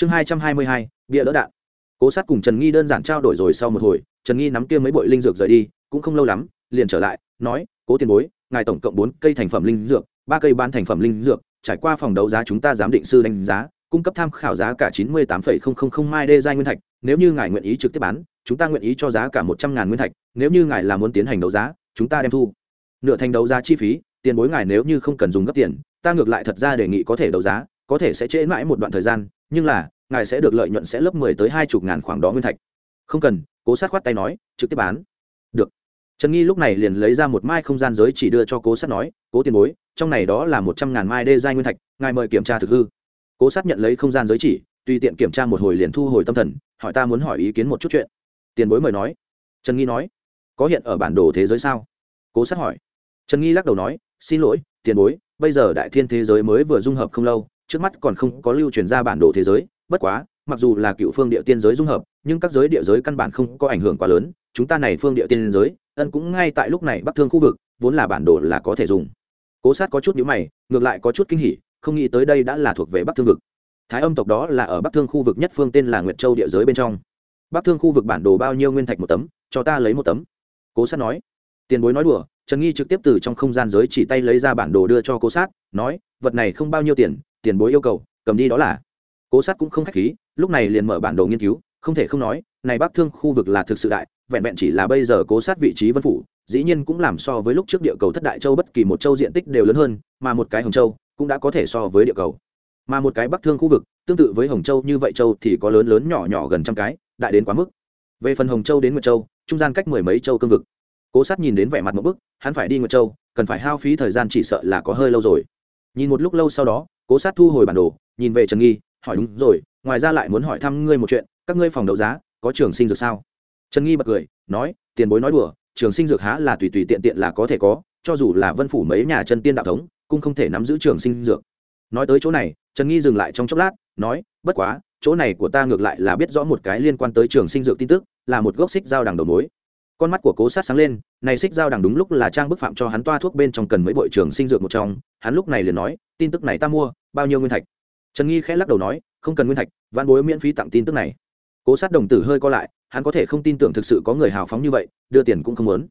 chương hai trăm hai mươi hai bia đỡ đạn. Cố sát cùng trần nghi đơn giản trao đổi rồi sau một hồi, trần nghi nắm kia mấy bội linh dược rời đi, cũng không lâu lắm, liền trở lại, nói, cố tiền bối, ngài tổng cộng bốn cây thành phẩm linh dược, ba cây bán thành phẩm linh dược, trải qua phòng đấu giá chúng ta giám định sư đánh giá, cung cấp tham khảo giá cả chín mươi tám phẩy không không không mai đê giai nguyên thạch, nếu như ngài nguyện ý trực tiếp bán, chúng ta nguyện ý cho giá cả một trăm ngàn nguyên thạch, nếu như ngài là muốn tiến hành đấu giá, chúng ta đem thu. Nửa thành đấu giá chi phí, tiền bối ngài nếu như không cần dùng gấp tiền, ta ngược lại thật ra đề nghị có thể đấu giá, có thể sẽ trễ mãi một đoạn thời gian nhưng là, ngài sẽ được lợi nhuận sẽ lớp mười tới hai chục ngàn khoảng đó nguyên thạch. Không cần, cố sát khoát tay nói, trực tiếp bán. Được. Trần nghi lúc này liền lấy ra một mai không gian giới chỉ đưa cho cố sát nói, cố tiền bối, trong này đó là một trăm ngàn mai đê giai nguyên thạch, ngài mời kiểm tra thực hư. Cố sát nhận lấy không gian giới chỉ, tùy tiện kiểm tra một hồi liền thu hồi tâm thần, hỏi ta muốn hỏi ý kiến một chút chuyện. Tiền bối mời nói. Trần nghi nói. Có hiện ở bản đồ thế giới sao? Cố sát hỏi. Trần nghi lắc đầu nói, xin lỗi, tiền bối, bây giờ đại thiên thế giới mới vừa dung hợp không lâu trước mắt còn không có lưu truyền ra bản đồ thế giới, bất quá, mặc dù là cựu phương địa tiên giới dung hợp, nhưng các giới địa giới căn bản không có ảnh hưởng quá lớn, chúng ta này phương địa tiên giới, ân cũng ngay tại lúc này bắc thương khu vực, vốn là bản đồ là có thể dùng. Cố sát có chút nhữ mày, ngược lại có chút kinh hỉ, không nghĩ tới đây đã là thuộc về bắc thương vực. Thái âm tộc đó là ở bắc thương khu vực nhất phương tên là nguyệt châu địa giới bên trong. Bắc thương khu vực bản đồ bao nhiêu nguyên thạch một tấm, cho ta lấy một tấm. Cố sát nói. Tiền bối nói đùa, trần nghi trực tiếp từ trong không gian giới chỉ tay lấy ra bản đồ đưa cho cố sát, nói, vật này không bao nhiêu tiền tiền bối yêu cầu, cầm đi đó là. Cố sát cũng không k h á c h khí, lúc này liền mở bản đồ nghiên cứu, không thể không nói, này bắc thương khu vực là thực sự đại, vẹn vẹn chỉ là bây giờ cố sát vị trí vân phủ, dĩ nhiên cũng làm so với lúc trước địa cầu thất đại châu bất kỳ một châu diện tích đều lớn hơn, mà một cái hồng châu cũng đã có thể so với địa cầu. Mà một cái bắc thương khu vực, tương tự với hồng châu như vậy châu thì có lớn lớn nhỏ nhỏ gần trăm cái, đại đến quá mức. Về phần hồng châu đến nguyệt châu, trung gian cách mười mấy châu cương vực. Cố sát nhìn đến vẻ mặt một bức, hắn phải đi nguyệt châu, cần phải hao phí thời gian chỉ sợ là có hơi lâu rồi. Nhìn một lúc lâu sau đó cố sát thu hồi bản đồ, nhìn về trần nghi, hỏi đúng rồi, ngoài ra lại muốn hỏi thăm ngươi một chuyện, các ngươi phòng đấu giá, có trường sinh dược sao? Trần nghi bật cười, nói, tiền bối nói đùa, trường sinh dược há là tùy tùy tiện tiện là có thể có, cho dù là vân phủ mấy nhà chân tiên đạo thống, cũng không thể nắm giữ trường sinh dược. Nói tới chỗ này, trần nghi dừng lại trong chốc lát, nói, bất quá, chỗ này của ta ngược lại là biết rõ một cái liên quan tới trường sinh dược tin tức, là một gốc xích dao đằng đầu mối. Con mắt của cố sát sáng lên, này xích dao đằng đúng lúc là trang bức phạm cho hắn toa thuốc bên trong cần mấy bội trường sinh dược một trong, hắn lúc này liền nói, tin tức này ta mua bao nhiêu nguyên thạch? Trần nghi khẽ lắc đầu nói, không cần nguyên thạch văn bối miễn phí tặng tin tức này. Cố sát đồng tử hơi co lại, hắn có thể không tin tưởng thực sự có người hào phóng như vậy, đưa tiền cũng không muốn.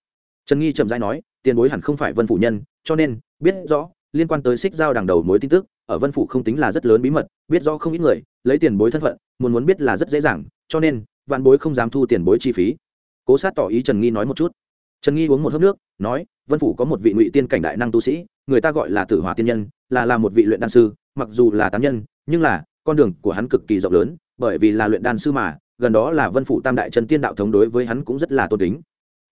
Trần nghi chậm rãi nói, tiền bối hẳn không phải vân phủ nhân, cho nên, biết rõ, liên quan tới xích giao đằng đầu mối tin tức, ở vân phủ không tính là rất lớn bí mật, biết rõ không ít người, lấy tiền bối thân phận, muốn muốn biết là rất dễ dàng, cho nên vạn bối không dám thu tiền bối chi phí. Cố sát tỏ ý trần nghi nói một chút. Trần nghi uống một hớp nước, nói, vân phủ có một vị ngụy tiên cảnh đại năng tu sĩ, người ta gọi là tử hỏa tiên nhân, là là một vị luyện đan sư mặc dù là tán nhân, nhưng là, con đường của hắn cực kỳ rộng lớn, bởi vì là luyện đan sư mà, gần đó là vân phủ tam đại chân tiên đạo thống đối với hắn cũng rất là tôn kính.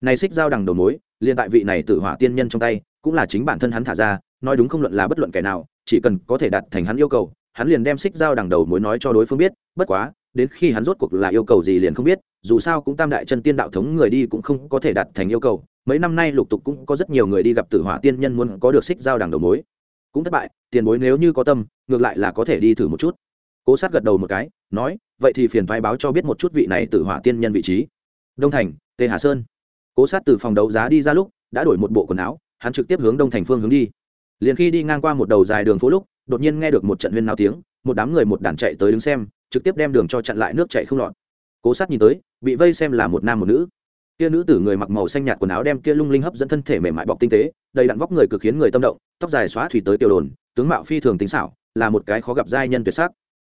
Này xích giao đằng đầu mối liên tại vị này tử hỏa tiên nhân trong tay, cũng là chính bản thân hắn thả ra, nói đúng không luận là bất luận kẻ nào, chỉ cần có thể đạt thành hắn yêu cầu, hắn liền đem xích giao đằng đầu mối nói cho đối phương biết, bất quá, đến khi hắn rốt cuộc là yêu cầu gì liền không biết, dù sao cũng tam đại chân tiên đạo thống người đi cũng không có thể đạt thành yêu cầu, mấy năm nay lục tục cũng có rất nhiều người đi gặp tử hỏa tiên nhân muốn có được xích giao đằng đầu mối cũng thất bại, tiền bối nếu như có tâm, ngược lại là có thể đi thử một chút. Cố sát gật đầu một cái, nói, vậy thì phiền vai báo cho biết một chút vị này tự hỏa tiên nhân vị trí. Đông thành tề hà sơn. Cố sát từ phòng đấu giá đi ra lúc, đã đổi một bộ quần áo, hắn trực tiếp hướng đông thành phương hướng đi. Liền khi đi ngang qua một đầu dài đường phố lúc, đột nhiên nghe được một trận huyên nao tiếng, một đám người một đàn chạy tới đứng xem, trực tiếp đem đường cho chặn lại nước chạy không lọt. Cố sát nhìn tới, bị vây xem là một nam một nữ kia nữ tử người mặc màu xanh nhạt quần áo đem kia lung linh hấp dẫn thân thể mềm mại bọc tinh tế, đầy đặn vóc người cực khiến người tâm động, tóc dài xóa thủy tới tiểu đồn, tướng mạo phi thường tính xảo, là một cái khó gặp giai nhân tuyệt sắc.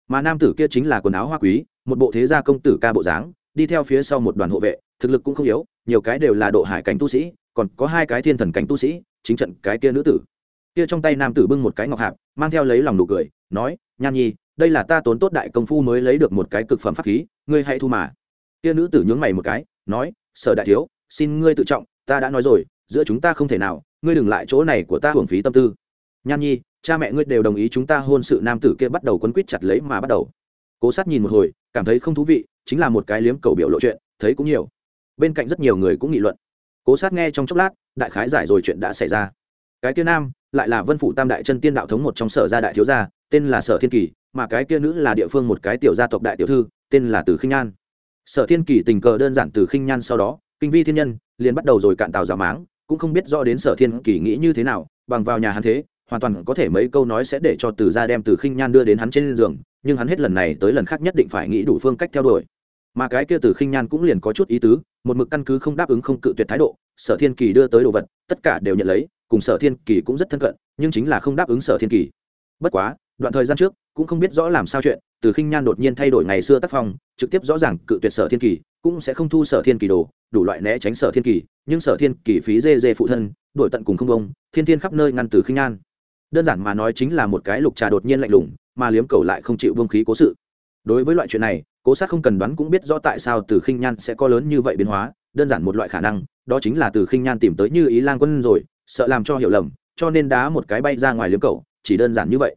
Mà nam tử kia chính là quần áo hoa quý, một bộ thế gia công tử ca bộ dáng, đi theo phía sau một đoàn hộ vệ, thực lực cũng không yếu, nhiều cái đều là độ hải cảnh tu sĩ, còn có hai cái thiên thần cảnh tu sĩ, chính trận cái kia nữ tử. Kia trong tay nam tử bưng một cái ngọc hạp, mang theo lấy lòng nụ cười, nói, nhan nhi, đây là ta tốn tốt đại công phu mới lấy được một cái cực phẩm pháp khí, ngươi hãy thu mà. Kia nữ tử nhướng mày một cái, nói sở đại thiếu, xin ngươi tự trọng, ta đã nói rồi, giữa chúng ta không thể nào, ngươi đừng lại chỗ này của ta hưởng phí tâm tư. Nhan nhi, cha mẹ ngươi đều đồng ý chúng ta hôn sự nam tử kia bắt đầu quấn quýt chặt lấy mà bắt đầu. Cố sát nhìn một hồi, cảm thấy không thú vị, chính là một cái liếm cầu biểu lộ chuyện, thấy cũng nhiều. Bên cạnh rất nhiều người cũng nghị luận. Cố sát nghe trong chốc lát, đại khái giải rồi chuyện đã xảy ra. Cái kia nam, lại là vân phủ tam đại chân tiên đạo thống một trong sở gia đại thiếu gia, tên là sở thiên kỳ, mà cái kia nữ là địa phương một cái tiểu gia tộc đại tiểu thư, tên là từ khinh an sở thiên kỳ tình cờ đơn giản từ khinh nhan sau đó, kinh vi thiên nhân, liền bắt đầu rồi cạn tàu giả máng, cũng không biết rõ đến sở thiên kỳ nghĩ như thế nào, bằng vào nhà hắn thế, hoàn toàn có thể mấy câu nói sẽ để cho từ gia đem từ khinh nhan đưa đến hắn trên giường, nhưng hắn hết lần này tới lần khác nhất định phải nghĩ đủ phương cách theo đuổi. Mà cái kia từ khinh nhan cũng liền có chút ý tứ, một mực căn cứ không đáp ứng không cự tuyệt thái độ, sở thiên kỳ đưa tới đồ vật, tất cả đều nhận lấy, cùng sở thiên kỳ cũng rất thân cận, nhưng chính là không đáp ứng sở thiên kỳ. Bất quá đoạn thời gian trước, cũng không biết rõ làm sao chuyện, từ khinh nhan đột nhiên thay đổi ngày xưa tác phong, trực tiếp rõ ràng cự tuyệt sở thiên kỳ, cũng sẽ không thu sở thiên kỳ đồ, đủ loại né tránh sở thiên kỳ, nhưng sở thiên kỳ phí dê dê phụ thân, đổi tận cùng không bông, thiên thiên khắp nơi ngăn từ khinh nhan. Đơn giản mà nói chính là một cái lục trà đột nhiên lạnh lùng, mà liếm cầu lại không chịu vương khí cố sự. Đối với loại chuyện này, cố sát không cần đoán cũng biết rõ tại sao từ khinh nhan sẽ có lớn như vậy biến hóa, đơn giản một loại khả năng, đó chính là từ khinh nhan tìm tới như ý lang quân rồi, sợ làm cho hiểu lầm, cho nên đá một cái bay ra ngoài liếm cầu, chỉ đơn giản như vậy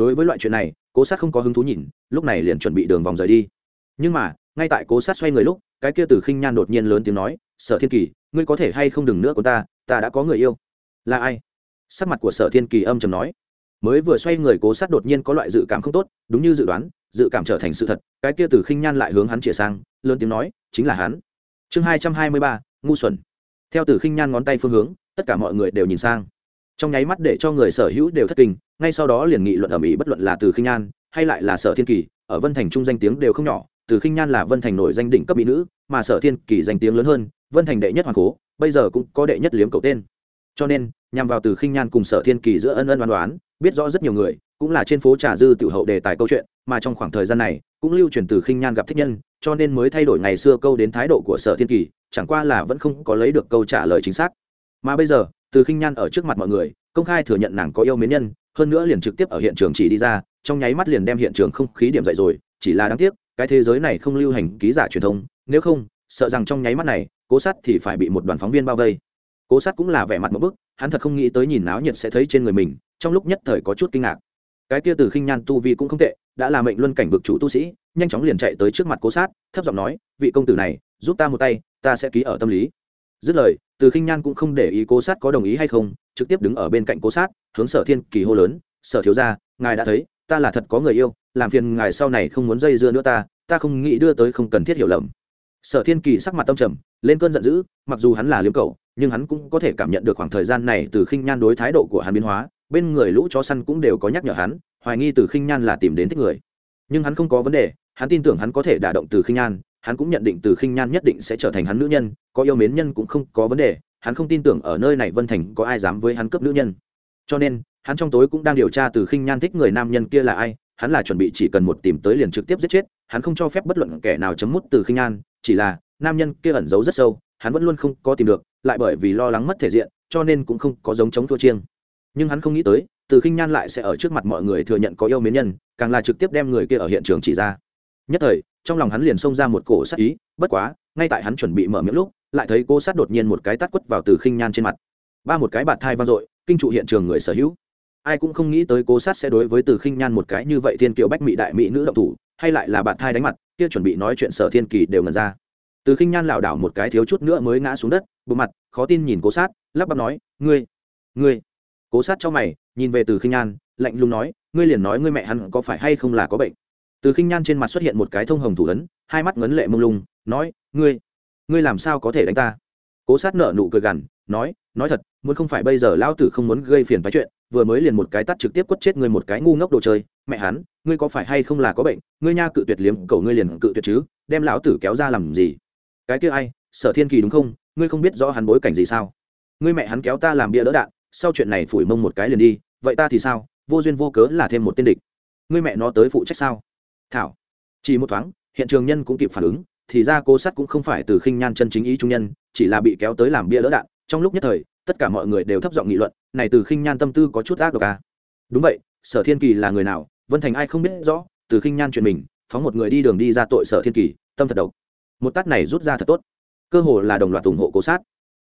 đối với loại chuyện này, cố sát không có hứng thú nhìn, lúc này liền chuẩn bị đường vòng rời đi. Nhưng mà, ngay tại cố sát xoay người lúc, cái kia từ khinh nhan đột nhiên lớn tiếng nói, sở thiên kỳ, ngươi có thể hay không đừng nữa của ta ta đã có người yêu. Là ai? Sắc mặt của sở thiên kỳ âm chầm nói. Mới vừa xoay người cố sát đột nhiên có loại dự cảm không tốt, đúng như dự đoán, dự cảm trở thành sự thật, cái kia từ khinh nhan lại hướng hắn chĩa sang, lớn tiếng nói, chính là hắn. Chương hai trăm hai mươi ba, ngu xuẩn. Theo từ khinh nhan ngón tay phương hướng, tất cả mọi người đều nhìn sang. Trong nháy mắt để cho người sở hữu đều thất kinh ngay sau đó liền nghị luận ở mỹ bất luận là từ khinh nhan hay lại là sở thiên kỳ, ở vân thành trung danh tiếng đều không nhỏ, từ khinh nhan là vân thành nổi danh đỉnh cấp mỹ nữ, mà sở thiên kỳ danh tiếng lớn hơn, vân thành đệ nhất hoàng cố, bây giờ cũng có đệ nhất liếm cầu tên. Cho nên, nhằm vào từ khinh nhan cùng sở thiên kỳ giữa ân ân đoán đoán biết rõ rất nhiều người, cũng là trên phố trà dư tiểu hậu đề tài câu chuyện, mà trong khoảng thời gian này, cũng lưu truyền từ khinh nhan gặp thích nhân, cho nên mới thay đổi ngày xưa câu đến thái độ của sở thiên kỳ, chẳng qua là vẫn không có lấy được câu trả lời chính xác. Mà bây giờ, từ khinh nhan ở trước mặt mọi người, công khai thừa nhận nàng có yêu mến nhân hơn nữa liền trực tiếp ở hiện trường chỉ đi ra, trong nháy mắt liền đem hiện trường không khí điểm dậy rồi, chỉ là đáng tiếc, cái thế giới này không lưu hành ký giả truyền thông, nếu không, sợ rằng trong nháy mắt này, cố sát thì phải bị một đoàn phóng viên bao vây. Cố sát cũng là vẻ mặt một bức, hắn thật không nghĩ tới nhìn náo nhiệt sẽ thấy trên người mình, trong lúc nhất thời có chút kinh ngạc. Cái kia từ khinh nhan tu vi cũng không tệ, đã là mệnh luân cảnh vực chủ tu sĩ, nhanh chóng liền chạy tới trước mặt cố sát, thấp giọng nói, vị công tử này, giúp ta một tay, ta sẽ ký ở tâm lý. Dứt lời, từ khinh nhan cũng không để ý cố sát có đồng ý hay không, trực tiếp đứng ở bên cạnh cố sát hướng sở thiên kỳ hô lớn, sở thiếu gia, ngài đã thấy, ta là thật có người yêu, làm phiền ngài sau này không muốn dây dưa nữa ta ta không nghĩ đưa tới không cần thiết hiểu lầm. Sở thiên kỳ sắc mặt tâm trầm, lên cơn giận dữ, mặc dù hắn là liếm cầu nhưng hắn cũng có thể cảm nhận được khoảng thời gian này từ khinh nhan đối thái độ của hắn biến hóa, bên người lũ chó săn cũng đều có nhắc nhở hắn, hoài nghi từ khinh nhan là tìm đến thích người. Nhưng hắn không có vấn đề, hắn tin tưởng hắn có thể đả động từ khinh nhan, hắn cũng nhận định từ khinh nhan nhất định sẽ trở thành hắn nữ nhân, có yêu mến nhân cũng không có vấn đề, hắn không tin tưởng ở nơi này vân thành có ai dám với hắn cướp nữ nhân cho nên, hắn trong tối cũng đang điều tra từ khinh nhan thích người nam nhân kia là ai, hắn là chuẩn bị chỉ cần một tìm tới liền trực tiếp giết chết, hắn không cho phép bất luận kẻ nào chấm mút từ khinh nhan, chỉ là, nam nhân kia ẩn giấu rất sâu, hắn vẫn luôn không có tìm được, lại bởi vì lo lắng mất thể diện, cho nên cũng không có giống chống thua chiêng. Nhưng hắn không nghĩ tới, từ khinh nhan lại sẽ ở trước mặt mọi người thừa nhận có yêu mến nhân, càng là trực tiếp đem người kia ở hiện trường chỉ ra. Nhất thời, trong lòng hắn liền xông ra một cổ sát ý, bất quá, ngay tại hắn chuẩn bị mở miệng lúc, lại thấy cô sát đột nhiên một cái tắt quất vào từ khinh nhan trên mặt. Ba một cái bạt thai vang dội kinh trụ hiện trường người sở hữu. Ai cũng không nghĩ tới cố sát sẽ đối với từ khinh nhan một cái như vậy thiên kiều bách mỹ đại mỹ nữ động thủ, hay lại là bạn thai đánh mặt, kia chuẩn bị nói chuyện sở thiên kỳ đều ngần ra. Từ khinh nhan lảo đảo một cái thiếu chút nữa mới ngã xuống đất bộ mặt, khó tin nhìn cố sát, lắp bắp nói, ngươi ngươi. Cố sát cho mày, nhìn về từ khinh nhan, lạnh lùng nói, ngươi liền nói ngươi mẹ hắn có phải hay không là có bệnh? Từ khinh nhan trên mặt xuất hiện một cái thông hồng thủ ấn, hai mắt ngấn lệ mông lung, nói, ngươi ngươi làm sao có thể đánh ta? Cố sát nợ nụ cười gằn, nói nói thật muốn không phải bây giờ lão tử không muốn gây phiền phái chuyện, vừa mới liền một cái tắt trực tiếp quất chết ngươi một cái ngu ngốc đồ chơi, mẹ hắn, ngươi có phải hay không là có bệnh, ngươi nha cự tuyệt liếm cầu ngươi liền cự tuyệt chứ, đem lão tử kéo ra làm gì? Cái kia ai, sở thiên kỳ đúng không? Ngươi không biết rõ hắn bối cảnh gì sao? Ngươi mẹ hắn kéo ta làm bia đỡ đạn, sau chuyện này phủi mông một cái liền đi, vậy ta thì sao? Vô duyên vô cớ là thêm một tên địch. Ngươi mẹ nó tới phụ trách sao? Thảo, chỉ một thoáng, hiện trường nhân cũng kịp phản ứng, thì ra cô sắt cũng không phải từ khinh nhan chân chính ý trung nhân, chỉ là bị kéo tới làm bia đỡ đạn, trong lúc nhất thời tất cả mọi người đều thấp giọng nghị luận, này từ khinh nhan tâm tư có chút ác độc à. đúng vậy, sở thiên kỳ là người nào? Vân thành ai không biết rõ, từ khinh nhan chuyện mình, phóng một người đi đường đi ra tội sở thiên kỳ, tâm thật độc. Một tát này rút ra thật tốt. Cơ hồ là đồng loạt ủng hộ cố sát.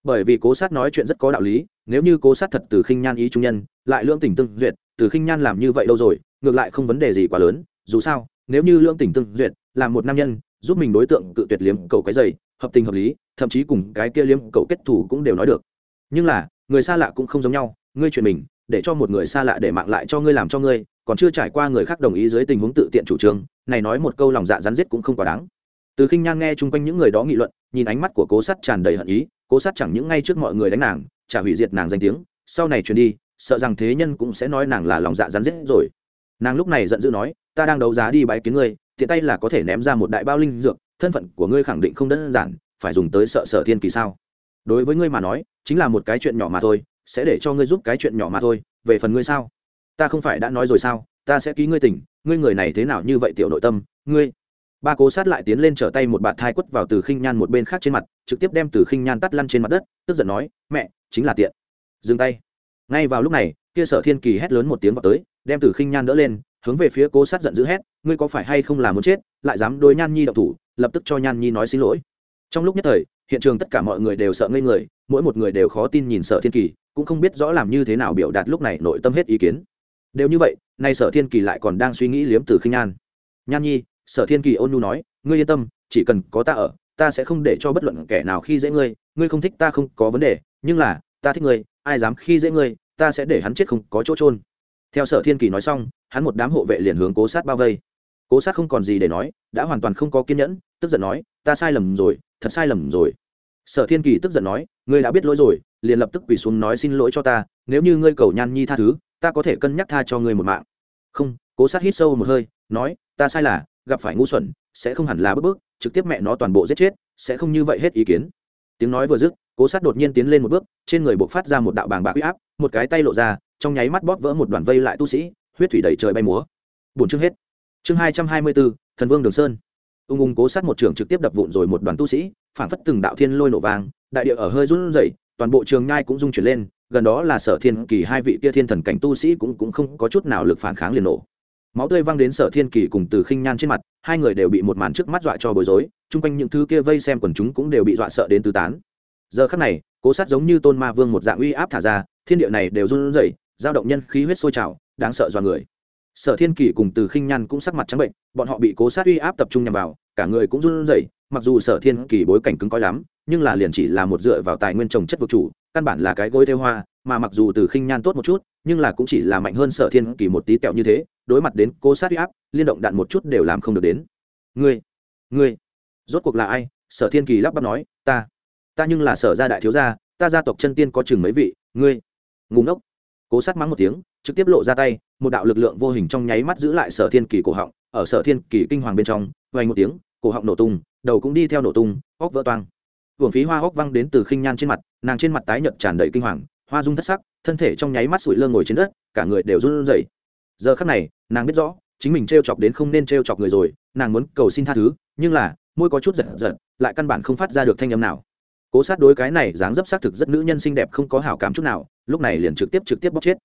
Bởi vì cố sát nói chuyện rất có đạo lý, nếu như cố sát thật từ khinh nhan ý trung nhân, lại lưỡng tình tương duyệt, từ khinh nhan làm như vậy lâu rồi, ngược lại không vấn đề gì quá lớn, dù sao, nếu như lưỡng tình tương duyệt làm một nam nhân, giúp mình đối tượng cự tuyệt liếm cầu cái dày hợp tình hợp lý, thậm chí cùng cái kia liếm cầu kết thủ cũng đều nói được nhưng là, người xa lạ cũng không giống nhau, ngươi chuyện mình, để cho một người xa lạ để mạng lại cho ngươi làm cho ngươi, còn chưa trải qua người khác đồng ý dưới tình huống tự tiện chủ trương, này nói một câu lòng dạ rắn giết cũng không quá đáng. Từ khinh nhan nghe chung quanh những người đó nghị luận, nhìn ánh mắt của cố sắt tràn đầy hận ý, cố Sắt chẳng những ngay trước mọi người đánh nàng trả hủy diệt nàng danh tiếng, sau này truyền đi, sợ rằng thế nhân cũng sẽ nói nàng là lòng dạ rắn rết rồi. Nàng lúc này giận dữ nói, ta đang đấu giá đi bái kiến ngươi, tiện tay là có thể ném ra một đại bao linh dược, thân phận của ngươi khẳng định không đơn giản, phải dùng tới sợ sở thiên kỳ sao? Đối với ngươi mà nói, chính là một cái chuyện nhỏ mà thôi, sẽ để cho ngươi giúp cái chuyện nhỏ mà thôi, về phần ngươi sao? Ta không phải đã nói rồi sao? Ta sẽ ký ngươi tỉnh, ngươi người này thế nào như vậy tiểu nội tâm, ngươi? Ba cố sát lại tiến lên trở tay một bạt thai quất vào từ khinh nhan một bên khác trên mặt, trực tiếp đem từ khinh nhan tắt lăn trên mặt đất, tức giận nói, mẹ, chính là tiện. Dừng tay. Ngay vào lúc này, kia sở thiên kỳ hét lớn một tiếng vào tới, đem từ khinh nhan đỡ lên, hướng về phía cố sát giận dữ hét, ngươi có phải hay không là muốn chết, lại dám đối nhan nhi đậu thủ, lập tức cho nhan nhi nói xin lỗi. Trong lúc nhất thời hiện trường tất cả mọi người đều sợ ngây người, mỗi một người đều khó tin nhìn sở thiên kỳ, cũng không biết rõ làm như thế nào biểu đạt lúc này nội tâm hết ý kiến. Đều như vậy, nay sở thiên kỳ lại còn đang suy nghĩ liếm từ khinh nhan. Nhan nhi, sở thiên kỳ ôn nhu nói, ngươi yên tâm, chỉ cần có ta ở, ta sẽ không để cho bất luận kẻ nào khi dễ ngươi ngươi không thích ta không có vấn đề, nhưng là, ta thích ngươi, ai dám khi dễ ngươi, ta sẽ để hắn chết không có chỗ trôn theo sở thiên kỳ nói xong, hắn một đám hộ vệ liền hướng cố sát bao vây. Cố sát không còn gì để nói, đã hoàn toàn không có kiên nhẫn, tức giận nói, ta sai lầm rồi, thật sai lầm rồi sở thiên kỳ tức giận nói, ngươi đã biết lỗi rồi, liền lập tức quỳ xuống nói xin lỗi cho ta, nếu như ngươi cầu nhan nhi tha thứ, ta có thể cân nhắc tha cho ngươi một mạng. Không. Cố sát hít sâu một hơi, nói, ta sai là, gặp phải ngu xuẩn, sẽ không hẳn là bức bức, trực tiếp mẹ nó toàn bộ giết chết, sẽ không như vậy hết ý kiến. Tiếng nói vừa dứt, cố sát đột nhiên tiến lên một bước, trên người buộc phát ra một đạo bàng bạc huy áp, một cái tay lộ ra, trong nháy mắt bóp vỡ một đoàn vây lại tu sĩ, huyết thủy đầy trời bay múa. Bổn chương hết. Chương hai trăm hai mươi bốn thần vương đường sơn ung ung cố sát một trường trực tiếp đập vụn rồi một đoàn tu sĩ phản phất từng đạo thiên lôi nổ vàng đại địa ở hơi run rẩy, toàn bộ trường nhai cũng rung chuyển lên, gần đó là sở thiên kỳ hai vị kia thiên thần cảnh tu sĩ cũng cũng không có chút nào lực phản kháng liền nổ. Máu tươi văng đến sở thiên kỳ cùng từ khinh nhan trên mặt, hai người đều bị một màn trước mắt dọa cho bối rối, chung quanh những thứ kia vây xem quần chúng cũng đều bị dọa sợ đến tứ tán. Giờ khắc này, cố sát giống như tôn ma vương một dạng uy áp thả ra, thiên địa này đều run rẩy, dao động nhân khí huyết sôi trào, đáng sợ dọa người. Sở thiên kỳ cùng từ khinh nhan cũng sắc mặt trắng bệnh, bọn họ bị cố sát uy áp tập trung nhằm vào cả người cũng run rẩy, mặc dù sở thiên kỳ bối cảnh cứng coi lắm, nhưng là liền chỉ là một dựa vào tài nguyên trồng chất vực chủ, căn bản là cái gối thêu hoa, mà mặc dù từ khinh nhan tốt một chút, nhưng là cũng chỉ là mạnh hơn sở thiên kỳ một tí tẹo như thế, đối mặt đến cố sát uy áp, liên động đạn một chút đều làm không được đến. Ngươi ngươi, rốt cuộc là ai? Sở thiên kỳ lắp bắp nói. Ta ta nhưng là sở gia đại thiếu gia, ta gia tộc chân tiên có chừng mấy vị, ngươi. Ngủ ngốc. Cố sát mắng một tiếng, trực tiếp lộ ra tay, một đạo lực lượng vô hình trong nháy mắt giữ lại sở thiên kỳ cổ họng ở sở thiên kỳ kinh hoàng bên trong vay một tiếng, cổ họng nổ tung, đầu cũng đi theo nổ tung, óc vỡ toang. Hưởng phí hoa óc văng đến từ khinh nhan trên mặt, nàng trên mặt tái nhợt tràn đầy kinh hoàng, hoa dung thất sắc, thân thể trong nháy mắt sủi lơ ngồi trên đất, cả người đều run rẩy. Giờ khắc này, nàng biết rõ, chính mình t chọc đến không nên t chọc người rồi, nàng muốn cầu xin tha thứ, nhưng là, môi có chút giật giật, lại căn bản không phát ra được thanh âm nào. Cố sát đối cái này dáng dấp xác thực rất nữ nhân xinh đẹp không có hảo cảm chút nào, lúc này liền trực tiếp trực tiếp bóc chết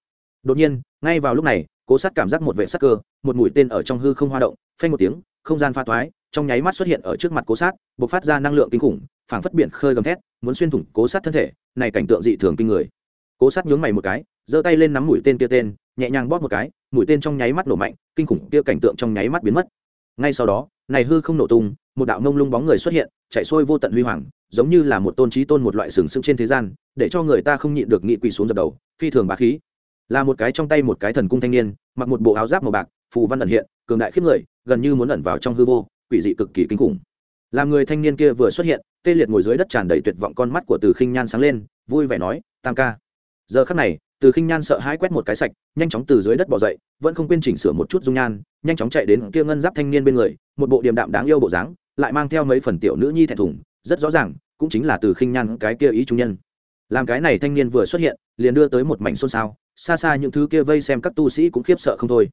đột nhiên, ngay vào lúc này, cố sát cảm giác một vệ sắc cơ, một mũi tên ở trong hư không hoa động, phanh một tiếng, không gian pha toái, trong nháy mắt xuất hiện ở trước mặt cố sát b ộ c phát ra năng lượng kinh khủng, phảng phất biển khơi gầm thét, muốn xuyên thủng cố sát thân thể, này cảnh tượng dị thường kinh người. Cố sát nhướng mày một cái, giơ tay lên nắm mũi tên kia tên, nhẹ nhàng bóp một cái, mũi tên trong nháy mắt nổ mạnh, kinh khủng kia cảnh tượng trong nháy mắt biến mất. Ngay sau đó, này hư không nổ tung, một đạo mông lung bóng người xuất hiện, chạy xuôi vô tận huy hoàng, giống như là một tôn trí tôn một loại sừng sững trên thế gian, để cho người ta không nhịn được nghị quỳ xuống dập đầu, phi thường bá khí là một cái trong tay một cái thần cung thanh niên, mặc một bộ áo giáp màu bạc, phù văn ẩn hiện, cường đại khiếp người, gần như muốn ẩn vào trong hư vô, quỷ dị cực kỳ kinh khủng. Làm người thanh niên kia vừa xuất hiện, tê liệt ngồi dưới đất tràn đầy tuyệt vọng con mắt của từ khinh nhan sáng lên, vui vẻ nói, tam ca. Giờ khắc này, từ khinh nhan sợ hãi quét một cái sạch, nhanh chóng từ dưới đất bỏ dậy, vẫn không quên chỉnh sửa một chút dung nhan, nhanh chóng chạy đến kia ngân giáp thanh niên bên người, một bộ điềm đạm đáng yêu bộ dáng, lại mang theo mấy phần tiểu nữ nhi thẹn thùng, rất rõ ràng, cũng chính là từ khinh nhan cái kia ý trung nhân. Làm cái này thanh niên vừa xuất hiện, liền đưa tới một mảnh xôn xao xa xa những thứ kia vây xem các tu sĩ cũng khiếp sợ không thôi.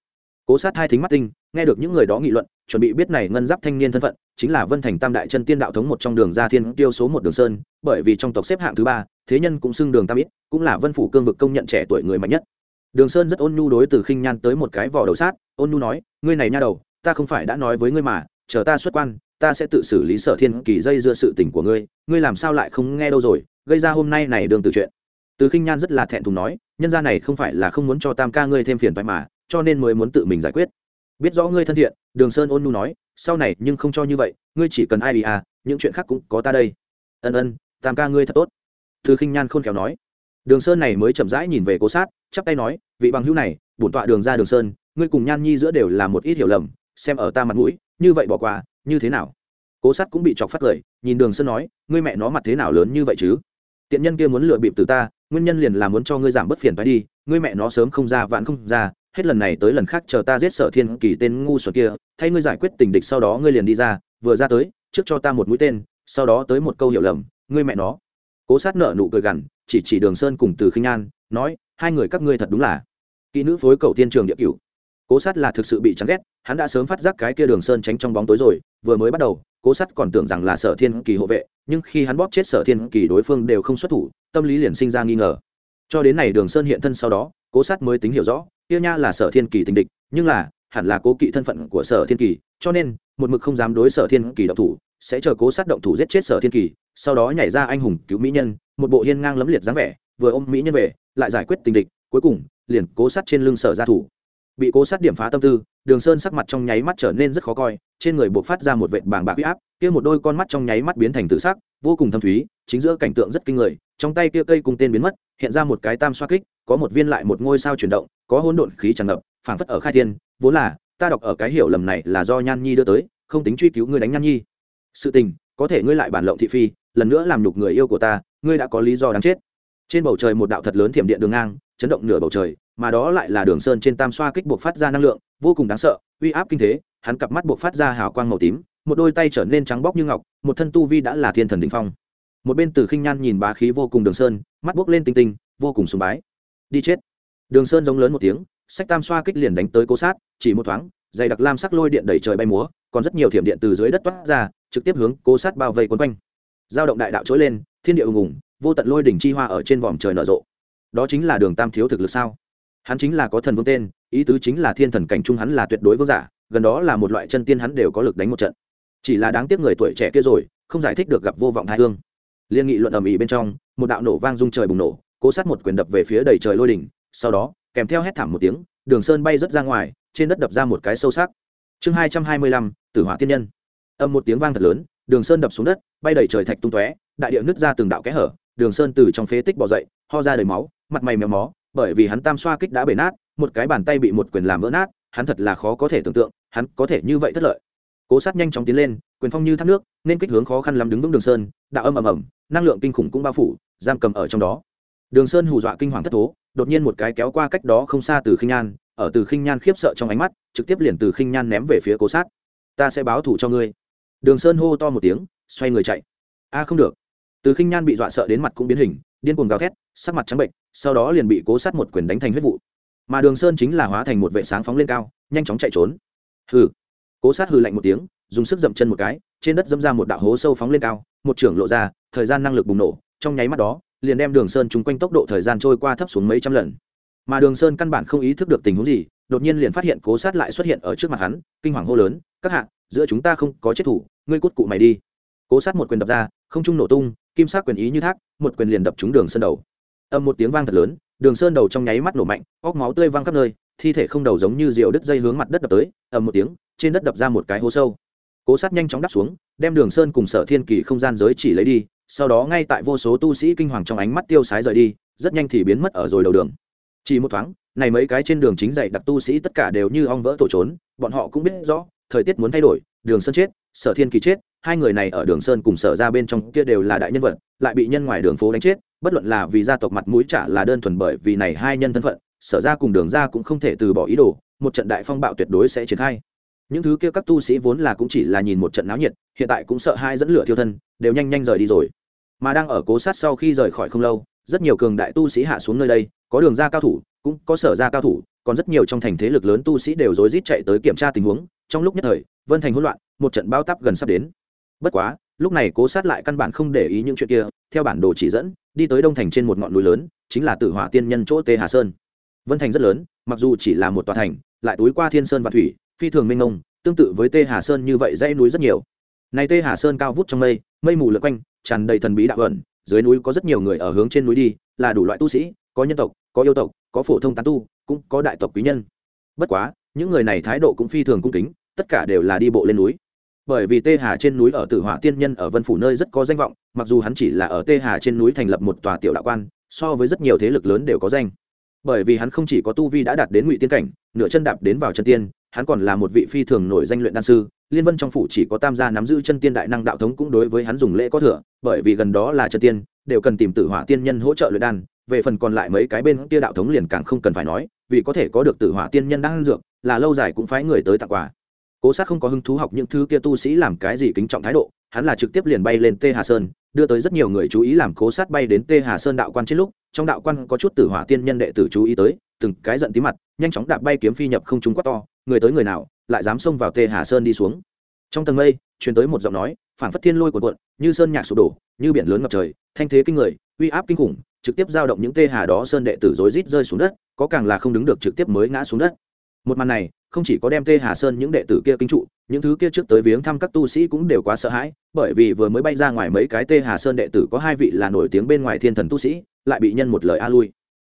Cố sát hai thính mắt tinh, nghe được những người đó nghị luận, chuẩn bị biết này ngân giáp thanh niên thân phận, chính là vân thành tam đại chân tiên đạo thống một trong đường gia thiên tiêu số một đường sơn, bởi vì trong tộc xếp hạng thứ ba, thế nhân cũng xưng đường tam ít, cũng là vân phủ cương vực công nhận trẻ tuổi người mạnh nhất. Đường sơn rất ôn nhu đối từ khinh nhan tới một cái vỏ đầu sát, ôn nhu nói, ngươi này nha đầu, ta không phải đã nói với ngươi mà, chờ ta xuất quan, ta sẽ tự xử lý sở thiên kỳ dây dưa sự tình của ngươi ngươi làm sao lại không nghe đâu rồi, gây ra hôm nay này đường từ chuyện. Từ khinh nhan rất là thẹn thùng nói nhân gia này không phải là không muốn cho tam ca ngươi thêm phiền phải mà, cho nên mới muốn tự mình giải quyết. Biết rõ ngươi thân thiện, đường sơn ôn nu nói, sau này nhưng không cho như vậy, ngươi chỉ cần ai bị à những chuyện khác cũng có ta đây. Ân ân, tam ca ngươi thật tốt. Thư khinh nhan khôn khéo nói. Đường sơn này mới chậm rãi nhìn về cố sát, chắp tay nói, vị bằng hữu này, bổn tọa đường ra đường sơn, ngươi cùng nhan nhi giữa đều là một ít hiểu lầm, xem ở ta mặt mũi, như vậy bỏ qua, như thế nào? Cố sát cũng bị chọc phát cười nhìn đường sơn nói, ngươi mẹ nó mặt thế nào lớn như vậy chứ? Tiện nhân kia muốn lừa bịp từ ta nguyên nhân liền là muốn cho ngươi giảm bớt phiền phải đi, ngươi mẹ nó sớm không ra, vạn không ra, hết lần này tới lần khác chờ ta giết sở thiên kỳ tên ngu xuẩn kia, thay ngươi giải quyết tình địch sau đó ngươi liền đi ra, vừa ra tới, trước cho ta một mũi tên, sau đó tới một câu hiểu lầm, ngươi mẹ nó. Cố sát nợ nụ cười gằn, chỉ chỉ đường sơn cùng từ khinh an, nói, hai người các ngươi thật đúng là kỹ nữ phối cầu tiên trường địa cửu. Cố sát là thực sự bị chán ghét, hắn đã sớm phát giác cái kia đường sơn tránh trong bóng tối rồi, vừa mới bắt đầu cố Sắt còn tưởng rằng là sở thiên kỳ hộ vệ, nhưng khi hắn bóp chết sở thiên kỳ đối phương đều không xuất thủ, tâm lý liền sinh ra nghi ngờ. Cho đến này đường sơn hiện thân sau đó, cố Sắt mới tính hiểu rõ Tiêu nha là sở thiên kỳ tình địch, nhưng là, hẳn là cố kỵ thân phận của sở thiên kỳ, cho nên, một mực không dám đối sở thiên kỳ động thủ, sẽ chờ cố sát động thủ giết chết sở thiên kỳ, sau đó nhảy ra anh hùng cứu mỹ nhân, một bộ hiên ngang lấm liệt dáng vẻ, vừa ôm mỹ nhân về, lại giải quyết tình địch, cuối cùng, liền cố sát trên lưng sở ra thủ bị cố sát điểm phá tâm tư, đường sơn sắc mặt trong nháy mắt trở nên rất khó coi, trên người buộc phát ra một vệt bàng bạc huy áp, kia một đôi con mắt trong nháy mắt biến thành tự sắc, vô cùng thâm thúy, chính giữa cảnh tượng rất kinh người, trong tay kia cây cùng tên biến mất, hiện ra một cái tam xoa kích, có một viên lại một ngôi sao chuyển động, có hỗn độn khí tràn ngập, phảng phất ở khai thiên, vốn là, ta đọc ở cái hiểu lầm này là do nhan nhi đưa tới, không tính truy cứu ngươi đánh nhan nhi. Sự tình, có thể ngươi lại bản lộng thị phi, lần nữa làm nhục người yêu của ta, ngươi đã có lý do đáng chết. Trên bầu trời một đạo thật lớn thiểm điện đường ngang, chấn động nửa bầu trời mà đó lại là đường sơn trên tam xoa kích buộc phát ra năng lượng, vô cùng đáng sợ, uy áp kinh thế, hắn cặp mắt buộc phát ra hào quang màu tím, một đôi tay trở nên trắng bóc như ngọc, một thân tu vi đã là thiên thần đ phong. Một bên từ khinh nhan nhìn bá khí vô cùng đường sơn, mắt buốc lên tinh tinh, vô cùng sùng bái. Đi chết. Đường sơn giống lớn một tiếng, sách tam xoa kích liền đánh tới cố sát, chỉ một thoáng, dày đặc lam sắc lôi điện đẩy trời bay múa, còn rất nhiều thiểm điện từ dưới đất toát ra, trực tiếp hướng cố sát bao vây quấn quanh. Giao động đại đạo trỗi lên, thiên địa ùng ùng, vô tận lôi đỉnh chi hoa ở trên vòm trời nở rộ. Đó chính là đường tam thiếu thực lực sao? Hắn chính là có thần vương tên, ý tứ chính là thiên thần cảnh trung hắn là tuyệt đối vương giả, gần đó là một loại chân tiên hắn đều có lực đánh một trận. Chỉ là đáng tiếc người tuổi trẻ kia rồi, không giải thích được gặp vô vọng hai hương. Liên nghị luận ầm ĩ bên trong, một đạo nổ vang rung trời bùng nổ, cố sát một quyền đập về phía đầy trời lôi đỉnh, sau đó, kèm theo hét thảm một tiếng, đường sơn bay rớt ra ngoài, trên đất đập ra một cái sâu sắc. Chương hai trăm hai mươi lăm, tử hỏa tiên nhân. Âm một tiếng vang thật lớn, đường sơn đập xuống đất, bay đầy trời thạch tung tóe, đại địa nứt ra từng đạo kẽ hở, đường sơn từ trong phế tích bỏ dậy, ho ra đầy máu, mặt mày mèo mó bởi vì hắn tam xoa kích đã bể nát, một cái bàn tay bị một quyền làm vỡ nát, hắn thật là khó có thể tưởng tượng, hắn có thể như vậy thất lợi. Cố sát nhanh chóng tiến lên, quyền phong như thác nước, nên kích hướng khó khăn lắm đứng vững đường sơn, đạo âm ầm ầm, năng lượng kinh khủng cũng bao phủ, giam cầm ở trong đó. Đường sơn hù dọa kinh hoàng thất thố, đột nhiên một cái kéo qua cách đó không xa từ khinh nhan, ở từ khinh nhan khiếp sợ trong ánh mắt, trực tiếp liền từ khinh nhan ném về phía cố sát. Ta sẽ báo thủ cho ngươi. Đường sơn hô to một tiếng, xoay người chạy. A, không được. Từ khinh nhan bị dọa sợ đến mặt cũng biến hình, điên cuồng gào thét, sắc mặt trắng bệnh sau đó liền bị cố sát một quyền đánh thành huyết vụ. Mà đường sơn chính là hóa thành một vệ sáng phóng lên cao, nhanh chóng chạy trốn. Hừ. Cố sát hừ lạnh một tiếng, dùng sức dậm chân một cái, trên đất dẫm ra một đạo hố sâu phóng lên cao, một trưởng lộ ra, thời gian năng lực bùng nổ, trong nháy mắt đó, liền đem đường sơn chung quanh tốc độ thời gian trôi qua thấp xuống mấy trăm lần. Mà đường sơn căn bản không ý thức được tình huống gì, đột nhiên liền phát hiện cố sát lại xuất hiện ở trước mặt hắn, kinh hoàng hô lớn, các hạ, giữa chúng ta không có chết thủ, ngươi cút cụ mày đi. Cố sát một quyền đập ra, không trung nổ tung, kim sát quyền ý như thác, một quyền liền đập trúng đường sơn đầu âm một tiếng vang thật lớn, đường sơn đầu trong nháy mắt nổ mạnh, óc máu tươi văng khắp nơi, thi thể không đầu giống như rượu đứt dây hướng mặt đất đập tới, ầm một tiếng, trên đất đập ra một cái hố sâu. Cố sát nhanh chóng đắp xuống, đem đường sơn cùng sở thiên kỳ không gian giới chỉ lấy đi, sau đó ngay tại vô số tu sĩ kinh hoàng trong ánh mắt tiêu sái rời đi, rất nhanh thì biến mất ở rồi đầu đường. Chỉ một thoáng, này mấy cái trên đường chính dạy đặc tu sĩ tất cả đều như ong vỡ tổ trốn bọn họ cũng biết rõ, thời tiết muốn thay đổi, đường sơn chết, sở thiên kỳ chết, hai người này ở đường sơn cùng sở ra bên trong kia đều là đại nhân vật, lại bị nhân ngoài đường phố đánh chết bất luận là vì gia tộc mặt mũi trả là đơn thuần bởi vì này hai nhân thân phận, sở ra cùng đường ra cũng không thể từ bỏ ý đồ, một trận đại phong bạo tuyệt đối sẽ triển khai. Những thứ kia các tu sĩ vốn là cũng chỉ là nhìn một trận náo nhiệt, hiện tại cũng sợ hai dẫn lửa thiêu thân, đều nhanh nhanh rời đi rồi. Mà đang ở cố sát sau khi rời khỏi không lâu, rất nhiều cường đại tu sĩ hạ xuống nơi đây, có đường ra cao thủ, cũng có sở ra cao thủ, còn rất nhiều trong thành thế lực lớn tu sĩ đều rối rít chạy tới kiểm tra tình huống, trong lúc nhất thời, vân thành hỗn loạn, một trận bao tắp gần sắp đến. Bất quá, lúc này cố sát lại căn bản không để ý những chuyện kia, theo bản đồ chỉ dẫn đi tới đông thành trên một ngọn núi lớn, chính là tử hỏa tiên nhân chỗ tê hà sơn. Vân thành rất lớn, mặc dù chỉ là một tòa thành, lại túi qua thiên sơn và thủy, phi thường minh ngông tương tự với tê hà sơn như vậy dãy núi rất nhiều. Này tê hà sơn cao vút trong mây mây mù lượn quanh, tràn đầy thần bí đạo ẩn, dưới núi có rất nhiều người ở hướng trên núi đi, là đủ loại tu sĩ, có nhân tộc, có yêu tộc, có phổ thông tán tu, cũng có đại tộc quý nhân. Bất quá, những người này thái độ cũng phi thường cung kính, tất cả đều là đi bộ lên núi bởi vì tê hà trên núi ở tử hỏa tiên nhân ở vân phủ nơi rất có danh vọng, mặc dù hắn chỉ là ở tê hà trên núi thành lập một tòa tiểu đạo quan, so với rất nhiều thế lực lớn đều có danh. Bởi vì hắn không chỉ có tu vi đã đạt đến ngụy tiên cảnh, nửa chân đạp đến vào chân tiên, hắn còn là một vị phi thường nổi danh luyện đan sư, liên vân trong phủ chỉ có tam gia nắm giữ chân tiên đại năng đạo thống cũng đối với hắn dùng lễ có thừa, bởi vì gần đó là chân tiên, đều cần tìm tử hỏa tiên nhân hỗ trợ luyện đan, về phần còn lại mấy cái bên kia đạo thống liền càng không cần phải nói, vì có thể có được tử hỏa tiên nhân đang dược, là lâu dài cũng phái người tới tặng quà cố sát không có hứng thú học những thứ kia tu sĩ làm cái gì kính trọng thái độ, hắn là trực tiếp liền bay lên tê hà sơn, đưa tới rất nhiều người chú ý làm cố sát bay đến tê hà sơn đạo quan trên lúc, trong đạo quan có chút tử hỏa tiên nhân đệ tử chú ý tới, từng cái giận tí mặt, nhanh chóng đạp bay kiếm phi nhập không trung quát to, người tới người nào, lại dám xông vào tê hà sơn đi xuống. Trong tầng mây, truyền tới một giọng nói phản phất thiên lôi của quận như sơn nhạc sụp đổ, như biển lớn ngập trời, thanh thế kinh người, uy áp kinh khủng, trực tiếp giao động những tê hà đó sơn đệ tử rối rít rơi xuống đất, có càng là không đứng được trực tiếp mới ngã xuống đất. Một màn này không chỉ có đem tê hà sơn những đệ tử kia kinh trụ, những thứ kia trước tới viếng thăm các tu sĩ cũng đều quá sợ hãi, bởi vì vừa mới bay ra ngoài mấy cái tê hà sơn đệ tử có hai vị là nổi tiếng bên ngoài thiên thần tu sĩ, lại bị nhân một lời a lui.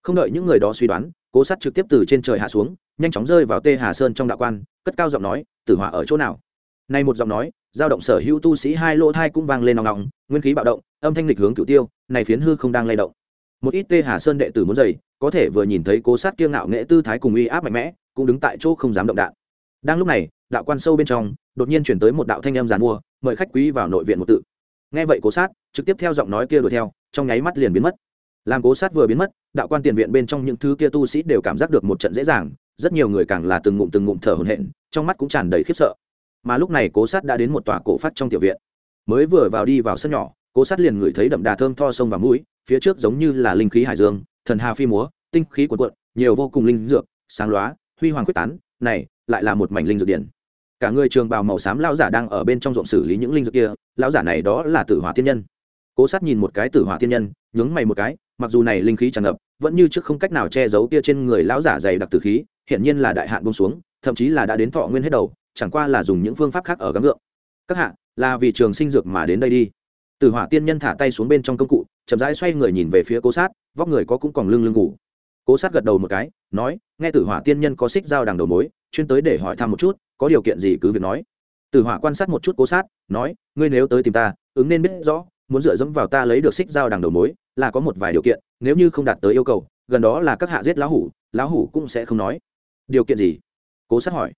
Không đợi những người đó suy đoán, cố sắt trực tiếp từ trên trời hạ xuống, nhanh chóng rơi vào tê hà sơn trong đạo quan, cất cao giọng nói, tử hỏa ở chỗ nào? Nay một giọng nói giao động sở hữu tu sĩ hai lỗ thai cũng vang lên nòng nòng, nguyên khí bạo động, âm thanh lịch hướng cửu tiêu, này phiến hư không đang lay động. Một ít tê hà sơn đệ tử muốn dày có thể vừa nhìn thấy cố sát kiêng ngạo nghệ tư thái cùng uy áp mạnh mẽ cũng đứng tại chỗ không dám động đạn. Đang lúc này, đạo quan sâu bên trong, đột nhiên chuyển tới một đạo thanh âm giàn mua, mời khách quý vào nội viện một tự. Nghe vậy cố sát, trực tiếp theo giọng nói kia đuổi theo, trong nháy mắt liền biến mất. Làm cố sát vừa biến mất, đạo quan tiền viện bên trong những thứ kia tu sĩ đều cảm giác được một trận dễ dàng, rất nhiều người càng là từng ngụm từng ngụm thở hổn hển, trong mắt cũng tràn đầy khiếp sợ. Mà lúc này cố sát đã đến một tòa cổ phát trong tiểu viện. Mới vừa vào đi vào sân nhỏ, cố sát liền ngửi thấy đậm đà thơm tho sông và mũi, phía trước giống như là linh khí hải dương, thần hà phi múa, tinh khí cuộn cuộn, nhiều vô cùng linh dược, sáng loá huy hoàng quyết tán, này, lại là một mảnh linh dược điển. Cả người trường bào màu xám lão giả đang ở bên trong ruộng xử lý những linh dược kia, lão giả này đó là tử hỏa thiên nhân. Cố sát nhìn một cái tử hỏa thiên nhân, nhướng mày một cái, mặc dù này linh khí tràn ngập, vẫn như trước không cách nào che giấu kia trên người lão giả dày đặc tử khí, hiển nhiên là đại hạn buông xuống, thậm chí là đã đến thọ nguyên hết đầu, chẳng qua là dùng những phương pháp khác ở gắng gượng các hạ, là vì trường sinh dược mà đến đây đi. Tử hỏa tiên nhân thả tay xuống bên trong công cụ, chậm rãi xoay người nhìn về phía cố sát, vóc người có cũng còn lưng lưng ngủ cố sát gật đầu một cái, nói, nghe tử hỏa tiên nhân có xích dao đằng đầu mối, chuyên tới để hỏi thăm một chút, có điều kiện gì cứ việc nói. Tử hỏa quan sát một chút cố sát, nói, ngươi nếu tới tìm ta, ứng nên biết rõ, muốn dựa dẫm vào ta lấy được xích dao đằng đầu mối là có một vài điều kiện, nếu như không đạt tới yêu cầu, gần đó là các hạ giết lão hủ lão hủ cũng sẽ không nói. Điều kiện gì? Cố sát hỏi.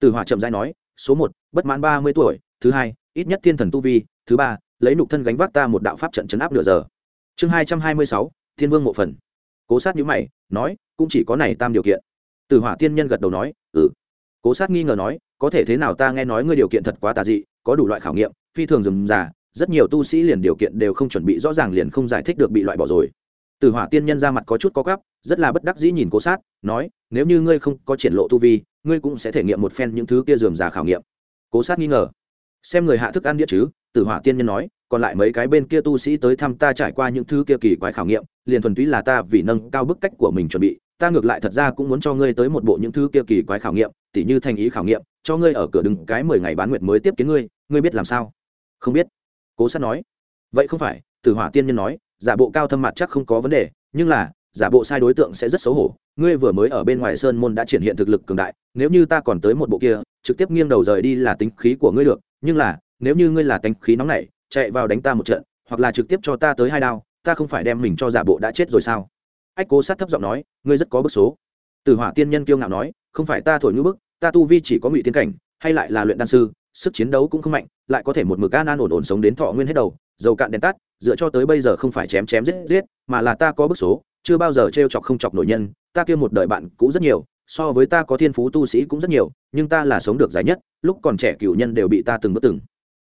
Tử hỏa chậm rãi nói, số một, bất mãn ba mươi tuổi, thứ hai, ít nhất thiên thần tu vi, thứ ba, lấy nục thân gánh vác ta một đạo pháp trận chấn áp nửa giờ. Chương hai trăm hai mươi sáu, thiên vương mộ phần cố sát nhữ mày, nói, cũng chỉ có này tam điều kiện. Từ hỏa tiên nhân gật đầu nói ừ. Cố sát nghi ngờ nói, có thể thế nào ta nghe nói ngươi điều kiện thật quá tà dị, có đủ loại khảo nghiệm, phi thường dừng già, rất nhiều tu sĩ liền điều kiện đều không chuẩn bị rõ ràng liền không giải thích được bị loại bỏ rồi. Từ hỏa tiên nhân ra mặt có chút có gắp rất là bất đắc dĩ nhìn cố sát, nói, nếu như ngươi không có triển lộ tu vi, ngươi cũng sẽ thể nghiệm một phen những thứ kia dườm già khảo nghiệm. Cố sát nghi ngờ, xem người hạ thức ăn đĩa chứ? Tử hỏa tiên nhân nói còn lại mấy cái bên kia tu sĩ tới thăm ta trải qua những thứ kia kỳ quái khảo nghiệm, liền thuần túy là ta vì nâng cao bức cách của mình chuẩn bị, ta ngược lại thật ra cũng muốn cho ngươi tới một bộ những thứ kia kỳ quái khảo nghiệm, tỉ như thành ý khảo nghiệm, cho ngươi ở cửa đừng cái mười ngày bán nguyệt mới tiếp kiến ngươi ngươi biết làm sao? Không biết. Cố sát nói. Vậy không phải, tử hỏa tiên nhân nói, giả bộ cao thâm mặt chắc không có vấn đề, nhưng là, giả bộ sai đối tượng sẽ rất xấu hổ. Ngươi vừa mới ở bên ngoài sơn môn đã triển hiện thực lực cường đại, nếu như ta còn tới một bộ kia, trực tiếp nghiêng đầu rời đi là tính khí của ngươi được, nhưng là, nếu như ngươi là tính khí nóng nảy chạy vào đánh ta một trận, hoặc là trực tiếp cho ta tới hai đao, ta không phải đem mình cho giả bộ đã chết rồi sao? Ách cố sát thấp giọng nói, ngươi rất có bức số. Từ hỏa tiên nhân kiêu ngạo nói, không phải ta thổi ngữ bức, ta tu vi chỉ có ngụy tiên cảnh, hay lại là luyện đan sư, sức chiến đấu cũng không mạnh, lại có thể một mực an an ổn ổn sống đến thọ nguyên hết đầu, dầu cạn đèn tắt, dựa cho tới bây giờ không phải chém chém giết giết, mà là ta có bức số, chưa bao giờ t chọc không chọc nội nhân, ta kia một đời bạn cũ rất nhiều, so với ta có thiên phú tu sĩ cũng rất nhiều, nhưng ta là sống được dài nhất, lúc còn trẻ cựu nhân đều bị ta từng bước từng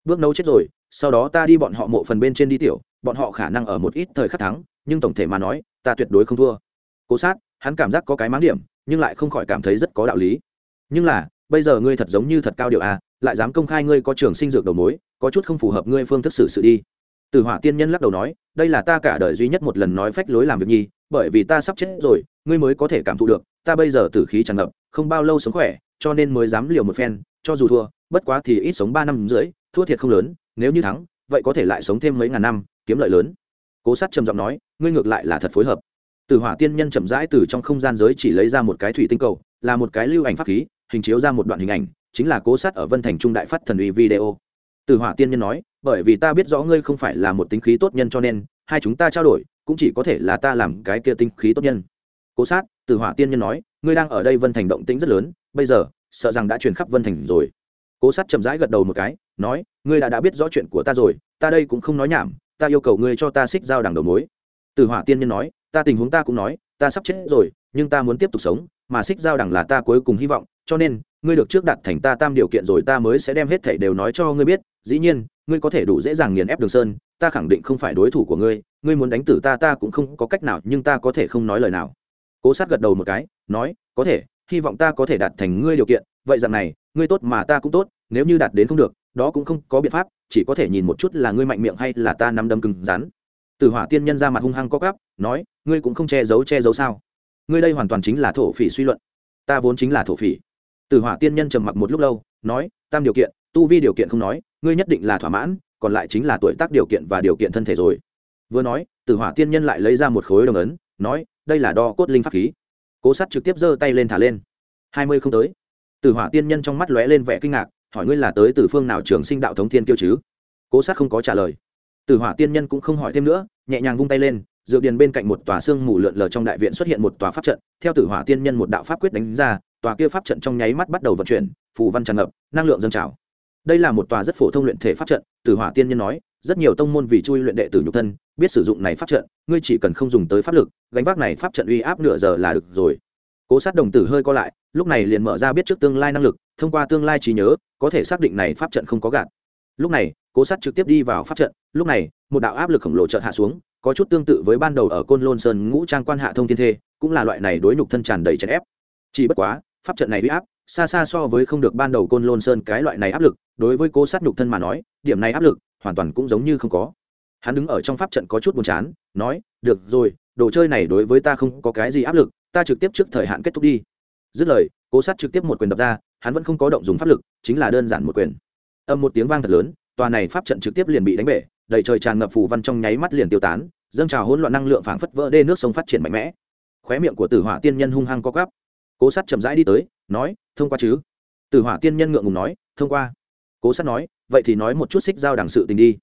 bước nấu chết rồi sau đó ta đi bọn họ mộ phần bên trên đi tiểu, bọn họ khả năng ở một ít thời khắc thắng, nhưng tổng thể mà nói, ta tuyệt đối không thua. Cố sát, hắn cảm giác có cái máng điểm, nhưng lại không khỏi cảm thấy rất có đạo lý. Nhưng là, bây giờ ngươi thật giống như thật cao điệu à lại dám công khai ngươi có trường sinh dược đầu mối, có chút không phù hợp ngươi phương thức xử sự đi. Từ hỏa tiên nhân lắc đầu nói, đây là ta cả đời duy nhất một lần nói phách lối làm việc nhi, bởi vì ta sắp chết rồi, ngươi mới có thể cảm thụ được, ta bây giờ tử khí tràn ngập, không bao lâu sống khỏe, cho nên mới dám liều một phen, cho dù thua, bất quá thì ít sống ba năm rưỡi, thua thiệt không lớn nếu như thắng, vậy có thể lại sống thêm mấy ngàn năm, kiếm lợi lớn. Cố sát trầm giọng nói, ngươi ngược lại là thật phối hợp. Từ hỏa tiên nhân chậm rãi từ trong không gian giới chỉ lấy ra một cái thủy tinh cầu, là một cái lưu ảnh pháp khí, hình chiếu ra một đoạn hình ảnh, chính là cố sát ở vân thành trung đại phát thần uy video. Từ hỏa tiên nhân nói, bởi vì ta biết rõ ngươi không phải là một tính khí tốt nhân cho nên, hai chúng ta trao đổi, cũng chỉ có thể là ta làm cái kia tinh khí tốt nhân. Cố sát từ hỏa tiên nhân nói, ngươi đang ở đây vân thành động tĩnh rất lớn, bây giờ, sợ rằng đã truyền khắp vân thành rồi. Cố sát chậm rãi gật đầu một cái, nói ngươi đã đã biết rõ chuyện của ta rồi, ta đây cũng không nói nhảm, ta yêu cầu ngươi cho ta xích giao đằng đầu mối. Từ hỏa tiên nhân nói, ta tình huống ta cũng nói, ta sắp chết rồi, nhưng ta muốn tiếp tục sống, mà xích giao đẳng là ta cuối cùng hy vọng, cho nên, ngươi được trước đặt thành ta tam điều kiện rồi, ta mới sẽ đem hết thảy đều nói cho ngươi biết. Dĩ nhiên, ngươi có thể đủ dễ dàng nghiền ép đường sơn, ta khẳng định không phải đối thủ của ngươi ngươi muốn đánh tử ta ta cũng không có cách nào, nhưng ta có thể không nói lời nào. Cố sát gật đầu một cái, nói, có thể, hy vọng ta có thể đạt thành ngươi điều kiện, vậy rằng này, ngươi tốt mà ta cũng tốt, nếu như đạt đến không được đó cũng không có biện pháp, chỉ có thể nhìn một chút là ngươi mạnh miệng hay là ta nắm đấm cứng rắn. Từ hỏa tiên nhân ra mặt hung hăng có gắp nói, ngươi cũng không che giấu che giấu sao? Ngươi đây hoàn toàn chính là thổ phỉ suy luận. Ta vốn chính là thổ phỉ. Từ hỏa tiên nhân trầm mặc một lúc lâu, nói, tam điều kiện, tu vi điều kiện không nói, ngươi nhất định là thỏa mãn, còn lại chính là tuổi tác điều kiện và điều kiện thân thể rồi. Vừa nói từ hỏa tiên nhân lại lấy ra một khối đồng ấn, nói, đây là đo cốt linh pháp khí. Cố sắt trực tiếp giơ tay lên thả lên. Hai mươi không tới. Từ hỏa tiên nhân trong mắt lóe lên vẻ kinh ngạc hỏi ngươi là tới từ phương nào trường sinh đạo thống thiên kiêu chứ? Cố sát không có trả lời. Từ hỏa tiên nhân cũng không hỏi thêm nữa, nhẹ nhàng vung tay lên, dược điền bên cạnh một tòa xương mù lượn lờ trong đại viện xuất hiện một tòa pháp trận. Theo tử hỏa tiên nhân một đạo pháp quyết đánh ra, tòa kia pháp trận trong nháy mắt bắt đầu vận chuyển, phù văn tràn ngập, năng lượng dâng trào. Đây là một tòa rất phổ thông luyện thể pháp trận tử hỏa tiên nhân nói, rất nhiều tông môn vì chui luyện đệ tử nhục thân, biết sử dụng này pháp trận, ngươi chỉ cần không dùng tới pháp lực, gánh vác này pháp trận uy áp nửa giờ là được rồi. Cố sát đồng tử hơi co lại lúc này liền mở ra biết trước tương lai năng lực, thông qua tương lai trí nhớ, có thể xác định này pháp trận không có gạt. Lúc này, cố sát trực tiếp đi vào pháp trận, lúc này, một đạo áp lực khổng lồ chợt hạ xuống, có chút tương tự với ban đầu ở côn lôn sơn ngũ trang quan hạ thông thiên thê, cũng là loại này đối nhục thân tràn đầy chèn ép. Chỉ bất quá, pháp trận này uy áp, xa xa so với không được ban đầu côn lôn sơn cái loại này áp lực, đối với cố sát nhục thân mà nói, điểm này áp lực, hoàn toàn cũng giống như không có. Hắn đứng ở trong pháp trận có chút buồn chán, nói, được rồi, đồ chơi này đối với ta không có cái gì áp lực, ta trực tiếp trước thời hạn kết thúc đi dứt lời, cố sát trực tiếp một quyền đập ra, hắn vẫn không có động dùng pháp lực, chính là đơn giản một quyền. Âm một tiếng vang thật lớn, tòa này pháp trận trực tiếp liền bị đánh bể, đầy trời tràn ngập phù văn trong nháy mắt liền tiêu tán, dâng trào hỗn loạn năng lượng phảng phất vỡ đê nước sông phát triển mạnh mẽ. Khóe miệng của tử hỏa tiên nhân hung hăng co gắp cố sát chậm rãi đi tới, nói, thông qua chứ? Tử hỏa tiên nhân ngượng ngùng nói, thông qua. Cố sát nói, vậy thì nói một chút xích giao đằng sự tình đi.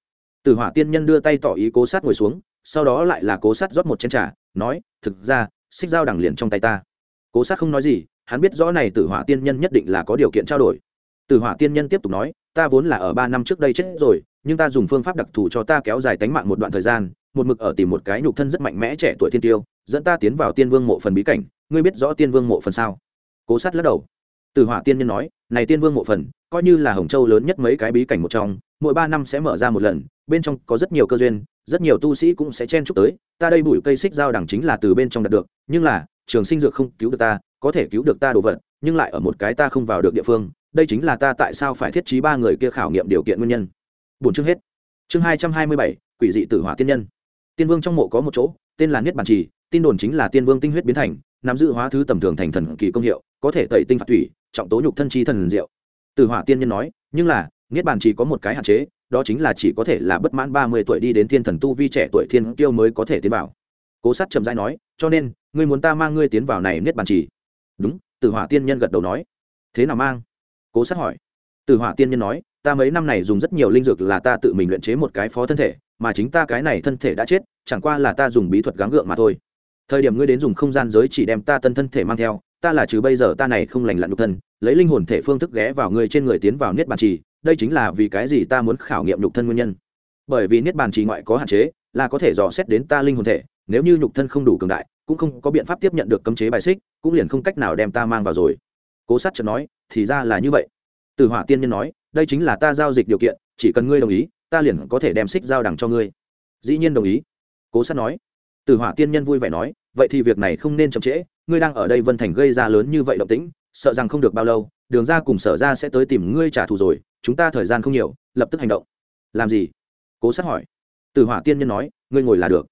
Tử hỏa tiên nhân đưa tay tỏ ý cố sát ngồi xuống, sau đó lại là cố sát rót một chén trà, nói, thực ra, xích giao đằng liền trong tay ta. Cố sát không nói gì hắn biết rõ này tử hỏa tiên nhân nhất định là có điều kiện trao đổi. Tử hỏa tiên nhân tiếp tục nói, ta vốn là ở ba năm trước đây chết rồi, nhưng ta dùng phương pháp đặc thù cho ta kéo dài tánh mạng một đoạn thời gian, một mực ở tìm một cái nhục thân rất mạnh mẽ trẻ tuổi thiên tiêu, dẫn ta tiến vào tiên vương mộ phần bí cảnh. Ngươi biết rõ tiên vương mộ phần sao? Cố sát lắc đầu. Tử hỏa tiên nhân nói, này tiên vương mộ phần, coi như là hồng châu lớn nhất mấy cái bí cảnh một trong, mỗi ba năm sẽ mở ra một lần, bên trong có rất nhiều cơ duyên, rất nhiều tu sĩ cũng sẽ chen chúc tới. Ta đây bụi cây xích dao đẳng chính là từ bên trong đạt được, nhưng là, trường sinh dược không cứu được ta có thể cứu được ta đồ vật, nhưng lại ở một cái ta không vào được địa phương, đây chính là ta tại sao phải thiết trí ba người kia khảo nghiệm điều kiện nguyên nhân. Bốn chương hết. Chương hai trăm hai mươi bảy, quỷ dị tử hỏa tiên nhân. Tiên vương trong mộ có một chỗ, tên là niết bàn trì, tin đồn chính là tiên vương tinh huyết biến thành, nắm giữ hóa thứ tầm thường thành thần kỳ công hiệu, có thể tẩy tinh phạt thủy, trọng tố nhục thân chi thần diệu. Tử hỏa tiên nhân nói, nhưng là, niết bàn trì có một cái hạn chế, đó chính là chỉ có thể là bất mãn ba mươi tuổi đi đến thiên thần tu vi trẻ tuổi thiên tiêu mới có thể tiến vào. Cố sát trầm rãi nói, cho nên, ngươi muốn ta mang ngươi tiến vào này niết bàn trì đúng, tử hỏa tiên nhân gật đầu nói. Thế nào mang? Cố sát hỏi. Tử hỏa tiên nhân nói, ta mấy năm này dùng rất nhiều linh dược là ta tự mình luyện chế một cái phó thân thể, mà chính ta cái này thân thể đã chết, chẳng qua là ta dùng bí thuật gắng gượng mà thôi. Thời điểm ngươi đến dùng không gian giới chỉ đem ta tân thân thể mang theo, ta là trừ bây giờ ta này không lành lặn nhục thân, lấy linh hồn thể phương thức ghé vào người trên người tiến vào niết bàn trì, đây chính là vì cái gì ta muốn khảo nghiệm nhục thân nguyên nhân. Bởi vì niết bàn trì ngoại có hạn chế, là có thể dò xét đến ta linh hồn thể, nếu như nhục thân không đủ cường đại cũng không có biện pháp tiếp nhận được cấm chế bài xích, cũng liền không cách nào đem ta mang vào rồi. Cố sát chợt nói, thì ra là như vậy. Từ hỏa tiên nhân nói, đây chính là ta giao dịch điều kiện, chỉ cần ngươi đồng ý, ta liền có thể đem xích giao đằng cho ngươi. Dĩ nhiên đồng ý. Cố sát nói. Từ hỏa tiên nhân vui vẻ nói, vậy thì việc này không nên chậm trễ, ngươi đang ở đây vân thành gây ra lớn như vậy động tĩnh, sợ rằng không được bao lâu, đường ra cùng sở ra sẽ tới tìm ngươi trả thù rồi, chúng ta thời gian không nhiều, lập tức hành động. Làm gì? Cố sát hỏi. Từ hỏa tiên nhân nói, ngươi ngồi là được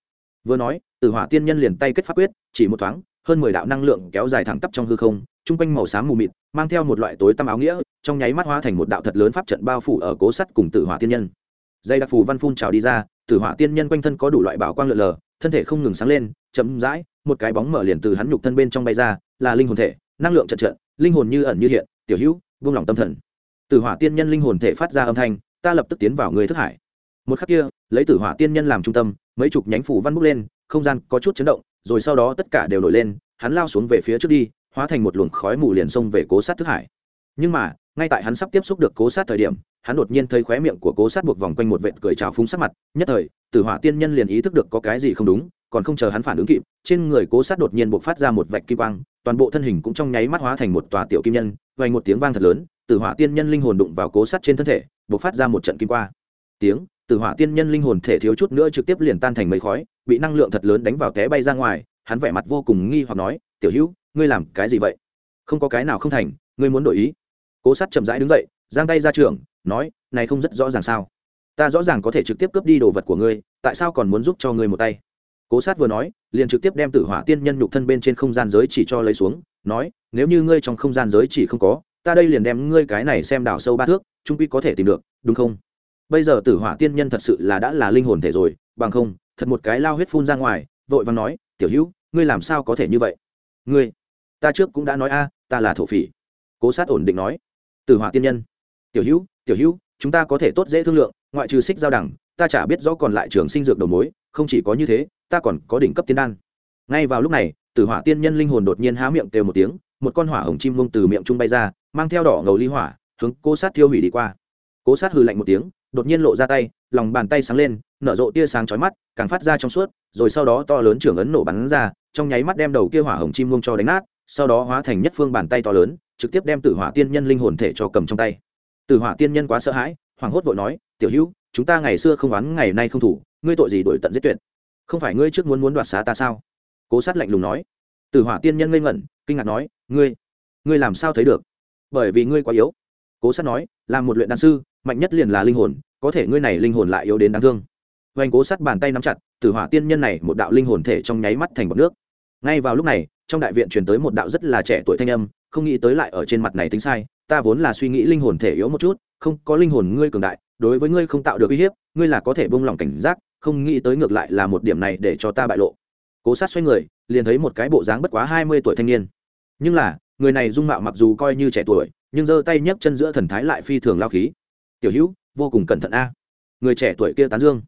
vừa nói từ hỏa tiên nhân liền tay kết pháp quyết, chỉ một thoáng, hơn mười đạo năng lượng kéo dài thẳng tắp trong hư không, chung quanh màu xám mù mịt, mang theo một loại tối tăm áo nghĩa, trong nháy mắt hóa thành một đạo thật lớn pháp trận bao phủ ở cố sắt cùng tử hỏa tiên nhân. Dây đặc phù văn phun trào đi ra, tử hỏa tiên nhân quanh thân có đủ loại bảo quang lượn lờ, thân thể không ngừng sáng lên, chậm rãi, một cái bóng mở liền từ hắn nhục thân bên trong bay ra, là linh hồn thể, năng lượng trận trận, linh hồn như ẩn như hiện, tiểu hữu, vung lòng tâm thần. Tử hỏa tiên nhân linh hồn thể phát ra âm thanh, ta lập tức tiến vào người thức hải một khắc kia, lấy tử hỏa tiên nhân làm trung tâm, mấy chục nhánh phủ văn bốc lên, không gian có chút chấn động, rồi sau đó tất cả đều nổi lên, hắn lao xuống về phía trước đi, hóa thành một luồng khói mù liền xông về cố sát thức hải. Nhưng mà, ngay tại hắn sắp tiếp xúc được cố sát thời điểm, hắn đột nhiên thấy khóe miệng của cố sát buộc vòng quanh một vệt cười trào phúng sắc mặt, nhất thời, tử hỏa tiên nhân liền ý thức được có cái gì không đúng, còn không chờ hắn phản ứng kịp, trên người cố sát đột nhiên buộc phát ra một vạch kim quang, toàn bộ thân hình cũng trong nháy mắt hóa thành một tòa tiểu kim nhân vành một tiếng vang thật lớn, tử hỏa tiên nhân linh hồn đụng vào cố sát trên thân thể buộc phát ra một trận kim qua tiếng tử hỏa tiên nhân linh hồn thể thiếu chút nữa trực tiếp liền tan thành mấy khói, bị năng lượng thật lớn đánh vào té bay ra ngoài, hắn vẻ mặt vô cùng nghi hoặc nói, tiểu hữu, ngươi làm cái gì vậy? Không có cái nào không thành, ngươi muốn đổi ý. Cố sát chậm rãi đứng dậy, giang tay ra trường, nói, này không rất rõ ràng sao? Ta rõ ràng có thể trực tiếp cướp đi đồ vật của ngươi, tại sao còn muốn giúp cho ngươi một tay? Cố sát vừa nói, liền trực tiếp đem tử hỏa tiên nhân nhục thân bên trên không gian giới chỉ cho lấy xuống, nói, nếu như ngươi trong không gian giới chỉ không có, ta đây liền đem ngươi cái này xem đào sâu ba thước, trung quy có thể tìm được, đúng không? Bây giờ tử hỏa tiên nhân thật sự là đã là linh hồn thể rồi, bằng không, thật một cái lao huyết phun ra ngoài, vội và nói, tiểu hữu, ngươi làm sao có thể như vậy? Ngươi, ta trước cũng đã nói a, ta là thổ phỉ. Cố sát ổn định nói, tử hỏa tiên nhân, tiểu hữu tiểu hữu, chúng ta có thể tốt dễ thương lượng, ngoại trừ xích giao đẳng, ta chả biết rõ còn lại trường sinh dược đầu mối, không chỉ có như thế, ta còn có đỉnh cấp tiên đan. Ngay vào lúc này, tử hỏa tiên nhân linh hồn đột nhiên há miệng kêu một tiếng, một con hỏa hồng chim mông từ miệng trung bay ra, mang theo đỏ ngầu ly hỏa, hướng cố sát thiêu hủy đi qua. Cố sát hừ lạnh một tiếng đột nhiên lộ ra tay, lòng bàn tay sáng lên, nở rộ tia sáng chói mắt, càng phát ra trong suốt, rồi sau đó to lớn trưởng ấn nổ bắn ra, trong nháy mắt đem đầu kia hỏa hồng chim muông cho đánh nát, sau đó hóa thành nhất phương bàn tay to lớn, trực tiếp đem tử hỏa tiên nhân linh hồn thể cho cầm trong tay. Tử hỏa tiên nhân quá sợ hãi, hoảng hốt vội nói, tiểu hữu, chúng ta ngày xưa không oán, ngày nay không thủ, ngươi tội gì đổi tận giết tuyệt? Không phải ngươi trước muốn muốn đoạt xá ta sao? Cố sát lạnh lùng nói. Tử hỏa tiên nhân ngây ngẩn, kinh ngạc nói, ngươi ngươi làm sao thấy được? Bởi vì ngươi quá yếu. Cố sát nói là một luyện đan sư mạnh nhất liền là linh hồn, có thể ngươi này linh hồn lại yếu đến đáng thương. Hoành cố sát bàn tay nắm chặt, tử hỏa tiên nhân này một đạo linh hồn thể trong nháy mắt thành bọc nước. Ngay vào lúc này, trong đại viện truyền tới một đạo rất là trẻ tuổi thanh âm, không nghĩ tới lại ở trên mặt này tính sai, ta vốn là suy nghĩ linh hồn thể yếu một chút, không, có linh hồn ngươi cường đại, đối với ngươi không tạo được uy hiếp, ngươi là có thể bông lòng cảnh giác, không nghĩ tới ngược lại là một điểm này để cho ta bại lộ. Cố sát xoay người, liền thấy một cái bộ dáng bất quá hai mươi tuổi thanh niên. Nhưng là, người này dung mạo mặc dù coi như trẻ tuổi, nhưng giơ tay nhấc chân giữa thần thái lại phi thường lao khí tiểu hữu, vô cùng cẩn thận a. Người trẻ tuổi kia tán dương.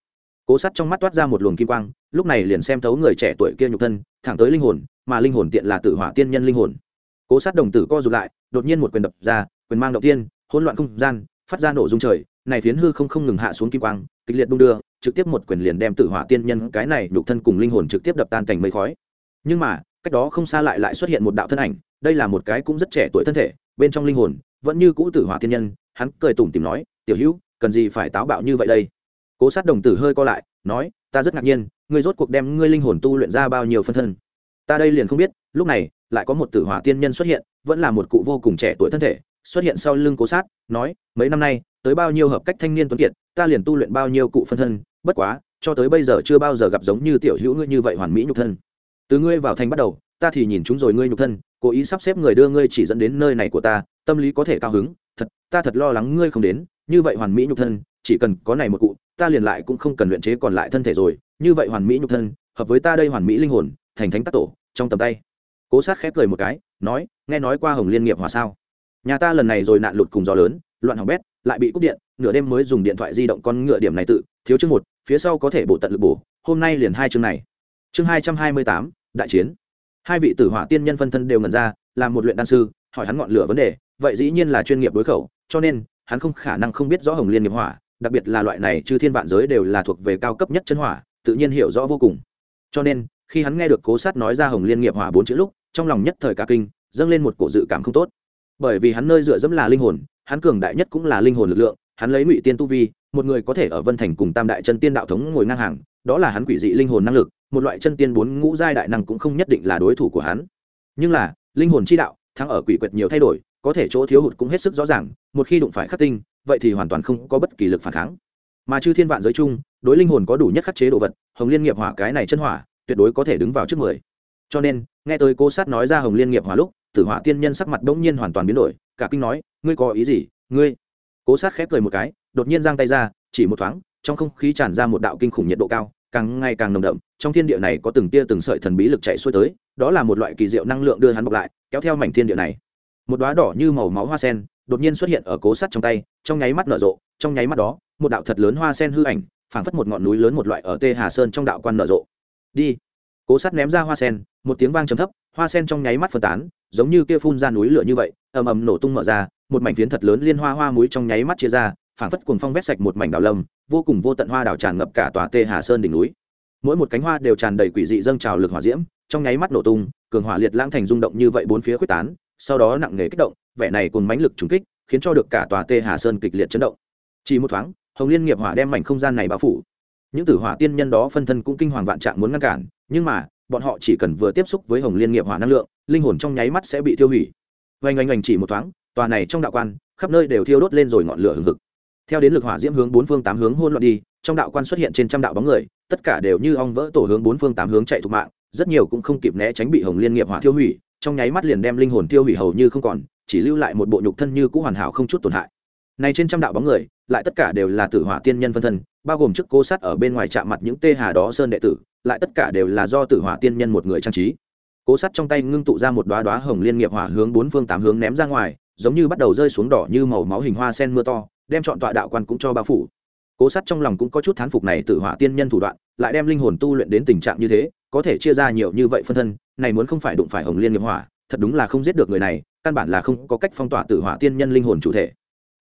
Cố sắt trong mắt toát ra một luồng kim quang, lúc này liền xem thấu người trẻ tuổi kia nhục thân, thẳng tới linh hồn, mà linh hồn tiện là tự hỏa tiên nhân linh hồn. Cố sát đồng tử co rụt lại, đột nhiên một quyền đập ra, quyền mang động tiên, hỗn loạn không gian, phát ra nổ dung trời, này phiến hư không không ngừng hạ xuống kim quang, kịch liệt đung đưa, trực tiếp một quyền liền đem tự hỏa tiên nhân, cái này nhục thân cùng linh hồn trực tiếp đập tan thành mây khói. Nhưng mà, cách đó không xa lại lại xuất hiện một đạo thân ảnh, đây là một cái cũng rất trẻ tuổi thân thể, bên trong linh hồn, vẫn như cũ tử hỏa tiên nhân, hắn cười tủm tìm nói tiểu hữu, cần gì phải táo bạo như vậy đây? Cố sát đồng tử hơi co lại, nói, ta rất ngạc nhiên, ngươi rốt cuộc đem ngươi linh hồn tu luyện ra bao nhiêu phân thân? Ta đây liền không biết, lúc này, lại có một tử hỏa tiên nhân xuất hiện, vẫn là một cụ vô cùng trẻ tuổi thân thể, xuất hiện sau lưng cố sát, nói, mấy năm nay, tới bao nhiêu hợp cách thanh niên tuấn kiệt, ta liền tu luyện bao nhiêu cụ phân thân, bất quá, cho tới bây giờ chưa bao giờ gặp giống như tiểu hữu ngươi như vậy hoàn mỹ nhục thân. Từ ngươi vào thành bắt đầu, ta thì nhìn chúng rồi ngươi nhục thân, cố ý sắp xếp người đưa ngươi chỉ dẫn đến nơi này của ta, tâm lý có thể cao hứng ta thật lo lắng ngươi không đến, như vậy hoàn mỹ nhục thân, chỉ cần có này một cụ, ta liền lại cũng không cần luyện chế còn lại thân thể rồi. Như vậy hoàn mỹ nhục thân, hợp với ta đây hoàn mỹ linh hồn, thành thánh tác tổ, trong tầm tay. Cố sát khép cười một cái, nói, nghe nói qua hồng liên nghiệp hòa sao? Nhà ta lần này rồi nạn lụt cùng gió lớn, loạn hỏng bét, lại bị cúp điện, nửa đêm mới dùng điện thoại di động con ngựa điểm này tự, thiếu chương một, phía sau có thể bổ tận lực bổ, hôm nay liền hai chương này. Chương hai trăm hai mươi tám, đại chiến. Hai vị tử hỏa tiên nhân phân thân đều ngẩn ra, làm một luyện đan sư, hỏi hắn ngọn lửa vấn đề, vậy dĩ nhiên là chuyên nghiệp đối khẩu cho nên, hắn không khả năng không biết rõ hồng liên nghiệp hỏa, đặc biệt là loại này chư thiên vạn giới đều là thuộc về cao cấp nhất chân hỏa, tự nhiên hiểu rõ vô cùng. Cho nên, khi hắn nghe được cố sát nói ra hồng liên nghiệp hỏa bốn chữ lúc, trong lòng nhất thời cả kinh, dâng lên một cổ dự cảm không tốt. Bởi vì hắn nơi dựa dẫm là linh hồn, hắn cường đại nhất cũng là linh hồn lực lượng, hắn lấy ngụy tiên tu vi, một người có thể ở vân thành cùng tam đại chân tiên đạo thống ngồi ngang hàng, đó là hắn quỷ dị linh hồn năng lực, một loại chân tiên bốn ngũ giai đại năng cũng không nhất định là đối thủ của hắn. Nhưng là, linh hồn chi đạo, thắng ở quỷ quyệt nhiều thay đổi có thể chỗ thiếu hụt cũng hết sức rõ ràng, một khi đụng phải khắc tinh, vậy thì hoàn toàn không có bất kỳ lực phản kháng. Mà chư thiên vạn giới chung, đối linh hồn có đủ nhất khắc chế đồ vật, hồng liên nghiệp hỏa cái này chân hỏa, tuyệt đối có thể đứng vào trước mười. Cho nên, nghe tới cô sát nói ra hồng liên nghiệp hỏa lúc, tử hỏa tiên nhân sắc mặt bỗng nhiên hoàn toàn biến đổi, cả kinh nói, ngươi có ý gì? Ngươi? Cố sát khép cười một cái, đột nhiên giang tay ra, chỉ một thoáng, trong không khí tràn ra một đạo kinh khủng nhiệt độ cao, càng ngày càng nồng đậm, trong thiên địa này có từng tia từng sợi thần bí lực chạy xuôi tới, đó là một loại kỳ diệu năng lượng đưa hắn bọc lại, kéo theo mảnh thiên địa này một đoá đỏ như màu máu hoa sen đột nhiên xuất hiện ở cố sắt trong tay, trong nháy mắt nở rộ, trong nháy mắt đó, một đạo thật lớn hoa sen hư ảnh, phảng phất một ngọn núi lớn một loại ở tê hà sơn trong đạo quan nở rộ. Đi. Cố sắt ném ra hoa sen, một tiếng vang trầm thấp, hoa sen trong nháy mắt phân tán, giống như kia phun ra núi lửa như vậy, ầm ầm nổ tung mở ra, một mảnh phiến thật lớn liên hoa hoa muối trong nháy mắt chia ra, phảng phất cuồng phong vét sạch một mảnh đảo lâm vô cùng vô tận hoa đảo tràn ngập cả tòa tê hà sơn đỉnh núi. Mỗi một cánh hoa đều tràn đầy quỷ dị dâng trào lực hỏa diễm, trong nháy mắt nổ tung, cường hỏa liệt lãng thành rung động như vậy bốn phía quyết tán sau đó nặng nề kích động, vẻ này cùng mãnh lực trùng kích, khiến cho được cả tòa tê hà sơn kịch liệt chấn động. Chỉ một thoáng, hồng liên nghiệp hỏa đem mảnh không gian này bao phủ. Những tử hỏa tiên nhân đó phân thân cũng kinh hoàng vạn trạng muốn ngăn cản, nhưng mà, bọn họ chỉ cần vừa tiếp xúc với hồng liên nghiệp hỏa năng lượng, linh hồn trong nháy mắt sẽ bị tiêu hủy. Oanh oanh oanh chỉ một thoáng, tòa này trong đạo quan, khắp nơi đều thiêu đốt lên rồi ngọn lửa hừng hực. Theo đến lực hỏa diễm hướng bốn phương tám hướng hôn loạn đi, trong đạo quan xuất hiện trên trăm đạo bóng người, tất cả đều như ong vỡ tổ hướng bốn phương tám hướng chạy thục mạng, rất nhiều cũng không kịp né tránh bị hồng liên nghiệp hỏa tiêu hủy trong nháy mắt liền đem linh hồn tiêu hủy hầu như không còn, chỉ lưu lại một bộ nhục thân như cũ hoàn hảo không chút tổn hại. Này trên trăm đạo bóng người, lại tất cả đều là tử hỏa tiên nhân phân thân, bao gồm chức cố sát ở bên ngoài chạm mặt những tê hà đó sơn đệ tử, lại tất cả đều là do tử hỏa tiên nhân một người trang trí. Cố sát trong tay ngưng tụ ra một đoá đoá hồng liên nghiệp hỏa hướng bốn phương tám hướng ném ra ngoài, giống như bắt đầu rơi xuống đỏ như màu máu hình hoa sen mưa to, đem chọn tọa đạo quan cũng cho bao phủ. Cố sát trong lòng cũng có chút thán phục này tử hỏa tiên nhân thủ đoạn, lại đem linh hồn tu luyện đến tình trạng như thế có thể chia ra nhiều như vậy phân thân, này muốn không phải đụng phải hồng liên nghiệp hỏa, thật đúng là không giết được người này, căn bản là không có cách phong tỏa tử hỏa tiên nhân linh hồn chủ thể.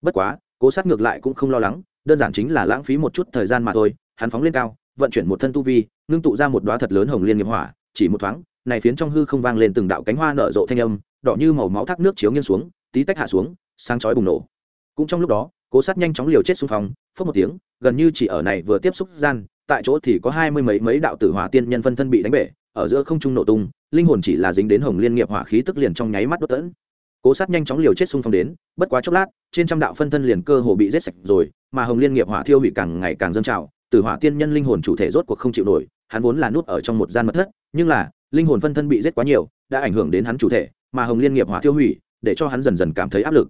Bất quá, cố sát ngược lại cũng không lo lắng, đơn giản chính là lãng phí một chút thời gian mà thôi, hắn phóng lên cao, vận chuyển một thân tu vi, ngưng tụ ra một đoá thật lớn hồng liên nghiệp hỏa, chỉ một thoáng, này phiến trong hư không vang lên từng đạo cánh hoa nở rộ thanh âm, đỏ như màu máu thác nước chiếu nghiêng xuống, tí tách hạ xuống, sáng chói bùng nổ. Cũng trong lúc đó, cố sát nhanh chóng liều chết xung phong phớt một tiếng, gần như chỉ ở này vừa tiếp xúc gian tại chỗ thì có hai mươi mấy mấy đạo tử hỏa tiên nhân phân thân bị đánh bể, ở giữa không trung nổ tung, linh hồn chỉ là dính đến hồng liên nghiệp hỏa khí tức liền trong nháy mắt đốt tẫn. Cố sát nhanh chóng liều chết xung phong đến, bất quá chốc lát, trên trăm đạo phân thân liền cơ hồ bị rết sạch rồi, mà hồng liên nghiệp hỏa thiêu hủy càng ngày càng dâng trào, tử hỏa tiên nhân linh hồn chủ thể rốt cuộc không chịu nổi, hắn vốn là nút ở trong một gian mật thất, nhưng là, linh hồn phân thân bị rết quá nhiều, đã ảnh hưởng đến hắn chủ thể, mà hồng liên nghiệp hỏa thiêu hủy, để cho hắn dần dần cảm thấy áp lực.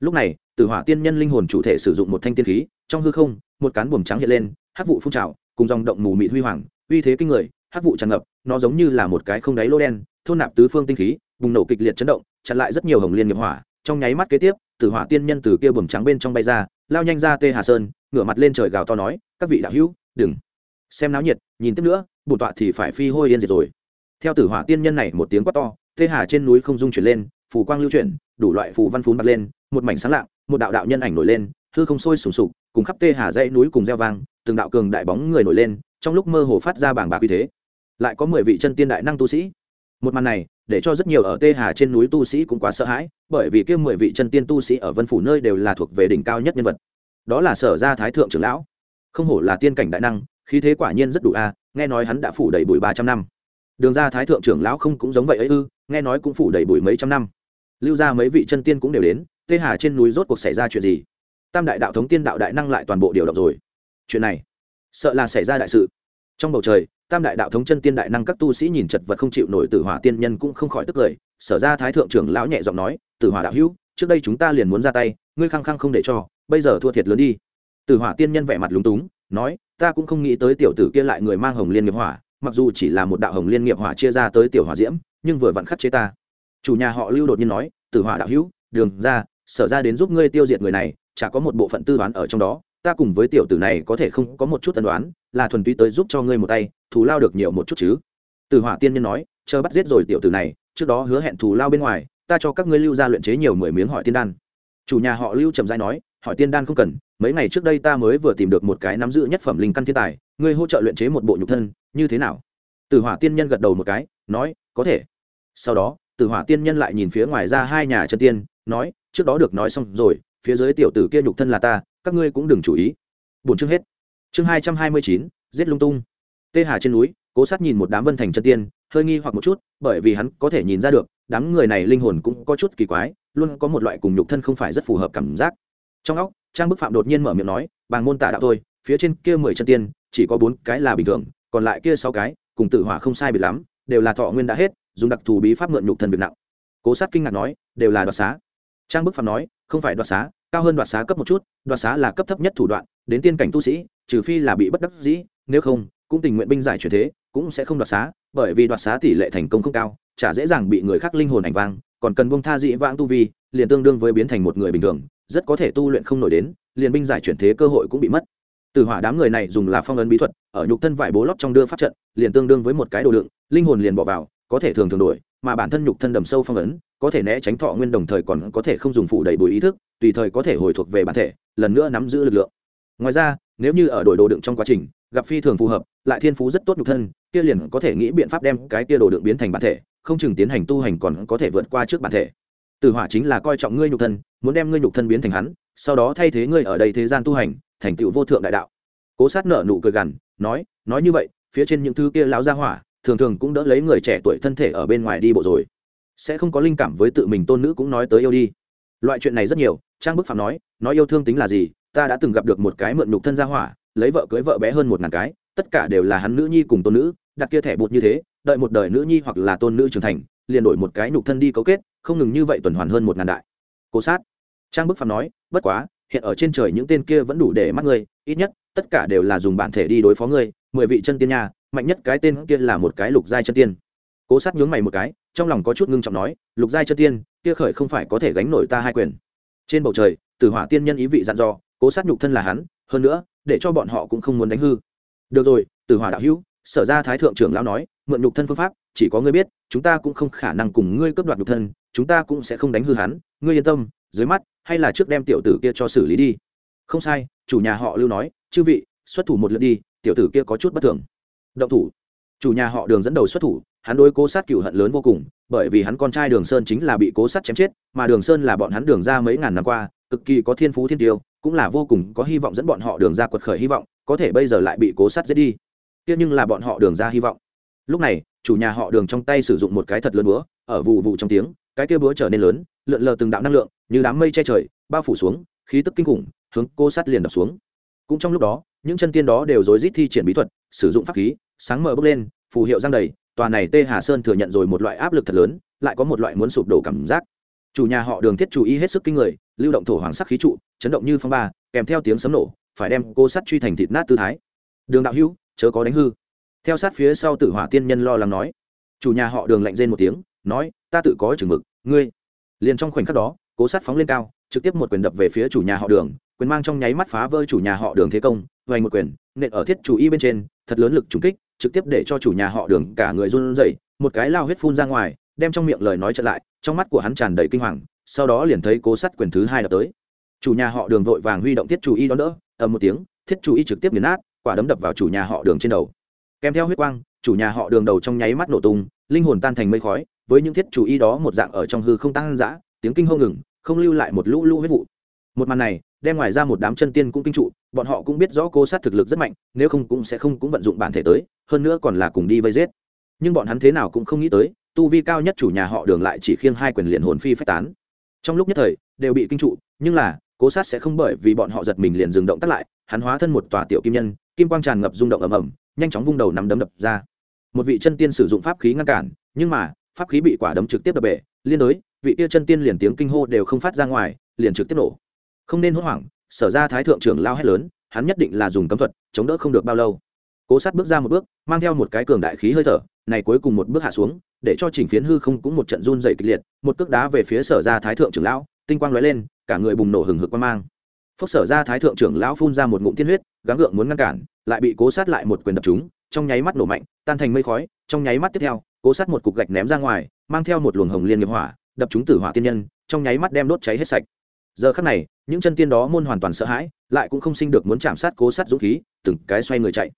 Lúc này, tử hỏa tiên nhân linh hồn chủ thể sử dụng một thanh tiên khí, trong hư không, một cán buồm trắng hiện lên, hắc vụ phun trào cùng dòng động mù mịt huy hoàng, uy thế kinh người, hắc vụ tràn ngập, nó giống như là một cái không đáy lô đen, thôn nạp tứ phương tinh khí, bùng nổ kịch liệt chấn động, chặn lại rất nhiều hồng liên nghiệp hỏa. Trong nháy mắt kế tiếp, tử hỏa tiên nhân từ kia bầm trắng bên trong bay ra, lao nhanh ra tê hà sơn, ngửa mặt lên trời gào to nói, các vị đạo hữu, đừng. Xem náo nhiệt, nhìn tiếp nữa, bổn tọa thì phải phi hôi yên diệt rồi. Theo tử hỏa tiên nhân này một tiếng quát to, tê hà trên núi không dung chuyển lên, phù quang lưu chuyển, đủ loại phù văn phún bật lên, một mảnh sáng lạng, một đạo đạo nhân ảnh nổi lên hư không sôi sùng sục, cùng khắp tê hà dãy núi cùng gieo vang, từng đạo cường đại bóng người nổi lên, trong lúc mơ hồ phát ra bảng bạc uy thế. Lại có mười vị chân tiên đại năng tu sĩ. Một màn này, để cho rất nhiều ở tê hà trên núi tu sĩ cũng quá sợ hãi, bởi vì kia mười vị chân tiên tu sĩ ở vân phủ nơi đều là thuộc về đỉnh cao nhất nhân vật. Đó là sở gia thái thượng trưởng lão. Không hổ là tiên cảnh đại năng, khí thế quả nhiên rất đủ a, nghe nói hắn đã phủ đầy bụi ba trăm năm. Đường ra thái thượng trưởng lão không cũng giống vậy ấy ư, nghe nói cũng phủ đầy bụi mấy trăm năm. Lưu ra mấy vị chân tiên cũng đều đến, tê hà trên núi rốt cuộc xảy ra chuyện gì? Tam đại đạo thống tiên đạo đại năng lại toàn bộ điều động rồi. Chuyện này, sợ là xảy ra đại sự. Trong bầu trời, tam đại đạo thống chân tiên đại năng các tu sĩ nhìn chật vật không chịu nổi tử hỏa tiên nhân cũng không khỏi tức cười sở ra thái thượng trưởng lão nhẹ giọng nói, tử hỏa đạo hữu, trước đây chúng ta liền muốn ra tay, ngươi khăng khăng không để cho, bây giờ thua thiệt lớn đi. Tử hỏa tiên nhân vẻ mặt lúng túng, nói, ta cũng không nghĩ tới tiểu tử kia lại người mang hồng liên nghiệp hỏa, mặc dù chỉ là một đạo hồng liên nghiệp hỏa chia ra tới tiểu hỏa diễm, nhưng vừa vặn khắc chế ta. Chủ nhà họ lưu đột nhiên nói, tử hỏa đạo hữu, đường ra, sở ra đến giúp ngươi tiêu diệt người này chả có một bộ phận tư đoán ở trong đó, ta cùng với tiểu tử này có thể không có một chút tân đoán, là thuần túy tới giúp cho ngươi một tay, thù lao được nhiều một chút chứ. Từ hỏa tiên nhân nói, chờ bắt giết rồi tiểu tử này, trước đó hứa hẹn thù lao bên ngoài, ta cho các ngươi lưu ra luyện chế nhiều mười miếng hỏi tiên đan. Chủ nhà họ lưu trầm dai nói hỏi tiên đan không cần, mấy ngày trước đây ta mới vừa tìm được một cái nắm giữ nhất phẩm linh căn thiên tài, ngươi hỗ trợ luyện chế một bộ nhục thân, như thế nào? Từ hỏa tiên nhân gật đầu một cái, nói, có thể. Sau đó, từ hỏa tiên nhân lại nhìn phía ngoài ra hai nhà chân tiên, nói, trước đó được nói xong rồi phía dưới tiểu tử kia nhục thân là ta các ngươi cũng đừng chú ý. Bốn chương hết. Chương hai trăm hai mươi chín giết lung tung. Tê hà trên núi cố sát nhìn một đám vân thành chân tiên hơi nghi hoặc một chút bởi vì hắn có thể nhìn ra được đám người này linh hồn cũng có chút kỳ quái luôn có một loại cùng nhục thân không phải rất phù hợp cảm giác. Trong óc trang bức phạm đột nhiên mở miệng nói bằng môn tả đạo thôi, phía trên kia mười chân tiên chỉ có bốn cái là bình thường còn lại kia sáu cái cùng tự hỏa không sai biệt lắm đều là thọ nguyên đã hết dùng đặc thù bí pháp mượn nhục thân việc nặng. Cố sát kinh ngạc nói đều là đoạt xá. Trang bức phạm nói không phải đoạt xá, cao hơn đoạt xá cấp một chút, đoạt xá là cấp thấp nhất thủ đoạn, đến tiên cảnh tu sĩ, trừ phi là bị bất đắc dĩ, nếu không, cũng tình nguyện binh giải truyền thế, cũng sẽ không đoạt xá, bởi vì đoạt xá tỷ lệ thành công không cao, chả dễ dàng bị người khác linh hồn ảnh vang, còn cần bông tha dị vãng tu vi, liền tương đương với biến thành một người bình thường, rất có thể tu luyện không nổi đến, liền binh giải chuyển thế cơ hội cũng bị mất. Từ hỏa đám người này dùng là phong ấn bí thuật, ở nhục thân vải bố lóc trong đưa pháp trận, liền tương đương với một cái đồ đựng, linh hồn liền bỏ vào, có thể thường thường đổi, mà bản thân nhục thân đầm sâu phong ấn có thể né tránh thọ nguyên đồng thời còn có thể không dùng phụ đầy bùi ý thức, tùy thời có thể hồi thuộc về bản thể, lần nữa nắm giữ lực lượng. Ngoài ra, nếu như ở đổi đồ đựng trong quá trình, gặp phi thường phù hợp, lại thiên phú rất tốt nhục thân, kia liền có thể nghĩ biện pháp đem cái kia đồ đựng biến thành bản thể, không chừng tiến hành tu hành còn có thể vượt qua trước bản thể. Tử hỏa chính là coi trọng ngươi nhục thân, muốn đem ngươi nhục thân biến thành hắn, sau đó thay thế ngươi ở đây thế gian tu hành, thành tựu vô thượng đại đạo. Cố sát nợ nụ cười gằn, nói nói như vậy, phía trên những thứ kia lão gia hỏa, thường thường cũng đỡ lấy người trẻ tuổi thân thể ở bên ngoài đi bộ rồi sẽ không có linh cảm với tự mình tôn nữ cũng nói tới yêu đi. Loại chuyện này rất nhiều, trang bức phạm nói nói yêu thương tính là gì, ta đã từng gặp được một cái mượn nhục thân gia hỏa, lấy vợ cưới vợ bé hơn một ngàn cái, tất cả đều là hắn nữ nhi cùng tôn nữ, đặt kia thẻ bụt như thế, đợi một đời nữ nhi hoặc là tôn nữ trưởng thành, liền đổi một cái nhục thân đi cấu kết, không ngừng như vậy tuần hoàn hơn một ngàn đại. Cố sát. Trang bức phạm nói, bất quá, hiện ở trên trời những tên kia vẫn đủ để mắt ngươi, ít nhất, tất cả đều là dùng bản thể đi đối phó ngươi, mười vị chân tiên nha, mạnh nhất cái tên kia là một cái lục giai chân tiên. Cố sát nhướng mày một cái trong lòng có chút ngưng trọng nói, lục giai chân tiên, kia khởi không phải có thể gánh nổi ta hai quyền. Trên bầu trời, tử hỏa tiên nhân ý vị dặn dò, cố sát nhục thân là hắn, hơn nữa, để cho bọn họ cũng không muốn đánh hư. Được rồi, tử hỏa đạo hữu, sở ra thái thượng trưởng lão nói, mượn nhục thân phương pháp, chỉ có ngươi biết, chúng ta cũng không khả năng cùng ngươi cướp đoạt nhục thân, chúng ta cũng sẽ không đánh hư hắn, ngươi yên tâm, dưới mắt, hay là trước đem tiểu tử kia cho xử lý đi. Không sai, chủ nhà họ lưu nói, chư vị, xuất thủ một lượt đi, tiểu tử kia có chút bất thường. Động thủ chủ nhà họ đường dẫn đầu xuất thủ, hắn đối cố sát cựu hận lớn vô cùng, bởi vì hắn con trai đường sơn chính là bị cố sát chém chết, mà đường sơn là bọn hắn đường ra mấy ngàn năm qua, cực kỳ có thiên phú thiên tiêu, cũng là vô cùng có hy vọng dẫn bọn họ đường ra quật khởi hy vọng, có thể bây giờ lại bị cố sát giết đi. Tiếc nhưng là bọn họ đường ra hy vọng. Lúc này, chủ nhà họ đường trong tay sử dụng một cái thật lớn búa, ở vụ vụ trong tiếng, cái kia búa trở nên lớn, lượn lờ từng đạo năng lượng, như đám mây che trời, bao phủ xuống, khí tức kinh khủng, hướng cố sát liền đập xuống. Cũng trong lúc đó, những chân tiên đó đều rối rít thi triển bí thuật, sử dụng pháp khí sáng mở bốc lên, phù hiệu giang đầy, tòa này tê hà sơn thừa nhận rồi một loại áp lực thật lớn, lại có một loại muốn sụp đổ cảm giác. Chủ nhà họ đường thiết chủ ý hết sức kinh người, lưu động thổ hoàng sắc khí trụ, chấn động như phong ba, kèm theo tiếng sấm nổ, phải đem cô sắt truy thành thịt nát tư thái. Đường đạo hữu, chớ có đánh hư. Theo sát phía sau tử hỏa tiên nhân lo lắng nói. Chủ nhà họ đường lạnh rên một tiếng, nói, ta tự có chừng mực, ngươi. Liền trong khoảnh khắc đó, cố sát phóng lên cao, trực tiếp một quyền đập về phía chủ nhà họ đường, quyền mang trong nháy mắt phá vỡ chủ nhà họ đường thế công, vành một quyền, nện ở thiết chủ y bên trên, thật lớn lực trúng kích trực tiếp để cho chủ nhà họ đường cả người run rẩy, một cái lao huyết phun ra ngoài, đem trong miệng lời nói trở lại, trong mắt của hắn tràn đầy kinh hoàng, sau đó liền thấy cố sắt quyền thứ hai đập tới. Chủ nhà họ đường vội vàng huy động thiết chủ y đón đỡ, ầm một tiếng, thiết chủ y trực tiếp nghiền nát, quả đấm đập vào chủ nhà họ đường trên đầu. Kèm theo huyết quang, chủ nhà họ đường đầu trong nháy mắt nổ tung, linh hồn tan thành mây khói, với những thiết chủ y đó một dạng ở trong hư không tăng dã tiếng kinh hô ngừng, không lưu lại một lũ lũ huyết vụ. Một màn này, đem ngoài ra một đám chân tiên cũng kinh trụ, bọn họ cũng biết rõ cô sát thực lực rất mạnh, nếu không cũng sẽ không cũng vận dụng bản thể tới hơn nữa còn là cùng đi vây giết. Nhưng bọn hắn thế nào cũng không nghĩ tới, tu vi cao nhất chủ nhà họ đường lại chỉ khiêng hai quyền liền hồn phi phách tán. Trong lúc nhất thời, đều bị kinh trụ, nhưng là, cố sát sẽ không bởi vì bọn họ giật mình liền dừng động tắt lại, hắn hóa thân một tòa tiểu kim nhân, kim quang tràn ngập rung động ầm ầm, nhanh chóng vung đầu nắm đấm đập ra. Một vị chân tiên sử dụng pháp khí ngăn cản, nhưng mà, pháp khí bị quả đấm trực tiếp đập bể, liên đối, vị kia chân tiên liền tiếng kinh hô đều không phát ra ngoài, liền trực tiếp nổ. Không nên hốt hoảng, sở ra thái thượng trưởng lao hét lớn, hắn nhất định là dùng cấm thuật, chống đỡ không được bao lâu cố sát bước ra một bước, mang theo một cái cường đại khí hơi thở, này cuối cùng một bước hạ xuống, để cho chỉnh phiến hư không cũng một trận run dày kịch liệt, một cước đá về phía sở ra thái thượng trưởng lão, tinh quang lóe lên, cả người bùng nổ hừng hực quan mang. Phốc sở ra thái thượng trưởng lão phun ra một ngụm tiên huyết, gắng gượng muốn ngăn cản, lại bị cố sát lại một quyền đập chúng trong nháy mắt nổ mạnh, tan thành mây khói, trong nháy mắt tiếp theo, cố sát một cục gạch ném ra ngoài, mang theo một luồng hồng liên nghiệp hỏa, đập chúng tử hỏa tiên nhân, trong nháy mắt đem đốt cháy hết sạch. Giờ khắc này, những chân tiên đó môn hoàn toàn sợ hãi, lại cũng không sinh được muốn chạm sát cố sát dũng khí, từng cái xoay người chạy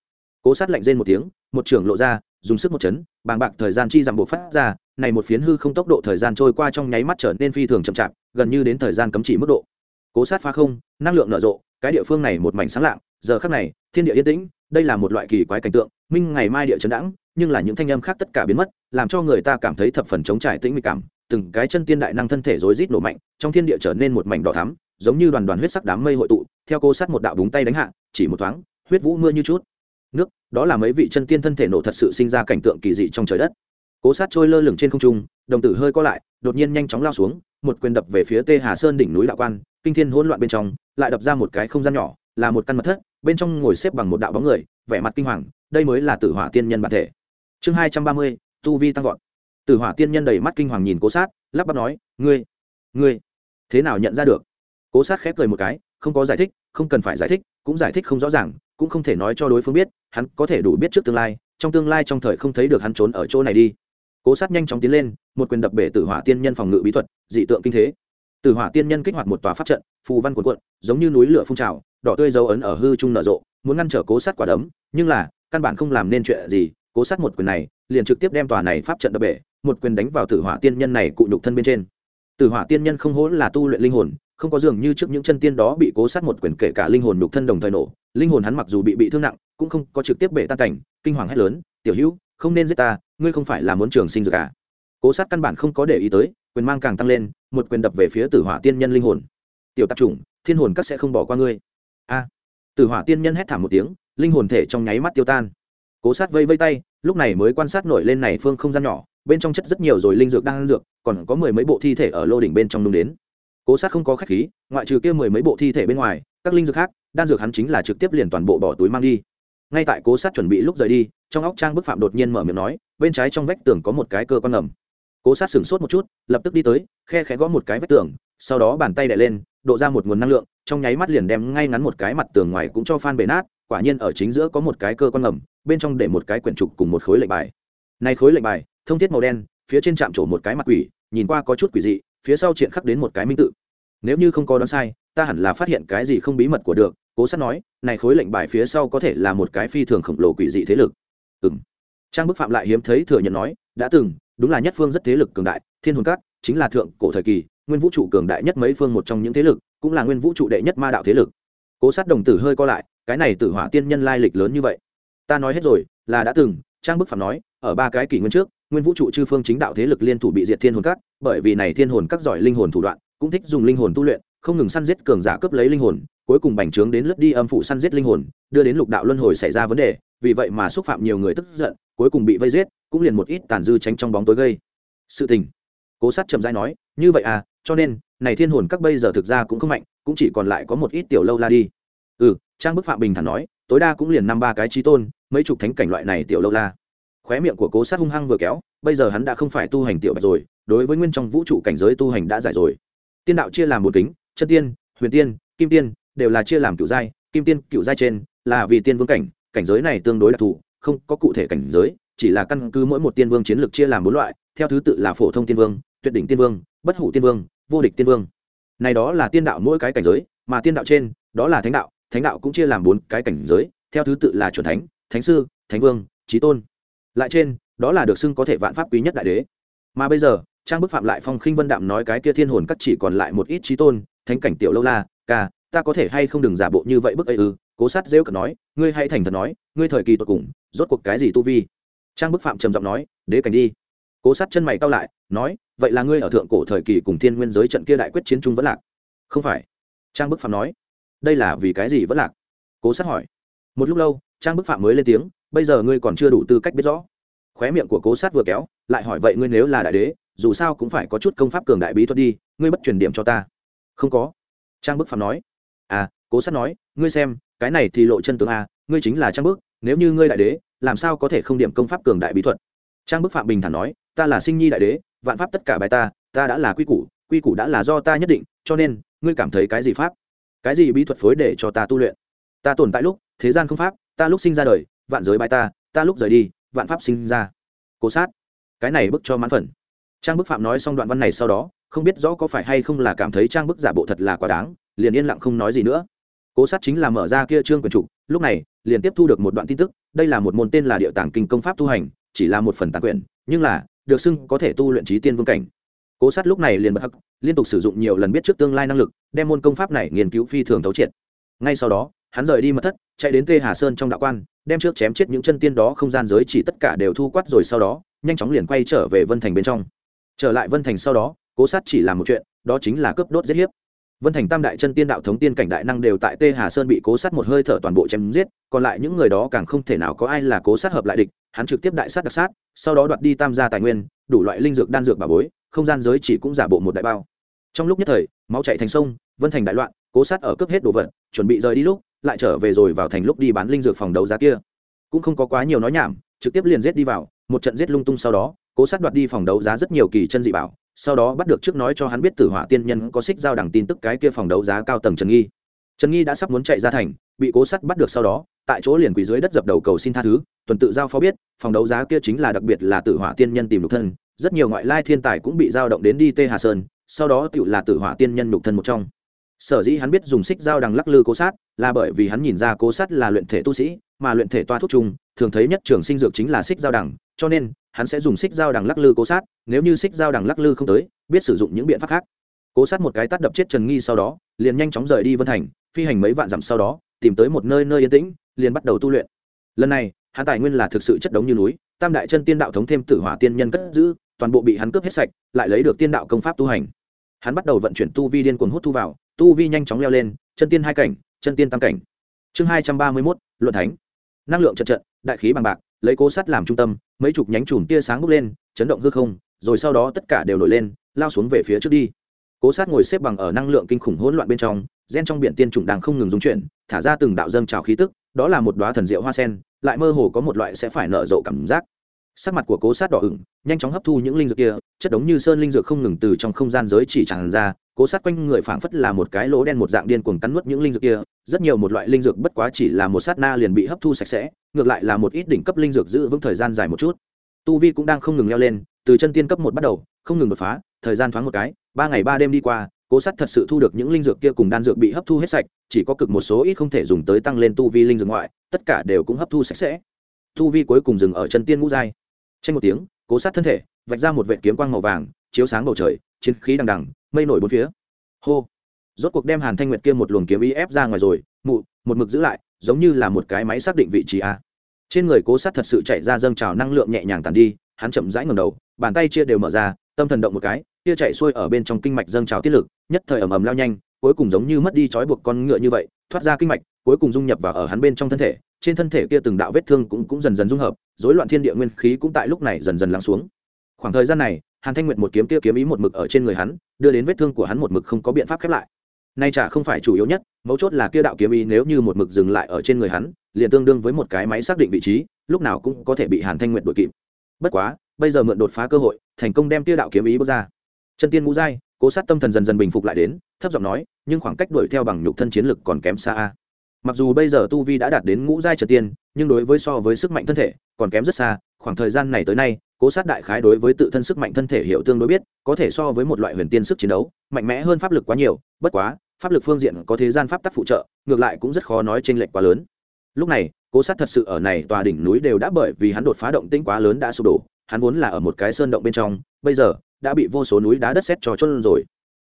cố sát lạnh rên một tiếng, một trưởng lộ ra, dùng sức một chấn, bàng bạc thời gian chi giảm bộ phát ra, này một phiến hư không tốc độ thời gian trôi qua trong nháy mắt trở nên phi thường chậm chạp, gần như đến thời gian cấm chỉ mức độ. Cố sát phá không, năng lượng nở rộ, cái địa phương này một mảnh sáng lạng, giờ khắc này, thiên địa yên tĩnh, đây là một loại kỳ quái cảnh tượng, minh ngày mai địa chấn đãng, nhưng là những thanh âm khác tất cả biến mất, làm cho người ta cảm thấy thập phần chống trải tĩnh mịch cảm, từng cái chân tiên đại năng thân thể rối rít nổ mạnh, trong thiên địa trở nên một mảnh đỏ thắm, giống như đoàn đoàn huyết sắc đám mây hội tụ, theo cô sát một đạo búng tay đánh hạ, chỉ một thoáng, huyết vũ mưa như chút đó là mấy vị chân tiên thân thể nổ thật sự sinh ra cảnh tượng kỳ dị trong trời đất. Cố sát trôi lơ lửng trên không trung, đồng tử hơi co lại, đột nhiên nhanh chóng lao xuống, một quyền đập về phía tê hà sơn đỉnh núi đạo quan, kinh thiên hỗn loạn bên trong, lại đập ra một cái không gian nhỏ, là một căn mật thất, bên trong ngồi xếp bằng một đạo bóng người, vẻ mặt kinh hoàng, đây mới là tử hỏa tiên nhân bản thể. Chương hai trăm ba mươi, tu vi tăng vọt. Tử hỏa tiên nhân đầy mắt kinh hoàng nhìn cố sát, lắp bắp nói, ngươi ngươi, thế nào nhận ra được? Cố sát khép cười một cái, không có giải thích, không cần phải giải thích, cũng giải thích không rõ ràng cũng không thể nói cho đối phương biết, hắn có thể đủ biết trước tương lai, trong tương lai trong thời không thấy được hắn trốn ở chỗ này đi. Cố sát nhanh chóng tiến lên, một quyền đập bể tử hỏa tiên nhân phòng ngự bí thuật, dị tượng kinh thế. Tử hỏa tiên nhân kích hoạt một tòa pháp trận, phù văn cuộn cuộn, giống như núi lửa phun trào, đỏ tươi dấu ấn ở hư trung nở rộ, muốn ngăn trở cố sát quả đấm, nhưng là, căn bản không làm nên chuyện gì, cố sát một quyền này, liền trực tiếp đem tòa này pháp trận đập bể, một quyền đánh vào tử hỏa tiên nhân này cụ nhục thân bên trên. Tử hỏa tiên nhân không hỗn là tu luyện linh hồn không có dường như trước những chân tiên đó bị cố sát một quyền kể cả linh hồn nhục thân đồng thời nổ, linh hồn hắn mặc dù bị bị thương nặng, cũng không có trực tiếp bể tan cảnh, kinh hoàng hét lớn, tiểu hữu, không nên giết ta, ngươi không phải là muốn trường sinh dược à? Cố sát căn bản không có để ý tới, quyền mang càng tăng lên, một quyền đập về phía tử hỏa tiên nhân linh hồn. Tiểu tạp chủng, thiên hồn các sẽ không bỏ qua ngươi. A. Tử hỏa tiên nhân hét thảm một tiếng, linh hồn thể trong nháy mắt tiêu tan. Cố sát vây vây tay, lúc này mới quan sát nổi lên này phương không gian nhỏ, bên trong chất rất nhiều rồi linh dược đang ăn dược, còn có mười mấy bộ thi thể ở lô đỉnh bên trong nung đến cố sát không có khách khí, ngoại trừ kia mười mấy bộ thi thể bên ngoài, các linh dược khác, đan dược hắn chính là trực tiếp liền toàn bộ bỏ túi mang đi. Ngay tại cố sát chuẩn bị lúc rời đi, trong óc trang bức phạm đột nhiên mở miệng nói, bên trái trong vách tường có một cái cơ quan ngầm. Cố sát sửng sốt một chút, lập tức đi tới, khe khẽ gõ một cái vách tường, sau đó bàn tay đẻ lên, độ ra một nguồn năng lượng, trong nháy mắt liền đem ngay ngắn một cái mặt tường ngoài cũng cho phan bể nát, quả nhiên ở chính giữa có một cái cơ quan ngầm, bên trong để một cái quyển trục cùng một khối lệnh bài. Này khối lệnh bài, thông thiết màu đen, phía trên chạm trổ một cái mặt quỷ, nhìn qua có chút quỷ dị phía sau triện khắc đến một cái minh tự. Nếu như không có đoán sai, ta hẳn là phát hiện cái gì không bí mật của được, cố sát nói, này khối lệnh bài phía sau có thể là một cái phi thường khổng lồ quỷ dị thế lực. Ừng trang bức phạm lại hiếm thấy thừa nhận nói, đã từng, đúng là nhất phương rất thế lực cường đại, thiên hồn cát chính là thượng cổ thời kỳ, nguyên vũ trụ cường đại nhất mấy phương một trong những thế lực, cũng là nguyên vũ trụ đệ nhất ma đạo thế lực. Cố sát đồng tử hơi co lại, cái này tử hỏa tiên nhân lai lịch lớn như vậy. Ta nói hết rồi, là đã từng, trang bức phạm nói, ở ba cái kỷ nguyên trước nguyên vũ trụ chư phương chính đạo thế lực liên thủ bị diệt thiên hồn các, bởi vì này thiên hồn các giỏi linh hồn thủ đoạn, cũng thích dùng linh hồn tu luyện, không ngừng săn giết cường giả cướp lấy linh hồn, cuối cùng bành trướng đến lướt đi âm phụ săn giết linh hồn, đưa đến lục đạo luân hồi xảy ra vấn đề, vì vậy mà xúc phạm nhiều người tức giận, cuối cùng bị vây giết, cũng liền một ít tàn dư tránh trong bóng tối gây sự tình. Cố sát chậm dai nói, như vậy à cho nên, này thiên hồn các bây giờ thực ra cũng không mạnh, cũng chỉ còn lại có một ít tiểu lâu la đi. Ừ trang bức phạm bình thản nói, tối đa cũng liền năm ba cái trí tôn, mấy chục thánh cảnh loại này tiểu lâu la khóe miệng của cố sát hung hăng vừa kéo, bây giờ hắn đã không phải tu hành tiểu bạch rồi, đối với nguyên trong vũ trụ cảnh giới tu hành đã giải rồi. Tiên đạo chia làm một kính, chân tiên, huyền tiên, kim tiên, đều là chia làm cựu giai, kim tiên cựu giai trên là vì tiên vương cảnh cảnh giới này tương đối đặc thù, không có cụ thể cảnh giới, chỉ là căn cứ mỗi một tiên vương chiến lược chia làm bốn loại, theo thứ tự là phổ thông tiên vương, tuyệt đỉnh tiên vương, bất hủ tiên vương, vô địch tiên vương. Này đó là tiên đạo mỗi cái cảnh giới, mà tiên đạo trên, đó là thánh đạo thánh đạo cũng chia làm bốn cái cảnh giới, theo thứ tự là chuẩn thánh thánh sư, thánh vương trí tôn lại trên, đó là được xưng có thể vạn pháp quý nhất đại đế. Mà bây giờ, trang bức phạm lại phong khinh vân đạm nói cái kia thiên hồn cắt chỉ còn lại một ít trí tôn, thánh cảnh tiểu lâu la, ca, ta có thể hay không đừng giả bộ như vậy bức ấy ư? Cố sát rêu cợt nói, ngươi hay thành thật nói, ngươi thời kỳ tột cùng, rốt cuộc cái gì tu vi? Trang bức phạm trầm giọng nói, đế cảnh đi. Cố sát chân mày cao lại, nói, vậy là ngươi ở thượng cổ thời kỳ cùng thiên nguyên giới trận kia đại quyết chiến trung vẫn lạc. Không phải. Trang bức phạm nói, đây là vì cái gì vẫn lạc? Cố sát hỏi. Một lúc lâu, trang bức phạm mới lên tiếng bây giờ ngươi còn chưa đủ tư cách biết rõ. Khóe miệng của cố sát vừa kéo, lại hỏi vậy ngươi nếu là đại đế, dù sao cũng phải có chút công pháp cường đại bí thuật đi, ngươi bất truyền điểm cho ta. Không có. Trang bức phạm nói. À cố sát nói, ngươi xem, cái này thì lộ chân tướng a ngươi chính là trang bức, nếu như ngươi đại đế, làm sao có thể không điểm công pháp cường đại bí thuật? Trang bức phạm bình thản nói, ta là sinh nhi đại đế, vạn pháp tất cả bài ta ta đã là quy củ quy củ đã là do ta nhất định, cho nên, ngươi cảm thấy cái gì pháp? Cái gì bí thuật phối để cho ta tu luyện? Ta tồn tại lúc, thế gian không pháp, ta lúc sinh ra đời vạn giới bài ta ta lúc rời đi, vạn pháp sinh ra. Cố sát. Cái này bức cho mãn phần. Trang bức phạm nói xong đoạn văn này sau đó, không biết rõ có phải hay không là cảm thấy trang bức giả bộ thật là quá đáng, liền yên lặng không nói gì nữa. Cố sát chính là mở ra kia trương quyền trục, lúc này, liền tiếp thu được một đoạn tin tức, đây là một môn tên là địa tàng kinh công pháp tu hành, chỉ là một phần tàn quyền nhưng là, được xưng có thể tu luyện trí tiên vương cảnh. Cố sát lúc này liền bật hắc, liên tục sử dụng nhiều lần biết trước tương lai năng lực, đem môn công pháp này nghiên cứu phi thường thấu triệt. Ngay sau đó, hắn rời đi mật thất chạy đến tê hà sơn trong đạo quan, đem trước chém chết những chân tiên đó không gian giới chỉ tất cả đều thu quát rồi sau đó, nhanh chóng liền quay trở về vân thành bên trong. Trở lại vân thành sau đó, cố sát chỉ làm một chuyện, đó chính là cướp đốt giết hiếp. Vân thành tam đại chân tiên đạo thống tiên cảnh đại năng đều tại tê hà sơn bị cố sát một hơi thở toàn bộ chém giết, còn lại những người đó càng không thể nào có ai là cố sát hợp lại địch, hắn trực tiếp đại sát đặc sát, sau đó đoạt đi tam gia tài nguyên, đủ loại linh dược đan dược bà bối, không gian giới chỉ cũng giả bộ một đại bao. Trong lúc nhất thời, máu chạy thành sông, vân thành đại loạn, cố sát ở cướp hết đồ vật, chuẩn bị rời đi lúc lại trở về rồi vào thành lúc đi bán linh dược phòng đấu giá kia. Cũng không có quá nhiều nói nhảm, trực tiếp liền giết đi vào, một trận giết lung tung sau đó, cố sát đoạt đi phòng đấu giá rất nhiều kỳ chân dị bảo, sau đó bắt được trước nói cho hắn biết tử hỏa tiên nhân có xích giao đẳng tin tức cái kia phòng đấu giá cao tầng trần nghi. Trần nghi đã sắp muốn chạy ra thành, bị cố sát bắt được sau đó, tại chỗ liền quỳ dưới đất dập đầu cầu xin tha thứ, tuần tự giao phó biết, phòng đấu giá kia chính là đặc biệt là tử hỏa tiên nhân tìm lục thân, rất nhiều ngoại lai thiên tài cũng bị giao động đến đi tê hà sơn, sau đó tựu là tử hỏa tiên nhân lục thân một trong sở dĩ hắn biết dùng xích dao đằng lắc lư cố sát là bởi vì hắn nhìn ra cố sát là luyện thể tu sĩ, mà luyện thể toa thuốc chung thường thấy nhất trường sinh dược chính là xích dao đằng, cho nên hắn sẽ dùng xích dao đằng lắc lư cố sát, nếu như xích dao đằng lắc lư không tới, biết sử dụng những biện pháp khác. Cố sát một cái tắt đập chết trần nghi sau đó, liền nhanh chóng rời đi vân thành, phi hành mấy vạn dặm sau đó, tìm tới một nơi nơi yên tĩnh, liền bắt đầu tu luyện. Lần này, hắn tài nguyên là thực sự chất đống như núi, tam đại chân tiên đạo thống thêm tử hỏa tiên nhân cất giữ, toàn bộ bị hắn cướp hết sạch, lại lấy được tiên đạo công pháp tu hành. Hắn bắt đầu vận chuyển tu vi điên cuồng hút thu vào tu vi nhanh chóng leo lên, chân tiên hai cảnh, chân tiên tam cảnh. Chương hai trăm ba mươi mốt, luận thánh. Năng lượng trận trận, đại khí bằng bạc, lấy cố sắt làm trung tâm, mấy chục nhánh chùm tia sáng bốc lên, chấn động hư không, rồi sau đó tất cả đều nổi lên, lao xuống về phía trước đi. Cố sát ngồi xếp bằng ở năng lượng kinh khủng hỗn loạn bên trong, gen trong biển tiên trùng đang không ngừng dung chuyển, thả ra từng đạo dâng trào khí tức, đó là một đoá thần diệu hoa sen, lại mơ hồ có một loại sẽ phải nở rộ cảm giác sắc mặt của cố sát đỏ ửng, nhanh chóng hấp thu những linh dược kia, chất đống như sơn linh dược không ngừng từ trong không gian giới chỉ tràn ra, cố sát quanh người phảng phất là một cái lỗ đen một dạng điên cuồng cắn nuốt những linh dược kia. Rất nhiều một loại linh dược bất quá chỉ là một sát na liền bị hấp thu sạch sẽ, ngược lại là một ít đỉnh cấp linh dược giữ vững thời gian dài một chút. Tu vi cũng đang không ngừng leo lên, từ chân tiên cấp một bắt đầu, không ngừng đột phá, thời gian thoáng một cái, ba ngày ba đêm đi qua, cố sát thật sự thu được những linh dược kia cùng đan dược bị hấp thu hết sạch, chỉ có cực một số ít không thể dùng tới tăng lên tu vi linh dược ngoại, tất cả đều cũng hấp thu sạch sẽ. Tu vi cuối cùng dừng ở chân tiên ngũ giai tranh một tiếng, cố sát thân thể, vạch ra một vệ kiếm quang màu vàng, chiếu sáng bầu trời, chiến khí đằng đằng, mây nổi bốn phía. Hô! Rốt cuộc đem hàn thanh nguyệt kia một luồng kiếm ý ép ra ngoài rồi, mụ, một mực giữ lại, giống như là một cái máy xác định vị trí a. Trên người cố sát thật sự chạy ra dâng trào năng lượng nhẹ nhàng tàn đi, hắn chậm rãi ngầm đầu, bàn tay chia đều mở ra, tâm thần động một cái, kia chạy xuôi ở bên trong kinh mạch dâng trào tiết lực, nhất thời ầm ầm lao nhanh, cuối cùng giống như mất đi trói buộc con ngựa như vậy, thoát ra kinh mạch, cuối cùng dung nhập vào ở hắn bên trong thân thể trên thân thể kia từng đạo vết thương cũng cũng dần dần dung hợp, rối loạn thiên địa nguyên khí cũng tại lúc này dần dần lắng xuống. Khoảng thời gian này, hàn thanh nguyệt một kiếm kia kiếm ý một mực ở trên người hắn, đưa đến vết thương của hắn một mực không có biện pháp khép lại. Nay chả không phải chủ yếu nhất, mấu chốt là kia đạo kiếm ý nếu như một mực dừng lại ở trên người hắn, liền tương đương với một cái máy xác định vị trí, lúc nào cũng có thể bị hàn thanh nguyệt đuổi kịp. Bất quá, bây giờ mượn đột phá cơ hội, thành công đem kia đạo kiếm ý bước ra. Chân tiên ngũ giai, cố sát tâm thần dần dần bình phục lại đến, thấp giọng nói, nhưng khoảng cách đuổi theo bằng nhục thân chiến lực còn kém xa a mặc dù bây giờ tu vi đã đạt đến ngũ giai trở tiên, nhưng đối với so với sức mạnh thân thể, còn kém rất xa, khoảng thời gian này tới nay, cố sát đại khái đối với tự thân sức mạnh thân thể hiểu tương đối biết, có thể so với một loại huyền tiên sức chiến đấu, mạnh mẽ hơn pháp lực quá nhiều, bất quá, pháp lực phương diện có thế gian pháp tắc phụ trợ, ngược lại cũng rất khó nói t r ê n lệch quá lớn. Lúc này, cố sát thật sự ở này tòa đỉnh núi đều đã bởi vì hắn đột phá động tĩnh quá lớn đã sụp đổ, hắn vốn là ở một cái sơn động bên trong, bây giờ, đã bị vô số núi đá đất xét trò chốt rồi.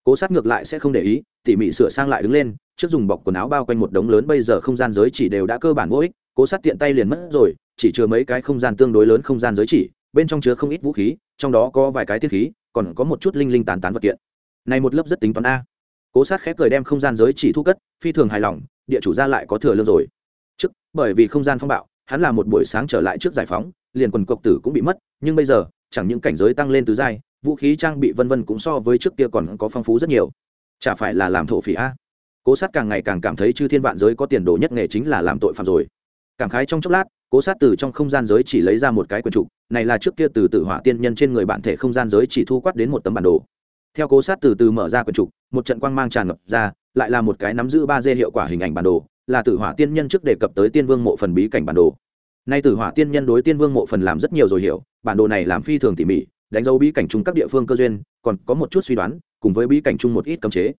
Cố sát ngược lại sẽ không để ý, tỉ mỉ sửa sang lại đứng lên trước dùng bọc quần áo bao quanh một đống lớn, bây giờ không gian giới chỉ đều đã cơ bản vô ích, cố sát tiện tay liền mất rồi, chỉ chứa mấy cái không gian tương đối lớn không gian giới chỉ, bên trong chứa không ít vũ khí, trong đó có vài cái tiết khí, còn có một chút linh linh tán tán vật kiện. Này một lớp rất tính toán a. Cố sát khép cười đem không gian giới chỉ thu cất, phi thường hài lòng, địa chủ ra lại có thừa lương rồi. Trước, bởi vì không gian phong bạo, hắn là một buổi sáng trở lại trước giải phóng, liền quần cộc tử cũng bị mất, nhưng bây giờ, chẳng những cảnh giới tăng lên tứ giai, vũ khí trang bị vân vân cũng so với trước kia còn có phong phú rất nhiều. Chả phải là làm thổ phỉ a cố sát càng ngày càng cảm thấy chư thiên vạn giới có tiền đồ nhất nghề chính là làm tội phạm rồi. Cảm khái trong chốc lát, cố sát từ trong không gian giới chỉ lấy ra một cái quyển trục, này là trước kia từ tử hỏa tiên nhân trên người bản thể không gian giới chỉ thu quát đến một tấm bản đồ. Theo cố sát từ từ mở ra quyển trục, một trận quang mang tràn ngập ra, lại là một cái nắm giữ ba d hiệu quả hình ảnh bản đồ, là tử hỏa tiên nhân trước đề cập tới tiên vương mộ phần bí cảnh bản đồ. Nay tử hỏa tiên nhân đối tiên vương mộ phần làm rất nhiều rồi hiểu, bản đồ này làm phi thường tỉ mỉ, đánh dấu bí cảnh chung các địa phương cơ duyên, còn có một chút suy đoán, cùng với bí cảnh chung một ít cấm chế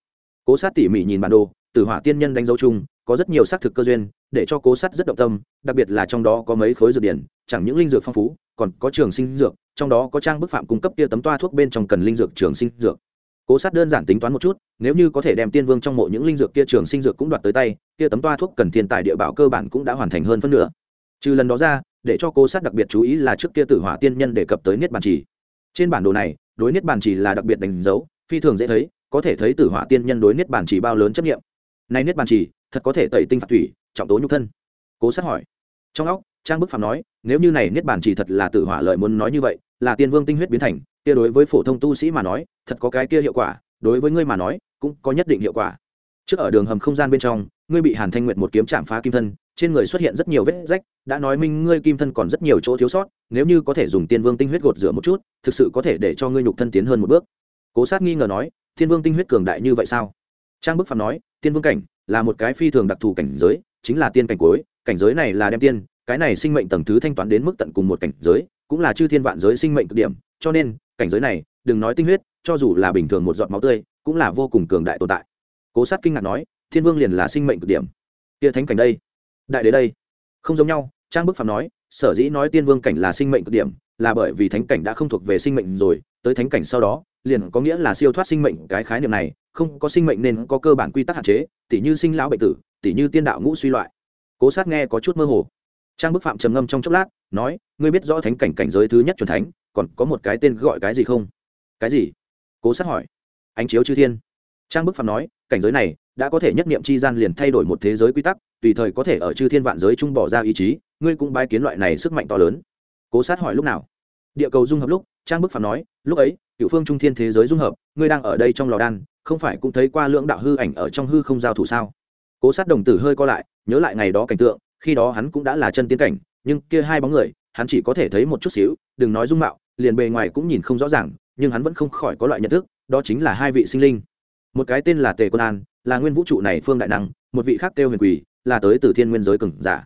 cố sát tỉ mỉ nhìn bản đồ, tử hỏa tiên nhân đánh dấu chung, có rất nhiều xác thực cơ duyên, để cho cố sát rất động tâm, đặc biệt là trong đó có mấy khối dược điển, chẳng những linh dược phong phú, còn có trường sinh dược, trong đó có trang bức phạm cung cấp kia tấm toa thuốc bên trong cần linh dược trường sinh dược. Cố sát đơn giản tính toán một chút, nếu như có thể đem tiên vương trong mộ những linh dược kia trường sinh dược cũng đoạt tới tay kia tấm toa thuốc cần thiên tài địa bảo cơ bản cũng đã hoàn thành hơn phân nửa. Trừ lần đó ra, để cho cố sát đặc biệt chú ý là trước kia tử hỏa tiên nhân đề cập tới niết bàn trì. Trên bản đồ này, đối niết bàn trì là đặc biệt đánh dấu, phi thường dễ thấy có thể thấy tử hỏa tiên nhân đối niết bàn chỉ bao lớn chấp nghiệm. Nay niết bàn chỉ thật có thể tẩy tinh phạt thủy, trọng tố nhục thân. Cố sát hỏi. Trong óc, trang bức phạm nói, nếu như này niết bàn chỉ thật là tử hỏa lợi muốn nói như vậy, là tiên vương tinh huyết biến thành, kia đối với phổ thông tu sĩ mà nói, thật có cái kia hiệu quả, đối với ngươi mà nói, cũng có nhất định hiệu quả. Trước ở đường hầm không gian bên trong, ngươi bị hàn thanh nguyệt một kiếm chạm phá kim thân, trên người xuất hiện rất nhiều vết rách, đã nói minh ngươi kim thân còn rất nhiều chỗ thiếu sót, nếu như có thể dùng tiên vương tinh huyết gột rửa một chút, thực sự có thể để cho ngươi nhục thân tiến hơn một bước. Cố sát nghi ngờ nói thiên vương tinh huyết cường đại như vậy sao? Trang bức phạm nói, tiên vương cảnh là một cái phi thường đặc thù cảnh giới, chính là tiên cảnh cuối, cảnh giới này là đem tiên, cái này sinh mệnh tầng thứ thanh toán đến mức tận cùng một cảnh giới, cũng là chư thiên vạn giới sinh mệnh cực điểm, cho nên, cảnh giới này, đừng nói tinh huyết, cho dù là bình thường một giọt máu tươi, cũng là vô cùng cường đại tồn tại. Cố sát kinh ngạc nói, thiên vương liền là sinh mệnh cực điểm. Tia thánh cảnh đây, đại đế đây, không giống nhau, trang bức phạm nói, sở dĩ nói tiên vương cảnh là sinh mệnh cực điểm, là bởi vì thánh cảnh đã không thuộc về sinh mệnh rồi, tới thánh cảnh sau đó liền có nghĩa là siêu thoát sinh mệnh cái khái niệm này, không có sinh mệnh nên có cơ bản quy tắc hạn chế, tỉ như sinh lão bệnh tử, tỉ như tiên đạo ngũ suy loại. Cố sát nghe có chút mơ hồ. Trang bức phạm trầm ngâm trong chốc lát, nói, ngươi biết rõ thánh cảnh cảnh giới thứ nhất c thánh, còn có một cái tên gọi cái gì không? Cái gì? Cố sát hỏi. Ánh chiếu chư thiên. Trang bức phạm nói, cảnh giới này đã có thể nhất niệm chi gian liền thay đổi một thế giới quy tắc, tùy thời có thể ở chư thiên vạn giới trung bỏ ra ý chí, ngươi cũng bái kiến loại này sức mạnh to lớn. Cố sát hỏi lúc nào? Địa cầu dung hợp lúc, trang bức phạm nói, lúc ấy cựu phương trung thiên thế giới dung hợp, ngươi đang ở đây trong lò đan, không phải cũng thấy qua lưỡng đạo hư ảnh ở trong hư không giao thủ sao? Cố sát đồng tử hơi co lại, nhớ lại ngày đó cảnh tượng, khi đó hắn cũng đã là chân tiến cảnh, nhưng kia hai bóng người, hắn chỉ có thể thấy một chút xíu, đừng nói dung mạo, liền bề ngoài cũng nhìn không rõ ràng, nhưng hắn vẫn không khỏi có loại nhận thức, đó chính là hai vị sinh linh. Một cái tên là tề quân an, là nguyên vũ trụ này phương đại năng, một vị khác kêu huyền quỳ, là tới từ thiên nguyên giới cừng giả.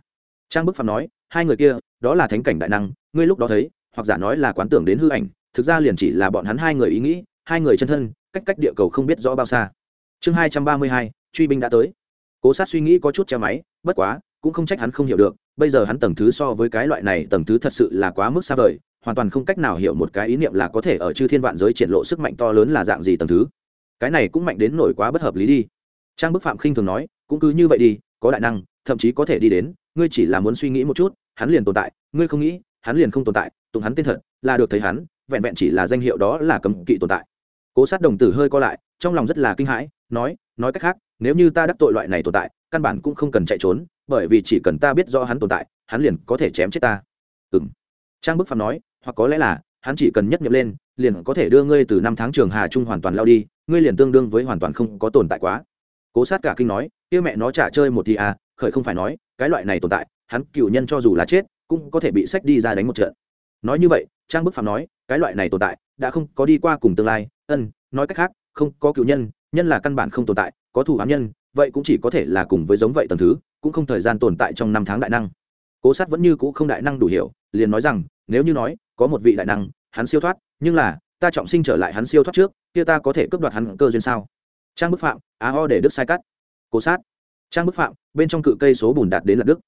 Trang bức phạm nói, hai người kia, đó là thánh cảnh đại năng, ngươi lúc đó thấy, hoặc giả nói là quán tưởng đến hư ảnh thực ra liền chỉ là bọn hắn hai người ý nghĩ, hai người chân thân, cách cách địa cầu không biết rõ bao xa. Chương hai trăm ba mươi hai, truy binh đã tới. Cố sát suy nghĩ có chút che máy, bất quá, cũng không trách hắn không hiểu được, bây giờ hắn tầng thứ so với cái loại này tầng thứ thật sự là quá mức xa vời, hoàn toàn không cách nào hiểu một cái ý niệm là có thể ở chư thiên vạn giới triển lộ sức mạnh to lớn là dạng gì tầng thứ. Cái này cũng mạnh đến nổi quá bất hợp lý đi. Trang bức phạm khinh thường nói, cũng cứ như vậy đi, có đại năng, thậm chí có thể đi đến, ngươi chỉ là muốn suy nghĩ một chút, hắn liền tồn tại, ngươi không nghĩ, hắn liền không tồn tại, tụng hắn tên thật, là được thấy hắn vẹn vẹn chỉ là danh hiệu đó là cấm kỵ tồn tại. Cố sát đồng tử hơi co lại, trong lòng rất là kinh hãi, nói nói cách khác, nếu như ta đắc tội loại này tồn tại, căn bản cũng không cần chạy trốn, bởi vì chỉ cần ta biết do hắn tồn tại, hắn liền có thể chém chết ta. Ừ m trang bức phạm nói, hoặc có lẽ là, hắn chỉ cần nhất nhập lên, liền có thể đưa ngươi từ năm tháng trường hà trung hoàn toàn lao đi, ngươi liền tương đương với hoàn toàn không có tồn tại quá. Cố sát cả kinh nói, kia mẹ nó trả chơi một thì à khởi không phải nói, cái loại này tồn tại, hắn cựu nhân cho dù là chết, cũng có thể bị sách đi ra đánh một trận. Nói như vậy trang bức phạm nói, cái loại này tồn tại, đã không có đi qua cùng tương lai. Ân, nói cách khác, không có cựu nhân nhân là căn bản không tồn tại, có thủ ám nhân, vậy cũng chỉ có thể là cùng với giống vậy tầng thứ, cũng không thời gian tồn tại trong năm tháng đại năng. Cố sát vẫn như c ũ không đại năng đủ hiểu, liền nói rằng, nếu như nói, có một vị đại năng, hắn siêu thoát, nhưng là, ta trọng sinh trở lại hắn siêu thoát trước, kia ta có thể cướp đoạt hắn cơ duyên sao? Trang bức phạm, á ho để đức sai cắt. Cố sát. Trang bức phạm, bên trong cự cây số bùn đạt đến là đức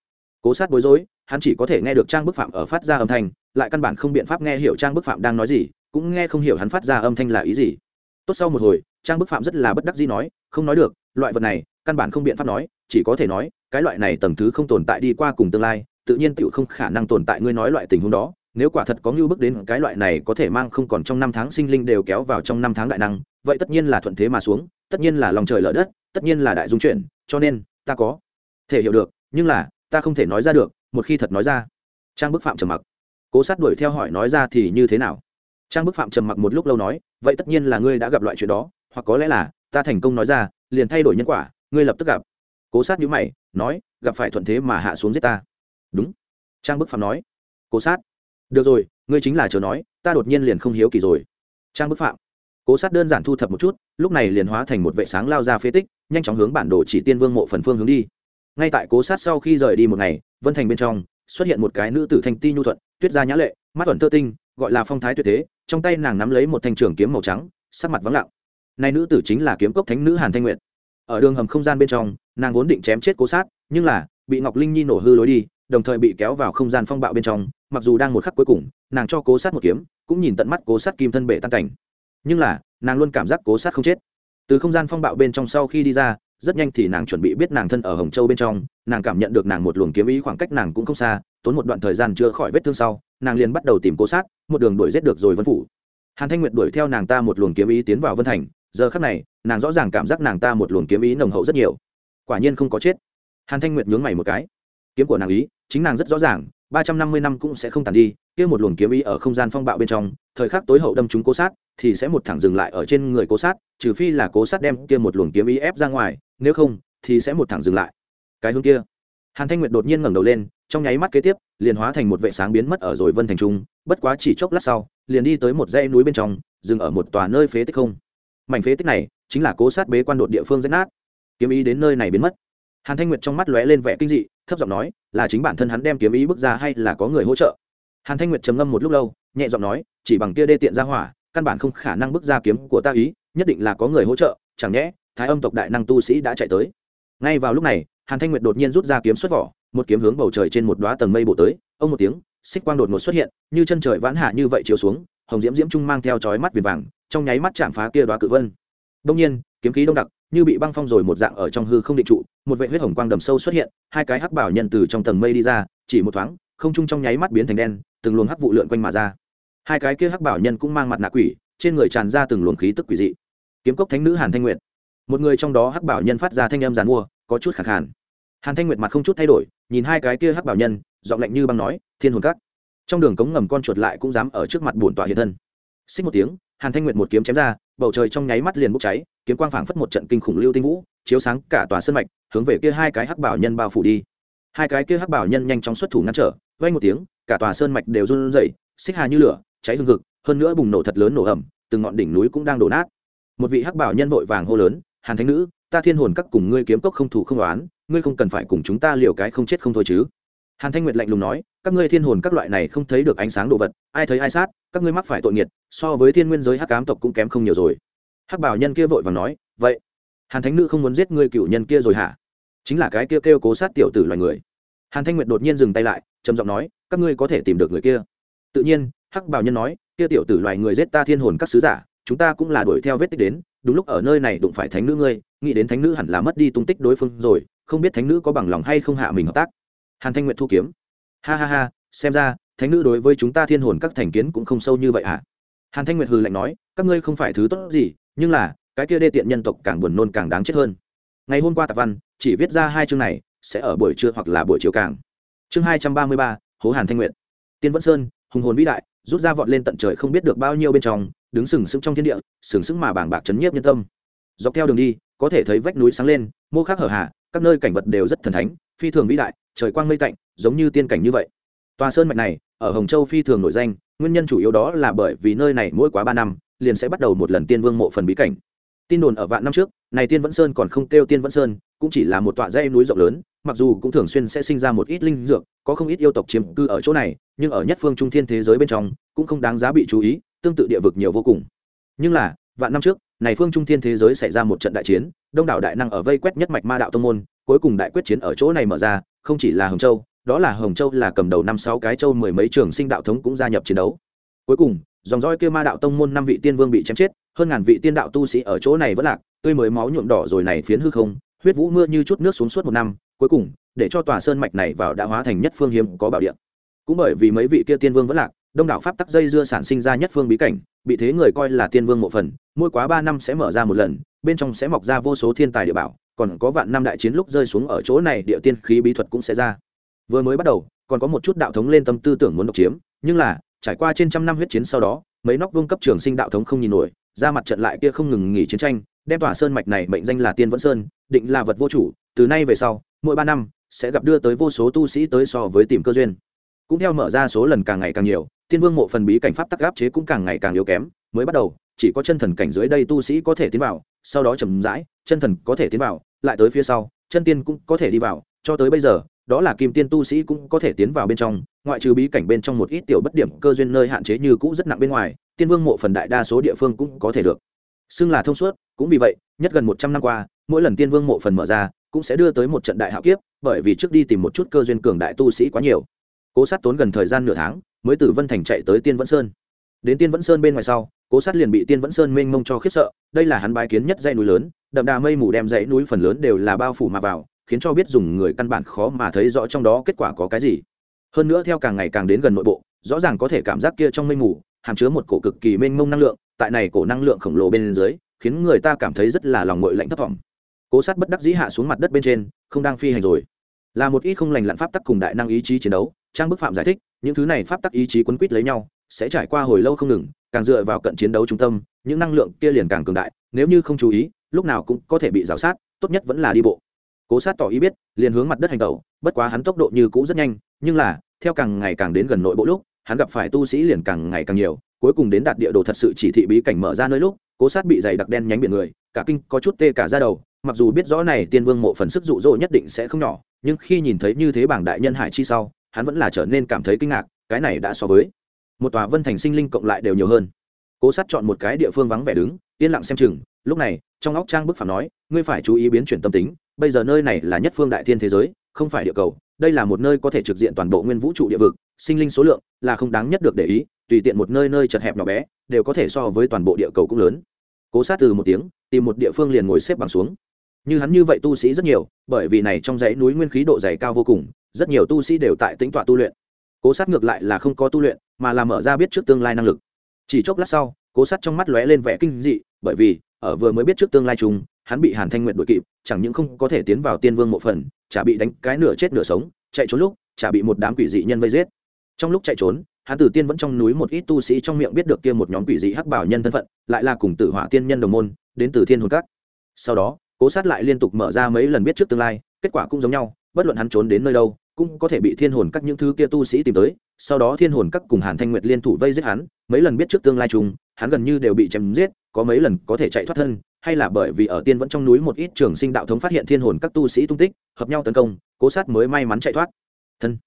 cố sát bối rối, hắn chỉ có thể nghe được trang bức phạm ở phát ra âm thanh, lại căn bản không biện pháp nghe hiểu trang bức phạm đang nói gì, cũng nghe không hiểu hắn phát ra âm thanh là ý gì. Tốt sau một hồi, trang bức phạm rất là bất đắc dĩ nói, không nói được, loại vật này, căn bản không biện pháp nói, chỉ có thể nói, cái loại này tầng thứ không tồn tại đi qua cùng tương lai, tự nhiên tựu không khả năng tồn tại ngươi nói loại tình huống đó, nếu quả thật có ngưu bước đến, cái loại này có thể mang không còn trong năm tháng sinh linh đều kéo vào trong năm tháng đại năng, vậy tất nhiên là thuận thế mà xuống, tất nhiên là lòng trời lở đất, tất nhiên là đại dung chuyển, cho nên, ta có thể hiểu được, nhưng là ta không thể nói ra được, một khi thật nói ra. Trang bức phạm trầm mặc. Cố sát đuổi theo hỏi nói ra thì như thế nào? Trang bức phạm trầm mặc một lúc lâu nói, vậy tất nhiên là ngươi đã gặp loại chuyện đó, hoặc có lẽ là, ta thành công nói ra, liền thay đổi nhân quả, ngươi lập tức gặp. Cố sát nhữ mày, nói, gặp phải thuận thế mà hạ xuống giết ta. Đúng. Trang bức phạm nói. Cố sát. Được rồi, ngươi chính là chờ nói, ta đột nhiên liền không hiếu kỳ rồi. Trang bức phạm. Cố sát đơn giản thu thập một chút, lúc này liền hóa thành một vệ sáng lao ra phế tích, nhanh chóng hướng bản đồ chỉ tiên vương mộ phần phương hướng đi ngay tại cố sát sau khi rời đi một ngày, vân thành bên trong xuất hiện một cái nữ tử thanh ti nhu thuận, tuyết gia nhã lệ, mắt thuận thơ tinh, gọi là phong thái tuyệt thế, trong tay nàng nắm lấy một thanh trường kiếm màu trắng, sắc mặt vắng lặng. Nay nữ tử chính là kiếm cốc thánh nữ hàn thanh nguyệt. Ở đường hầm không gian bên trong, nàng vốn định chém chết cố sát, nhưng là bị ngọc linh nhi nổ hư lối đi, đồng thời bị kéo vào không gian phong bạo bên trong, mặc dù đang một khắc cuối cùng, nàng cho cố sát một kiếm, cũng nhìn tận mắt cố sát kim thân bể tan cảnh. Nhưng là, nàng luôn cảm giác cố sát không chết. Từ không gian phong bạo bên trong sau khi đi ra rất nhanh thì nàng chuẩn bị biết nàng thân ở hồng châu bên trong, nàng cảm nhận được nàng một luồng kiếm ý khoảng cách nàng cũng không xa, tốn một đoạn thời gian chữa khỏi vết thương sau, nàng liền bắt đầu tìm cố sát, một đường đuổi giết được rồi vân phủ. Hàn thanh nguyệt đuổi theo nàng ta một luồng kiếm ý tiến vào vân thành, giờ khắc này, nàng rõ ràng cảm giác nàng ta một luồng kiếm ý nồng hậu rất nhiều. Quả nhiên không có chết. Hàn thanh nguyệt nhướng mày một cái. Kiếm của nàng ý, chính nàng rất rõ ràng, ba trăm năm mươi năm cũng sẽ không tàn đi, kia một luồng kiếm ý ở không gian phong bạo bên trong, thời khắc tối hậu đâm chúng cố sát, thì sẽ một thẳng dừng lại ở trên người cố sát, trừ phi là cố sát đem kia một luồng kiếm ý ép ra ngoài nếu không, thì sẽ một thẳng dừng lại. Cái hướng kia. Hàn thanh nguyệt đột nhiên ngẩng đầu lên, trong nháy mắt kế tiếp, liền hóa thành một vệ sáng biến mất ở rồi vân thành trung, bất quá chỉ chốc lát sau, liền đi tới một dãy núi bên trong, dừng ở một tòa nơi phế tích không. Mảnh phế tích này, chính là cố sát bế quan đột địa phương rách nát. Kiếm ý đến nơi này biến mất. Hàn thanh nguyệt trong mắt lóe lên vẻ kinh dị, thấp giọng nói, là chính bản thân hắn đem kiếm ý bước ra hay là có người hỗ trợ? Hàn thanh nguyệt trầm ngâm một lúc lâu, nhẹ giọng nói, chỉ bằng kia đê tiện ra hỏa, căn bản không khả năng bước ra kiếm của ta ý, nhất định là có người hỗ trợ, chẳng nhẽ thái âm tộc đại năng tu sĩ đã chạy tới. Ngay vào lúc này, hàn thanh nguyệt đột nhiên rút ra kiếm xuất vỏ, một kiếm hướng bầu trời trên một đoá tầng mây bổ tới. Ông một tiếng, xích quang đột ngột xuất hiện, như chân trời vãn hạ như vậy chiếu xuống, hồng diễm diễm trung mang theo chói mắt viền vàng, trong nháy mắt chạm phá kia đoá cự vân. Đông nhiên, kiếm khí đông đặc, như bị băng phong rồi một dạng ở trong hư không định trụ, một vệ huyết hồng quang đầm sâu xuất hiện, hai cái hắc bảo nhân từ trong tầng mây đi ra, chỉ một thoáng, không trung trong nháy mắt biến thành đen, từng luồng hắc vụ lượn quanh mà ra. Hai cái kia hắc bảo nhân cũng mang mặt nạ quỷ, trên người tràn ra từng luồng khí tức quỷ dị. Kiếm cốc thánh nữ hàn thanh nguyệt một người trong đó hắc bảo nhân phát ra thanh âm giàn mua có chút khẳng khàn. Hàn thanh nguyệt mặt không chút thay đổi nhìn hai cái kia hắc bảo nhân giọng lạnh như băng nói thiên hồn cắt trong đường cống ngầm con chuột lại cũng dám ở trước mặt bổn tọa hiện thân. Xích một tiếng hàn thanh nguyệt một kiếm chém ra bầu trời trong nháy mắt liền bốc cháy kiếm quang phảng phất một trận kinh khủng lưu tinh vũ chiếu sáng cả tòa sân mạch hướng về kia hai cái hắc bảo nhân bao phủ đi. Hai cái kia hắc bảo nhân nhanh chóng xuất thủ ngăn trở vay một tiếng cả tòa sơn mạch đều run rẩy xích hà như lửa cháy hương hực, hơn nữa bùng nổ thật lớn nổ ẩm từng ngọn đỉnh núi cũng đang đổ nát. Một vị hắc bảo nhân vội vàng hô lớn hàn thánh nữ, ta thiên hồn các cùng ngươi kiếm cốc không thủ không đoán ngươi không cần phải cùng chúng ta liều cái không chết không thôi chứ. Hàn thanh nguyệt lạnh lùng nói, các ngươi thiên hồn các loại này không thấy được ánh sáng đồ vật, ai thấy ai sát, các ngươi mắc phải tội nghiệt, so với thiên nguyên giới hắc cám tộc cũng kém không nhiều rồi. Hắc bảo nhân kia vội vàng nói, vậy, hàn thánh nữ không muốn giết ngươi cựu nhân kia rồi hả? Chính là cái kia kêu cố sát tiểu tử loài người. Hàn thanh nguyệt đột nhiên dừng tay lại, trầm giọng nói, các ngươi có thể tìm được người kia. Tự nhiên, hắc bảo nhân nói, kia tiểu tử loài người giết ta thiên hồn các sứ giả, chúng ta cũng là đuổi theo vết tích đến đúng lúc ở nơi này đụng phải thánh nữ ngươi, nghĩ đến thánh nữ hẳn là mất đi tung tích đối phương rồi, không biết thánh nữ có bằng lòng hay không hạ mình hợp tác. Hàn thanh nguyệt thu kiếm. Ha ha ha, xem ra, thánh nữ đối với chúng ta thiên hồn các thành kiến cũng không sâu như vậy hả? Hàn thanh nguyệt hừ lạnh nói, các ngươi không phải thứ tốt gì, nhưng là, cái kia đê tiện nhân tộc càng buồn nôn càng đáng chết hơn. Ngày hôm qua tạp văn, chỉ viết ra hai chương này, sẽ ở buổi trưa hoặc là buổi chiều càng. Chương hai trăm ba mươi ba, hố hàn thanh nguyệt. Tiên vẫn sơn, hùng hồn vĩ đại, rút ra vọt lên tận trời không biết được bao nhiêu bên trong đứng sừng sững trong thiên địa, sừng sững mà bảng bạc chấn nhiếp nhân tâm. Dọc theo đường đi, có thể thấy vách núi sáng lên, mô khác hở hạ các nơi cảnh vật đều rất thần thánh, phi thường vĩ đại, trời quang mây tạnh, giống như tiên cảnh như vậy. Tòa sơn mạch này, ở hồng châu phi thường nổi danh, nguyên nhân chủ yếu đó là bởi vì nơi này mỗi quá ba năm, liền sẽ bắt đầu một lần tiên vương mộ phần bí cảnh. Tin đồn ở vạn năm trước, này tiên vẫn sơn còn không kêu tiên vẫn sơn, cũng chỉ là một tọa dây núi rộng lớn, mặc dù cũng thường xuyên sẽ sinh ra một ít linh dược, có không ít yêu tộc chiếm cư ở chỗ này, nhưng ở nhất phương trung thiên thế giới bên trong, cũng không đáng giá bị chú ý tương tự địa vực nhiều vô cùng. Nhưng là, vạn năm trước, này phương trung thiên thế giới xảy ra một trận đại chiến, đông đảo đại năng ở vây quét nhất mạch ma đạo tông môn, cuối cùng đại quyết chiến ở chỗ này mở ra, không chỉ là hồng châu, đó là hồng châu là cầm đầu năm sáu cái châu mười mấy trường sinh đạo thống cũng gia nhập chiến đấu. Cuối cùng, dòng roi kia ma đạo tông môn năm vị tiên vương bị chém chết, hơn ngàn vị tiên đạo tu sĩ ở chỗ này vẫn lạc, tươi mới máu nhuộm đỏ rồi này phiến hư không, huyết vũ mưa như chút nước xuống suốt một năm, cuối cùng, để cho tòa sơn mạch này vào đã hóa thành nhất phương hiếm có bảo địa. Cũng bởi vì mấy vị kia tiên vương vẫn lạc đông đảo pháp tắc dây dưa sản sinh ra nhất phương bí cảnh, bị thế người coi là tiên vương mộ phần, mỗi quá ba năm sẽ mở ra một lần, bên trong sẽ mọc ra vô số thiên tài địa bảo, còn có vạn năm đại chiến lúc rơi xuống ở chỗ này địa tiên khí bí thuật cũng sẽ ra. Vừa mới bắt đầu, còn có một chút đạo thống lên tâm tư tưởng muốn độc chiếm, nhưng là, trải qua trên trăm năm huyết chiến sau đó, mấy nóc vương cấp trường sinh đạo thống không nhìn nổi ra mặt trận lại kia không ngừng nghỉ chiến tranh, đem tỏa sơn mạch này mệnh danh là tiên vẫn sơn, định là vật vô chủ, từ nay về sau, mỗi ba năm sẽ gặp đưa tới vô số tu sĩ tới so với tìm cơ duyên. Cũng theo mở ra số lần càng ngày càng nhiều tiên vương mộ phần bí cảnh pháp tắc áp chế cũng càng ngày càng yếu kém, mới bắt đầu, chỉ có chân thần cảnh dưới đây tu sĩ có thể tiến vào, sau đó chầm rãi, chân thần có thể tiến vào, lại tới phía sau, chân tiên cũng có thể đi vào, cho tới bây giờ, đó là kim tiên tu sĩ cũng có thể tiến vào bên trong, ngoại trừ bí cảnh bên trong một ít tiểu bất điểm cơ duyên nơi hạn chế như cũ rất nặng bên ngoài, tiên vương mộ phần đại đa số địa phương cũng có thể được. Xưng là thông suốt, cũng vì vậy, nhất gần một trăm năm qua, mỗi lần tiên vương mộ phần mở ra, cũng sẽ đưa tới một trận đại hạo kiếp, bởi vì trước đi tìm một chút cơ duyên cường đại tu sĩ quá nhiều. Cố sát tốn gần thời gian nửa tháng mới từ vân thành chạy tới tiên vẫn sơn. Đến tiên vẫn sơn bên ngoài sau, cố sát liền bị tiên vẫn sơn mênh mông cho khiếp sợ, đây là hắn bái kiến nhất dãy núi lớn, đậm đà mây mù đem dãy núi phần lớn đều là bao phủ mà vào, khiến cho biết dùng người căn bản khó mà thấy rõ trong đó kết quả có cái gì. Hơn nữa theo càng ngày càng đến gần nội bộ, rõ ràng có thể cảm giác kia trong mây mù, hàm chứa một cổ cực kỳ mênh mông năng lượng, tại này cổ năng lượng khổng lồ bên dưới, khiến người ta cảm thấy rất là lòng ngội lạnh thấp thỏm. Cố sát bất đắc dĩ hạ xuống mặt đất bên trên, không đang phi hành rồi. Là một ít không lành lặn pháp tắc cùng đại năng ý chí chiến đấu, trang bức phạm giải thích những thứ này pháp tắc ý chí quấn quýt lấy nhau, sẽ trải qua hồi lâu không ngừng, càng dựa vào cận chiến đấu trung tâm, những năng lượng kia liền càng cường đại, nếu như không chú ý, lúc nào cũng có thể bị rào sát, tốt nhất vẫn là đi bộ. Cố sát tỏ ý biết, liền hướng mặt đất hành tẩu, bất quá hắn tốc độ như cũ rất nhanh, nhưng là, theo càng ngày càng đến gần nội bộ lúc, hắn gặp phải tu sĩ liền càng ngày càng nhiều, cuối cùng đến đạt địa đồ thật sự chỉ thị bí cảnh mở ra nơi lúc, cố sát bị dày đặc đen nhánh biển người, cả kinh có chút tê cả ra đầu, mặc dù biết rõ này tiên vương mộ phần sức dụ dỗ nhất định sẽ không nhỏ, nhưng khi nhìn thấy như thế bảng đại nhân hải chi sau hắn vẫn là trở nên cảm thấy kinh ngạc, cái này đã so với một tòa vân thành sinh linh cộng lại đều nhiều hơn. Cố sát chọn một cái địa phương vắng vẻ đứng, yên lặng xem chừng, lúc này, trong óc trang bức phạm nói, ngươi phải chú ý biến chuyển tâm tính, bây giờ nơi này là nhất phương đại thiên thế giới, không phải địa cầu, đây là một nơi có thể trực diện toàn bộ nguyên vũ trụ địa vực, sinh linh số lượng là không đáng nhất được để ý, tùy tiện một nơi nơi chật hẹp nhỏ bé, đều có thể so với toàn bộ địa cầu cũng lớn. Cố sát từ một tiếng, tìm một địa phương liền ngồi xếp bằng xuống. Như hắn như vậy tu sĩ rất nhiều, bởi vì này trong dãy núi nguyên khí độ dày cao vô cùng rất nhiều tu sĩ đều tại tính tọa tu luyện. Cố sát ngược lại là không có tu luyện, mà là mở ra biết trước tương lai năng lực. Chỉ chốc lát sau, cố sát trong mắt lóe lên vẻ kinh dị, bởi vì, ở vừa mới biết trước tương lai chung, hắn bị hàn thanh nguyện đuổi kịp, chẳng những không có thể tiến vào tiên vương một phần, chả bị đánh cái nửa chết nửa sống, chạy trốn lúc, chả bị một đám quỷ dị nhân vây giết. Trong lúc chạy trốn, hắn tử tiên vẫn trong núi một ít tu sĩ trong miệng biết được kia một nhóm quỷ dị hắc bảo nhân thân phận, lại là cùng tử hỏa tiên nhân đồng môn, đến từ thiên hồn các. Sau đó, cố sát lại liên tục mở ra mấy lần biết trước tương lai, kết quả cũng giống nhau, bất luận hắn trốn đến nơi đâu cũng có thể bị thiên hồn các những thứ kia tu sĩ tìm tới, sau đó thiên hồn các cùng hàn thanh nguyệt liên thủ vây giết hắn, mấy lần biết trước tương lai chung, hắn gần như đều bị chém giết, có mấy lần có thể chạy thoát thân, hay là bởi vì ở tiên vẫn trong núi một ít trường sinh đạo thống phát hiện thiên hồn các tu sĩ tung tích, hợp nhau tấn công, cố sát mới may mắn chạy thoát. Thân.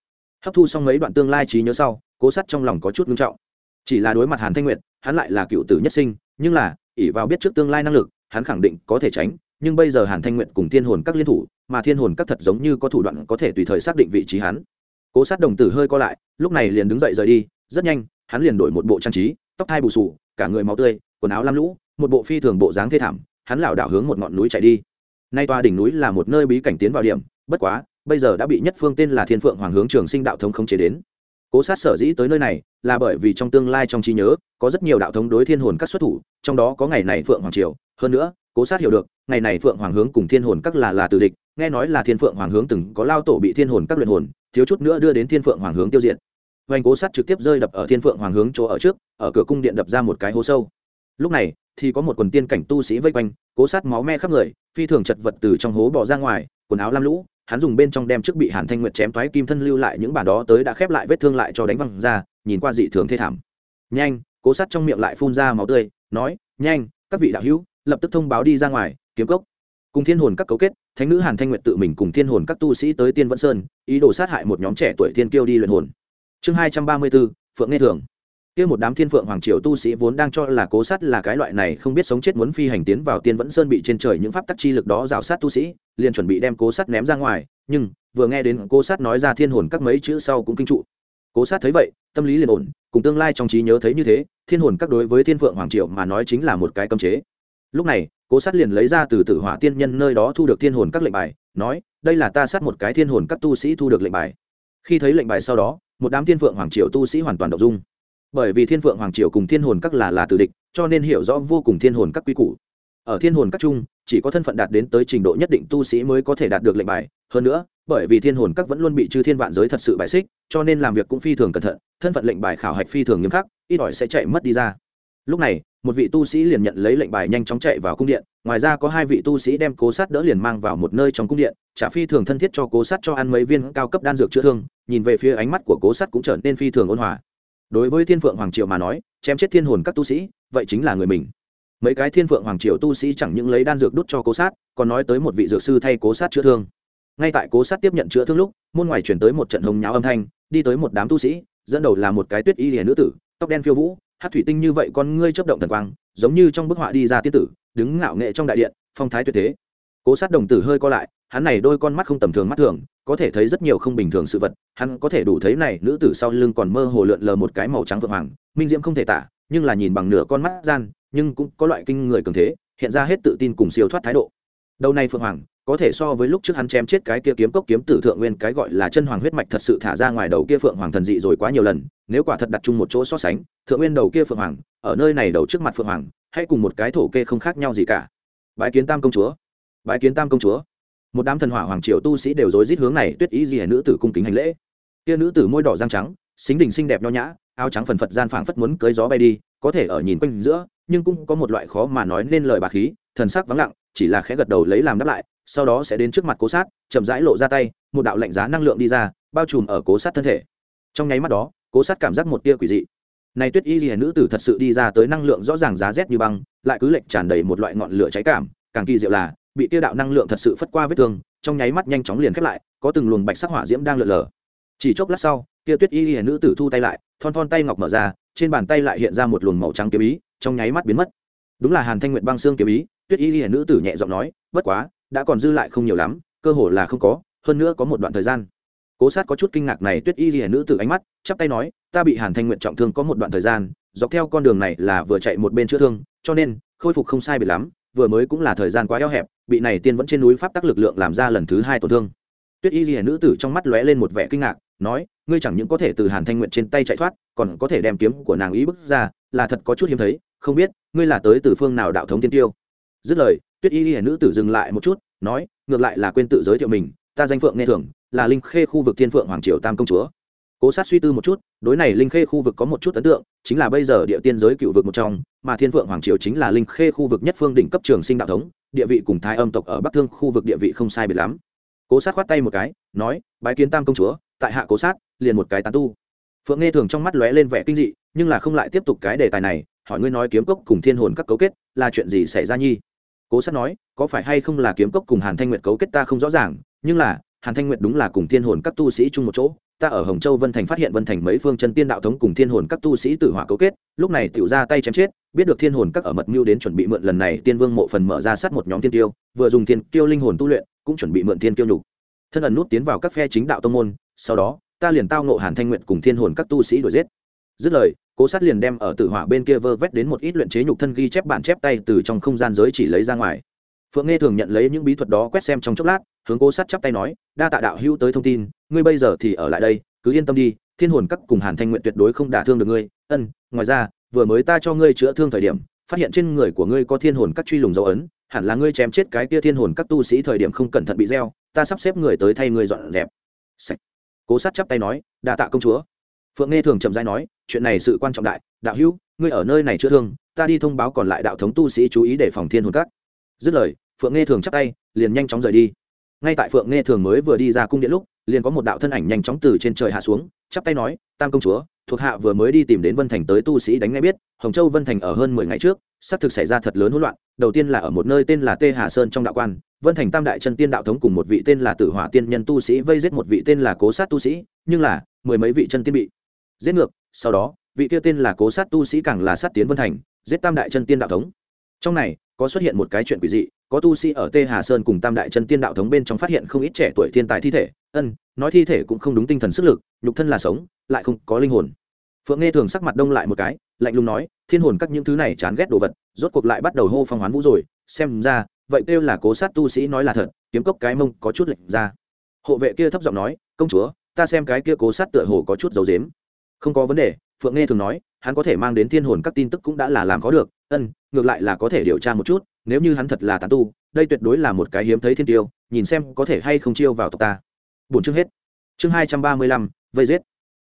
Hấp thu xong mấy đoạn tương lai trí nhớ sau, cố sát trong lòng có chút nghiêm trọng. Chỉ là đối mặt hàn thanh nguyệt, hắn lại là cựu tử nhất sinh, nhưng là, ỷ vào biết trước tương lai năng lực, hắn khẳng định có thể tránh nhưng bây giờ hàn thanh nguyệt cùng thiên hồn các liên thủ, mà thiên hồn các thật giống như có thủ đoạn có thể tùy thời xác định vị trí hắn. Cố sát đồng tử hơi co lại, lúc này liền đứng dậy rời đi, rất nhanh, hắn liền đổi một bộ trang trí, tóc thai bù sù cả người máu tươi, quần áo lam lũ, một bộ phi thường bộ dáng thê thảm, hắn lảo đảo hướng một ngọn núi chạy đi. Nay toa đỉnh núi là một nơi bí cảnh tiến vào điểm, bất quá, bây giờ đã bị nhất phương tên là thiên phượng hoàng hướng trường sinh đạo thống không chế đến. Cố sát sở dĩ tới nơi này, là bởi vì trong tương lai trong trí nhớ, có rất nhiều đạo thống đối thiên hồn các xuất thủ, trong đó có ngày này phượng hoàng triều hơn nữa, cố sát hiểu được, ngày này phượng hoàng hướng cùng thiên hồn các là là tử địch, nghe nói là thiên phượng hoàng hướng từng có lao tổ bị thiên hồn các luyện hồn, thiếu chút nữa đưa đến thiên phượng hoàng hướng tiêu diệt. Hoành cố sát trực tiếp rơi đập ở thiên phượng hoàng hướng chỗ ở trước, ở cửa cung điện đập ra một cái hố sâu. Lúc này, thì có một quần tiên cảnh tu sĩ vây quanh, cố sát máu me khắp người, phi thường chật vật từ trong hố bỏ ra ngoài, quần áo lam lũ, hắn dùng bên trong đem trước bị hàn thanh nguyệt chém thoái kim thân lưu lại những bản đó tới đã khép lại vết thương lại cho đánh văng ra, nhìn qua dị thường thê thảm. Nhanh, cố sát trong miệng lại phun ra máu tươi, nói, nhanh, các vị đạo hữu lập tức thông báo đi ra ngoài, kiếm cốc. Cùng thiên hồn các cấu kết, thánh nữ hàn thanh nguyệt tự mình cùng thiên hồn các tu sĩ tới tiên vẫn sơn, ý đồ sát hại một nhóm trẻ tuổi thiên kiêu đi luyện hồn. Chương hai trăm ba mươi bốn phượng nghe thường. Kia một đám thiên phượng hoàng triều tu sĩ vốn đang cho là cố sát là cái loại này không biết sống chết muốn phi hành tiến vào tiên vẫn sơn bị trên trời những pháp tắc chi lực đó rào sát tu sĩ, liền chuẩn bị đem cố sát ném ra ngoài, nhưng, vừa nghe đến cố sát nói ra thiên hồn các mấy chữ sau cũng kinh trụ. Cố sát thấy vậy, tâm lý liền ổn, cùng tương lai trong trí nhớ thấy như thế, thiên hồn các đối với thiên phượng hoàng triều mà nói chính là một cái cấm chế lúc này, cố sát liền lấy ra từ tử hỏa tiên nhân nơi đó thu được thiên hồn các lệnh bài, nói, đây là ta sát một cái thiên hồn các tu sĩ thu được lệnh bài. Khi thấy lệnh bài sau đó, một đám thiên phượng hoàng triều tu sĩ hoàn toàn đ ộ n g dung. Bởi vì thiên phượng hoàng triều cùng thiên hồn các là là tử địch, cho nên hiểu rõ vô cùng thiên hồn các quy củ. Ở thiên hồn các chung, chỉ có thân phận đạt đến tới trình độ nhất định tu sĩ mới có thể đạt được lệnh bài. Hơn nữa, bởi vì thiên hồn các vẫn luôn bị chư thiên vạn giới thật sự bài xích, cho nên làm việc cũng phi thường cẩn thận, thân phận lệnh bài khảo hạch phi thường nghiêm khắc, ít ỏi sẽ chạy mất đi ra. Lúc này một vị tu sĩ liền nhận lấy lệnh bài nhanh chóng chạy vào cung điện, ngoài ra có hai vị tu sĩ đem cố sát đỡ liền mang vào một nơi trong cung điện, trả phi thường thân thiết cho cố sát cho ăn mấy viên cao cấp đan dược chữa thương, nhìn về phía ánh mắt của cố sát cũng trở nên phi thường ôn hòa. Đối với thiên phượng hoàng triều mà nói, chém chết thiên hồn các tu sĩ, vậy chính là người mình. Mấy cái thiên phượng hoàng triều tu sĩ chẳng những lấy đan dược đút cho cố sát, còn nói tới một vị dược sư thay cố sát chữa thương. Ngay tại cố sát tiếp nhận chữa thương lúc, môn ngoài chuyển tới một trận hồng nháo âm thanh, đi tới một đám tu sĩ, dẫn đầu là một cái tuyết y hiền nữ tử, tóc đen phiêu vũ hát thủy tinh như vậy con ngươi chấp động thần quang, giống như trong bức họa đi ra tiên tử, đứng ngạo nghệ trong đại điện, phong thái tuyệt thế. Cố sát đồng tử hơi co lại, hắn này đôi con mắt không tầm thường mắt thường, có thể thấy rất nhiều không bình thường sự vật, hắn có thể đủ thấy này nữ tử sau lưng còn mơ hồ lượn lờ một cái màu trắng vượng hoàng, minh diễm không thể tả, nhưng là nhìn bằng nửa con mắt gian, nhưng cũng có loại kinh người cường thế, hiện ra hết tự tin cùng siêu thoát thái độ. Đầu này phượng hoàng có thể so với lúc trước hắn chém chết cái kia kiếm cốc kiếm tử thượng nguyên, cái gọi là chân hoàng huyết mạch thật sự thả ra ngoài đầu kia phượng hoàng thần dị rồi quá nhiều lần, nếu quả thật đặt chung một chỗ so sánh, thượng nguyên đầu kia phượng hoàng, ở nơi này đầu trước mặt phượng hoàng, hay cùng một cái thổ kê không khác nhau gì cả. Bái kiến tam công chúa. Bái kiến tam công chúa. Một đám thần hỏa hoàng triều tu sĩ đều rối rít hướng này, tuyết ý gì hẻ nữ tử cung kính hành lễ. Kia nữ tử môi đỏ răng trắng, xính đình xinh đẹp nho nhã, áo trắng phần phật gian phảng phất muốn cưới gió bay đi, có thể ở nhìn quanh giữa, nhưng cũng có một loại khó mà nói nên lời bà khí, thần sắc vắng lặng chỉ là khẽ gật đầu lấy làm đáp lại, sau đó sẽ đến trước mặt cố sát, chậm rãi lộ ra tay, một đạo lạnh giá năng lượng đi ra, bao trùm ở cố sát thân thể. Trong nháy mắt đó, cố sát cảm giác một tia quỷ dị. Này tuyết y ghi nữ tử thật sự đi ra tới năng lượng rõ ràng giá rét như băng, lại cứ lệnh tràn đầy một loại ngọn lửa cháy cảm, càng kỳ diệu là, bị tia đạo năng lượng thật sự phất qua vết thương, trong nháy mắt nhanh chóng liền khép lại, có từng luồng bạch sắc hỏa diễm đang lượn lờ. Chỉ chốc lát sau, tia tuyết y ghi nữ tử thu tay lại, thon thon tay ngọc mở ra, trên bàn tay lại hiện ra một luồng màu trắng kiếm ý, trong nháy mắt biến mất. Đúng là hàn thanh nguyệt băng xương kiếm ý tuyết y hiển nữ tử nhẹ giọng nói, bất quá, đã còn dư lại không nhiều lắm, cơ hồ là không có, hơn nữa có một đoạn thời gian. Cố sát có chút kinh ngạc này tuyết y hiển nữ tử ánh mắt, chắp tay nói, ta bị hàn thanh nguyệt trọng thương có một đoạn thời gian, dọc theo con đường này là vừa chạy một bên chữa thương, cho nên, khôi phục không sai biệt lắm, vừa mới cũng là thời gian quá eo hẹp, bị này tiên vẫn trên núi pháp tắc lực lượng làm ra lần thứ hai tổn thương. Tuyết y hiển nữ tử trong mắt lóe lên một vẻ kinh ngạc, nói, ngươi chẳng những có thể từ hàn thanh nguyệt trên tay chạy thoát, còn có thể đem kiếm của nàng ý bức ra, là thật có chút hiếm thấy, không biết, ngươi là tới từ phương nào đạo thống tiên tiêu? Dứt lời, tuyết y hiển nữ tử dừng lại một chút, nói, ngược lại là quên tự giới thiệu mình, ta danh phượng nghe thường, là linh khê khu vực thiên phượng hoàng triều tam công chúa. Cố sát suy tư một chút, đối này linh khê khu vực có một chút ấn tượng, chính là bây giờ địa tiên giới cựu vực một trong, mà thiên phượng hoàng triều chính là linh khê khu vực nhất phương đỉnh cấp trường sinh đạo thống, địa vị cùng thái âm tộc ở bắc thương khu vực địa vị không sai biệt lắm. Cố sát khoát tay một cái, nói, bái kiến tam công chúa, tại hạ cố sát, liền một cái tán tu. Phượng nghe thường trong mắt lóe lên vẻ kinh dị, nhưng là không lại tiếp tục cái đề tài này, hỏi ngươi nói kiếm cốc cùng thiên hồn các cấu kết, là chuyện gì xảy ra nhi? Cố sát nói, có phải hay không là kiếm cốc cùng hàn thanh nguyệt cấu kết ta không rõ ràng, nhưng là, hàn thanh nguyệt đúng là cùng thiên hồn các tu sĩ chung một chỗ, ta ở hồng châu vân thành phát hiện vân thành mấy phương chân tiên đạo thống cùng thiên hồn các tu sĩ tử hỏa cấu kết, lúc này tiểu ra tay chém chết, biết được thiên hồn các ở mật mưu đến chuẩn bị mượn lần này tiên vương mộ phần mở ra sát một nhóm tiên tiêu, vừa dùng thiên tiêu linh hồn tu luyện, cũng chuẩn bị mượn thiên tiêu nhục. Thân ẩn nút tiến vào các phe chính đạo tông môn, sau đó, ta liền tao ngộ hàn thanh nguyện cùng thiên hồn các tu sĩ đuổi giết dứt lời, cố sát liền đem ở tử hỏa bên kia vơ vét đến một ít luyện chế nhục thân ghi chép bản chép tay từ trong không gian giới chỉ lấy ra ngoài. Phượng nghe thường nhận lấy những bí thuật đó quét xem trong chốc lát, hướng cố sát chắp tay nói, đa tạ đạo hữu tới thông tin, ngươi bây giờ thì ở lại đây, cứ yên tâm đi, thiên hồn các cùng hàn thanh nguyện tuyệt đối không đả thương được ngươi. Ân, ngoài ra, vừa mới ta cho ngươi chữa thương thời điểm, phát hiện trên người của ngươi có thiên hồn các truy lùng dấu ấn, hẳn là ngươi chém chết cái kia thiên hồn các tu sĩ thời điểm không cẩn thận bị gieo, ta sắp xếp người tới thay ngươi dọn dẹp. Sạch. cố sát chắp tay nói, đa tạ công chúa phượng nghe thường chậm dai nói, chuyện này sự quan trọng đại, đạo hữu, ngươi ở nơi này chữa thương, ta đi thông báo còn lại đạo thống tu sĩ chú ý để phòng thiên hồn cắt. dứt lời, phượng nghe thường chắp tay, liền nhanh chóng rời đi ngay tại phượng nghe thường mới vừa đi ra cung điện lúc, liền có một đạo thân ảnh nhanh chóng từ trên trời hạ xuống, chắp tay nói, tam công chúa, thuộc hạ vừa mới đi tìm đến vân thành tới tu sĩ đánh ngay biết, hồng châu vân thành ở hơn mười ngày trước, xác thực xảy ra thật lớn hỗn loạn, đầu tiên là ở một nơi tên là tê hà sơn trong đạo quan, vân thành tam đại chân tiên đạo thống cùng một vị tên là tử hỏa tiên nhân tu sĩ vây giết một vị tên là cố sát tu sĩ, nhưng là mười mấy vị chân tiên bị giết ngược, sau đó, vị kia tên là cố sát tu sĩ càng là sát tiến vân thành, giết tam đại chân tiên đạo thống. Trong này, có xuất hiện một cái chuyện quỷ dị, có tu sĩ ở tê hà sơn cùng tam đại chân tiên đạo thống bên trong phát hiện không ít trẻ tuổi thiên tài thi thể. Ân, nói thi thể cũng không đúng tinh thần sức lực, nhục thân là sống, lại không có linh hồn. Phượng nghe thường sắc mặt đông lại một cái, lạnh lùng nói, thiên hồn các những thứ này chán ghét đồ vật, rốt cuộc lại bắt đầu hô phong hoán vũ rồi, xem ra, vậy kêu là cố sát tu sĩ nói là thật, kiếm cốc cái mông có chút lệnh ra. Hộ vệ kia thấp giọng nói, công chúa, ta xem cái kia cố sát tựa hồ có chút dấu dếm không có vấn đề, phượng nghe thường nói, hắn có thể mang đến thiên hồn các tin tức cũng đã là làm có được, ân, ngược lại là có thể điều tra một chút, nếu như hắn thật là tán tu, đây tuyệt đối là một cái hiếm thấy thiên tiêu, nhìn xem có thể hay không chiêu vào tộc ta. Bổn chương hết. Chương hai trăm ba mươi lăm, vây giết.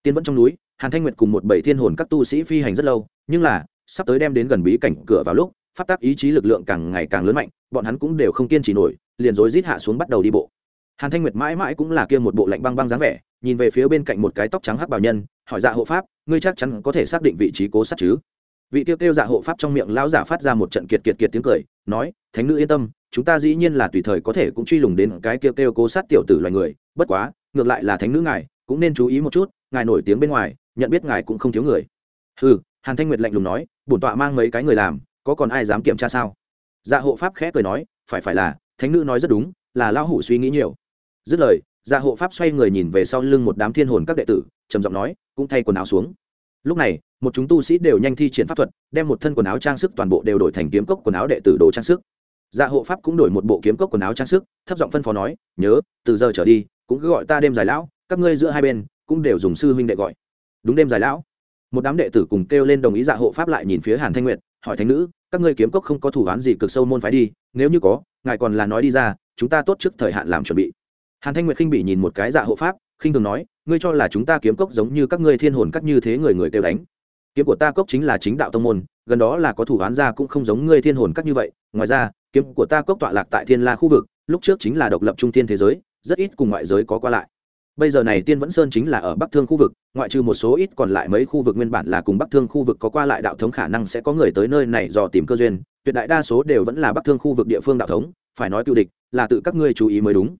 Tiên vẫn trong núi, hàn thanh nguyệt cùng một bảy thiên hồn các tu sĩ phi hành rất lâu, nhưng là, sắp tới đem đến gần bí cảnh cửa vào lúc phát tác ý chí lực lượng càng ngày càng lớn mạnh, bọn hắn cũng đều không kiên trì nổi, liền rối rít hạ xuống bắt đầu đi bộ. Hàn thanh nguyệt mãi mãi cũng là kia một bộ lạnh băng băng dáng vẻ nhìn về phía bên cạnh một cái tóc trắng hắc bảo nhân, hỏi dạ hộ pháp, ngươi chắc chắn có thể xác định vị trí cố sát chứ? Vị tiêu kêu dạ hộ pháp trong miệng lão giả phát ra một trận kiệt kiệt kiệt tiếng cười, nói, thánh nữ yên tâm, chúng ta dĩ nhiên là tùy thời có thể cũng truy lùng đến cái kêu kêu cố sát tiểu tử loài người, bất quá, ngược lại là thánh nữ ngài, cũng nên chú ý một chút, ngài nổi tiếng bên ngoài, nhận biết ngài cũng không thiếu người. Ừ hàn thanh nguyệt lạnh lùng nói, bổn tọa mang mấy cái người làm, có còn ai dám kiểm tra sao? Dạ hộ pháp khẽ cười nói, phải phải là, thánh nữ nói rất đúng, là lão hủ suy nghĩ nhiều. Dứt lời dạ hộ pháp xoay người nhìn về sau lưng một đám thiên hồn các đệ tử, trầm giọng nói, cũng thay quần áo xuống. Lúc này, một chúng tu sĩ đều nhanh thi triển pháp thuật, đem một thân quần áo trang sức toàn bộ đều đổi thành kiếm cốc quần áo đệ tử đồ trang sức. Dạ hộ pháp cũng đổi một bộ kiếm cốc quần áo trang sức, thấp giọng phân phó nói, nhớ, từ giờ trở đi, cũng cứ gọi ta đêm dài lão, các ngươi giữa hai bên cũng đều dùng sư huynh đệ gọi. Đúng đêm dài lão. Một đám đệ tử cùng kêu lên đồng ý dạ hộ pháp lại nhìn phía hàn thanh nguyệt, hỏi thánh nữ, các ngươi kiếm cốc không có thủ án gì cực sâu môn phái đi, nếu như có, ngài còn là nói đi ra, chúng ta tốt trước thời hạn làm chuẩn bị hàn thanh nguyệt khinh bị nhìn một cái dạ hộ pháp, khinh thường nói, ngươi cho là chúng ta kiếm cốc giống như các ngươi thiên hồn cắt như thế người người kêu đánh. Kiếm của ta cốc chính là chính đạo tông môn, gần đó là có thủ án ra cũng không giống ngươi thiên hồn cắt như vậy. Ngoài ra, kiếm của ta cốc tọa lạc tại thiên la khu vực, lúc trước chính là độc lập trung thiên thế giới, rất ít cùng ngoại giới có qua lại. Bây giờ này tiên vẫn sơn chính là ở bắc thương khu vực, ngoại trừ một số ít còn lại mấy khu vực nguyên bản là cùng bắc thương khu vực có qua lại đạo thống khả năng sẽ có người tới nơi này dò tìm cơ duyên. Tuyệt đại đa số đều vẫn là bắc thương khu vực địa phương đạo thống, phải nói cựu địch là tự các ngươi chú ý mới đúng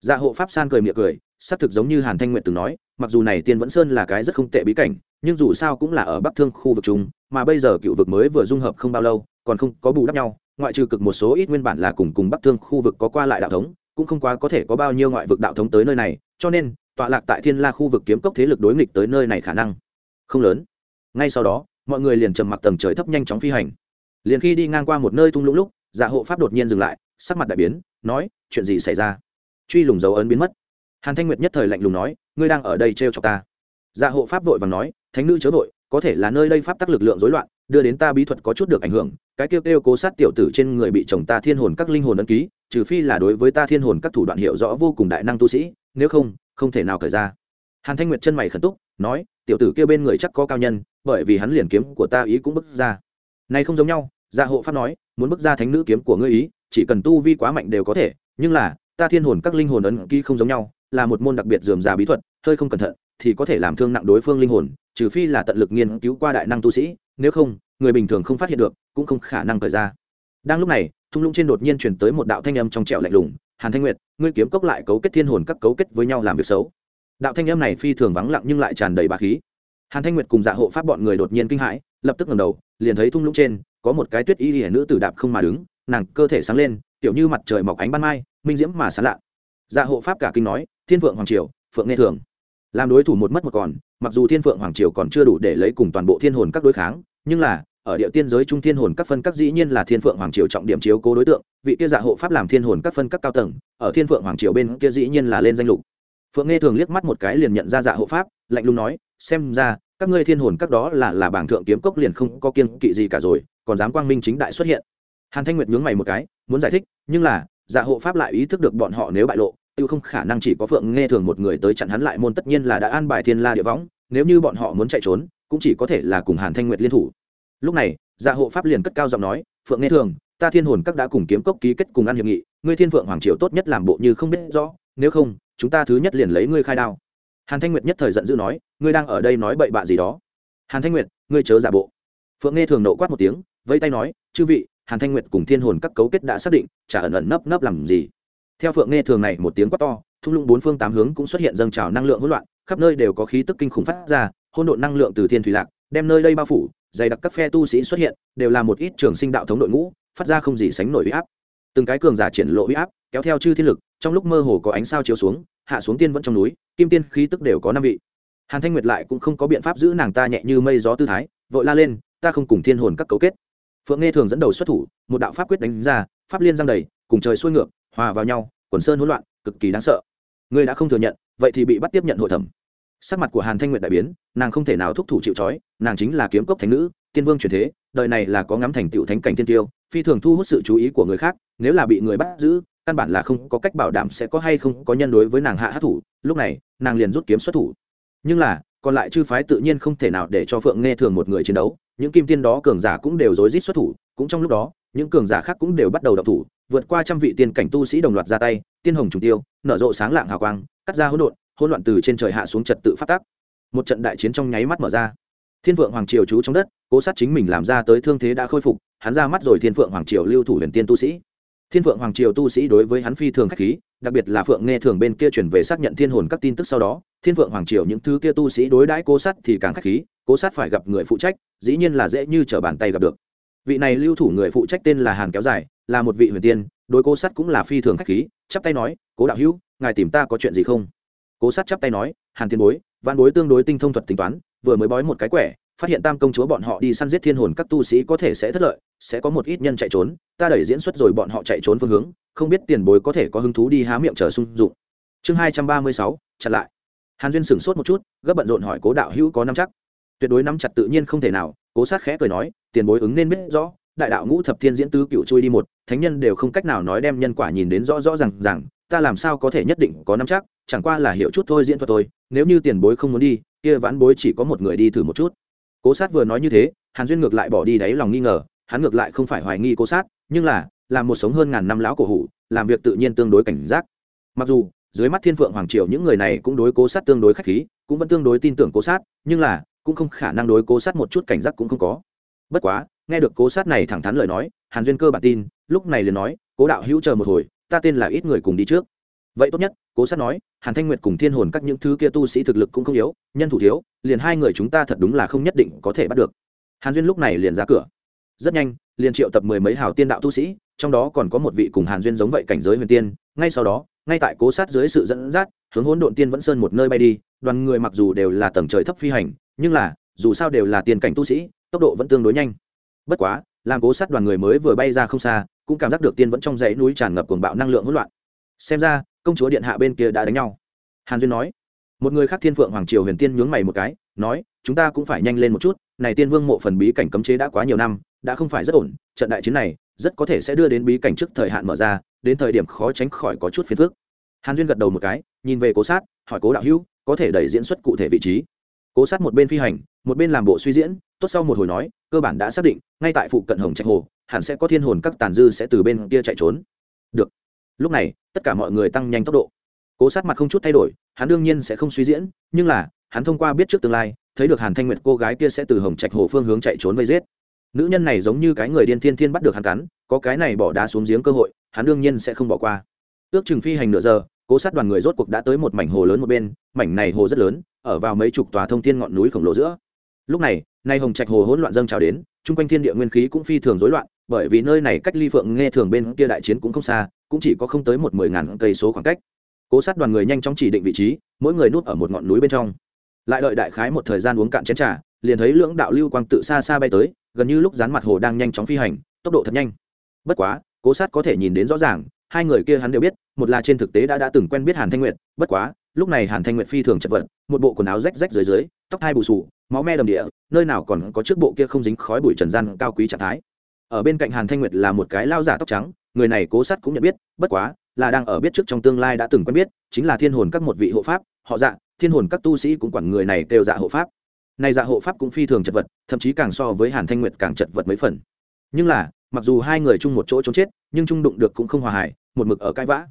dạ hộ pháp san cười miệng cười, xác thực giống như hàn thanh nguyện từng nói, mặc dù này tiên vẫn sơn là cái rất không tệ bí cảnh, nhưng dù sao cũng là ở bắc thương khu vực chúng mà bây giờ cựu vực mới vừa dung hợp không bao lâu, còn không có bù đắp nhau, ngoại trừ cực một số ít nguyên bản là cùng cùng bắc thương khu vực có qua lại đạo thống, cũng không quá có thể có bao nhiêu ngoại vực đạo thống tới nơi này, cho nên, tọa lạc tại thiên la khu vực kiếm cốc thế lực đối nghịch tới nơi này khả năng không lớn. Ngay sau đó, mọi người liền trầm mặc tầng trời thấp nhanh chóng phi hành. Liền khi đi ngang qua một nơi thung lũng lúc dạ hộ pháp đột nhiên dừng lại, sắc mặt đại biến, nói, chuyện gì xảy ra? Truy lùng dấu ấn biến mất. Hàn thanh nguyệt nhất thời lạnh lùng nói, ngươi đang ở đây trêu cho ta. Dạ hộ pháp vội và nói, thánh nữ chớ vội, có thể là nơi đây pháp tắc lực lượng rối loạn, đưa đến ta bí thuật có chút được ảnh hưởng, cái kêu kêu cố sát tiểu tử trên người bị chồng ta thiên hồn các linh hồn ấn ký, trừ phi là đối với ta thiên hồn các thủ đoạn hiệu rõ vô cùng đại năng tu sĩ, nếu không không thể nào cởi ra. Hàn thanh nguyệt chân mày khẩn túc, nói, tiểu tử kêu bên người chắc có cao nhân, bởi vì hắn liền kiếm của ta ý cũng bước ra. Này không giống nhau dạ hộ pháp nói, muốn bước ra thánh nữ kiếm của ngươi ý, chỉ cần tu vi quá mạnh đều có thể, nhưng là ta thiên hồn các linh hồn ấn ký không giống nhau, là một môn đặc biệt dườm già bí thuật, hơi không cẩn thận thì có thể làm thương nặng đối phương linh hồn, trừ phi là tận lực nghiên cứu qua đại năng tu sĩ, nếu không, người bình thường không phát hiện được, cũng không khả năng thời ra. Đang lúc này, thung lũng trên đột nhiên chuyển tới một đạo thanh âm trong trẻo lạnh lùng, hàn thanh nguyệt, ngươi kiếm cốc lại cấu kết thiên hồn các cấu kết với nhau làm việc xấu. Đạo thanh âm này phi thường vắng lặng nhưng lại tràn đầy bá khí. Hàn thanh nguyệt cùng dạ hộ pháp bọn người đột nhiên kinh hãi, lập tức ngẩng đầu, liền thấy thung lũng trên có một cái tuyết y hiển nữ tử đạp không mà đứng, nàng cơ thể sáng lên kiểu như mặt trời mọc ánh ban mai, minh diễm mà sáng lạ. Dạ hộ pháp cả kinh nói, thiên vượng hoàng triều, phượng nghe thường. Làm đối thủ một mất một còn, mặc dù thiên phượng hoàng triều còn chưa đủ để lấy cùng toàn bộ thiên hồn các đối kháng, nhưng là, ở địa tiên giới trung thiên hồn các phân các dĩ nhiên là thiên phượng hoàng triều trọng điểm chiếu cố đối tượng, vị kia dạ hộ pháp làm thiên hồn các phân các cao tầng, ở thiên phượng hoàng triều bên kia dĩ nhiên là lên danh lục. Phượng nghe thường liếc mắt một cái liền nhận ra dạ hộ pháp, lạnh lùng nói, xem ra, các ngươi thiên hồn các đó là là bảng thượng kiếm cốc liền không có kiên kỵ gì cả rồi, còn dám quang minh chính đại xuất hiện. Hàn thanh nguyệt nhướng mày một cái muốn giải thích, nhưng là dạ hộ pháp lại ý thức được bọn họ nếu bại lộ, tiêu không khả năng chỉ có phượng nghe thường một người tới chặn hắn lại môn tất nhiên là đã an bài thiên la địa võng, nếu như bọn họ muốn chạy trốn, cũng chỉ có thể là cùng hàn thanh nguyệt liên thủ. Lúc này dạ hộ pháp liền cất cao giọng nói, phượng nghe thường, ta thiên hồn các đã cùng kiếm cốc ký kết cùng ăn hiệp nghị, ngươi thiên phượng hoàng triều tốt nhất làm bộ như không biết rõ, nếu không, chúng ta thứ nhất liền lấy ngươi khai đao. Hàn thanh nguyệt nhất thời giận dữ nói, ngươi đang ở đây nói bậy bạ gì đó? Hàn thanh nguyệt, ngươi chớ giả bộ. Phượng nghe thường nộ quát một tiếng, vẫy tay nói, chư vị hàn thanh nguyệt cùng thiên hồn các cấu kết đã xác định, chả ẩn ẩn nấp nấp làm gì. Theo phượng nghe thường này một tiếng quát to, thung lũng bốn phương tám hướng cũng xuất hiện dâng trào năng lượng hỗn loạn, khắp nơi đều có khí tức kinh khủng phát ra hôn độn năng lượng từ thiên thủy lạc, đem nơi đây bao phủ, dày đặc các phe tu sĩ xuất hiện, đều là một ít trường sinh đạo thống đội ngũ, phát ra không gì sánh nổi huy áp. Từng cái cường giả triển lộ huy áp, kéo theo chư thiên lực, trong lúc mơ hồ có ánh sao chiếu xuống, hạ xuống tiên vẫn trong núi, kim tiên khí tức đều có năm vị. Hàn thanh nguyệt lại cũng không có biện pháp giữ nàng ta nhẹ như mây gió tư thái, vội la lên, ta không cùng thiên hồn các cấu kết phượng nghe thường dẫn đầu xuất thủ, một đạo pháp quyết đánh ra, pháp liên giang đầy, cùng trời xuôi ngược, hòa vào nhau, quần sơn hỗn loạn, cực kỳ đáng sợ. Ngươi đã không thừa nhận, vậy thì bị bắt tiếp nhận hội thẩm. Sắc mặt của hàn thanh nguyệt đại biến, nàng không thể nào thúc thủ chịu trói, nàng chính là kiếm cốc thánh nữ, tiên vương truyền thế, đời này là có ngắm thành tựu thánh cảnh tiên tiêu, phi thường thu hút sự chú ý của người khác, nếu là bị người bắt giữ, căn bản là không có cách bảo đảm sẽ có hay không có nhân đối với nàng hạ hát thủ lúc này, nàng liền rút kiếm xuất thủ. Nhưng là còn lại chư phái tự nhiên không thể nào để cho phượng nghe thường một người chiến đấu, những kim tiên đó cường giả cũng đều rối rít xuất thủ, cũng trong lúc đó, những cường giả khác cũng đều bắt đầu đọc thủ, vượt qua trăm vị tiên cảnh tu sĩ đồng loạt ra tay, tiên hồng trùng tiêu, nở rộ sáng lạng hào quang, cắt ra hỗn độn, hỗn loạn từ trên trời hạ xuống trật tự phát tác. Một trận đại chiến trong nháy mắt mở ra. Thiên vượng hoàng triều trú trong đất, cố sát chính mình làm ra tới thương thế đã khôi phục, hắn ra mắt rồi thiên vượng hoàng triều lưu thủ huyền tiên tu sĩ. Thiên vượng hoàng triều tu sĩ đối với hắn phi thường k h á c h khí đặc biệt là phượng nghe thường bên kia chuyển về xác nhận thiên hồn các tin tức sau đó, thiên phượng hoàng triều những thứ kia tu sĩ đối đãi cố sát thì càng k h á c h khí, cố sát phải gặp người phụ trách, dĩ nhiên là dễ như t r ở bàn tay gặp được. Vị này lưu thủ người phụ trách tên là hàn kéo dài, là một vị huyền tiên, đối cố sát cũng là phi thường k h á c h khí, chắp tay nói, cố đạo hữu, ngài tìm ta có chuyện gì không? Cố sát chắp tay nói, hàn tiên bối văn bối tương đối tinh thông thuật tính toán, vừa mới bói một cái quẻ, phát hiện tam công chúa bọn họ đi săn giết thiên hồn các tu sĩ có thể sẽ thất lợi sẽ có một ít nhân chạy trốn, ta đẩy diễn xuất rồi bọn họ chạy trốn phương hướng, không biết tiền bối có thể có hứng thú đi há miệng chờ sung dụng. Chương hai trăm ba mươi sáu, chặn lại. Hàn duyên sửng sốt một chút, gấp bận rộn hỏi cố đạo hữu có năm chắc? Tuyệt đối nắm chặt tự nhiên không thể nào, cố sát khẽ cười nói, tiền bối ứng nên biết rõ, đại đạo ngũ thập thiên diễn tứ cựu chui đi một, thánh nhân đều không cách nào nói đem nhân quả nhìn đến rõ rõ rằng rằng ta làm sao có thể nhất định có năm chắc, chẳng qua là hiểu chút thôi diễn thuật thôi, nếu như tiền bối không muốn đi, kia vãn bối chỉ có một người đi thử một chút. Cố sát vừa nói như thế, hàn duyên ngược lại bỏ đi đáy lòng nghi ngờ hắn ngược lại không phải hoài nghi cố sát, nhưng là làm một sống hơn ngàn năm lão cổ hủ, làm việc tự nhiên tương đối cảnh giác. Mặc dù, dưới mắt thiên phượng hoàng triều những người này cũng đối cố sát tương đối k h á c h khí, cũng vẫn tương đối tin tưởng cố sát, nhưng là, cũng không khả năng đối cố sát một chút cảnh giác cũng không có. Bất quá, nghe được cố sát này thẳng thắn lời nói, hàn duyên cơ bản tin, lúc này liền nói, cố đạo hữu chờ một hồi, ta tên là ít người cùng đi trước. Vậy tốt nhất, cố sát nói, hàn thanh nguyệt cùng thiên hồn các những thứ kia tu sĩ thực lực cũng không yếu, nhân thủ thiếu, liền hai người chúng ta thật đúng là không nhất định có thể bắt được. Hàn duyên lúc này liền ra cửa rất nhanh, liền triệu tập mười mấy hào tiên đạo tu sĩ, trong đó còn có một vị cùng hàn duyên giống vậy cảnh giới huyền tiên, ngay sau đó, ngay tại cố sát dưới sự dẫn dắt, hướng hỗn độn tiên vẫn sơn một nơi bay đi, đoàn người mặc dù đều là tầng trời thấp phi hành, nhưng là, dù sao đều là tiền cảnh tu sĩ, tốc độ vẫn tương đối nhanh. Bất quá, làm cố sát đoàn người mới vừa bay ra không xa, cũng cảm giác được tiên vẫn trong dãy núi tràn ngập cuồng bạo năng lượng hỗn loạn. Xem ra, công chúa điện hạ bên kia đã đánh nhau. Hàn duyên nói. Một người khác thiên phượng hoàng triều huyền tiên nhướng mày một cái, nói, chúng ta cũng phải nhanh lên một chút, này tiên vương mộ phần bí cảnh cấm chế đã quá nhiều năm đã không phải rất ổn, trận đại chiến này rất có thể sẽ đưa đến bí cảnh trước thời hạn mở ra, đến thời điểm khó tránh khỏi có chút phiền phức. Hàn duyên gật đầu một cái, nhìn về cố sát, hỏi cố đạo hữu, có thể đẩy diễn xuất cụ thể vị trí. Cố sát một bên phi hành, một bên làm bộ suy diễn, tốt sau một hồi nói, cơ bản đã xác định, ngay tại phụ cận hồng trạch hồ, hẳn sẽ có thiên hồn các tàn dư sẽ từ bên kia chạy trốn. Được. Lúc này, tất cả mọi người tăng nhanh tốc độ. Cố sát mặt không chút thay đổi, hắn đương nhiên sẽ không suy diễn, nhưng là, hắn thông qua biết trước tương lai, thấy được hàn thanh nguyệt cô gái kia sẽ từ hồng trạch hồ phương hướng chạy trốn vây giết nữ nhân này giống như cái người điên thiên thiên bắt được hắn cắn, có cái này bỏ đá xuống giếng cơ hội, hắn đương nhiên sẽ không bỏ qua. Ước chừng phi hành nửa giờ, cố sát đoàn người rốt cuộc đã tới một mảnh hồ lớn một bên, mảnh này hồ rất lớn, ở vào mấy chục tòa thông thiên ngọn núi khổng lồ giữa. Lúc này, nay hồng trạch hồ hỗn loạn dâng trào đến, chung quanh thiên địa nguyên khí cũng phi thường rối loạn, bởi vì nơi này cách ly phượng nghe thường bên kia đại chiến cũng không xa, cũng chỉ có không tới một mười ngàn cây số khoảng cách. Cố sát đoàn người nhanh chóng chỉ định vị trí, mỗi người núp ở một ngọn núi bên trong. Lại đợi đại khái một thời gian uống cạn chén trà, liền thấy lưỡng đạo lưu quang tự xa xa bay tới gần như lúc dán mặt hồ đang nhanh chóng phi hành, tốc độ thật nhanh. Bất quá, cố sát có thể nhìn đến rõ ràng, hai người kia hắn đều biết, một là trên thực tế đã đã từng quen biết hàn thanh nguyệt, bất quá, lúc này hàn thanh nguyệt phi thường chật vật, một bộ quần áo rách rách dưới dưới, tóc hai bù sù máu me đầm địa, nơi nào còn có chiếc bộ kia không dính khói bụi trần gian cao quý trạng thái. Ở bên cạnh hàn thanh nguyệt là một cái lao giả tóc trắng, người này cố sát cũng nhận biết, bất quá, là đang ở biết trước trong tương lai đã từng quen biết, chính là thiên hồn các một vị hộ pháp, họ dạ thiên hồn các tu sĩ cũng quản người này kêu dạ hộ pháp này dạ hộ pháp cũng phi thường chật vật, thậm chí càng so với hàn thanh nguyệt càng chật vật mấy phần. Nhưng là, mặc dù hai người chung một chỗ trốn chết, nhưng chung đụng được cũng không hòa hải một mực ở cãi vã.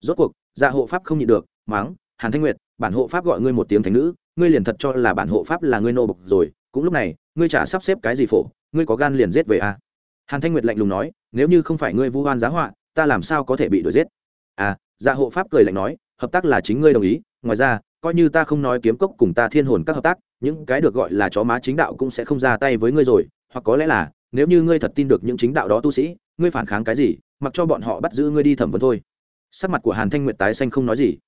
Rốt cuộc dạ hộ pháp không nhịn được máng hàn thanh nguyệt, bản hộ pháp gọi ngươi một tiếng thành nữ, ngươi liền thật cho là bản hộ pháp là ngươi nô bộc rồi, cũng lúc này, ngươi chả sắp xếp cái gì phổ, ngươi có gan liền giết về à. hàn thanh nguyệt lạnh lùng nói, nếu như không phải ngươi vu oan giá họa, ta làm sao có thể bị đuổi giết? À dạ hộ pháp cười lạnh nói, hợp tác là chính ngươi đồng ý, ngoài ra, coi như ta không nói kiếm cốc cùng ta thiên hồn các hợp tác những cái được gọi là chó má chính đạo cũng sẽ không ra tay với ngươi rồi, hoặc có lẽ là, nếu như ngươi thật tin được những chính đạo đó tu sĩ, ngươi phản kháng cái gì, mặc cho bọn họ bắt giữ ngươi đi thẩm vấn thôi. Sắc mặt của hàn thanh nguyệt tái xanh không nói gì.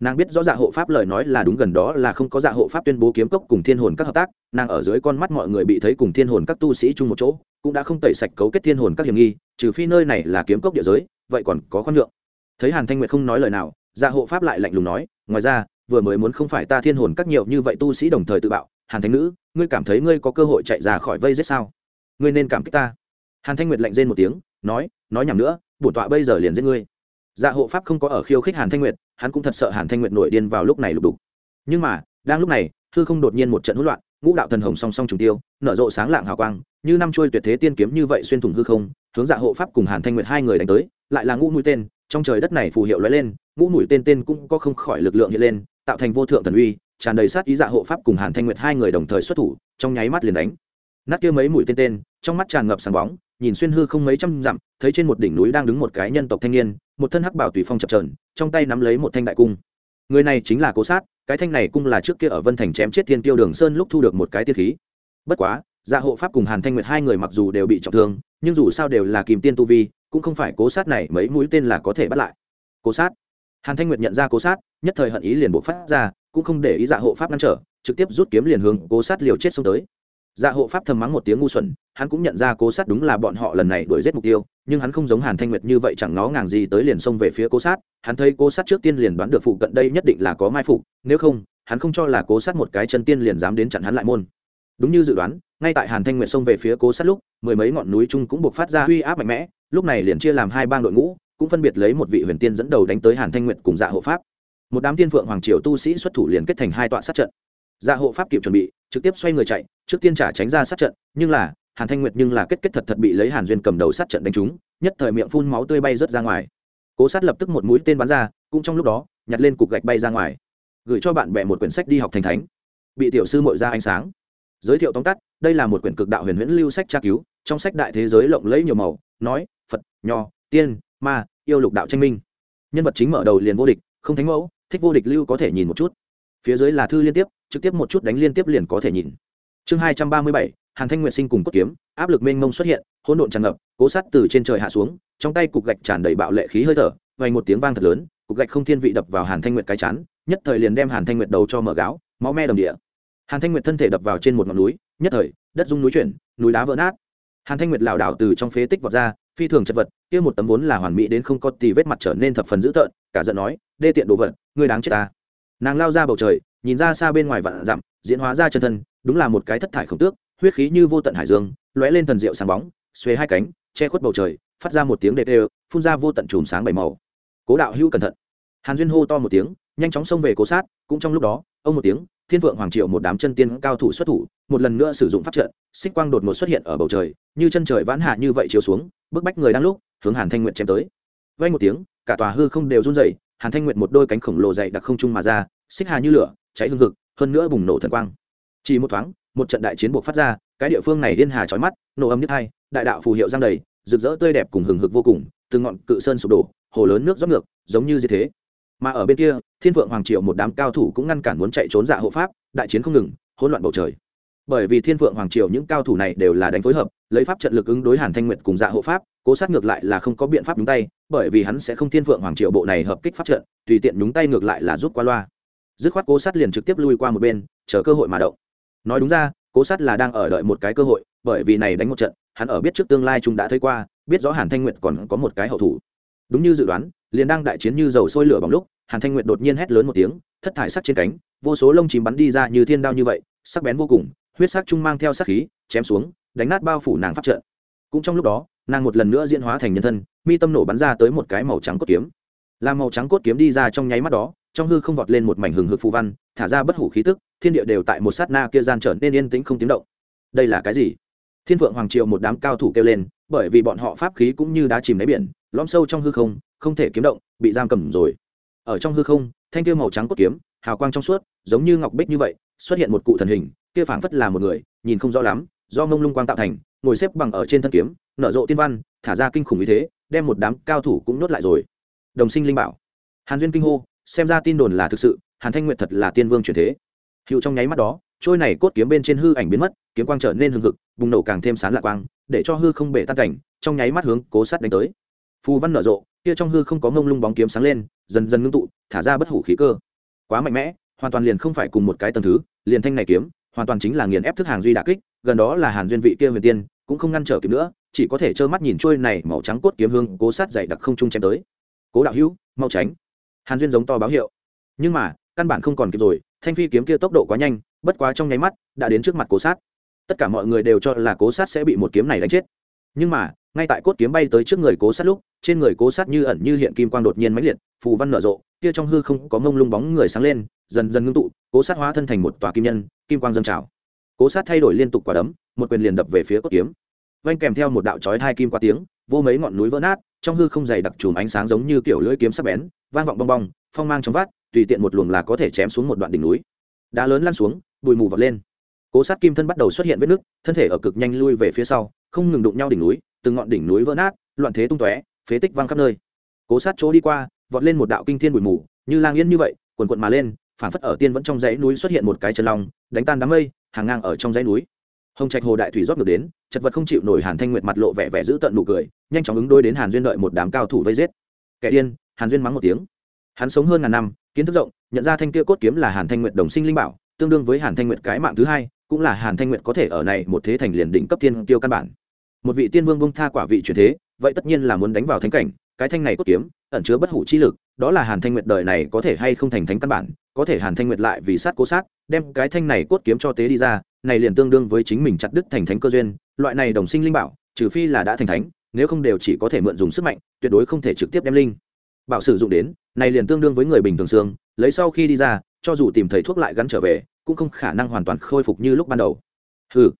Nàng biết rõ dạ hộ pháp lời nói là đúng gần đó là không có dạ hộ pháp tuyên bố kiếm cốc cùng thiên hồn các hợp tác, nàng ở dưới con mắt mọi người bị thấy cùng thiên hồn các tu sĩ chung một chỗ, cũng đã không tẩy sạch cấu kết thiên hồn các hiểm nghi, trừ phi nơi này là kiếm cốc địa giới, vậy còn có khoan nhượng. Thấy hàn thanh nguyệt không nói lời nào dạ hộ pháp lại lạnh lùng nói, ngoài ra vừa mới muốn không phải ta thiên hồn các nhiều như vậy tu sĩ đồng thời tự bạo, hàn thanh nữ, ngươi cảm thấy ngươi có cơ hội chạy ra khỏi vây giết sao? Ngươi nên cảm kích ta. Hàn thanh nguyệt lạnh rên một tiếng, nói nói nhầm nữa, bổn tọa bây giờ liền giết ngươi. Dạ hộ pháp không có ở khiêu khích hàn thanh nguyệt, hắn cũng thật sợ hàn thanh nguyệt nổi điên vào lúc này lục đục. Nhưng mà, đang lúc này, hư không đột nhiên một trận hỗn loạn, ngũ đạo thần hồng song song trùng tiêu, nở rộ sáng lạng hào quang, như năm trôi tuyệt thế tiên kiếm như vậy xuyên thủng hư không, hướng dạ hộ pháp cùng hàn thanh nguyệt hai người đánh tới, lại là ngũ mũi tên, trong trời đất này phù hiệu lóe lên, ngũ mũi tên tên cũng có không khỏi lực lượng hiện lên tạo thành vô thượng thần uy, tràn đầy sát ý dạ hộ pháp cùng hàn thanh nguyệt hai người đồng thời xuất thủ, trong nháy mắt liền đánh. Nát kia mấy mũi tên tên, trong mắt tràn ngập sáng bóng, nhìn xuyên hư không mấy trăm dặm, thấy trên một đỉnh núi đang đứng một cái nhân tộc thanh niên, một thân hắc bảo tùy phong chập trờn trong tay nắm lấy một thanh đại cung. Người này chính là cố sát, cái thanh này cung là trước kia ở vân thành chém chết thiên tiêu đường sơn lúc thu được một cái tiên khí. Bất quá dạ hộ pháp cùng hàn thanh nguyệt hai người mặc dù đều bị trọng thương, nhưng dù sao đều là kìm tiên tu vi, cũng không phải cố sát này mấy mũi tên là có thể bắt lại. Cố sát. Hàn thanh nguyệt nhận ra cố sát nhất thời hận ý liền buộc phát ra, cũng không để ý dạ hộ pháp ngăn trở, trực tiếp rút kiếm liền hướng cố sát liều chết xông tới. Dạ hộ pháp thầm mắng một tiếng ngu xuẩn, hắn cũng nhận ra cố sát đúng là bọn họ lần này đuổi giết mục tiêu, nhưng hắn không giống hàn thanh nguyệt như vậy chẳng ngó ngàng gì tới liền xông về phía cố sát, hắn thấy cố sát trước tiên liền đoán được phụ cận đây nhất định là có mai phục, nếu không, hắn không cho là cố sát một cái chân tiên liền dám đến chặn hắn lại môn. Đúng như dự đoán, ngay tại hàn thanh nguyệt xông về phía cố sát lúc, mười mấy ngọn núi chung cũng buộc phát ra uy áp mạnh mẽ, lúc này liền chia làm hai bang đội ngũ, cũng phân biệt lấy một vị huyền tiên dẫn đầu đánh tới hàn thanh nguyệt cùng dạ hộ pháp một đám tiên phượng hoàng triều tu sĩ xuất thủ liền kết thành hai tọa sát trận. Dạ hộ pháp kịp chuẩn bị, trực tiếp xoay người chạy, trước tiên trả tránh ra sát trận, nhưng là, hàn thanh nguyệt nhưng là kết kết thật thật bị lấy hàn duyên cầm đầu sát trận đánh trúng, nhất thời miệng phun máu tươi bay rớt ra ngoài. Cố sát lập tức một mũi tên bắn ra, cũng trong lúc đó, nhặt lên cục gạch bay ra ngoài. Gửi cho bạn bè một quyển sách đi học thành thánh. Bị tiểu sư mội ra ánh sáng. Giới thiệu tóm tắt, đây là một quyển cực đạo huyền huyễn lưu sách tra cứu, trong sách đại thế giới lộng lẫy nhiều màu, nói, phật, nho, tiên, ma, yêu lục đạo tranh minh. Nhân vật chính mở đầu liền vô địch, không thánh mẫu thích vô địch lưu có thể nhìn một chút. Phía dưới là thư liên tiếp, trực tiếp một chút đánh liên tiếp liền có thể nhìn. Chương hai trăm ba mươi bảy, hàn thanh nguyện sinh cùng cốt kiếm, áp lực mênh mông xuất hiện, hỗn độn tràn ngập, cố sát từ trên trời hạ xuống, trong tay cục gạch tràn đầy bạo lệ khí hơi thở vay một tiếng vang thật lớn, cục gạch không thiên vị đập vào hàn thanh nguyện cái chán, nhất thời liền đem hàn thanh nguyện đầu cho mở gáo, máu me đầm địa. Hàn thanh nguyện thân thể đập vào trên một ngọn núi, nhất thời, đất rung núi chuyển, núi đá vỡ nát. Hàn thanh nguyệt lảo đảo từ trong phế tích vọt ra phi thường chật vật, kia một tấm vốn là hoàn mỹ đến không có tì vết mặt trở nên thập phần dữ tợn, cả giận nói, đê tiện đồ vật, ngươi đáng chết ta. Nàng lao ra bầu trời, nhìn ra xa bên ngoài vạn dặm, diễn hóa ra chân thân, đúng là một cái thất thải khổng tước, huyết khí như vô tận hải dương, lóe lên thần diệu sáng bóng xuê hai cánh, che khuất bầu trời, phát ra một tiếng đê đê phun ra vô tận chùm sáng bảy màu. Cố đạo hữu cẩn thận. Hàn duyên hô to một tiếng nhanh chóng xông về cố sát, cũng trong lúc đó, ông một tiếng, thiên vượng hoàng triệu một đám chân tiên cao thủ xuất thủ, một lần nữa sử dụng pháp trận, xích quang đột ngột xuất hiện ở bầu trời, như chân trời vãn hạ như vậy chiếu xuống, bức bách người đang lúc, hướng hàn thanh nguyện chém tới. Vay một tiếng, cả tòa hư không đều run rẩy, hàn thanh nguyện một đôi cánh khổng lồ dày đặc không trung mà ra, xích hà như lửa, cháy hương hực, hơn nữa bùng nổ thần quang. Chỉ một thoáng, một trận đại chiến buộc phát ra, cái địa phương này liên hà chói mắt, nổ âm nhất hai, đại đạo phù hiệu giang đầy, rực rỡ tươi đẹp cùng hừng hực vô cùng từ ngọn cự sơn sụp đổ, hồ lớn nước rót ngược, giống như như thế mà ở bên kia, thiên vượng hoàng triệu một đám cao thủ cũng ngăn cản muốn chạy trốn dạ hộ pháp, đại chiến không ngừng, hỗn loạn bầu trời. Bởi vì thiên vượng hoàng triều những cao thủ này đều là đánh phối hợp, lấy pháp trận lực ứng đối hàn thanh nguyệt cùng dạ hộ pháp, cố sát ngược lại là không có biện pháp nhúng tay, bởi vì hắn sẽ không thiên vượng hoàng triều bộ này hợp kích pháp trận, tùy tiện nhúng tay ngược lại là rút qua loa. Dứt khoát cố sát liền trực tiếp lui qua một bên, chờ cơ hội mà động. Nói đúng ra, cố sát là đang ở đợi một cái cơ hội, bởi vì này đánh một trận, hắn ở biết trước tương lai chúng đã thấy qua, biết rõ hàn thanh nguyệt còn có một cái hậu thủ. Đúng như dự đoán liền đang đại chiến như dầu sôi lửa bỏng lúc, hàn thanh nguyệt đột nhiên hét lớn một tiếng, thất thải sắc trên cánh, vô số lông chìm bắn đi ra như thiên đao như vậy, sắc bén vô cùng, huyết sắc trung mang theo sắc khí, chém xuống, đánh nát bao phủ nàng pháp trận. Cũng trong lúc đó, nàng một lần nữa diễn hóa thành nhân thân, mi tâm nổ bắn ra tới một cái màu trắng cốt kiếm. Làm màu trắng cốt kiếm đi ra trong nháy mắt đó, trong hư không vọt lên một mảnh hừng hực phù văn, thả ra bất hủ khí tức, thiên địa đều tại một sát na kia gian trở nên yên tĩnh không tiếng động. Đây là cái gì? Thiên phượng hoàng triều một đám cao thủ kêu lên, bởi vì bọn họ pháp khí cũng như đá chìm đáy biển, lõm sâu trong hư không không thể kiếm động, bị giam cầm rồi. Ở trong hư không, thanh kiếm màu trắng cốt kiếm, hào quang trong suốt, giống như ngọc bích như vậy, xuất hiện một cụ thần hình, kia phảng phất là một người, nhìn không rõ lắm, do ngông lung quang tạo thành, ngồi xếp bằng ở trên thân kiếm, nở rộ tiên văn, thả ra kinh khủng như thế, đem một đám cao thủ cũng nhốt lại rồi. Đồng sinh linh bảo. Hàn duyên kinh hô, xem ra tin đồn là thực sự, hàn thanh nguyệt thật là tiên vương truyền thế. Hiệu trong nháy mắt đó, trôi này cốt kiếm bên trên hư ảnh biến mất, kiếm quang trở nên hừng hực, bùng nổ càng thêm sán lạc quang, để cho hư không bể tan cảnh, trong nháy mắt hướng cố sát đánh tới. Phù văn nở rộ kia trong hư không có ngông lung bóng kiếm sáng lên, dần dần ngưng tụ, thả ra bất hủ khí cơ. Quá mạnh mẽ, hoàn toàn liền không phải cùng một cái tầng thứ, liền thanh này kiếm, hoàn toàn chính là nghiền ép thức hàng duy đà kích, gần đó là hàn duyên vị kia huyền tiên, cũng không ngăn trở kịp nữa, chỉ có thể trơ mắt nhìn trôi này màu trắng cốt kiếm hương cố sát dày đặc không trung chém tới. Cố đạo hữu, mau tránh. Hàn duyên giống to báo hiệu. Nhưng mà, căn bản không còn kịp rồi, thanh phi kiếm kia tốc độ quá nhanh, bất quá trong nháy mắt, đã đến trước mặt cố sát. Tất cả mọi người đều cho là cố sát sẽ bị một kiếm này đánh chết. Nhưng mà ngay tại cốt kiếm bay tới trước người cố sát lúc, trên người cố sát như ẩn như hiện kim quang đột nhiên mãnh liệt, phù văn nở rộ, kia trong hư không có mông lung bóng người sáng lên, dần dần ngưng tụ, cố sát hóa thân thành một tòa kim nhân, kim quang dâng trào. Cố sát thay đổi liên tục quả đấm, một quyền liền đập về phía cốt kiếm. Vanh kèm theo một đạo chói hai kim qua tiếng, vô mấy ngọn núi vỡ nát, trong hư không dày đặc trùm ánh sáng giống như kiểu lưỡi kiếm sắc bén, vang vọng bong bong, phong mang trong vát tùy tiện một luồng là có thể chém xuống một đoạn đỉnh núi. Đá lớn lăn xuống, bụi mù vọt lên. Cố sát kim thân bắt đầu xuất hiện vết nứt, thân thể ở cực nhanh lui về phía sau, không ngừng đụng nhau đỉnh núi từng ngọn đỉnh núi vỡ nát, loạn thế tung tóe, phế tích văng khắp nơi. Cố sát chỗ đi qua, vọt lên một đạo kinh thiên bụi mù, như lang yên như vậy, quần quận mà lên phản phất ở tiên vẫn trong dãy núi xuất hiện một cái chân long, đánh tan đám mây, hàng ngang ở trong dãy núi. Hồng trạch hồ đại thủy rót ngược đến, chật vật không chịu nổi hàn thanh nguyệt mặt lộ vẻ vẻ giữ tận nụ cười, nhanh chóng ứng đôi đến hàn duyên đợi một đám cao thủ vây giết. Kẻ điên, hàn duyên mắng một tiếng. Hắn sống hơn ngàn năm, kiến thức rộng, nhận ra thanh kia cốt kiếm là hàn thanh nguyệt đồng sinh linh bảo, tương đương với hàn thanh nguyệt cái mạng thứ hai, cũng là hàn thanh nguyệt có thể ở này một thế thành liền đỉnh cấp tiên tiêu căn bản một vị tiên vương bông tha quả vị truyền thế, vậy tất nhiên là muốn đánh vào thánh cảnh, cái thanh này cốt kiếm, ẩn chứa bất hủ chi lực, đó là hàn thanh nguyệt đời này có thể hay không thành thánh căn bản, có thể hàn thanh nguyệt lại vì sát cố sát, đem cái thanh này cốt kiếm cho tế đi ra, này liền tương đương với chính mình chặt đứt thành thánh cơ duyên, loại này đồng sinh linh bảo, trừ phi là đã thành thánh, nếu không đều chỉ có thể mượn dùng sức mạnh, tuyệt đối không thể trực tiếp đem linh. Bảo sử dụng đến, này liền tương đương với người bình thường xương, lấy sau khi đi ra, cho dù tìm thấy thuốc lại gắn trở về, cũng không khả năng hoàn toàn khôi phục như lúc ban đầu. Hừ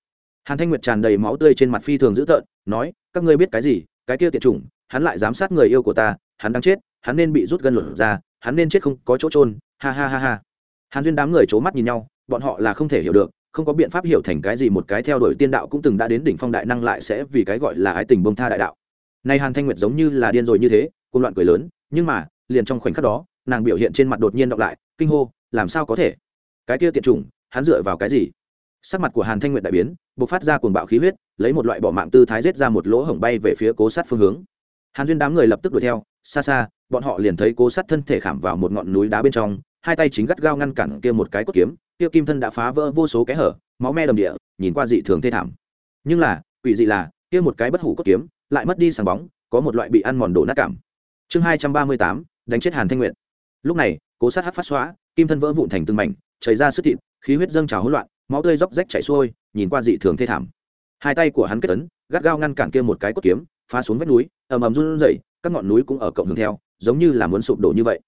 hàn thanh nguyệt tràn đầy máu tươi trên mặt phi thường dữ tợn, nói, các ngươi biết cái gì? Cái kia tiệt chủng, hắn lại giám sát người yêu của ta, hắn đang chết, hắn nên bị rút gân lột ra, hắn nên chết không có chỗ trôn ha ha ha ha. Hàn duyên đám người c h ố mắt nhìn nhau, bọn họ là không thể hiểu được, không có biện pháp hiểu thành cái gì một cái theo đuổi tiên đạo cũng từng đã đến đỉnh phong đại năng lại sẽ vì cái gọi là ái tình bông tha đại đạo. Nay hàn thanh nguyệt giống như là điên rồi như thế côn loạn cười lớn, nhưng mà, liền trong khoảnh khắc đó, nàng biểu hiện trên mặt đột nhiên động lại, kinh hô, làm sao có thể? Cái kia tiện chủng, hắn dựa vào cái gì? Sắc mặt của hàn thanh nguyệt đại biến bộc phát ra cuồng bạo khí huyết, lấy một loại bỏ mạng tư thái rết ra một lỗ hổng bay về phía cố sát phương hướng. Hàn duyên đám người lập tức đuổi theo, xa xa, bọn họ liền thấy cố sát thân thể khảm vào một ngọn núi đá bên trong, hai tay chính gắt gao ngăn cản kia một cái cốt kiếm, kia kim thân đã phá vỡ vô số cái hở, máu me đầm địa, nhìn qua dị thường thê thảm. Nhưng là, quỷ dị là, kia một cái bất hủ cốt kiếm, lại mất đi sáng bóng, có một loại bị ăn mòn đổ nát cảm. Chương hai trăm ba mươi tám, đánh chết hàn thanh nguyện lúc này, cố sát hát phát xóa, kim thân vỡ vụn thành từng mảnh, chảy ra sức thịt, khí huyết dâng trào hỗn loạn, máu tươi róc rách chảy xuôi nhìn qua dị thường thê thảm. Hai tay của hắn kết ấn, gắt gao ngăn cản kia một cái cốt kiếm, phá xuống vách núi, ầm ầm run rẩy, các ngọn núi cũng ở cộng hưởng theo, giống như là muốn sụp đổ như vậy.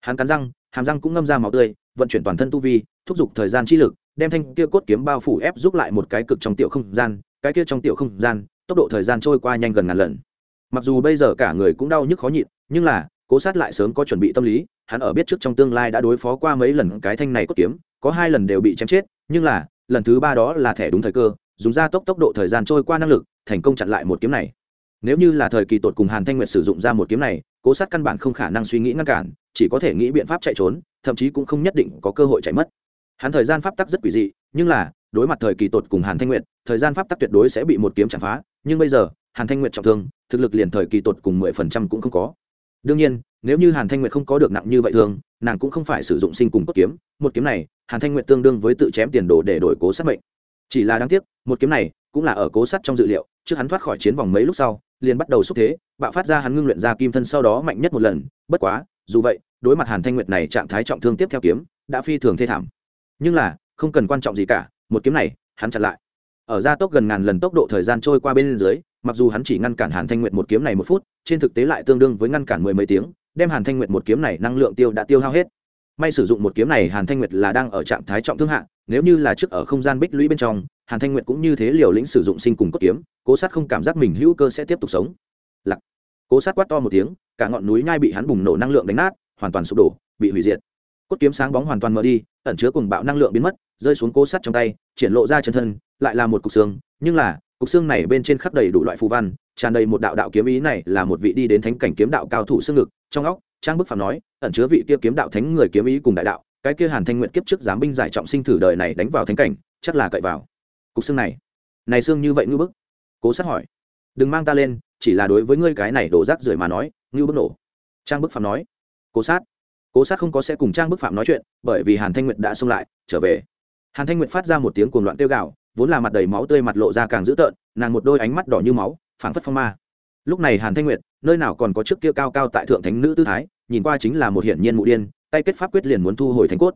Hắn cắn răng, hàm răng cũng ngâm ra máu tươi, vận chuyển toàn thân tu vi, thúc giục thời gian chi lực, đem thanh kia cốt kiếm bao phủ ép giúp lại một cái cực trong tiểu không gian, cái kia trong tiểu không gian, tốc độ thời gian trôi qua nhanh gần ngàn lần. Mặc dù bây giờ cả người cũng đau nhức khó nhịn, nhưng là, cố sát lại sớm có chuẩn bị tâm lý, hắn ở biết trước trong tương lai đã đối phó qua mấy lần cái thanh này cốt kiếm, có hai lần đều bị chém chết, nhưng là lần thứ ba đó là thẻ đúng thời cơ, dùng ra tốc tốc độ thời gian trôi qua năng lực, thành công chặn lại một kiếm này. Nếu như là thời kỳ tột cùng hàn thanh nguyệt sử dụng ra một kiếm này, cố sát căn bản không khả năng suy nghĩ ngăn cản, chỉ có thể nghĩ biện pháp chạy trốn, thậm chí cũng không nhất định có cơ hội chạy mất. Hắn thời gian pháp tắc rất quỷ dị, nhưng là, đối mặt thời kỳ tột cùng hàn thanh nguyệt, thời gian pháp tắc tuyệt đối sẽ bị một kiếm chạm phá, nhưng bây giờ, hàn thanh nguyệt trọng thương, thực lực liền thời kỳ tột cùng mười phần trăm cũng không có. Đương nhiên, nếu như hàn thanh nguyệt không có được nặng như vậy thường nàng cũng không phải sử dụng sinh cùng cốt kiếm, một kiếm này, hàn thanh nguyệt tương đương với tự chém tiền đồ để đổi cố sát mệnh. Chỉ là đáng tiếc, một kiếm này cũng là ở cố sát trong dự liệu, trước hắn thoát khỏi chiến vòng mấy lúc sau, liền bắt đầu xúc thế, bạo phát ra hắn ngưng luyện ra kim thân sau đó mạnh nhất một lần, bất quá, dù vậy, đối mặt hàn thanh nguyệt này trạng thái trọng thương tiếp theo kiếm, đã phi thường thê thảm. Nhưng là, không cần quan trọng gì cả, một kiếm này, hắn chặn lại. Ở gia tốc gần ngàn lần tốc độ thời gian trôi qua bên dưới, mặc dù hắn chỉ ngăn cản hàn thanh nguyệt một kiếm này một phút, trên thực tế lại tương đương với ngăn cản mười mấy tiếng đem hàn thanh nguyệt một kiếm này năng lượng tiêu đã tiêu hao hết. May sử dụng một kiếm này, hàn thanh nguyệt là đang ở trạng thái trọng thương hạ, nếu như là trước ở không gian bích lũy bên trong, hàn thanh nguyệt cũng như thế liều lĩnh sử dụng sinh cùng cốt kiếm, cố sát không cảm giác mình hữu cơ sẽ tiếp tục sống. Lặc. Cố sát quát to một tiếng, cả ngọn núi nhai bị hắn bùng nổ năng lượng đánh nát, hoàn toàn sụp đổ, bị hủy diệt. Cốt kiếm sáng bóng hoàn toàn mở đi, ẩn chứa cùng bạo năng lượng biến mất, rơi xuống cố sát trong tay, triển lộ ra chân thân, lại là một cục xương, nhưng là, cục xương này bên trên khắp đầy đủ loại phù văn, tràn đầy một đạo đạo kiếm ý này là một vị đi đến thánh cảnh kiếm đạo cao thủ xương ngực trong óc, trang bức phạm nói, ẩn chứa vị kia kiếm đạo thánh người kiếm ý cùng đại đạo, cái kia hàn thanh nguyện kiếp trước giám binh giải trọng sinh thử đời này đánh vào thánh cảnh, chắc là cậy vào. Cục xương này này xương như vậy ngư bức? Cố sát hỏi. Đừng mang ta lên, chỉ là đối với ngươi cái này đổ rác rưởi mà nói ngư bức nổ. Trang bức phạm nói. Cố sát. Cố sát không có sẽ cùng trang bức phạm nói chuyện, bởi vì hàn thanh nguyệt đã xông lại, trở về. Hàn thanh nguyệt phát ra một tiếng cuồng loạn tiêu gạo vốn là mặt đầy máu tươi mặt lộ ra càng dữ tợn, nàng một đôi ánh mắt đỏ như máu, phảng phất phong ma lúc này hàn thanh nguyệt, nơi nào còn có trước kia cao cao tại thượng thánh nữ tư thái, nhìn qua chính là một hiển nhiên mụ điên, tay kết pháp quyết liền muốn thu hồi thánh cốt.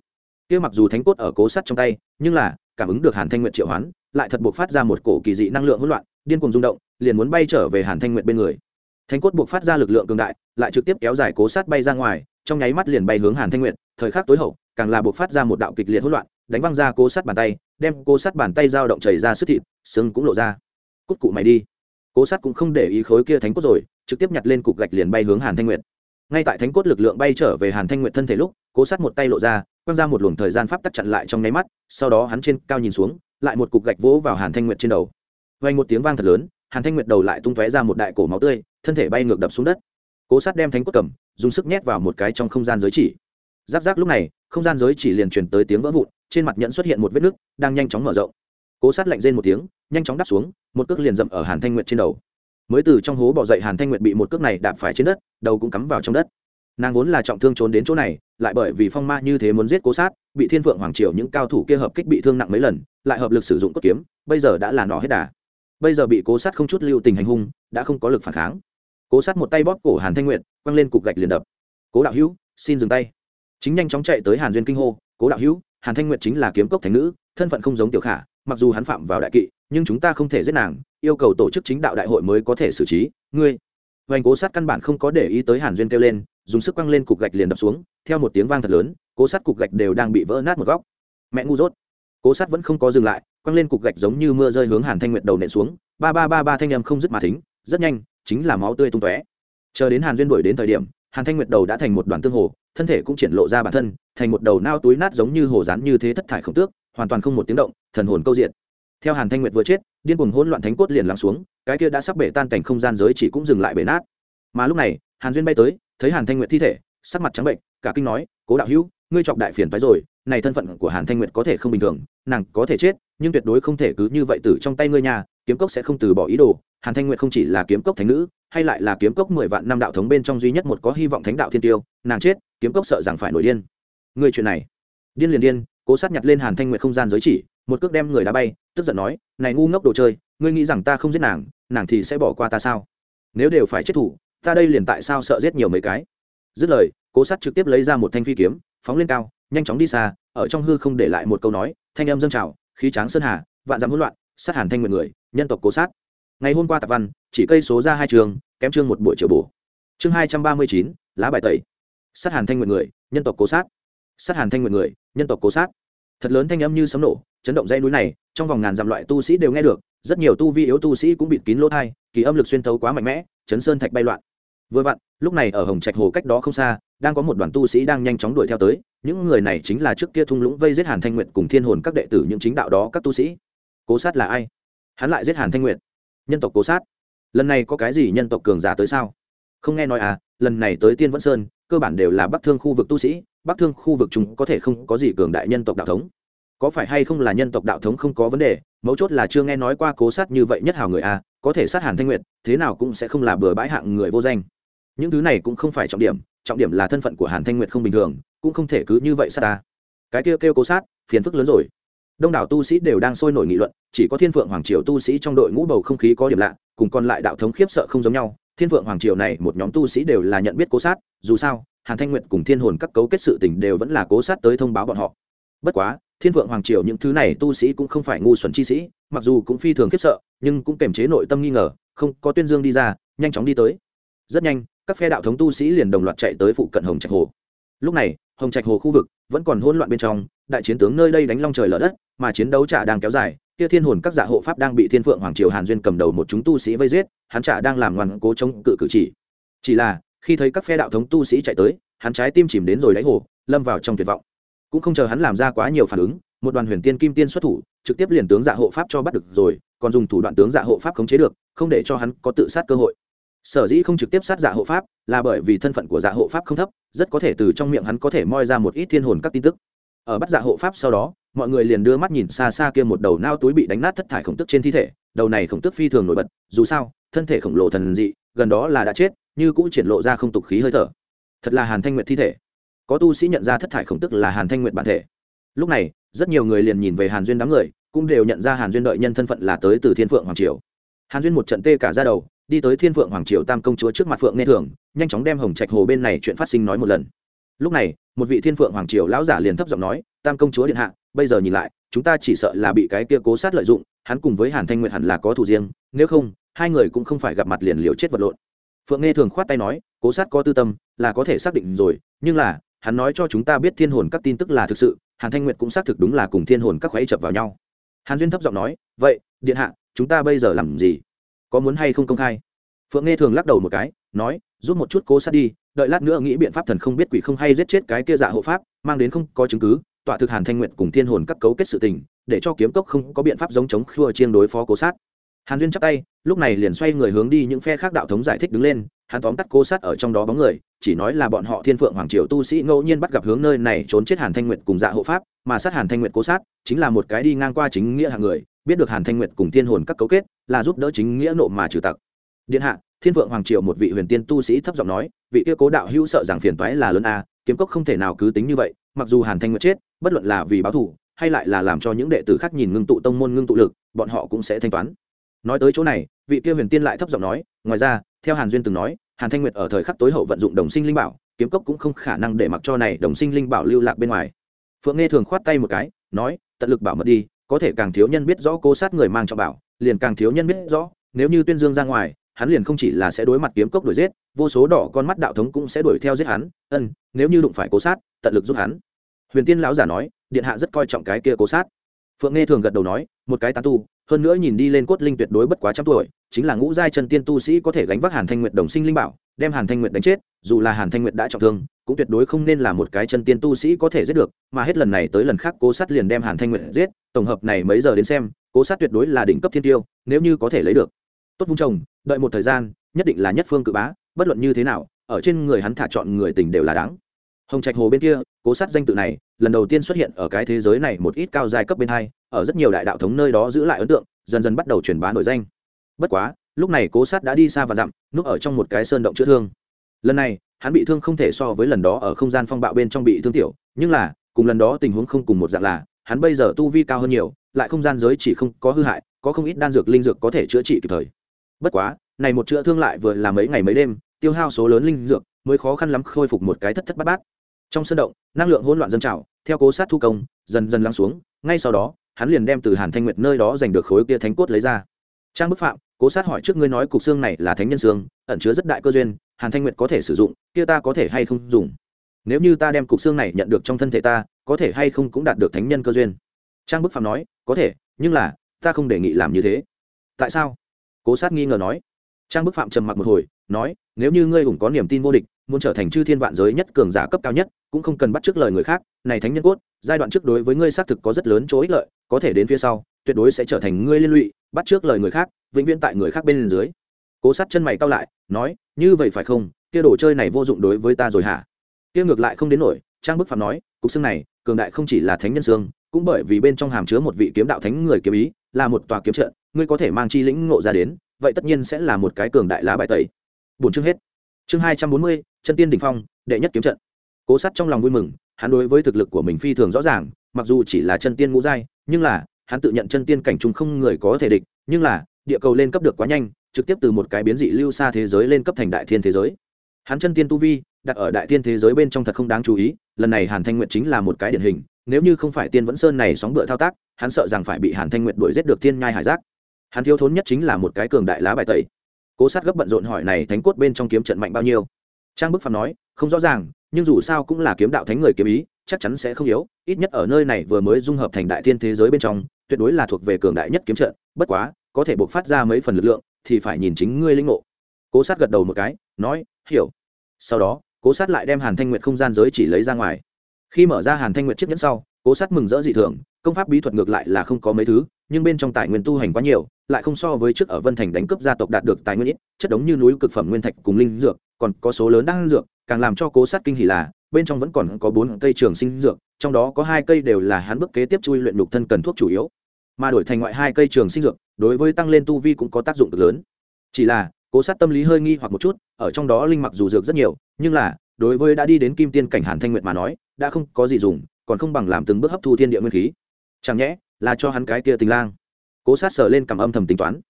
Kia mặc dù thánh cốt ở cố sắt trong tay, nhưng là, cảm ứng được hàn thanh nguyệt triệu hoán, lại thật buộc phát ra một cổ kỳ dị năng lượng hỗn loạn, điên cuồng rung động, liền muốn bay trở về hàn thanh nguyệt bên người. Thánh cốt buộc phát ra lực lượng cường đại, lại trực tiếp kéo dài cố sát bay ra ngoài, trong nháy mắt liền bay hướng hàn thanh nguyệt, thời khắc tối hậu, càng là buộc phát ra một đạo kịch liệt hỗn loạn, đánh văng ra cố sát bàn tay, đem cố sát bàn tay dao động chảy ra sức thịt, xương cũng lộ ra. Cút cụ mày đi cố sát cũng không để ý khối kia thánh cốt rồi, trực tiếp nhặt lên cục gạch liền bay hướng hàn thanh nguyệt. Ngay tại thánh cốt lực lượng bay trở về hàn thanh nguyệt thân thể lúc, cố sát một tay lộ ra, quăng ra một luồng thời gian pháp tắc chặn lại trong nháy mắt, sau đó hắn trên cao nhìn xuống, lại một cục gạch vỗ vào hàn thanh nguyệt trên đầu. Vang một tiếng vang thật lớn, hàn thanh nguyệt đầu lại tung tóe ra một đại cổ máu tươi, thân thể bay ngược đập xuống đất. Cố sát đem thánh cốt cầm, dùng sức nhét vào một cái trong không gian giới chỉ. Giáp giáp lúc này, không gian giới chỉ liền truyền tới tiếng vỡ vụn, trên mặt nhẫn xuất hiện một vết nứt, đang nhanh chóng mở rộng. Cố sát lạnh rên một tiếng, nhanh chóng đắp xuống một cước liền dậm ở hàn thanh nguyệt trên đầu. Mới từ trong hố bỏ dậy, hàn thanh nguyệt bị một cước này đạp phải trên đất, đầu cũng cắm vào trong đất. Nàng vốn là trọng thương trốn đến chỗ này, lại bởi vì phong ma như thế muốn giết cố sát, bị thiên phượng hoàng triều những cao thủ kia hợp kích bị thương nặng mấy lần, lại hợp lực sử dụng cốt kiếm, bây giờ đã là nỏ hết đà. Bây giờ bị cố sát không chút lưu tình hành hung, đã không có lực phản kháng. Cố sát một tay bóp cổ hàn thanh nguyệt, quăng lên cục gạch liền đập. Cố đạo hữu, xin dừng tay. Chính nhanh chóng chạy tới hàn duyên kinh hô, cố đạo hữu, hàn thanh nguyệt chính là kiếm cốc thành nữ, thân phận không giống tiểu khả, mặc dù hắn phạm vào đại kỵ nhưng chúng ta không thể giết nàng, yêu cầu tổ chức chính đạo đại hội mới có thể xử trí. Ngươi. Hoành cố sát căn bản không có để ý tới hàn duyên kêu lên, dùng sức quăng lên cục gạch liền đập xuống, theo một tiếng vang thật lớn, cố sát cục gạch đều đang bị vỡ nát một góc. Mẹ ngu dốt. Cố sát vẫn không có dừng lại, quăng lên cục gạch giống như mưa rơi hướng hàn thanh nguyệt đầu nện xuống. Ba ba ba ba thanh em không dứt mà thính, rất nhanh, chính là máu tươi tung tóe. Chờ đến hàn duyên đuổi đến thời điểm, hàn thanh nguyệt đầu đã thành một đoàn tương hồ, thân thể cũng triển lộ ra bản thân, thành một đầu nao túi nát giống như hồ rán như thế thất thải không tước, hoàn toàn không một tiếng động, thần hồn câu diện theo hàn thanh nguyệt vừa chết, điên cuồng hỗn loạn thánh cốt liền lắng xuống, cái kia đã sắp bể tan cảnh không gian giới chỉ cũng dừng lại bể nát. Mà lúc này, hàn duyên bay tới, thấy hàn thanh nguyệt thi thể, sắc mặt trắng bệnh, cả kinh nói, cố đạo hữu, ngươi chọc đại phiền phái rồi, này thân phận của hàn thanh nguyệt có thể không bình thường, nàng có thể chết, nhưng tuyệt đối không thể cứ như vậy tử trong tay ngươi nhà kiếm cốc sẽ không từ bỏ ý đồ. Hàn thanh nguyệt không chỉ là kiếm cốc thánh nữ, hay lại là kiếm cốc mười vạn năm đạo thống bên trong duy nhất một có hy vọng thánh đạo thiên tiêu, nàng chết, kiếm cốc sợ rằng phải nổi điên. Ngươi chuyện này, điên liền điên cố sát nhặt lên hàn thanh nguyệt không gian giới chỉ, một cước đem người đá bay, tức giận nói, này ngu ngốc đồ chơi, ngươi nghĩ rằng ta không giết nàng nàng thì sẽ bỏ qua ta sao? Nếu đều phải chết thủ, ta đây liền tại sao sợ giết nhiều mấy cái? Dứt lời, cố sát trực tiếp lấy ra một thanh phi kiếm, phóng lên cao, nhanh chóng đi xa, ở trong hư không để lại một câu nói, thanh âm dâng trào, khí tráng sơn hà, vạn dám hỗn loạn, sát hàn thanh nguyện người, nhân tộc cố sát. Ngày hôm qua tạp văn, chỉ cây số ra hai trường, kém chương một buổi chiều bổ. Chương hai trăm ba mươi chín, lá bài tẩy. Sát hàn thanh nguyện người, nhân tộc cố sát sát hàn thanh nguyện người, nhân tộc cố sát. Thật lớn thanh âm như sấm nổ, chấn động dây núi này, trong vòng ngàn dặm loại tu sĩ đều nghe được, rất nhiều tu vi yếu tu sĩ cũng bịt kín lỗ thai kỳ âm lực xuyên thấu quá mạnh mẽ, chấn sơn thạch bay loạn. Vừa vặn, lúc này ở hồng trạch hồ cách đó không xa, đang có một đoàn tu sĩ đang nhanh chóng đuổi theo tới, những người này chính là trước kia thung lũng vây giết hàn thanh nguyện cùng thiên hồn các đệ tử những chính đạo đó, các tu sĩ. Cố sát là ai? Hắn lại giết hàn thanh nguyện nhân tộc cố sát. Lần này có cái gì nhân tộc cường giả tới sao? Không nghe nói à lần này tới tiên vẫn sơn cơ bản đều là bắc thương khu vực tu sĩ, bắc thương khu vực chúng có thể không có gì cường đại nhân tộc đạo thống. Có phải hay không là nhân tộc đạo thống không có vấn đề, mấu chốt là chưa nghe nói qua cố sát như vậy nhất hào người a, có thể sát hàn thanh nguyệt, thế nào cũng sẽ không là bừa bãi hạng người vô danh. Những thứ này cũng không phải trọng điểm trọng điểm là thân phận của hàn thanh nguyệt không bình thường, cũng không thể cứ như vậy sát ta. Cái kêu kêu cố sát, phiền phức lớn rồi. Đông đảo tu sĩ đều đang sôi nổi nghị luận, chỉ có thiên phượng hoàng triều tu sĩ trong đội ngũ bầu không khí có điểm lạ, cùng còn lại đạo thống khiếp sợ không giống nhau thiên Vượng hoàng triều này một nhóm tu sĩ đều là nhận biết cố sát, dù sao, hàn thanh nguyệt cùng thiên hồn các cấu kết sự tình đều vẫn là cố sát tới thông báo bọn họ. Bất quá, thiên vượng hoàng triều những thứ này tu sĩ cũng không phải ngu xuẩn chi sĩ, mặc dù cũng phi thường khiếp sợ, nhưng cũng kềm chế nội tâm nghi ngờ, không có tuyên dương đi ra, nhanh chóng đi tới. Rất nhanh, các phe đạo thống tu sĩ liền đồng loạt chạy tới phụ cận hồng trạch hồ. Lúc này, hồng trạch hồ khu vực vẫn còn hỗn loạn bên trong, đại chiến tướng nơi đây đánh long trời lở đất, mà chiến đấu trả đang kéo dài kia thiên hồn các giả hộ pháp đang bị thiên phượng hoàng triều hàn duyên cầm đầu một chúng tu sĩ vây giết, hắn trả đang làm ngoan cố chống cự cử chỉ. Chỉ là, khi thấy các phe đạo thống tu sĩ chạy tới, hắn trái tim chìm đến rồi đáy hồ, lâm vào trong tuyệt vọng. Cũng không chờ hắn làm ra quá nhiều phản ứng, một đoàn huyền tiên kim tiên xuất thủ, trực tiếp liền tướng giả hộ pháp cho bắt được rồi, còn dùng thủ đoạn tướng giả hộ pháp khống chế được, không để cho hắn có tự sát cơ hội. Sở dĩ không trực tiếp sát giả hộ pháp, là bởi vì thân phận của giả hộ pháp không thấp, rất có thể từ trong miệng hắn có thể moi ra một ít thiên hồn các tin tức. Ở bắt giả hộ pháp sau đó mọi người liền đưa mắt nhìn xa xa kia một đầu nao túi bị đánh nát thất thải khổng tức trên thi thể, đầu này khổng tức phi thường nổi bật, dù sao, thân thể khổng lồ thần dị, gần đó là đã chết, như cũng triển lộ ra không tục khí hơi thở. Thật là hàn thanh nguyệt thi thể. Có tu sĩ nhận ra thất thải khổng tức là hàn thanh Nguyệt bản thể. Lúc này, rất nhiều người liền nhìn về hàn duyên đám người, cũng đều nhận ra hàn duyên đợi nhân thân phận là tới từ thiên phượng hoàng triều. Hàn duyên một trận tê cả ra đầu, đi tới thiên phượng hoàng triều tam công chúa trước mặt phượng nghe thường, nhanh chóng đem hồng trạch hồ bên này chuyện phát sinh nói một lần. Lúc này, một vị thiên phượng hoàng triều lão giả liền thấp giọng nói, tam công chúa điện hạ bây giờ nhìn lại, chúng ta chỉ sợ là bị cái kia cố sát lợi dụng, hắn cùng với hàn thanh Nguyệt hẳn là có thù riêng, nếu không, hai người cũng không phải gặp mặt liền liều chết vật lộn. Phượng nghe thường khoát tay nói, cố sát có tư tâm, là có thể xác định rồi, nhưng là, hắn nói cho chúng ta biết thiên hồn các tin tức là thực sự, hàn thanh nguyệt cũng xác thực đúng là cùng thiên hồn các khoáy chập vào nhau. Hàn duyên thấp giọng nói, vậy, điện hạ, chúng ta bây giờ làm gì? Có muốn hay không công khai? Phượng nghe thường lắc đầu một cái, nói, rút một chút cố sát đi, đợi lát nữa nghĩ biện pháp thần không biết quỷ không hay giết chết cái kia dạ hộ pháp, mang đến không có chứng cứ tọa thực hàn thanh nguyện cùng thiên hồn các cấu kết sự tình, để cho kiếm cốc không có biện pháp giống chống khua chiên đối phó cố sát. Hàn duyên chắc tay, lúc này liền xoay người hướng đi những phe khác đạo thống giải thích đứng lên, hắn tóm tắt cố sát ở trong đó bóng người, chỉ nói là bọn họ thiên phượng hoàng triều tu sĩ ngẫu nhiên bắt gặp hướng nơi này trốn chết hàn thanh nguyệt cùng dạ hộ pháp, mà sát hàn thanh nguyệt cố sát, chính là một cái đi ngang qua chính nghĩa hàng người, biết được hàn thanh nguyệt cùng thiên hồn các cấu kết, là giúp đỡ chính nghĩa nộ mà trừ tặc. Điện hạ, thiên phượng hoàng triều một vị huyền tiên tu sĩ thấp giọng nói, vị kia cố đạo hữu sợ rằng phiền toái là lớn a, kiếm cốc không thể nào cứ tính như vậy, mặc dù hàn thanh nguyệt chết bất luận là vì báo thù, hay lại là làm cho những đệ tử khác nhìn ngưng tụ tông môn ngưng tụ lực, bọn họ cũng sẽ thanh toán. Nói tới chỗ này, vị kia huyền tiên lại thấp giọng nói, ngoài ra, theo hàn duyên từng nói, hàn thanh nguyệt ở thời khắc tối hậu vận dụng đồng sinh linh bảo, kiếm cốc cũng không khả năng để mặc cho này đồng sinh linh bảo lưu lạc bên ngoài. Phượng nghe thường khoát tay một cái, nói, tận lực bảo mật đi, có thể càng thiếu nhân biết rõ cố sát người mang cho bảo, liền càng thiếu nhân biết rõ, nếu như tuyên dương ra ngoài, hắn liền không chỉ là sẽ đối mặt kiếm cốc đuổi giết, vô số đỏ con mắt đạo thống cũng sẽ đuổi theo giết hắn, ân, nếu như đụng phải cố sát, tận lực giúp hắn huyền tiên lão giả nói, điện hạ rất coi trọng cái kia cố sát. Phượng nghe thường gật đầu nói, một cái tán tu, hơn nữa nhìn đi lên cốt linh tuyệt đối bất quá trăm tuổi, chính là ngũ giai chân tiên tu sĩ có thể gánh vác hàn thanh nguyệt đồng sinh linh bảo, đem hàn thanh nguyệt đánh chết, dù là hàn thanh nguyệt đã trọng thương, cũng tuyệt đối không nên là một cái chân tiên tu sĩ có thể giết được, mà hết lần này tới lần khác cố sát liền đem hàn thanh nguyệt giết, tổng hợp này mấy giờ đến xem, cố sát tuyệt đối là đỉnh cấp thiên tiêu, nếu như có thể lấy được. Tốt vung chồng, đợi một thời gian, nhất định là nhất phương cự bá, bất luận như thế nào, ở trên người hắn thả chọn người tình đều là đáng. Hồng trạch hồ bên kia cố sát danh tự này, lần đầu tiên xuất hiện ở cái thế giới này một ít cao giai cấp bên hai, ở rất nhiều đại đạo thống nơi đó giữ lại ấn tượng, dần dần bắt đầu truyền bá nổi danh. Bất quá, lúc này cố sát đã đi xa và dặm, núp ở trong một cái sơn động chữa thương. Lần này, hắn bị thương không thể so với lần đó ở không gian phong bạo bên trong bị thương tiểu, nhưng là, cùng lần đó tình huống không cùng một dạng là, hắn bây giờ tu vi cao hơn nhiều, lại không gian giới chỉ không có hư hại, có không ít đan dược linh dược có thể chữa trị kịp thời. Bất quá, này một chữa thương lại vừa là mấy ngày mấy đêm, tiêu hao số lớn linh dược, mới khó khăn lắm khôi phục một cái thất thất bát bát trong sân động, năng lượng hỗn loạn dân trào, theo cố sát thu công, dần dần lắng xuống, ngay sau đó, hắn liền đem từ hàn thanh nguyệt nơi đó giành được khối kia thánh cốt lấy ra. Trang bức phạm, cố sát hỏi trước ngươi nói cục xương này là thánh nhân xương, ẩn chứa rất đại cơ duyên, hàn thanh nguyệt có thể sử dụng, kia ta có thể hay không dùng? Nếu như ta đem cục xương này nhận được trong thân thể ta, có thể hay không cũng đạt được thánh nhân cơ duyên? Trang bức phạm nói, có thể, nhưng là, ta không đề nghị làm như thế. Tại sao? Cố sát nghi ngờ nói. Trang bức phạm trầm mặc một hồi, nói, nếu như ngươi hùng có niềm tin vô địch muốn trở thành chư thiên vạn giới nhất cường giả cấp cao nhất, cũng không cần bắt trước lời người khác, này thánh nhân cốt, giai đoạn trước đối với ngươi xác thực có rất lớn chỗ ích lợi, có thể đến phía sau, tuyệt đối sẽ trở thành ngươi liên lụy, bắt trước lời người khác, vĩnh viễn tại người khác bên dưới. Cố sát chân mày cao lại, nói, như vậy phải không? Kia đồ chơi này vô dụng đối với ta rồi hả? Kia ngược lại không đến nổi, trang bức phạm nói, cục xương này, cường đại không chỉ là thánh nhân xương, cũng bởi vì bên trong hàm chứa một vị kiếm đạo thánh người kiếm ý, là một tòa kiếm trận, ngươi có thể mang chi lĩnh ngộ ra đến, vậy tất nhiên sẽ là một cái cường đại lá bài tẩy. Buồn chương hết chương hai trăm bốn mươi, chân tiên đỉnh phong, đệ nhất kiếm trận. Cố sát trong lòng vui mừng, hắn đối với thực lực của mình phi thường rõ ràng, mặc dù chỉ là chân tiên ngũ giai, nhưng là, hắn tự nhận chân tiên cảnh trung không người có thể địch, nhưng là, địa cầu lên cấp được quá nhanh, trực tiếp từ một cái biến dị lưu xa thế giới lên cấp thành đại thiên thế giới. Hắn chân tiên tu vi, đặt ở đại thiên thế giới bên trong thật không đáng chú ý, lần này hàn thanh nguyện chính là một cái điển hình, nếu như không phải tiên vẫn sơn này sóng bựa thao tác, hắn sợ rằng phải bị hàn thanh nguyện đuổi giết được thiên nhai hải giác. Hắn thiếu thốn nhất chính là một cái cường đại lá bài tẩy cố sát gấp bận rộn hỏi này thánh cốt bên trong kiếm trận mạnh bao nhiêu? Trang bức phạm nói, không rõ ràng, nhưng dù sao cũng là kiếm đạo thánh người kiếm ý, chắc chắn sẽ không yếu, ít nhất ở nơi này vừa mới dung hợp thành đại thiên thế giới bên trong, tuyệt đối là thuộc về cường đại nhất kiếm trận, bất quá, có thể buộc phát ra mấy phần lực lượng, thì phải nhìn chính ngươi linh ngộ. Cố sát gật đầu một cái, nói, hiểu. Sau đó, cố sát lại đem hàn thanh nguyệt không gian giới chỉ lấy ra ngoài. Khi mở ra hàn thanh nguyệt chiếc nhẫn sau, cố sát mừng rỡ dị thường, công pháp bí thuật ngược lại là không có mấy thứ nhưng bên trong tài nguyên tu hành quá nhiều, lại không so với trước ở vân thành đánh cướp gia tộc đạt được tài nguyên ít, chất đống như núi cực phẩm nguyên thạch cùng linh dược, còn có số lớn đang dược, càng làm cho cố sát kinh hỉ là, bên trong vẫn còn có bốn cây trường sinh dược, trong đó có hai cây đều là hắn bước kế tiếp chui luyện đục thân cần thuốc chủ yếu. Mà đổi thành ngoại hai cây trường sinh dược, đối với tăng lên tu vi cũng có tác dụng cực lớn. Chỉ là, cố sát tâm lý hơi nghi hoặc một chút, ở trong đó linh mặc dù dược rất nhiều, nhưng là, đối với đã đi đến kim tiên cảnh hàn thanh nguyệt mà nói, đã không có gì dùng, còn không bằng làm từng bước hấp thu thiên địa nguyên khí. Chẳng nhẽ là cho hắn cái kia tình lang. Cố sát sờ lên cảm âm thầm tính toán.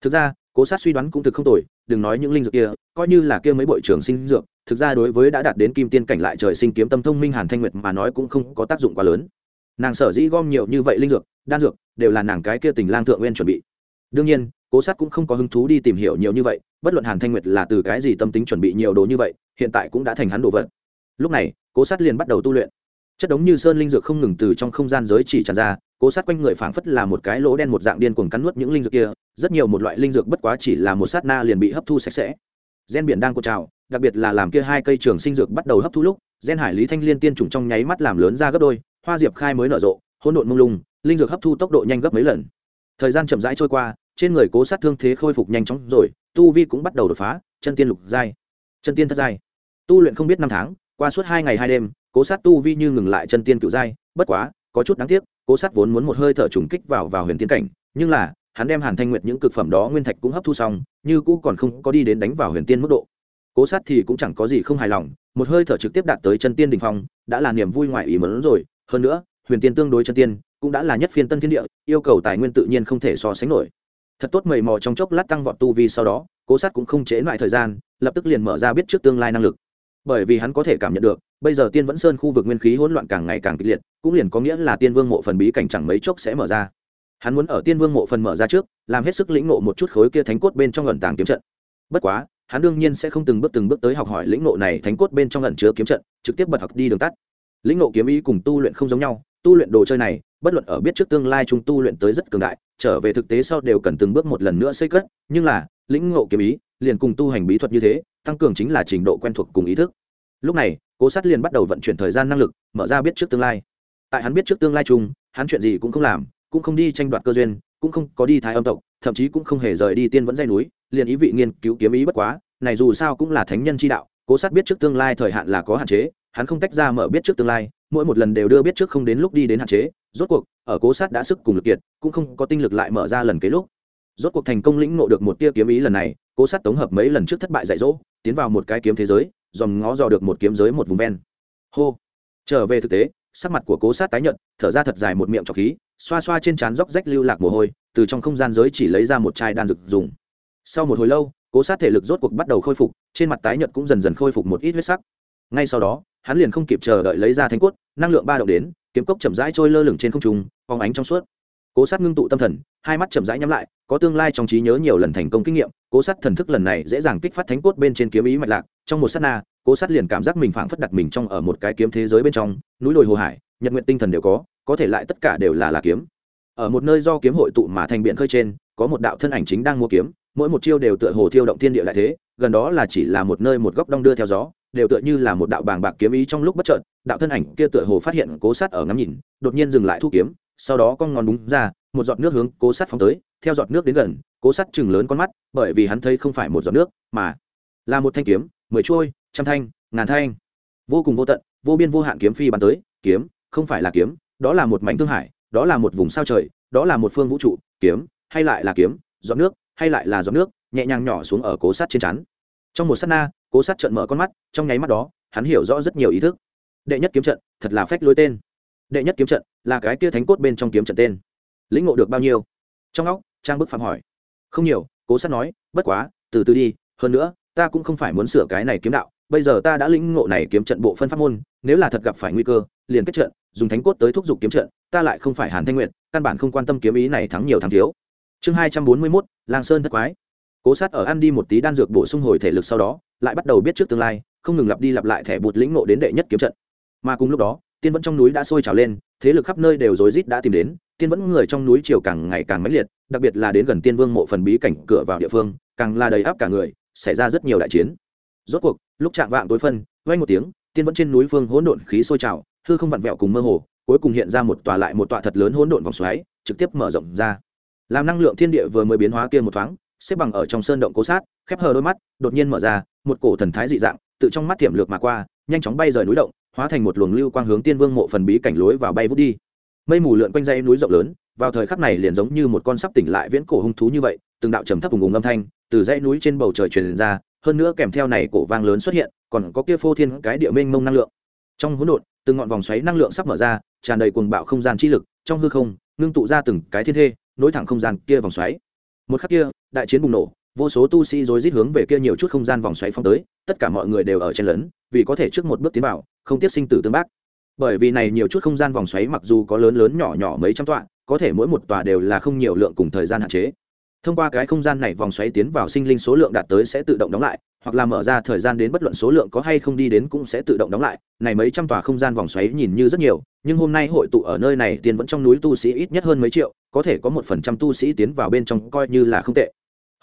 Thực ra, cố sát suy đoán cũng thực không tồi, đừng nói những linh dược kia, coi như là kia mấy bội trường sinh dược, thực ra đối với đã đạt đến kim tiên cảnh lại trời sinh kiếm tâm thông minh hàn thanh nguyệt mà nói cũng không có tác dụng quá lớn. Nàng sở dĩ gom nhiều như vậy linh dược, đan dược, đều là nàng cái kia tình lang thượng nguyên chuẩn bị. Đương nhiên, cố sát cũng không có hứng thú đi tìm hiểu nhiều như vậy, bất luận hàn thanh nguyệt là từ cái gì tâm tính chuẩn bị nhiều đồ như vậy, hiện tại cũng đã thành hắn đồ vật. Lúc này, cố sát liền bắt đầu tu luyện. Chất đống như sơn linh dược không ngừng từ trong không gian giới chỉ tràn ra cố sát quanh người phảng phất là một cái lỗ đen một dạng điên cuồng cắn nuốt những linh dược kia, rất nhiều một loại linh dược bất quá chỉ là một sát na liền bị hấp thu sạch sẽ. Gen biển đang cột trào, đặc biệt là làm kia hai cây trường sinh dược bắt đầu hấp thu lúc, gen hải lý thanh liên tiên trùng trong nháy mắt làm lớn ra gấp đôi, hoa diệp khai mới nở rộ, hỗn độn mông lung, linh dược hấp thu tốc độ nhanh gấp mấy lần. Thời gian chậm rãi trôi qua, trên người cố sát thương thế khôi phục nhanh chóng rồi, tu vi cũng bắt đầu đột phá, chân tiên lục giai. Chân tiên thất giai. Tu luyện không biết năm tháng, qua suốt hai ngày hai đêm, cố sát tu vi như ngừng lại chân tiên cựu giai, bất quá có chút đáng tiếc, cố sát vốn muốn một hơi thở trùng kích vào vào huyền tiên cảnh, nhưng là, hắn đem hàn thanh nguyệt những cực phẩm đó nguyên thạch cũng hấp thu xong, như cũ còn không có đi đến đánh vào huyền tiên mức độ. Cố sát thì cũng chẳng có gì không hài lòng, một hơi thở trực tiếp đạt tới chân tiên đình phong, đã là niềm vui ngoài ý mớn rồi. Hơn nữa, huyền tiên tương đối chân tiên, cũng đã là nhất phiên tân thiên địa, yêu cầu tài nguyên tự nhiên không thể so sánh nổi. Thật tốt mầy mò trong chốc lát tăng vọt tu vi sau đó, cố sát cũng không chế lại thời gian, lập tức liền mở ra biết trước tương lai năng lực bởi vì hắn có thể cảm nhận được, bây giờ tiên vẫn sơn khu vực nguyên khí hỗn loạn càng ngày càng kịch liệt, cũng liền có nghĩa là tiên vương mộ phần bí cảnh chẳng mấy chốc sẽ mở ra. Hắn muốn ở tiên vương mộ phần mở ra trước, làm hết sức lĩnh ngộ một chút khối kia thánh cốt bên trong ẩn tàng kiếm trận. Bất quá, hắn đương nhiên sẽ không từng bước từng bước tới học hỏi lĩnh ngộ này thánh cốt bên trong ẩn chứa kiếm trận, trực tiếp bật học đi đường tắt. Lĩnh ngộ kiếm ý cùng tu luyện không giống nhau, tu luyện đồ chơi này, bất luận ở biết trước tương lai chúng tu luyện tới rất cường đại, trở về thực tế sau đều cần từng bước một lần nữa xây cất, nhưng là, lĩnh ngộ kiếm ý, liền cùng tu hành bí thuật như thế tăng cường chính là trình độ quen thuộc cùng ý thức. Lúc này, cố sát liền bắt đầu vận chuyển thời gian năng lực, mở ra biết trước tương lai. Tại hắn biết trước tương lai chung, hắn chuyện gì cũng không làm, cũng không đi tranh đoạt cơ duyên, cũng không có đi thái âm tộc, thậm chí cũng không hề rời đi tiên vẫn dây núi, liền ý vị nghiên cứu kiếm ý bất quá, này dù sao cũng là thánh nhân chi đạo, cố sát biết trước tương lai thời hạn là có hạn chế, hắn không tách ra mở biết trước tương lai, mỗi một lần đều đưa biết trước không đến lúc đi đến hạn chế, rốt cuộc, ở cố sát đã sức cùng lực kiệt, cũng không có tinh lực lại mở ra lần kế lúc. Rốt cuộc thành công lĩnh ngộ được một tia kiếm ý lần này, cố sát tổng hợp mấy lần trước thất bại dạy dỗ tiến vào một cái kiếm thế giới, dòm ngó dò được một kiếm giới một vùng ven. Hô. Trở về thực tế, sắc mặt của cố sát tái nhợt, thở ra thật dài một miệng trọc khí, xoa xoa trên trán róc rách lưu lạc mồ hôi, từ trong không gian giới chỉ lấy ra một chai đan dược dùng. Sau một hồi lâu, cố sát thể lực rốt cuộc bắt đầu khôi phục, trên mặt tái nhợt cũng dần dần khôi phục một ít huyết sắc. Ngay sau đó, hắn liền không kịp chờ đợi lấy ra thánh quất năng lượng ba động đến, kiếm cốc chậm rãi trôi lơ lửng trên không trung, phóng ánh trong suốt cố sát ngưng tụ tâm thần, hai mắt chậm rãi nhắm lại, có tương lai trong trí nhớ nhiều lần thành công kinh nghiệm, cố sát thần thức lần này dễ dàng kích phát thánh cốt bên trên kiếm ý mạch lạc, trong một s á t na, cố sát liền cảm giác mình phảng phất đặt mình trong ở một cái kiếm thế giới bên trong, núi đồi hồ hải, nhật nguyện tinh thần đều có có thể lại tất cả đều là là kiếm. Ở một nơi do kiếm hội tụ mà thành biện khơi trên, có một đạo thân ảnh chính đang mua kiếm, mỗi một chiêu đều tựa hồ thiêu động thiên địa lại thế, gần đó là chỉ là một nơi một góc đong đưa theo gió, đều tựa như là một đạo bàng bạc kiếm ý trong lúc bất chợt, đạo thân ảnh kia tựa hồ phát hiện cố sát ở ngắm nhìn, đột nhiên dừng lại thu kiếm sau đó con ngón đúng ra, một giọt nước hướng cố sát phóng tới, theo giọt nước đến gần, cố sát chừng lớn con mắt, bởi vì hắn thấy không phải một giọt nước, mà là một thanh kiếm, mười chuôi, trăm thanh, ngàn thanh. Vô cùng vô tận, vô biên vô hạn kiếm phi bắn tới, kiếm, không phải là kiếm, đó là một mảnh thương hải, đó là một vùng sao trời, đó là một phương vũ trụ, kiếm, hay lại là kiếm, giọt nước, hay lại là giọt nước, nhẹ nhàng nhỏ xuống ở cố sát trên chắn trong một s á t na, cố sát trợn mở con mắt, trong nháy mắt đó, hắn hiểu rõ rất nhiều ý thức. Đệ nhất kiếm trận, thật là phách lối tên đệ nhất kiếm trận là cái kia thánh cốt bên trong kiếm trận tên. Lĩnh ngộ được bao nhiêu? Trong óc, trang bức phạm hỏi. Không nhiều, cố sát nói, bất quá, từ từ đi, hơn nữa, ta cũng không phải muốn sửa cái này kiếm đạo, bây giờ ta đã lĩnh ngộ này kiếm trận bộ phân pháp môn, nếu là thật gặp phải nguy cơ, liền kết trận, dùng thánh cốt tới thúc giục kiếm trận, ta lại không phải hàn thanh nguyện căn bản không quan tâm kiếm ý này thắng nhiều thắng thiếu. Chương hai trăm bốn mươi mốt, lang sơn thất quái. Cố sát ở ăn đi một tí đan dược bổ sung hồi thể lực sau đó, lại bắt đầu biết trước tương lai, không ngừng lặp đi lặp lại thẻ bụt lĩnh nộ đến đệ nhất kiếm trận. Mà cùng lúc đó tiên vẫn trong núi đã sôi trào lên, thế lực khắp nơi đều rối rít đã tìm đến, tiên vẫn người trong núi chiều càng ngày càng mãnh liệt, đặc biệt là đến gần tiên vương mộ phần bí cảnh cửa vào địa phương, càng là đầy áp cả người, xảy ra rất nhiều đại chiến. Rốt cuộc, lúc chạm vạng tối phân vay một tiếng, tiên vẫn trên núi phương hỗn độn khí sôi trào, hư không vặn vẹo cùng mơ hồ, cuối cùng hiện ra một tòa lại một tòa thật lớn hỗn độn vòng xoáy, trực tiếp mở rộng ra. Làm năng lượng thiên địa vừa mới biến hóa kia một thoáng, xếp bằng ở trong sơn động cố sát, khép hờ đôi mắt, đột nhiên mở ra, một cổ thần thái dị dạng, tự trong mắt tiềm lược mà qua, nhanh chóng bay rời núi động hóa thành một luồng lưu quang hướng tiên vương mộ phần bí cảnh lối vào bay vút đi. Mây mù lượn quanh dãy núi rộng lớn, vào thời khắc này liền giống như một con sắp tỉnh lại viễn cổ hung thú như vậy, từng đạo trầm thấp vùng ùng âm thanh từ dãy núi trên bầu trời truyền ra, hơn nữa kèm theo này cổ vang lớn xuất hiện, còn có kia phô thiên cái địa mênh mông năng lượng. Trong hỗn độn, từng ngọn vòng xoáy năng lượng sắp mở ra, tràn đầy cuồng bạo không gian chi lực, trong hư không, ngưng tụ ra từng cái thiên thê, nối thẳng không gian kia vòng xoáy. Một khắc kia, đại chiến bùng nổ, vô số tu sĩ rối rít hướng về kia nhiều chút không gian vòng xoáy phong tới, tất cả mọi người đều ở trên lớn vì có thể trước một bước tiến vào, không tiếp sinh tử tương bác. Bởi vì này nhiều chút không gian vòng xoáy mặc dù có lớn lớn nhỏ nhỏ mấy trăm tọa, có thể mỗi một tòa đều là không nhiều lượng cùng thời gian hạn chế. Thông qua cái không gian này vòng xoáy tiến vào sinh linh số lượng đạt tới sẽ tự động đóng lại, hoặc là mở ra thời gian đến bất luận số lượng có hay không đi đến cũng sẽ tự động đóng lại. Này mấy trăm tòa không gian vòng xoáy nhìn như rất nhiều, nhưng hôm nay hội tụ ở nơi này tiền vẫn trong núi tu sĩ ít nhất hơn mấy triệu, có thể có một phần trăm tu sĩ tiến vào bên trong coi như là không tệ.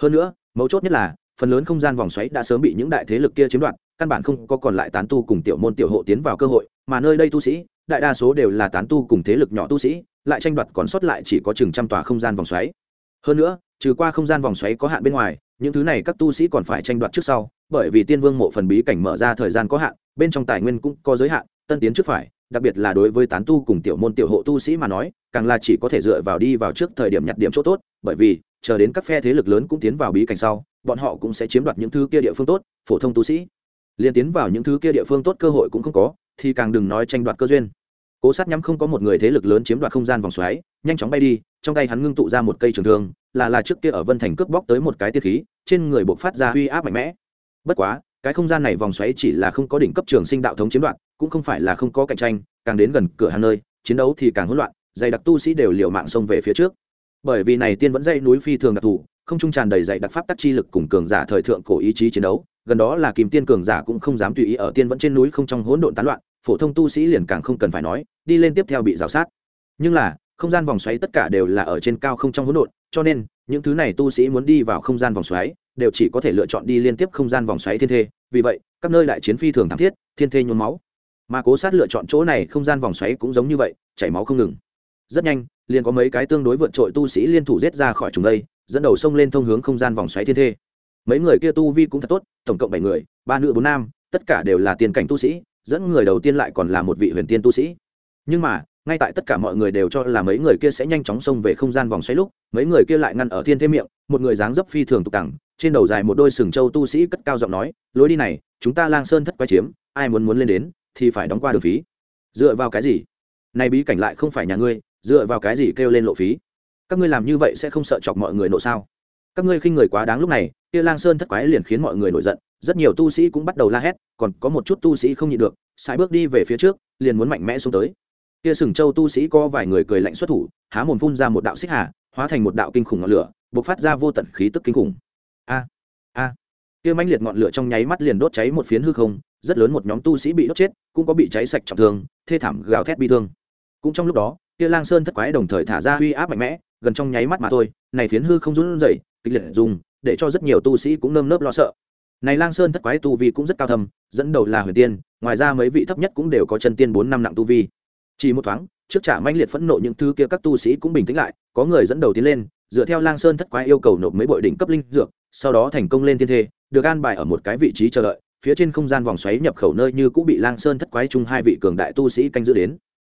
Hơn nữa, mấu chốt nhất là, phần lớn không gian vòng xoáy đã sớm bị những đại thế lực kia chiếm đoạt căn bản không có còn lại tán tu cùng tiểu môn tiểu hộ tiến vào cơ hội, mà nơi đây tu sĩ, đại đa số đều là tán tu cùng thế lực nhỏ tu sĩ, lại tranh đoạt còn sót lại chỉ có chừng trăm tòa không gian vòng xoáy. Hơn nữa, trừ qua không gian vòng xoáy có hạn bên ngoài, những thứ này các tu sĩ còn phải tranh đoạt trước sau, bởi vì tiên vương mộ phần bí cảnh mở ra thời gian có hạn, bên trong tài nguyên cũng có giới hạn, tân tiến trước phải, đặc biệt là đối với tán tu cùng tiểu môn tiểu hộ tu sĩ mà nói, càng là chỉ có thể dựa vào đi vào trước thời điểm nhặt điểm chỗ tốt, bởi vì, chờ đến các phe thế lực lớn cũng tiến vào bí cảnh sau, bọn họ cũng sẽ chiếm đoạt những thứ kia địa phương tốt, phổ thông tu sĩ liên tiến vào những thứ kia địa phương tốt cơ hội cũng không có, thì càng đừng nói tranh đoạt cơ duyên. Cố sát nhắm không có một người thế lực lớn chiếm đoạt không gian vòng xoáy, nhanh chóng bay đi, trong tay hắn ngưng tụ ra một cây trường thương, là là trước kia ở vân thành cướp bóc tới một cái tiết khí, trên người buộc phát ra uy áp mạnh mẽ. Bất quá, cái không gian này vòng xoáy chỉ là không có đỉnh cấp trường sinh đạo thống chiếm đoạt, cũng không phải là không có cạnh tranh, càng đến gần cửa hàng nơi, chiến đấu thì càng hỗn loạn, dày đặc tu sĩ đều liều mạng xông về phía trước. Bởi vì này tiên vẫn dây núi phi thường đặc thù, không trung tràn đầy dày đặc pháp tắc chi lực cùng cường giả thời thượng cổ ý chí chiến đấu gần đó là kìm tiên cường giả cũng không dám tùy ý ở tiên vẫn trên núi không trong hỗn độn tán loạn, phổ thông tu sĩ liền càng không cần phải nói, đi lên tiếp theo bị rào sát. Nhưng là, không gian vòng xoáy tất cả đều là ở trên cao không trong hỗn độn, cho nên, những thứ này tu sĩ muốn đi vào không gian vòng xoáy, đều chỉ có thể lựa chọn đi liên tiếp không gian vòng xoáy thiên thê. Vì vậy, các nơi đại chiến phi thường thảm thiết, thiên thê nhuốm máu. Mà cố sát lựa chọn chỗ này không gian vòng xoáy cũng giống như vậy, chảy máu không ngừng. Rất nhanh, liền có mấy cái tương đối vượt trội tu sĩ liên thủ giết ra khỏi trùng đây, dẫn đầu sông lên thông hướng không gian vòng xoáy thiên thê mấy người kia tu vi cũng thật tốt, tổng cộng bảy người, ba nữ bốn nam, tất cả đều là tiền cảnh tu sĩ, dẫn người đầu tiên lại còn là một vị huyền tiên tu sĩ. Nhưng mà, ngay tại tất cả mọi người đều cho là mấy người kia sẽ nhanh chóng xông về không gian vòng xoáy lúc, mấy người kia lại ngăn ở thiên thế miệng, một người dáng dấp phi thường tục tẳng trên đầu dài một đôi sừng châu tu sĩ cất cao giọng nói, lối đi này, chúng ta lang sơn thất quái chiếm, ai muốn muốn lên đến, thì phải đóng qua đường phí. Dựa vào cái gì? Này bí cảnh lại không phải nhà ngươi, dựa vào cái gì kêu lên lộ phí? Các ngươi làm như vậy sẽ không sợ chọc mọi người nộ sao? Các ngươi khinh người quá đáng lúc này, kia lang sơn thất quái liền khiến mọi người nổi giận, rất nhiều tu sĩ cũng bắt đầu la hét, còn có một chút tu sĩ không nhịn được sai bước đi về phía trước, liền muốn mạnh mẽ xuống tới. Kia sừng châu tu sĩ có vài người cười lạnh xuất thủ, há mồm phun ra một đạo xích hà, hóa thành một đạo kinh khủng ngọn lửa, bộc phát ra vô tận khí tức kinh khủng. A a. Kia mãnh liệt ngọn lửa trong nháy mắt liền đốt cháy một phiến hư không, rất lớn một nhóm tu sĩ bị đốt chết, cũng có bị cháy sạch trọng thương, thê thảm gào thét bi thương. Cũng trong lúc đó, kia lang sơn thất quái đồng thời thả ra uy áp mạnh mẽ gần trong nháy mắt mà thôi, này phiến hư không run rẩy, kịch liệt dùng, để cho rất nhiều tu sĩ cũng nơm nớp lo sợ. Này lang sơn thất quái tu vi cũng rất cao thâm, dẫn đầu là huyền tiên, ngoài ra mấy vị thấp nhất cũng đều có chân tiên bốn năm nặng tu vi. Chỉ một thoáng, trước trả manh liệt phẫn nộ những thứ kia các tu sĩ cũng bình tĩnh lại, có người dẫn đầu tiến lên, dựa theo lang sơn thất quái yêu cầu nộp mấy bội đỉnh cấp linh dược, sau đó thành công lên thiên thê, được an bài ở một cái vị trí chờ đợi, phía trên không gian vòng xoáy nhập khẩu nơi như cũng bị lang sơn thất quái chung hai vị cường đại tu sĩ canh giữ đến.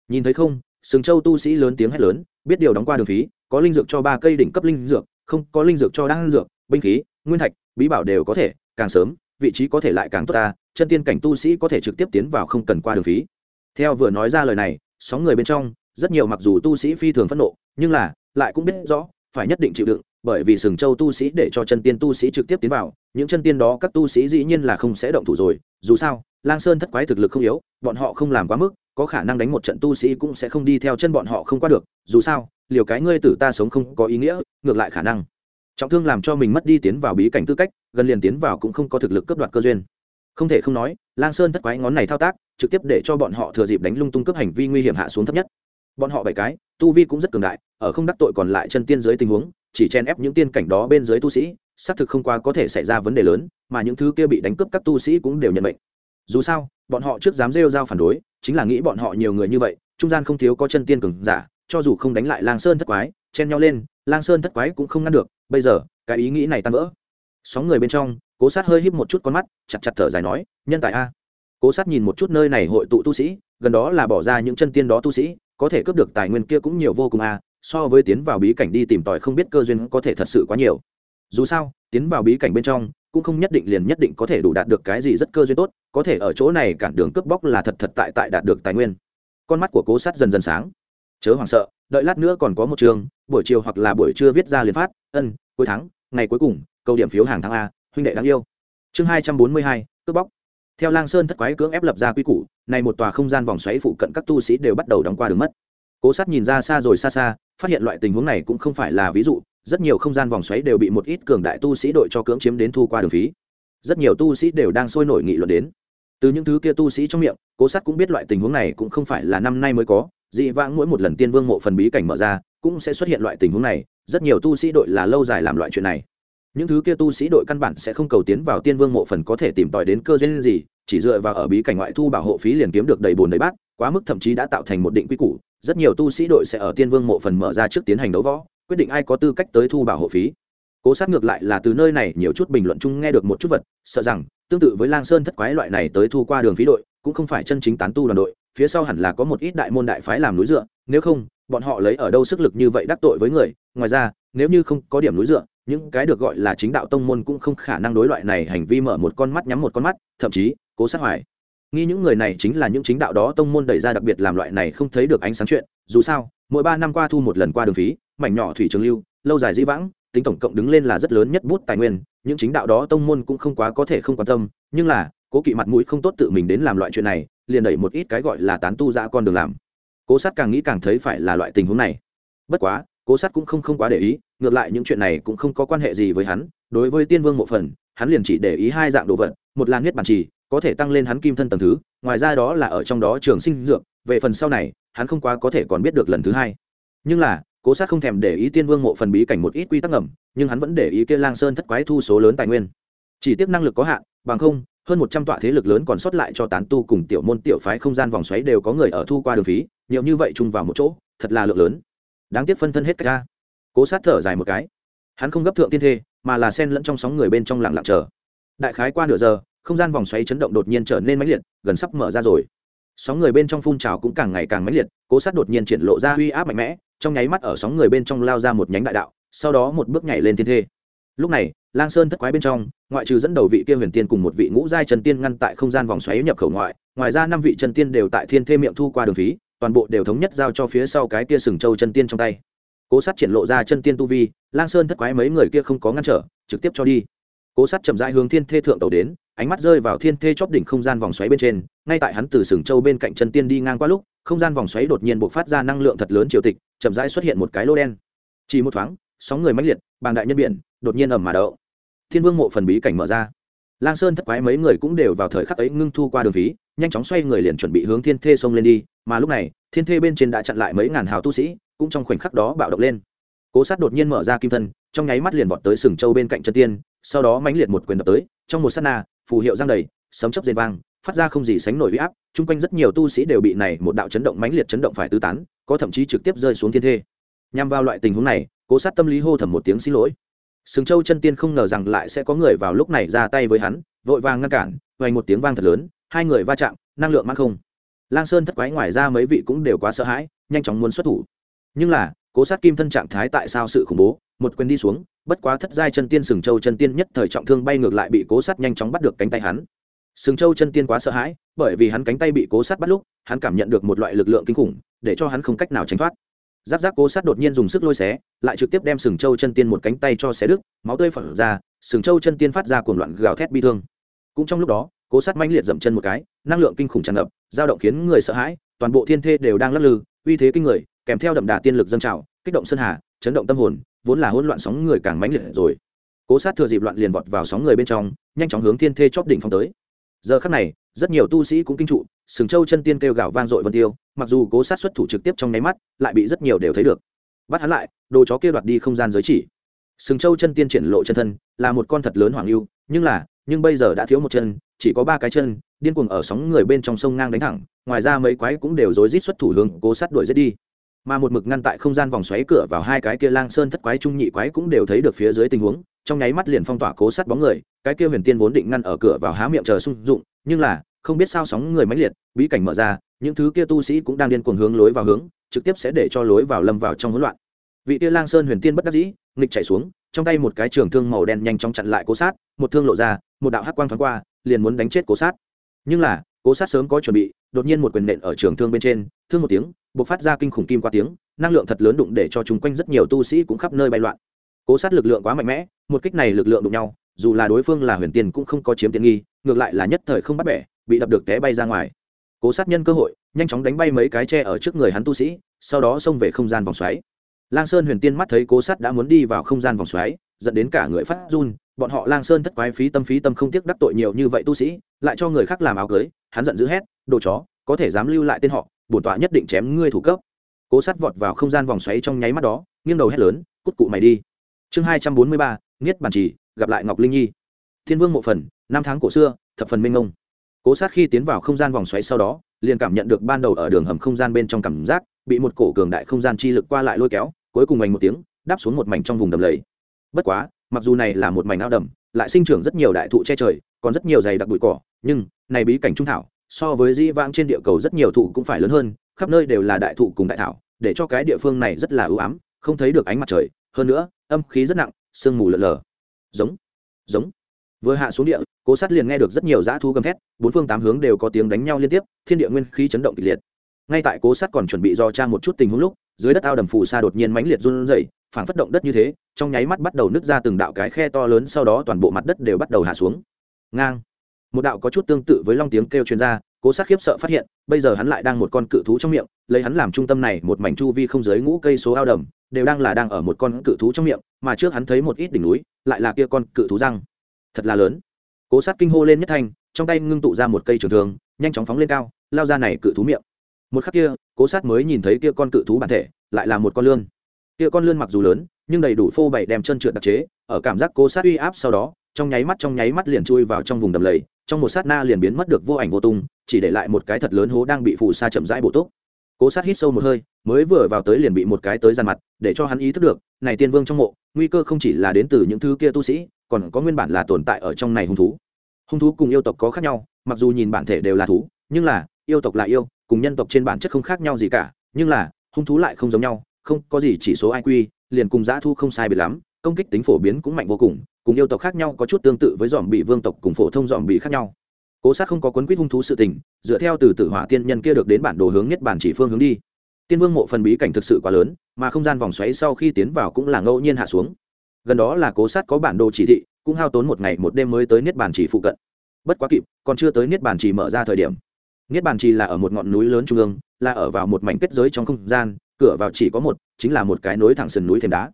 Nhìn thấy không, sừng châu tu sĩ lớn tiếng hét lớn, biết điều đóng qua đường phí có linh dược cho ba cây đỉnh cấp linh dược, không có linh dược cho đan dược, binh khí, nguyên thạch, bí bảo đều có thể, càng sớm, vị trí có thể lại càng tốt ta, chân tiên cảnh tu sĩ có thể trực tiếp tiến vào không cần qua đường phí. Theo vừa nói ra lời này, sóng người bên trong, rất nhiều mặc dù tu sĩ phi thường phẫn nộ, nhưng là, lại cũng biết rõ, phải nhất định chịu đựng, bởi vì sừng châu tu sĩ để cho chân tiên tu sĩ trực tiếp tiến vào, những chân tiên đó các tu sĩ dĩ nhiên là không sẽ động thủ rồi, dù sao, lang sơn thất quái thực lực không yếu, bọn họ không làm quá mức có khả năng đánh một trận tu sĩ cũng sẽ không đi theo chân bọn họ không qua được, dù sao, liều cái ngươi tử ta sống không có ý nghĩa, ngược lại khả năng. Trọng thương làm cho mình mất đi tiến vào bí cảnh tư cách, gần liền tiến vào cũng không có thực lực cướp đoạt cơ duyên. Không thể không nói, lang sơn thất quái ngón này thao tác, trực tiếp để cho bọn họ thừa dịp đánh lung tung cướp hành vi nguy hiểm hạ xuống thấp nhất. Bọn họ bảy cái, tu vi cũng rất cường đại, ở không đắc tội còn lại chân tiên dưới tình huống, chỉ chen ép những tiên cảnh đó bên dưới tu sĩ, xác thực không qua có thể xảy ra vấn đề lớn, mà những thứ kia bị đánh cướp các tu sĩ cũng đều nhận bệnh dù sao bọn họ trước dám rêu giao phản đối, chính là nghĩ bọn họ nhiều người như vậy, trung gian không thiếu có chân tiên cường giả, cho dù không đánh lại lang sơn thất quái, chen nhau lên, lang sơn thất quái cũng không ngăn được, bây giờ, cái ý nghĩ này tan vỡ. Sóng người bên trong, cố sát hơi híp một chút con mắt, chặt chặt thở dài nói, nhân tài a. Cố sát nhìn một chút nơi này hội tụ tu sĩ, gần đó là bỏ ra những chân tiên đó tu sĩ, có thể cướp được tài nguyên kia cũng nhiều vô cùng a, so với tiến vào bí cảnh đi tìm tòi không biết cơ duyên có thể thật sự quá nhiều. Dù sao, tiến vào bí cảnh bên trong cũng không nhất định liền nhất định có thể đủ đạt được cái gì rất cơ duyên tốt, có thể ở chỗ này cản đường cướp bóc là thật thật tại tại đạt được tài nguyên. Con mắt của cố sát dần dần sáng. Chớ hoảng sợ, đợi lát nữa còn có một trường, buổi chiều hoặc là buổi trưa viết ra liền phát, ân, cuối tháng, ngày cuối cùng, câu điểm phiếu hàng tháng a, huynh đệ đáng yêu. Chương hai trăm bốn mươi hai, cướp bóc. Theo lang sơn thất quái cưỡng ép lập ra quy củ, này một tòa không gian vòng xoáy phụ cận các tu sĩ đều bắt đầu đóng qua đường mất. Cố sát nhìn ra xa rồi xa xa, phát hiện loại tình huống này cũng không phải là ví dụ rất nhiều không gian vòng xoáy đều bị một ít cường đại tu sĩ đội cho cưỡng chiếm đến thu qua đường phí. Rất nhiều tu sĩ đều đang sôi nổi nghị luận đến. Từ những thứ kia tu sĩ trong miệng, cố sát cũng biết loại tình huống này cũng không phải là năm nay mới có, dị vãng mỗi một lần tiên vương mộ phần bí cảnh mở ra, cũng sẽ xuất hiện loại tình huống này, rất nhiều tu sĩ đội là lâu dài làm loại chuyện này. Những thứ kia tu sĩ đội căn bản sẽ không cầu tiến vào tiên vương mộ phần có thể tìm tòi đến cơ duyên gì, chỉ dựa vào ở bí cảnh ngoại thu bảo hộ phí liền kiếm được đầy bồn đầy bát, quá mức thậm chí đã tạo thành một định quy củ, rất nhiều tu sĩ đội sẽ ở tiên vương mộ phần mở ra trước tiến hành đấu võ quyết định ai có tư cách tới thu bảo hộ phí. Cố sát ngược lại là từ nơi này nhiều chút bình luận chung nghe được một chút vật, sợ rằng, tương tự với lang sơn thất quái loại này tới thu qua đường phí đội, cũng không phải chân chính tán tu đoàn đội, phía sau hẳn là có một ít đại môn đại phái làm núi dựa, nếu không, bọn họ lấy ở đâu sức lực như vậy đắc tội với người, ngoài ra, nếu như không có điểm núi dựa, những cái được gọi là chính đạo tông môn cũng không khả năng đối loại này hành vi mở một con mắt nhắm một con mắt, thậm chí, cố sát hoài. Nghi những người này chính là những chính đạo đó tông môn đẩy ra đặc biệt làm loại này không thấy được ánh sáng chuyện, dù sao, mỗi ba năm qua thu một lần qua đường phí mảnh nhỏ thủy trường lưu, lâu dài dĩ vãng, tính tổng cộng đứng lên là rất lớn nhất bút tài nguyên, những chính đạo đó tông môn cũng không quá có thể không quan tâm, nhưng là, cố kỵ mặt mũi không tốt tự mình đến làm loại chuyện này, liền đẩy một ít cái gọi là tán tu ra con đường làm. Cố sát càng nghĩ càng thấy phải là loại tình huống này. Bất quá, cố sát cũng không không quá để ý, ngược lại những chuyện này cũng không có quan hệ gì với hắn, đối với tiên vương mộ phần, hắn liền chỉ để ý hai dạng đồ vật, một là niết bản trì, có thể tăng lên hắn kim thân tầng thứ, ngoài ra đó là ở trong đó trường sinh dược, về phần sau này, hắn không quá có thể còn biết được lần thứ hai. Nhưng là cố sát không thèm để ý tiên vương mộ phần bí cảnh một ít quy tắc ngầm, nhưng hắn vẫn để ý kia lang sơn thất quái thu số lớn tài nguyên. Chỉ tiếc năng lực có hạn, bằng không, hơn một trăm tọa thế lực lớn còn sót lại cho tán tu cùng tiểu môn tiểu phái không gian vòng xoáy đều có người ở thu qua đường phí, nhiều như vậy chung vào một chỗ, thật là lượng lớn. Đáng tiếc phân thân hết cả cố sát thở dài một cái. Hắn không gấp thượng tiên thê, mà là sen lẫn trong sóng người bên trong lặng lặng chờ. Đại khái qua nửa giờ, không gian vòng xoáy chấn động đột nhiên trở nên mãnh liệt, gần sắp mở ra rồi. Sóng người bên trong phun trào cũng càng ngày càng mãnh liệt, cố sát đột nhiên triển lộ ra uy áp mạnh mẽ trong nháy mắt ở sóng người bên trong lao ra một nhánh đại đạo, sau đó một bước nhảy lên thiên thê. Lúc này, lang sơn thất quái bên trong, ngoại trừ dẫn đầu vị kia huyền tiên cùng một vị ngũ giai chân tiên ngăn tại không gian vòng xoáy nhập khẩu ngoại, ngoài ra năm vị chân tiên đều tại thiên thê miệng thu qua đường phí, toàn bộ đều thống nhất giao cho phía sau cái kia sừng châu chân tiên trong tay. Cố sát triển lộ ra chân tiên tu vi, lang sơn thất quái mấy người kia không có ngăn trở, trực tiếp cho đi. Cố sát chậm rãi hướng thiên thê thượng tàu đến ánh mắt rơi vào thiên thê chóp đỉnh không gian vòng xoáy bên trên, ngay tại hắn từ sừng châu bên cạnh chân tiên đi ngang qua lúc, không gian vòng xoáy đột nhiên bộc phát ra năng lượng thật lớn triều tịch, chậm rãi xuất hiện một cái lô đen. Chỉ một thoáng, sóng người mãnh liệt, bàng đại nhân biển, đột nhiên ầm mà đậu. Thiên vương mộ phần bí cảnh mở ra. Lang sơn thất quái mấy người cũng đều vào thời khắc ấy ngưng thu qua đường phí, nhanh chóng xoay người liền chuẩn bị hướng thiên thê xông lên đi, mà lúc này, thiên thê bên trên đã chặn lại mấy ngàn hào tu sĩ, cũng trong khoảnh khắc đó bạo động lên. Cố sát đột nhiên mở ra kim thân, trong nháy mắt liền vọt tới sừng châu bên cạnh chân tiên, sau đó mãnh liệt một quyền đập tới, trong một s á t na phù hiệu giang đầy, sấm chấp dây vang, phát ra không gì sánh nổi huy áp, chung quanh rất nhiều tu sĩ đều bị này một đạo chấn động mãnh liệt chấn động phải tứ tán, có thậm chí trực tiếp rơi xuống thiên thê. Nhằm vào loại tình huống này, cố sát tâm lý hô thầm một tiếng xin lỗi. Sừng châu chân tiên không ngờ rằng lại sẽ có người vào lúc này ra tay với hắn, vội vàng ngăn cản vành một tiếng vang thật lớn, hai người va chạm, năng lượng mắc không. Lang sơn thất quái ngoài ra mấy vị cũng đều quá sợ hãi, nhanh chóng muốn xuất thủ. Nhưng là, cố sát kim thân trạng thái tại sao sự khủng bố? Một quyền đi xuống, bất quá thất giai chân tiên sừng châu chân tiên nhất thời trọng thương bay ngược lại bị cố sát nhanh chóng bắt được cánh tay hắn. Sừng châu chân tiên quá sợ hãi, bởi vì hắn cánh tay bị cố sát bắt lúc, hắn cảm nhận được một loại lực lượng kinh khủng, để cho hắn không cách nào tránh thoát. Giáp giáp cố sát đột nhiên dùng sức lôi xé, lại trực tiếp đem sừng châu chân tiên một cánh tay cho xé đứt, máu tươi phở ra, sừng châu chân tiên phát ra cuồng loạn gào thét bi thương. Cũng trong lúc đó, cố sát mãnh liệt dậm chân một cái, năng lượng kinh khủng tràn ngập, dao động khiến người sợ hãi, toàn bộ thiên thê đều đang lắc lư, uy thế kinh người, kèm theo đậm đà tiên lực dâng trào, kích động sơn hà, chấn động tâm hồn vốn là hỗn loạn sóng người càng mãnh liệt rồi. Cố sát thừa dịp loạn liền vọt vào sóng người bên trong, nhanh chóng hướng thiên thê chóp đỉnh phong tới. Giờ khắc này, rất nhiều tu sĩ cũng kinh trụ, sừng châu chân tiên kêu gào vang dội vân tiêu, mặc dù cố sát xuất thủ trực tiếp trong nháy mắt, lại bị rất nhiều đều thấy được. Bắt hắn lại, đồ chó kia đoạt đi không gian giới chỉ. Sừng châu chân tiên triển lộ chân thân, là một con thật lớn hoàng lưu, nhưng là, nhưng bây giờ đã thiếu một chân, chỉ có ba cái chân, điên cuồng ở sóng người bên trong sông ngang đánh thẳng, ngoài ra mấy quái cũng đều rối rít xuất thủ hướng cố sát đuổi giết đi mà một mực ngăn tại không gian vòng xoáy cửa vào hai cái kia lang sơn thất quái trung nhị quái cũng đều thấy được phía dưới tình huống, trong nháy mắt liền phong tỏa cố sát bóng người, cái kia huyền tiên vốn định ngăn ở cửa vào há miệng chờ sung dụng, nhưng là, không biết sao sóng người mãnh liệt, bí cảnh mở ra, những thứ kia tu sĩ cũng đang điên cuồng hướng lối vào hướng, trực tiếp sẽ để cho lối vào lâm vào trong hỗn loạn. Vị kia lang sơn huyền tiên bất đắc dĩ, nghịch chạy xuống, trong tay một cái trường thương màu đen nhanh chóng chặn lại cố sát, một thương lộ ra, một đạo hắc quang thoáng qua, liền muốn đánh chết cố sát. Nhưng là, cố sát sớm có chuẩn bị, đột nhiên một quyền nện ở trường thương bên trên, thương một tiếng b ộ c phát ra kinh khủng kim qua tiếng, năng lượng thật lớn đụng để cho chúng quanh rất nhiều tu sĩ cũng khắp nơi bay loạn. Cố sát lực lượng quá mạnh mẽ, một kích này lực lượng đụng nhau, dù là đối phương là huyền tiền cũng không có chiếm tiện nghi, ngược lại là nhất thời không bắt bẻ, bị đập được té bay ra ngoài. Cố sát nhân cơ hội, nhanh chóng đánh bay mấy cái tre ở trước người hắn tu sĩ, sau đó xông về không gian vòng xoáy. Lang sơn huyền tiên mắt thấy cố sát đã muốn đi vào không gian vòng xoáy, dẫn đến cả người phát run, bọn họ lang sơn thất quái phí tâm phí tâm không tiếc đắc tội nhiều như vậy tu sĩ, lại cho người khác làm áo cưới, hắn giận dữ hét, đồ chó, có thể dám lưu lại tên họ bổn tọa nhất định chém ngươi thủ cấp. Cố sát vọt vào không gian vòng xoáy trong nháy mắt đó, nghiêng đầu hét lớn, cút cụ mày đi. Chương hai trăm bốn mươi ba nghiết bàn chỉ gặp lại ngọc linh nhi. Thiên vương mộ phần, năm tháng cổ xưa, thập phần minh ngông cố sát khi tiến vào không gian vòng xoáy sau đó, liền cảm nhận được ban đầu ở đường hầm không gian bên trong cảm giác, bị một cổ cường đại không gian chi lực qua lại lôi kéo, cuối cùng ảnh một tiếng, đáp xuống một mảnh trong vùng đầm lầy. Bất quá, mặc dù này là một mảnh ao đầm, lại sinh trưởng rất nhiều đại thụ che trời, còn rất nhiều dày đặc bụi cỏ, nhưng, này bí cảnh trung thảo so với di vãng trên địa cầu rất nhiều thụ cũng phải lớn hơn, khắp nơi đều là đại thụ cùng đại thảo, để cho cái địa phương này rất là ưu ám, không thấy được ánh mặt trời. Hơn nữa, âm khí rất nặng, sương mù lợn lờ giống giống. Vừa hạ xuống địa, cố sát liền nghe được rất nhiều dã thú gầm thét, bốn phương tám hướng đều có tiếng đánh nhau liên tiếp, thiên địa nguyên khí chấn động kịch liệt. Ngay tại cố sát còn chuẩn bị do cha một chút tình huống lúc, dưới đất ao đầm phù sa đột nhiên mãnh liệt run rẩy, phảng phất động đất như thế, trong nháy mắt bắt đầu nứt ra từng đạo cái khe to lớn, sau đó toàn bộ mặt đất đều bắt đầu hạ xuống. Ngang một đạo có chút tương tự với long tiếng kêu chuyên gia, cố sát khiếp sợ phát hiện, bây giờ hắn lại đang một con cự thú trong miệng, lấy hắn làm trung tâm này một mảnh chu vi không dưới ngũ cây số ao đầm, đều đang là đang ở một con cự thú trong miệng, mà trước hắn thấy một ít đỉnh núi, lại là kia con cự thú răng. Thật là lớn. Cố sát kinh hô lên nhất thanh, trong tay ngưng tụ ra một cây trường thường nhanh chóng phóng lên cao, lao ra này cự thú miệng. Một khắc kia, cố sát mới nhìn thấy kia con cự thú bản thể, lại là một con lươn. Kia con lươn mặc dù lớn, nhưng đầy đủ phô bày đem chân trượt đặc chế, ở cảm giác cố sát uy áp sau đó, trong nháy mắt trong nháy mắt liền chui vào trong vùng đầm lầy trong một sát na liền biến mất được vô ảnh vô tung, chỉ để lại một cái thật lớn hố đang bị phù sa chậm rãi bổ túc. Cố sát hít sâu một hơi, mới vừa vào tới liền bị một cái tới gian mặt, để cho hắn ý thức được, này tiên vương trong mộ, nguy cơ không chỉ là đến từ những thứ kia tu sĩ, còn có nguyên bản là tồn tại ở trong này hung thú. Hung thú cùng yêu tộc có khác nhau, mặc dù nhìn bản thể đều là thú, nhưng là, yêu tộc là yêu, cùng nhân tộc trên bản chất không khác nhau gì cả, nhưng là, hung thú lại không giống nhau, không có gì chỉ số iq liền cùng dã thu không sai biệt lắm, công kích tính phổ biến cũng mạnh vô cùng cùng yêu tộc khác nhau có chút tương tự với dòm bị vương tộc cùng phổ thông dòm bị khác nhau. Cố sát không có quấn quýt hung thú sự tình, dựa theo từ tử hỏa tiên nhân kia được đến bản đồ hướng nhất bản chỉ phương hướng đi. Tiên vương mộ phần bí cảnh thực sự quá lớn, mà không gian vòng xoáy sau khi tiến vào cũng là ngẫu nhiên hạ xuống. Gần đó là cố sát có bản đồ chỉ thị, cũng hao tốn một ngày một đêm mới tới niết bàn chỉ phụ cận. Bất quá kịp, còn chưa tới niết bàn chỉ mở ra thời điểm. Niết bàn chỉ là ở một ngọn núi lớn trung ương, là ở vào một mảnh kết giới trong không gian, cửa vào chỉ có một, chính là một cái nối thẳng sườn núi thềm đá.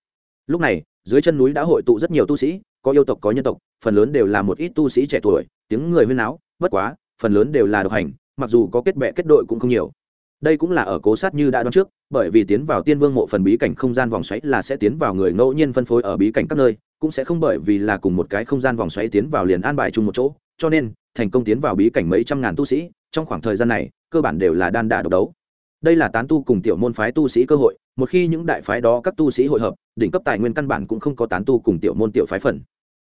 Lúc này, dưới chân núi đã hội tụ rất nhiều tu sĩ có yêu tộc có nhân tộc, phần lớn đều là một ít tu sĩ trẻ tuổi, tiếng người huyên náo, bất quá, phần lớn đều là độc hành, mặc dù có kết bệ kết đội cũng không nhiều. Đây cũng là ở cố sát như đã đoán trước, bởi vì tiến vào tiên vương mộ phần bí cảnh không gian vòng xoáy là sẽ tiến vào người ngẫu nhiên phân phối ở bí cảnh các nơi, cũng sẽ không bởi vì là cùng một cái không gian vòng xoáy tiến vào liền an bài chung một chỗ, cho nên, thành công tiến vào bí cảnh mấy trăm ngàn tu sĩ, trong khoảng thời gian này, cơ bản đều là đan đả độc đấu. Đây là tán tu cùng tiểu môn phái tu sĩ cơ hội một khi những đại phái đó các tu sĩ hội hợp, đỉnh cấp tài nguyên căn bản cũng không có tán tu cùng tiểu môn tiểu phái phần.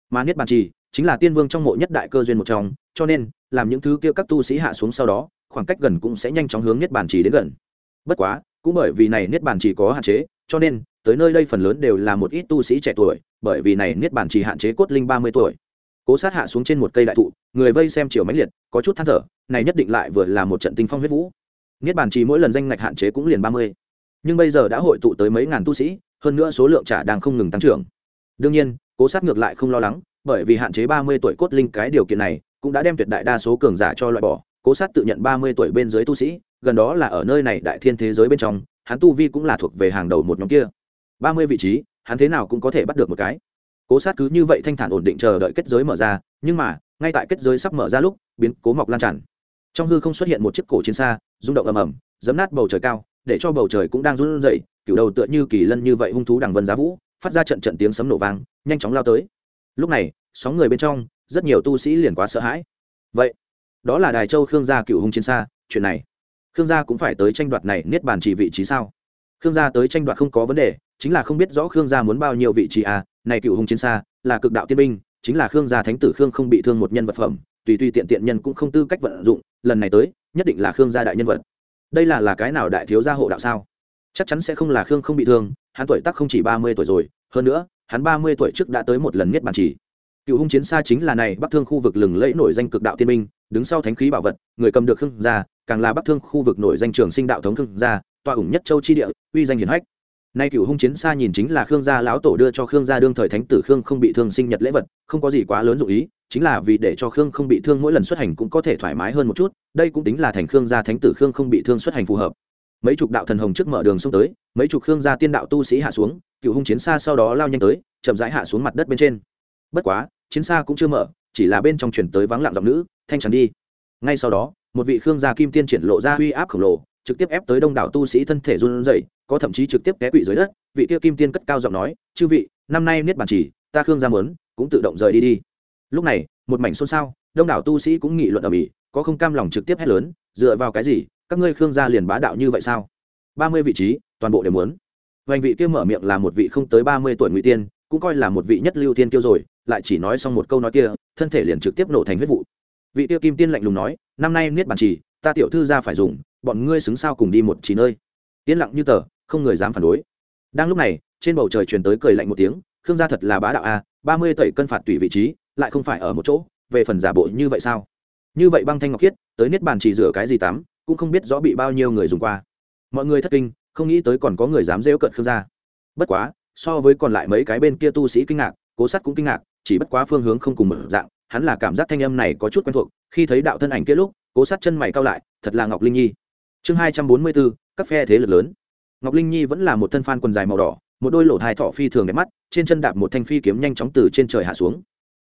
Mà niết bàn trì chính là tiên vương trong mộ nhất đại cơ duyên một trong, cho nên, làm những thứ kia các tu sĩ hạ xuống sau đó, khoảng cách gần cũng sẽ nhanh chóng hướng niết bàn trì đến gần. Bất quá, cũng bởi vì này niết bàn trì có hạn chế, cho nên, tới nơi đây phần lớn đều là một ít tu sĩ trẻ tuổi, bởi vì này niết bàn trì hạn chế cốt linh ba mươi tuổi. Cố sát hạ xuống trên một cây đại thụ, người vây xem chiều mãnh liệt, có chút than thở, này nhất định lại vừa là một trận tinh phong huyết vũ. Niết bàn trì mỗi lần danh ngạch hạn chế cũng liền ba mươi nhưng bây giờ đã hội tụ tới mấy ngàn tu sĩ, hơn nữa số lượng trả đang không ngừng tăng trưởng. Đương nhiên, cố sát ngược lại không lo lắng, bởi vì hạn chế ba mươi tuổi cốt linh cái điều kiện này cũng đã đem tuyệt đại đa số cường giả cho loại bỏ. Cố sát tự nhận ba mươi tuổi bên dưới tu sĩ, gần đó là ở nơi này đại thiên thế giới bên trong, hắn tu vi cũng là thuộc về hàng đầu một nhóm kia. Ba mươi vị trí, hắn thế nào cũng có thể bắt được một cái. Cố sát cứ như vậy thanh thản ổn định chờ đợi kết giới mở ra, nhưng mà, ngay tại kết giới sắp mở ra lúc, biến cố mọc lan tràn. Trong hư không xuất hiện một chiếc cổ chiến xa, rung động ầm ầm dấm nát bầu trời cao để cho bầu trời cũng đang run rẩy cựu đầu tựa như kỳ lân như vậy hung thú đằng vân giá vũ, phát ra trận trận tiếng sấm nổ vang, nhanh chóng lao tới. Lúc này, sóng người bên trong, rất nhiều tu sĩ liền quá sợ hãi. Vậy, đó là đài châu khương gia cựu hung chiến xa, chuyện này. Khương gia cũng phải tới tranh đoạt này niết bàn chỉ vị trí sao? Khương gia tới tranh đoạt không có vấn đề, chính là không biết rõ khương gia muốn bao nhiêu vị trí à này cựu hung chiến xa là cực đạo tiên binh, chính là khương gia thánh tử khương không bị thương một nhân vật phẩm, tùy tùy tiện tiện nhân cũng không tư cách vận dụng, lần này tới, nhất định là khương gia đại nhân vật đây là là cái nào đại thiếu gia hộ đạo sao? Chắc chắn sẽ không là khương không bị thương, hắn tuổi tác không chỉ ba mươi tuổi rồi, hơn nữa, hắn ba mươi tuổi trước đã tới một lần miết bàn chỉ. Cựu hung chiến xa chính là này, bắc thương khu vực lừng lẫy nổi danh cực đạo tiên minh, đứng sau thánh khí bảo vật, người cầm được khương gia, càng là bắc thương khu vực nổi danh trường sinh đạo thống khương gia, tọa ủng nhất châu chi địa, uy danh hiển hách nay cựu hung chiến xa nhìn chính là khương gia lão tổ đưa cho khương gia đương thời thánh tử khương không bị thương sinh nhật lễ vật, không có gì quá lớn dụ ý, chính là vì để cho khương không bị thương mỗi lần xuất hành cũng có thể thoải mái hơn một chút, đây cũng tính là thành khương gia thánh tử khương không bị thương xuất hành phù hợp. Mấy chục đạo thần hồng trước mở đường xông tới, mấy chục khương gia tiên đạo tu sĩ hạ xuống, cựu hung chiến xa sau đó lao nhanh tới, chậm rãi hạ xuống mặt đất bên trên. Bất quá, chiến xa cũng chưa mở, chỉ là bên trong chuyển tới vắng lặng giọng nữ, thanh trắng đi. Ngay sau đó, một vị khương gia kim tiên triển lộ ra uy áp khổng lồ trực tiếp ép tới đông đảo tu sĩ thân thể run rẩy có thậm chí trực tiếp té quỵ dưới đất vị kia kim tiên cất cao giọng nói chư vị năm nay niết bàn chỉ ta khương gia muốn, cũng tự động rời đi đi. Lúc này một mảnh xôn xao đông đảo tu sĩ cũng nghị luận ở ĩ, có không cam lòng trực tiếp hét lớn dựa vào cái gì các ngươi khương gia liền bá đạo như vậy sao? Ba mươi vị trí toàn bộ đều muốn. Vành vị kia mở miệng là một vị không tới ba mươi tuổi ngụy tiên cũng coi là một vị nhất lưu tiên kiêu rồi lại chỉ nói xong một câu nói kia thân thể liền trực tiếp nổ thành huyết vụ. Vị tiêu kim tiên lạnh lùng nói năm nay niết bàn chỉ, ta tiểu thư gia phải dùng bọn ngươi xứng sao cùng đi một chỉ nơi. Yên lặng như tờ, không người dám phản đối. Đang lúc này, trên bầu trời truyền tới cười lạnh một tiếng, khương gia thật là bá đạo a, ba mươi tẩy cân phạt tùy vị trí, lại không phải ở một chỗ, về phần giả bộ như vậy sao? Như vậy băng thanh ngọc khiết, tới niết bàn chỉ rửa cái gì tắm, cũng không biết rõ bị bao nhiêu người dùng qua. Mọi người thất kinh, không nghĩ tới còn có người dám rêu cận khương gia. Bất quá, so với còn lại mấy cái bên kia tu sĩ kinh ngạc, cố sắt cũng kinh ngạc, chỉ bất quá phương hướng không cùng mở dạng, hắn là cảm giác thanh âm này có chút quen thuộc, khi thấy đạo thân ảnh kia lúc, cố sát chân mày cao lại, thật là ngọc linh nhi chương hai trăm bốn mươi bốn các phe thế lực lớn. Ngọc linh nhi vẫn là một thân phan quần dài màu đỏ, một đôi lỗ thai thọ phi thường đẹp mắt, trên chân đạp một thanh phi kiếm nhanh chóng từ trên trời hạ xuống.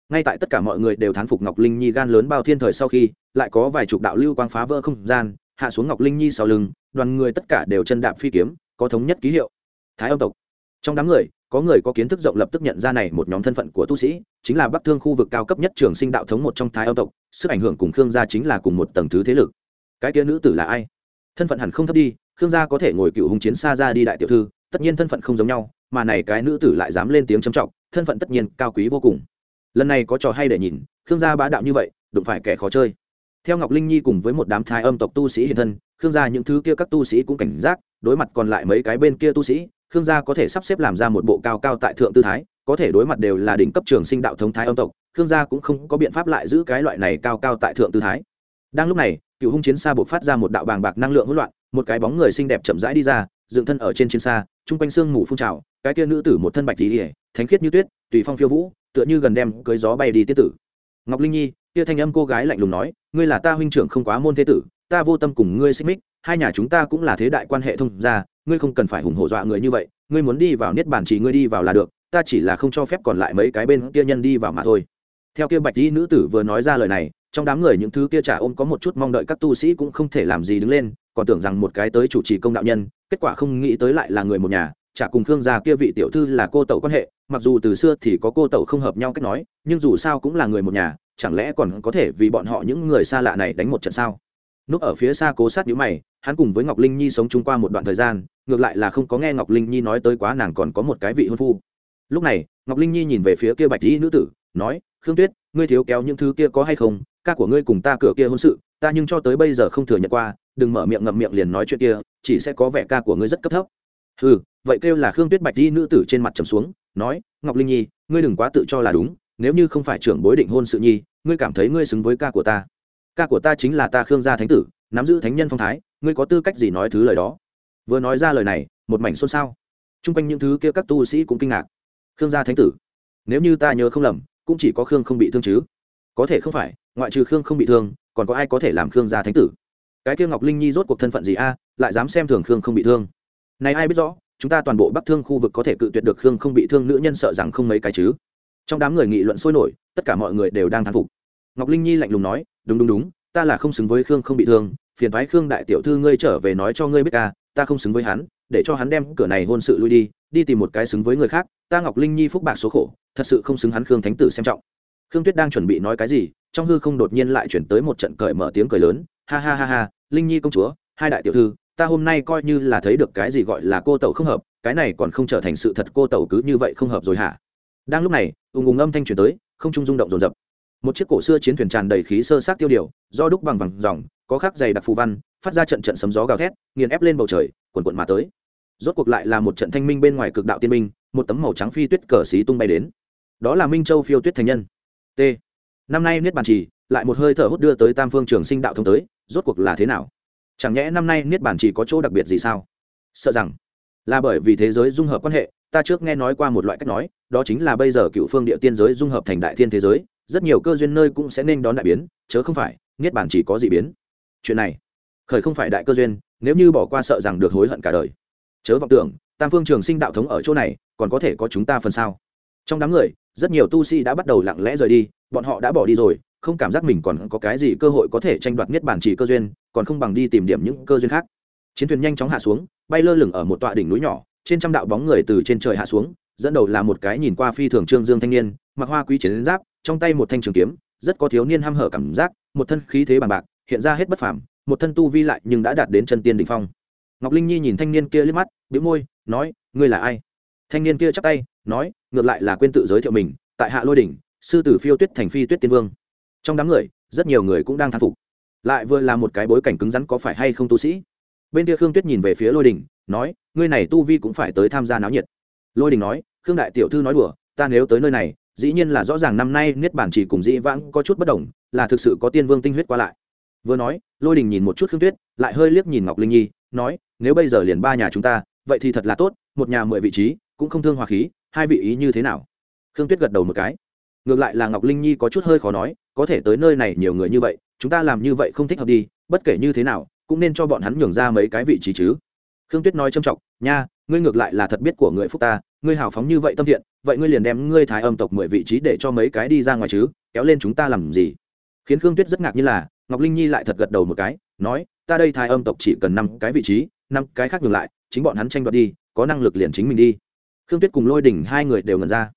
Ngay tại tất cả mọi người đều thán phục ngọc linh nhi gan lớn bao thiên thời sau khi, lại có vài chục đạo lưu quang phá vỡ không gian, hạ xuống ngọc linh nhi sau lưng, đoàn người tất cả đều chân đạp phi kiếm, có thống nhất ký hiệu. Thái âm tộc. Trong đám người, có người có kiến thức rộng lập tức nhận ra này một nhóm thân phận của tu sĩ, chính là bắc thương khu vực cao cấp nhất trường sinh đạo thống một trong thái âm tộc, sức ảnh hưởng cùng khương gia chính là cùng một tầng thứ thế lực. Cái kia nữ tử là ai? Thân phận hẳn không thấp đi, khương gia có thể ngồi cựu hùng chiến xa ra đi đại tiểu thư, tất nhiên thân phận không giống nhau, mà này cái nữ tử lại dám lên tiếng châm trọng, thân phận tất nhiên cao quý vô cùng. Lần này có trò hay để nhìn, khương gia bá đạo như vậy, đụng phải kẻ khó chơi. Theo ngọc linh nhi cùng với một đám thái âm tộc tu sĩ hiện thân, khương gia những thứ kia các tu sĩ cũng cảnh giác, đối mặt còn lại mấy cái bên kia tu sĩ, khương gia có thể sắp xếp làm ra một bộ cao cao tại thượng tư thái, có thể đối mặt đều là đỉnh cấp trường sinh đạo thống thái âm tộc, khương gia cũng không có biện pháp lại giữ cái loại này cao cao tại thượng tư thái. Đang lúc này cựu hung chiến xa buộc phát ra một đạo bàng bạc năng lượng hỗn loạn, một cái bóng người xinh đẹp chậm rãi đi ra, dựng thân ở trên chiến xa, chung quanh xương mù phun trào, cái kia nữ tử một thân bạch tỉ ỉa thánh khiết như tuyết, tùy phong phiêu vũ, tựa như gần đem cưới gió bay đi tiết tử. Ngọc linh nhi, kia thanh âm cô gái lạnh lùng nói, ngươi là ta huynh trưởng không quá môn thế tử, ta vô tâm cùng ngươi xích mích, hai nhà chúng ta cũng là thế đại quan hệ thông gia, ngươi không cần phải hùng hổ dọa người như vậy, ngươi muốn đi vào niết bàn chỉ ngươi đi vào là được, ta chỉ là không cho phép còn lại mấy cái bên kia nhân đi vào mà thôi. Theo kia bạch y nữ tử vừa nói ra lời này trong đám người những thứ kia trả ôm có một chút mong đợi các tu sĩ cũng không thể làm gì đứng lên, còn tưởng rằng một cái tới chủ trì công đạo nhân, kết quả không nghĩ tới lại là người một nhà, chả cùng khương gia kia vị tiểu thư là cô tẩu quan hệ, mặc dù từ xưa thì có cô tẩu không hợp nhau cách nói, nhưng dù sao cũng là người một nhà, chẳng lẽ còn có thể vì bọn họ những người xa lạ này đánh một trận sao? Núp ở phía xa cố sát nhữ mày, hắn cùng với ngọc linh nhi sống chung qua một đoạn thời gian, ngược lại là không có nghe ngọc linh nhi nói tới quá nàng còn có một cái vị hôn phu. Lúc này, ngọc linh nhi nhìn về phía kia bạch dĩ nữ tử, nói, khương tuyết, ngươi thiếu kéo những thứ kia có hay không? Ca của ngươi cùng ta cửa kia hôn sự, ta nhưng cho tới bây giờ không thừa nhận qua, đừng mở miệng ngậm miệng liền nói chuyện kia, chỉ sẽ có vẻ ca của ngươi rất cấp thấp. Ừ vậy kêu là khương tuyết bạch đi nữ tử trên mặt trầm xuống, nói, ngọc linh nhi, ngươi đừng quá tự cho là đúng, nếu như không phải trưởng bối định hôn sự nhi, ngươi cảm thấy ngươi xứng với ca của ta. Ca của ta chính là ta khương gia thánh tử, nắm giữ thánh nhân phong thái, ngươi có tư cách gì nói thứ lời đó? Vừa nói ra lời này, một mảnh xôn xao. T r u n g quanh những thứ kia các tu sĩ cũng kinh ngạc. Khương gia thánh tử, nếu như ta nhớ không lầm, cũng chỉ có khương không bị thương chứ. Có thể không phải ngoại trừ khương không bị thương, còn có ai có thể làm khương gia thánh tử? Cái kia ngọc linh nhi rốt cuộc thân phận gì a, lại dám xem thường khương không bị thương? Này ai biết rõ, chúng ta toàn bộ bắc thương khu vực có thể cự tuyệt được khương không bị thương, nữ nhân sợ rằng không mấy cái chứ. Trong đám người nghị luận sôi nổi, tất cả mọi người đều đang thán phục. Ngọc linh nhi lạnh lùng nói, đúng đúng đúng, ta là không xứng với khương không bị thương, phiền thoái khương đại tiểu thư ngươi trở về nói cho ngươi biết ca ta không xứng với hắn, để cho hắn đem cửa này hôn sự lui đi đi tìm một cái xứng với người khác. Ta ngọc linh nhi phúc bạc số khổ, thật sự không xứng hắn khương thánh tử xem trọng. Khương tuyết đang chuẩn bị nói cái gì trong hư không đột nhiên lại chuyển tới một trận cởi mở tiếng cười lớn, ha ha ha ha, linh nhi công chúa, hai đại tiểu thư, ta hôm nay coi như là thấy được cái gì gọi là cô tẩu không hợp, cái này còn không trở thành sự thật cô tẩu cứ như vậy không hợp rồi hả? Đang lúc này, ùng ùng âm thanh chuyển tới, không trung rung động rồn rập một chiếc cổ xưa chiến thuyền tràn đầy khí sơ sát tiêu điều, do đúc bằng vàng dòng, có khắc dày đặc phù văn, phát ra trận trận sấm gió gào thét, nghiền ép lên bầu trời quần quận mà tới. Rốt cuộc lại là một trận thanh minh bên ngoài cực đạo tiên minh, một tấm màu trắng phi tuyết cờ xí tung bay đến. Đó là minh châu phiêu tuyết thành nhân. T năm nay niết bàn trì, lại một hơi thở hút đưa tới tam phương trường sinh đạo thông tới, rốt cuộc là thế nào? Chẳng nhẽ năm nay niết bàn trì có chỗ đặc biệt gì sao? Sợ rằng là bởi vì thế giới dung hợp quan hệ, ta trước nghe nói qua một loại cách nói, đó chính là bây giờ cựu phương địa tiên giới dung hợp thành đại thiên thế giới, rất nhiều cơ duyên nơi cũng sẽ nên đón đại biến, chớ không phải, niết bàn chỉ có dị biến. Chuyện này, khởi không phải đại cơ duyên, nếu như bỏ qua sợ rằng được hối hận cả đời. Chớ vọng tưởng, tam phương trường sinh đạo thống ở chỗ này, còn có thể có chúng ta phần sao? Trong đám người, rất nhiều tu sĩ đã bắt đầu lặng lẽ rời đi bọn họ đã bỏ đi rồi, không cảm giác mình còn có cái gì cơ hội có thể tranh đoạt niết bản chỉ cơ duyên, còn không bằng đi tìm điểm những cơ duyên khác. Chiến thuyền nhanh chóng hạ xuống, bay lơ lửng ở một tọa đỉnh núi nhỏ, trên trăm đạo bóng người từ trên trời hạ xuống, dẫn đầu là một cái nhìn qua phi thường trương dương thanh niên, mặc hoa quý chiến giáp, trong tay một thanh trường kiếm, rất có thiếu niên h hở cảm giác, một thân khí thế bằng bạc, hiện ra hết bất phàm, một thân tu vi lại nhưng đã đạt đến chân tiên đ ỉ n h phong. Ngọc linh nhi nhìn thanh niên kia liếc mắt, bĩu môi, nói, ngươi là ai? Thanh niên kia chắp tay, nói, ngược lại là quên tự giới thiệu mình, tại hạ lôi đỉnh sư tử phiêu tuyết thành phi tuyết tiên vương. Trong đám người, rất nhiều người cũng đang thán phục. Lại vừa là một cái bối cảnh cứng rắn có phải hay không tu sĩ? Bên kia khương tuyết nhìn về phía lôi đình, nói, ngươi này tu vi cũng phải tới tham gia náo nhiệt. Lôi đình nói, khương đại tiểu thư nói đùa, ta nếu tới nơi này, dĩ nhiên là rõ ràng năm nay niết bản chỉ cùng dĩ vãng có chút bất đồng, là thực sự có tiên vương tinh huyết qua lại. Vừa nói, lôi đình nhìn một chút khương tuyết, lại hơi liếc nhìn ngọc linh nhi, nói, nếu bây giờ liền ba nhà chúng ta, vậy thì thật là tốt, một nhà mười vị trí, cũng không thương hòa khí, hai vị ý như thế nào? Khương tuyết gật đầu một cái ngược lại là ngọc linh nhi có chút hơi khó nói, có thể tới nơi này nhiều người như vậy, chúng ta làm như vậy không thích hợp đi, bất kể như thế nào, cũng nên cho bọn hắn nhường ra mấy cái vị trí chứ. Khương tuyết nói trâm trọng, nha, ngươi ngược lại là thật biết của người phúc ta, ngươi hào phóng như vậy tâm thiện, vậy ngươi liền đem ngươi thái âm tộc mười vị trí để cho mấy cái đi ra ngoài chứ, kéo lên chúng ta làm gì? Khiến khương tuyết rất ngạc như là, ngọc linh nhi lại thật gật đầu một cái, nói, ta đây thái âm tộc chỉ cần năm cái vị trí, năm cái khác ngược lại, chính bọn hắn tranh đoạt đi, có năng lực liền chính mình đi. Khương tuyết cùng lôi đỉnh hai người đều ngần ra.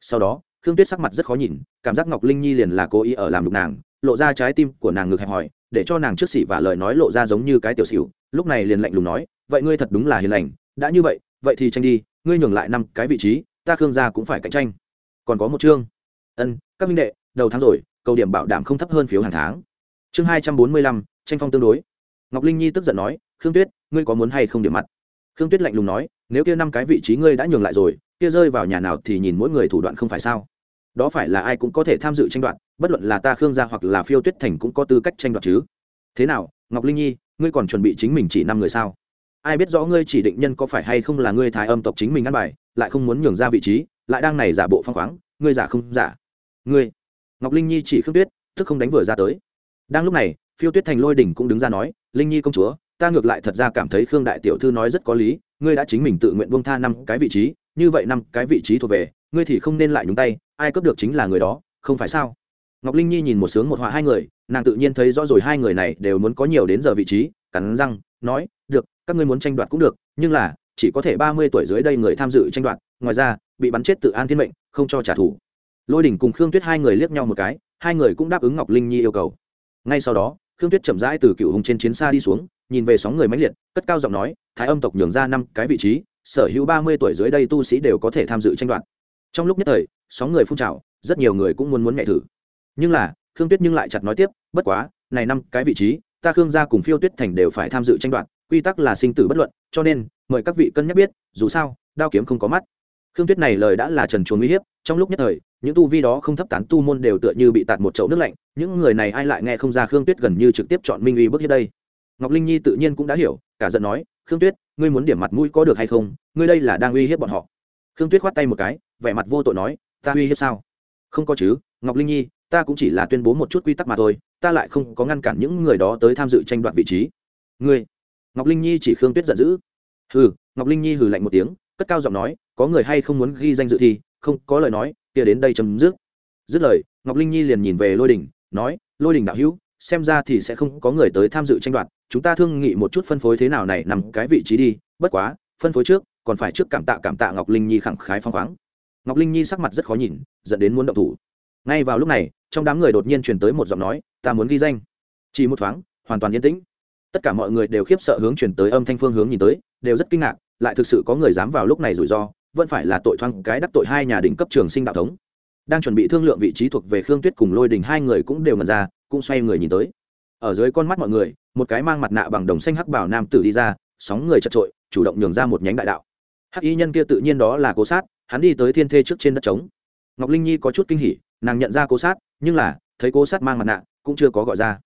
Sau đó khương tuyết sắc mặt rất khó nhìn, cảm giác ngọc linh nhi liền là cố ý ở làm đục nàng, lộ ra trái tim của nàng ngực hẹp hòi, để cho nàng trước xỉ và lời nói lộ ra giống như cái tiểu xỉu, lúc này liền lạnh lùng nói, vậy ngươi thật đúng là hiền lành, đã như vậy vậy thì tranh đi, ngươi nhường lại năm cái vị trí, ta khương gia cũng phải cạnh tranh. Còn có một chương. Ân, các minh đệ, đầu tháng rồi, cầu điểm bảo đảm không thấp hơn phiếu hàng tháng. Chương hai trăm bốn mươi lăm, tranh phong tương đối. Ngọc linh nhi tức giận nói, khương tuyết, ngươi có muốn hay không điểm mặt? Khương tuyết lạnh lùng nói nếu kia năm cái vị trí ngươi đã nhường lại rồi, kia rơi vào nhà nào thì nhìn mỗi người thủ đoạn không phải sao? Đó phải là ai cũng có thể tham dự tranh đoạt, bất luận là ta khương gia hoặc là phiêu tuyết thành cũng có tư cách tranh đoạt chứ. Thế nào, ngọc linh nhi, ngươi còn chuẩn bị chính mình chỉ năm người sao? Ai biết rõ ngươi chỉ định nhân có phải hay không là ngươi thái âm tộc chính mình ăn bài, lại không muốn nhường ra vị trí, lại đang này giả bộ phong khoáng, ngươi giả không giả? Ngươi, ngọc linh nhi chỉ khương tuyết, tức không đánh vừa ra tới. Đang lúc này, phiêu tuyết thành lôi đỉnh cũng đứng ra nói, linh nhi công chúa, ta ngược lại thật ra cảm thấy khương đại tiểu thư nói rất có lý ngươi đã chính mình tự nguyện buông tha năm cái vị trí, như vậy năm cái vị trí thuộc về, ngươi thì không nên lại nhúng tay, ai cướp được chính là người đó, không phải sao? Ngọc linh nhi nhìn một sướng một họa hai người, nàng tự nhiên thấy rõ rồi hai người này đều muốn có nhiều đến giờ vị trí, cắn răng, nói, được, các ngươi muốn tranh đoạt cũng được, nhưng là, chỉ có thể ba mươi tuổi dưới đây người tham dự tranh đoạt, ngoài ra, bị bắn chết tự an thiên mệnh, không cho trả thù. Lôi đỉnh cùng khương tuyết hai người liếc nhau một cái, hai người cũng đáp ứng ngọc linh nhi yêu cầu. Ngay sau đó khương tuyết chậm rãi từ cựu hùng trên chiến xa đi xuống, nhìn về sóng người mãnh liệt, cất cao giọng nói, thái âm tộc nhường ra năm cái vị trí, sở hữu ba mươi tuổi dưới đây tu sĩ đều có thể tham dự tranh đoạt. Trong lúc nhất thời, sóng người phun trào, rất nhiều người cũng muốn muốn nhảy thử. Nhưng là, khương tuyết nhưng lại chặt nói tiếp, bất quá, này năm cái vị trí, ta khương gia cùng phiêu tuyết thành đều phải tham dự tranh đoạt, quy tắc là sinh tử bất luận, cho nên, mời các vị cân nhắc biết, dù sao, đao kiếm không có mắt. Khương tuyết này lời đã là trần chuồng uy hiếp, trong lúc nhất thời những tu vi đó không thấp tán tu môn đều tựa như bị tạt một chậu nước lạnh, những người này ai lại nghe không ra khương tuyết gần như trực tiếp chọn minh uy bước hiếp đây. Ngọc linh nhi tự nhiên cũng đã hiểu, cả giận nói, khương tuyết, ngươi muốn điểm mặt mũi có được hay không? Ngươi đây là đang uy hiếp bọn họ. Khương tuyết khoát tay một cái, vẻ mặt vô tội nói, ta uy hiếp sao? Không có chứ, ngọc linh nhi, ta cũng chỉ là tuyên bố một chút quy tắc mà thôi, ta lại không có ngăn cản những người đó tới tham dự tranh đoạt vị trí. Ngươi? Ngọc linh nhi chỉ khương tuyết giận dữ. Hừ, ngọc linh nhi hừ lạnh một tiếng, cất cao giọng nói, có người hay không muốn ghi danh dự thi? Không, có lời nói kia đến đây chấm dứt. Dứt lời, ngọc linh nhi liền nhìn về lôi đình, nói, lôi đình đạo hữu, xem ra thì sẽ không có người tới tham dự tranh đoạt, chúng ta thương nghị một chút phân phối thế nào này nằm cái vị trí đi, bất quá, phân phối trước, còn phải trước cảm tạ cảm tạ ngọc linh nhi khẳng khái phong khoáng. Ngọc linh nhi sắc mặt rất khó nhìn dẫn đến muốn động thủ. Ngay vào lúc này, trong đám người đột nhiên truyền tới một giọng nói, ta muốn ghi danh. Chỉ một thoáng, hoàn toàn yên tĩnh. Tất cả mọi người đều khiếp sợ hướng chuyển tới âm thanh phương hướng nhìn tới, đều rất kinh ngạc, lại thực sự có người dám vào lúc này rủi ro vẫn phải là tội thoang cái đắc tội hai nhà đỉnh cấp trường sinh đạo thống. Đang chuẩn bị thương lượng vị trí thuộc về khương tuyết cùng lôi đình, hai người cũng đều ngần ra, cũng xoay người nhìn tới. Ở dưới con mắt mọi người, một cái mang mặt nạ bằng đồng xanh hắc bảo nam tử đi ra, sóng người chật trội, chủ động nhường ra một nhánh đại đạo. Hắc y nhân kia tự nhiên đó là cố sát, hắn đi tới thiên thê trước trên đất trống. Ngọc linh nhi có chút kinh hỉ, nàng nhận ra cố sát, nhưng là, thấy cố sát mang mặt nạ, cũng chưa có gọi ra.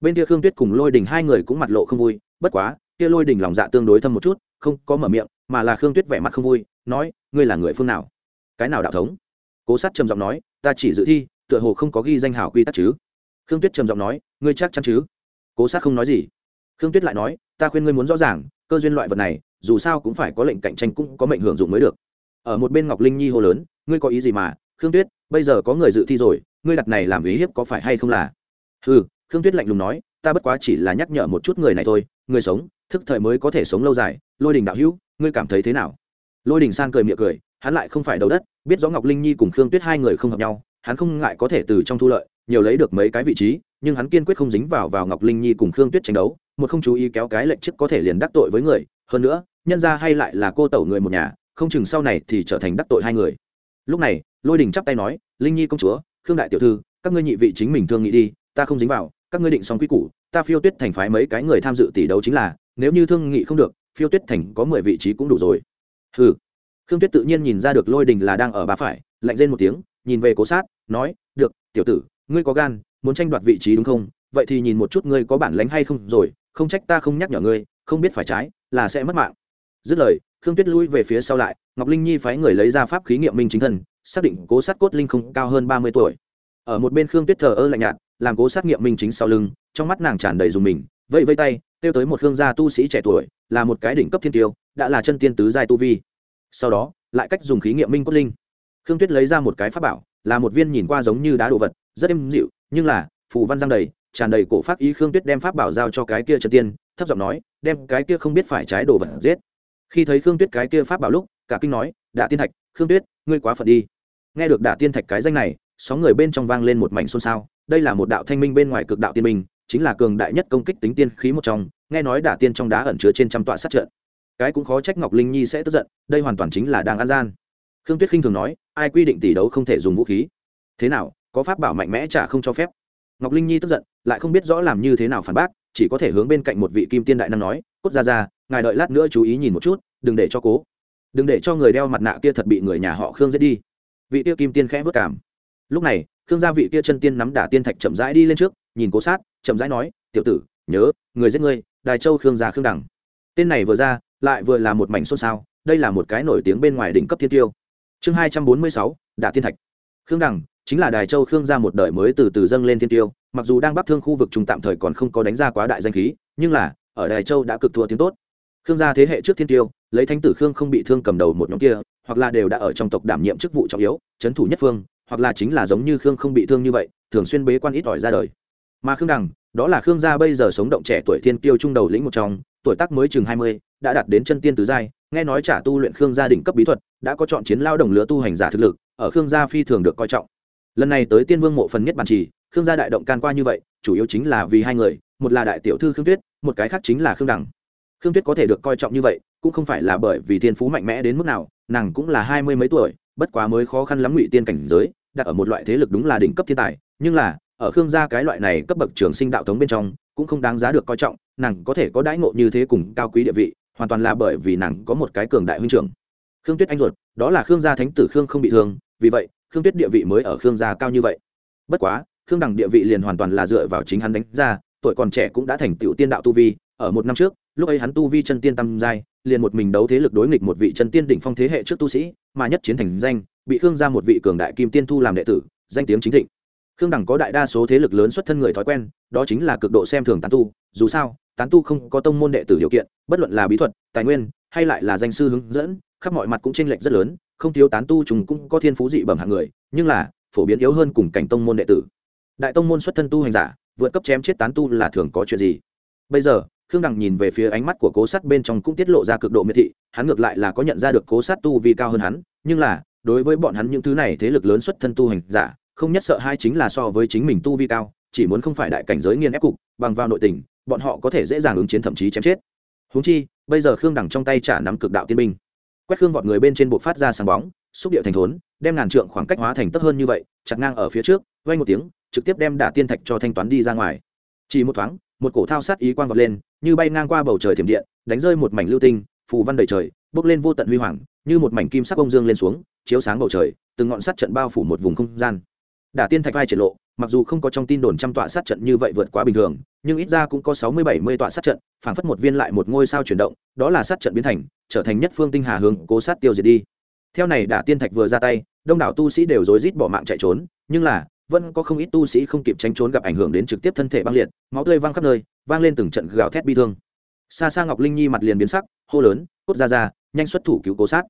Bên kia khương tuyết cùng lôi đình hai người cũng mặt lộ không vui, bất quá, kia lôi đình lòng dạ tương đối thâm một chút, không có mở miệng, mà là khương tuyết vẻ mặt không vui nói, ngươi là người phương nào? Cái nào đạo thống? Cố sát trầm giọng nói, ta chỉ dự thi, tựa hồ không có ghi danh hào quy tắc chứ. Khương tuyết trầm giọng nói, ngươi chắc chắn chứ? Cố sát không nói gì. Khương tuyết lại nói, ta khuyên ngươi muốn rõ ràng, cơ duyên loại vật này, dù sao cũng phải có lệnh cạnh tranh cũng có mệnh hưởng dụng mới được. Ở một bên ngọc linh nhi hô lớn, ngươi có ý gì mà, khương tuyết, bây giờ có người dự thi rồi, ngươi đặt này làm ý hiếp có phải hay không là? Ừ khương tuyết lạnh lùng nói, ta bất quá chỉ là nhắc nhở một chút người này thôi, người sống, thức thời mới có thể sống lâu dài, lôi đình đạo hữu, ngươi cảm thấy thế nào? Lôi đình san cười miệng cười, hắn lại không phải đầu đất, biết rõ ngọc linh nhi cùng khương tuyết hai người không hợp nhau, hắn không ngại có thể từ trong thu lợi, nhiều lấy được mấy cái vị trí, nhưng hắn kiên quyết không dính vào vào ngọc linh nhi cùng khương tuyết tranh đấu, một không chú ý kéo cái lệnh chức có thể liền đắc tội với người, hơn nữa, nhân ra hay lại là cô tẩu người một nhà, không chừng sau này thì trở thành đắc tội hai người. Lúc này, lôi đình chắp tay nói, linh nhi công chúa, khương đại tiểu thư, các ngươi nhị vị chính mình thương nghị đi, ta không dính vào, các ngươi định xong quy củ, ta phiêu tuyết thành phái mấy cái người tham dự tỷ đấu chính là, nếu như thương nghị không được, phiêu tuyết thành có mười vị trí cũng đủ rồi hừ, khương tuyết tự nhiên nhìn ra được lôi đình là đang ở bà phải lạnh lên một tiếng nhìn về cố sát nói được tiểu tử ngươi có gan muốn tranh đoạt vị trí đúng không? Vậy thì nhìn một chút ngươi có bản lánh hay không rồi không trách ta không nhắc nhở ngươi không biết phải trái là sẽ mất mạng. Dứt lời khương tuyết lui về phía sau lại ngọc linh nhi phái người lấy ra pháp khí nghiệm minh chính thân xác định cố sát cốt linh không cao hơn ba mươi tuổi. Ở một bên khương tuyết thờ ơ lạnh nhạt làm cố sát nghiệm minh chính sau lưng trong mắt nàng tràn đầy dùng mình vẫy vây tay kêu tới một hương gia tu sĩ trẻ tuổi, là một cái đỉnh cấp thiên tiêu, đã là chân tiên tứ giai tu vi. Sau đó, lại cách dùng khí nghiệm minh cốt linh. Khương tuyết lấy ra một cái pháp bảo, là một viên nhìn qua giống như đá đồ vật, rất êm dịu, nhưng là, phù văn giang đầy, tràn đầy cổ pháp ý khương tuyết đem pháp bảo giao cho cái kia chân tiên, thấp giọng nói, đem cái kia không biết phải trái đồ vật giết. Khi thấy khương tuyết cái kia pháp bảo lúc, cả kinh nói đạ tiên thạch, khương tuyết, ngươi quá phật đi. Nghe được đạ tiên thạch cái danh này, sóng người bên trong vang lên một mảnh xôn xao, đây là một đạo thanh minh bên ngoài cực đạo tiên minh chính là cường đại nhất công kích tính tiên khí một trong, nghe nói đả tiên trong đá ẩn chứa trên trăm tọa sát trận. Cái cũng khó trách ngọc linh nhi sẽ tức giận, đây hoàn toàn chính là đang ăn gian. Khương tuyết khinh thường nói, ai quy định tỷ đấu không thể dùng vũ khí? Thế nào, có pháp bảo mạnh mẽ chả không cho phép? Ngọc linh nhi tức giận, lại không biết rõ làm như thế nào phản bác, chỉ có thể hướng bên cạnh một vị kim tiên đại năng nói, cốt ra ra ngài đợi lát nữa chú ý nhìn một chút, đừng để cho cố. Đừng để cho người đeo mặt nạ kia thật bị người nhà họ khương giết đi. Vị kia kim tiên khẽ vất cảm. Lúc này, khương gia vị kia chân tiên nắm đả tiên thạch chậm rãi đi lên trước, nhìn cố sát chậm rãi nói, tiểu tử, nhớ, người giết ngươi, đài châu khương gia khương đẳng tên này vừa ra, lại vừa là một mảnh xôn xao, đây là một cái nổi tiếng bên ngoài đỉnh cấp thiên tiêu. Chương hai trăm bốn mươi sáu, đả tiên thạch. Khương đẳng chính là đài châu khương gia một đời mới từ từ dâng lên thiên tiêu, mặc dù đang bắc thương khu vực trung tạm thời còn không có đánh ra quá đại danh khí, nhưng là, ở đài châu đã cực thua tiếng tốt. Khương gia thế hệ trước thiên tiêu, lấy thánh tử khương không bị thương cầm đầu một nhóm kia, hoặc là đều đã ở trong tộc đảm nhiệm chức vụ trọng yếu, chấn thủ nhất phương, hoặc là chính là giống như khương không bị thương như vậy, thường xuyên bế quan ít ỏi ra đời mà khương đằng, đó là khương gia bây giờ sống động trẻ tuổi thiên tiêu trung đầu lĩnh một trong, tuổi tác mới chừng hai mươi, đã đạt đến chân tiên tứ giai, nghe nói trả tu luyện khương gia đỉnh cấp bí thuật, đã có chọn chiến lao đồng lứa tu hành giả thực lực, ở khương gia phi thường được coi trọng. Lần này tới tiên vương mộ phần nhất bản trì khương gia đại động can qua như vậy, chủ yếu chính là vì hai người, một là đại tiểu thư khương tuyết, một cái khác chính là khương đằng. Khương tuyết có thể được coi trọng như vậy, cũng không phải là bởi vì thiên phú mạnh mẽ đến mức nào, nàng cũng là hai mươi mấy tuổi, bất quá mới khó khăn lắm ngụy tiên cảnh giới, đặt ở một loại thế lực đúng là đỉnh cấp thiên tài, nhưng là ở khương gia cái loại này cấp bậc trường sinh đạo thống bên trong, cũng không đáng giá được coi trọng, nàng có thể có đãi ngộ như thế cùng cao quý địa vị, hoàn toàn là bởi vì nàng có một cái cường đại huynh trưởng. Khương tuyết anh ruột, đó là khương gia thánh tử khương không bị thương, vì vậy, khương tuyết địa vị mới ở khương gia cao như vậy. Bất quá, khương đằng địa vị liền hoàn toàn là dựa vào chính hắn đánh ra, tuổi còn trẻ cũng đã thành tựu tiên đạo tu vi, ở một năm trước, lúc ấy hắn tu vi chân tiên tam giai, liền một mình đấu thế lực đối nghịch một vị chân tiên đỉnh phong thế hệ trước tu sĩ, mà nhất chiến thành danh, bị khương gia một vị cường đại kim tiên thu làm đệ tử, danh tiếng chính thịnh khương đẳng có đại đa số thế lực lớn xuất thân người thói quen, đó chính là cực độ xem thường tán tu. Dù sao, tán tu không có tông môn đệ tử điều kiện, bất luận là bí thuật, tài nguyên, hay lại là danh sư hướng dẫn, khắp mọi mặt cũng tranh lệch rất lớn, không thiếu tán tu chúng cũng có thiên phú dị bẩm hạng người, nhưng là, phổ biến yếu hơn cùng cảnh tông môn đệ tử. Đại tông môn xuất thân tu hành giả, vượt cấp chém chết tán tu là thường có chuyện gì? Bây giờ, khương đằng nhìn về phía ánh mắt của cố sát bên trong cũng tiết lộ ra cực độ miệt thị, hắn ngược lại là có nhận ra được cố sát tu vi cao hơn hắn, nhưng là, đối với bọn hắn những thứ này thế lực lớn xuất thân tu hành giả không nhất sợ hai chính là so với chính mình tu vi cao, chỉ muốn không phải đại cảnh giới nghiên ép cục, bằng vào nội tình, bọn họ có thể dễ dàng ứng chiến thậm chí chém chết. Húng chi, bây giờ khương đằng trong tay trả nắm cực đạo tiên binh. Quét khương vọt người bên trên buộc phát ra sáng bóng, xúc điệu thành thốn, đem ngàn trượng khoảng cách hóa thành tấp hơn như vậy, chặt ngang ở phía trước vay một tiếng, trực tiếp đem đả tiên thạch cho thanh toán đi ra ngoài. Chỉ một thoáng, một cổ thao sát ý quang vọt lên, như bay ngang qua bầu trời thiểm điện, đánh rơi một mảnh lưu tinh, phù văn đầy trời bốc lên vô tận huy hoàng, như một mảnh kim sắc bông dương lên xuống, chiếu sáng bầu trời, từng ngọn sắt trận bao phủ một vùng không gian đả tiên thạch vai triển lộ, mặc dù không có trong tin đồn trăm tọa sát trận như vậy vượt quá bình thường, nhưng ít ra cũng có sáu mươi bảy mươi tọa sát trận, phảng phất một viên lại một ngôi sao chuyển động, đó là sát trận biến thành, trở thành nhất phương tinh hà hướng cố sát tiêu diệt đi. Theo này, đả tiên thạch vừa ra tay, đông đảo tu sĩ đều rối rít bỏ mạng chạy trốn, nhưng là, vẫn có không ít tu sĩ không kịp tránh trốn gặp ảnh hưởng đến trực tiếp thân thể băng liệt, máu tươi văng khắp nơi, vang lên từng trận gào thét bi thương. Xa xa ngọc linh nhi mặt liền biến sắc, hô lớn, cốt ra ra, nhanh xuất thủ cứu cố sát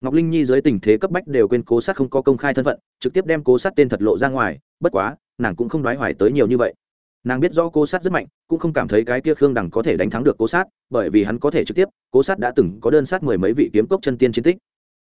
ngọc linh nhi dưới tình thế cấp bách đều quên cố sát không có công khai thân phận, trực tiếp đem cố sát tên thật lộ ra ngoài, bất quá, nàng cũng không đoái hoài tới nhiều như vậy. Nàng biết rõ cố sát rất mạnh, cũng không cảm thấy cái kia khương đằng có thể đánh thắng được cố sát, bởi vì hắn có thể trực tiếp, cố sát đã từng có đơn sát mười mấy vị kiếm cốc chân tiên chiến tích.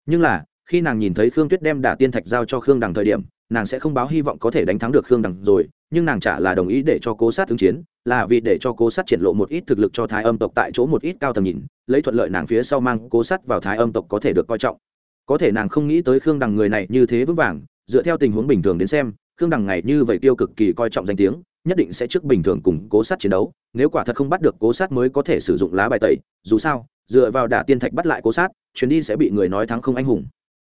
Nhưng là, khi nàng nhìn thấy khương tuyết đem đả tiên thạch giao cho khương đằng thời điểm, nàng sẽ không báo hy vọng có thể đánh thắng được khương đằng rồi, nhưng nàng chả là đồng ý để cho cố sát ứng chiến là vì để cho cố sát triển lộ một ít thực lực cho thái âm tộc tại chỗ một ít cao tầm nhìn, lấy thuận lợi nàng phía sau mang cố sát vào thái âm tộc có thể được coi trọng. Có thể nàng không nghĩ tới khương đằng người này như thế vững vàng, dựa theo tình huống bình thường đến xem, khương đằng ngày như vậy tiêu cực kỳ coi trọng danh tiếng, nhất định sẽ trước bình thường cùng cố sát chiến đấu, nếu quả thật không bắt được cố sát mới có thể sử dụng lá bài tẩy, dù sao, dựa vào đả tiên thạch bắt lại cố sát, chuyến đi sẽ bị người nói thắng không anh hùng.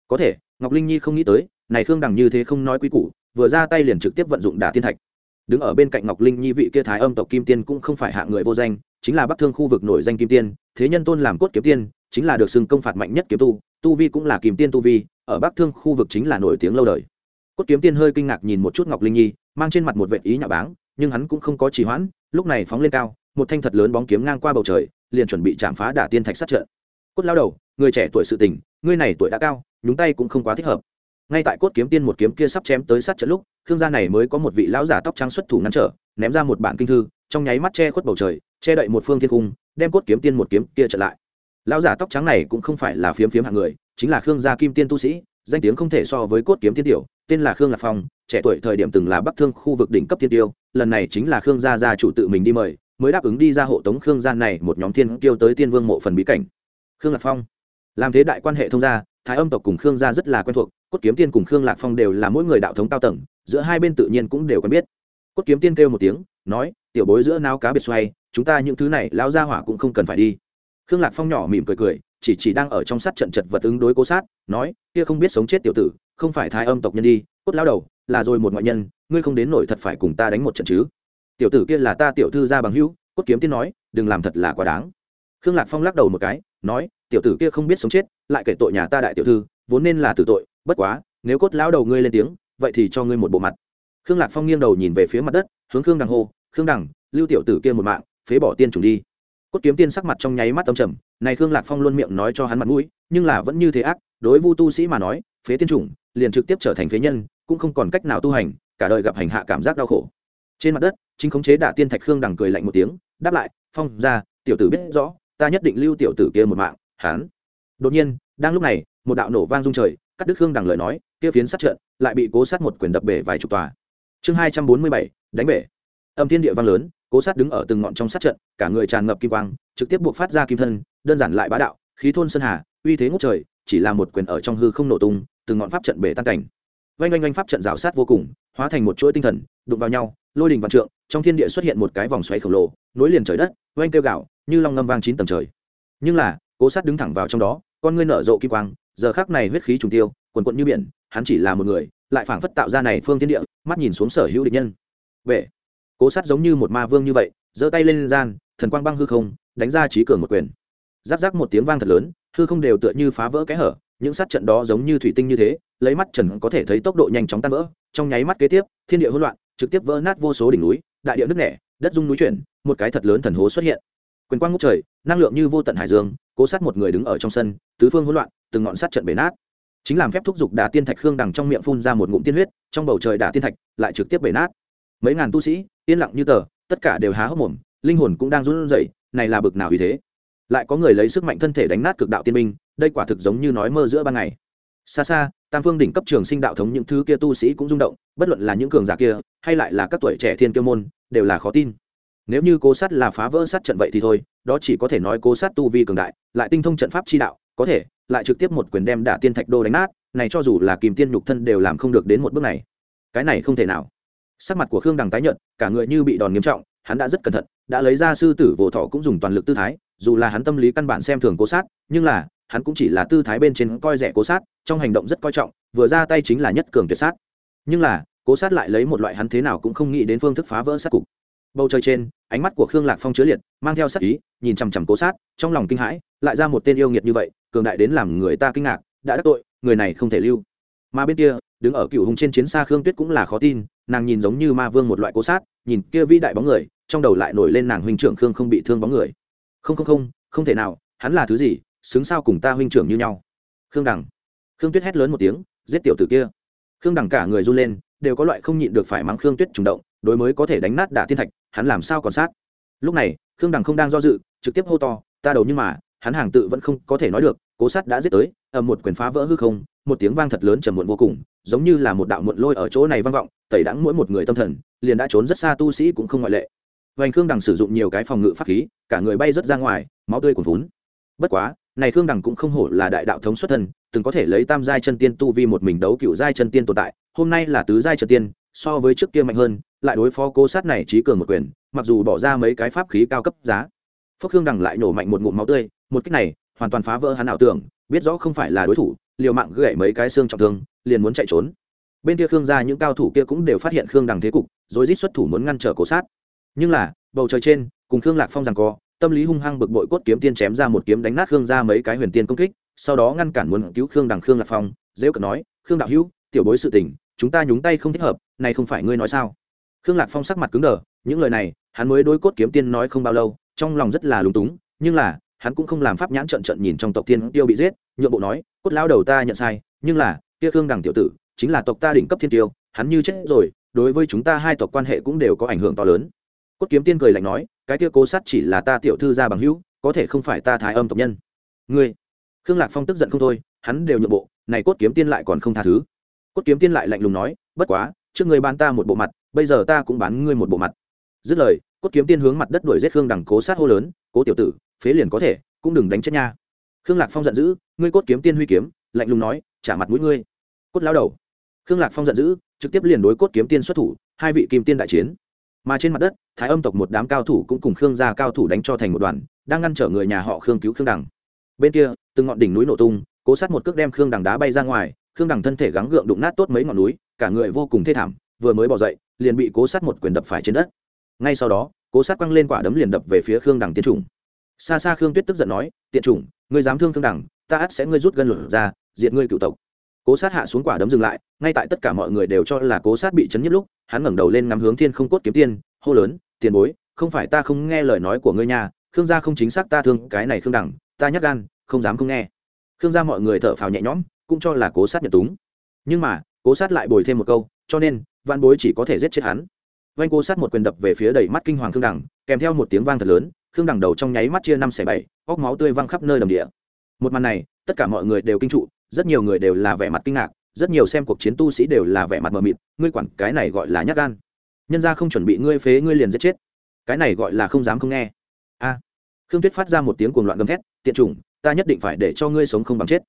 Có thể, ngọc linh nhi không nghĩ tới, này khương đằng như thế không nói quý củ, vừa ra tay liền trực tiếp vận dụng đả tiên thạch đứng ở bên cạnh ngọc linh nhi vị kia thái âm tộc kim tiên cũng không phải hạ người vô danh, chính là bắc thương khu vực nổi danh kim tiên, thế nhân tôn làm cốt kiếm tiên, chính là được xưng công phạt mạnh nhất kiếm tu tu vi cũng là kim tiên tu vi, ở bắc thương khu vực chính là nổi tiếng lâu đời. Cốt kiếm tiên hơi kinh ngạc nhìn một chút ngọc linh nhi, mang trên mặt một vệ ý nhạo báng, nhưng hắn cũng không có trì hoãn, lúc này phóng lên cao, một thanh thật lớn bóng kiếm ngang qua bầu trời, liền chuẩn bị chạm phá đả tiên thạch sát trận. Cốt lao đầu, người trẻ tuổi sự tình ngươi này tuổi đã cao, nhúng tay cũng không quá thích hợp ngay tại cốt kiếm tiên một kiếm kia sắp chém tới sát trận lúc thương gia này mới có một vị lão giả tóc trắng xuất thủ ngăn trở, ném ra một bản kinh thư, trong nháy mắt che khuất bầu trời, che đậy một phương thiên cung, đem cốt kiếm tiên một kiếm kia trở lại. Lão giả tóc trắng này cũng không phải là phiếm phiếm hạng người, chính là khương gia kim tiên tu sĩ, danh tiếng không thể so với cốt kiếm tiên tiểu, tên là khương lạc phong, trẻ tuổi thời điểm từng là bắc thương khu vực đỉnh cấp tiên tiêu, lần này chính là khương gia gia chủ tự mình đi mời, mới đáp ứng đi ra hộ tống khương gia này một nhóm thiên tiêu tới tiên vương mộ phần bí cảnh. Khương lạc phong, làm thế đại quan hệ thông gia, thái âm tộc cùng khương gia rất là quen thuộc cốt kiếm tiên cùng khương lạc phong đều là mỗi người đạo thống cao tầng giữa hai bên tự nhiên cũng đều quen biết cốt kiếm tiên kêu một tiếng nói tiểu bối giữa nao cá biệt xoay chúng ta những thứ này lao ra hỏa cũng không cần phải đi khương lạc phong nhỏ mỉm cười cười chỉ chỉ đang ở trong sát trận chật vật ứng đối cố sát nói kia không biết sống chết tiểu tử không phải thái âm tộc nhân đi cốt lao đầu là rồi một ngoại nhân ngươi không đến nổi thật phải cùng ta đánh một trận chứ tiểu tử kia là ta tiểu thư ra bằng hữu cốt kiếm tiên nói đừng làm thật là quá đáng khương lạc phong lắc đầu một cái nói tiểu tử kia không biết sống chết lại kể tội nhà ta đại tiểu thư vốn nên là tử tội bất quá, nếu cốt lão đầu ngươi lên tiếng, vậy thì cho ngươi một bộ mặt. Khương lạc phong nghiêng đầu nhìn về phía mặt đất, hướng khương đằng hô, khương đằng, lưu tiểu tử kia một mạng, phế bỏ tiên trùng đi. Cốt kiếm tiên sắc mặt trong nháy mắt âm trầm, này khương lạc phong luôn miệng nói cho hắn mặt mũi, nhưng là vẫn như thế ác, đối vu tu sĩ mà nói, phế tiên trùng liền trực tiếp trở thành phế nhân, cũng không còn cách nào tu hành, cả đời gặp hành hạ cảm giác đau khổ. Trên mặt đất, chính khống chế đả tiên thạch khương đằng cười lạnh một tiếng, đáp lại, phong ra tiểu tử biết rõ, ta nhất định lưu tiểu tử kia một mạng hán đột nhiên, đang lúc này, một đạo nổ vang rung trời cắt đứt khương đằng lời nói, kia phiến sát trận lại bị cố sát một quyền đập bể vài chục tòa. Chương hai trăm bốn mươi bảy, đánh bể. Âm thiên địa vang lớn, cố sát đứng ở từng ngọn trong sát trận, cả người tràn ngập kim quang, trực tiếp buộc phát ra kim thân, đơn giản lại bá đạo, khí thôn sơn hà, uy thế ngút trời, chỉ là một quyền ở trong hư không nổ tung, từng ngọn pháp trận bể tan cảnh. Oanh oanh oanh pháp trận rào sát vô cùng, hóa thành một chuỗi tinh thần, đụng vào nhau, lôi đình vạn trượng, trong thiên địa xuất hiện một cái vòng xoáy khổng lồ, nối liền trời đất oanh kêu gạo như long ngâm vang chín tầng trời. Nhưng là, cố sát đứng thẳng vào trong đó, con ngươi nở rộ kim quang giờ khác này huyết khí trùng tiêu, quần quận như biển, hắn chỉ là một người, lại phảng phất tạo ra này phương thiên địa, mắt nhìn xuống sở hữu địch nhân. Vệ. Cố sát giống như một ma vương như vậy, giơ tay lên gian, thần quang băng hư không, đánh ra trí cường một quyền. Giáp giáp một tiếng vang thật lớn, hư không đều tựa như phá vỡ cái hở, những sát trận đó giống như thủy tinh như thế, lấy mắt trần có thể thấy tốc độ nhanh chóng tan vỡ, trong nháy mắt kế tiếp, thiên địa hỗn loạn, trực tiếp vỡ nát vô số đỉnh núi, đại địa nước nẻ, đất dung núi chuyển, một cái thật lớn thần hố xuất hiện quyền quang ngút trời, năng lượng như vô tận hải dương, cố sát một người đứng ở trong sân, tứ phương hỗn loạn, từng ngọn sát trận bể nát. Chính làm phép thúc giục đả tiên thạch khương đằng trong miệng phun ra một ngụm tiên huyết, trong bầu trời đả tiên thạch lại trực tiếp bể nát. Mấy ngàn tu sĩ, yên lặng như tờ, tất cả đều há hốc mồm, linh hồn cũng đang run rẩy, này là bực nào vì thế. Lại có người lấy sức mạnh thân thể đánh nát cực đạo tiên minh đây quả thực giống như nói mơ giữa ban ngày. Xa xa, tam phương đỉnh cấp trường sinh đạo thống những thứ kia tu sĩ cũng rung động, bất luận là những cường giả kia, hay lại là các tuổi trẻ thiên kiêu môn, đều là khó tin nếu như cố sát là phá vỡ sát trận vậy thì thôi, đó chỉ có thể nói cố sát tu vi cường đại, lại tinh thông trận pháp chi đạo, có thể, lại trực tiếp một quyền đem đả tiên thạch đô đánh nát, này cho dù là kìm tiên nhục thân đều làm không được đến một bước này. Cái này không thể nào. Sắc mặt của khương đằng tái nhợt, cả người như bị đòn nghiêm trọng, hắn đã rất cẩn thận, đã lấy ra sư tử vỗ thọ cũng dùng toàn lực tư thái, dù là hắn tâm lý căn bản xem thường cố sát, nhưng là, hắn cũng chỉ là tư thái bên trên coi rẻ cố sát, trong hành động rất coi trọng, vừa ra tay chính là nhất cường tuyệt sát. Nhưng là, cố sát lại lấy một loại hắn thế nào cũng không nghĩ đến phương thức phá vỡ sát cục bầu trời trên, ánh mắt của khương lạc phong chứa liệt, mang theo sát ý, nhìn chằm chằm cố sát, trong lòng kinh hãi, lại ra một tên yêu nghiệt như vậy, cường đại đến làm người ta kinh ngạc, đã đắc tội, người này không thể lưu. Mà bên kia, đứng ở cựu hùng trên chiến xa khương tuyết cũng là khó tin, nàng nhìn giống như ma vương một loại cố sát, nhìn kia vĩ đại bóng người, trong đầu lại nổi lên nàng huynh trưởng khương không bị thương bóng người. Không không không không thể nào, hắn là thứ gì, xứng sao cùng ta huynh trưởng như nhau. Khương đằng. Khương tuyết hét lớn một tiếng, giết tiểu tử kia. Khương đằng cả người run lên, đều có loại không nhịn được phải mắng khương tuyết trùng động, đối mới có thể đánh nát đả thiên thạch hắn làm sao còn sát? Lúc này, khương đằng không đang do dự, trực tiếp hô to, ta đầu nhưng mà, hắn hàng tự vẫn không có thể nói được, cố sát đã giết tới, ầm một quyền phá vỡ hư không, một tiếng vang thật lớn trầm muộn vô cùng, giống như là một đạo muộn lôi ở chỗ này vang vọng, tẩy đãng mỗi một người tâm thần, liền đã trốn rất xa tu sĩ cũng không ngoại lệ. Vành khương đằng sử dụng nhiều cái phòng ngự pháp khí, cả người bay rất ra ngoài, máu tươi cuồn vốn bất quá, này khương đằng cũng không hổ là đại đạo thống xuất thân, từng có thể lấy tam giai chân tiên tu vi một mình đấu cựu giai chân tiên tồn tại, hôm nay là tứ giai chân tiên, so với trước kia mạnh hơn lại đối phó cố sát này trí cường một quyền, mặc dù bỏ ra mấy cái pháp khí cao cấp giá. Phước khương đằng lại nổ mạnh một ngụm máu tươi, một cách này, hoàn toàn phá vỡ hắn ảo tưởng, biết rõ không phải là đối thủ, liều mạng gãy mấy cái xương trọng thương, liền muốn chạy trốn. Bên kia khương gia những cao thủ kia cũng đều phát hiện khương đằng thế cục, rồi rít xuất thủ muốn ngăn trở cố sát. Nhưng là, bầu trời trên, cùng khương lạc phong rằng co, tâm lý hung hăng bực bội cốt kiếm tiên chém ra một kiếm đánh nát khương ra mấy cái huyền tiên công kích, sau đó ngăn cản muốn cứu khương đằng khương lạc phong dễ cận nói, khương đạo hữu, tiểu bối sự tình, chúng ta nhúng tay không thích hợp, này không phải ngươi nói sao? Khương lạc phong sắc mặt cứng đờ, những lời này, hắn mới đối cốt kiếm tiên nói không bao lâu, trong lòng rất là lúng túng, nhưng là, hắn cũng không làm pháp nhãn trận trận nhìn trong tộc tiên tiêu bị giết, nhượng bộ nói, cốt lao đầu ta nhận sai, nhưng là, kia khương đằng tiểu tử, chính là tộc ta đỉnh cấp thiên tiêu, hắn như chết rồi, đối với chúng ta hai tộc quan hệ cũng đều có ảnh hưởng to lớn. Cốt kiếm tiên cười lạnh nói, cái kia cố sát chỉ là ta tiểu thư gia bằng hữu, có thể không phải ta thái âm tộc nhân. Ngươi? Khương lạc phong tức giận không thôi, hắn đều nhượng bộ, này cốt kiếm tiên lại còn không tha thứ. Cốt kiếm tiên lại lạnh lùng nói, bất quá, trước ngươi bán ta một bộ mặt bây giờ ta cũng bán ngươi một bộ mặt. Dứt lời, cốt kiếm tiên hướng mặt đất đuổi giết khương đằng cố sát hô lớn, cố tiểu tử, phế liền có thể, cũng đừng đánh chết nha. Khương lạc phong giận dữ, ngươi cốt kiếm tiên huy kiếm, lạnh lùng nói, trả mặt mũi ngươi. Cốt lao đầu. Khương lạc phong giận dữ, trực tiếp liền đối cốt kiếm tiên xuất thủ, hai vị kim tiên đại chiến. Mà trên mặt đất, thái âm tộc một đám cao thủ cũng cùng khương gia cao thủ đánh cho thành một đoàn, đang ngăn trở người nhà họ khương cứu khương đằng. Bên kia, từng ngọn đỉnh núi nổ tung, cố sát một cước đem khương đằng đá bay ra ngoài, khương đằng thân thể gắng gượng đụng nát tốt mấy ngọn núi, cả người vô cùng thê thảm vừa mới bỏ dậy, liền bị cố sát một quyền đập phải trên đất. Ngay sau đó, cố sát quăng lên quả đấm liền đập về phía khương đằng tiên chủng. Xa xa khương tuyết tức giận nói tiện chủng, ngươi dám thương khương đằng, ta ắt sẽ ngươi rút gân lửa ra diện ngươi cựu tộc. Cố sát hạ xuống quả đấm dừng lại, ngay tại tất cả mọi người đều cho là cố sát bị chấn nhất lúc, hắn ngẩng đầu lên ngắm hướng thiên không cốt kiếm tiên, hô lớn, tiền bối, không phải ta không nghe lời nói của ngươi nhà khương gia không chính xác ta thương cái này khương đẳng ta nhắc gan, không dám không nghe. Khương gia mọi người thở phào nhẹ nhõm, cũng cho là cố sát nhận túng. Nhưng mà, cố sát lại bồi thêm một câu, cho nên văn bối chỉ có thể giết chết hắn. Vanh cố sát một quyền đập về phía đầy mắt kinh hoàng khương đẳng kèm theo một tiếng vang thật lớn, khương đẳng đầu trong nháy mắt chia năm xẻ bảy, óc máu tươi văng khắp nơi đầm địa. Một màn này, tất cả mọi người đều kinh trụ, rất nhiều người đều là vẻ mặt kinh ngạc, rất nhiều xem cuộc chiến tu sĩ đều là vẻ mặt mờ mịt, ngươi quản cái này gọi là nhát gan. Nhân ra không chuẩn bị ngươi phế ngươi liền giết chết. Cái này gọi là không dám không nghe. A. Khương tuyết phát ra một tiếng cuồng loạn gầm thét, tiện chủng, ta nhất định phải để cho ngươi sống không bằng chết.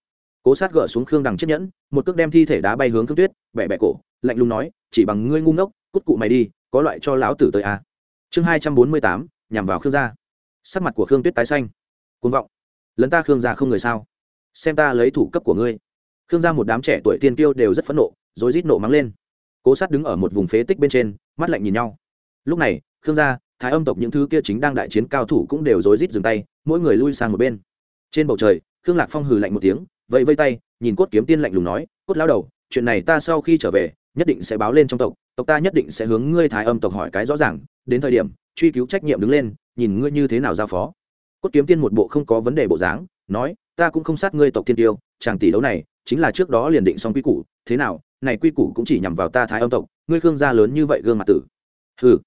Cố sát gỡ xuống khương đằng chiếc nhẫn, một cước đem thi thể đá bay hướng khương tuyết bẹ bẹ cổ lạnh lùng nói, chỉ bằng ngươi ngu ngốc, cút cụ mày đi, có loại cho lão tử tới a chương hai trăm bốn mươi tám, nhằm vào khương gia. Sắc mặt của khương tuyết tái xanh. Côn vọng. Lấn ta khương gia không người sao? Xem ta lấy thủ cấp của ngươi. Khương gia một đám trẻ tuổi tiên tiêu đều rất phẫn nộ rồi rít nộ mắng lên. Cố sát đứng ở một vùng phế tích bên trên, mắt lạnh nhìn nhau. Lúc này, khương gia, thái âm tộc những thứ kia chính đang đại chiến cao thủ cũng đều rối rít dừng tay, mỗi người lui sang một bên. Trên bầu trời, khương lạc phong hừ lạnh một tiếng, vẫy vây tay, nhìn cốt kiếm tiên lạnh lùng nói, cốt lao đầu, chuyện này ta sau khi trở về nhất định sẽ báo lên trong tộc tộc ta nhất định sẽ hướng ngươi thái âm tộc hỏi cái rõ ràng, đến thời điểm, truy cứu trách nhiệm đứng lên, nhìn ngươi như thế nào giao phó. Cốt kiếm tiên một bộ không có vấn đề bộ dáng, nói, ta cũng không sát ngươi tộc thiên tiêu, chàng tỷ đấu này, chính là trước đó liền định xong quy củ, thế nào, này quy củ cũng chỉ nhằm vào ta thái âm tộc, ngươi khương gia lớn như vậy gương mặt tử. Hừ.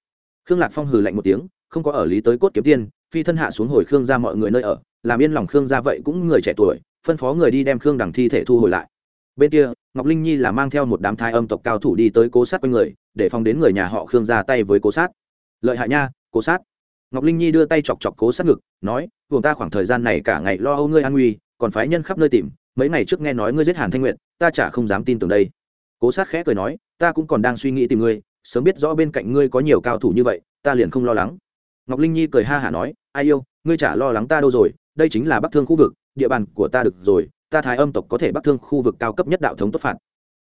Khương lạc phong hừ lạnh một tiếng, không có ở lý tới cốt kiếm tiên, phi thân hạ xuống hồi khương gia mọi người nơi ở, làm yên lòng khương gia vậy cũng người trẻ tuổi, phân phó người đi đem khương đằng thi thể thu hồi lại bên kia, ngọc linh nhi là mang theo một đám thái âm tộc cao thủ đi tới cố sát quanh người, để phòng đến người nhà họ khương ra tay với cố sát. Lợi hại nha, cố sát. Ngọc linh nhi đưa tay chọc chọc cố sát ngực, nói vùng ta khoảng thời gian này cả ngày lo âu ngươi an nguy còn phái nhân khắp nơi tìm, mấy ngày trước nghe nói ngươi giết hàn thanh nguyện ta chả không dám tin tưởng đây. Cố sát khẽ cười nói, ta cũng còn đang suy nghĩ tìm ngươi, sớm biết rõ bên cạnh ngươi có nhiều cao thủ như vậy, ta liền không lo lắng. Ngọc linh nhi cười ha hả nói, ai yêu, ngươi chả lo lắng ta đâu rồi, đây chính là bắc thương khu vực, địa bàn của ta được rồi ta thái âm tộc có thể bắc thương khu vực cao cấp nhất đạo thống tốt phạt.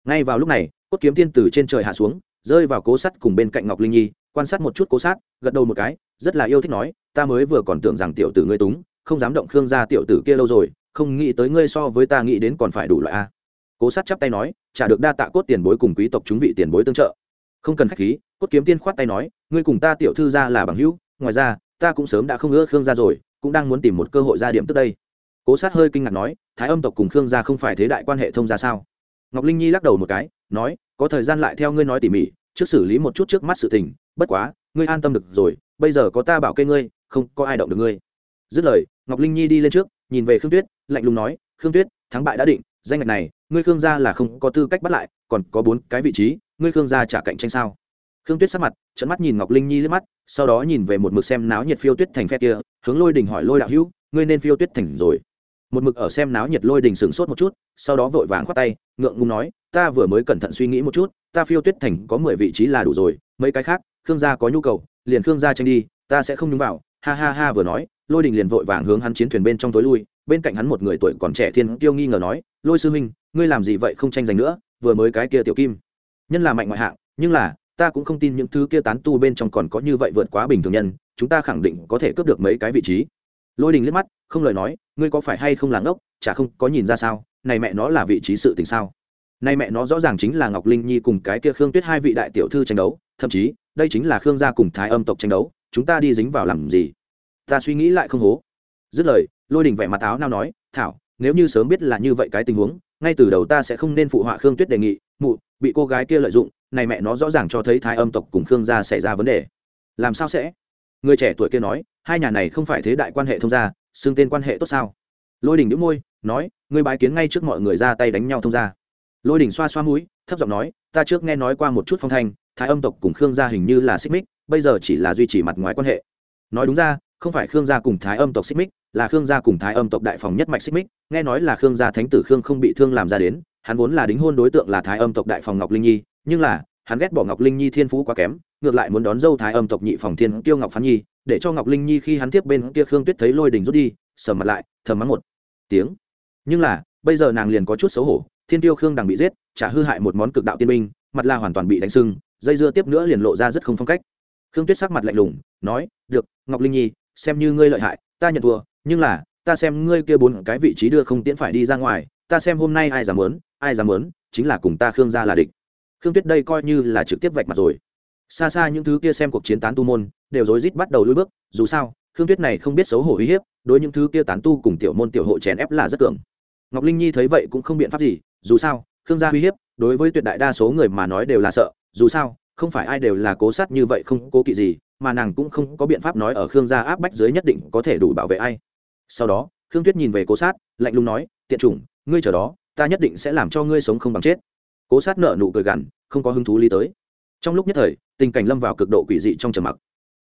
Ngay vào lúc này, cốt kiếm tiên từ trên trời hạ xuống, rơi vào cố sắt cùng bên cạnh ngọc linh nhi, quan sát một chút cố sát gật đầu một cái, rất là yêu thích nói, ta mới vừa còn tưởng rằng tiểu tử ngươi túng, không dám động khương gia tiểu tử kia lâu rồi, không nghĩ tới ngươi so với ta nghĩ đến còn phải đủ loại a. Cố sát chắp tay nói, trả được đa tạ cốt tiền bối cùng quý tộc chúng vị tiền bối tương trợ. Không cần khách khí, cốt kiếm tiên khoát tay nói, ngươi cùng ta tiểu thư ra là bằng hữu, ngoài ra, ta cũng sớm đã không ưa khương gia rồi, cũng đang muốn tìm một cơ hội ra điểm tức đây cố sát hơi kinh ngạc nói, thái âm tộc cùng khương gia không phải thế đại quan hệ thông ra sao? Ngọc linh nhi lắc đầu một cái, nói, có thời gian lại theo ngươi nói tỉ mỉ, trước xử lý một chút trước mắt sự tình, bất quá, ngươi an tâm được rồi, bây giờ có ta bảo kê ngươi, không có ai động được ngươi. Dứt lời, ngọc linh nhi đi lên trước, nhìn về khương tuyết, lạnh lùng nói, khương tuyết, thắng bại đã định, danh ngạch này, ngươi khương gia là không có tư cách bắt lại, còn có bốn cái vị trí, ngươi khương gia trả cạnh tranh sao? Khương tuyết sắc mặt trận mắt nhìn ngọc linh nhi liếc mắt, sau đó nhìn về một mực xem náo nhiệt phiêu tuyết thành phe kia, hướng lôi đình hỏi lôi đạo hữu, ngươi nên phiêu tuyết thành rồi một mực ở xem náo nhiệt lôi đình sửng sốt một chút, sau đó vội vàng khoát tay, ngượng ngùng nói, ta vừa mới cẩn thận suy nghĩ một chút, ta phiêu tuyết thành có mười vị trí là đủ rồi, mấy cái khác, khương gia có nhu cầu, liền khương gia tranh đi, ta sẽ không nhúng vào. Ha ha ha vừa nói, lôi đình liền vội vàng hướng hắn chiến thuyền bên trong tối lui, bên cạnh hắn một người tuổi còn trẻ thiên tiêu nghi ngờ nói, lôi sư huynh, ngươi làm gì vậy không tranh giành nữa, vừa mới cái kia tiểu kim, nhân là mạnh ngoại hạng, nhưng là, ta cũng không tin những thứ kia tán tu bên trong còn có như vậy vượt quá bình thường nhân, chúng ta khẳng định có thể cướp được mấy cái vị trí lôi đình liếc mắt, không lời nói, ngươi có phải hay không là ngốc, chả không có nhìn ra sao, này mẹ nó là vị trí sự tình sao? Này mẹ nó rõ ràng chính là ngọc linh nhi cùng cái kia khương tuyết hai vị đại tiểu thư tranh đấu, thậm chí, đây chính là khương gia cùng thái âm tộc tranh đấu, chúng ta đi dính vào làm gì? Ta suy nghĩ lại không hố. Dứt lời, lôi đình vẻ mặt áo nao nói, thảo, nếu như sớm biết là như vậy cái tình huống, ngay từ đầu ta sẽ không nên phụ họa khương tuyết đề nghị, mụ, bị cô gái kia lợi dụng, này mẹ nó rõ ràng cho thấy thái âm tộc cùng khương gia xảy ra vấn đề. Làm sao sẽ? Người trẻ tuổi kia nói hai nhà này không phải thế đại quan hệ thông gia, xưng tên quan hệ tốt sao? Lôi đình đĩu môi, nói, ngươi bái kiến ngay trước mọi người ra tay đánh nhau thông gia. Lôi đình xoa xoa mũi, thấp giọng nói, ta trước nghe nói qua một chút phong thanh, thái âm tộc cùng khương gia hình như là xích mích, bây giờ chỉ là duy trì mặt ngoài quan hệ. Nói đúng ra, không phải khương gia cùng thái âm tộc xích mích, là khương gia cùng thái âm tộc đại phòng nhất mạch xích mích, nghe nói là khương gia thánh tử khương không bị thương làm ra đến, hắn vốn là đính hôn đối tượng là thái âm tộc đại phòng ngọc linh nhi, nhưng là, hắn ghét bỏ ngọc linh nhi thiên phú quá kém ngược lại muốn đón dâu thái âm tộc nhị phòng thiên kiêu ngọc phán nhi, để cho ngọc linh nhi khi hắn tiếp bên kia khương tuyết thấy lôi đình rút đi sờ mặt lại, thầm mắng một tiếng. Nhưng là, bây giờ nàng liền có chút xấu hổ, thiên tiêu khương đằng bị giết trả hư hại một món cực đạo tiên minh mặt la hoàn toàn bị đánh sưng, dây dưa tiếp nữa liền lộ ra rất không phong cách. Khương tuyết sắc mặt lạnh lùng, nói, được, ngọc linh nhi, xem như ngươi lợi hại, ta nhận thua, nhưng là, ta xem ngươi kia bốn cái vị trí đưa không tiễn phải đi ra ngoài, ta xem hôm nay ai dám muốn, ai dám muốn, chính là cùng ta khương gia là địch. Khương tuyết đây coi như là trực tiếp vạch mặt rồi xa xa những thứ kia xem cuộc chiến tán tu môn, đều rối rít bắt đầu lùi bước, dù sao, khương tuyết này không biết xấu hổ uy hiếp, đối những thứ kia tán tu cùng tiểu môn tiểu hộ chèn ép là rất cường. Ngọc linh nhi thấy vậy cũng không biện pháp gì, dù sao, khương gia uy hiếp, đối với tuyệt đại đa số người mà nói đều là sợ, dù sao, không phải ai đều là cố sát như vậy không cố kỵ gì, mà nàng cũng không có biện pháp nói ở khương gia áp bách dưới nhất định có thể đủ bảo vệ ai. Sau đó, khương tuyết nhìn về cố sát, lạnh lùng nói, tiện chủng, ngươi chờ đó, ta nhất định sẽ làm cho ngươi sống không bằng chết. Cố sát nợ nụ cười gằn, không có hứng thú lý tới trong lúc nhất thời, tình cảnh lâm vào cực độ quỷ dị trong trầm mặc.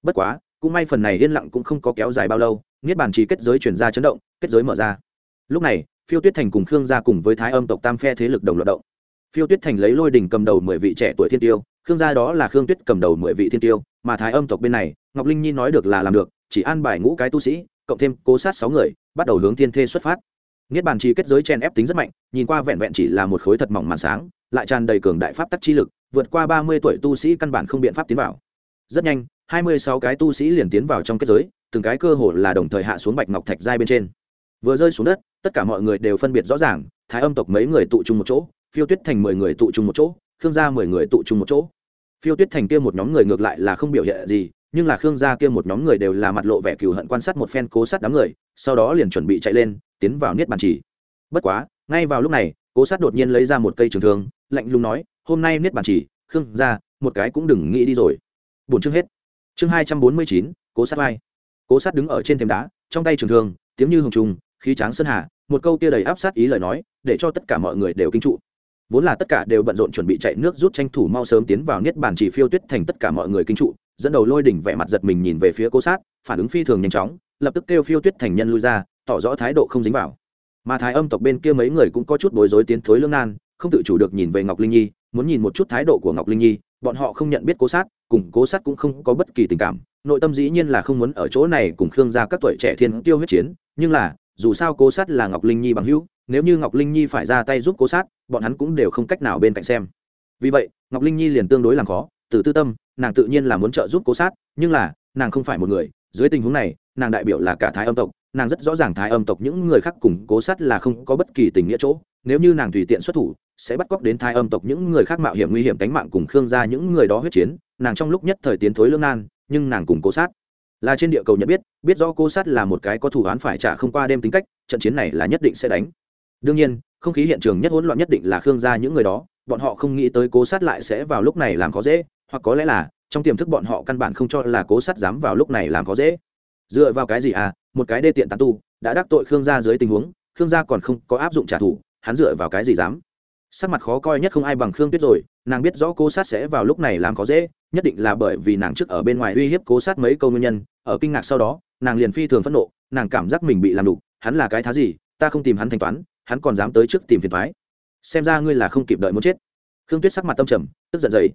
Bất quá, cũng may phần này yên lặng cũng không có kéo dài bao lâu, niết bàn chỉ kết giới chuyển ra chấn động, kết giới mở ra. Lúc này, phiêu tuyết thành cùng khương gia cùng với thái âm tộc tam phe thế lực đồng loạt động. Phiêu tuyết thành lấy lôi đình cầm đầu mười vị trẻ tuổi thiên tiêu, khương gia đó là khương tuyết cầm đầu mười vị thiên tiêu, mà thái âm tộc bên này, ngọc linh nhi nói được là làm được, chỉ an bài ngũ cái tu sĩ, cộng thêm cố sát sáu người, bắt đầu hướng thiên thê xuất phát. Niết bàn trì kết giới chen ép tính rất mạnh, nhìn qua vẹn vẹn chỉ là một khối thật mỏng màn sáng, lại tràn đầy cường đại pháp tắc chi lực vượt qua ba mươi tuổi tu sĩ căn bản không biện pháp tiến vào. Rất nhanh, hai mươi sáu cái tu sĩ liền tiến vào trong kết giới, từng cái cơ hồ là đồng thời hạ xuống bạch ngọc thạch giai bên trên. Vừa rơi xuống đất, tất cả mọi người đều phân biệt rõ ràng, thái âm tộc mấy người tụ trung một chỗ, phiêu tuyết thành mười người tụ trung một chỗ, khương gia mười người tụ trung một chỗ. Phiêu tuyết thành kia một nhóm người ngược lại là không biểu hiện gì, nhưng là khương gia kia một nhóm người đều là mặt lộ vẻ cừu hận quan sát một phen cố sát đám người, sau đó liền chuẩn bị chạy lên, tiến vào niết bàn chỉ bất quá, ngay vào lúc này, cố sát đột nhiên lấy ra một cây trường thương, lạnh lùng nói hôm nay niết bàn chỉ, khương Ra một cái cũng đừng nghĩ đi rồi. Buồn chương hết. Chương hai trăm bốn mươi chín, cố sát vai. Cố sát đứng ở trên thềm đá, trong tay trường thương, tiếng như hồng trùng, khí tráng sơn hà, một câu kia đầy áp sát ý lời nói, để cho tất cả mọi người đều kinh trụ. Vốn là tất cả đều bận rộn chuẩn bị chạy nước rút tranh thủ mau sớm tiến vào niết bàn chỉ phiêu tuyết thành tất cả mọi người kinh trụ, dẫn đầu lôi đỉnh vẻ mặt giật mình nhìn về phía cố sát, phản ứng phi thường nhanh chóng, lập tức kêu phiêu tuyết thành nhân lui ra, tỏ rõ thái độ không dính vào. Mà thái âm tộc bên kia mấy người cũng có chút bối rối tiến thối lương nan, không tự chủ được nhìn về ngọc linh nhi muốn nhìn một chút thái độ của ngọc linh nhi, bọn họ không nhận biết cố sát, cùng cố sát cũng không có bất kỳ tình cảm. Nội tâm dĩ nhiên là không muốn ở chỗ này cùng khương gia các tuổi trẻ thiên tiêu huyết chiến, nhưng là, dù sao cố sát là ngọc linh nhi bằng hữu, nếu như ngọc linh nhi phải ra tay giúp cố sát, bọn hắn cũng đều không cách nào bên cạnh xem. Vì vậy, ngọc linh nhi liền tương đối làm khó, từ tư tâm, nàng tự nhiên là muốn trợ giúp cố sát, nhưng là, nàng không phải một người. Dưới tình huống này, nàng đại biểu là cả thái âm tộc, nàng rất rõ ràng thái âm tộc những người khác cùng cố sát là không có bất kỳ tình nghĩa chỗ. Nếu như nàng tùy tiện xuất thủ sẽ bắt cóc đến thai âm tộc những người khác mạo hiểm nguy hiểm tính mạng cùng khương gia những người đó huyết chiến. Nàng trong lúc nhất thời tiến thối lương nan, nhưng nàng cùng cố sát là trên địa cầu nhận biết biết rõ cố sát là một cái có thủ án phải trả không qua đêm tính cách, trận chiến này là nhất định sẽ đánh. Đương nhiên, không khí hiện trường nhất hỗn loạn nhất định là khương gia những người đó, bọn họ không nghĩ tới cố sát lại sẽ vào lúc này làm khó dễ, hoặc có lẽ là trong tiềm thức bọn họ căn bản không cho là cố sát dám vào lúc này làm khó dễ. Dựa vào cái gì à? Một cái đê tiện tàn tu, đã đắc tội khương gia dưới tình huống, khương gia còn không có áp dụng trả thù, hắn dựa vào cái gì dám? Sắc mặt khó coi nhất không ai bằng khương tuyết rồi, nàng biết rõ cố sát sẽ vào lúc này làm khó dễ, nhất định là bởi vì nàng trước ở bên ngoài uy hiếp cố sát mấy câu nguyên nhân, ở kinh ngạc sau đó, nàng liền phi thường phẫn nộ, nàng cảm giác mình bị làm đục, hắn là cái thá gì, ta không tìm hắn thanh toán, hắn còn dám tới trước tìm phiền thoái xem ra ngươi là không kịp đợi muốn chết. Khương tuyết sắc mặt tâm trầm, tức giận dậy.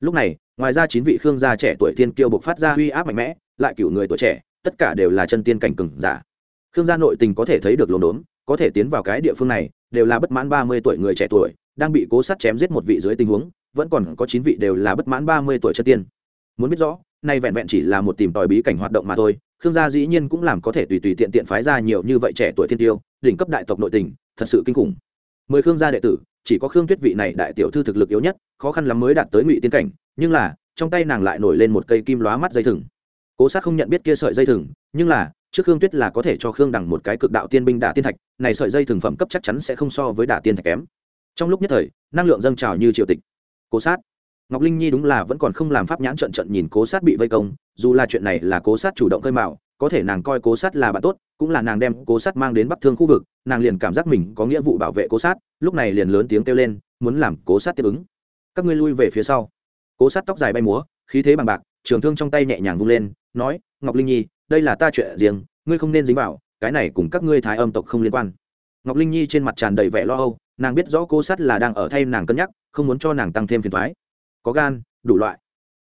Lúc này, ngoài ra chín vị khương gia trẻ tuổi tiên kiêu buộc phát ra uy áp mạnh mẽ, lại cựu người tuổi trẻ, tất cả đều là chân tiên cảnh cừng giả. Khương gia nội tình có thể thấy được lồn đốn, có thể tiến vào cái địa phương này đều là bất mãn ba mươi tuổi người trẻ tuổi, đang bị cố sát chém giết một vị dưới tình huống, vẫn còn có chín vị đều là bất mãn ba mươi tuổi chân tiên. Muốn biết rõ, nay vẹn vẹn chỉ là một tìm tòi bí cảnh hoạt động mà thôi, khương gia dĩ nhiên cũng làm có thể tùy tùy tiện tiện phái ra nhiều như vậy trẻ tuổi thiên tiêu, đỉnh cấp đại tộc nội tình, thật sự kinh khủng. Mười khương gia đệ tử, chỉ có khương tuyết vị này đại tiểu thư thực lực yếu nhất, khó khăn lắm mới đạt tới ngụy tiên cảnh, nhưng là, trong tay nàng lại nổi lên một cây kim lóa mắt dây thừng. Cố sát không nhận biết kia sợi dây thừng, nhưng là trước khương tuyết là có thể cho khương đằng một cái cực đạo tiên binh đả tiên thạch, này sợi dây thường phẩm cấp chắc chắn sẽ không so với đả tiên thạch kém. Trong lúc nhất thời, năng lượng dâng trào như triều tịch. Cố sát. Ngọc linh nhi đúng là vẫn còn không làm pháp nhãn trận trận nhìn cố sát bị vây công, dù là chuyện này là cố sát chủ động khơi mạo có thể nàng coi cố sát là bạn tốt, cũng là nàng đem cố sát mang đến bắc thương khu vực, nàng liền cảm giác mình có nghĩa vụ bảo vệ cố sát, lúc này liền lớn tiếng kêu lên, muốn làm cố sát tiếp ứng. Các ngươi lui về phía sau. Cố sát tóc dài bay múa, khí thế bằng bạc, trường thương trong tay nhẹ nhàng vung lên, nói, ngọc linh nhi đây là ta chuyện riêng, ngươi không nên dính vào, cái này cùng các ngươi thái âm tộc không liên quan. Ngọc linh nhi trên mặt tràn đầy vẻ lo âu, nàng biết rõ cô Sắt là đang ở thay nàng cân nhắc, không muốn cho nàng tăng thêm phiền thoái có gan, đủ loại.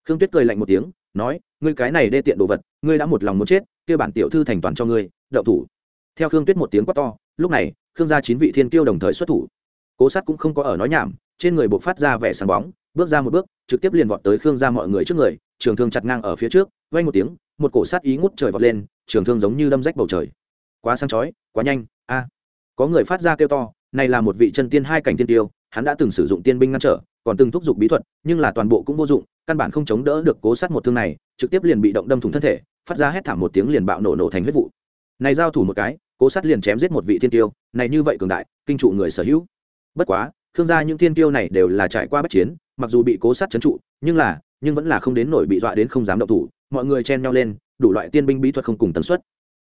Khương tuyết cười lạnh một tiếng, nói, ngươi cái này đê tiện đồ vật, ngươi đã một lòng muốn chết, kêu bản tiểu thư thành toàn cho ngươi, đậu thủ. Theo khương tuyết một tiếng quát to, lúc này, khương gia chín vị thiên kiêu đồng thời xuất thủ. Cố sát cũng không có ở nói nhảm, trên người buộc phát ra vẻ sáng bóng, bước ra một bước, trực tiếp liền vọt tới khương gia mọi người trước người, trường thương chặt ngang ở phía trước vay một tiếng một cổ sát ý ngút trời vọt lên, trường thương giống như đâm rách bầu trời. Quá sáng chói, quá nhanh, a. Có người phát ra kêu to, này là một vị chân tiên hai cảnh tiên tiêu, hắn đã từng sử dụng tiên binh ngăn trở, còn từng thúc giục bí thuật, nhưng là toàn bộ cũng vô dụng, căn bản không chống đỡ được cố sát một thương này, trực tiếp liền bị động đâm thủng thân thể, phát ra hét thảm một tiếng liền bạo nổ nổ thành huyết vụ. Này giao thủ một cái, cố sát liền chém giết một vị thiên tiêu, này như vậy cường đại, kinh trụ người sở hữu. Bất quá, thương gia những thiên tiêu này đều là trải qua bất chiến, mặc dù bị cố sát trấn trụ, nhưng là, nhưng vẫn là không đến nổi bị dọa đến không dám động thủ mọi người chen nhau lên, đủ loại tiên binh bí thuật không cùng tần suất.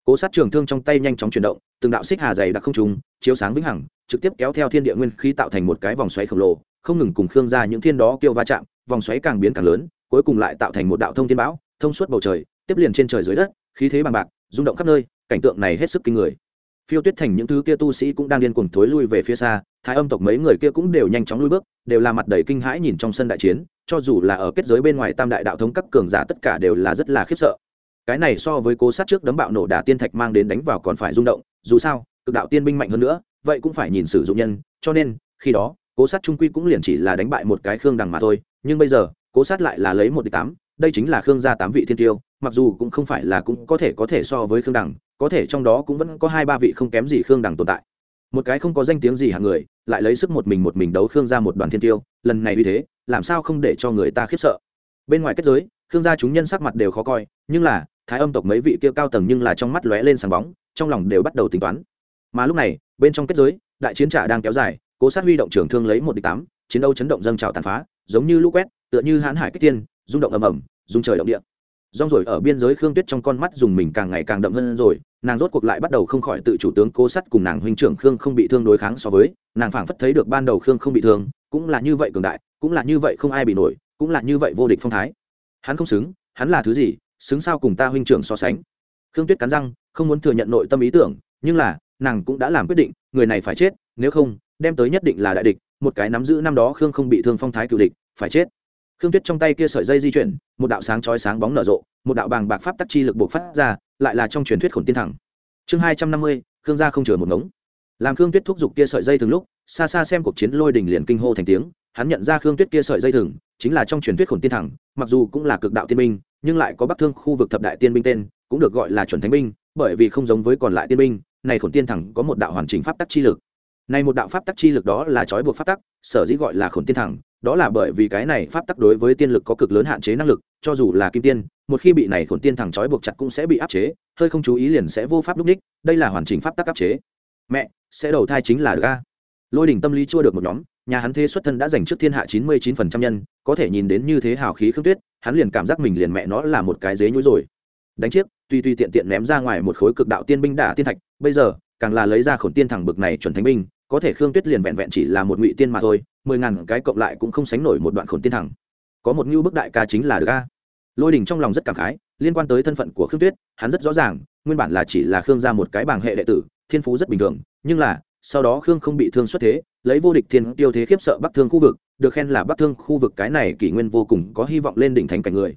Cố sát trường thương trong tay nhanh chóng chuyển động, từng đạo xích hà dày đặc không trùng, chiếu sáng vĩnh hằng, trực tiếp kéo theo thiên địa nguyên khí tạo thành một cái vòng xoáy khổng lồ, không ngừng cùng khương ra những thiên đó kêu va chạm, vòng xoáy càng biến càng lớn, cuối cùng lại tạo thành một đạo thông thiên bão, thông suốt bầu trời, tiếp liền trên trời dưới đất, khí thế bằng bạc, rung động khắp nơi, cảnh tượng này hết sức kinh người phiêu tuyết thành những thứ kia tu sĩ cũng đang điên cuồng thối lui về phía xa, thái âm tộc mấy người kia cũng đều nhanh chóng lui bước, đều là mặt đầy kinh hãi nhìn trong sân đại chiến, cho dù là ở kết giới bên ngoài tam đại đạo thống các cường giả tất cả đều là rất là khiếp sợ. Cái này so với cố sát trước đấm bạo nổ đả tiên thạch mang đến đánh vào còn phải rung động, dù sao, cực đạo tiên binh mạnh hơn nữa, vậy cũng phải nhìn sử dụng nhân, cho nên, khi đó, cố sát trung quy cũng liền chỉ là đánh bại một cái khương đằng mà thôi, nhưng bây giờ, cố sát lại là lấy một địch tám, đây chính là khương gia tám vị thiên tiêu, mặc dù cũng không phải là cũng có thể có thể so với khương đằng có thể trong đó cũng vẫn có hai ba vị không kém gì khương đằng tồn tại. Một cái không có danh tiếng gì hạng người, lại lấy sức một mình một mình đấu khương gia một đoàn thiên tiêu, lần này vì thế, làm sao không để cho người ta khiếp sợ. Bên ngoài kết giới, khương gia chúng nhân sắc mặt đều khó coi, nhưng là, thái âm tộc mấy vị kia cao tầng nhưng là trong mắt lóe lên sáng bóng, trong lòng đều bắt đầu tính toán. Mà lúc này, bên trong kết giới, đại chiến trả đang kéo dài, cố sát huy động trưởng thương lấy một địch tám, chiến đấu chấn động dâng trào tàn phá, giống như lũ quét, tựa như hãn hải kích tiên rung động ầm ầm, rung trời động địa rong rồi ở biên giới khương tuyết trong con mắt dùng mình càng ngày càng đậm hơn rồi, nàng rốt cuộc lại bắt đầu không khỏi tự chủ tướng cố sắt cùng nàng huynh trưởng khương không bị thương đối kháng so với, nàng phảng phất thấy được ban đầu khương không bị thương, cũng là như vậy cường đại, cũng là như vậy không ai bị nổi, cũng là như vậy vô địch phong thái. Hắn không xứng, hắn là thứ gì, xứng sao cùng ta huynh trưởng so sánh? Khương tuyết cắn răng, không muốn thừa nhận nội tâm ý tưởng, nhưng là, nàng cũng đã làm quyết định, người này phải chết, nếu không, đem tới nhất định là đại địch, một cái nắm giữ năm đó khương không bị thương phong thái cựu địch, phải chết. Khương tuyết trong tay kia sợi dây di chuyển một đạo sáng chói sáng bóng nở rộ, một đạo bàng bạc pháp tắc chi lực buộc phát ra, lại là trong truyền thuyết khổn tiên thẳng. Chương hai trăm năm mươi, khương gia không chừa một ngống. Làm khương tuyết thúc giục kia sợi dây từng lúc, xa xa xem cuộc chiến lôi đình liền kinh hô thành tiếng, hắn nhận ra khương tuyết kia sợi dây thừng, chính là trong truyền thuyết khổn tiên thẳng, mặc dù cũng là cực đạo tiên binh, nhưng lại có bắc thương khu vực thập đại tiên binh tên, cũng được gọi là chuẩn thánh binh, bởi vì không giống với còn lại tiên binh, này khổn tiên thẳng có một đạo hoàn chỉnh pháp tắc chi lực. Này một đạo pháp tắc chi lực đó là trói buộc pháp tắc, sở dĩ gọi là khổn tiên thẳng đó là bởi vì cái này pháp tắc đối với tiên lực có cực lớn hạn chế năng lực, cho dù là kim tiên, một khi bị này khổn tiên thẳng trói buộc chặt cũng sẽ bị áp chế, hơi không chú ý liền sẽ vô pháp lúc ních, đây là hoàn chỉnh pháp tắc áp chế. Mẹ, sẽ đầu thai chính là được a. Lôi đỉnh tâm lý chua được một nhóm, nhà hắn thế xuất thân đã dành trước thiên hạ chín mươi chín phần trăm nhân, có thể nhìn đến như thế hào khí khương tuyết, hắn liền cảm giác mình liền mẹ nó là một cái dế nhúi rồi. Đánh chiếc, tuy tuy tiện tiện ném ra ngoài một khối cực đạo tiên binh đả tiên thạch, bây giờ, càng là lấy ra khổn tiên thẳng bực này chuẩn thánh binh có thể khương tuyết liền vẹn vẹn chỉ là một ngụy tiên mà thôi, mười ngàn cái cộng lại cũng không sánh nổi một đoạn khổn tiên thẳng. Có một ngưu bức đại ca chính là được ca lôi đình trong lòng rất cảm khái, liên quan tới thân phận của khương tuyết, hắn rất rõ ràng, nguyên bản là chỉ là khương ra một cái bảng hệ đệ tử, thiên phú rất bình thường, nhưng là, sau đó khương không bị thương xuất thế, lấy vô địch thiên tiêu thế khiếp sợ bắc thương khu vực, được khen là bắc thương khu vực cái này kỷ nguyên vô cùng có hy vọng lên đỉnh thành cảnh người.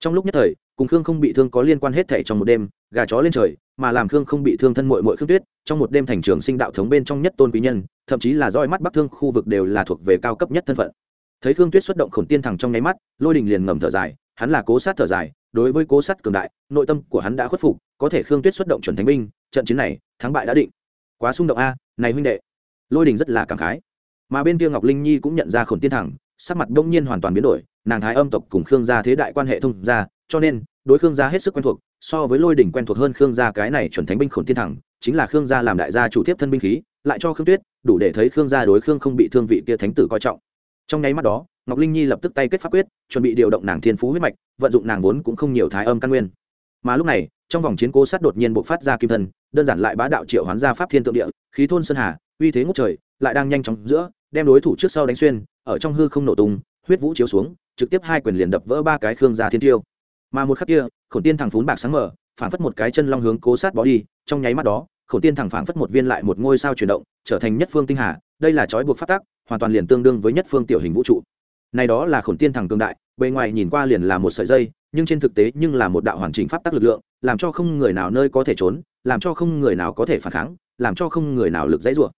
Trong lúc nhất thời, cùng khương không bị thương có liên quan hết thảy trong một đêm, gà chó lên trời, mà làm khương không bị thương thân mội mội khương tuyết trong một đêm thành trường sinh đạo thống bên trong nhất tôn quý nhân, thậm chí là roi mắt bắc thương khu vực đều là thuộc về cao cấp nhất thân phận. Thấy khương tuyết xuất động khổn tiên thẳng trong nháy mắt, lôi đình liền ngầm thở dài, hắn là cố sát thở dài, đối với cố sát cường đại, nội tâm của hắn đã khuất phục, có thể khương tuyết xuất động chuẩn thánh binh, trận chiến này, thắng bại đã định. Quá xung động a, này huynh đệ. Lôi đình rất là cảm khái. Mà bên kia ngọc linh nhi cũng nhận ra khổn tiên thẳng, sắc mặt đông nhiên hoàn toàn biến đổi, nàng thái âm tộc cùng khương gia thế đại quan hệ thông gia, cho nên, đối khương gia hết sức quen thuộc, so với lôi đỉnh quen thuộc hơn khương gia cái này chuẩn thánh binh khổn tiên thẳng chính là khương gia làm đại gia chủ tiếp thân binh khí, lại cho khương tuyết, đủ để thấy khương gia đối khương không bị thương vị kia thánh tử coi trọng. Trong nháy mắt đó, ngọc linh nhi lập tức tay kết pháp quyết, chuẩn bị điều động nàng thiên phú huyết mạch, vận dụng nàng vốn cũng không nhiều thái âm căn nguyên. Mà lúc này, trong vòng chiến cố sát đột nhiên bộc phát ra kim thân đơn giản lại bá đạo triệu hoán ra pháp thiên tượng địa, khí thôn sơn hà, uy thế ngút trời, lại đang nhanh chóng giữa, đem đối thủ trước sau đánh xuyên, ở trong hư không nổ tung, huyết vũ chiếu xuống, trực tiếp hai quyền liền đập vỡ ba cái khương gia thiên tiêu. Mà một khắc kia, khổn tiên thằng phún bạc sáng mở, phản phất một cái chân long hướng cố sát bỏ đi, trong nháy mắt đó khổng tiên thẳng phảng phất một viên lại một ngôi sao chuyển động, trở thành nhất phương tinh hà, đây là trói buộc phát tác hoàn toàn liền tương đương với nhất phương tiểu hình vũ trụ. Này đó là khổng tiên thẳng cường đại, bề ngoài nhìn qua liền là một sợi dây, nhưng trên thực tế nhưng là một đạo hoàn chỉnh pháp tắc lực lượng, làm cho không người nào nơi có thể trốn, làm cho không người nào có thể phản kháng, làm cho không người nào lực dãy rủa.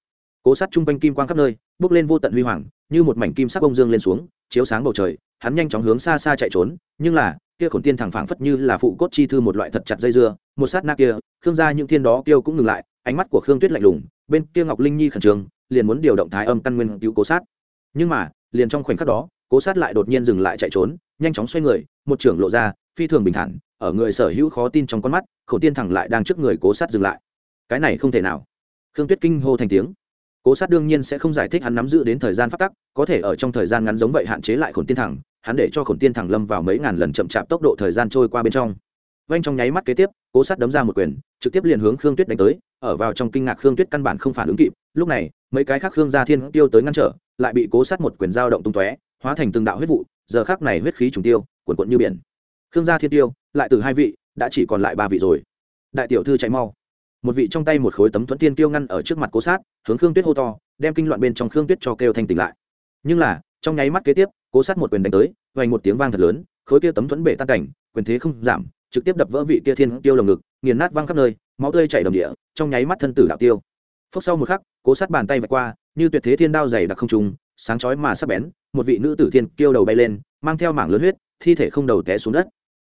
Cố sát trung quanh kim quang khắp nơi, bước lên vô tận huy hoàng, như một mảnh kim sắc bông dương lên xuống, chiếu sáng bầu trời, hắn nhanh chóng hướng xa xa chạy trốn, nhưng là kia Khổn tiên thẳng phảng phất như là phụ cốt chi thư một loại thật chặt dây dưa, một sát na kia, khương gia những thiên đó kêu cũng ngừng lại, ánh mắt của khương tuyết lạnh lùng, bên kia ngọc linh nhi khẩn trương, liền muốn điều động thái âm căn nguyên cứu cố sát. Nhưng mà, liền trong khoảnh khắc đó, cố sát lại đột nhiên dừng lại chạy trốn, nhanh chóng xoay người, một trưởng lộ ra, phi thường bình thản, ở người sở hữu khó tin trong con mắt, Khổn tiên thẳng lại đang trước người cố sát dừng lại. Cái này không thể nào. Khương tuyết kinh hô thành tiếng. Cố sát đương nhiên sẽ không giải thích hắn nắm giữ đến thời gian phát tắc, có thể ở trong thời gian ngắn giống vậy hạn chế lại khổn tiên thẳng hắn để cho khổn tiên thẳng lâm vào mấy ngàn lần chậm chạp tốc độ thời gian trôi qua bên trong. Vanh trong nháy mắt kế tiếp, cố sát đấm ra một quyền, trực tiếp liền hướng khương tuyết đánh tới, ở vào trong kinh ngạc khương tuyết căn bản không phản ứng kịp, lúc này, mấy cái khác khương gia thiên tiêu tới ngăn trở, lại bị cố sát một quyền dao động tung tóe, hóa thành từng đạo huyết vụ, giờ khác này huyết khí trùng tiêu, cuồn cuộn như biển. Khương gia thiên tiêu, lại từ hai vị, đã chỉ còn lại ba vị rồi. Đại tiểu thư chạy mau. Một vị trong tay một khối tấm thuẫn tiên tiêu ngăn ở trước mặt cố sát, hướng khương tuyết hô to, đem kinh loạn bên trong khương tuyết cho kêu thanh tỉnh lại. Nhưng là, trong nháy mắt kế tiếp cố sát một quyền đánh tới vành một tiếng vang thật lớn, khối kia tấm thuẫn bể tan cảnh, quyền thế không giảm, trực tiếp đập vỡ vị kia thiên tiêu lồng ngực, nghiền nát văng khắp nơi, máu tươi chảy đầm địa, trong nháy mắt thân tử đạo tiêu. Phốc sau một khắc, cố sát bàn tay vạch qua, như tuyệt thế thiên đao dày đặc không trùng sáng chói mà sắc bén, một vị nữ tử thiên kêu đầu bay lên, mang theo mảng lớn huyết, thi thể không đầu té xuống đất.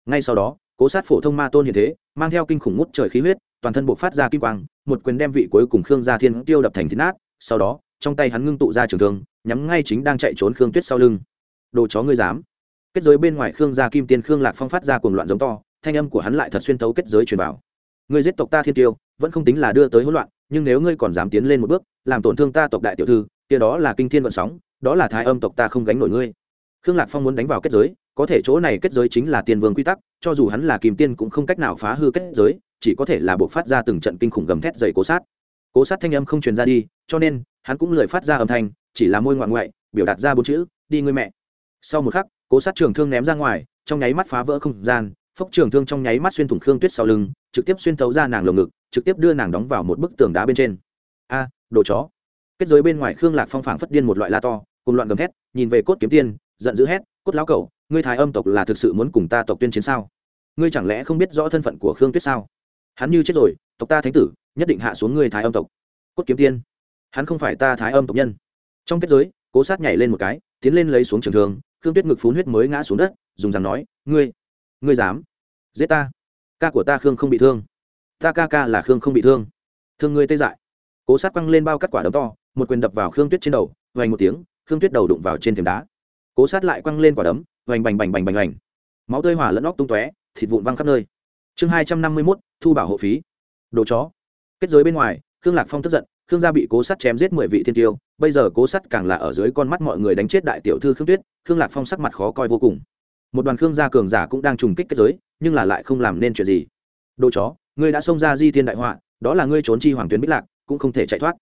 Ngay sau đó, cố sát phổ thông ma tôn hiện thế, mang theo kinh khủng ngút trời khí huyết, toàn thân buộc phát ra kim quang, một quyền đem vị cuối cùng khương gia thiên tiêu đập thành thịt nát, sau đó, trong tay hắn ngưng tụ ra trường thương, nhắm ngay chính đang chạy trốn khương tuyết sau lưng đồ chó ngươi dám. Kết giới bên ngoài khương gia kim tiên khương lạc phong phát ra cuồng loạn giống to, thanh âm của hắn lại thật xuyên tấu kết giới truyền vào. Ngươi giết tộc ta thiên tiêu, vẫn không tính là đưa tới hỗn loạn, nhưng nếu ngươi còn dám tiến lên một bước, làm tổn thương ta tộc đại tiểu thư, kia đó là kinh thiên vận sóng, đó là thái âm tộc ta không gánh nổi ngươi. Khương lạc phong muốn đánh vào kết giới, có thể chỗ này kết giới chính là tiên vương quy tắc, cho dù hắn là kim tiên cũng không cách nào phá hư kết giới, chỉ có thể là buộc phát ra từng trận kinh khủng gầm thét dày cố sát. Cố sát thanh âm không truyền ra đi, cho nên, hắn cũng lười phát ra âm thanh, chỉ là môi ngoạn ngoại, biểu đạt ra bốn chữ, đi ngươi mẹ sau một khắc, cố sát trường thương ném ra ngoài, trong nháy mắt phá vỡ không gian, phốc trường thương trong nháy mắt xuyên thủng khương tuyết sau lưng, trực tiếp xuyên thấu ra nàng lồng ngực, trực tiếp đưa nàng đóng vào một bức tường đá bên trên. A, đồ chó. Kết giới bên ngoài khương lạc phong phảng phất điên một loại la to, cùng loạn gầm thét, nhìn về cốt kiếm tiên, giận dữ hét, cốt lão cẩu, ngươi thái âm tộc là thực sự muốn cùng ta tộc tuyên chiến sao? Ngươi chẳng lẽ không biết rõ thân phận của khương tuyết sao? Hắn như chết rồi, tộc ta thánh tử, nhất định hạ xuống ngươi thái âm tộc. Cốt kiếm tiên. Hắn không phải ta thái âm tộc nhân. Trong kết giới, cố sát nhảy lên một cái, tiến lên lấy xuống trường thương khương tuyết ngực phun huyết mới ngã xuống đất, dùng rằng nói, ngươi ngươi dám giết ta? Ca của ta khương không bị thương. Ta ca ca là khương không bị thương. Thương ngươi tê dại. Cố sát quăng lên bao cắt quả đấm to, một quyền đập vào khương tuyết trên đầu, vành một tiếng, khương tuyết đầu đụng vào trên thềm đá. Cố sát lại quăng lên quả đấm, vành bành bành bành bành bành. Máu tơi hỏa lẫn óc tung tóe, thịt vụn văng khắp nơi. Chương hai trăm năm mươi mốt, thu bảo hộ phí. Đồ chó. Kết giới bên ngoài, khương lạc phong tức giận khương gia bị cố sát chém giết mười vị thiên tiêu, bây giờ cố sát càng là ở dưới con mắt mọi người đánh chết đại tiểu thư khương tuyết, khương lạc phong sắc mặt khó coi vô cùng. Một đoàn khương gia cường giả cũng đang trùng kích kết giới, nhưng là lại không làm nên chuyện gì. Đồ chó, ngươi đã xông ra di thiên đại họa, đó là ngươi trốn chi hoàng tuyến bích lạc, cũng không thể chạy thoát.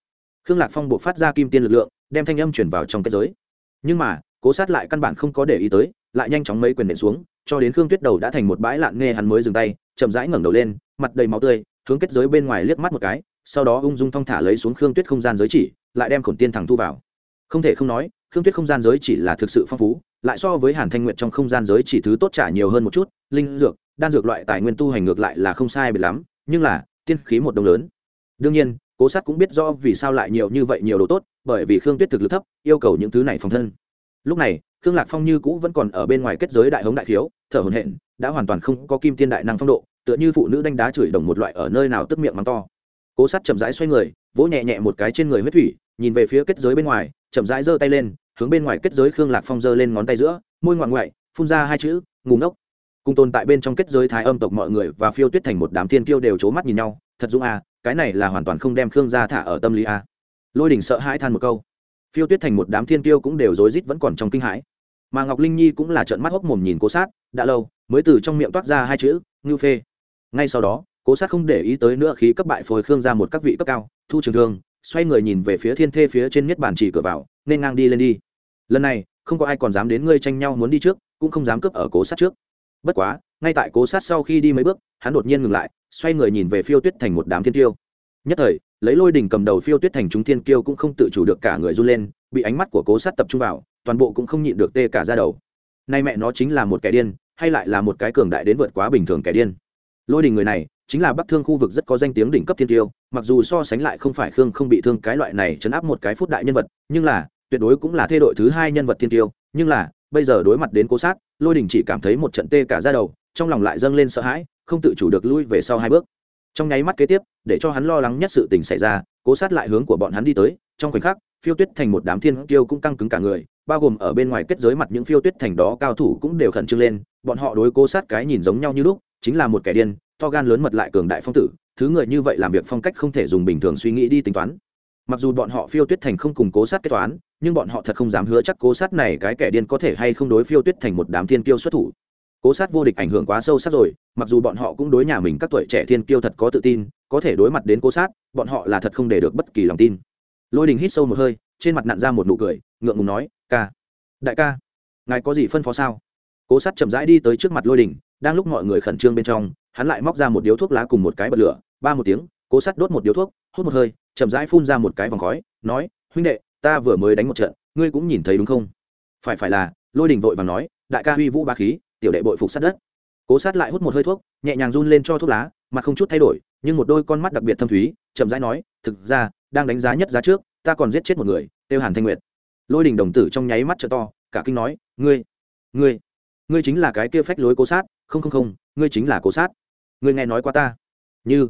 Khương lạc phong buộc phát ra kim tiên lực lượng, đem thanh âm chuyển vào trong kết giới. Nhưng mà, cố sát lại căn bản không có để ý tới, lại nhanh chóng mấy quyền nện xuống, cho đến khương tuyết đầu đã thành một bãi lạn nghe hắn mới dừng tay, chậm rãi ngẩng đầu lên, mặt đầy máu tươi, hướng kết giới bên ngoài liếc mắt một cái sau đó ung dung thong thả lấy xuống khương tuyết không gian giới chỉ, lại đem khổn tiên thẳng thu vào. Không thể không nói, khương tuyết không gian giới chỉ là thực sự phong phú, lại so với hàn thanh nguyện trong không gian giới chỉ thứ tốt trả nhiều hơn một chút, linh dược, đan dược loại tài nguyên tu hành ngược lại là không sai biệt lắm, nhưng là, tiên khí một đồng lớn. Đương nhiên, cố sát cũng biết rõ vì sao lại nhiều như vậy nhiều đồ tốt, bởi vì khương tuyết thực lực thấp, yêu cầu những thứ này phòng thân. Lúc này, khương lạc phong như cũ vẫn còn ở bên ngoài kết giới đại hống đại thiếu thở hồn hện đã hoàn toàn không có kim tiên đại năng phong độ, tựa như phụ nữ đánh đá chửi đồng một loại ở nơi nào tức miệng mắng to cố sát chậm rãi xoay người, vỗ nhẹ nhẹ một cái trên người huyết thủy, nhìn về phía kết giới bên ngoài, chậm rãi giơ tay lên, hướng bên ngoài kết giới khương lạc phong giơ lên ngón tay giữa, môi ngoạn ngoại, phun ra hai chữ ngủ ngốc. Cùng tồn tại bên trong kết giới thái âm tộc mọi người và phiêu tuyết thành một đám thiên kiêu đều c mắt nhìn nhau, thật dũng à cái này là hoàn toàn không đem khương gia thả ở tâm lý à. Lôi đình sợ hãi than một câu. Phiêu tuyết thành một đám thiên kiêu cũng đều rối rít vẫn còn trong kinh hãi. Mà ngọc linh nhi cũng là trợn mắt hốc mồm nhìn cố sát, đã lâu, mới từ trong miệng toát ra hai chữ, ngưu phê. Ngay sau đó cố sát không để ý tới nữa khí cấp bại phôi khương ra một các vị cấp cao, thu trường thương, xoay người nhìn về phía thiên thê phía trên nhất bàn chỉ cửa vào, nên ngang đi lên đi. Lần này, không có ai còn dám đến ngươi tranh nhau muốn đi trước, cũng không dám cướp ở cố sát trước. Bất quá, ngay tại cố sát sau khi đi mấy bước, hắn đột nhiên ngừng lại, xoay người nhìn về phiêu tuyết thành một đám thiên tiêu nhất thời, lấy lôi đỉnh cầm đầu phiêu tuyết thành chúng thiên kiêu cũng không tự chủ được cả người run lên, bị ánh mắt của cố sát tập trung vào, toàn bộ cũng không nhịn được tê cả ra đầu. Nay mẹ nó chính là một kẻ điên, hay lại là một cái cường đại đến vượt quá bình thường kẻ điên. Lôi đình người này chính là bắc thương khu vực rất có danh tiếng đỉnh cấp thiên tiêu, mặc dù so sánh lại không phải khương không bị thương cái loại này chấn áp một cái phút đại nhân vật, nhưng là, tuyệt đối cũng là thê đội thứ hai nhân vật thiên tiêu. Nhưng là, bây giờ đối mặt đến cố sát, lôi đình chỉ cảm thấy một trận tê cả ra đầu, trong lòng lại dâng lên sợ hãi, không tự chủ được lui về sau hai bước. Trong nháy mắt kế tiếp, để cho hắn lo lắng nhất sự tình xảy ra, cố sát lại hướng của bọn hắn đi tới. Trong khoảnh khắc, phiêu tuyết thành một đám thiên tiêu cũng căng cứng cả người, bao gồm ở bên ngoài kết giới mặt những phiêu tuyết thành đó cao thủ cũng đều khẩn trương lên. Bọn họ đối cố sát cái nhìn giống nhau như lúc, chính là một kẻ điên to gan lớn mật lại cường đại phong tử, thứ người như vậy làm việc phong cách không thể dùng bình thường suy nghĩ đi tính toán. Mặc dù bọn họ phiêu tuyết thành không cùng cố sát kết toán, nhưng bọn họ thật không dám hứa chắc cố sát này cái kẻ điên có thể hay không đối phiêu tuyết thành một đám thiên kiêu xuất thủ. Cố sát vô địch ảnh hưởng quá sâu sắc rồi, mặc dù bọn họ cũng đối nhà mình các tuổi trẻ thiên kiêu thật có tự tin, có thể đối mặt đến cố sát, bọn họ là thật không để được bất kỳ lòng tin. Lôi đình hít sâu một hơi, trên mặt nặn ra một nụ cười, ngượng ngùng nói, ca, đại ca, ngài có gì phân phó sao? Cố sát chậm rãi đi tới trước mặt lôi đình, đang lúc mọi người khẩn trương bên trong hắn lại móc ra một điếu thuốc lá cùng một cái bật lửa, ba một tiếng, cố sát đốt một điếu thuốc, hút một hơi, chậm rãi phun ra một cái vòng khói, nói, huynh đệ, ta vừa mới đánh một trận, ngươi cũng nhìn thấy đúng không? Phải phải là, lôi đình vội và nói, đại ca huy vũ ba khí, tiểu đệ bội phục sát đất. Cố sát lại hút một hơi thuốc, nhẹ nhàng run lên cho thuốc lá mà không chút thay đổi, nhưng một đôi con mắt đặc biệt thâm thúy, chậm rãi nói, thực ra, đang đánh giá nhất giá trước, ta còn giết chết một người, tiêu hàn thanh nguyệt. Lôi đình đồng tử trong nháy mắt t to, cả kinh nói, ngươi ngươi ngươi chính là cái kia phách lối cố sát, không không không, ngươi chính là cố sát ngươi nghe nói qua ta? Như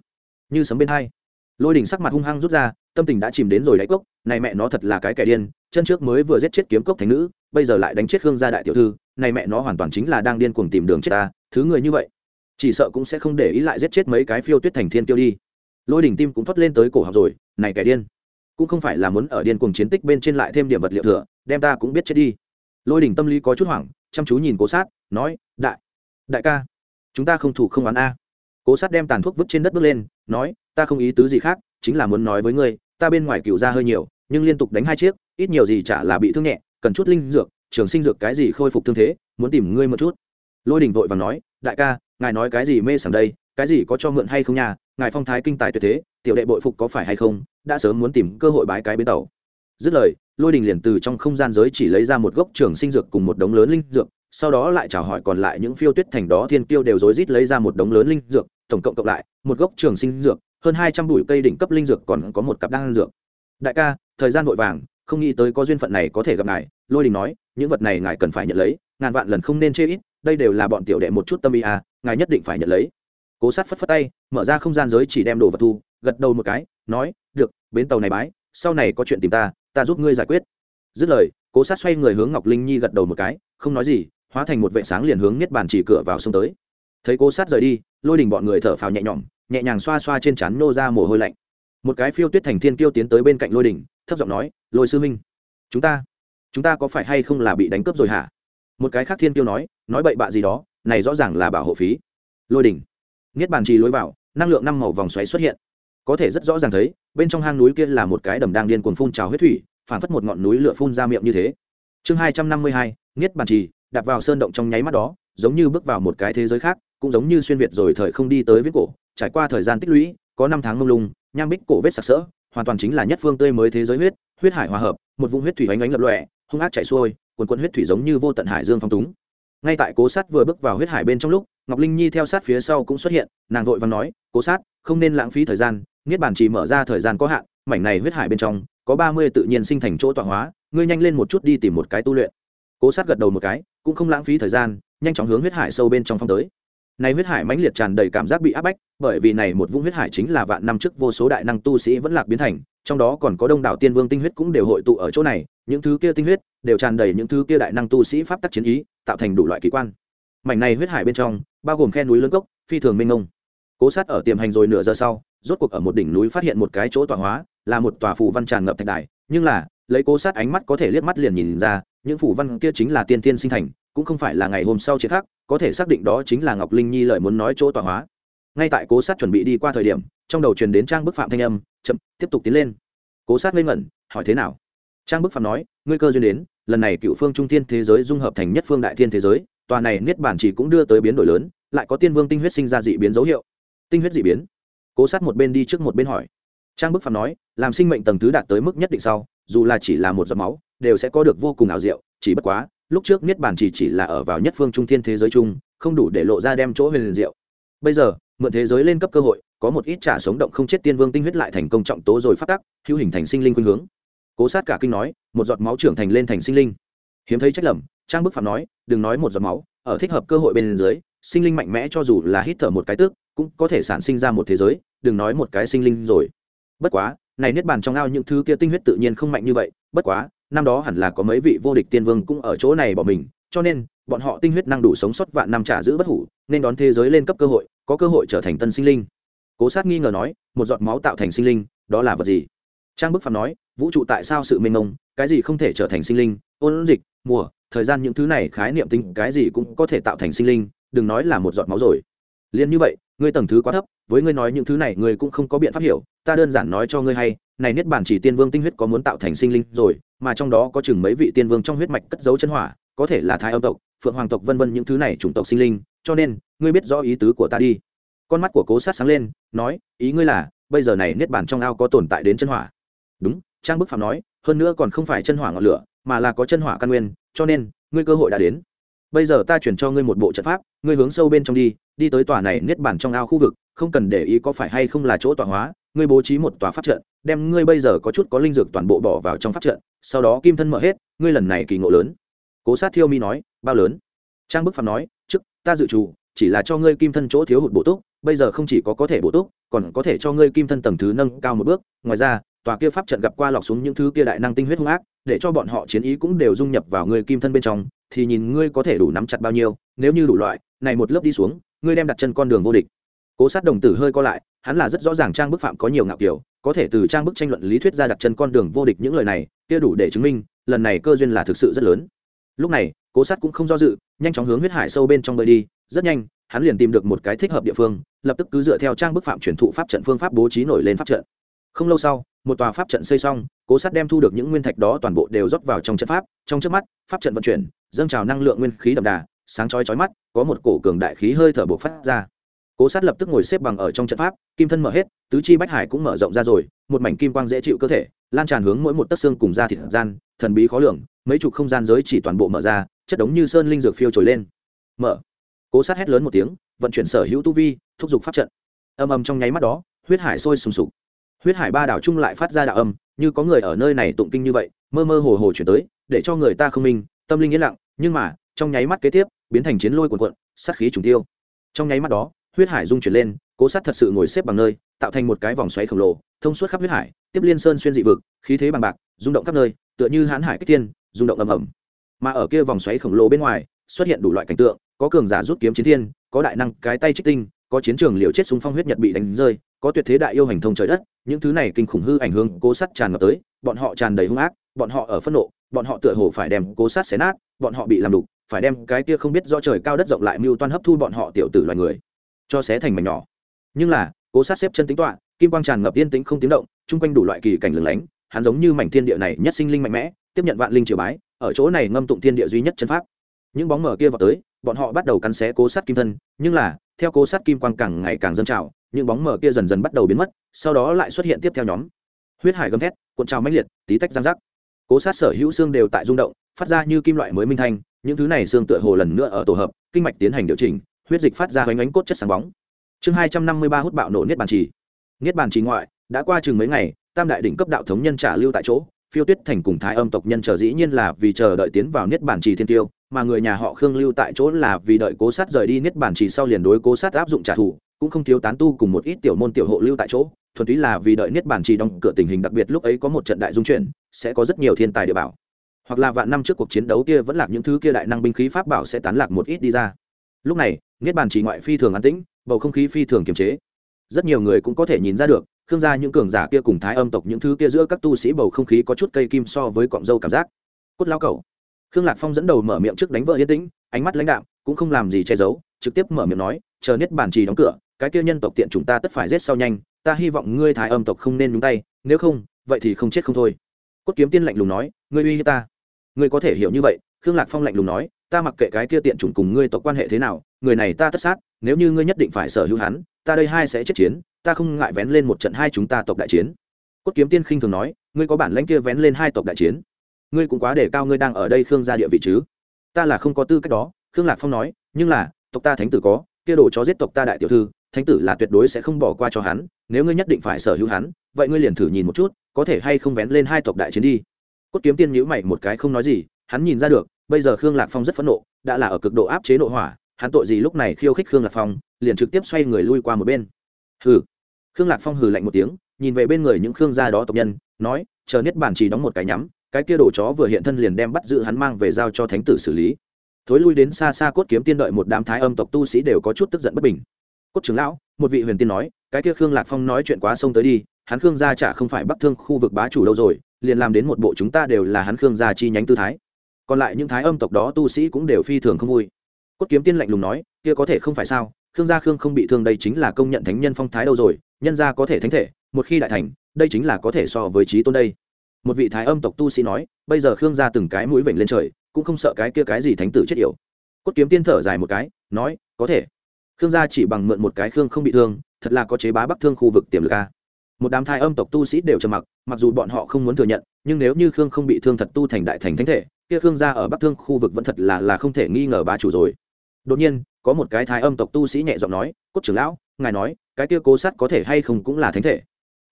như sấm bên hai. Lôi Đỉnh sắc mặt hung hăng rút ra, tâm tình đã chìm đến rồi đáy cốc, này mẹ nó thật là cái kẻ điên, chân trước mới vừa giết chết kiếm cốc thành nữ, bây giờ lại đánh chết hương gia đại tiểu thư, này mẹ nó hoàn toàn chính là đang điên cuồng tìm đường chết ta, thứ người như vậy. Chỉ sợ cũng sẽ không để ý lại giết chết mấy cái phiêu tuyết thành thiên tiêu đi. Lôi Đỉnh tim cũng thoát lên tới cổ học rồi, này kẻ điên. Cũng không phải là muốn ở điên cuồng chiến tích bên trên lại thêm điểm vật liệu thừa, đem ta cũng biết chết đi. Lôi Đỉnh tâm lý có chút hoảng, chăm chú nhìn cố sát, nói, đại đại ca, chúng ta không thủ không oán a cố sát đem tàn thuốc vứt trên đất bước lên, nói, ta không ý tứ gì khác, chính là muốn nói với ngươi, ta bên ngoài cựu ra hơi nhiều, nhưng liên tục đánh hai chiếc, ít nhiều gì chả là bị thương nhẹ, cần chút linh dược, trường sinh dược cái gì khôi phục thương thế, muốn tìm ngươi một chút. Lôi đình vội và nói, đại ca, ngài nói cái gì mê sảng đây, cái gì có cho mượn hay không nhà ngài phong thái kinh tài tuyệt thế, tiểu đệ bội phục có phải hay không, đã sớm muốn tìm cơ hội bái cái bến tàu. Dứt lời, lôi đình liền từ trong không gian giới chỉ lấy ra một gốc trường sinh dược cùng một đống lớn linh dược sau đó lại chào hỏi còn lại những phiêu tuyết thành đó thiên tiêu đều rối rít lấy ra một đống lớn linh dược, tổng cộng cộng lại, một gốc trường sinh dược, hơn hai trăm bụi cây đỉnh cấp linh dược còn có một cặp đan dược. Đại ca, thời gian vội vàng, không nghĩ tới có duyên phận này có thể gặp ngài, lôi đình nói, những vật này ngài cần phải nhận lấy, ngàn vạn lần không nên chê ít, đây đều là bọn tiểu đệ một chút tâm ý à ngài nhất định phải nhận lấy. Cố sát phất phất tay, mở ra không gian giới chỉ đem đồ vật thu, gật đầu một cái, nói, được, bến tàu này bái, sau này có chuyện tìm ta ta giúp ngươi giải quyết. Dứt lời, cố sát xoay người hướng ngọc linh nhi gật đầu một cái, không nói gì hóa thành một vệ sáng liền hướng niết bàn chỉ cửa vào sông tới. Thấy cố sát rời đi, lôi đình bọn người thở phào nhẹ nhõm, nhẹ nhàng xoa xoa trên trán nô ra mồ hôi lạnh. Một cái phiêu tuyết thành thiên kiêu tiến tới bên cạnh lôi đình, thấp giọng nói, lôi sư minh chúng ta chúng ta có phải hay không là bị đánh cướp rồi hả? Một cái khác thiên kiêu nói nói bậy bạ gì đó, này rõ ràng là bảo hộ phí. Lôi đỉnh niết bàn trì lối vào, năng lượng năm màu vòng xoáy xuất hiện. Có thể rất rõ ràng thấy, bên trong hang núi kia là một cái đầm đang điên cuồng phun trào huyết thủy phản phất một ngọn núi lửa phun ra miệng như thế. Chương hai trăm năm mươi hai, niết bàn trì đặt vào sơn động trong nháy mắt đó, giống như bước vào một cái thế giới khác, cũng giống như xuyên việt rồi thời không đi tới viết cổ, trải qua thời gian tích lũy, có năm tháng ngông lung, nham bích cổ vết sặc sỡ, hoàn toàn chính là nhất phương tươi mới thế giới huyết huyết hải hòa hợp, một vùng huyết thủy ánh ánh lập lòe, hung ác chảy xuôi, quần quần huyết thủy giống như vô tận hải dương phong túng. Ngay tại cố sát vừa bước vào huyết hải bên trong lúc, ngọc linh nhi theo sát phía sau cũng xuất hiện, nàng vội và nói, cố sát, không nên lãng phí thời gian, niết bàn chỉ mở ra thời gian có hạn, mảnh này huyết hải bên trong, có ba mươi tự nhiên sinh thành chỗ tọa hóa, ngươi nhanh lên một chút đi tìm một cái tu luyện. Cố sát gật đầu một cái cũng không lãng phí thời gian, nhanh chóng hướng huyết hải sâu bên trong phong tới. Này huyết hải mãnh liệt tràn đầy cảm giác bị áp bách, bởi vì này một vũng huyết hải chính là vạn năm trước vô số đại năng tu sĩ vẫn lạc biến thành, trong đó còn có đông đảo tiên vương tinh huyết cũng đều hội tụ ở chỗ này, những thứ kia tinh huyết đều tràn đầy những thứ kia đại năng tu sĩ pháp tắc chiến ý, tạo thành đủ loại kỳ quan. Mảnh này huyết hải bên trong, bao gồm khe núi lớn gốc phi thường minh ngông cố sát ở tiềm hành rồi nửa giờ sau, rốt cuộc ở một đỉnh núi phát hiện một cái chỗ tọa hóa, là một tòa phù văn tràn ngập thạch đài, nhưng là, lấy cố sát ánh mắt có thể liếc mắt liền nhìn ra những phủ văn kia chính là tiên tiên sinh thành cũng không phải là ngày hôm sau chiến khác, có thể xác định đó chính là ngọc linh nhi lời muốn nói chỗ tọa hóa. Ngay tại cố sát chuẩn bị đi qua thời điểm trong đầu truyền đến trang bức phạm thanh âm chậm tiếp tục tiến lên. Cố sát ngây ngẩn hỏi thế nào? Trang bức phạm nói ngươi cơ duyên đến lần này cựu phương trung thiên thế giới dung hợp thành nhất phương đại thiên thế giới tòa này niết bản chỉ cũng đưa tới biến đổi lớn lại có tiên vương tinh huyết sinh ra dị biến dấu hiệu. Tinh huyết dị biến? Cố sát một bên đi trước một bên hỏi. Trang bức phạm nói làm sinh mệnh tầng thứ đạt tới mức nhất định sau dù là chỉ là một giọt máu đều sẽ có được vô cùng ảo diệu, chỉ bất quá, lúc trước niết bàn chỉ chỉ là ở vào nhất phương trung thiên thế giới chung, không đủ để lộ ra đem chỗ huyền diệu. Bây giờ, mượn thế giới lên cấp cơ hội, có một ít trả sống động không chết tiên vương tinh huyết lại thành công trọng tố rồi phát tắc, hữu hình thành sinh linh khuynh hướng. Cố sát cả kinh nói, một giọt máu trưởng thành lên thành sinh linh. Hiếm thấy trách lầm, trang bức phạm nói, đừng nói một giọt máu, ở thích hợp cơ hội bên dưới, sinh linh mạnh mẽ cho dù là hít thở một cái tước cũng có thể sản sinh ra một thế giới, đừng nói một cái sinh linh rồi. Bất quá, này niết bàn trong ao những thứ kia tinh huyết tự nhiên không mạnh như vậy, bất quá năm đó hẳn là có mấy vị vô địch tiên vương cũng ở chỗ này bỏ mình, cho nên, bọn họ tinh huyết năng đủ sống sót vạn năm trả giữ bất hủ, nên đón thế giới lên cấp cơ hội, có cơ hội trở thành tân sinh linh. Cố sát nghi ngờ nói, một giọt máu tạo thành sinh linh, đó là vật gì? Trang bức phạm nói, vũ trụ tại sao sự mênh mông, cái gì không thể trở thành sinh linh? Ôn dịch, mùa, thời gian những thứ này khái niệm tính, cái gì cũng có thể tạo thành sinh linh, đừng nói là một giọt máu rồi. Liền như vậy ngươi tầng thứ quá thấp, với ngươi nói những thứ này ngươi cũng không có biện pháp hiểu, ta đơn giản nói cho ngươi hay, này niết bản chỉ tiên vương tinh huyết có muốn tạo thành sinh linh rồi, mà trong đó có chừng mấy vị tiên vương trong huyết mạch cất giấu chân hỏa, có thể là thái âm tộc, phượng hoàng tộc vân vân những thứ này chủng tộc sinh linh, cho nên, ngươi biết rõ ý tứ của ta đi. Con mắt của cố sát sáng lên, nói, ý ngươi là, bây giờ này niết bản trong ao có tồn tại đến chân hỏa. Đúng, trang bức phạm nói, hơn nữa còn không phải chân hỏa ngọn lửa, mà là có chân hỏa căn nguyên, cho nên, ngươi cơ hội đã đến bây giờ ta chuyển cho ngươi một bộ trận pháp, ngươi hướng sâu bên trong đi đi tới tòa này niết bản trong ao khu vực, không cần để ý có phải hay không là chỗ tọa hóa, ngươi bố trí một tòa pháp trận, đem ngươi bây giờ có chút có linh dược toàn bộ bỏ vào trong pháp trận, sau đó kim thân mở hết, ngươi lần này kỳ ngộ lớn. Cố sát thiêu mi nói, bao lớn? Trang bức phạm nói, trước, ta dự trù, chỉ là cho ngươi kim thân chỗ thiếu hụt bổ túc, bây giờ không chỉ có có thể bổ túc còn có thể cho ngươi kim thân tầng thứ nâng cao một bước. Ngoài ra, tòa kia pháp trận gặp qua lọc xuống những thứ kia đại năng tinh huyết hung ác, để cho bọn họ chiến ý cũng đều dung nhập vào ngươi kim thân bên trong, thì nhìn ngươi có thể đủ nắm chặt bao nhiêu, nếu như đủ loại, này một lớp đi xuống, ngươi đem đặt chân con đường vô địch. Cố sát đồng tử hơi co lại, hắn là rất rõ ràng trang bức phạm có nhiều ngạo kiểu, có thể từ trang bức tranh luận lý thuyết ra đặt chân con đường vô địch những lời này, kia đủ để chứng minh, lần này cơ duyên là thực sự rất lớn. Lúc này, cố sát cũng không do dự, nhanh chóng hướng huyết hải sâu bên trong bơi đi, rất nhanh hắn liền tìm được một cái thích hợp địa phương, lập tức cứ dựa theo trang bức phạm truyền thụ pháp trận phương pháp bố trí nổi lên pháp trận. Không lâu sau, một tòa pháp trận xây xong, cố sát đem thu được những nguyên thạch đó toàn bộ đều rót vào trong trận pháp, trong trước mắt, pháp trận vận chuyển, dâng trào năng lượng nguyên khí đậm đà, sáng chói chói mắt, có một cổ cường đại khí hơi thở bộc phát ra. Cố sát lập tức ngồi xếp bằng ở trong trận pháp, kim thân mở hết, tứ chi bách hải cũng mở rộng ra rồi, một mảnh kim quang dễ chịu cơ thể, lan tràn hướng mỗi một tấc xương cùng da thịt gian, thần bí khó lường, mấy chục không gian giới chỉ toàn bộ mở ra, chất đống như sơn linh dược phiêu trồi lên. Mở cố sát hét lớn một tiếng, vận chuyển sở hữu tu vi, thúc giục pháp trận. Âm âm trong nháy mắt đó, huyết hải sôi sùng sục. Huyết hải ba đảo chung lại phát ra đạo âm, như có người ở nơi này tụng kinh như vậy, mơ mơ hồ hồ chuyển tới, để cho người ta không minh, tâm linh yên lặng, nhưng mà, trong nháy mắt kế tiếp, biến thành chiến lôi cuồn cuộn, sát khí trùng tiêu. Trong nháy mắt đó, huyết hải dung chuyển lên, cố sát thật sự ngồi xếp bằng nơi, tạo thành một cái vòng xoáy khổng lồ, thông suốt khắp huyết hải, tiếp liên sơn xuyên dị vực, khí thế bằng bạc, rung động khắp nơi, tựa như hãn hải kích tiên rung động ầm ầm. Mà ở kia vòng xoáy khổng lồ bên ngoài, xuất hiện đủ loại cảnh tượng có cường giả rút kiếm chiến thiên, có đại năng cái tay trích tinh, có chiến trường liều chết súng phong huyết nhật bị đánh rơi, có tuyệt thế đại yêu hành thông trời đất, những thứ này kinh khủng hư ảnh hương cố sát tràn ngập tới, bọn họ tràn đầy hung ác, bọn họ ở phẫn nộ, bọn họ tựa hồ phải đem cố sát xé nát, bọn họ bị làm đục, phải đem cái kia không biết do trời cao đất rộng lại mưu toan hấp thu bọn họ tiểu tử loài người, cho xé thành mảnh nhỏ. Nhưng là, cố sát xếp chân tính toạ kim quang tràn ngập yên tĩnh không tiếng động, chung quanh đủ loại kỳ cảnh lừng lánh, hắn giống như mảnh thiên địa này nhất sinh linh mạnh mẽ, tiếp nhận vạn linh triều bái, ở chỗ này ngâm tụng thiên địa duy nhất chân pháp. Những bóng mở kia vào tới bọn họ bắt đầu cắn xé cố sát kim thân, nhưng là, theo cố sát kim quang càng ngày càng dâng trào, những bóng mờ kia dần dần bắt đầu biến mất, sau đó lại xuất hiện tiếp theo nhóm. Huyết hải gầm thét, cuộn trào mãnh liệt, tí tách giang rắc cố sát sở hữu xương đều tại rung động, phát ra như kim loại mới minh thanh, những thứ này xương tựa hồ lần nữa ở tổ hợp, kinh mạch tiến hành điều chỉnh, huyết dịch phát ra hoành ánh cốt chất sáng bóng. Chương hai trăm năm mươi ba hút bạo nổ niết bàn trì. Niết bàn trì ngoại, đã qua chừng mấy ngày, tam đại đỉnh cấp đạo thống nhân trả lưu tại chỗ, phiêu tuyết thành cùng thái âm tộc nhân chờ dĩ nhiên là vì chờ đợi tiến vào niết bàn trì thiên tiêu mà người nhà họ khương lưu tại chỗ là vì đợi cố sát rời đi niết bàn Chỉ sau liền đối cố sát áp dụng trả thù, cũng không thiếu tán tu cùng một ít tiểu môn tiểu hộ lưu tại chỗ, thuần túy là vì đợi niết bàn Chỉ đóng cửa tình hình đặc biệt lúc ấy có một trận đại dung chuyển, sẽ có rất nhiều thiên tài địa bảo. Hoặc là vạn năm trước cuộc chiến đấu kia vẫn là những thứ kia đại năng binh khí pháp bảo sẽ tán lạc một ít đi ra. Lúc này, niết bàn Chỉ ngoại phi thường an tĩnh, bầu không khí phi thường kiềm chế. Rất nhiều người cũng có thể nhìn ra được, khương gia những cường giả kia cùng thái âm tộc những thứ kia giữa các tu sĩ bầu không khí có chút cây kim so với cọng dâu cảm giác. Cốt lao cầu khương lạc phong dẫn đầu mở miệng trước đánh vợ yên tĩnh, ánh mắt lãnh đạm, cũng không làm gì che giấu, trực tiếp mở miệng nói, chờ niết bản trì đóng cửa, cái kia nhân tộc tiện chúng ta tất phải giết sau nhanh, ta hy vọng ngươi thái âm tộc không nên nhúng tay, nếu không, vậy thì không chết không thôi. Cốt kiếm tiên lạnh lùng nói, ngươi uy hiếp ta. Ngươi có thể hiểu như vậy. Khương lạc phong lạnh lùng nói, ta mặc kệ cái kia tiện chủng cùng ngươi tộc quan hệ thế nào, người này ta tất sát, nếu như ngươi nhất định phải sở hữu hắn, ta đây hai sẽ chết chiến, ta không ngại vén lên một trận hai chúng ta tộc đại chiến. Cốt kiếm tiên khinh thường nói, ngươi có bản lãnh kia vén lên hai tộc đại chiến? Ngươi cũng quá để cao ngươi đang ở đây khương gia địa vị chứ? Ta là không có tư cách đó, khương lạc phong nói, nhưng là, tộc ta thánh tử có, kia đồ chó giết tộc ta đại tiểu thư, thánh tử là tuyệt đối sẽ không bỏ qua cho hắn, nếu ngươi nhất định phải sở hữu hắn, vậy ngươi liền thử nhìn một chút, có thể hay không vén lên hai tộc đại chiến đi. Cốt kiếm tiên nhữ mày một cái không nói gì, hắn nhìn ra được, bây giờ khương lạc phong rất phẫn nộ, đã là ở cực độ áp chế nội hỏa, hắn tội gì lúc này khiêu khích khương lạc phong, liền trực tiếp xoay người lui qua một bên. Hừ. Khương lạc phong hừ lạnh một tiếng, nhìn về bên người những khương gia đó tộc nhân, nói, chờ niết bản chỉ đóng một cái nhắm cái kia đồ chó vừa hiện thân liền đem bắt giữ hắn mang về giao cho thánh tử xử lý. Thối lui đến xa xa cốt kiếm tiên đợi một đám thái âm tộc tu sĩ đều có chút tức giận bất bình. Cốt trưởng lão, một vị huyền tiên nói, cái kia khương lạc phong nói chuyện quá sông tới đi, hắn khương gia chả không phải bắc thương khu vực bá chủ đâu rồi, liền làm đến một bộ chúng ta đều là hắn khương gia chi nhánh tư thái. Còn lại những thái âm tộc đó tu sĩ cũng đều phi thường không vui. Cốt kiếm tiên lạnh lùng nói, kia có thể không phải sao, khương gia khương không bị thương đây chính là công nhận thánh nhân phong thái đâu rồi, nhân gia có thể thánh thể, một khi đại thành, đây chính là có thể so với trí tôn đây một vị thái âm tộc tu sĩ nói, bây giờ khương gia từng cái mũi vểnh lên trời, cũng không sợ cái kia cái gì thánh tử chết yểu. Cốt kiếm tiên thở dài một cái, nói, có thể. Khương gia chỉ bằng mượn một cái khương không bị thương, thật là có chế bá bắc thương khu vực tiềm lực a. Một đám thái âm tộc tu sĩ đều trầm mặc mặc dù bọn họ không muốn thừa nhận, nhưng nếu như khương không bị thương thật tu thành đại thành thánh thể, kia khương gia ở bắc thương khu vực vẫn thật là là không thể nghi ngờ bá chủ rồi. Đột nhiên, có một cái thái âm tộc tu sĩ nhẹ giọng nói, cốt trưởng lão, ngài nói, cái kia cố sát có thể hay không cũng là thánh thể?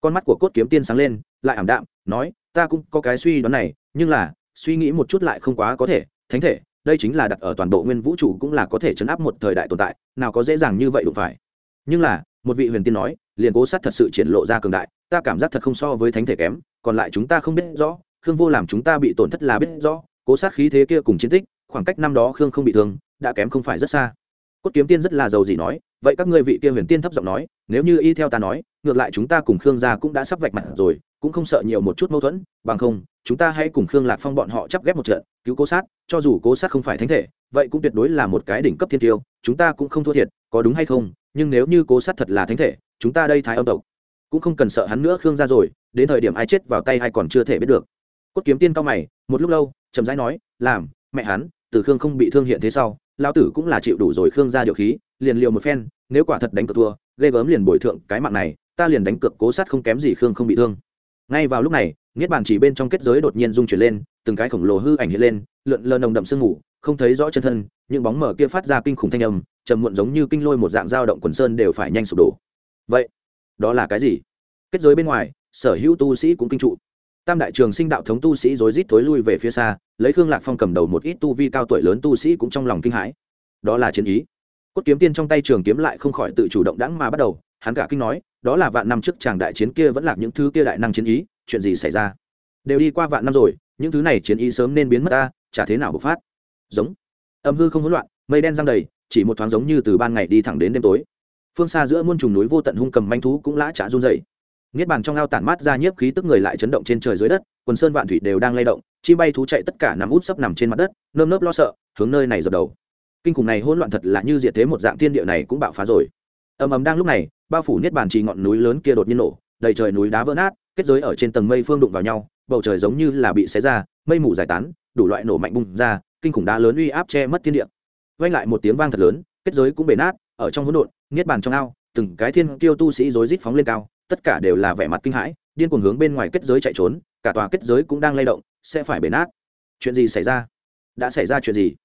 Con mắt của cốt kiếm tiên sáng lên, lại ảm đạm, nói, ta cũng có cái suy đoán này, nhưng là, suy nghĩ một chút lại không quá có thể. Thánh thể, đây chính là đặt ở toàn bộ nguyên vũ trụ cũng là có thể chấn áp một thời đại tồn tại, nào có dễ dàng như vậy đủ phải. Nhưng là, một vị huyền tiên nói, liền cố sát thật sự triển lộ ra cường đại, ta cảm giác thật không so với thánh thể kém, còn lại chúng ta không biết rõ, khương vô làm chúng ta bị tổn thất là biết rõ, cố sát khí thế kia cùng chiến tích, khoảng cách năm đó khương không bị thương, đã kém không phải rất xa cốt kiếm tiên rất là giàu gì nói, vậy các ngươi vị kia huyền tiên thấp giọng nói, nếu như y theo ta nói, ngược lại chúng ta cùng khương gia cũng đã sắp vạch mặt rồi, cũng không sợ nhiều một chút mâu thuẫn, bằng không, chúng ta hãy cùng khương lạc phong bọn họ chắp ghép một trận, cứu cố sát, cho dù cố sát không phải thánh thể, vậy cũng tuyệt đối là một cái đỉnh cấp thiên tiêu, chúng ta cũng không thua thiệt, có đúng hay không, nhưng nếu như cố sát thật là thánh thể, chúng ta đây thái âm tộc, cũng không cần sợ hắn nữa khương gia rồi, đến thời điểm ai chết vào tay ai còn chưa thể biết được. Cốt kiếm tiên cao mày, một lúc lâu, chậm rãi nói, làm, mẹ hắn từ khương không bị thương hiện thế sau lão tử cũng là chịu đủ rồi khương gia điều khí, liền liều một phen, nếu quả thật đánh cược thua, ghê gớm liền bồi thượng cái mạng này, ta liền đánh cược cố sát không kém gì khương không bị thương. Ngay vào lúc này, niết bàn chỉ bên trong kết giới đột nhiên rung chuyển lên, từng cái khổng lồ hư ảnh hiện lên, lượn lờ nồng đậm sương ngủ không thấy rõ chân thân, những bóng mở kia phát ra kinh khủng thanh âm, trầm muộn giống như kinh lôi một dạng dao động quần sơn đều phải nhanh sụp đổ. Vậy, đó là cái gì? Kết giới bên ngoài, sở hữu tu sĩ cũng kinh trụ tam đại trường sinh đạo thống tu sĩ rối rít thối lui về phía xa, lấy khương lạc phong cầm đầu một ít tu vi cao tuổi lớn tu sĩ cũng trong lòng kinh hãi. Đó là chiến ý. Cốt kiếm tiên trong tay trường kiếm lại không khỏi tự chủ động đãng mà bắt đầu, hắn cả kinh nói, đó là vạn năm trước chàng đại chiến kia vẫn là những thứ kia đại năng chiến ý, chuyện gì xảy ra? Đều đi qua vạn năm rồi, những thứ này chiến ý sớm nên biến mất ta, chả thế nào bộc phát? Giống. Âm hư không hỗn loạn, mây đen giăng đầy, chỉ một thoáng giống như từ ban ngày đi thẳng đến đêm tối. Phương xa giữa muôn trùng núi vô tận hung cầm manh thú cũng lã trả run rẩy niết bàn trong ao tản mát ra nhiếp khí tức người lại chấn động trên trời dưới đất, quần sơn vạn thủy đều đang lay động, chi bay thú chạy tất cả nằm út sấp nằm trên mặt đất, nơm nớp lo sợ, hướng nơi này dập đầu. Kinh khủng này hỗn loạn thật là như diệt thế một dạng thiên địa này cũng bạo phá rồi. Ầm ầm đang lúc này, bao phủ niết bàn chỉ ngọn núi lớn kia đột nhiên nổ, đầy trời núi đá vỡ nát, kết giới ở trên tầng mây phương đụng vào nhau, bầu trời giống như là bị xé ra, mây mù giải tán, đủ loại nổ mạnh bung ra, kinh khủng đá lớn uy áp che mất thiên địa. Vang lại một tiếng vang thật lớn, kết giới cũng bể nát, ở trong hỗn độn, niết bàn trong ao, từng cái thiên kiêu tu sĩ rối rít phóng lên cao tất cả đều là vẻ mặt kinh hãi, điên cuồng hướng bên ngoài kết giới chạy trốn, cả tòa kết giới cũng đang lay động, sẽ phải bể nát. Chuyện gì xảy ra? Đã xảy ra chuyện gì?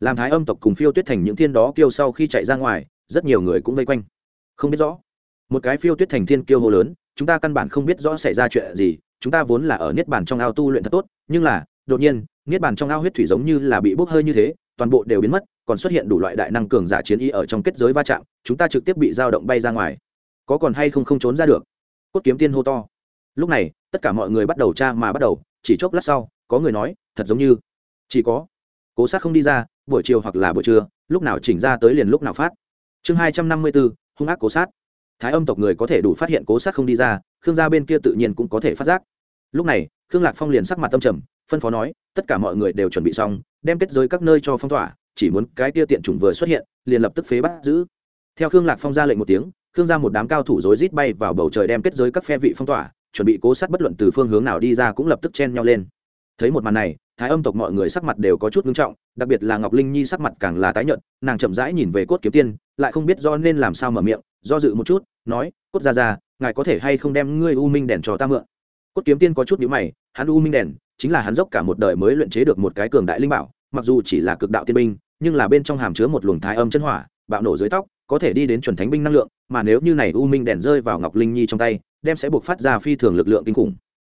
Làm thái âm tộc cùng phiêu tuyết thành những thiên đó kêu sau khi chạy ra ngoài, rất nhiều người cũng vây quanh. Không biết rõ. Một cái phiêu tuyết thành thiên kêu hô lớn, chúng ta căn bản không biết rõ xảy ra chuyện gì, chúng ta vốn là ở niết bàn trong ao tu luyện thật tốt, nhưng là, đột nhiên, niết bàn trong ao huyết thủy giống như là bị bốc hơi như thế, toàn bộ đều biến mất, còn xuất hiện đủ loại đại năng cường giả chiến y ở trong kết giới va chạm, chúng ta trực tiếp bị dao động bay ra ngoài. Có còn hay không không trốn ra được? Cốt kiếm tiên hô to. Lúc này, tất cả mọi người bắt đầu tra mà bắt đầu, chỉ chốc lát sau, có người nói, thật giống như, chỉ có cố sát không đi ra, buổi chiều hoặc là buổi trưa, lúc nào chỉnh ra tới liền lúc nào phát. Chương hai trăm năm mươi bốn hung ác cố sát. Thái âm tộc người có thể đủ phát hiện cố sát không đi ra, khương gia bên kia tự nhiên cũng có thể phát giác. Lúc này, khương lạc phong liền sắc mặt tâm trầm, phân phó nói, tất cả mọi người đều chuẩn bị xong, đem kết giới các nơi cho phong tỏa, chỉ muốn cái tia tiện chủng vừa xuất hiện, liền lập tức phế bắt giữ. Theo khương lạc phong ra lệnh một tiếng khương ra một đám cao thủ rối rít bay vào bầu trời đem kết giới các phe vị phong tỏa, chuẩn bị cố sát bất luận từ phương hướng nào đi ra cũng lập tức chen nhau lên. Thấy một màn này, thái âm tộc mọi người sắc mặt đều có chút ngưng trọng, đặc biệt là ngọc linh nhi sắc mặt càng là tái nhợt, nàng chậm rãi nhìn về cốt kiếm tiên, lại không biết do nên làm sao mở miệng, do dự một chút, nói, cốt ra ra ngài có thể hay không đem ngươi u minh đèn cho ta mượn? Cốt kiếm tiên có chút nhữ mày, hắn u minh đèn chính là hắn dốc cả một đời mới luyện chế được một cái cường đại linh bảo, mặc dù chỉ là cực đạo tiên binh, nhưng là bên trong hàm chứa một luồng thái âm chân hỏa, bạo nổ dưới tóc có thể đi đến chuẩn thánh binh năng lượng, mà nếu như này u minh đèn rơi vào ngọc linh nhi trong tay, đem sẽ buộc phát ra phi thường lực lượng kinh khủng.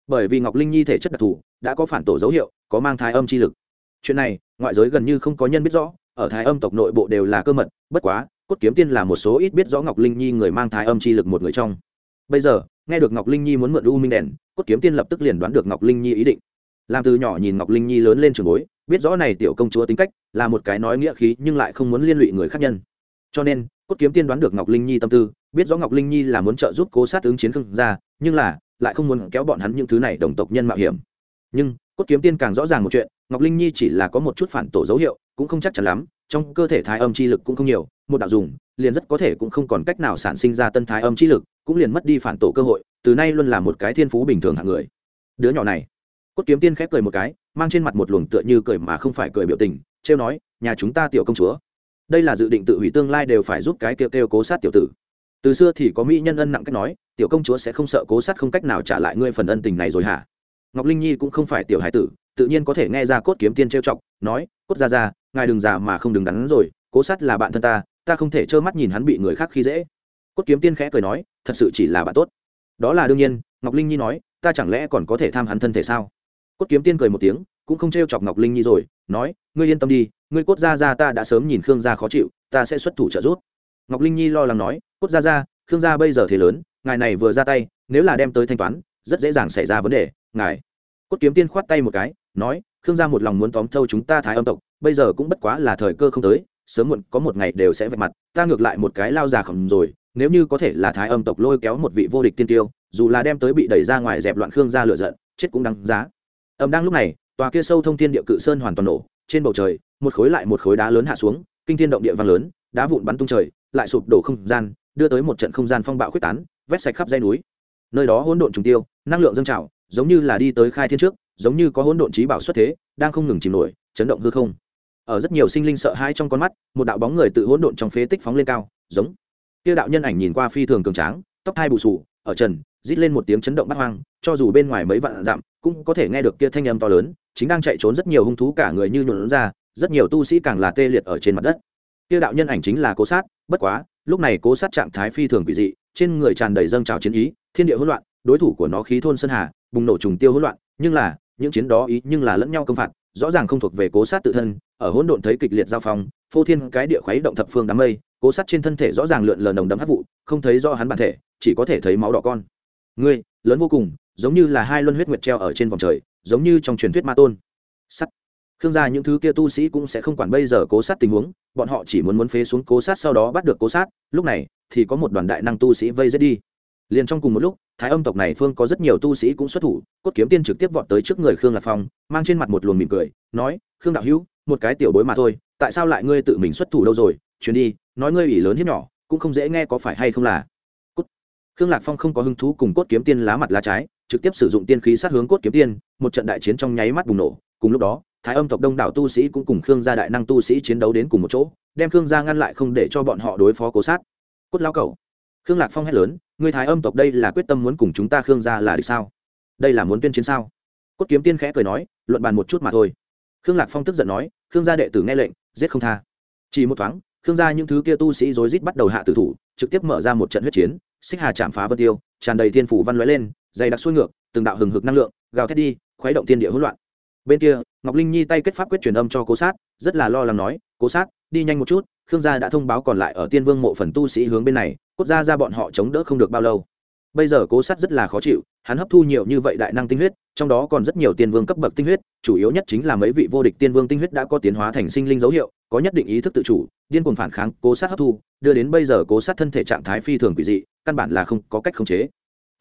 Bởi vì ngọc linh nhi thể chất đặc thù, đã có phản tổ dấu hiệu, có mang thái âm chi lực. Chuyện này, ngoại giới gần như không có nhân biết rõ, ở thái âm tộc nội bộ đều là cơ mật, bất quá, cốt kiếm tiên là một số ít biết rõ ngọc linh nhi người mang thái âm chi lực một người trong. Bây giờ, nghe được ngọc linh nhi muốn mượn u minh đèn, cốt kiếm tiên lập tức liền đoán được ngọc linh nhi ý định. Làm từ nhỏ nhìn ngọc linh nhi lớn lên trường bối, biết rõ này tiểu công chúa tính cách, là một cái nói nghĩa khí nhưng lại không muốn liên lụy người khác nhân. Cho nên cốt kiếm tiên đoán được ngọc linh nhi tâm tư, biết rõ ngọc linh nhi là muốn trợ giúp cố sát ứng chiến khương ra, nhưng là lại không muốn kéo bọn hắn những thứ này đồng tộc nhân mạo hiểm. Nhưng, cốt kiếm tiên càng rõ ràng một chuyện, ngọc linh nhi chỉ là có một chút phản tổ dấu hiệu, cũng không chắc chắn lắm, trong cơ thể thái âm chi lực cũng không nhiều, một đạo dùng, liền rất có thể cũng không còn cách nào sản sinh ra tân thái âm chi lực, cũng liền mất đi phản tổ cơ hội, từ nay luôn là một cái thiên phú bình thường hạng người. Đứa nhỏ này, cốt kiếm tiên khép cười một cái, mang trên mặt một luồng tựa như cười mà không phải cười biểu tình, trêu nói, nhà chúng ta tiểu công chúa đây là dự định tự hủy tương lai đều phải giúp cái kêu kêu cố sát tiểu tử. Từ xưa thì có mỹ nhân ân nặng cách nói, tiểu công chúa sẽ không sợ cố sát không cách nào trả lại ngươi phần ân tình này rồi hả? Ngọc linh nhi cũng không phải tiểu hải tử, tự nhiên có thể nghe ra cốt kiếm tiên trêu chọc, nói, cốt ra ra ngài đừng già mà không đừng đắn rồi, cố sát là bạn thân ta ta không thể trơ mắt nhìn hắn bị người khác khi dễ. Cốt kiếm tiên khẽ cười nói, thật sự chỉ là bạn tốt. Đó là đương nhiên, ngọc linh nhi nói, ta chẳng lẽ còn có thể tham hắn thân thể sao? Cốt kiếm tiên cười một tiếng, cũng không t chọc ngọc linh nhi rồi, nói, ngươi yên tâm đi ngươi cốt gia gia ta đã sớm nhìn khương gia khó chịu ta sẽ xuất thủ trợ giúp. Ngọc linh nhi lo lắng nói cốt gia gia, khương gia bây giờ thế lớn ngài này vừa ra tay nếu là đem tới thanh toán rất dễ dàng xảy ra vấn đề ngài. Cốt kiếm tiên khoát tay một cái nói khương gia một lòng muốn tóm thâu chúng ta thái âm tộc bây giờ cũng bất quá là thời cơ không tới sớm muộn có một ngày đều sẽ vạch mặt ta ngược lại một cái lao già khổng rồi nếu như có thể là thái âm tộc lôi kéo một vị vô địch tiên tiêu dù là đem tới bị đẩy ra ngoài dẹp loạn khương gia lựa giận chết cũng đáng giá. Âm đang lúc này tòa kia sâu thông thiên địa cự sơn hoàn toàn nổ trên bầu trời, một khối lại một khối đá lớn hạ xuống, kinh thiên động địa vang lớn, đá vụn bắn tung trời, lại sụp đổ không gian, đưa tới một trận không gian phong bạo quyết tán, vét sạch khắp dây núi. Nơi đó hỗn độn trùng tiêu, năng lượng dâng trào, giống như là đi tới khai thiên trước, giống như có hỗn độn trí bảo xuất thế, đang không ngừng chìm nổi, chấn động hư không. Ở rất nhiều sinh linh sợ hãi trong con mắt, một đạo bóng người tự hỗn độn trong phế tích phóng lên cao, giống. Kia đạo nhân ảnh nhìn qua phi thường cường tráng, tóc hai bù sù, ở trần, rít lên một tiếng chấn động bắt hoang, cho dù bên ngoài mấy vạn dặm, cũng có thể nghe được kia thanh âm to lớn chính đang chạy trốn rất nhiều hung thú cả người như nhuộn ra, rất nhiều tu sĩ càng là tê liệt ở trên mặt đất. Tiêu đạo nhân ảnh chính là cố sát, bất quá, lúc này cố sát trạng thái phi thường quỷ dị, trên người tràn đầy dâng trào chiến ý, thiên địa hỗn loạn, đối thủ của nó khí thôn sơn hà, bùng nổ trùng tiêu hỗn loạn, nhưng là, những chiến đó ý nhưng là lẫn nhau công phạt, rõ ràng không thuộc về cố sát tự thân, ở hỗn độn thấy kịch liệt giao phong, phô thiên cái địa khuấy động thập phương đám mây, cố sát trên thân thể rõ ràng lượn lờ nồng đấm hấp vụ, không thấy do hắn bản thể, chỉ có thể thấy máu đỏ con. Ngươi, lớn vô cùng, giống như là hai luân huyết nguyệt treo ở trên vòng trời giống như trong truyền thuyết ma tôn. Sắt. Khương gia những thứ kia tu sĩ cũng sẽ không quản bây giờ cố sát tình huống, bọn họ chỉ muốn muốn phế xuống cố sát sau đó bắt được cố sát, lúc này thì có một đoàn đại năng tu sĩ vây giết đi. Liền trong cùng một lúc, thái âm tộc này phương có rất nhiều tu sĩ cũng xuất thủ, cốt kiếm tiên trực tiếp vọt tới trước người khương lạc phong, mang trên mặt một luồng mỉm cười, nói, khương đạo hữu, một cái tiểu bối mà thôi, tại sao lại ngươi tự mình xuất thủ đâu rồi? Chuyến đi, nói ngươi ủy lớn hiếp nhỏ, cũng không dễ nghe có phải hay không là? Cốt khương lạc phong không có hứng thú cùng cốt kiếm tiên lá mặt lá trái trực tiếp sử dụng tiên khí sát hướng cốt kiếm tiên, một trận đại chiến trong nháy mắt bùng nổ. Cùng lúc đó, thái âm tộc đông đảo tu sĩ cũng cùng khương gia đại năng tu sĩ chiến đấu đến cùng một chỗ, đem khương gia ngăn lại không để cho bọn họ đối phó cố sát. Cốt lao cầu khương lạc phong hét lớn người thái âm tộc đây là quyết tâm muốn cùng chúng ta khương gia là đi sao? Đây là muốn tuyên chiến sao? Cốt kiếm tiên khẽ cười nói, luận bàn một chút mà thôi. Khương lạc phong tức giận nói, khương gia đệ tử nghe lệnh, giết không tha. Chỉ một thoáng, khương gia những thứ kia tu sĩ rối rít bắt đầu hạ tử thủ, trực tiếp mở ra một trận huyết chiến, xích hà chạm phá vân tiêu, tràn đầy thiên phủ văn lóe lên dày đặc xuôi ngược, từng đạo hừng hực năng lượng, gào thét đi, khuấy động thiên địa hỗn loạn. Bên kia, ngọc linh nhi tay kết pháp quyết truyền âm cho cố sát, rất là lo lắng nói, cố sát, đi nhanh một chút, khương gia đã thông báo còn lại ở tiên vương mộ phần tu sĩ hướng bên này, cốt ra ra bọn họ chống đỡ không được bao lâu. Bây giờ cố sát rất là khó chịu, hắn hấp thu nhiều như vậy đại năng tinh huyết, trong đó còn rất nhiều tiên vương cấp bậc tinh huyết, chủ yếu nhất chính là mấy vị vô địch tiên vương tinh huyết đã có tiến hóa thành sinh linh dấu hiệu, có nhất định ý thức tự chủ, điên cuồng phản kháng, cố sát hấp thu, đưa đến bây giờ cố sát thân thể trạng thái phi thường quỷ dị, căn bản là không có cách khống chế.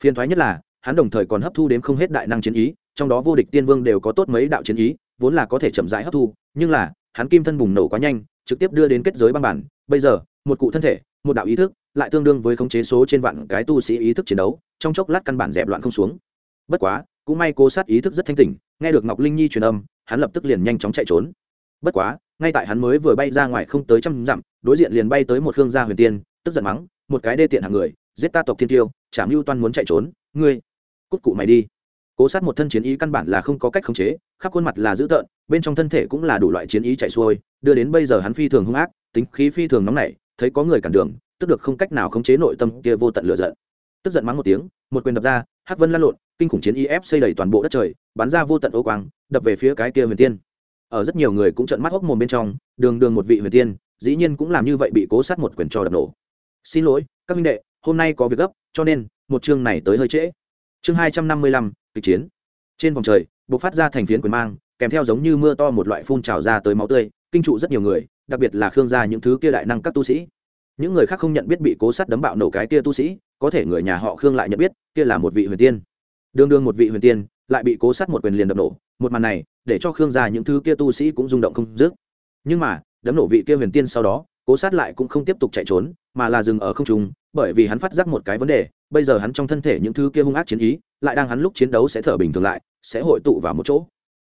Phiền thoái nhất là hắn đồng thời còn hấp thu đến không hết đại năng chiến ý, trong đó vô địch tiên vương đều có tốt mấy đạo chiến ý, vốn là có thể chậm rãi hấp thu, nhưng là, hắn kim thân bùng nổ quá nhanh, trực tiếp đưa đến kết giới băng bản. Bây giờ, một cụ thân thể, một đạo ý thức, lại tương đương với khống chế số trên vạn cái tu sĩ ý thức chiến đấu, trong chốc lát căn bản dẹp loạn không xuống. Bất quá, cũng may cố sát ý thức rất thanh tỉnh, nghe được ngọc linh nhi truyền âm, hắn lập tức liền nhanh chóng chạy trốn. Bất quá, ngay tại hắn mới vừa bay ra ngoài không tới trăm dặm, đối diện liền bay tới một hương gia huyền tiên, tức giận mắng, một cái đê tiện hàng người, giết ta tộc thiên tiêu, trảm mưu toan muốn chạy trốn, ngươi cút cụ mày đi. Cố sát một thân chiến ý căn bản là không có cách khống chế, khắp khuôn mặt là dữ tợn, bên trong thân thể cũng là đủ loại chiến ý chạy xuôi, đưa đến bây giờ hắn phi thường hung ác, tính khí phi thường nóng nảy, thấy có người cản đường, tức được không cách nào khống chế nội tâm kia vô tận lửa giận. Tức giận mắng một tiếng, một quyền đập ra, hắc vân lăn lộn, kinh khủng chiến ý ép xây đầy toàn bộ đất trời, bắn ra vô tận ô quang, đập về phía cái kia huyền tiên. Ở rất nhiều người cũng trợn mắt hốc mồm bên trong, đường đường một vị huyền tiên, dĩ nhiên cũng làm như vậy bị cố sát một quyền cho đập nổ. Xin lỗi, các minh đệ, hôm nay có việc gấp, cho nên, một chương này tới hơi trễ chương hai trăm năm mươi lăm, kịch chiến. Trên vòng trời b ộ c phát ra thành phiến quyền mang, kèm theo giống như mưa to một loại phun trào ra tới máu tươi, kinh trụ rất nhiều người, đặc biệt là khương gia những thứ kia đại năng các tu sĩ. Những người khác không nhận biết bị cố sát đấm bạo nổ cái kia tu sĩ, có thể người nhà họ khương lại nhận biết, kia là một vị huyền tiên. Đương đương một vị huyền tiên, lại bị cố sát một quyền liền đập nổ, một màn này, để cho khương gia những thứ kia tu sĩ cũng rung động không dứt. Nhưng mà, đấm nổ vị kia huyền tiên sau đó, cố sát lại cũng không tiếp tục chạy trốn, mà là dừng ở không trung, bởi vì hắn phát giác một cái vấn đề bây giờ hắn trong thân thể những thứ kia hung ác chiến ý, lại đang hắn lúc chiến đấu sẽ thở bình thường lại, sẽ hội tụ vào một chỗ.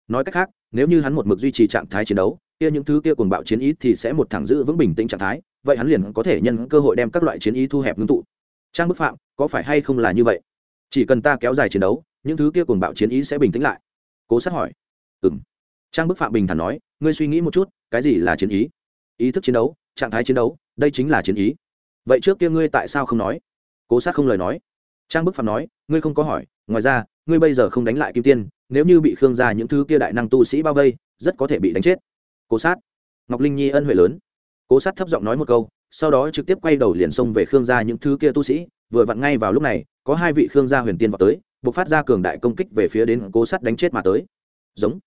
Nói cách khác, nếu như hắn một mực duy trì trạng thái chiến đấu, kia những thứ kia cuồng bạo chiến ý thì sẽ một thẳng giữ vững bình tĩnh trạng thái, vậy hắn liền có thể nhân cơ hội đem các loại chiến ý thu hẹp ngưng tụ. Trang bức phạm, có phải hay không là như vậy? Chỉ cần ta kéo dài chiến đấu, những thứ kia cuồng bạo chiến ý sẽ bình tĩnh lại. Cố sát hỏi. Ừ m trang bức phạm bình thản nói, ngươi suy nghĩ một chút, cái gì là chiến ý? Ý thức chiến đấu, trạng thái chiến đấu, đây chính là chiến ý. Vậy trước kia ngươi tại sao không nói? Cố sát không lời nói. Trang bức phạm nói, ngươi không có hỏi, ngoài ra, ngươi bây giờ không đánh lại kim tiên, nếu như bị khương gia những thứ kia đại năng tu sĩ bao vây, rất có thể bị đánh chết. Cố sát. Ngọc linh nhi ân huệ lớn. Cố sát thấp giọng nói một câu, sau đó trực tiếp quay đầu liền xông về khương gia những thứ kia tu sĩ, vừa vặn ngay vào lúc này, có hai vị khương gia huyền tiên vào tới buộc phát ra cường đại công kích về phía đến cố sát đánh chết mà tới. Giống.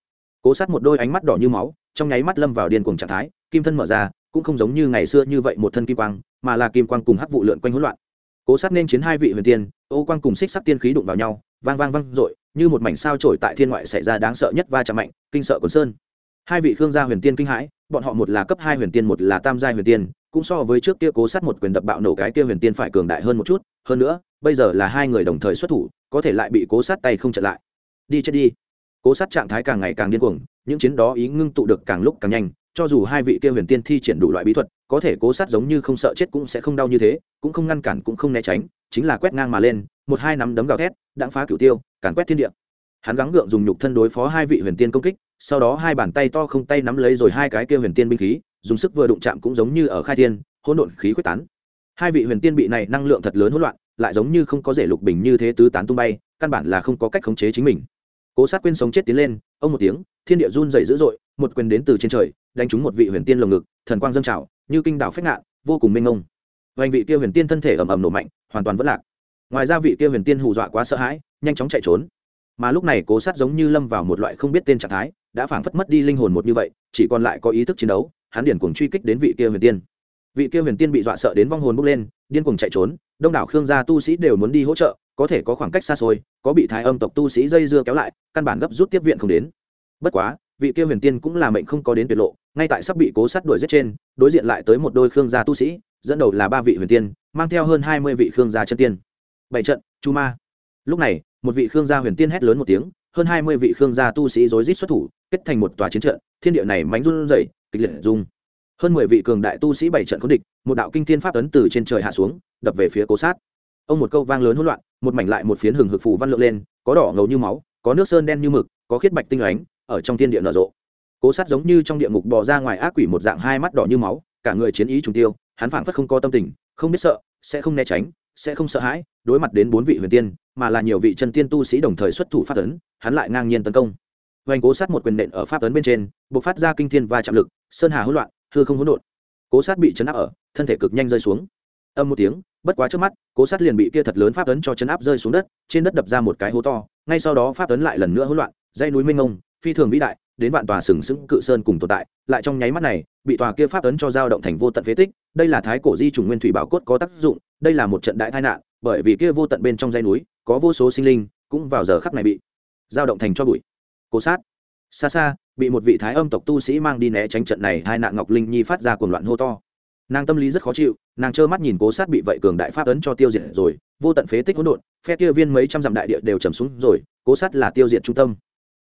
Cố sát một đôi ánh mắt đỏ như máu, trong nháy mắt lâm vào điên cuồng trạng thái, kim thân mở ra, cũng không giống như ngày xưa như vậy một thân kim quang, mà là kim quang cùng hắc vụ lượn quanh hỗn loạn cố sát nên chiến hai vị huyền tiên, ô quang cùng xích sắc tiên khí đụng vào nhau, vang vang vang dội, như một mảnh sao trổi tại thiên ngoại xảy ra đáng sợ nhất va chạm mạnh, kinh sợ quần sơn. Hai vị khương gia huyền tiên kinh hãi, bọn họ một là cấp hai huyền tiên, một là tam gia huyền tiên, cũng so với trước kia cố sát một quyền đập bạo nổ cái kia huyền tiên phải cường đại hơn một chút, hơn nữa, bây giờ là hai người đồng thời xuất thủ, có thể lại bị cố sát tay không chặn lại. Đi chết đi. Cố sát trạng thái càng ngày càng điên cuồng, những chiến đó ý ngưng tụ được càng lúc càng nhanh cho dù hai vị kia huyền tiên thi triển đủ loại bí thuật, có thể cố sát giống như không sợ chết cũng sẽ không đau như thế, cũng không ngăn cản cũng không né tránh, chính là quét ngang mà lên, một hai nắm đấm gào thét đặng phá cửu tiêu, càn quét thiên địa. Hắn gắng gượng dùng nhục thân đối phó hai vị huyền tiên công kích, sau đó hai bàn tay to không tay nắm lấy rồi hai cái kia huyền tiên binh khí, dùng sức vừa đụng chạm cũng giống như ở khai thiên, hỗn độn khí quyết tán. Hai vị huyền tiên bị này năng lượng thật lớn hỗn loạn, lại giống như không có rể lục bình như thế tứ tán tung bay, căn bản là không có cách khống chế chính mình. Cố sát quên sống chết tiến lên, ông một tiếng, thiên địa run dày dữ dội một quyền đến từ trên trời, đánh trúng một vị huyền tiên lồng ngực, thần quang dâng trào, như kinh đảo phách ngạn, vô cùng mênh ngông vành vị kia huyền tiên thân thể ầm ầm nổ mạnh, hoàn toàn vất lạc. Ngoài ra vị kia huyền tiên hù dọa quá sợ hãi, nhanh chóng chạy trốn. Mà lúc này cố sát giống như lâm vào một loại không biết tên trạng thái, đã phảng phất mất đi linh hồn một như vậy, chỉ còn lại có ý thức chiến đấu, hắn điển cuồng truy kích đến vị kia huyền tiên. Vị kia huyền tiên bị dọa sợ đến vong hồn bốc lên, điên cuồng chạy trốn, đông đảo khương gia tu sĩ đều muốn đi hỗ trợ, có thể có khoảng cách xa xôi, có bị thái âm tộc tu sĩ dây dưa kéo lại, căn bản gấp rút tiếp viện không đến. Bất quá vị kia huyền tiên cũng là mệnh không có đến tuyệt lộ, ngay tại sắp bị cố sát đuổi giết trên, đối diện lại tới một đôi khương gia tu sĩ, dẫn đầu là ba vị huyền tiên, mang theo hơn hai mươi vị khương gia chân tiên. Bảy trận, chu ma. Lúc này, một vị khương gia huyền tiên hét lớn một tiếng, hơn hai mươi vị khương gia tu sĩ rối rít xuất thủ, kết thành một tòa chiến trận, thiên địa này mánh run rẩy, kịch liệt dung hơn mười vị cường đại tu sĩ bảy trận khốn địch, một đạo kinh thiên pháp ấn từ trên trời hạ xuống, đập về phía cố sát. Ông một câu vang lớn hỗn loạn, một mảnh lại một phiến hừng hực phủ văn lượng lên, có đỏ ngầu như máu, có nước sơn đen như mực, có khiết bạch tinh ánh ở trong thiên địa nở rộ. Cố sát giống như trong địa ngục bò ra ngoài ác quỷ một dạng hai mắt đỏ như máu, cả người chiến ý trùng tiêu, hắn phảng phất không có tâm tình, không biết sợ, sẽ không né tránh, sẽ không sợ hãi, đối mặt đến bốn vị huyền tiên, mà là nhiều vị chân tiên tu sĩ đồng thời xuất thủ phát ấn, hắn lại ngang nhiên tấn công. Hoành cố sát một quyền nện ở pháp ấn bên trên b ộ c phát ra kinh thiên và chạm lực, sơn hà hỗn loạn, hư không hỗn độn. Cố sát bị chấn áp ở, thân thể cực nhanh rơi xuống. Âm một tiếng, bất quá trước mắt, cố sát liền bị kia thật lớn pháp ấn cho chấn áp rơi xuống đất, trên đất đập ra một cái hố to, ngay sau đó pháp ấn lại lần nữa hỗn loạn dây núi minh ông phi thường vĩ đại, đến vạn tòa sừng sững cự sơn cùng tồn tại, lại trong nháy mắt này, bị tòa kia pháp ấn cho giao động thành vô tận phế tích, đây là thái cổ di trùng nguyên thủy bảo cốt có tác dụng, đây là một trận đại tai nạn, bởi vì kia vô tận bên trong dây núi, có vô số sinh linh, cũng vào giờ khắc này bị giao động thành cho bụi. Cố sát. Xa xa, bị một vị thái âm tộc tu sĩ mang đi né tránh trận này, hai nạn ngọc linh nhi phát ra cuồng loạn hô to. Nàng tâm lý rất khó chịu, nàng trơ mắt nhìn cố sát bị vậy cường đại pháp ấn cho tiêu diệt rồi, vô tận phế tích hỗn độn, phe kia viên mấy trăm dặm đại địa đều trầm xuống rồi, cố sát là tiêu diệt trung tâm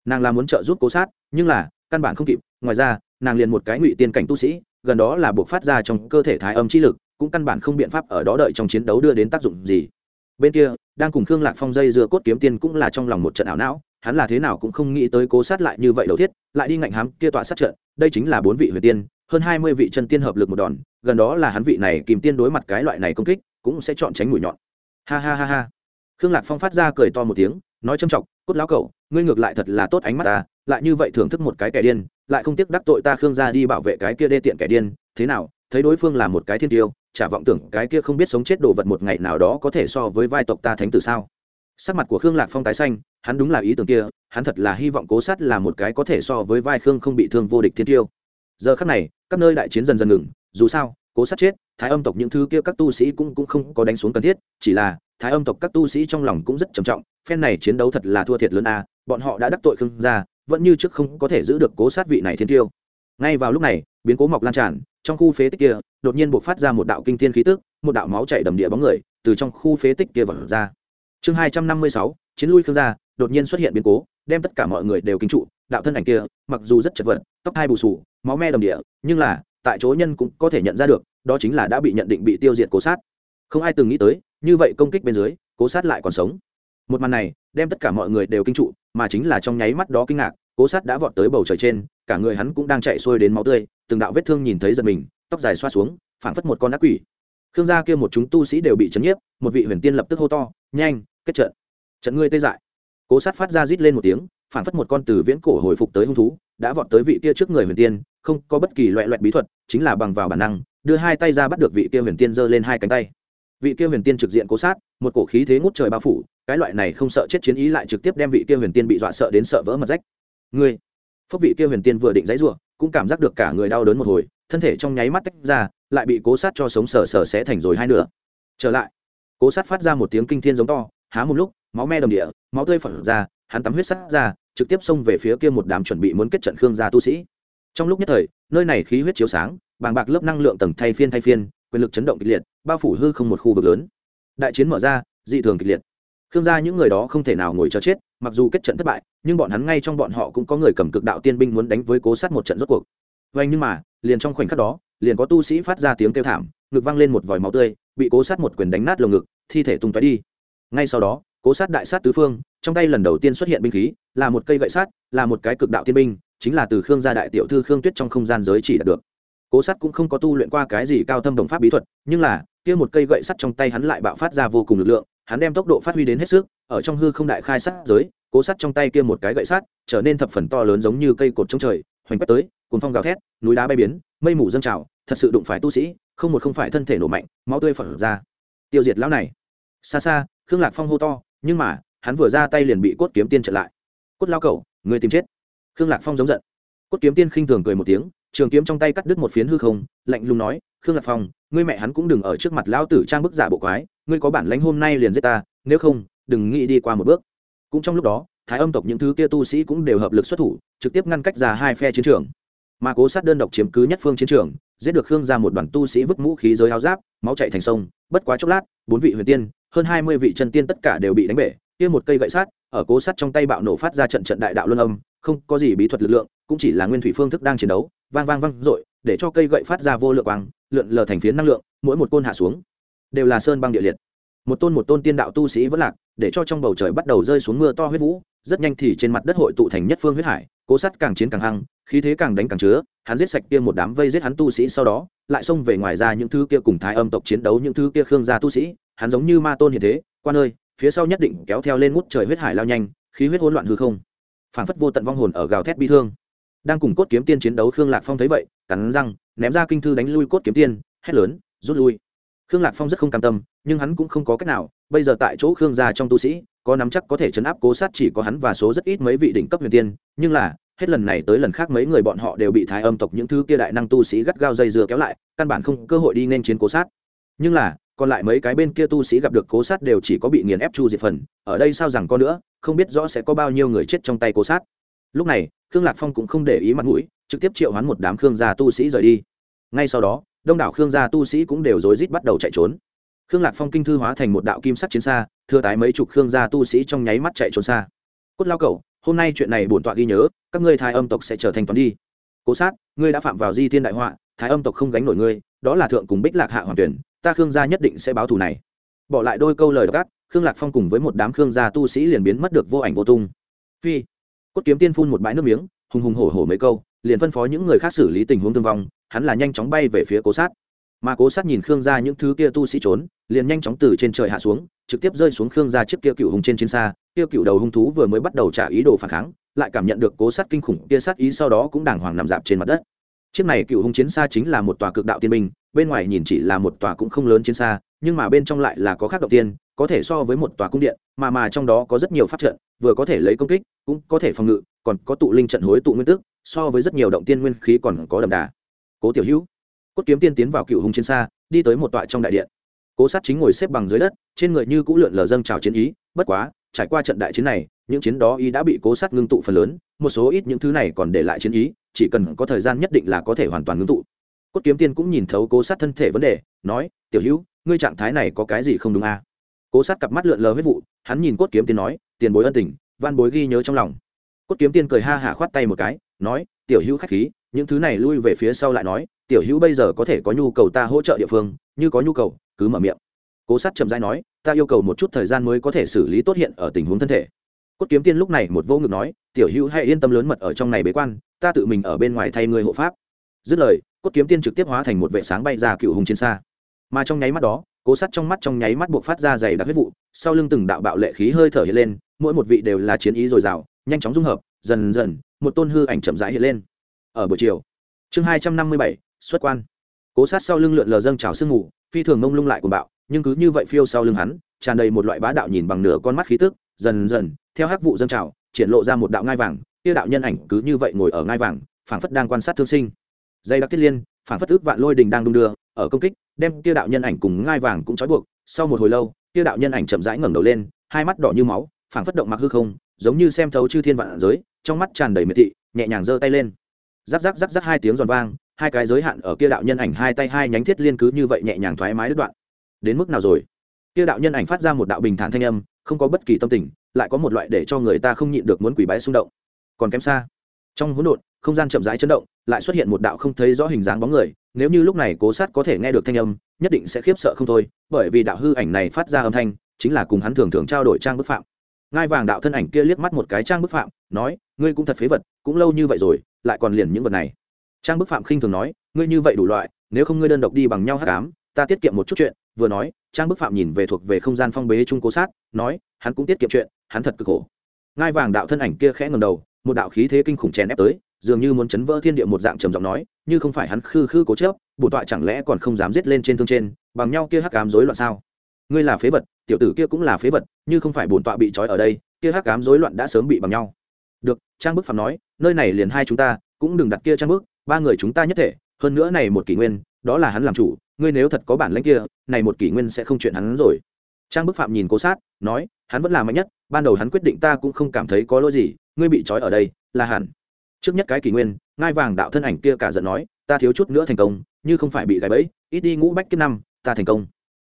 nàng là muốn trợ giúp cố sát, nhưng là, căn bản không kịp, ngoài ra, nàng liền một cái ngụy tiên cảnh tu sĩ, gần đó là buộc phát ra trong cơ thể thái âm chi lực, cũng căn bản không biện pháp ở đó đợi trong chiến đấu đưa đến tác dụng gì. Bên kia, đang cùng khương lạc phong dây dưa cốt kiếm tiên cũng là trong lòng một trận ảo não, hắn là thế nào cũng không nghĩ tới cố sát lại như vậy đầu thiết, lại đi ngạnh hám kia tọa sát trận, đây chính là bốn vị huyền tiên, hơn hai mươi vị chân tiên hợp lực một đòn, gần đó là hắn vị này kìm tiên đối mặt cái loại này công kích, cũng sẽ chọn tránh mũi nhọn. Ha ha ha ha. Khương lạc phong phát ra cười to một tiếng, nói châm trọng, cốt lão cậu ngươi ngược lại thật là tốt ánh mắt ta, lại như vậy thưởng thức một cái kẻ điên, lại không tiếc đắc tội ta khương ra đi bảo vệ cái kia đê tiện kẻ điên, thế nào, thấy đối phương là một cái thiên tiêu, chả vọng tưởng cái kia không biết sống chết đồ vật một ngày nào đó có thể so với vai tộc ta thánh tử sao? Sắc mặt của khương lạc phong tái xanh, hắn đúng là ý tưởng kia, hắn thật là hy vọng cố sát là một cái có thể so với vai khương không bị thương vô địch thiên tiêu. Giờ khắc này, các nơi đại chiến dần dần ngừng, dù sao, cố sát chết, thái âm tộc những thứ kia các tu sĩ cũng cũng không có đánh xuống cần thiết, chỉ là thái âm tộc các tu sĩ trong lòng cũng rất trầm trọng, phen này chiến đấu thật là thua thiệt lớn a bọn họ đã đắc tội khương gia, vẫn như trước không có thể giữ được cố sát vị này thiên tiêu. Ngay vào lúc này, biến cố mọc lan tràn, trong khu phế tích kia, đột nhiên buộc phát ra một đạo kinh thiên khí tức, một đạo máu chảy đầm địa bóng người, từ trong khu phế tích kia vật ra. Chương hai trăm năm mươi sáu, chiến lui khương gia, đột nhiên xuất hiện biến cố, đem tất cả mọi người đều kinh trụ, đạo thân ảnh kia, mặc dù rất chật vật, tóc hai bù sù máu me đầm địa, nhưng là, tại chỗ nhân cũng có thể nhận ra được, đó chính là đã bị nhận định bị tiêu diệt cố sát. Không ai từng nghĩ tới, như vậy công kích bên dưới, cố sát lại còn sống. Một màn này đem tất cả mọi người đều kinh trụ, mà chính là trong nháy mắt đó kinh ngạc, cố sát đã vọt tới bầu trời trên, cả người hắn cũng đang chạy xuôi đến máu tươi, từng đạo vết thương nhìn thấy giật mình, tóc dài xoa xuống, phảng phất một con ác quỷ. Khương gia kia một chúng tu sĩ đều bị chấn nhiếp, một vị huyền tiên lập tức hô to, nhanh, kết trận. Trận ngươi tê dại. Cố sát phát ra rít lên một tiếng, phảng phất một con từ viễn cổ hồi phục tới hung thú, đã vọt tới vị kia trước người huyền tiên, không có bất kỳ loại loại bí thuật, chính là bằng vào bản năng, đưa hai tay ra bắt được vị kia huyền tiên giơ lên hai cánh tay. Vị kia huyền tiên trực diện cố sát, một cổ khí thế ngút trời bao phủ cái loại này không sợ chết chiến ý lại trực tiếp đem vị kia huyền tiên bị dọa sợ đến sợ vỡ mật rách. Ngươi, phúc vị kia huyền tiên vừa định dãy rủa, cũng cảm giác được cả người đau đớn một hồi, thân thể trong nháy mắt tách ra, lại bị cố sát cho sống sờ sờ sẽ thành rồi hai nửa. Trở lại, cố sát phát ra một tiếng kinh thiên giống to, há một lúc, máu me đồng địa, máu tươi phở ra, hắn tắm huyết sắt ra, trực tiếp xông về phía kia một đám chuẩn bị muốn kết trận khương gia tu sĩ. Trong lúc nhất thời, nơi này khí huyết chiếu sáng, bàng bạc lớp năng lượng tầng thay phiên thay phiên, quyền lực chấn động kịch liệt, bao phủ hư không một khu vực lớn. Đại chiến mở ra, dị thường kịch liệt khương gia những người đó không thể nào ngồi cho chết, mặc dù kết trận thất bại, nhưng bọn hắn ngay trong bọn họ cũng có người cầm cực đạo tiên binh muốn đánh với cố sát một trận rốt cuộc. Vậy nhưng mà, liền trong khoảnh khắc đó, liền có tu sĩ phát ra tiếng kêu thảm, ngực văng lên một vòi máu tươi, bị cố sát một quyền đánh nát lồng ngực, thi thể tung tói đi. Ngay sau đó, cố sát đại sát tứ phương, trong tay lần đầu tiên xuất hiện binh khí, là một cây gậy sát là một cái cực đạo tiên binh, chính là từ khương gia đại tiểu thư khương tuyết trong không gian giới chỉ đạt được. Cố sát cũng không có tu luyện qua cái gì cao thâm đồng pháp bí thuật, nhưng là, kia một cây gậy sắt trong tay hắn lại bạo phát ra vô cùng lực lượng hắn đem tốc độ phát huy đến hết sức, ở trong hư không đại khai sát giới, cố sắt trong tay kia một cái gậy sắt, trở nên thập phần to lớn giống như cây cột trong trời, hoành quét tới cuốn phong gào thét, núi đá bay biến, mây mù dâng trào, thật sự đụng phải tu sĩ, không một không phải thân thể nổ mạnh, máu tươi phở ra. Tiêu diệt lão này. Xa xa, khương lạc phong hô to, nhưng mà, hắn vừa ra tay liền bị cốt kiếm tiên chặn lại. Cốt lao cầu người tìm chết. Khương lạc phong giống giận. Cốt kiếm tiên khinh thường cười một tiếng trường kiếm trong tay cắt đứt một phiến hư không, lạnh lùng nói, khương lạc phong, ngươi mẹ hắn cũng đừng ở trước mặt lão tử trang bức giả bộ quái, ngươi có bản lãnh hôm nay liền giết ta, nếu không, đừng nghĩ đi qua một bước. Cũng trong lúc đó, thái âm tộc những thứ kia tu sĩ cũng đều hợp lực xuất thủ, trực tiếp ngăn cách ra hai phe chiến trường. Mà cố sát đơn độc chiếm cứ nhất phương chiến trường, giết được khương ra một đoàn tu sĩ vứt mũ khí giới áo giáp, máu chạy thành sông. Bất quá chốc lát, bốn vị huyền tiên, hơn hai mươi vị chân tiên tất cả đều bị đánh bể. Kia một cây gậy sát, ở cố sát trong tay bạo nổ phát ra trận trận đại đạo luân âm, không có gì bí thuật lực lượng, cũng chỉ là nguyên thủy phương thức đang chiến đấu vang vang vang dội, để cho cây gậy phát ra vô lượng quang, lượn lờ thành phiến năng lượng, mỗi một côn hạ xuống, đều là sơn băng địa liệt. Một tôn một tôn tiên đạo tu sĩ vẫn lạc, để cho trong bầu trời bắt đầu rơi xuống mưa to huyết vũ, rất nhanh thì trên mặt đất hội tụ thành nhất phương huyết hải, cố sắt càng chiến càng hăng, khí thế càng đánh càng chứa, hắn giết sạch kia một đám vây giết hắn tu sĩ sau đó, lại xông về ngoài ra những thứ kia cùng thái âm tộc chiến đấu những thứ kia khương gia tu sĩ, hắn giống như ma tôn hiện thế, quan ơi, phía sau nhất định kéo theo lên ngút trời huyết hải lao nhanh, khí huyết hỗn loạn hư không. Phảng phất vô tận vong hồn ở gào thét bi thương đang cùng cốt kiếm tiên chiến đấu, khương lạc phong thấy vậy, cắn răng, ném ra kinh thư đánh lui cốt kiếm tiên, hét lớn, rút lui. Khương lạc phong rất không cam tâm, nhưng hắn cũng không có cách nào, bây giờ tại chỗ khương gia trong tu sĩ, có nắm chắc có thể chấn áp cố sát chỉ có hắn và số rất ít mấy vị đỉnh cấp huyền tiên, nhưng là, hết lần này tới lần khác mấy người bọn họ đều bị thái âm tộc những thứ kia đại năng tu sĩ gắt gao dây dưa kéo lại, căn bản không cơ hội đi nên chiến cố sát. Nhưng là, còn lại mấy cái bên kia tu sĩ gặp được cố sát đều chỉ có bị nghiền ép chu diệt phần, ở đây sao rằng có nữa, không biết rõ sẽ có bao nhiêu người chết trong tay cố sát. Lúc này khương lạc phong cũng không để ý mặt mũi, trực tiếp triệu hoán một đám khương gia tu sĩ rời đi. Ngay sau đó, đông đảo khương gia tu sĩ cũng đều rối rít bắt đầu chạy trốn. Khương lạc phong kinh thư hóa thành một đạo kim sắc chiến xa, thừa tái mấy chục khương gia tu sĩ trong nháy mắt chạy trốn xa. Cốt lao cầu hôm nay chuyện này bổn tọa ghi nhớ, các ngươi thái âm tộc sẽ trở thành toán đi. Cố sát, ngươi đã phạm vào di thiên đại họa, thái âm tộc không gánh nổi ngươi, đó là thượng cùng bích lạc hạ hoàng tuyển, ta khương gia nhất định sẽ báo thù này. Bỏ lại đôi câu lời gác khương lạc phong cùng với một đám khương gia tu sĩ liền biến mất được vô ảnh vô tung. Phi cốt kiếm tiên phun một bãi nước miếng, hùng hùng hổ hổ mấy câu, liền phân phó những người khác xử lý tình huống thương vong, hắn là nhanh chóng bay về phía cố sát. Mà cố sát nhìn khương gia những thứ kia tu sĩ trốn, liền nhanh chóng từ trên trời hạ xuống, trực tiếp rơi xuống khương gia chiếc kia cựu hùng trên chiến xa, kia cựu đầu hung thú vừa mới bắt đầu trả ý đồ phản kháng, lại cảm nhận được cố sát kinh khủng, kia sát ý sau đó cũng đàng hoàng nằm dạp trên mặt đất chiếc này cựu hung chiến xa chính là một tòa cực đạo tiên binh, bên ngoài nhìn chỉ là một tòa cũng không lớn chiến xa, nhưng mà bên trong lại là có khác động tiên, có thể so với một tòa cung điện, mà mà trong đó có rất nhiều pháp trận, vừa có thể lấy công kích, cũng có thể phòng ngự, còn có tụ linh trận hối tụ nguyên tức so với rất nhiều động tiên nguyên khí còn có đậm đà. Cố tiểu hữu, cốt kiếm tiên tiến vào cựu hung chiến xa, đi tới một tọa trong đại điện. Cố sát chính ngồi xếp bằng dưới đất, trên người như cũ lượn lờ dâng trào chiến ý, bất quá, trải qua trận đại chiến này, những chiến đó ý đã bị cố sát ngưng tụ phần lớn, một số ít những thứ này còn để lại chiến ý chỉ cần có thời gian nhất định là có thể hoàn toàn ngưng tụ. Cốt kiếm tiên cũng nhìn thấu cố sát thân thể vấn đề, nói, tiểu hữu, ngươi trạng thái này có cái gì không đúng à? cố sát cặp mắt lượn lờ huyết vụ, hắn nhìn cốt kiếm tiên nói, tiền bối ân tình van bối ghi nhớ trong lòng. Cốt kiếm tiên cười ha hả khoát tay một cái, nói, tiểu hữu khách khí, những thứ này lui về phía sau lại nói, tiểu hữu bây giờ có thể có nhu cầu ta hỗ trợ địa phương, như có nhu cầu, cứ mở miệng. Cố sát chậm rãi nói, ta yêu cầu một chút thời gian mới có thể xử lý tốt hiện ở tình huống thân thể. Cốt kiếm tiên lúc này một vô ngực nói, tiểu hữu hãy yên tâm lớn mật ở trong này bế quan ta tự mình ở bên ngoài thay ngươi hộ pháp. Dứt lời, cốt kiếm tiên trực tiếp hóa thành một vệ sáng bay ra cựu hùng chiến xa. Mà trong nháy mắt đó, cố sắt trong mắt trong nháy mắt buộc phát ra dày đặc huyết vụ, sau lưng từng đạo bạo lệ khí hơi thở hiện lên, mỗi một vị đều là chiến ý dồi dào, nhanh chóng dung hợp, dần dần, một tôn hư ảnh chậm rãi hiện lên. Ở buổi chiều, chương hai trăm năm mươi bảy, xuất quan. Cố sát sau lưng lượn lờ dâng trào sương mù, phi thường mông lung lại của bạo, nhưng cứ như vậy phiêu sau lưng hắn, tràn đầy một loại bá đạo nhìn bằng nửa con mắt khí tức, dần dần, theo hắc vụ dâng trào, triển lộ ra một đạo ngai vàng kia đạo nhân ảnh cứ như vậy ngồi ở ngai vàng, phảng phất đang quan sát thương sinh. Dây đặc thiết liên, phảng phất ước vạn lôi đình đang đung đưa, ở công kích, đem kia đạo nhân ảnh cùng ngai vàng cũng trói buộc. Sau một hồi lâu, kia đạo nhân ảnh chậm rãi ngẩng đầu lên, hai mắt đỏ như máu, phảng phất động mặc hư không, giống như xem thấu chư thiên vạn giới, trong mắt tràn đầy miệt thị, nhẹ nhàng giơ tay lên. Rắc rắc rắc rắc hai tiếng giòn vang, hai cái giới hạn ở kia đạo nhân ảnh hai tay hai nhánh thiết liên cứ như vậy nhẹ nhàng thoải mái đứt đoạn. Đến mức nào rồi? Kia đạo nhân ảnh phát ra một đạo bình thản thanh âm, không có bất kỳ tâm tình, lại có một loại để cho người ta không nhịn được muốn quỷ bái xung động còn kém xa. Trong hỗn độn, không gian chậm rãi chấn động, lại xuất hiện một đạo không thấy rõ hình dáng bóng người, nếu như lúc này cố sát có thể nghe được thanh âm, nhất định sẽ khiếp sợ không thôi, bởi vì đạo hư ảnh này phát ra âm thanh, chính là cùng hắn thường thường trao đổi trang bức phạm. Ngai vàng đạo thân ảnh kia liếc mắt một cái trang bức phạm, nói, ngươi cũng thật phế vật, cũng lâu như vậy rồi, lại còn liền những vật này. Trang bức phạm khinh thường nói, ngươi như vậy đủ loại, nếu không ngươi đơn độc đi bằng nhau hát cám ta tiết kiệm một chút chuyện. Vừa nói, trang bức phạm nhìn về thuộc về không gian phong bế trung cố sát, nói, hắn cũng tiết kiệm chuyện, hắn thật cực khổ. Ngai vàng đạo thân ảnh kia khẽ ngầm đầu một đạo khí thế kinh khủng chèn ép tới, dường như muốn chấn vỡ thiên địa một dạng trầm giọng nói, như không phải hắn khư khư cố chớp bổn tọa chẳng lẽ còn không dám giết lên trên thương trên, bằng nhau kia hắc ám rối loạn sao? Ngươi là phế vật, tiểu tử kia cũng là phế vật, như không phải bổn tọa bị trói ở đây, kia hắc ám rối loạn đã sớm bị bằng nhau. Được, trang bức phạm nói, nơi này liền hai chúng ta, cũng đừng đặt kia trang bức, ba người chúng ta nhất thể, hơn nữa này một kỷ nguyên, đó là hắn làm chủ, ngươi nếu thật có bản lãnh kia, này một kỷ nguyên sẽ không chuyện hắn rồi. Trang bức phạm nhìn cố sát, nói, hắn vẫn là mạnh nhất ban đầu hắn quyết định ta cũng không cảm thấy có lỗi gì, ngươi bị trói ở đây, là hẳn. Trước nhất cái kỷ nguyên, ngai vàng đạo thân ảnh kia cả giận nói, ta thiếu chút nữa thành công, như không phải bị gài bẫy, ít đi ngũ bách kiếp năm, ta thành công.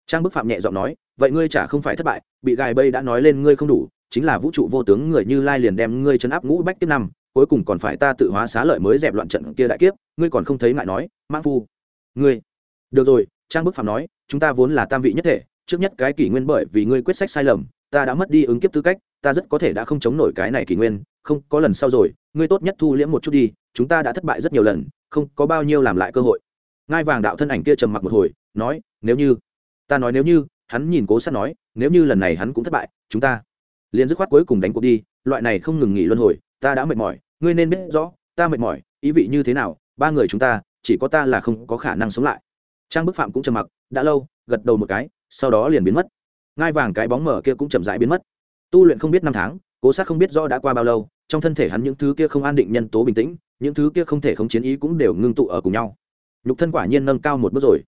Trang bức phạm nhẹ giọng nói, vậy ngươi chả không phải thất bại, bị gài bẫy đã nói lên ngươi không đủ, chính là vũ trụ vô tướng người như lai liền đem ngươi chấn áp ngũ bách kiếp năm, cuối cùng còn phải ta tự hóa xá lợi mới dẹp loạn trận kia đại kiếp, ngươi còn không thấy ngại nói, mãn phu. Ngươi. Được rồi, trang bức phạm nói, chúng ta vốn là tam vị nhất thể, trước nhất cái kỷ nguyên bởi vì ngươi quyết sách sai lầm ta đã mất đi ứng kiếp tư cách, ta rất có thể đã không chống nổi cái này kỷ nguyên, không, có lần sau rồi, ngươi tốt nhất thu liễm một chút đi, chúng ta đã thất bại rất nhiều lần, không, có bao nhiêu làm lại cơ hội. Ngai vàng đạo thân ảnh kia trầm mặc một hồi, nói, nếu như, ta nói nếu như, hắn nhìn cố sát nói, nếu như lần này hắn cũng thất bại, chúng ta liền dứt khoát cuối cùng đánh cuộc đi, loại này không ngừng nghỉ luân hồi, ta đã mệt mỏi, ngươi nên biết rõ, ta mệt mỏi, ý vị như thế nào, ba người chúng ta, chỉ có ta là không có khả năng sống lại. Trang bức phạm cũng trầm mặc, đã lâu, gật đầu một cái, sau đó liền biến mất ngai vàng cái bóng mở kia cũng chậm rãi biến mất. Tu luyện không biết năm tháng, cố sát không biết rõ đã qua bao lâu, trong thân thể hắn những thứ kia không an định nhân tố bình tĩnh, những thứ kia không thể không chiến ý cũng đều ngưng tụ ở cùng nhau. Nhục thân quả nhiên nâng cao một bước rồi.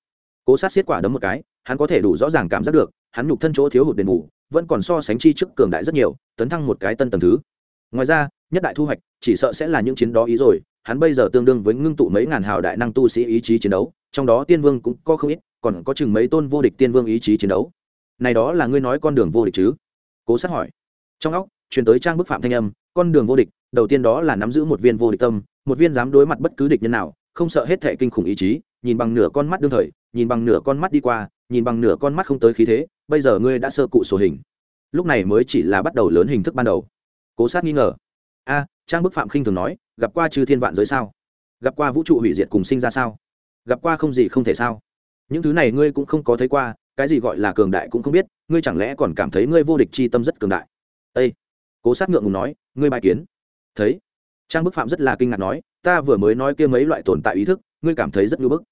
Cố sát xiết quả đấm một cái, hắn có thể đủ rõ ràng cảm giác được, hắn nhục thân chỗ thiếu hụt đền bù, vẫn còn so sánh chi trước cường đại rất nhiều, tấn thăng một cái tân tầng thứ. Ngoài ra, nhất đại thu hoạch, chỉ sợ sẽ là những chiến đó ý rồi, hắn bây giờ tương đương với ngưng tụ mấy ngàn hào đại năng tu sĩ ý chí chiến đấu, trong đó tiên vương cũng có không ít, còn có chừng mấy tôn vô địch tiên vương ý chí chiến đấu này đó là ngươi nói con đường vô địch chứ? Cố sát hỏi. Trong óc, truyền tới trang bức phạm thanh âm, con đường vô địch, đầu tiên đó là nắm giữ một viên vô địch tâm, một viên dám đối mặt bất cứ địch nhân nào, không sợ hết thệ kinh khủng ý chí, nhìn bằng nửa con mắt đương thời, nhìn bằng nửa con mắt đi qua, nhìn bằng nửa con mắt không tới khí thế, bây giờ ngươi đã sơ cụ sổ hình. Lúc này mới chỉ là bắt đầu lớn hình thức ban đầu. Cố sát nghi ngờ. A, trang bức phạm khinh thường nói, gặp qua chư thiên vạn giới sao? Gặp qua vũ trụ hủy diệt cùng sinh ra sao? Gặp qua không gì không thể sao? Những thứ này ngươi cũng không có thấy qua cái gì gọi là cường đại cũng không biết, ngươi chẳng lẽ còn cảm thấy ngươi vô địch c h i tâm rất cường đại? Â cố sát ngượng ngùng nói, ngươi bài kiến. Thấy, trang bức phạm rất là kinh ngạc nói, ta vừa mới nói kia mấy loại tồn tại ý thức, ngươi cảm thấy rất ngưỡng bức.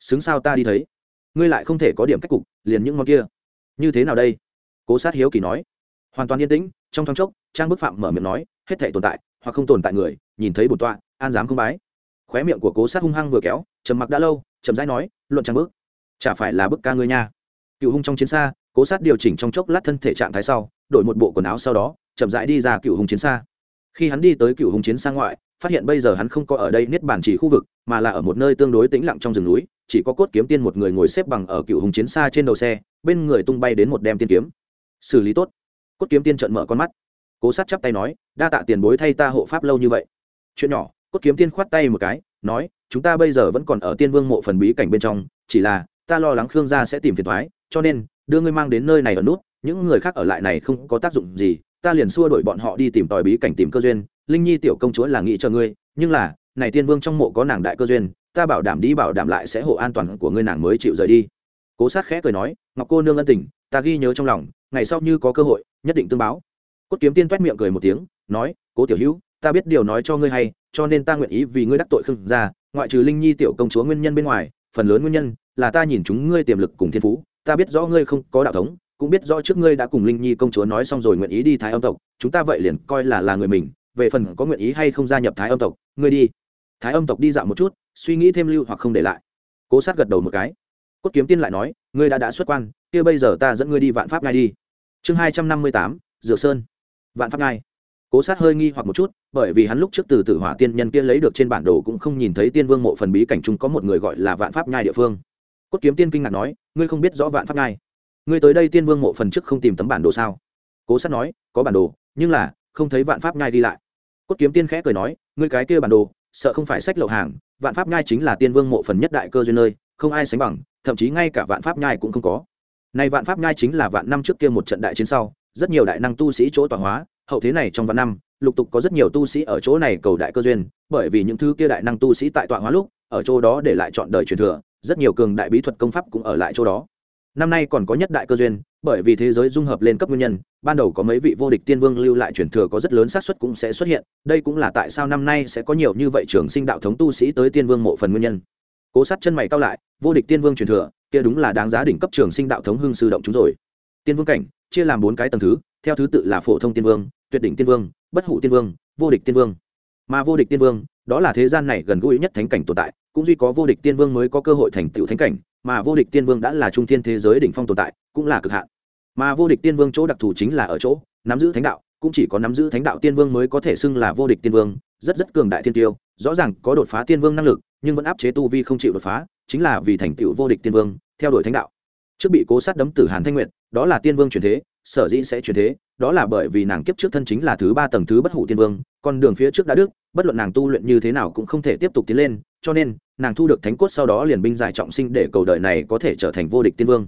Xứng sao ta đi thấy. Ngươi lại không thể có điểm cách cục, liền những món kia. Như thế nào đây? Cố sát hiếu kỳ nói. Hoàn toàn yên tĩnh, trong thoáng chốc, trang bức phạm mở miệng nói, hết thể tồn tại, hoặc không tồn tại người, nhìn thấy bổn tọa, an dám không bái. Khóe miệng của cố sát hung hăng vừa kéo, trầm mặc đã lâu trầm rãi nói, luận trang bức, chả phải là bức ca ngươi nha cựu hung trong chiến xa, cố sát điều chỉnh trong chốc lát thân thể trạng thái sau, đổi một bộ quần áo sau đó, chậm rãi đi ra cựu hung chiến xa. Khi hắn đi tới cựu hung chiến xa ngoại, phát hiện bây giờ hắn không có ở đây niết bàn chỉ khu vực, mà là ở một nơi tương đối tĩnh lặng trong rừng núi, chỉ có cốt kiếm tiên một người ngồi xếp bằng ở cựu hùng chiến xa trên đầu xe, bên người tung bay đến một đem tiên kiếm. Xử lý tốt. Cốt kiếm tiên trợn mở con mắt. Cố sát chắp tay nói, đa tạ tiền bối thay ta hộ pháp lâu như vậy. Chuyện nhỏ, cốt kiếm tiên khoát tay một cái, nói, chúng ta bây giờ vẫn còn ở tiên vương mộ phần bí cảnh bên trong, chỉ là ta lo lắng khương gia sẽ tìm phiền thoái cho nên đưa ngươi mang đến nơi này ở nút những người khác ở lại này không có tác dụng gì ta liền xua đuổi bọn họ đi tìm tòi bí cảnh tìm cơ duyên linh nhi tiểu công chúa là nghĩ cho ngươi nhưng là này tiên vương trong mộ có nàng đại cơ duyên ta bảo đảm đi bảo đảm lại sẽ hộ an toàn của ngươi nàng mới chịu rời đi. Cố sát khẽ cười nói ngọc cô nương ân tình ta ghi nhớ trong lòng ngày sau như có cơ hội nhất định tương báo. Cốt kiếm tiên toét miệng cười một tiếng nói cố tiểu hữu ta biết điều nói cho ngươi hay cho nên ta nguyện ý vì ngươi đắc tội Khương gia, ngoại trừ linh nhi tiểu công chúa nguyên nhân bên ngoài phần lớn nguyên nhân là ta nhìn chúng ngươi tiềm lực cùng thiên phú, ta biết rõ ngươi không có đạo thống, cũng biết rõ trước ngươi đã cùng linh nhi công chúa nói xong rồi nguyện ý đi thái âm tộc, chúng ta vậy liền coi là là người mình, về phần có nguyện ý hay không gia nhập thái âm tộc, ngươi đi. Thái âm tộc đi dạo một chút, suy nghĩ thêm lưu hoặc không để lại. Cố sát gật đầu một cái. Cốt kiếm tiên lại nói, ngươi đã đã xuất quan, kia bây giờ ta dẫn ngươi đi vạn pháp ngay đi. Chương hai trăm năm mươi tám dược sơn. Vạn pháp ngay. Cố sát hơi nghi hoặc một chút, bởi vì hắn lúc trước từ tử hỏa tiên nhân kia lấy được trên bản đồ cũng không nhìn thấy tiên vương mộ phần bí cảnh chung có một người gọi là vạn pháp nhai địa phương cốt kiếm tiên kinh ngạc nói, ngươi không biết rõ vạn pháp Ngai. ngươi tới đây tiên vương mộ phần trước không tìm tấm bản đồ sao? Cố sát nói, có bản đồ, nhưng là, không thấy vạn pháp Ngai đi lại. Cốt kiếm tiên khẽ cười nói, ngươi cái kia bản đồ, sợ không phải sách lậu hàng, vạn pháp nhai chính là tiên vương mộ phần nhất đại cơ duyên nơi, không ai sánh bằng, thậm chí ngay cả vạn pháp nhai cũng không có. Này vạn pháp nhai chính là vạn năm trước kia một trận đại chiến sau, rất nhiều đại năng tu sĩ chỗ tọa hóa, hậu thế này trong vạn năm, lục tục có rất nhiều tu sĩ ở chỗ này cầu đại cơ duyên, bởi vì những thứ kia đại năng tu sĩ tại tọa hóa lúc, ở chỗ đó để lại chọn đời truyền thừa rất nhiều cường đại bí thuật công pháp cũng ở lại chỗ đó. Năm nay còn có nhất đại cơ duyên, bởi vì thế giới dung hợp lên cấp nguyên nhân, ban đầu có mấy vị vô địch tiên vương lưu lại truyền thừa có rất lớn xác suất cũng sẽ xuất hiện, đây cũng là tại sao năm nay sẽ có nhiều như vậy trường sinh đạo thống tu sĩ tới tiên vương mộ phần nguyên nhân. Cố sát chân mày cao lại, vô địch tiên vương truyền thừa, kia đúng là đáng giá đỉnh cấp trường sinh đạo thống hưng sư động chúng rồi. Tiên vương cảnh, chia làm bốn cái tầng thứ, theo thứ tự là phổ thông tiên vương, tuyệt đỉnh tiên vương, bất hủ tiên vương, vô địch tiên vương. Mà vô địch tiên vương, đó là thế gian này gần gũi nhất thánh cảnh tồn tại cũng duy có vô địch tiên vương mới có cơ hội thành tựu thánh cảnh, mà vô địch tiên vương đã là trung thiên thế giới đỉnh phong tồn tại, cũng là cực hạn. Mà vô địch tiên vương chỗ đặc thù chính là ở chỗ, nắm giữ thánh đạo, cũng chỉ có nắm giữ thánh đạo tiên vương mới có thể xưng là vô địch tiên vương, rất rất cường đại thiên tiêu, rõ ràng có đột phá tiên vương năng lực, nhưng vẫn áp chế tu vi không chịu đột phá, chính là vì thành tựu vô địch tiên vương, theo đuổi thánh đạo. Trước bị cố sát đấm tử hàn thanh nguyện đó là tiên vương truyền thế sở dĩ sẽ chuyển thế, đó là bởi vì nàng kiếp trước thân chính là thứ ba tầng thứ bất hủ tiên vương, con đường phía trước đã đức bất luận nàng tu luyện như thế nào cũng không thể tiếp tục tiến lên, cho nên, nàng thu được thánh cốt sau đó liền binh giải trọng sinh để cầu đời này có thể trở thành vô địch tiên vương.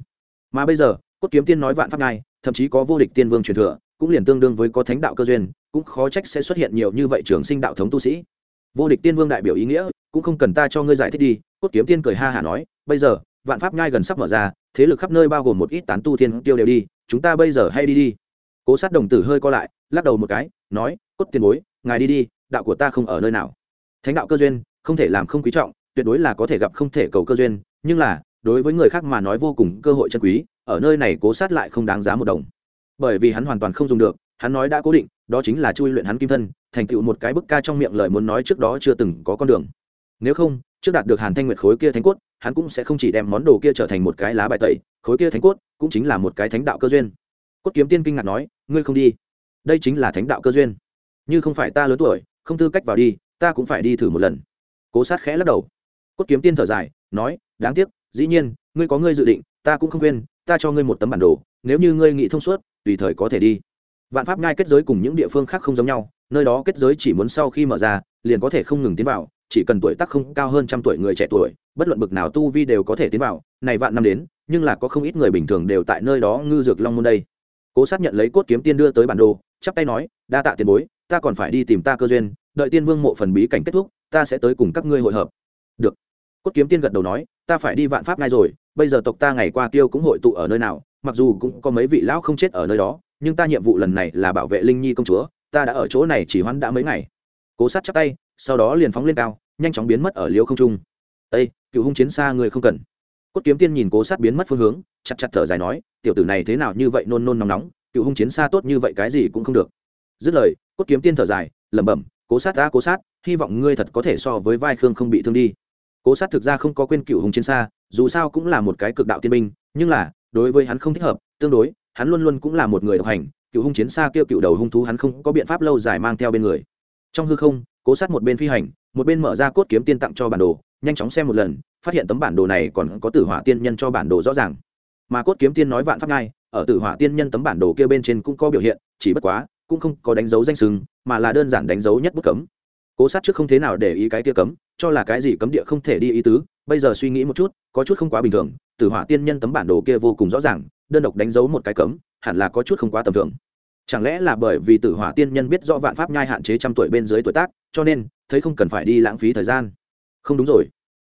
Mà bây giờ, cốt kiếm tiên nói vạn pháp ngai thậm chí có vô địch tiên vương truyền thừa, cũng liền tương đương với có thánh đạo cơ duyên, cũng khó trách sẽ xuất hiện nhiều như vậy trường sinh đạo thống tu sĩ. Vô địch tiên vương đại biểu ý nghĩa, cũng không cần ta cho ngươi giải thích đi, cốt kiếm tiên cười ha hả nói, bây giờ, vạn pháp nhai gần sắp mở ra, thế lực khắp nơi bao gồm một ít tán tu thiên tiêu đều đi chúng ta bây giờ hay đi đi. Cố sát đồng tử hơi co lại, lắc đầu một cái, nói, cốt tiền bối, ngài đi đi, đạo của ta không ở nơi nào. Thánh đạo cơ duyên, không thể làm không quý trọng, tuyệt đối là có thể gặp không thể cầu cơ duyên, nhưng là, đối với người khác mà nói vô cùng cơ hội chân quý, ở nơi này cố sát lại không đáng giá một đồng. Bởi vì hắn hoàn toàn không dùng được, hắn nói đã cố định, đó chính là chui luyện hắn kim thân, thành tựu một cái bức ca trong miệng lời muốn nói trước đó chưa từng có con đường. Nếu không trước đạt được hàn thanh nguyệt khối kia thánh cốt, hắn cũng sẽ không chỉ đem món đồ kia trở thành một cái lá bài tẩy, khối kia thánh cốt cũng chính là một cái thánh đạo cơ duyên. Cốt kiếm tiên kinh ngạc nói, ngươi không đi? Đây chính là thánh đạo cơ duyên. Như không phải ta lớn tuổi, không tư cách vào đi, ta cũng phải đi thử một lần. Cố sát khẽ lắc đầu. Cốt kiếm tiên thở dài, nói, đáng tiếc, dĩ nhiên, ngươi có ngươi dự định, ta cũng không quên, ta cho ngươi một tấm bản đồ, nếu như ngươi nghĩ thông suốt, tùy thời có thể đi. Vạn pháp ngay kết giới cùng những địa phương khác không giống nhau, nơi đó kết giới chỉ muốn sau khi mở ra, liền có thể không ngừng tiến vào chỉ cần tuổi tác không cao hơn trăm tuổi người trẻ tuổi, bất luận bực nào tu vi đều có thể tiến vào. Này vạn năm đến, nhưng là có không ít người bình thường đều tại nơi đó ngư dược long môn đây. Cố sát nhận lấy cốt kiếm tiên đưa tới bản đồ, chắp tay nói, đa tạ tiền bối, ta còn phải đi tìm ta cơ duyên, đợi tiên vương mộ phần bí cảnh kết thúc, ta sẽ tới cùng các ngươi hội hợp. Được. Cốt kiếm tiên gật đầu nói, ta phải đi vạn pháp ngay rồi, bây giờ tộc ta ngày qua tiêu cũng hội tụ ở nơi nào, mặc dù cũng có mấy vị lão không chết ở nơi đó, nhưng ta nhiệm vụ lần này là bảo vệ linh nhi công chúa, ta đã ở chỗ này chỉ hoãn đã mấy ngày. Cố sát chắp tay, sau đó liền phóng lên cao nhanh chóng biến mất ở liêu không trung. Ây cựu hung chiến xa người không cần. Cốt kiếm tiên nhìn cố sát biến mất phương hướng, chặt chặt thở dài nói, tiểu tử này thế nào như vậy nôn nôn nóng nóng, cựu hung chiến xa tốt như vậy cái gì cũng không được. Dứt lời, cốt kiếm tiên thở dài, lẩm bẩm, cố sát đã cố sát, hy vọng ngươi thật có thể so với vai khương không bị thương đi. Cố sát thực ra không có quên cựu hùng chiến xa, dù sao cũng là một cái cực đạo tiên binh, nhưng là, đối với hắn không thích hợp, tương đối, hắn luôn luôn cũng là một người độc hành, cựu hung chiến xa kêu cựu đầu hung thú hắn không có biện pháp lâu dài mang theo bên người. Trong hư không, cố sát một bên phi hành một bên mở ra cốt kiếm tiên tặng cho bản đồ, nhanh chóng xem một lần, phát hiện tấm bản đồ này còn có tử hỏa tiên nhân cho bản đồ rõ ràng. Mà cốt kiếm tiên nói vạn pháp ngay, ở tử hỏa tiên nhân tấm bản đồ kia bên trên cũng có biểu hiện, chỉ bất quá, cũng không có đánh dấu danh sừng, mà là đơn giản đánh dấu nhất bức cấm. Cố sát trước không thế nào để ý cái kia cấm, cho là cái gì cấm địa không thể đi ý tứ, bây giờ suy nghĩ một chút, có chút không quá bình thường, tử hỏa tiên nhân tấm bản đồ kia vô cùng rõ ràng, đơn độc đánh dấu một cái cấm, hẳn là có chút không quá tầm thường. Chẳng lẽ là bởi vì tử hỏa tiên nhân biết rõ vạn pháp nhai hạn chế trăm tuổi bên dưới tuổi tác, cho nên thấy không cần phải đi lãng phí thời gian. Không đúng rồi.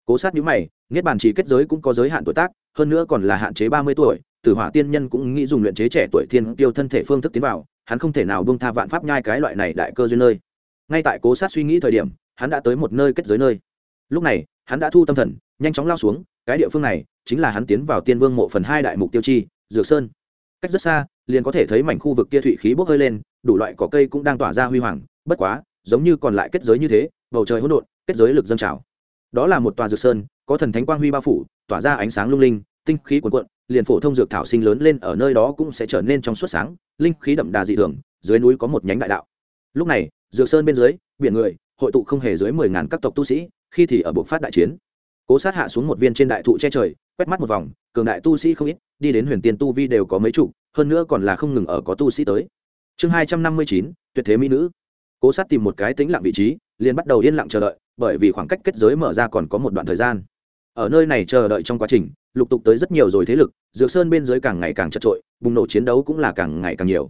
Cố sát nhữ mày, niết bàn chỉ kết giới cũng có giới hạn tuổi tác, hơn nữa còn là hạn chế ba mươi tuổi, tử hỏa tiên nhân cũng nghĩ dùng luyện chế trẻ tuổi thiên tiêu thân thể phương thức tiến vào, hắn không thể nào bông tha vạn pháp nhai cái loại này đại cơ duyên nơi. Ngay tại cố sát suy nghĩ thời điểm, hắn đã tới một nơi kết giới nơi. Lúc này, hắn đã thu tâm thần, nhanh chóng lao xuống, cái địa phương này chính là hắn tiến vào tiên vương mộ phần hai đại mục tiêu chi, dược sơn. Cách rất xa, liền có thể thấy mảnh khu vực kia thụy khí bốc hơi lên, đủ loại cỏ cây cũng đang tỏa ra huy hoàng, bất quá giống như còn lại kết giới như thế, bầu trời hỗn độn, kết giới lực dâng trào. Đó là một tòa dược sơn, có thần thánh quang huy bao phủ, tỏa ra ánh sáng lung linh, tinh khí cuồn cuộn, liền phổ thông dược thảo sinh lớn lên ở nơi đó cũng sẽ trở nên trong suốt sáng, linh khí đậm đà dị thường, dưới núi có một nhánh đại đạo. Lúc này, dược sơn bên dưới, biển người, hội tụ không hề dưới mười ngàn các tộc tu sĩ, khi thì ở buộc phát đại chiến. Cố sát hạ xuống một viên trên đại thụ che trời, quét mắt một vòng, cường đại tu sĩ không ít, đi đến huyền tiên tu vi đều có mấy chục, hơn nữa còn là không ngừng ở có tu sĩ tới. Chương hai trăm năm mươi chín, tuyệt thế mỹ nữ cố sát tìm một cái tính lặng vị trí, liền bắt đầu yên lặng chờ đợi, bởi vì khoảng cách kết giới mở ra còn có một đoạn thời gian. Ở nơi này chờ đợi trong quá trình, lục tục tới rất nhiều rồi thế lực, dược sơn bên dưới càng ngày càng chật trội, bùng nổ chiến đấu cũng là càng ngày càng nhiều.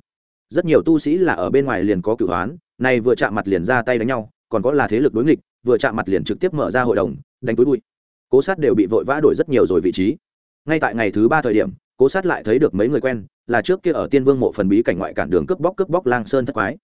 Rất nhiều tu sĩ là ở bên ngoài liền có cửu hoán, này vừa chạm mặt liền ra tay đánh nhau, còn có là thế lực đối nghịch, vừa chạm mặt liền trực tiếp mở ra hội đồng, đánh túi bụi. Cố sát đều bị vội vã đổi rất nhiều rồi vị trí. Ngay tại ngày thứ ba thời điểm, cố sát lại thấy được mấy người quen, là trước kia ở tiên vương mộ phần bí cảnh ngoại cản đường cướp bóc cướp bóc lang sơn thất quái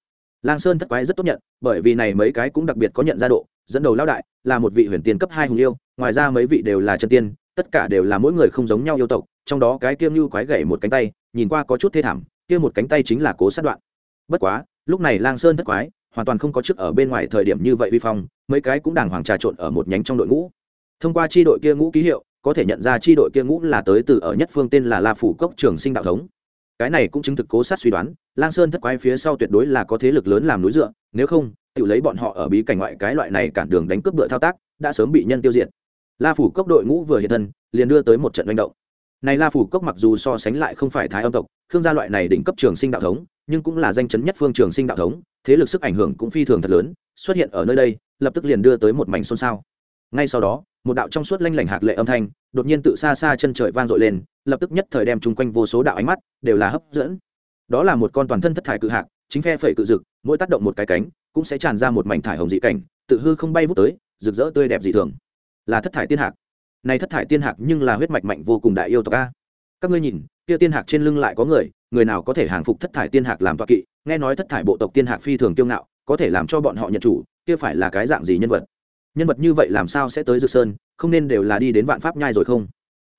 lang sơn thất quái rất tốt nhận, bởi vì này mấy cái cũng đặc biệt có nhận ra độ, dẫn đầu lao đại là một vị huyền tiên cấp hai hùng yêu, ngoài ra mấy vị đều là chân tiên, tất cả đều là mỗi người không giống nhau yêu tộc, trong đó cái kiêm như quái gậy một cánh tay, nhìn qua có chút thê thảm, kia một cánh tay chính là cố sát đoạn. Bất quá, lúc này lang sơn thất quái hoàn toàn không có chức ở bên ngoài thời điểm như vậy vi phong, mấy cái cũng đàng hoàng trà trộn ở một nhánh trong đội ngũ. Thông qua chi đội kia ngũ ký hiệu, có thể nhận ra chi đội kia ngũ là tới từ ở nhất phương tên là la phủ cốc trường sinh đạo thống cái này cũng chứng thực cố sát suy đoán, lang sơn thất quái phía sau tuyệt đối là có thế lực lớn làm núi dựa, nếu không, tự lấy bọn họ ở bí cảnh ngoại cái loại này cản đường đánh cướp bựa thao tác, đã sớm bị nhân tiêu diệt. La phủ cốc đội ngũ vừa hiện thân, liền đưa tới một trận manh động. Này la phủ cốc mặc dù so sánh lại không phải thái âm tộc, khương gia loại này đỉnh cấp trường sinh đạo thống, nhưng cũng là danh chấn nhất phương trường sinh đạo thống, thế lực sức ảnh hưởng cũng phi thường thật lớn, xuất hiện ở nơi đây, lập tức liền đưa tới một mảnh xôn xao ngay sau đó, một đạo trong suốt lanh lảnh hạt lệ âm thanh đột nhiên tự xa xa chân trời vang dội lên, lập tức nhất thời đem chung quanh vô số đạo ánh mắt đều là hấp dẫn. Đó là một con toàn thân thất thải cự hạc, chính phe phẩy cự dực mỗi tác động một cái cánh, cũng sẽ tràn ra một mảnh thải hồng dị cảnh, tự hư không bay vút tới, rực rỡ tươi đẹp dị thường. Là thất thải tiên hạc. Này thất thải tiên hạc nhưng là huyết mạch mạnh vô cùng đại yêu tộc a. Các ngươi nhìn, kia tiên hạc trên lưng lại có người người nào có thể hàng phục thất thải tiên hạc làm toa kỵ? Nghe nói thất thải bộ tộc tiên hạc phi thường kiêu ngạo, có thể làm cho bọn họ nhận chủ, kia phải là cái dạng gì nhân vật? Nhân vật như vậy làm sao sẽ tới dược sơn, không nên đều là đi đến vạn pháp nhai rồi không?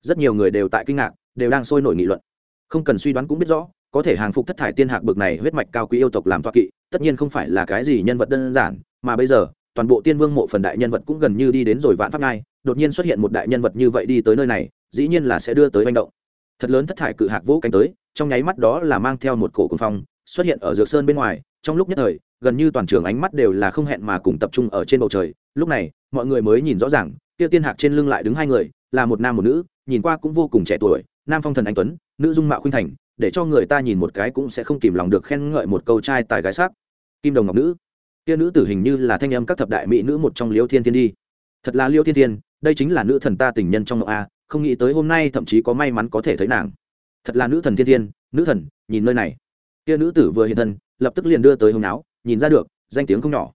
Rất nhiều người đều tại kinh ngạc, đều đang sôi nổi nghị luận. Không cần suy đoán cũng biết rõ, có thể hàng phục thất thải tiên hạc bực này huyết mạch cao quý yêu tộc làm toa kỵ, tất nhiên không phải là cái gì nhân vật đơn giản, mà bây giờ, toàn bộ tiên vương mộ phần đại nhân vật cũng gần như đi đến rồi vạn pháp nhai, đột nhiên xuất hiện một đại nhân vật như vậy đi tới nơi này, dĩ nhiên là sẽ đưa tới manh động. Thật lớn thất thải cự hạc vỗ cánh tới, trong nháy mắt đó là mang theo một cổ cuồng phong, xuất hiện ở dược sơn bên ngoài, trong lúc nhất thời gần như toàn trường ánh mắt đều là không hẹn mà cùng tập trung ở trên bầu trời. Lúc này, mọi người mới nhìn rõ ràng, kia tiên hạc trên lưng lại đứng hai người, là một nam một nữ, nhìn qua cũng vô cùng trẻ tuổi, nam phong thần anh tuấn, nữ dung mạo khuynh thành, để cho người ta nhìn một cái cũng sẽ không kìm lòng được khen ngợi một câu trai tài gái sắc. Kim đồng ngọc nữ, kia nữ tử hình như là thanh âm các thập đại mỹ nữ một trong liêu thiên thiên đi. Thật là liêu thiên thiên, đây chính là nữ thần ta tình nhân trong ngọc a, không nghĩ tới hôm nay thậm chí có may mắn có thể thấy nàng. Thật là nữ thần thiên thiên, nữ thần, nhìn nơi này. Kia nữ tử vừa hiện thân, lập tức liền đưa tới hồng áo nhìn ra được, danh tiếng không nhỏ.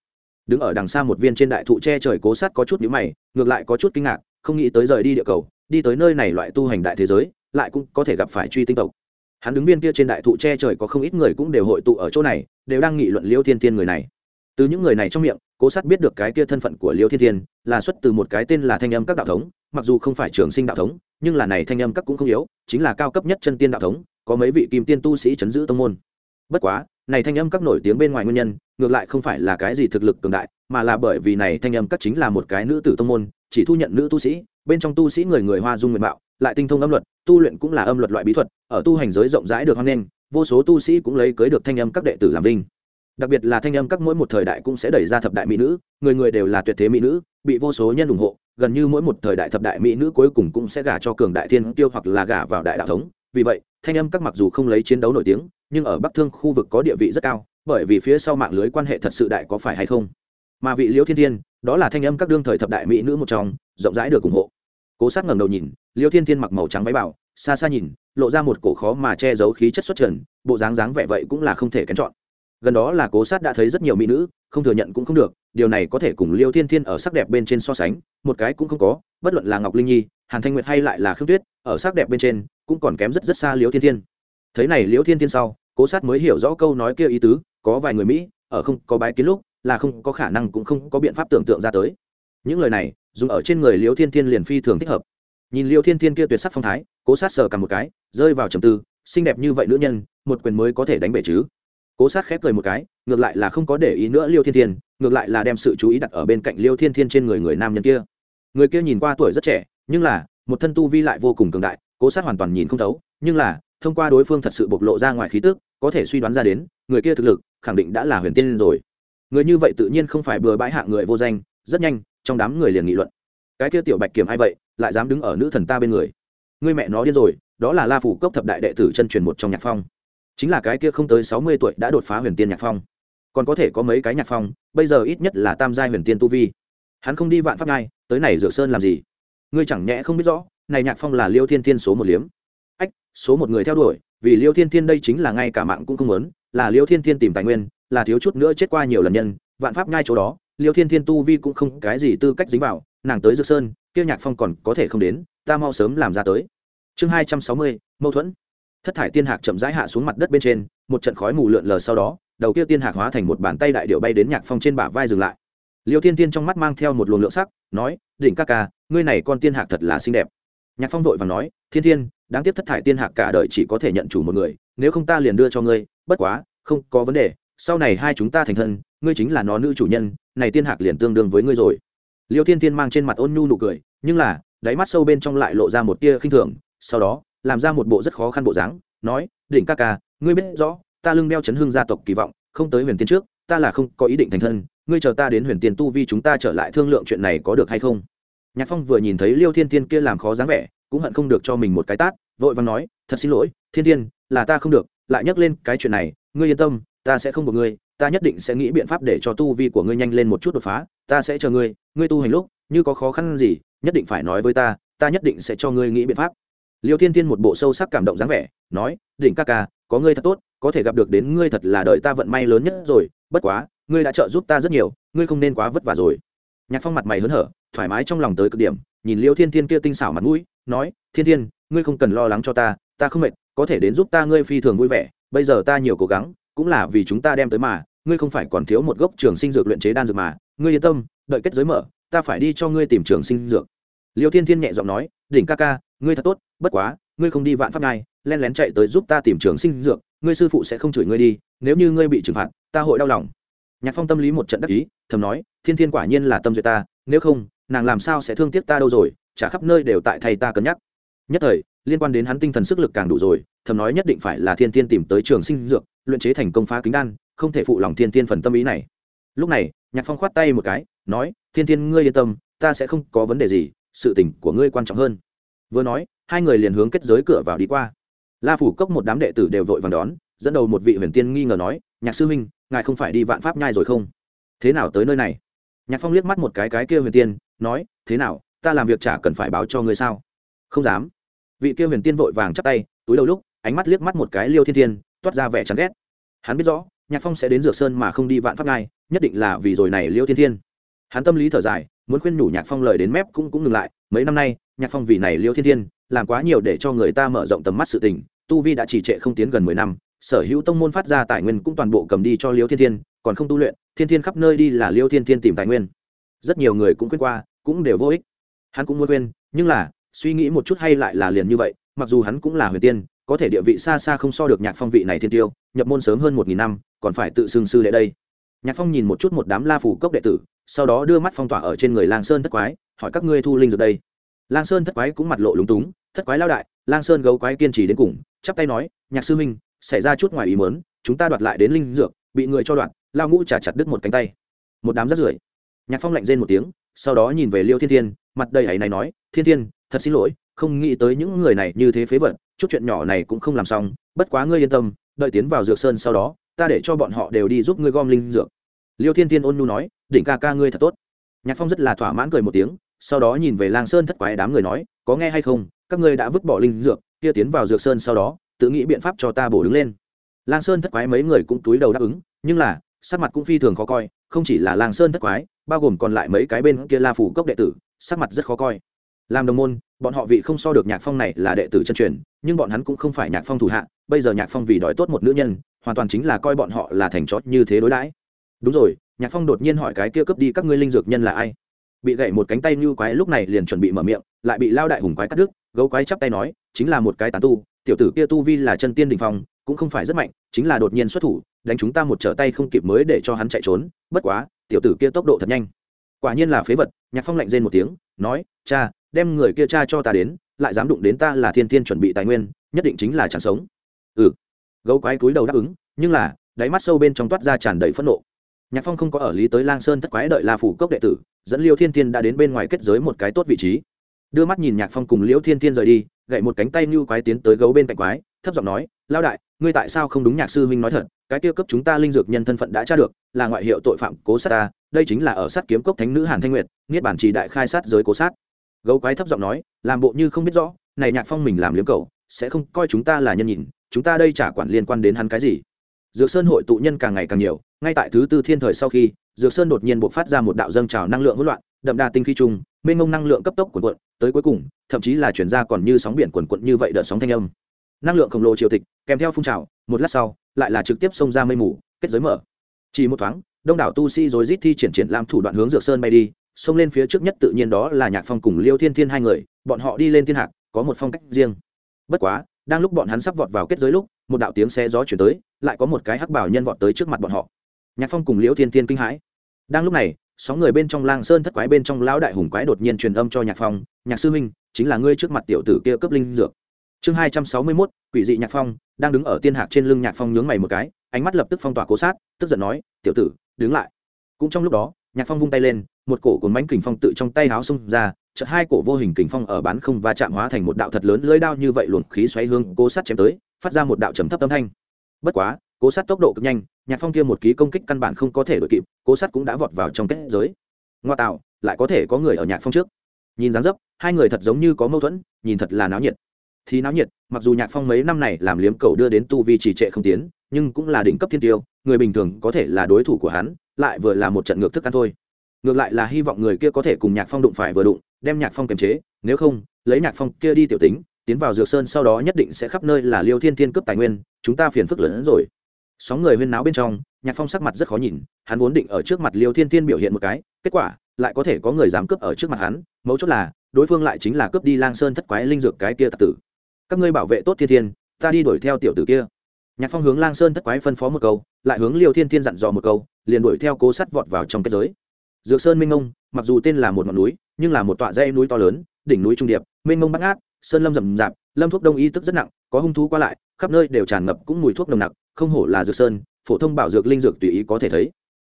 Đứng ở đằng xa một viên trên đại thụ che trời cố sát có chút nhíu mày, ngược lại có chút kinh ngạc, không nghĩ tới rời đi địa cầu, đi tới nơi này loại tu hành đại thế giới, lại cũng có thể gặp phải truy tinh tộc. Hắn đứng viên kia trên đại thụ che trời có không ít người cũng đều hội tụ ở chỗ này, đều đang nghị luận liêu thiên thiên người này. Từ những người này trong miệng, cố sát biết được cái kia thân phận của liêu thiên thiên, là xuất từ một cái tên là thanh âm các đạo thống, mặc dù không phải trường sinh đạo thống, nhưng là này thanh âm các cũng không yếu, chính là cao cấp nhất chân tiên đạo thống, có mấy vị kim tiên tu sĩ chấn giữ tông môn. Bất quá này thanh âm các nổi tiếng bên ngoài nguyên nhân, ngược lại không phải là cái gì thực lực cường đại, mà là bởi vì này thanh âm các chính là một cái nữ tử tông môn, chỉ thu nhận nữ tu sĩ, bên trong tu sĩ người người hoa dung nguyện mạo, lại tinh thông âm luật, tu luyện cũng là âm luật loại bí thuật, ở tu hành giới rộng rãi được hoan nghênh, vô số tu sĩ cũng lấy cưới được thanh âm các đệ tử làm vinh. Đặc biệt là thanh âm các mỗi một thời đại cũng sẽ đẩy ra thập đại mỹ nữ, người người đều là tuyệt thế mỹ nữ, bị vô số nhân ủng hộ, gần như mỗi một thời đại thập đại mỹ nữ cuối cùng cũng sẽ gả cho cường đại thiên tiêu hoặc là gả vào đại đạo thống. Vì vậy, thanh âm các mặc dù không lấy chiến đấu nổi tiếng nhưng ở bắc thương khu vực có địa vị rất cao, bởi vì phía sau mạng lưới quan hệ thật sự đại có phải hay không? Mà vị liễu thiên thiên, đó là thanh âm các đương thời thập đại mỹ nữ một trong, rộng rãi được ủng hộ. Cố sát ngẩng đầu nhìn liễu thiên thiên mặc màu trắng váy bảo, xa xa nhìn, lộ ra một cổ khó mà che giấu khí chất xuất trần, bộ dáng dáng vẻ vậy cũng là không thể kén chọn. Gần đó là cố sát đã thấy rất nhiều mỹ nữ, không thừa nhận cũng không được, điều này có thể cùng liêu thiên thiên ở sắc đẹp bên trên so sánh, một cái cũng không có, bất luận là ngọc linh nhi, hàn thanh nguyệt hay lại là khương tuyết, ở sắc đẹp bên trên, cũng còn kém rất rất xa liêu thiên thiên. Thấy này liêu thiên thiên sau cố sát mới hiểu rõ câu nói kia ý tứ, có vài người mỹ, ở không có bái kiến lúc, là không có khả năng cũng không có biện pháp tưởng tượng ra tới. Những lời này, dùng ở trên người liêu thiên thiên liền phi thường thích hợp. Nhìn liêu thiên thiên kia tuyệt sắc phong thái, cố sát sờ cầm một cái, rơi vào trầm tư, xinh đẹp như vậy nữ nhân, một quyền mới có thể đánh bể chứ. Cố sát khép cười một cái, ngược lại là không có để ý nữa liêu thiên thiên, ngược lại là đem sự chú ý đặt ở bên cạnh liêu thiên thiên trên người người nam nhân kia. Người kia nhìn qua tuổi rất trẻ, nhưng là, một thân tu vi lại vô cùng cường đại, cố sát hoàn toàn nhìn không thấu, nhưng là thông qua đối phương thật sự bộc lộ ra ngoài khí tức, có thể suy đoán ra đến, người kia thực lực, khẳng định đã là huyền tiên rồi. Người như vậy tự nhiên không phải bừa bãi hạ người vô danh, rất nhanh, trong đám người liền nghị luận. Cái kia tiểu bạch kiểm ai vậy, lại dám đứng ở nữ thần ta bên người? Người mẹ nó điên rồi, đó là la phủ cốc thập đại đệ tử chân truyền một trong nhạc phong. Chính là cái kia không tới sáu mươi tuổi đã đột phá huyền tiên nhạc phong. Còn có thể có mấy cái nhạc phong, bây giờ ít nhất là tam giai huyền tiên tu vi. Hắn không đi vạn pháp ngai tới này dược sơn làm gì? Ngươi chẳng nhẽ không biết rõ, này nhạc phong là liêu thiên tiên số một liếm số một người theo đuổi, vì liêu thiên thiên đây chính là ngay cả mạng cũng không muốn, là liêu thiên thiên tìm tài nguyên, là thiếu chút nữa chết qua nhiều lần nhân, vạn pháp ngay chỗ đó, liêu thiên thiên tu vi cũng không cái gì tư cách dính vào, nàng tới dược sơn, kia nhạc phong còn có thể không đến, ta mau sớm làm ra tới. Chương hai trăm sáu mươi, mâu thuẫn. Thất thải tiên hạc chậm rãi hạ xuống mặt đất bên trên, một trận khói mù lượn lờ sau đó, đầu kia tiên hạc hóa thành một bàn tay đại điệu bay đến nhạc phong trên bả vai dừng lại. Liêu thiên thiên trong mắt mang theo một luồng lượng sắc, nói, đỉnh ca ca, ngươi này con tiên hạc thật là xinh đẹp. Nhạc phong vội và nói, thiên thiên đáng tiếc thất thải tiên hạc cả đời chỉ có thể nhận chủ một người, nếu không ta liền đưa cho ngươi, bất quá, không có vấn đề, sau này hai chúng ta thành thân, ngươi chính là nó nữ chủ nhân, này tiên hạc liền tương đương với ngươi rồi. Liêu thiên thiên mang trên mặt ôn nhu nụ cười, nhưng là, đáy mắt sâu bên trong lại lộ ra một tia khinh thường, sau đó, làm ra một bộ rất khó khăn bộ dáng, nói, đỉnh ca ca, ngươi biết rõ, ta lưng đeo chấn hương gia tộc kỳ vọng, không tới huyền tiên trước, ta là không có ý định thành thân, ngươi chờ ta đến huyền tiên tu vi chúng ta trở lại thương lượng chuyện này có được hay không? Nhạc phong vừa nhìn thấy liêu thiên tiên kia làm khó dáng vẻ, cũng hận không được cho mình một cái tát vội vàng nói thật xin lỗi thiên Thiên, là ta không được lại nhắc lên cái chuyện này ngươi yên tâm ta sẽ không buộc ngươi ta nhất định sẽ nghĩ biện pháp để cho tu vi của ngươi nhanh lên một chút đột phá ta sẽ chờ ngươi ngươi tu hành lúc như có khó khăn gì nhất định phải nói với ta ta nhất định sẽ cho ngươi nghĩ biện pháp. Liêu thiên thiên một bộ sâu sắc cảm động dáng vẻ nói đỉnh ca ca có ngươi thật tốt có thể gặp được đến ngươi thật là đợi ta vận may lớn nhất rồi bất quá ngươi đã trợ giúp ta rất nhiều ngươi không nên quá vất vả rồi. Nhạc phong mặt mày hớn hở thoải mái trong lòng tới cực điểm nhìn liêu thiên thiên kia tinh xảo mặt mũi nói thiên thiên ngươi không cần lo lắng cho ta ta không mệt, có thể đến giúp ta ngươi phi thường vui vẻ, bây giờ ta nhiều cố gắng, cũng là vì chúng ta đem tới mà, ngươi không phải còn thiếu một gốc trường sinh dược luyện chế đan dược mà, ngươi yên tâm, đợi kết giới mở, ta phải đi cho ngươi tìm trường sinh dược. Liêu thiên thiên nhẹ giọng nói, đỉnh ca ca, ngươi thật tốt, bất quá, ngươi không đi vạn pháp ngay, len lén chạy tới giúp ta tìm trường sinh dược, ngươi sư phụ sẽ không chửi ngươi đi, nếu như ngươi bị trừng phạt, ta hội đau lòng. Nhạc phong tâm lý một trận đắc ý, thầm nói, thiên thiên quả nhiên là tâm duyệt ta, nếu không, nàng làm sao sẽ thương tiếc ta đâu rồi, chả khắp nơi đều tại thầy ta cân nhắc nhất thời, liên quan đến hắn tinh thần sức lực càng đủ rồi, thầm nói nhất định phải là thiên thiên tìm tới trường sinh dược, luyện chế thành công phá kính đan, không thể phụ lòng thiên thiên phần tâm ý này. Lúc này, nhạc phong khoát tay một cái, nói, thiên thiên, ngươi yên tâm, ta sẽ không có vấn đề gì, sự tình của ngươi quan trọng hơn. Vừa nói, hai người liền hướng kết giới cửa vào đi qua. La phủ cốc một đám đệ tử đều vội vàng đón, dẫn đầu một vị huyền tiên nghi ngờ nói, nhạc sư huynh, ngài không phải đi vạn pháp nhai rồi không? Thế nào tới nơi này? Nhạc phong liếc mắt một cái cái kia huyền tiên, nói, thế nào, ta làm việc chả cần phải báo cho ngươi sao? Không dám vị kia huyền tiên vội vàng chắp tay, túi đầu lúc, ánh mắt liếc mắt một cái liêu thiên thiên, toát ra vẻ chán ghét. Hắn biết rõ, nhạc phong sẽ đến dược sơn mà không đi vạn pháp ngai nhất định là vì rồi này liêu thiên thiên. Hắn tâm lý thở dài, muốn khuyên nhủ nhạc phong lời đến mép cũng cũng ngừng lại. Mấy năm nay, nhạc phong vì này liêu thiên thiên, làm quá nhiều để cho người ta mở rộng tầm mắt sự tình, tu vi đã trì trệ không tiến gần mười năm, sở hữu tông môn phát ra tài nguyên cũng toàn bộ cầm đi cho liêu thiên thiên, còn không tu luyện, thiên thiên khắp nơi đi là liêu thiên thiên tìm tài nguyên. Rất nhiều người cũng khuyên qua, cũng đều vô ích. Hắn cũng muốn khuyên, nhưng là suy nghĩ một chút hay lại là liền như vậy, mặc dù hắn cũng là huyền tiên, có thể địa vị xa xa không so được nhạc phong vị này thiên tiêu, nhập môn sớm hơn một nghìn năm, còn phải tự xưng sư đệ đây. Nhạc phong nhìn một chút một đám la phủ cốc đệ tử, sau đó đưa mắt phong tỏa ở trên người lang sơn thất quái, hỏi các ngươi thu linh rồi đây. Lang sơn thất quái cũng mặt lộ lúng túng, thất quái lao đại, lang sơn gấu quái kiên trì đến cùng, chắp tay nói, nhạc sư minh xảy ra chút ngoài ý mớn chúng ta đoạt lại đến linh dược, bị người cho đoạt. Lao ngũ trả chặt đứt một cánh tay. Một đám rất rưởi. Nhạc phong lạnh rên một tiếng, sau đó nhìn về liêu thiên thiên, mặt đầy ấy này nói, thiên thiên thật xin lỗi, không nghĩ tới những người này như thế phế vật, chút chuyện nhỏ này cũng không làm xong, bất quá ngươi yên tâm, đợi tiến vào dược sơn sau đó, ta để cho bọn họ đều đi giúp ngươi gom linh dược. Liêu thiên thiên ôn nhu nói, đỉnh ca ca ngươi thật tốt. Nhạc phong rất là thỏa mãn cười một tiếng, sau đó nhìn về lang sơn thất quái đám người nói, có nghe hay không? Các ngươi đã vứt bỏ linh dược, kia tiến vào dược sơn sau đó, tự nghĩ biện pháp cho ta bổ đứng lên. Lang sơn thất quái mấy người cũng túi đầu đáp ứng, nhưng là, sắc mặt cũng phi thường khó coi, không chỉ là lang sơn thất quái, bao gồm còn lại mấy cái bên kia la phủ cốc đệ tử, sắc mặt rất khó coi làm đồng môn, bọn họ vị không so được nhạc phong này là đệ tử chân truyền, nhưng bọn hắn cũng không phải nhạc phong thủ hạ, bây giờ nhạc phong vì đói tốt một nữ nhân, hoàn toàn chính là coi bọn họ là thành chót như thế đối đãi. Đúng rồi, nhạc phong đột nhiên hỏi cái kia cướp đi các ngươi linh dược nhân là ai? Bị gậy một cánh tay như quái lúc này liền chuẩn bị mở miệng, lại bị lao đại hùng quái cắt đứt, gấu quái chắp tay nói, chính là một cái tán tu, tiểu tử kia tu vi là chân tiên đình phong, cũng không phải rất mạnh, chính là đột nhiên xuất thủ, đánh chúng ta một trở tay không kịp mới để cho hắn chạy trốn, bất quá, tiểu tử kia tốc độ thật nhanh. Quả nhiên là phế vật, nhạc phong lạnh rên một tiếng, nói, cha đem người kia cha cho ta đến, lại dám đụng đến ta là thiên thiên chuẩn bị tài nguyên, nhất định chính là chẳng sống. Ừ. Gấu quái cúi đầu đáp ứng, nhưng là, đáy mắt sâu bên trong toát ra tràn đầy phẫn nộ. Nhạc phong không có ở lý tới lang sơn thất quái đợi la phủ cốc đệ tử, dẫn liêu thiên thiên đã đến bên ngoài kết giới một cái tốt vị trí. Đưa mắt nhìn nhạc phong cùng liễu thiên thiên rời đi, gậy một cánh tay như quái tiến tới gấu bên cạnh quái, thấp giọng nói lao đại, ngươi tại sao không đúng nhạc sư huynh nói thật, cái kia cấp chúng ta linh dược nhân thân phận đã tra được, là ngoại hiệu tội phạm cố sát ta, đây chính là ở sát kiếm cốc thánh nữ hàn thanh nguyệt, niết bản chỉ đại khai sát giới cố sát gấu quái thấp giọng nói làm bộ như không biết rõ này nhạc phong mình làm liếm cầu sẽ không coi chúng ta là nhân nhìn chúng ta đây chả quản liên quan đến hắn cái gì. Dược sơn hội tụ nhân càng ngày càng nhiều ngay tại thứ tư thiên thời sau khi dược sơn đột nhiên buộc phát ra một đạo dâng trào năng lượng hỗn loạn đậm đà tinh khí trung, mênh mông năng lượng cấp tốc cuộn quận tới cuối cùng thậm chí là chuyển ra còn như sóng biển cuộn cuộn như vậy đợt sóng thanh âm. Năng lượng khổng lồ triều tịch kèm theo phun trào một lát sau lại là trực tiếp xông ra mây mù kết giới mở. Chỉ một thoáng đông đảo tu sĩ rồi rít thi triển triển làm thủ đoạn hướng dược sơn bay đi xông lên phía trước nhất tự nhiên đó là nhạc phong cùng liêu thiên thiên hai người, bọn họ đi lên thiên hạc, có một phong cách riêng. Bất quá, đang lúc bọn hắn sắp vọt vào kết giới lúc, một đạo tiếng xe gió chuyển tới, lại có một cái hắc bảo nhân vọt tới trước mặt bọn họ. Nhạc phong cùng liễu thiên thiên kinh hãi. Đang lúc này sáu người bên trong lang sơn thất quái bên trong lão đại hùng quái đột nhiên truyền âm cho nhạc phong, nhạc sư huynh, chính là ngươi trước mặt tiểu tử kia cấp linh dược. Chương hai trăm sáu mươi mốt, quỷ dị nhạc phong, đang đứng ở tiên hạc trên lưng nhạc phong nhướng mày một cái, ánh mắt lập tức phong tỏa cố sát, tức giận nói, tiểu tử, đứng lại. Cũng trong lúc đó, nhạc phong vung tay lên một cổ cuốn mánh kình phong tự trong tay háo xông ra, chợt hai cổ vô hình kình phong ở bán không và chạm hóa thành một đạo thật lớn lưỡi đao như vậy luồng khí xoáy hương cố sát chém tới, phát ra một đạo trầm thấp âm thanh. Bất quá, cố sát tốc độ cực nhanh, nhạc phong kia một ký công kích căn bản không có thể đội kịp, cố sát cũng đã vọt vào trong kết giới. Ngoa tạo, lại có thể có người ở nhạc phong trước. Nhìn dáng dấp, hai người thật giống như có mâu thuẫn, nhìn thật là náo nhiệt. Thì náo nhiệt, mặc dù nhạc phong mấy năm này làm liếm cầu đưa đến tu vi trì trệ không tiến, nhưng cũng là đỉnh cấp thiên tiêu, người bình thường có thể là đối thủ của hắn, lại vừa là một trận ngược thức ăn thôi ngược lại là hy vọng người kia có thể cùng nhạc phong đụng phải vừa đụng, đem nhạc phong kiềm chế, nếu không, lấy nhạc phong kia đi tiểu tính, tiến vào dược sơn sau đó nhất định sẽ khắp nơi là liêu thiên thiên cấp tài nguyên, chúng ta phiền phức lớn hơn rồi. Sóng người huyên náo bên trong, nhạc phong sắc mặt rất khó nhìn, hắn vốn định ở trước mặt liêu thiên thiên biểu hiện một cái, kết quả, lại có thể có người dám cướp ở trước mặt hắn, mấu chốt là, đối phương lại chính là cướp đi lang sơn thất quái linh dược cái kia tạc tử. Các ngươi bảo vệ tốt thiên thiên, ta đi đuổi theo tiểu tử kia. Nhạc phong hướng lang sơn thất quái phân phó một câu, lại hướng liêu thiên thiên dặn dò một câu, liền đuổi theo cố sắt vọt vào trong kết giới dược sơn minh ngông mặc dù tên là một ngọn núi, nhưng là một tọa dây núi to lớn, đỉnh núi trung điệp minh ngông bắt ngát, sơn lâm rậm rạp, lâm thuốc đông y tức rất nặng, có hung thú qua lại, khắp nơi đều tràn ngập cũng mùi thuốc nồng nặc, không hổ là dược sơn, phổ thông bảo dược linh dược tùy ý có thể thấy.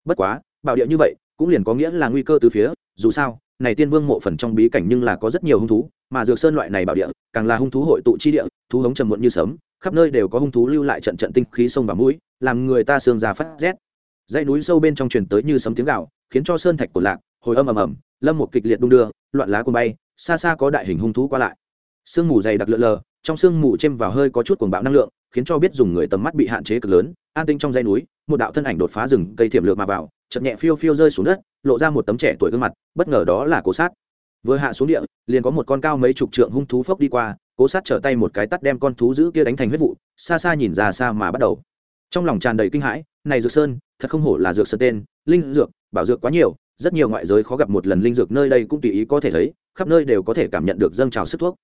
Bất quá, bảo địa như vậy, cũng liền có nghĩa là nguy cơ từ phía, dù sao, này tiên vương mộ phần trong bí cảnh nhưng là có rất nhiều hung thú, mà dược sơn loại này bảo địa, càng là hung thú hội tụ chi địa, thú hống trầm muộn như sớm khắp nơi đều có hung thú lưu lại trận trận tinh khí sông và mũi, làm người ta xương già phát rét. Dãy núi sâu bên trong truyền tới như sấm tiếng gạo khiến cho sơn thạch cổ lạc, hồi âm ầm ầm, lâm một kịch liệt đung đưa, loạn lá cuốn bay, xa xa có đại hình hung thú qua lại. Sương mù dày đặc lượn lờ, trong sương mù chêm vào hơi có chút cuồng bạo năng lượng, khiến cho biết dùng người tầm mắt bị hạn chế cực lớn, an tinh trong dãy núi, một đạo thân ảnh đột phá rừng cây thiểm lược mà vào chậm nhẹ phiêu phiêu rơi xuống đất, lộ ra một tấm trẻ tuổi gương mặt, bất ngờ đó là cố sát. Vừa hạ xuống địa, liền có một con cao mấy chục trượng hung thú phốc đi qua, cố sát trở tay một cái tắt đem con thú giữ kia đánh thành huyết vụ, xa xa nhìn ra xa mà bắt đầu. Trong lòng tràn đầy kinh hãi, này dược sơn, thật không hổ là dược sơn tên linh dược, bảo dược quá nhiều, rất nhiều ngoại giới khó gặp một lần linh dược nơi đây cũng tùy ý có thể thấy, khắp nơi đều có thể cảm nhận được dâng trào sức thuốc.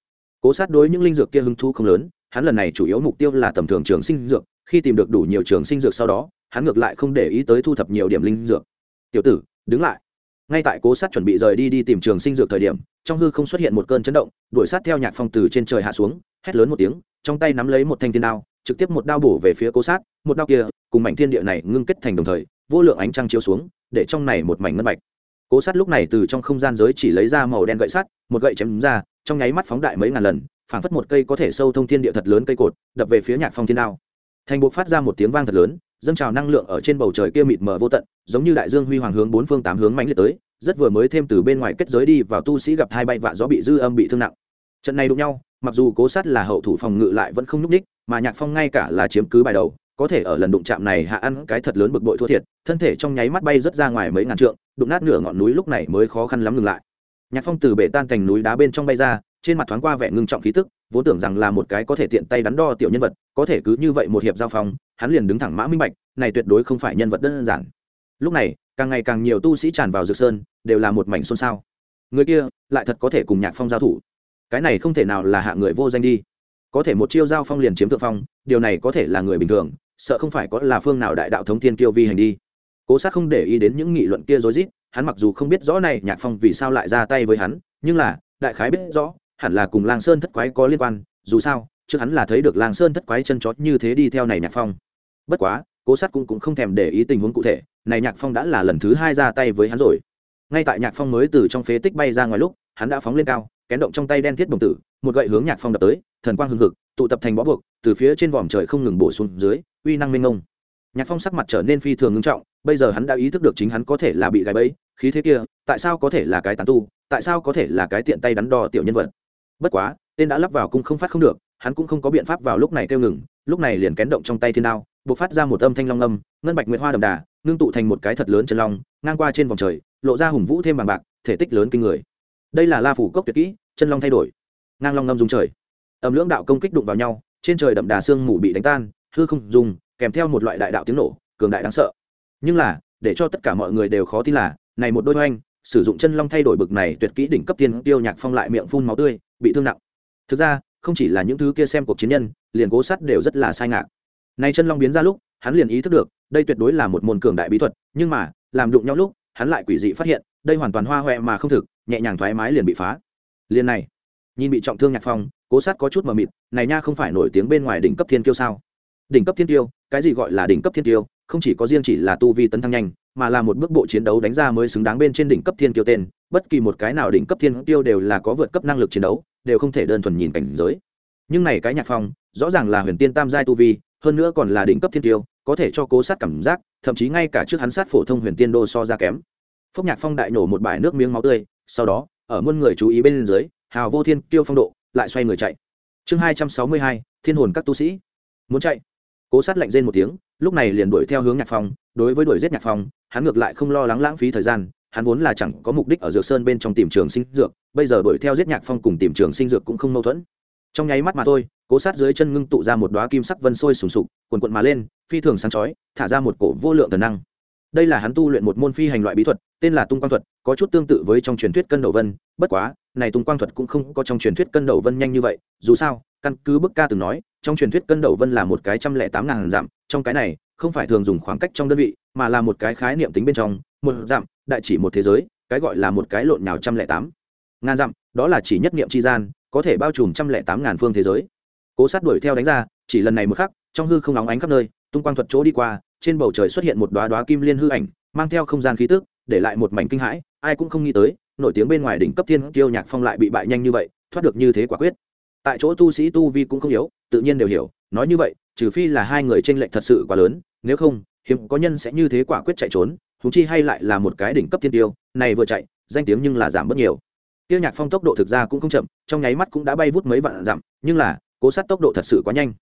Cố sát đối những linh dược kia hứng thu không lớn, hắn lần này chủ yếu mục tiêu là tầm thường trường sinh dược, khi tìm được đủ nhiều trường sinh dược sau đó, hắn ngược lại không để ý tới thu thập nhiều điểm linh dược. Tiểu tử, đứng lại. Ngay tại cố sát chuẩn bị rời đi đi tìm trường sinh dược thời điểm, trong hư không xuất hiện một cơn chấn động, đuổi sát theo nhạc phong từ trên trời hạ xuống, hét lớn một tiếng, trong tay nắm lấy một thanh thiên đao, trực tiếp một đao bổ về phía cố sát, một đao kia, cùng mảnh thiên địa này ngưng kết thành đồng thời vô lượng ánh trăng chiếu xuống, để trong này một mảnh ngân bạch. Cố sát lúc này từ trong không gian giới chỉ lấy ra màu đen gậy sắt, một gậy chém ra, trong nháy mắt phóng đại mấy ngàn lần, phảng phất một cây có thể sâu thông thiên địa thật lớn cây cột, đập về phía nhạc phong thiên đao. Thành buộc phát ra một tiếng vang thật lớn, dâng trào năng lượng ở trên bầu trời kia mịt mờ vô tận, giống như đại dương huy hoàng hướng bốn phương tám hướng mãnh liệt tới, rất vừa mới thêm từ bên ngoài kết giới đi vào tu sĩ gặp hai bay vạ gió bị dư âm bị thương nặng. Trận này đụng nhau, mặc dù cố sát là hậu thủ phòng ngự lại vẫn không nhúc ních mà nhạc phong ngay cả là chiếm cứ bài đầu có thể ở lần đụng chạm này hạ ăn cái thật lớn bực bội thua thiệt, thân thể trong nháy mắt bay rất ra ngoài mấy ngàn trượng, đụng nát nửa ngọn núi lúc này mới khó khăn lắm ngừng lại. Nhạc phong từ bể tan thành núi đá bên trong bay ra, trên mặt thoáng qua vẻ ngưng trọng khí tức, vốn tưởng rằng là một cái có thể tiện tay đắn đo tiểu nhân vật, có thể cứ như vậy một hiệp giao phong, hắn liền đứng thẳng mã minh bạch, này tuyệt đối không phải nhân vật đơn giản. Lúc này, càng ngày càng nhiều tu sĩ tràn vào dược sơn, đều là một mảnh xôn xao. Người kia, lại thật có thể cùng nhạc phong giao thủ. Cái này không thể nào là hạ người vô danh đi. Có thể một chiêu giao phong liền chiếm thượng phong, điều này có thể là người bình thường sợ không phải có là phương nào đại đạo thống thiên kiêu vi hành đi. Cố sát không để ý đến những nghị luận kia rối rít hắn mặc dù không biết rõ này nhạc phong vì sao lại ra tay với hắn nhưng là đại khái biết rõ hẳn là cùng lang sơn thất quái có liên quan dù sao trước hắn là thấy được lang sơn thất quái chân chót như thế đi theo này nhạc phong. Bất quá cố sát cũng, cũng không thèm để ý tình huống cụ thể này nhạc phong đã là lần thứ hai ra tay với hắn rồi. Ngay tại nhạc phong mới từ trong phế tích bay ra ngoài lúc hắn đã phóng lên cao kén động trong tay đen thiết đồng tử một gậy hướng nhạc phong đập tới thần quang hưng hực tụ tập thành bó buộc từ phía trên vòm trời không ngừng bổ xuống dưới uy năng minh ngông nhạc phong sắc mặt trở nên phi thường ngưng trọng, bây giờ hắn đã ý thức được chính hắn có thể là bị gãy bẫy, khí thế kia, tại sao có thể là cái tán tu, tại sao có thể là cái tiện tay đắn đo tiểu nhân vật. Bất quá, tên đã lắp vào cung không phát không được, hắn cũng không có biện pháp vào lúc này kêu ngừng, lúc này liền kén động trong tay thiên đao b ộ c phát ra một âm thanh long âm, ngân bạch nguyệt hoa đậm đà, ngưng tụ thành một cái thật lớn chân long, ngang qua trên vòng trời, lộ ra hùng vũ thêm bằng bạc, thể tích lớn kinh người. Đây là la phủ cốc tuyệt kỹ, chân long thay đổi. Ngang long ngâm dùng trời. Ẩm lưỡng đạo công kích đụng vào nhau, trên trời đậm đà sương mù bị đánh tan hư không dùng, kèm theo một loại đại đạo tiếng nổ, cường đại đáng sợ. Nhưng là, để cho tất cả mọi người đều khó tin là, này một đôi oanh, sử dụng chân long thay đổi bực này tuyệt kỹ đỉnh cấp tiên tiêu nhạc phong lại miệng phun máu tươi, bị thương nặng. Thực ra, không chỉ là những thứ kia xem cuộc chiến nhân, liền cố sắt đều rất là sai ngạc. Nay chân long biến ra lúc, hắn liền ý thức được, đây tuyệt đối là một môn cường đại bí thuật, nhưng mà, làm đụng nhau lúc, hắn lại quỷ dị phát hiện, đây hoàn toàn hoa huệ mà không thực, nhẹ nhàng thoải mái liền bị phá. Liền này, nhìn bị trọng thương nhạc phong, cố sát có chút mờ mịt, này nha không phải nổi tiếng bên ngoài đỉnh cấp thiên kiêu sao? Đỉnh cấp thiên tiêu, cái gì gọi là đỉnh cấp thiên tiêu, không chỉ có riêng chỉ là tu vi tấn thăng nhanh, mà là một bước bộ chiến đấu đánh ra mới xứng đáng bên trên đỉnh cấp thiên tiêu tên. Bất kỳ một cái nào đỉnh cấp thiên tiêu đều là có vượt cấp năng lực chiến đấu, đều không thể đơn thuần nhìn cảnh giới. Nhưng này cái nhạc phong, rõ ràng là huyền tiên tam giai tu vi, hơn nữa còn là đỉnh cấp thiên tiêu, có thể cho cố sát cảm giác, thậm chí ngay cả trước hắn sát phổ thông huyền tiên đô so ra kém. Phúc nhạc phong đại nổ một bãi nước miếng máu tươi, sau đó, ở muôn người chú ý bên dưới, hào vô thiên kiêu phong độ, lại xoay người chạy. Chương hai trăm sáu mươi hai, thiên hồn các tu sĩ. Muốn chạy? Cố sát lạnh rên một tiếng, lúc này liền đuổi theo hướng nhạc phong. Đối với đuổi giết nhạc phong, hắn ngược lại không lo lắng lãng phí thời gian, hắn vốn là chẳng có mục đích ở dược sơn bên trong tìm trường sinh dược, bây giờ đuổi theo giết nhạc phong cùng tìm trường sinh dược cũng không mâu thuẫn. Trong nháy mắt mà thôi, cố sát dưới chân ngưng tụ ra một đoá kim sắc vân sôi sùng sục quần quận mà lên, phi thường sáng chói, thả ra một cổ vô lượng thần năng. Đây là hắn tu luyện một môn phi hành loại bí thuật, tên là tung quang thuật, có chút tương tự với trong truyền thuyết cân đầu vân, bất quá, này tung quang thuật cũng không có trong truyền thuyết cân đầu vân nhanh như vậy, dù sao căn cứ bức ca từng nói, trong truyền thuyết cân đầu vân là một cái trăm lẻ tám ngàn dặm, trong cái này, không phải thường dùng khoảng cách trong đơn vị, mà là một cái khái niệm tính bên trong, một dặm, đại chỉ một thế giới, cái gọi là một cái lộn nhào trăm lẻ tám ngàn dặm, đó là chỉ nhất niệm tri gian, có thể bao trùm trăm lẻ tám ngàn phương thế giới. Cố sát đuổi theo đánh ra, chỉ lần này một khắc, trong hư không nóng ánh khắp nơi, tung quang thuật chỗ đi qua, trên bầu trời xuất hiện một đoá đoá kim liên hư ảnh, mang theo không gian khí tức, để lại một mảnh kinh hãi, ai cũng không nghĩ tới, nổi tiếng bên ngoài đỉnh cấp thiên kiêu nhạc phong lại bị bại nhanh như vậy, thoát được như thế quả quyết tại chỗ tu sĩ tu vi cũng không yếu, tự nhiên đều hiểu, nói như vậy, trừ phi là hai người tranh lệch thật sự quá lớn, nếu không, hiếm có nhân sẽ như thế quả quyết chạy trốn húng chi hay lại là một cái đỉnh cấp tiên tiêu, này vừa chạy, danh tiếng nhưng là giảm bớt nhiều. Tiêu nhạc phong tốc độ thực ra cũng không chậm, trong nháy mắt cũng đã bay vút mấy vạn dặm, nhưng là, cố sát tốc độ thật sự quá nhanh.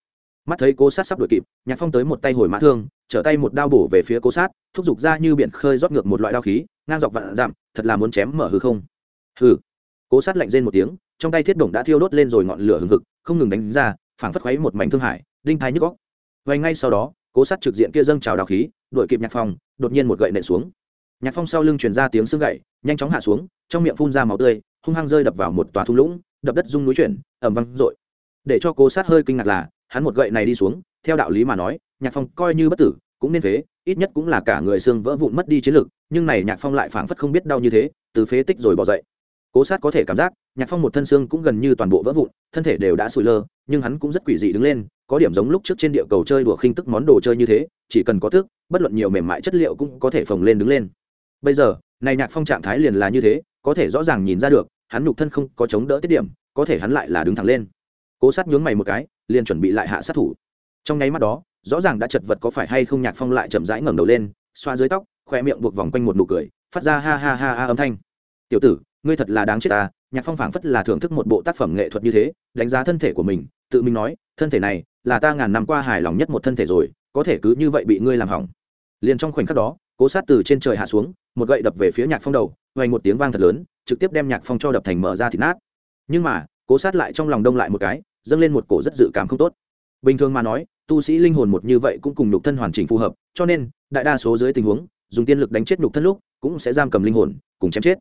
Mắt thấy cố sát sắp đuổi kịp, nhạc phong tới một tay hồi mã thương, trở tay một đao bổ về phía cố sát, thúc giục ra như biển khơi rót ngược một loại đao khí, ngang dọc vạn dặm, thật là muốn chém mở hư không. Hư cố sát lạnh rên một tiếng trong tay thiết động đã thiêu đốt lên rồi ngọn lửa hừng hực, không ngừng đánh ra, phảng phất khuấy một mảnh thương hải đinh thái nhức góc vậy ngay sau đó, cố sát trực diện kia dâng trào đào khí, đuổi kịp nhạc phong, đột nhiên một gậy nện xuống. Nhạc phong sau lưng truyền ra tiếng xương gậy, nhanh chóng hạ xuống, trong miệng phun ra máu tươi, hung hăng rơi đập vào một tòa thung lũng, đập đất rung núi chuyển ẩm văng r để cho cố sát hơi kinh ngạc là, hắn một gậy này đi xuống, theo đạo lý mà nói, nhạc phong coi như bất tử, cũng nên phế, ít nhất cũng là cả người xương vỡ vụn mất đi chiến lực, nhưng này nhạc phong lại phảng phất không biết đau như thế, từ phế tích rồi bỏ dậy cố sát có thể cảm giác, nhạc phong một thân xương cũng gần như toàn bộ vỡ vụn, thân thể đều đã sụi lơ, nhưng hắn cũng rất quỷ dị đứng lên, có điểm giống lúc trước trên địa cầu chơi đùa khinh tức món đồ chơi như thế, chỉ cần có thức bất luận nhiều mềm mại chất liệu cũng có thể phồng lên đứng lên. Bây giờ, này nhạc phong trạng thái liền là như thế, có thể rõ ràng nhìn ra được, hắn nhục thân không có chống đỡ tiết điểm, có thể hắn lại là đứng thẳng lên. Cố sát nhướng mày một cái, liền chuẩn bị lại hạ sát thủ. Trong nháy mắt đó, rõ ràng đã chật vật có phải hay không nhạc phong lại chậm rãi ngẩng đầu lên, xoa dưới tóc, khoe miệng buộc vòng quanh một nụ cười, phát ra ha ha ha ha âm thanh. Tiểu tử ngươi thật là đáng chết ta, nhạc phong phảng phất là thưởng thức một bộ tác phẩm nghệ thuật như thế, đánh giá thân thể của mình, tự mình nói, thân thể này là ta ngàn năm qua hài lòng nhất một thân thể rồi, có thể cứ như vậy bị ngươi làm hỏng. Liền trong khoảnh khắc đó, cố sát từ trên trời hạ xuống, một gậy đập về phía nhạc phong đầu vành một tiếng vang thật lớn, trực tiếp đem nhạc phong cho đập thành mở ra thịt nát. Nhưng mà, cố sát lại trong lòng đông lại một cái, dâng lên một cổ rất dự cảm không tốt. Bình thường mà nói, tu sĩ linh hồn một như vậy cũng cùng nhục thân hoàn chỉnh phù hợp, cho nên, đại đa số dưới tình huống, dùng tiên lực đánh chết nhục thân lúc, cũng sẽ giam cầm linh hồn, cùng chém chết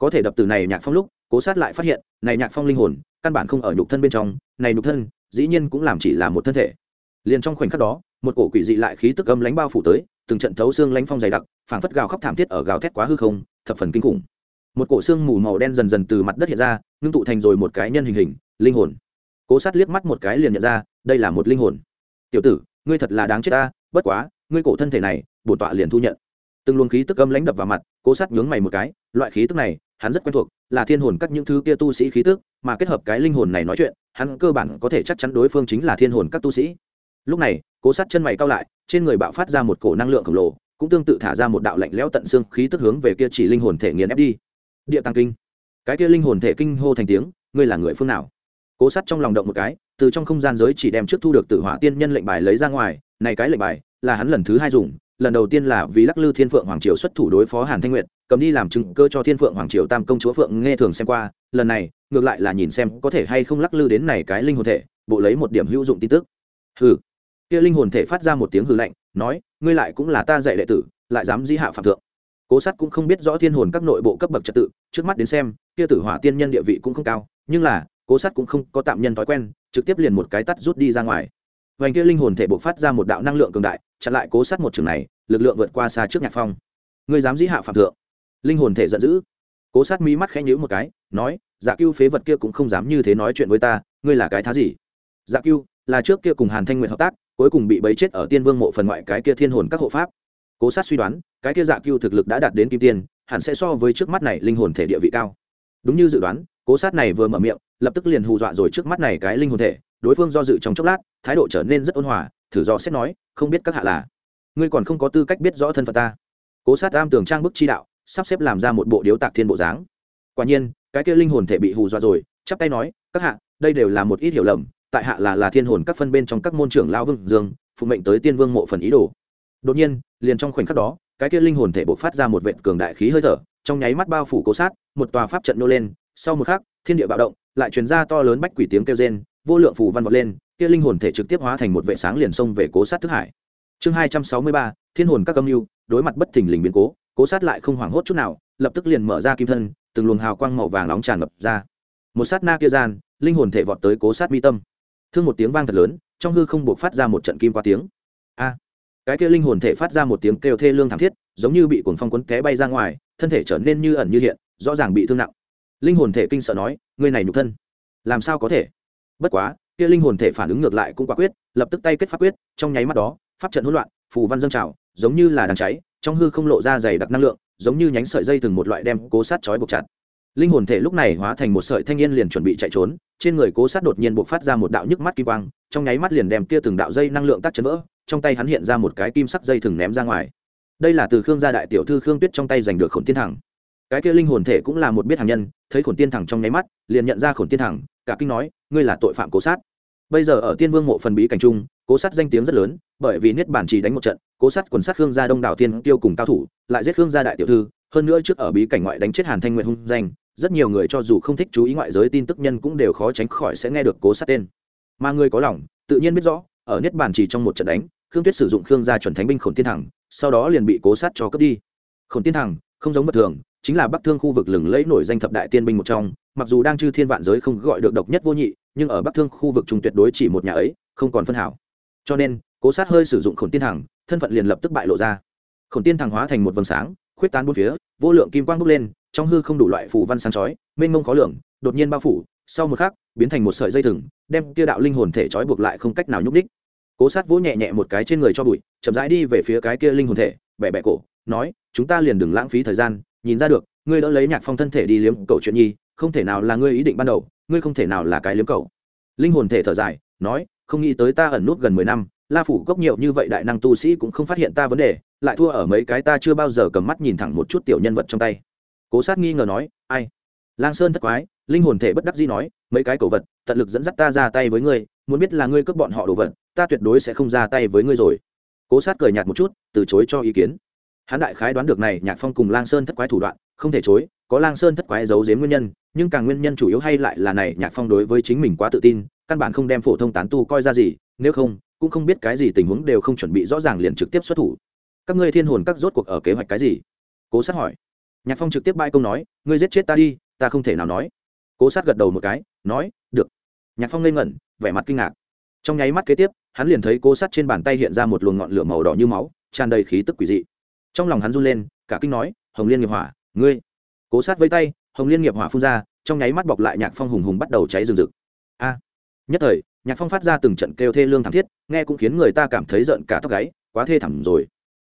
có thể đập từ này nhạc phong lúc, cố sát lại phát hiện, này nhạc phong linh hồn, căn bản không ở nhục thân bên trong, này nhục thân, dĩ nhiên cũng làm chỉ là một thân thể. Liền trong khoảnh khắc đó, một cổ quỷ dị lại khí tức âm lánh bao phủ tới, từng trận thấu xương lánh phong dày đặc, phảng phất gào khóc thảm thiết ở gào thét quá hư không, thập phần kinh khủng. Một cổ xương mù màu đen dần dần từ mặt đất hiện ra, ngưng tụ thành rồi một cái nhân hình hình, linh hồn. Cố sát liếc mắt một cái liền nhận ra, đây là một linh hồn. Tiểu tử, ngươi thật là đáng chết ta, bất quá, ngươi cổ thân thể này, bổn tọa liền thu nhận. Từng luồng khí tức âm lãnh đập vào mặt, cố sát nhướng mày một cái, loại khí tức này hắn rất quen thuộc, là thiên hồn các những thứ kia tu sĩ khí tức, mà kết hợp cái linh hồn này nói chuyện, hắn cơ bản có thể chắc chắn đối phương chính là thiên hồn các tu sĩ. Lúc này, cố sát chân mày cao lại, trên người bạo phát ra một cổ năng lượng khổng lồ, cũng tương tự thả ra một đạo lạnh lẽo tận xương khí tức hướng về kia chỉ linh hồn thể nghiền ép đi. Địa tăng kinh. Cái kia linh hồn thể kinh hô thành tiếng, ngươi là người phương nào? Cố sát trong lòng động một cái, từ trong không gian giới chỉ đem trước thu được tự hỏa tiên nhân lệnh bài lấy ra ngoài, này cái lệnh bài là hắn lần thứ hai dùng, lần đầu tiên là vì lắc lư thiên phượng hoàng triều xuất thủ đối phó hàn thanh nguyệt cầm đi làm chứng cơ cho thiên phượng hoàng triều tam công chúa phượng nghe thường xem qua, lần này, ngược lại là nhìn xem có thể hay không lắc lư đến này cái linh hồn thể, bộ lấy một điểm hữu dụng tin tức. Hừ. Kia linh hồn thể phát ra một tiếng hừ lạnh, nói, ngươi lại cũng là ta dạy đệ tử, lại dám dĩ hạ phạm thượng. Cố sát cũng không biết rõ thiên hồn các nội bộ cấp bậc trật tự, trước mắt đến xem, kia tử hỏa tiên nhân địa vị cũng không cao, nhưng là, cố sát cũng không có tạm nhân thói quen, trực tiếp liền một cái tắt rút đi ra ngoài. Vành kia linh hồn thể buộc phát ra một đạo năng lượng cường đại, chặn lại cố sát một trường này, lực lượng vượt qua xa trước nhạc phong. Ngươi dám dĩ hạ phạm thượng? Linh hồn thể giận dữ. Cố sát mí mắt khẽ nhíu một cái, nói dạ cưu phế vật kia cũng không dám như thế nói chuyện với ta, ngươi là cái thá gì? Dạ cưu, là trước kia cùng hàn thanh nguyện hợp tác, cuối cùng bị bấy chết ở tiên vương mộ phần ngoại cái kia thiên hồn các hộ pháp. Cố sát suy đoán, cái kia dạ cưu thực lực đã đạt đến kim tiên, hẳn sẽ so với trước mắt này linh hồn thể địa vị cao. Đúng như dự đoán, cố sát này vừa mở miệng, lập tức liền hù dọa rồi trước mắt này cái linh hồn thể, đối phương do dự trong chốc lát, thái độ trở nên rất ôn hòa, thử do xét nói, không biết các hạ là, ngươi còn không có tư cách biết rõ thân phận ta. Cố sát am tường trang bức chi đạo sắp xếp làm ra một bộ điếu tạc thiên bộ dáng. Quả nhiên, cái kia linh hồn thể bị hù dọa rồi, chắp tay nói, các hạ, đây đều là một ít hiểu lầm, tại hạ là là thiên hồn các phân bên trong các môn trưởng lao vương dương, phụ mệnh tới tiên vương mộ phần ý đồ. Đột nhiên, liền trong khoảnh khắc đó, cái kia linh hồn thể bộc phát ra một vệt cường đại khí hơi thở, trong nháy mắt bao phủ cố sát, một tòa pháp trận nô lên, sau một khắc, thiên địa bạo động, lại truyền ra to lớn bách quỷ tiếng kêu rên, vô lượng phù văn vọt lên, kia linh hồn thể trực tiếp hóa thành một vệ sáng liền xông về cố sát thức hải. Chương hai trăm sáu mươi ba, thiên hồn các âm mưu, đối mặt bất thình lình biến cố cố sát lại không hoảng hốt chút nào, lập tức liền mở ra kim thân, từng luồng hào quang màu vàng nóng tràn ngập ra. Một sát na kia gian, linh hồn thể vọt tới cố sát mi tâm. Thương một tiếng vang thật lớn, trong hư không buộc phát ra một trận kim qua tiếng. A! Cái kia linh hồn thể phát ra một tiếng kêu thê lương thảm thiết, giống như bị cuồng phong quấn té bay ra ngoài, thân thể trở nên như ẩn như hiện, rõ ràng bị thương nặng. Linh hồn thể kinh sợ nói, ngươi này nhục thân, làm sao có thể? Bất quá, kia linh hồn thể phản ứng ngược lại cũng quả quyết, lập tức tay kết pháp quyết, trong nháy mắt đó, pháp trận hỗn loạn, phù văn dâng trào, giống như là đàn cháy trong hư không lộ ra dày đặc năng lượng, giống như nhánh sợi dây từng một loại đem cố sát trói buộc chặt. Linh hồn thể lúc này hóa thành một sợi thanh niên liền chuẩn bị chạy trốn, trên người cố sát đột nhiên buộc phát ra một đạo nhức mắt kim quang, trong nháy mắt liền đem kia từng đạo dây năng lượng tắt chấn vỡ, trong tay hắn hiện ra một cái kim sắc dây thừng ném ra ngoài. Đây là từ khương gia đại tiểu thư khương tuyết trong tay giành được khổn tiên thẳng. Cái kia linh hồn thể cũng là một biết hàng nhân, thấy khổn tiên thẳng trong nháy mắt, liền nhận ra khổn tiên thẳng, cả kinh nói, ngươi là tội phạm cố sát. Bây giờ ở tiên vương mộ phần bí cảnh trung, cố sát danh tiếng rất lớn, bởi vì niết bản chỉ đánh một trận cố sát quần sát khương gia đông đảo tiên tiêu cùng cao thủ, lại giết khương gia đại tiểu thư, hơn nữa trước ở bí cảnh ngoại đánh chết hàn thanh nguyện hung danh, rất nhiều người cho dù không thích chú ý ngoại giới tin tức nhân cũng đều khó tránh khỏi sẽ nghe được cố sát tên. Mà người có lòng, tự nhiên biết rõ, ở niết bản chỉ trong một trận đánh, khương tuyết sử dụng khương gia chuẩn thánh binh khổn tiên thẳng, sau đó liền bị cố sát cho cướp đi. Khổn tiên thẳng, không giống bất thường, chính là bắc thương khu vực lừng lẫy nổi danh thập đại tiên binh một trong, mặc dù đang chư thiên vạn giới không gọi được độc nhất vô nhị, nhưng ở bắc thương khu vực trung tuyệt đối chỉ một nhà ấy, không còn phân hảo. Cho nên, cố sát hơi sử dụng khổn tiên thẳng thân phận liền lập tức bại lộ ra. Khổn tiên thẳng hóa thành một vầng sáng, khuyết tán bốn phía, vô lượng kim quang bốc lên, trong hư không đủ loại phủ văn sáng chói, mênh mông khó lường, đột nhiên bao phủ, sau một khắc, biến thành một sợi dây thừng, đem kia đạo linh hồn thể trói buộc lại không cách nào nhúc đích cố sát vỗ nhẹ nhẹ một cái trên người cho bụi, chậm rãi đi về phía cái kia linh hồn thể, bẻ bẻ cổ, nói, chúng ta liền đừng lãng phí thời gian, nhìn ra được, ngươi đã lấy nhạc phong thân thể đi liếm cầu chuyện nhi, không thể nào là ngươi ý định ban đầu, ngươi không thể nào là cái liếm cầu. Linh hồn thể thở dài, nói, không nghĩ tới ta ẩn nút gần mười năm la phủ gốc nhiều như vậy đại năng tu sĩ cũng không phát hiện ta vấn đề, lại thua ở mấy cái ta chưa bao giờ cầm mắt nhìn thẳng một chút tiểu nhân vật trong tay. Cố sát nghi ngờ nói, ai? Lang sơn thất quái, linh hồn thể bất đắc dĩ nói, mấy cái cổ vật, tận lực dẫn dắt ta ra tay với ngươi, muốn biết là ngươi cướp bọn họ đồ vật, ta tuyệt đối sẽ không ra tay với ngươi rồi. Cố sát cười nhạt một chút, từ chối cho ý kiến. Hắn đại khái đoán được này nhạc phong cùng lang sơn thất quái thủ đoạn, không thể chối, có lang sơn thất quái giấu giếm nguyên nhân, nhưng càng nguyên nhân chủ yếu hay lại là này nhạc phong đối với chính mình quá tự tin, căn bản không đem phổ thông tán tu coi ra gì, nếu không cũng không biết cái gì tình huống đều không chuẩn bị rõ ràng liền trực tiếp xuất thủ. Các ngươi thiên hồn các rốt cuộc ở kế hoạch cái gì? Cố sát hỏi. Nhạc phong trực tiếp bãi công nói, ngươi giết chết ta đi, ta không thể nào nói. Cố sát gật đầu một cái, nói, được. Nhạc phong lên ngẩn, vẻ mặt kinh ngạc. Trong nháy mắt kế tiếp, hắn liền thấy cố sát trên bàn tay hiện ra một luồng ngọn lửa màu đỏ như máu, tràn đầy khí tức quỷ dị. Trong lòng hắn run lên, cả kinh nói, hồng liên nghiệp hỏa, ngươi. Cố sát với tay, hồng liên nghiệp hỏa phun ra, trong nháy mắt bọc lại nhạc phong hùng hùng bắt đầu cháy rừng rực. A. Nhất thời nhạc phong phát ra từng trận kêu thê lương thảm thiết, nghe cũng khiến người ta cảm thấy giận cả tóc gáy, quá thê thảm rồi.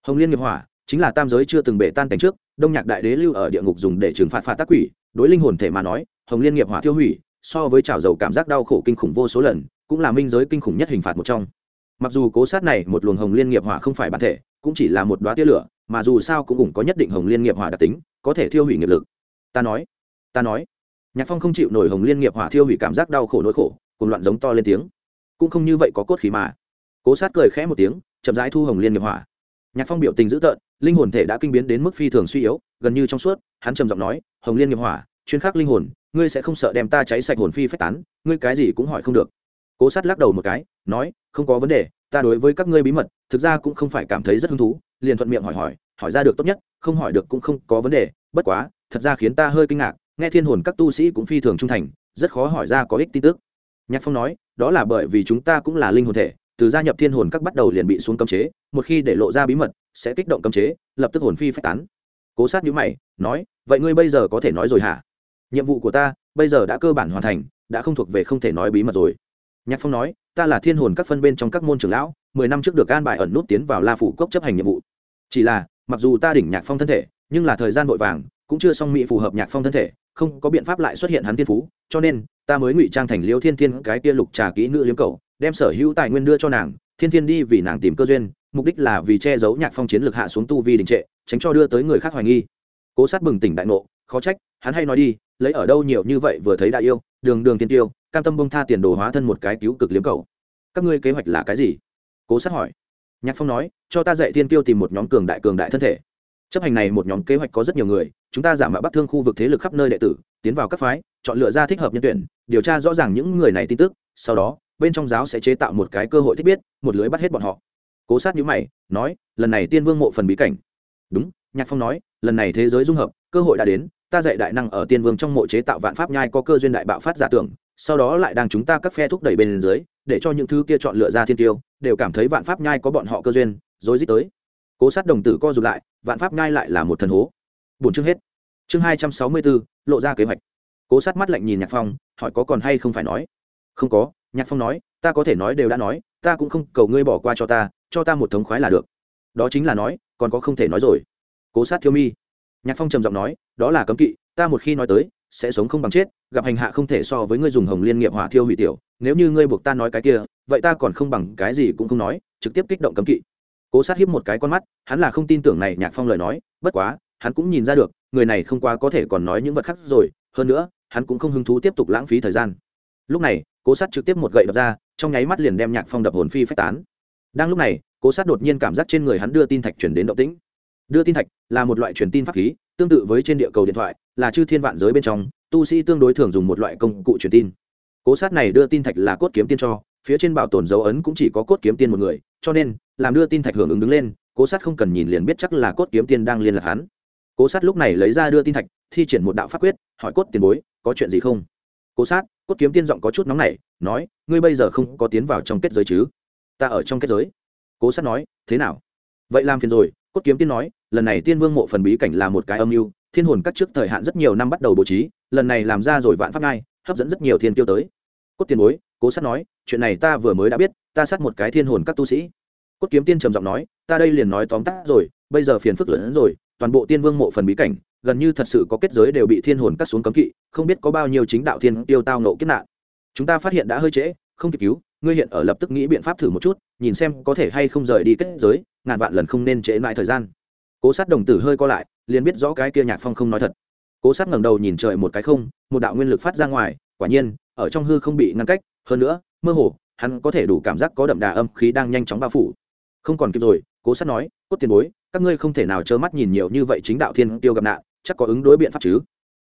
Hồng liên nghiệp hỏa, chính là tam giới chưa từng bể tan cảnh trước, đông nhạc đại đế lưu ở địa ngục dùng để trừng phạt phạt tác quỷ, đối linh hồn thể mà nói, hồng liên nghiệp hỏa tiêu hủy, so với trào dầu cảm giác đau khổ kinh khủng vô số lần, cũng là minh giới kinh khủng nhất hình phạt một trong. Mặc dù cố sát này một luồng hồng liên nghiệp hỏa không phải bản thể, cũng chỉ là một đoá tia lửa, mà dù sao cũng cũng có nhất định hồng liên nghiệp hỏa đặc tính, có thể thiêu hủy nghiệp lực. Ta nói ta nói. Nhạc phong không chịu nổi hồng liên nghiệp hỏa thiêu hủy cảm giác đau khổ nỗi khổ cùng loạn giống to lên tiếng. Cũng không như vậy có cốt khí mà. Cố sát cười khẽ một tiếng, chậm rãi thu hồng liên nghiệp hỏa. Nhạc phong biểu tình dữ tợn, linh hồn thể đã kinh biến đến mức phi thường suy yếu, gần như trong suốt, hắn trầm giọng nói, hồng liên nghiệp hỏa, chuyên khắc linh hồn, ngươi sẽ không sợ đem ta cháy sạch hồn phi phách tán, ngươi cái gì cũng hỏi không được. Cố sát lắc đầu một cái, nói, không có vấn đề, ta đối với các ngươi bí mật, thực ra cũng không phải cảm thấy rất hứng thú. Liền thuận miệng hỏi hỏi hỏi ra được tốt nhất, không hỏi được cũng không có vấn đề, bất quá, thật ra khiến ta hơi kinh ngạc, nghe thiên hồn các tu sĩ cũng phi thường trung thành, rất khó hỏi ra có ích tin tức nhạc phong nói, đó là bởi vì chúng ta cũng là linh hồn thể, từ gia nhập thiên hồn các bắt đầu liền bị xuống cấm chế, một khi để lộ ra bí mật, sẽ kích động cấm chế, lập tức hồn phi phách tán. Cố sát nhữ mày, nói, vậy ngươi bây giờ có thể nói rồi hả? Nhiệm vụ của ta, bây giờ đã cơ bản hoàn thành, đã không thuộc về không thể nói bí mật rồi. Nhạc phong nói, ta là thiên hồn các phân bên trong các môn trưởng lão, mười năm trước được an bài ẩn nút tiến vào la phủ cốc chấp hành nhiệm vụ. Chỉ là, mặc dù ta đỉnh nhạc phong thân thể, nhưng là thời gian vội vàng cũng chưa xong mỹ phù hợp nhạc phong thân thể, không có biện pháp lại xuất hiện hắn thiên phú, cho nên, ta mới ngụy trang thành liêu thiên thiên cái kia lục trà kỹ nữ liếm cầu đem sở hữu tài nguyên đưa cho nàng, thiên thiên đi vì nàng tìm cơ duyên, mục đích là vì che giấu nhạc phong chiến lược hạ xuống tu vi đình trệ, tránh cho đưa tới người khác hoài nghi. Cố sát bừng tỉnh đại ngộ, khó trách, hắn hay nói đi, lấy ở đâu nhiều như vậy vừa thấy đại yêu, đường đường tiên tiêu, cam tâm bông tha tiền đồ hóa thân một cái cứu cực liếm cầu các ngươi kế hoạch là cái gì? Cố sát hỏi. Nhạc phong nói, cho ta dạy tiên tiêu tìm một nhóm cường đại cường đại thân thể. Chấp hành này một nhóm kế hoạch có rất nhiều người chúng ta giảm mạo bắc thương khu vực thế lực khắp nơi đệ tử, tiến vào các phái, chọn lựa ra thích hợp nhân tuyển, điều tra rõ ràng những người này tin tức, sau đó, bên trong giáo sẽ chế tạo một cái cơ hội thích biết, một lưới bắt hết bọn họ. Cố sát nhữ mày, nói, lần này tiên vương mộ phần bí cảnh. Đúng, nhạc phong nói, lần này thế giới dung hợp, cơ hội đã đến, ta dạy đại năng ở tiên vương trong mộ chế tạo vạn pháp nhai có cơ duyên đại bạo phát giả tưởng, sau đó lại đang chúng ta các phe thúc đẩy bên dưới, để cho những thứ kia chọn lựa ra thiên tiêu, đều cảm thấy vạn pháp nhai có bọn họ cơ duyên rồi dít tới. Cố sát đồng tử co rụt lại, vạn pháp nhai lại là một thần hố. Bổn chương hết chương hai trăm sáu mươi bốn lộ ra kế hoạch. Cố sát mắt lạnh nhìn nhạc phong, hỏi có còn hay không phải nói. Không có, nhạc phong nói, ta có thể nói đều đã nói, ta cũng không cầu ngươi bỏ qua cho ta cho ta một thống khoái là được. Đó chính là nói, còn có không thể nói rồi. Cố sát thiêu mi. Nhạc phong trầm giọng nói, đó là cấm kỵ, ta một khi nói tới, sẽ sống không bằng chết, gặp hành hạ không thể so với ngươi dùng hồng liên nghiệp hỏa thiêu hủy tiểu, nếu như ngươi buộc ta nói cái kia, vậy ta còn không bằng cái gì cũng không nói, trực tiếp kích động cấm kỵ. Cố sát hiếp một cái con mắt, hắn là không tin tưởng này nhạc phong lời nói, bất quá hắn cũng nhìn ra được, người này không quá có thể còn nói những vật khác rồi, hơn nữa, hắn cũng không hứng thú tiếp tục lãng phí thời gian. Lúc này, cố sát trực tiếp một gậy đập ra, trong nháy mắt liền đem nhạc phong đập hồn phi phách tán. Đang lúc này, cố sát đột nhiên cảm giác trên người hắn đưa tin thạch chuyển đến động tĩnh. Đưa tin thạch là một loại truyền tin pháp khí, tương tự với trên địa cầu điện thoại, là chư thiên vạn giới bên trong, tu sĩ tương đối thường dùng một loại công cụ truyền tin. Cố sát này đưa tin thạch là cốt kiếm tiên cho, phía trên bảo tồn dấu ấn cũng chỉ có cốt kiếm tiên một người, cho nên, làm đưa tin thạch hưởng ứng đứng lên, cố sát không cần nhìn liền biết chắc là cốt kiếm tiên đang liên lạc hắn cố sát lúc này lấy ra đưa tin thạch, thi triển một đạo pháp quyết, hỏi cốt tiền bối, có chuyện gì không? Cố sát, cốt kiếm tiên giọng có chút nóng nảy, nói, ngươi bây giờ không có tiến vào trong kết giới chứ? Ta ở trong kết giới. Cố sát nói, thế nào? Vậy làm phiền rồi, cốt kiếm tiên nói, lần này tiên vương mộ phần bí cảnh là một cái âm mưu, thiên hồn các trước thời hạn rất nhiều năm bắt đầu bố trí, lần này làm ra rồi vạn pháp ngay, hấp dẫn rất nhiều thiên tiêu tới. Cốt tiền bối, cố sát nói, chuyện này ta vừa mới đã biết, ta sát một cái thiên hồn các tu sĩ. Cốt kiếm tiên trầm giọng nói, ta đây liền nói tóm tắt rồi, bây giờ phiền phức lớn hơn rồi toàn bộ tiên vương mộ phần bí cảnh, gần như thật sự có kết giới đều bị thiên hồn cắt xuống cấm kỵ, không biết có bao nhiêu chính đạo thiên tiêu tao nộ kiếp nạn. Chúng ta phát hiện đã hơi trễ, không kịp cứu, ngươi hiện ở lập tức nghĩ biện pháp thử một chút, nhìn xem có thể hay không rời đi kết giới, ngàn vạn lần không nên trễ mãi thời gian. Cố sát đồng tử hơi co lại, liền biết rõ cái kia nhạc phong không nói thật. Cố sát ngẩng đầu nhìn trời một cái không, một đạo nguyên lực phát ra ngoài, quả nhiên, ở trong hư không bị ngăn cách, hơn nữa, mơ hồ, hắn có thể đủ cảm giác có đậm đà âm khí đang nhanh chóng bao phủ. Không còn kịp rồi, cố sát nói cốt tiền bối, các ngươi không thể nào trơ mắt nhìn nhiều như vậy chính đạo thiên tiêu gặp nạn, chắc có ứng đối biện pháp chứ?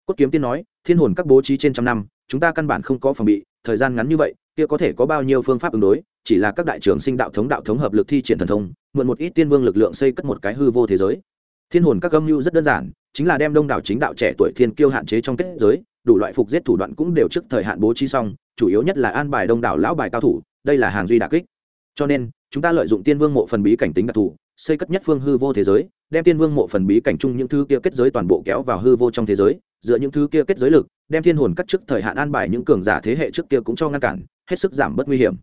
Cốt kiếm tiên nói, thiên hồn các bố trí trên trăm năm, chúng ta căn bản không có phòng bị, thời gian ngắn như vậy, kia có thể có bao nhiêu phương pháp ứng đối, chỉ là các đại trưởng sinh đạo thống đạo thống hợp lực thi triển thần thông, mượn một ít tiên vương lực lượng xây cất một cái hư vô thế giới. Thiên hồn các âm mưu rất đơn giản, chính là đem đông đảo chính đạo trẻ tuổi thiên kiêu hạn chế trong kết giới, đủ loại phục giết thủ đoạn cũng đều trước thời hạn bố trí xong, chủ yếu nhất là an bài đông đảo lão bài cao thủ, đây là hàng duy đà kích. Cho nên, chúng ta lợi dụng tiên vương mộ phần bí cảnh tính đặc thù xây cất nhất phương hư vô thế giới, đem tiên vương mộ phần bí cảnh chung những thứ kia kết giới toàn bộ kéo vào hư vô trong thế giới, dựa những thứ kia kết giới lực, đem thiên hồn cắt trước thời hạn an bài những cường giả thế hệ trước kia cũng cho ngăn cản, hết sức giảm bớt nguy hiểm.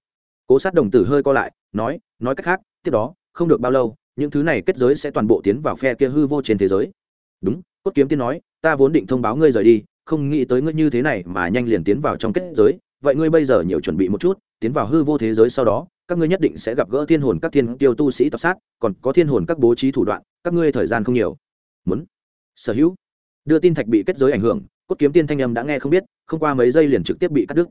Cố sát đồng tử hơi co lại, nói nói cách khác, tiếp đó, không được bao lâu, những thứ này kết giới sẽ toàn bộ tiến vào phe kia hư vô trên thế giới. Đúng, cốt kiếm tiên nói, ta vốn định thông báo ngươi rời đi, không nghĩ tới ngươi như thế này mà nhanh liền tiến vào trong kết giới, vậy ngươi bây giờ nhiều chuẩn bị một chút, tiến vào hư vô thế giới sau đó các ngươi nhất định sẽ gặp gỡ thiên hồn các thiên tiêu tu sĩ tập sát, còn có thiên hồn các bố trí thủ đoạn, các ngươi thời gian không nhiều. Muốn. Sở hữu. Đưa tin thạch bị kết giới ảnh hưởng, cốt kiếm tiên thanh âm đã nghe không biết, không qua mấy giây liền trực tiếp bị cắt đứt.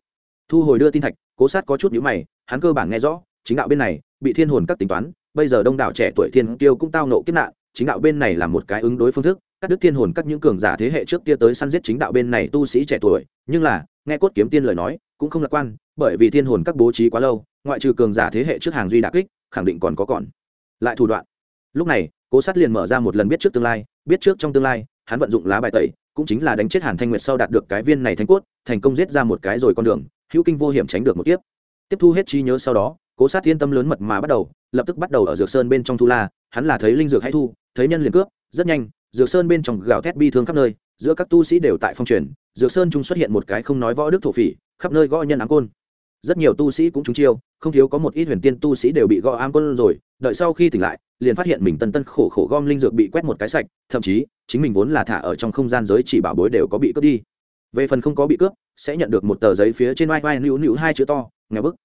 Thu hồi đưa tin thạch, cố sát có chút nhữ mày, hắn cơ bản nghe rõ, chính đạo bên này, bị thiên hồn các tính toán, bây giờ đông đảo trẻ tuổi thiên tiêu cũng tao nộ kiếp nạn, chính đạo bên này là một cái ứng đối phương thức, cắt đứt thiên hồn các những cường giả thế hệ trước kia tới săn giết chính đạo bên này tu sĩ trẻ tuổi, nhưng là, nghe cốt kiếm tiên lời nói cũng không lạc quan, bởi vì thiên hồn các bố trí quá lâu, ngoại trừ cường giả thế hệ trước hàng duy đà kích, khẳng định còn có còn. Lại thủ đoạn. Lúc này, cố sát liền mở ra một lần biết trước tương lai, biết trước trong tương lai, hắn vận dụng lá bài tẩy, cũng chính là đánh chết hàn thanh nguyệt sau đạt được cái viên này thanh cốt, thành công giết ra một cái rồi con đường, hữu kinh vô hiểm tránh được một kiếp. Tiếp thu hết trí nhớ sau đó, cố sát thiên tâm lớn mật mà bắt đầu, lập tức bắt đầu ở dược sơn bên trong thu la, hắn là thấy linh dược hay thu, thấy nhân liền cướp, rất nhanh, dược sơn bên trong gào thét bi thương khắp nơi, giữa các tu sĩ đều tại phong truyền, dược sơn trung xuất hiện một cái không nói võ đức thổ phỉ khắp nơi gõ nhân ám côn. Rất nhiều tu sĩ cũng trúng chiêu, không thiếu có một ít huyền tiên tu sĩ đều bị gõ ám côn rồi, đợi sau khi tỉnh lại, liền phát hiện mình tân tân khổ khổ gom linh dược bị quét một cái sạch, thậm chí, chính mình vốn là thả ở trong không gian giới chỉ bảo bối đều có bị cướp đi. Về phần không có bị cướp, sẽ nhận được một tờ giấy phía trên oai oai nữu nữu hai chữ to nghe bức.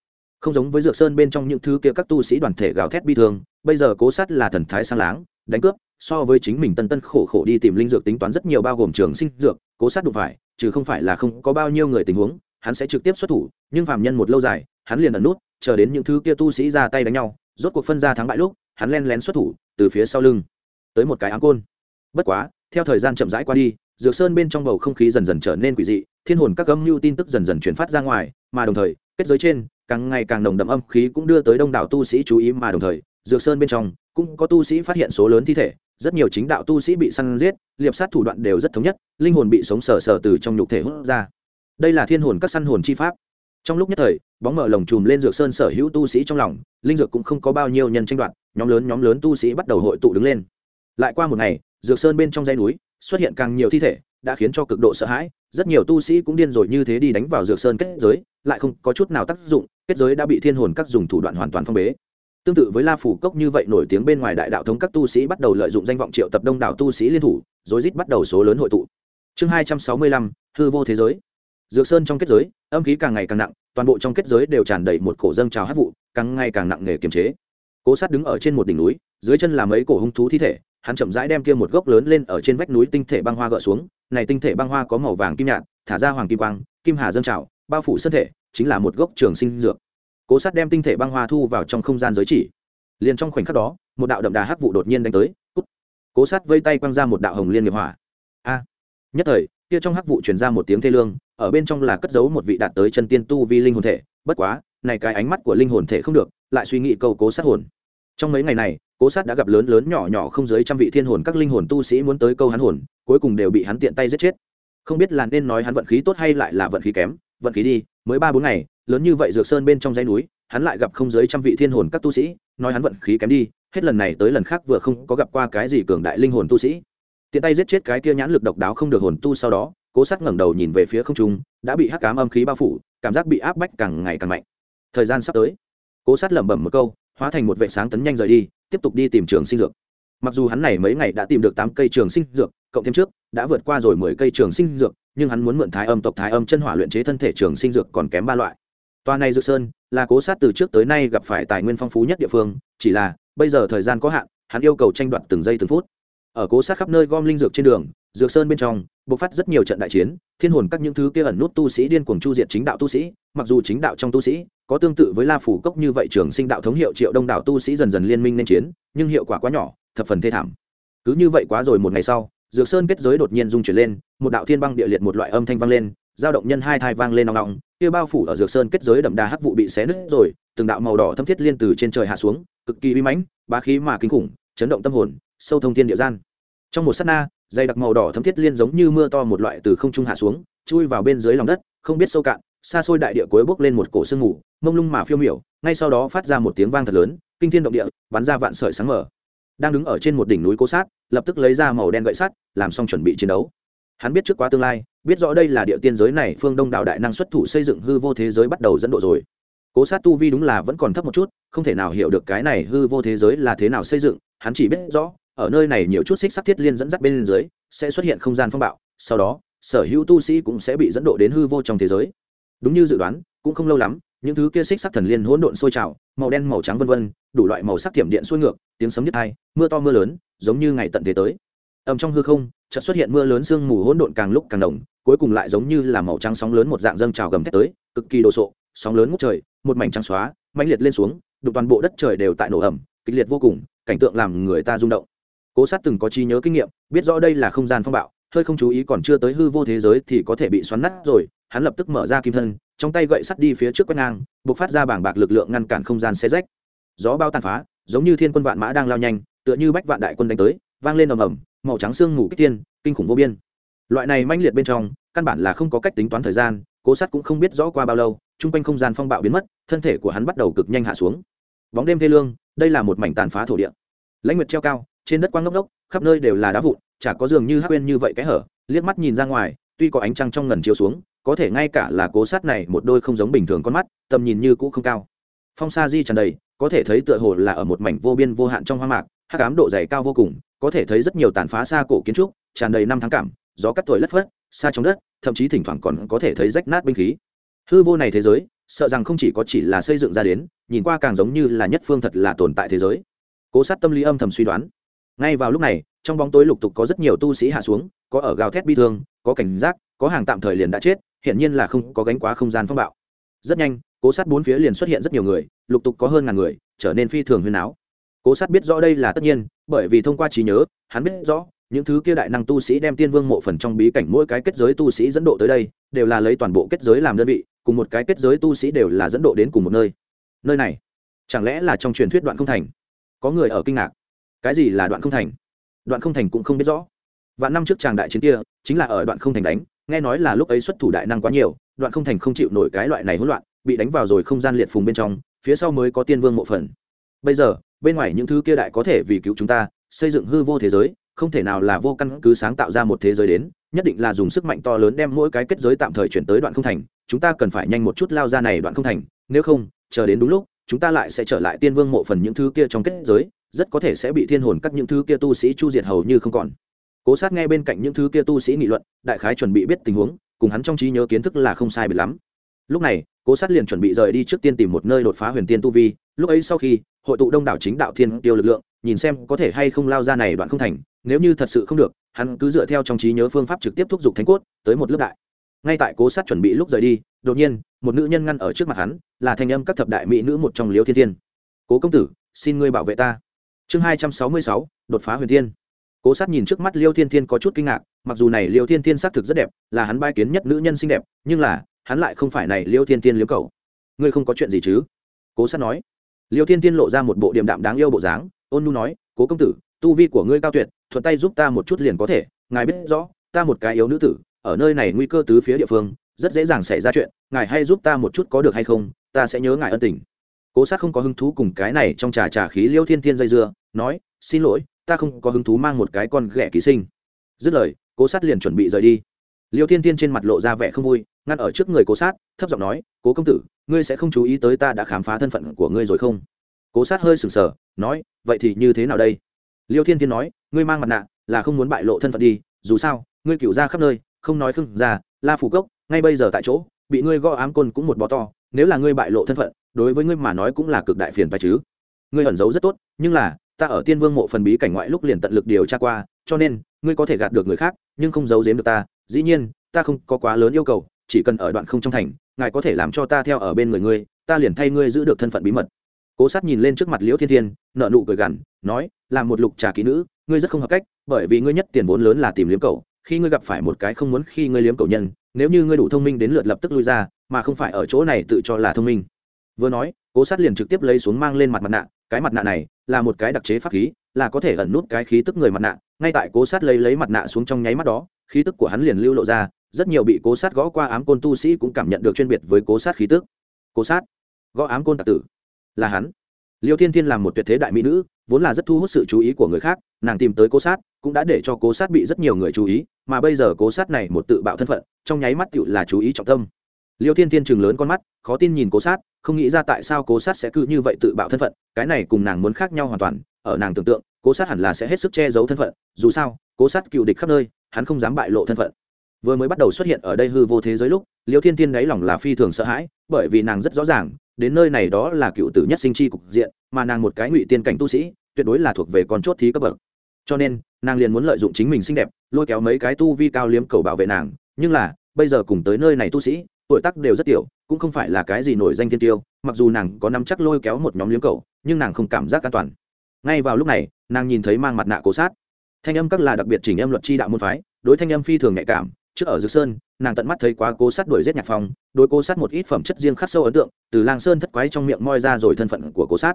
Không giống với dược sơn bên trong những thứ kia các tu sĩ đoàn thể gào thét bi thương, bây giờ cố sát là thần thái sang láng, đánh cướp, so với chính mình tân tân khổ khổ đi tìm linh dược tính toán rất nhiều bao gồm trường sinh dược, cố sát đụng phải chứ không phải là không có bao nhiêu người tình huống hắn sẽ trực tiếp xuất thủ, nhưng phàm nhân một lâu dài, hắn liền ẩn nút, chờ đến những thứ kia tu sĩ ra tay đánh nhau, rốt cuộc phân ra thắng bại lúc, hắn len lén xuất thủ, từ phía sau lưng, tới một cái áng côn. Bất quá, theo thời gian chậm rãi qua đi, dược sơn bên trong bầu không khí dần dần trở nên quỷ dị, thiên hồn các âm mưu tin tức dần dần chuyển phát ra ngoài, mà đồng thời, kết giới trên, càng ngày càng nồng đậm âm khí cũng đưa tới đông đảo tu sĩ chú ý, mà đồng thời, dược sơn bên trong, cũng có tu sĩ phát hiện số lớn thi thể, rất nhiều chính đạo tu sĩ bị săn giết, liệp sát thủ đoạn đều rất thống nhất, linh hồn bị sống sờ sờ từ trong nhục thể hút ra đây là thiên hồn các săn hồn chi pháp. Trong lúc nhất thời, bóng mở lồng chùm lên dược sơn sở hữu tu sĩ trong lòng, linh dược cũng không có bao nhiêu nhân tranh đoạt, nhóm lớn nhóm lớn tu sĩ bắt đầu hội tụ đứng lên. Lại qua một ngày, dược sơn bên trong dãy núi xuất hiện càng nhiều thi thể, đã khiến cho cực độ sợ hãi, rất nhiều tu sĩ cũng điên rồi như thế đi đánh vào dược sơn kết giới, lại không có chút nào tác dụng, kết giới đã bị thiên hồn các dùng thủ đoạn hoàn toàn phong bế. Tương tự với la phủ cốc như vậy nổi tiếng bên ngoài đại đạo thống các tu sĩ bắt đầu lợi dụng danh vọng triệu tập đông đảo tu sĩ liên thủ, rối rít bắt đầu số lớn hội tụ. Chương hai trăm sáu mươi lăm, hư vô thế giới dược sơn trong kết giới âm khí càng ngày càng nặng toàn bộ trong kết giới đều tràn đầy một cổ dâng trào hát vụ càng ngày càng nặng nề kiềm chế. Cố sát đứng ở trên một đỉnh núi dưới chân là mấy cổ hung thú thi thể hắn chậm rãi đem kia một gốc lớn lên ở trên vách núi tinh thể băng hoa gỡ xuống này tinh thể băng hoa có màu vàng kim nhạt thả ra hoàng kim quang kim hà dâng trào bao phủ thân thể, chính là một gốc trường sinh dược. Cố sát đem tinh thể băng hoa thu vào trong không gian giới chỉ. Liền trong khoảnh khắc đó một đạo đậm đà hắc vụ đột nhiên đánh tới cút cố sát vây tay quăng ra một đạo hồng liên nghiệp hỏa. A! Nhất thời kia trong hắc vụ truyền ra một tiếng thê lương, ở bên trong là cất giấu một vị đạt tới chân tiên tu vi linh hồn thể. Bất quá, này cái ánh mắt của linh hồn thể không được, lại suy nghĩ câu cố sát hồn. Trong mấy ngày này, cố sát đã gặp lớn lớn nhỏ nhỏ không dưới trăm vị thiên hồn các linh hồn tu sĩ muốn tới câu hắn hồn, cuối cùng đều bị hắn tiện tay giết chết. Không biết là nên nói hắn vận khí tốt hay lại là vận khí kém, vận khí đi, mới ba bốn ngày, lớn như vậy dược sơn bên trong dãy núi, hắn lại gặp không dưới trăm vị thiên hồn các tu sĩ, nói hắn vận khí kém đi, hết lần này tới lần khác vừa không có gặp qua cái gì cường đại linh hồn tu sĩ tiện tay giết chết cái kia nhãn lực độc đáo không được hồn tu sau đó, cố sát ngẩng đầu nhìn về phía không trung, đã bị hắc cám âm khí bao phủ, cảm giác bị áp bách càng ngày càng mạnh. Thời gian sắp tới. Cố sát lẩm bẩm một câu, hóa thành một vệ sáng tấn nhanh rời đi, tiếp tục đi tìm trường sinh dược. Mặc dù hắn này mấy ngày đã tìm được tám cây trường sinh dược, cộng thêm trước, đã vượt qua rồi mười cây trường sinh dược, nhưng hắn muốn mượn thái âm tộc thái âm chân hỏa luyện chế thân thể trường sinh dược còn kém ba loại. Toa này dược sơn, là cố sát từ trước tới nay gặp phải tài nguyên phong phú nhất địa phương, chỉ là bây giờ thời gian có hạn, hắn yêu cầu tranh đoạt từng giây từng phút ở cố sát khắp nơi gom linh dược trên đường, dược sơn bên trong, bộc phát rất nhiều trận đại chiến, thiên hồn các những thứ kia ẩn nút tu sĩ điên cuồng chu diệt chính đạo tu sĩ, mặc dù chính đạo trong tu sĩ có tương tự với la phủ cốc như vậy trường sinh đạo thống hiệu triệu đông đảo tu sĩ dần dần liên minh nên chiến, nhưng hiệu quả quá nhỏ, thập phần thê thảm. Cứ như vậy quá rồi một ngày sau, dược sơn kết giới đột nhiên rung chuyển lên, một đạo thiên băng địa liệt một loại âm thanh vang lên giao động nhân hai thai vang lên nòng nòng kia bao phủ ở dược sơn kết giới đậm đà hắc vụ bị xé nứt rồi, từng đạo màu đỏ thâm thiết liên từ trên trời hạ xuống, cực kỳ uy mãnh, bá khí mà kinh khủng, chấn động tâm hồn sâu thông thiên địa gian. Trong một sát na dây đặc màu đỏ thấm thiết liên giống như mưa to một loại từ không trung hạ xuống, chui vào bên dưới lòng đất, không biết sâu cạn, xa xôi đại địa cuối bốc lên một cổ sương mù, mông lung mà phiêu miểu, ngay sau đó phát ra một tiếng vang thật lớn, kinh thiên động địa, bắn ra vạn sợi sáng mở đang đứng ở trên một đỉnh núi cố sát, lập tức lấy ra màu đen gậy sắt, làm xong chuẩn bị chiến đấu. Hắn biết trước quá tương lai, biết rõ đây là địa tiên giới này phương đông đạo đại năng xuất thủ xây dựng hư vô thế giới bắt đầu dẫn độ rồi. Cố sát tu vi đúng là vẫn còn thấp một chút, không thể nào hiểu được cái này hư vô thế giới là thế nào xây dựng, hắn chỉ biết rõ ở nơi này nhiều chút xích sắc thiết liên dẫn dắt bên dưới, sẽ xuất hiện không gian phong bạo, sau đó, sở hữu tu sĩ cũng sẽ bị dẫn độ đến hư vô trong thế giới. Đúng như dự đoán, cũng không lâu lắm, những thứ kia xích sắc thần liên hỗn độn sôi trào, màu đen, màu trắng vân vân, đủ loại màu sắc thiểm điện xuôi ngược, tiếng sấm nhất hai mưa to mưa lớn, giống như ngày tận thế tới. Ầm trong hư không, chợt xuất hiện mưa lớn sương mù hỗn độn càng lúc càng đồng cuối cùng lại giống như là màu trắng sóng lớn một dạng dâng trào gầm thét tới, cực kỳ đồ sộ, sóng lớn ngút trời, một mảnh trắng xóa, mãnh liệt lên xuống, đục toàn bộ đất trời đều tại nổ ẩm kịch liệt vô cùng, cảnh tượng làm người ta rung động cố sát từng có trí nhớ kinh nghiệm, biết rõ đây là không gian phong bạo, hơi không chú ý còn chưa tới hư vô thế giới thì có thể bị xoắn nát rồi, hắn lập tức mở ra kim thân, trong tay gậy sắt đi phía trước quét ngang b ộ c phát ra bảng bạc lực lượng ngăn cản không gian xe rách. Gió bao tàn phá, giống như thiên quân vạn mã đang lao nhanh, tựa như bách vạn đại quân đánh tới, vang lên ầm ầm, màu trắng sương mù kích tiên kinh khủng vô biên. Loại này manh liệt bên trong, căn bản là không có cách tính toán thời gian, cố sát cũng không biết rõ qua bao lâu, chung quanh không gian phong bạo biến mất, thân thể của hắn bắt đầu cực nhanh hạ xuống. Bóng đêm thê lương, đây là một mảnh tàn phá thổ địa. Lãnh nguyệt treo cao trên đất quang ngốc ngốc, khắp nơi đều là đá vụn, chả có giường như hắc quên như vậy cái hở, liếc mắt nhìn ra ngoài, tuy có ánh trăng trong ngần chiếu xuống, có thể ngay cả là cố sát này một đôi không giống bình thường con mắt, tầm nhìn như cũ không cao. Phong sa di tràn đầy, có thể thấy tựa hồ là ở một mảnh vô biên vô hạn trong hoang mạc hát cám độ dày cao vô cùng, có thể thấy rất nhiều tàn phá xa cổ kiến trúc, tràn đầy năm tháng cảm, gió cắt thổi lất phất, xa trong đất, thậm chí thỉnh thoảng còn có thể thấy rách nát binh khí. Hư vô này thế giới, sợ rằng không chỉ có chỉ là xây dựng ra đến, nhìn qua càng giống như là nhất phương thật là tồn tại thế giới. Cố sát tâm lý âm thầm suy đoán ngay vào lúc này, trong bóng tối lục tục có rất nhiều tu sĩ hạ xuống, có ở gào thét bi thương, có cảnh giác, có hàng tạm thời liền đã chết, hiển nhiên là không có gánh quá không gian phong bạo. Rất nhanh, cố sát bốn phía liền xuất hiện rất nhiều người, lục tục có hơn ngàn người, trở nên phi thường huyên áo cố sát biết rõ đây là tất nhiên, bởi vì thông qua trí nhớ, hắn biết rõ, những thứ kia đại năng tu sĩ đem tiên vương mộ phần trong bí cảnh mỗi cái kết giới tu sĩ dẫn độ tới đây, đều là lấy toàn bộ kết giới làm đơn vị, cùng một cái kết giới tu sĩ đều là dẫn độ đến cùng một nơi. Nơi này, chẳng lẽ là trong truyền thuyết đoạn không thành? Có người ở kinh ngạc cái gì là đoạn không thành? Đoạn không thành cũng không biết rõ. Và năm trước tràng đại chiến kia, chính là ở đoạn không thành đánh, nghe nói là lúc ấy xuất thủ đại năng quá nhiều, đoạn không thành không chịu nổi cái loại này hỗn loạn, bị đánh vào rồi không gian liệt phùng bên trong, phía sau mới có tiên vương mộ phần. Bây giờ, bên ngoài những thứ kia đại có thể vì cứu chúng ta, xây dựng hư vô thế giới, không thể nào là vô căn cứ sáng tạo ra một thế giới đến, nhất định là dùng sức mạnh to lớn đem mỗi cái kết giới tạm thời chuyển tới đoạn không thành, chúng ta cần phải nhanh một chút lao ra này đoạn không thành, nếu không, chờ đến đúng lúc, chúng ta lại sẽ trở lại tiên vương mộ phần những thứ kia trong kết giới rất có thể sẽ bị thiên hồn cắt những thứ kia tu sĩ chu diệt hầu như không còn. Cố sát nghe bên cạnh những thứ kia tu sĩ nghị luận, đại khái chuẩn bị biết tình huống, cùng hắn trong trí nhớ kiến thức là không sai biệt lắm. Lúc này, cố sát liền chuẩn bị rời đi trước tiên tìm một nơi đột phá huyền tiên tu vi, lúc ấy sau khi, hội tụ đông đảo chính đạo thiên tiêu lực lượng, nhìn xem có thể hay không lao ra này đoạn không thành, nếu như thật sự không được, hắn cứ dựa theo trong trí nhớ phương pháp trực tiếp thúc giục thánh cốt, tới một lớp đại. Ngay tại cố sát chuẩn bị lúc rời đi, đột nhiên, một nữ nhân ngăn ở trước mặt hắn, là thanh âm các thập đại mỹ nữ một trong liêu thiên thiên. Cố công tử, xin ngươi bảo vệ ta chương hai trăm sáu mươi sáu, đột phá huyền thiên. Cố sát nhìn trước mắt liêu thiên thiên có chút kinh ngạc, mặc dù này liêu thiên thiên xác thực rất đẹp, là hắn bai kiến nhất nữ nhân xinh đẹp, nhưng là, hắn lại không phải này liêu thiên thiên liếu cầu ngươi không có chuyện gì chứ? Cố sát nói. Liêu thiên thiên lộ ra một bộ điềm đạm đáng yêu bộ dáng, ôn nu nói, cố công tử, tu vi của ngươi cao tuyệt, thuận tay giúp ta một chút liền có thể, ngài biết rõ, ta một cái yếu nữ tử, ở nơi này nguy cơ tứ phía địa phương, rất dễ dàng xảy ra chuyện, ngài hay giúp ta một chút có được hay không, ta sẽ nhớ ngài ân tình. Cố sát không có hứng thú cùng cái này trong trà trà khí liêu thiên thiên dây dưa nói, xin lỗi, ta không có hứng thú mang một cái con ghẻ ký sinh. Dứt lời, cố sát liền chuẩn bị rời đi. Liêu thiên thiên trên mặt lộ ra vẻ không vui, ngăn ở trước người cố sát, thấp giọng nói, cố công tử, ngươi sẽ không chú ý tới ta đã khám phá thân phận của ngươi rồi không? Cố sát hơi sừng sờ, nói, vậy thì như thế nào đây? Liêu thiên thiên nói, ngươi mang mặt nạ, là không muốn bại lộ thân phận đi, dù sao, ngươi cựu ra khắp nơi, không nói khưng ra, la phủ cốc, ngay bây giờ tại chỗ, bị ngươi gõ ám côn cũng một bó to, nếu là ngươi bại lộ thân phận, đối với ngươi mà nói cũng là cực đại phiền phải chứ. Ngươi ẩn giấu rất tốt, nhưng là ta ở tiên vương mộ phần bí cảnh ngoại lúc liền tận lực điều tra qua, cho nên, ngươi có thể gạt được người khác, nhưng không giấu giếm được ta, dĩ nhiên, ta không có quá lớn yêu cầu, chỉ cần ở đoạn không trong thành, ngài có thể làm cho ta theo ở bên người ngươi, ta liền thay ngươi giữ được thân phận bí mật. Cố sát nhìn lên trước mặt liễu thiên thiên nợ nụ cười gằn, nói, làm một lục trà kỹ nữ, ngươi rất không hợp cách, bởi vì ngươi nhất tiền vốn lớn là tìm liếm cầu khi ngươi gặp phải một cái không muốn khi ngươi liếm cầu nhân, nếu như ngươi đủ thông minh đến lượt lập tức lui ra, mà không phải ở chỗ này tự cho là thông minh. Vừa nói, cố sát liền trực tiếp lấy xuống mang lên mặt mặt nạ, cái mặt nạ này là một cái đặc chế pháp khí, là có thể ẩn nút cái khí tức người mặt nạ. Ngay tại cố sát lấy lấy mặt nạ xuống trong nháy mắt đó, khí tức của hắn liền lưu lộ ra, rất nhiều bị cố sát gõ qua ám côn tu sĩ cũng cảm nhận được chuyên biệt với cố sát khí tức. Cố sát? Gõ ám côn tạc tử. Là hắn. Liêu thiên thiên làm một tuyệt thế đại mỹ nữ, vốn là rất thu hút sự chú ý của người khác, nàng tìm tới cố sát cũng đã để cho cố sát bị rất nhiều người chú ý, mà bây giờ cố sát này một tự bạo thân phận, trong nháy mắt tựu là chú ý trọng tâm. Liêu thiên thiên chừng lớn con mắt, khó tin nhìn cố sát không nghĩ ra tại sao cố sát sẽ cứ như vậy tự bạo thân phận, cái này cùng nàng muốn khác nhau hoàn toàn, ở nàng tưởng tượng, cố sát hẳn là sẽ hết sức che giấu thân phận, dù sao, cố sát cựu địch khắp nơi, hắn không dám bại lộ thân phận. Vừa mới bắt đầu xuất hiện ở đây hư vô thế giới lúc, liêu thiên thiên đáy lòng là phi thường sợ hãi, bởi vì nàng rất rõ ràng, đến nơi này đó là cựu tử nhất sinh chi cục diện, mà nàng một cái ngụy tiên cảnh tu sĩ, tuyệt đối là thuộc về con chốt thí cấp bậc. Cho nên, nàng liền muốn lợi dụng chính mình xinh đẹp, lôi kéo mấy cái tu vi cao liếm cầu bảo vệ nàng, nhưng là, bây giờ cùng tới nơi này tu sĩ tuổi tác đều rất tiểu, cũng không phải là cái gì nổi danh thiên tiêu, mặc dù nàng có nắm chắc lôi kéo một nhóm liếm cầu nhưng nàng không cảm giác an toàn. Ngay vào lúc này, nàng nhìn thấy mang mặt nạ cố sát. Thanh âm các là đặc biệt chỉnh âm luật chi đạo môn phái, đối thanh âm phi thường nhạy cảm, trước ở dược sơn, nàng tận mắt thấy quá cố sát đuổi giết nhạc phong, đối cố sát một ít phẩm chất riêng khắc sâu ấn tượng, từ lang sơn thất quái trong miệng moi ra rồi thân phận của cố sát.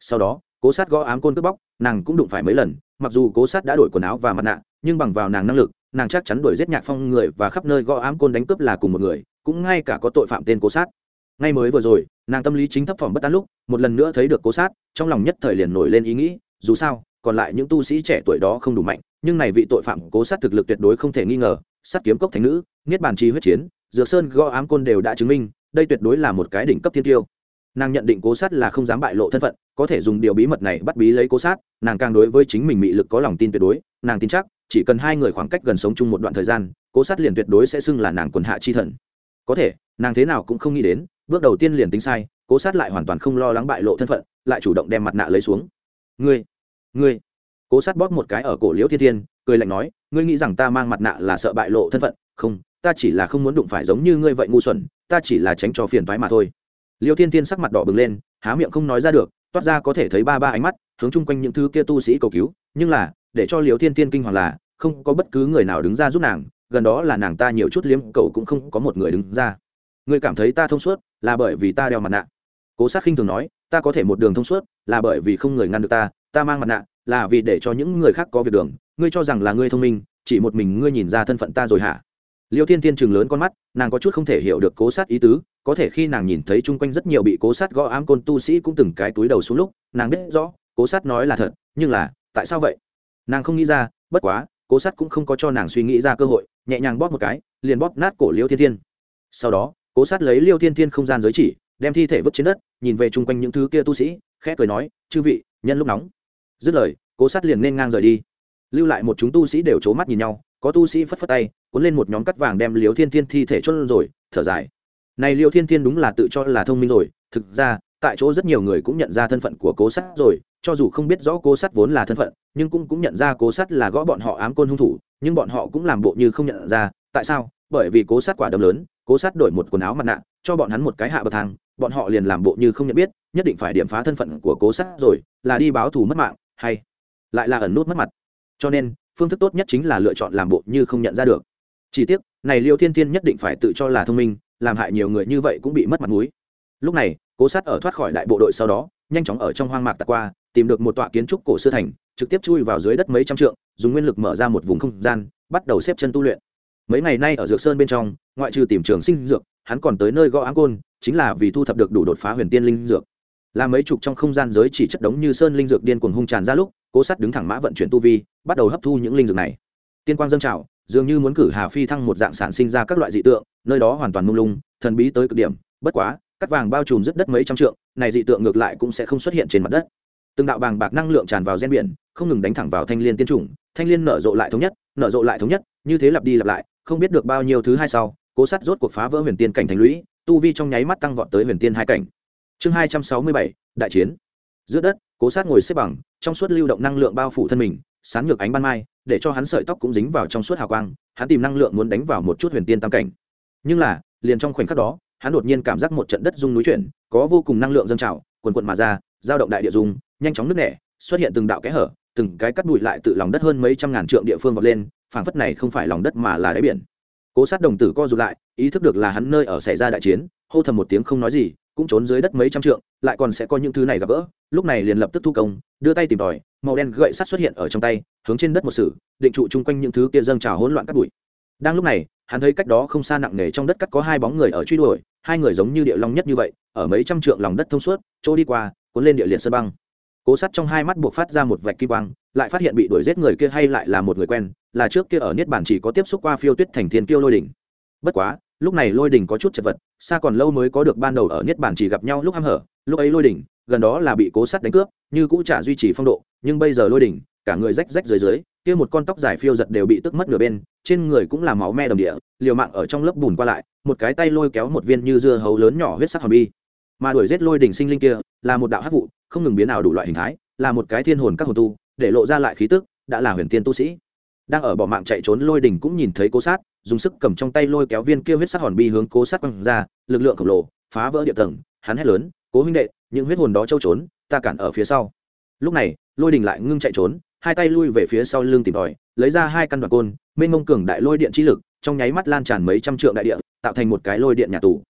Sau đó, cố sát gõ ám côn cướp bóc, nàng cũng đụng phải mấy lần, mặc dù cố sát đã đổi quần áo và mặt nạ, nhưng bằng vào nàng năng lực, nàng chắc chắn đuổi giết nhạc phong người và khắp nơi gõ ám côn đánh cướp là cùng một người cũng ngay cả có tội phạm tên cố sát. Ngay mới vừa rồi, nàng tâm lý chính thấp thỏm bất an lúc, một lần nữa thấy được cố sát, trong lòng nhất thời liền nổi lên ý nghĩ, dù sao, còn lại những tu sĩ trẻ tuổi đó không đủ mạnh, nhưng này vị tội phạm cố sát thực lực tuyệt đối không thể nghi ngờ, sát kiếm cốc thánh nữ, niết bàn chi huyết chiến, dược sơn gõ ám côn đều đã chứng minh, đây tuyệt đối là một cái đỉnh cấp thiên tiêu. Nàng nhận định cố sát là không dám bại lộ thân phận, có thể dùng điều bí mật này bắt bí lấy cố sát, nàng càng đối với chính mình mị lực có lòng tin tuyệt đối, nàng tin chắc, chỉ cần hai người khoảng cách gần sống chung một đoạn thời gian, cố sát liền tuyệt đối sẽ xưng là nàng quần hạ chi thần có thể, nàng thế nào cũng không nghĩ đến, bước đầu tiên liền tính sai, cố sát lại hoàn toàn không lo lắng bại lộ thân phận, lại chủ động đem mặt nạ lấy xuống. Ngươi ngươi. Cố sát bóp một cái ở cổ liễu thiên thiên, cười lạnh nói, ngươi nghĩ rằng ta mang mặt nạ là sợ bại lộ thân phận? Không, ta chỉ là không muốn đụng phải giống như ngươi vậy ngu xuẩn, ta chỉ là tránh cho phiền thoái mà thôi. Liêu thiên thiên sắc mặt đỏ bừng lên, há miệng không nói ra được, toát ra có thể thấy ba ba ánh mắt, hướng chung quanh những thứ kia tu sĩ cầu cứu, nhưng là, để cho liêu thiên thiên kinh hoàng là, không có bất cứ người nào đứng ra giúp nàng gần đó là nàng ta nhiều chút liếm, cậu cũng không có một người đứng ra. Ngươi cảm thấy ta thông suốt, là bởi vì ta đeo mặt nạ. Cố sát khinh thường nói, ta có thể một đường thông suốt, là bởi vì không người ngăn được ta ta mang mặt nạ, là vì để cho những người khác có việc đường. Ngươi cho rằng là ngươi thông minh, chỉ một mình ngươi nhìn ra thân phận ta rồi hả? Liêu thiên thiên chừng lớn con mắt, nàng có chút không thể hiểu được cố sát ý tứ, có thể khi nàng nhìn thấy chung quanh rất nhiều bị cố sát gõ ám côn tu sĩ cũng từng cái túi đầu xuống lúc, nàng biết rõ, cố sát nói là thật, nhưng là, tại sao vậy? Nàng không nghĩ ra, bất quá cố sát cũng không có cho nàng suy nghĩ ra cơ hội, nhẹ nhàng bóp một cái, liền bóp nát cổ liêu thiên thiên. Sau đó, cố sát lấy liêu thiên thiên không gian giới chỉ, đem thi thể vứt trên đất, nhìn về chung quanh những thứ kia tu sĩ, khẽ cười nói, chư vị, nhân lúc nóng. Dứt lời, cố sát liền nên ngang rời đi. Lưu lại một chúng tu sĩ đều c h ố mắt nhìn nhau, có tu sĩ phất phất tay, cuốn lên một nhóm cắt vàng đem liều thiên thiên thi thể chốt rồi, thở dài. Này liều thiên thiên đúng là tự cho là thông minh rồi, thực ra, tại chỗ rất nhiều người cũng nhận ra thân phận của cố sát rồi cho dù không biết rõ cố Sắt vốn là thân phận, nhưng cũng cũng nhận ra cố Sắt là gõ bọn họ ám côn hung thủ, nhưng bọn họ cũng làm bộ như không nhận ra. Tại sao? Bởi vì cố Sắt quả đấm lớn, cố Sắt đổi một quần áo mặt nạ, cho bọn hắn một cái hạ bậc thang, bọn họ liền làm bộ như không nhận biết, nhất định phải điểm phá thân phận của cố Sắt rồi, là đi báo thù mất mạng, hay lại là ẩn nút mất mặt. Cho nên, phương thức tốt nhất chính là lựa chọn làm bộ như không nhận ra được. Chỉ tiếc, này liêu thiên thiên nhất định phải tự cho là thông minh, làm hại nhiều người như vậy cũng bị mất mặt mũi. Lúc này, cố sát ở thoát khỏi đại bộ đội sau đó, nhanh chóng ở trong hoang mạc tạc qua tìm được một tọa kiến trúc cổ xưa thành, trực tiếp chui vào dưới đất mấy trăm trượng, dùng nguyên lực mở ra một vùng không gian, bắt đầu xếp chân tu luyện. Mấy ngày nay ở dược sơn bên trong, ngoại trừ tìm trường sinh dược, hắn còn tới nơi gõ áng côn, chính là vì thu thập được đủ đột phá huyền tiên linh dược. Là mấy chục trong không gian giới chỉ chất đống như sơn linh dược điên cuồng hung tràn ra lúc, cố sát đứng thẳng mã vận chuyển tu vi, bắt đầu hấp thu những linh dược này. Tiên quang dâng trào, dường như muốn cử hà phi thăng một dạng sản sinh ra các loại dị tượng, nơi đó hoàn toàn mông lung, thần bí tới cực điểm, bất quá, cắt vàng bao trùm rất đất mấy trăm trượng, này dị tượng ngược lại cũng sẽ không xuất hiện trên mặt đất từng đạo bàng bạc năng lượng tràn vào gen biển, không ngừng đánh thẳng vào thanh liên tiên chủng, thanh liên nở rộ lại thống nhất, nở rộ lại thống nhất, như thế lặp đi lặp lại, không biết được bao nhiêu thứ hai sau, cố sát rốt cuộc phá vỡ huyền tiên cảnh thành lũy, tu vi trong nháy mắt tăng vọt tới huyền tiên hai cảnh. Chương hai trăm sáu mươi bảy, đại chiến. Giữa đất, cố sát ngồi xếp bằng, trong suốt lưu động năng lượng bao phủ thân mình sán ngược ánh ban mai, để cho hắn sợi tóc cũng dính vào trong suốt hào quang, hắn tìm năng lượng muốn đánh vào một chút huyền tiên tam cảnh. Nhưng là, liền trong khoảnh khắc đó, hắn đột nhiên cảm giác một trận đất rung núi chuyển, có vô cùng năng lượng dâng trào, quần quận mà ra giao động đại địa dùng, nhanh chóng nứt nẻ, xuất hiện từng đạo kẽ hở, từng cái cắt bụi lại tự lòng đất hơn mấy trăm ngàn trượng địa phương vọt lên, phảng phất này không phải lòng đất mà là đáy biển. Cố sát đồng tử co rụt lại, ý thức được là hắn nơi ở xảy ra đại chiến, hô thầm một tiếng không nói gì, cũng trốn dưới đất mấy trăm trượng, lại còn sẽ có những thứ này gặp gỡ, lúc này liền lập tức thu công, đưa tay tìm tòi, màu đen gậy sắt xuất hiện ở trong tay, hướng trên đất một sử định trụ chung quanh những thứ kia dâng trào hỗn loạn cắt bụi. Đang lúc này, hắn thấy cách đó không xa nặng nề trong đất cắt có hai bóng người ở truy đuổi, hai người giống như địa long nhất như vậy, ở mấy trăm trượng lòng đất thông suốt, chỗ đi qua cuốn lên địa liệt sơn băng. Cố sắt trong hai mắt buộc phát ra một vạch kim quang, lại phát hiện bị đuổi giết người kia hay lại là một người quen, là trước kia ở niết bản chỉ có tiếp xúc qua phiêu tuyết thành thiên kiêu lôi đỉnh. Bất quá, lúc này lôi đỉnh có chút chật vật, xa còn lâu mới có được ban đầu ở niết bản chỉ gặp nhau lúc hăm hở, lúc ấy lôi đỉnh, gần đó là bị cố sắt đánh cướp, như cũ trả duy trì phong độ, nhưng bây giờ lôi đỉnh, cả người rách rách dưới dưới, kia một con tóc dài phiêu giật đều bị tức mất nửa bên, trên người cũng là máu me đồng địa, liều mạng ở trong lớp bùn qua lại, một cái tay lôi kéo một viên như dưa hấu lớn nhỏ huyết sắc hòn bi mà đuổi giết lôi đỉnh sinh linh kia là một đạo hắc vụ, không ngừng biến ảo đủ loại hình thái, là một cái thiên hồn các hồn tu, để lộ ra lại khí tức, đã là huyền tiên tu sĩ. Đang ở bỏ mạng chạy trốn, lôi đỉnh cũng nhìn thấy cố sát, dùng sức cầm trong tay lôi kéo viên kia huyết sắc hòn bi hướng cố sát quăng ra, lực lượng khổng lồ, phá vỡ địa tầng, hắn hét lớn, cố huynh đệ, những huyết hồn đó trâu trốn, ta cản ở phía sau. Lúc này, lôi đình lại ngưng chạy trốn, hai tay lui về phía sau lưng tìm tòi, lấy ra hai căn đoạn côn, mênh mông cường đại lôi điện chi lực, trong nháy mắt lan tràn mấy trăm trượng đại địa, tạo thành một cái lôi điện nhà tù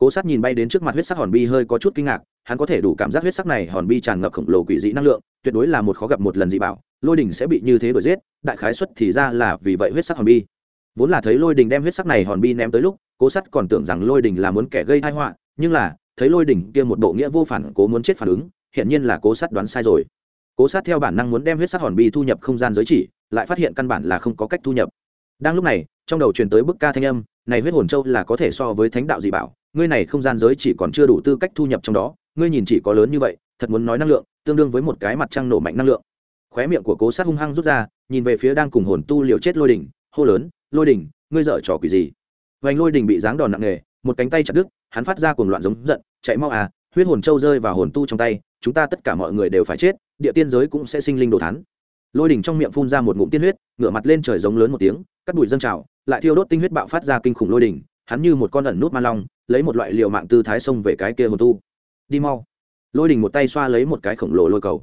cố sát nhìn bay đến trước mặt huyết sắc hòn bi hơi có chút kinh ngạc, hắn có thể đủ cảm giác huyết sắc này hòn bi tràn ngập khổng lồ quỷ dị năng lượng, tuyệt đối là một khó gặp một lần dị bảo, lôi đình sẽ bị như thế đuổi giết, đại khái xuất thì ra là vì vậy huyết sắc hòn bi. Vốn là thấy lôi đình đem huyết sắc này hòn bi ném tới lúc, cố sắt còn tưởng rằng lôi đình là muốn kẻ gây tai họa, nhưng là, thấy lôi đình kia một bộ nghĩa vô phản cố muốn chết phản ứng hiện nhiên là cố sắt đoán sai rồi. Cố sát theo bản năng muốn đem huyết sắc hòn bi thu nhập không gian giới chỉ, lại phát hiện căn bản là không có cách thu nhập. Đang lúc này, trong đầu truyền tới bức ca thanh âm, này huyết hồn châu là có thể so với thánh đạo dị bảo ngươi này không gian giới chỉ còn chưa đủ tư cách thu nhập trong đó, ngươi nhìn chỉ có lớn như vậy, thật muốn nói năng lượng, tương đương với một cái mặt trăng nổ mạnh năng lượng. Khóe miệng của cố sát hung hăng rút ra, nhìn về phía đang cùng hồn tu liều chết lôi đỉnh, hô lớn, lôi đỉnh, ngươi dở trò quỷ gì? Vành lôi đỉnh bị giáng đòn nặng nề, một cánh tay chặt đứt, hắn phát ra cuồng loạn giống giận, chạy mau à huyết hồn châu rơi vào hồn tu trong tay, chúng ta tất cả mọi người đều phải chết, địa tiên giới cũng sẽ sinh linh đồ thán. Lôi đỉnh trong miệng phun ra một ngụm tiên huyết, ngửa mặt lên trời giống lớn một tiếng, cắt đùi dâng trào, lại thiêu đốt tinh huyết bạo phát ra kinh khủng lôi đỉnh hắn như một con ẩn nút ma long, lấy một loại liều mạng tư thái xông về cái kia hồn tu. Đi mau. Lôi đỉnh một tay xoa lấy một cái khổng lồ lôi cầu.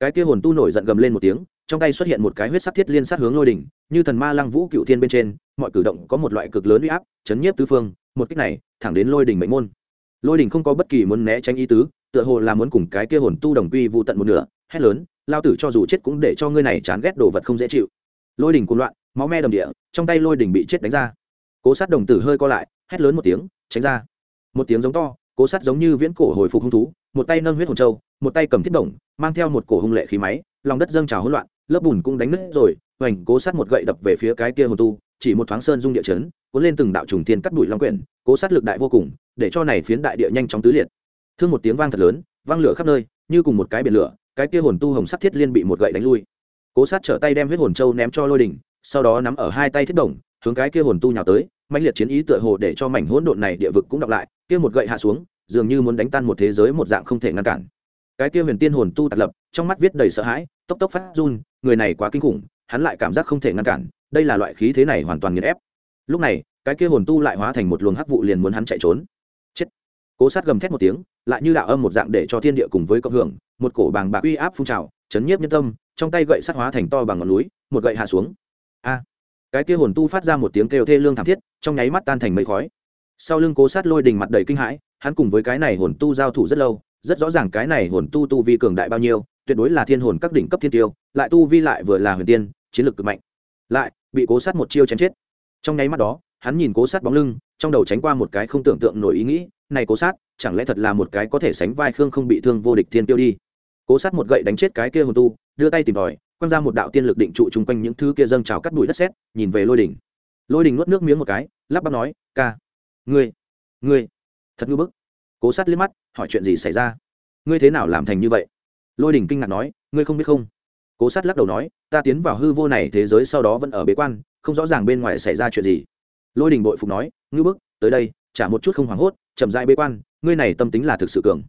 Cái kia hồn tu nổi giận gầm lên một tiếng, trong tay xuất hiện một cái huyết sắc thiết liên sát hướng lôi đỉnh như thần ma lăng vũ cựu thiên bên trên, mọi cử động có một loại cực lớn uy áp, chấn nhiếp tứ phương, một cách này, thẳng đến lôi đỉnh mệnh môn. Lôi đỉnh không có bất kỳ muốn né tránh ý tứ, tựa hồ là muốn cùng cái kia hồn tu đồng quy vụ tận một nửa, hét lớn, lao tử cho dù chết cũng để cho ngươi này chán ghét đồ vật không dễ chịu. Lôi đỉnh cuồng loạn, máu me đầm địa, trong tay lôi đỉnh bị chết đánh ra cố sát đồng tử hơi co lại, hét lớn một tiếng, tránh ra. Một tiếng giống to, cố sát giống như viễn cổ hồi phục hung thú, một tay nâng huyết hồn châu, một tay cầm thiết đồng mang theo một cổ hung lệ khí máy, lòng đất dâng trào hỗn loạn, lớp bùn cũng đánh nứt rồi, hoành cố sát một gậy đập về phía cái kia hồn tu, chỉ một thoáng sơn dung địa chấn, cuốn lên từng đạo trùng thiên cắt đuổi long quyển, cố sát lực đại vô cùng, để cho này phiến đại địa nhanh chóng tứ liệt. Thương một tiếng vang thật lớn, vang lửa khắp nơi, như cùng một cái biển lửa, cái kia hồn tu hồng sắc thiết liên bị một gậy đánh lui. Cố sát trở tay đem huyết hồn châu ném cho lôi đỉnh, sau đó nắm ở hai tay thiết đồng hướng cái kia hồn tu nhào tới mạnh liệt chiến ý tựa hồ để cho mảnh hỗn độn này địa vực cũng đọc lại, kia một gậy hạ xuống, dường như muốn đánh tan một thế giới một dạng không thể ngăn cản. Cái kia huyền tiên hồn tu tạc lập, trong mắt viết đầy sợ hãi, tốc tốc phát run, người này quá kinh khủng, hắn lại cảm giác không thể ngăn cản, đây là loại khí thế này hoàn toàn nghiền ép. Lúc này, cái kia hồn tu lại hóa thành một luồng hắc vụ liền muốn hắn chạy trốn. Chết. Cố sát gầm thét một tiếng, lại như đạo âm một dạng để cho thiên địa cùng với cộng hưởng, một cổ bàng bạc uy áp phun trào, chấn nhiếp nhân tâm, trong tay gậy sắt hóa thành to bằng ngọn núi, một gậy hạ xuống. A cái kia hồn tu phát ra một tiếng kêu thê lương thảm thiết, trong nháy mắt tan thành mây khói. Sau lưng cố sát lôi đình mặt đầy kinh hãi, hắn cùng với cái này hồn tu giao thủ rất lâu, rất rõ ràng cái này hồn tu tu vi cường đại bao nhiêu, tuyệt đối là thiên hồn các đỉnh cấp thiên tiêu, lại tu vi lại vừa là huyền tiên, chiến lược cực mạnh. Lại, bị cố sát một chiêu chém chết. Trong nháy mắt đó, hắn nhìn cố sát bóng lưng, trong đầu tránh qua một cái không tưởng tượng nổi ý nghĩ, này cố sát, chẳng lẽ thật là một cái có thể sánh vai khương không bị thương vô địch thiên tiêu đi? Cố sát một gậy đánh chết cái kia hồn tu, đưa tay tìm tòi quăng ra một đạo tiên lực định trụ chung quanh những thứ kia dâng trào cắt bụi đất sét, nhìn về lôi đỉnh. Lôi đỉnh nuốt nước miếng một cái, lắp bắp nói, ca, ngươi ngươi, thật ngư bức. Cố sát liếc mắt, hỏi chuyện gì xảy ra? Ngươi thế nào làm thành như vậy? Lôi đỉnh kinh ngạc nói, ngươi không biết không? Cố sát lắc đầu nói, ta tiến vào hư vô này thế giới sau đó vẫn ở bế quan, không rõ ràng bên ngoài xảy ra chuyện gì. Lôi đình bội phục nói ngư bức, tới đây, trả một chút không hoảng hốt, chậm dại bế quan, ngươi này tâm tính là thực sự cường.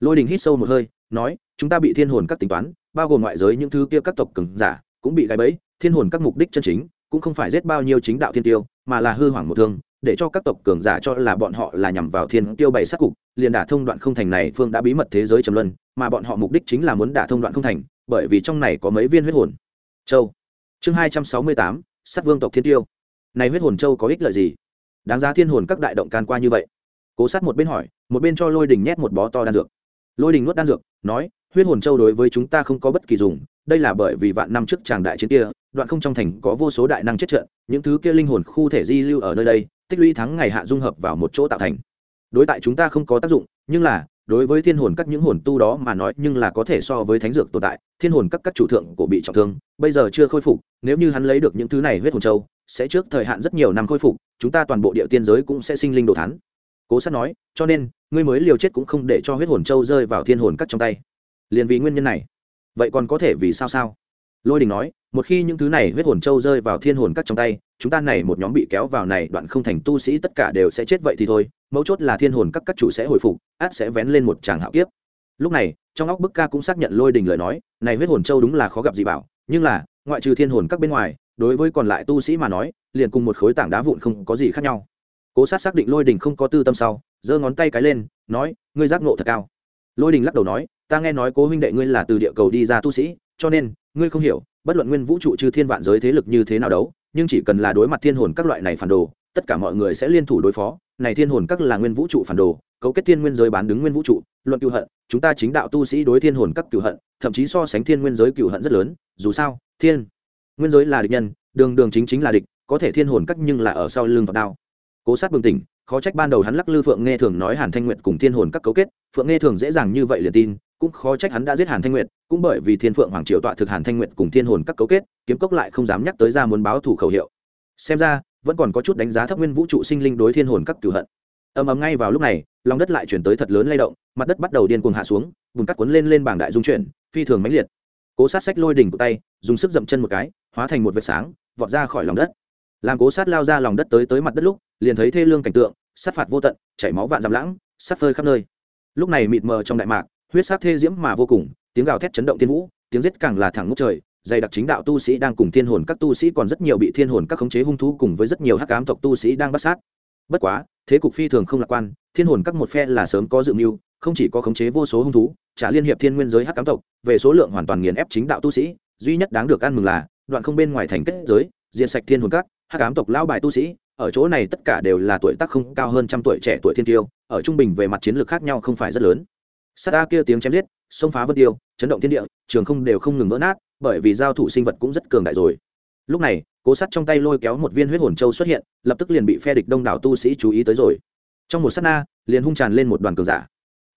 Lôi đình hít sâu một hơi, nói, chúng ta bị thiên hồn các tính toán bao gồm ngoại giới những thứ kia các tộc cường giả, cũng bị gáy bẫy, thiên hồn các mục đích chân chính, cũng không phải giết bao nhiêu chính đạo thiên tiêu, mà là hư hoảng một thương, để cho các tộc cường giả cho là bọn họ là nhằm vào thiên tiêu bày sát cục, liền đả thông đoạn không thành này phương đã bí mật thế giới trầm luân, mà bọn họ mục đích chính là muốn đả thông đoạn không thành, bởi vì trong này có mấy viên huyết hồn. Châu. Chương hai trăm sáu mươi tám, sát vương tộc thiên tiêu. Này huyết hồn châu có ích lợi gì? Đáng giá thiên hồn các đại động can qua như vậy. Cố sát một bên hỏi, một bên cho lôi đình nhét một bó to đan dược. Lôi đình nuốt đan dược, nói huyết hồn châu đối với chúng ta không có bất kỳ dùng, đây là bởi vì vạn năm trước tràng đại chiến kia, đoạn không trong thành có vô số đại năng chết trận, những thứ kia linh hồn khu thể di lưu ở nơi đây, tích lũy thắng ngày hạ dung hợp vào một chỗ tạo thành. Đối tại chúng ta không có tác dụng, nhưng là, đối với thiên hồn các những hồn tu đó mà nói, nhưng là có thể so với thánh dược tồn tại, thiên hồn các các chủ thượng của bị trọng thương, bây giờ chưa khôi phục, nếu như hắn lấy được những thứ này huyết hồn châu, sẽ trước thời hạn rất nhiều năm khôi phục, chúng ta toàn bộ địa tiên giới cũng sẽ sinh linh đồ thán. Cố sát nói, cho nên, ngươi mới liều chết cũng không để cho huyết hồn châu rơi vào thiên hồn các trong tay liền vì nguyên nhân này. Vậy còn có thể vì sao sao? Lôi đình nói, một khi những thứ này huyết hồn châu rơi vào thiên hồn các trong tay, chúng ta này một nhóm bị kéo vào này đoạn không thành tu sĩ tất cả đều sẽ chết vậy thì thôi, mấu chốt là thiên hồn các các chủ sẽ hồi phục, át sẽ vén lên một tràng hạo kiếp. Lúc này, trong óc bức ca cũng xác nhận lôi đình lời nói, này huyết hồn châu đúng là khó gặp gì bảo, nhưng là, ngoại trừ thiên hồn các bên ngoài, đối với còn lại tu sĩ mà nói, liền cùng một khối tảng đá vụn không có gì khác nhau. Cố sát xác định lôi đình không có tư tâm sau, giơ ngón tay cái lên, nói, ngươi giác ngộ thật cao. Lôi đình lắc đầu nói ta nghe nói cố huynh đệ ngươi là từ địa cầu đi ra tu sĩ, cho nên, ngươi không hiểu, bất luận nguyên vũ trụ chư thiên vạn giới thế lực như thế nào đấu, nhưng chỉ cần là đối mặt thiên hồn các loại này phản đồ, tất cả mọi người sẽ liên thủ đối phó. Này thiên hồn các là nguyên vũ trụ phản đồ, cấu kết thiên nguyên giới bán đứng nguyên vũ trụ, luận cựu hận, chúng ta chính đạo tu sĩ đối thiên hồn các cựu hận, thậm chí so sánh thiên nguyên giới cựu hận rất lớn, dù sao, thiên nguyên giới là địch nhân, đường đường chính chính là địch, có thể thiên hồn các nhưng là ở sau lưng vào đao. Cố sát bừng tỉnh, khó trách ban đầu hắn lắc lư phượng nghe thường nói hàn thanh nguyện cùng thiên hồn các cấu kết, phượng nghe thường dễ dàng như vậy liền tin cũng khó trách hắn đã giết hàn thanh Nguyệt, cũng bởi vì thiên phượng hoàng triều tọa thực hàn thanh Nguyệt cùng thiên hồn các cấu kết kiếm cốc lại không dám nhắc tới ra muốn báo thủ khẩu hiệu. Xem ra vẫn còn có chút đánh giá thấp nguyên vũ trụ sinh linh đối thiên hồn các cửu hận. Ầm ầm ngay vào lúc này lòng đất lại chuyển tới thật lớn lay động mặt đất bắt đầu điên cuồng hạ xuống bùn cắt cuốn lên lên bảng đại dung chuyển phi thường mãnh liệt. Cố sát sách lôi đỉnh của tay dùng sức dậm chân một cái hóa thành một vệt sáng vọt ra khỏi lòng đất. Làm cố sát lao ra lòng đất tới tới mặt đất lúc liền thấy thê lương cảnh tượng sát phạt vô tận chảy máu vạn dằm lãng sát phơi khắp nơi. Lúc này mịt mờ trong đại mạc huyết sát thê diễm mà vô cùng, tiếng gào thét chấn động thiên vũ, tiếng giết càng là thẳng ngút trời, dày đặc chính đạo tu sĩ đang cùng thiên hồn các tu sĩ còn rất nhiều bị thiên hồn các khống chế hung thú cùng với rất nhiều hắc ám tộc tu sĩ đang bắt sát. Bất quá, thế cục phi thường không lạc quan, thiên hồn các một phe là sớm có dự mưu, không chỉ có khống chế vô số hung thú, trả liên hiệp thiên nguyên giới hắc ám tộc, về số lượng hoàn toàn nghiền ép chính đạo tu sĩ, duy nhất đáng được ăn mừng là, đoạn không bên ngoài thành kết giới diện sạch thiên hồn các, hắc ám tộc lao bài tu sĩ, ở chỗ này tất cả đều là tuổi tác không cao hơn trăm tuổi trẻ tuổi thiên tiêu, ở trung bình về mặt chiến lược khác nhau không phải rất lớn sát a kia tiếng chém giết, xông phá vân tiêu, chấn động thiên địa, trường không đều không ngừng vỡ nát, bởi vì giao thủ sinh vật cũng rất cường đại rồi. Lúc này, cố sắt trong tay lôi kéo một viên huyết hồn châu xuất hiện, lập tức liền bị phe địch đông đảo tu sĩ chú ý tới rồi. Trong một s á t na, liền hung tràn lên một đoàn cường giả.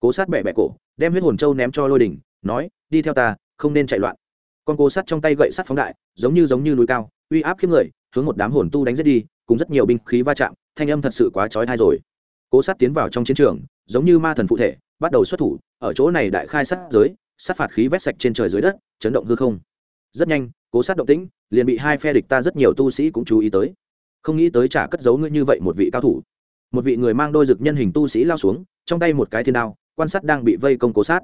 Cố sát bẹ bẹ cổ, đem huyết hồn châu ném cho lôi đỉnh, nói, đi theo ta, không nên chạy loạn. Con cố sắt trong tay gậy sắt phóng đại, giống như giống như núi cao, uy áp khiếp người, hướng một đám hồn tu đánh giết đi, cùng rất nhiều binh khí va chạm, thanh âm thật sự quá trói thai rồi. Cố sát tiến vào trong chiến trường, giống như ma thần phụ thể, bắt đầu xuất thủ ở chỗ này đại khai sát giới, sát phạt khí vét sạch trên trời dưới đất, chấn động hư không. Rất nhanh, cố sát động tĩnh, liền bị hai phe địch ta rất nhiều tu sĩ cũng chú ý tới. Không nghĩ tới trả cất giấu ngươi như vậy một vị cao thủ. Một vị người mang đôi rực nhân hình tu sĩ lao xuống, trong tay một cái thiên đao, quan sát đang bị vây công cố sát.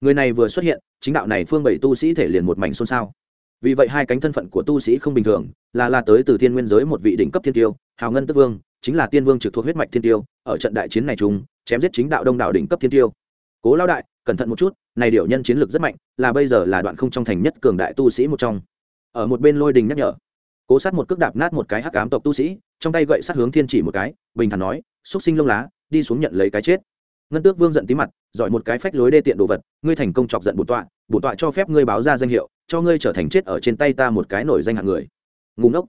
Người này vừa xuất hiện, chính đạo này phương bảy tu sĩ thể liền một mảnh xôn xao. Vì vậy hai cánh thân phận của tu sĩ không bình thường, là là tới từ thiên nguyên giới một vị đỉnh cấp thiên tiêu, hào ngân tức vương, chính là tiên vương trực thuộc huyết mạch thiên tiêu, ở trận đại chiến này chung, chém giết chính đạo đông đảo đỉnh cấp thiên tiêu cố lao đại, cẩn thận một chút, này điệu nhân chiến lược rất mạnh, là bây giờ là đoạn không trong thành nhất cường đại tu sĩ một trong. Ở một bên lôi đình nhắc nhở, cố sát một cước đạp nát một cái hắc ám tộc tu sĩ, trong tay gậy sát hướng thiên chỉ một cái, bình thản nói, xúc sinh lông lá, đi xuống nhận lấy cái chết. Ngân tước vương giận tí mặt, giỏi một cái phách lối đê tiện đồ vật, ngươi thành công chọc giận bổn tọa bổn tọa cho phép ngươi báo ra danh hiệu, cho ngươi trở thành chết ở trên tay ta một cái nổi danh hạng người. Ngủ ngốc.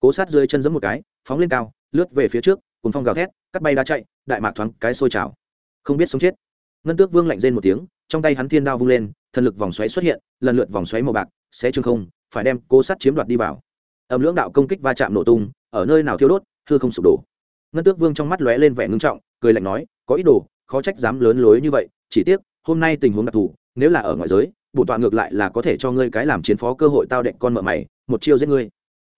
Cố sát dưới chân giẫm một cái, phóng lên cao, lướt về phía trước cùng phong gào thét, cắt bay đá chạy, đại mạc thoáng cái sôi trào. Không biết sống chết ngân tước vương lạnh rên một tiếng, trong tay hắn thiên đao vung lên, thần lực vòng xoáy xuất hiện, lần lượt vòng xoáy màu bạc, xé trường không, phải đem cố sát chiếm đoạt đi vào. Ẩm lưỡng đạo công kích va chạm nổ tung, ở nơi nào thiêu đốt thưa không sụp đổ. Ngân tước vương trong mắt lóe lên vẻ ngưng trọng, cười lạnh nói, có ý đồ, khó trách dám lớn lối như vậy, chỉ tiếc, hôm nay tình huống đặc thù, nếu là ở ngoại giới bổn tọa ngược lại là có thể cho ngươi cái làm chiến phó cơ hội tao đệm con mợ mày, một chiêu giết ngươi.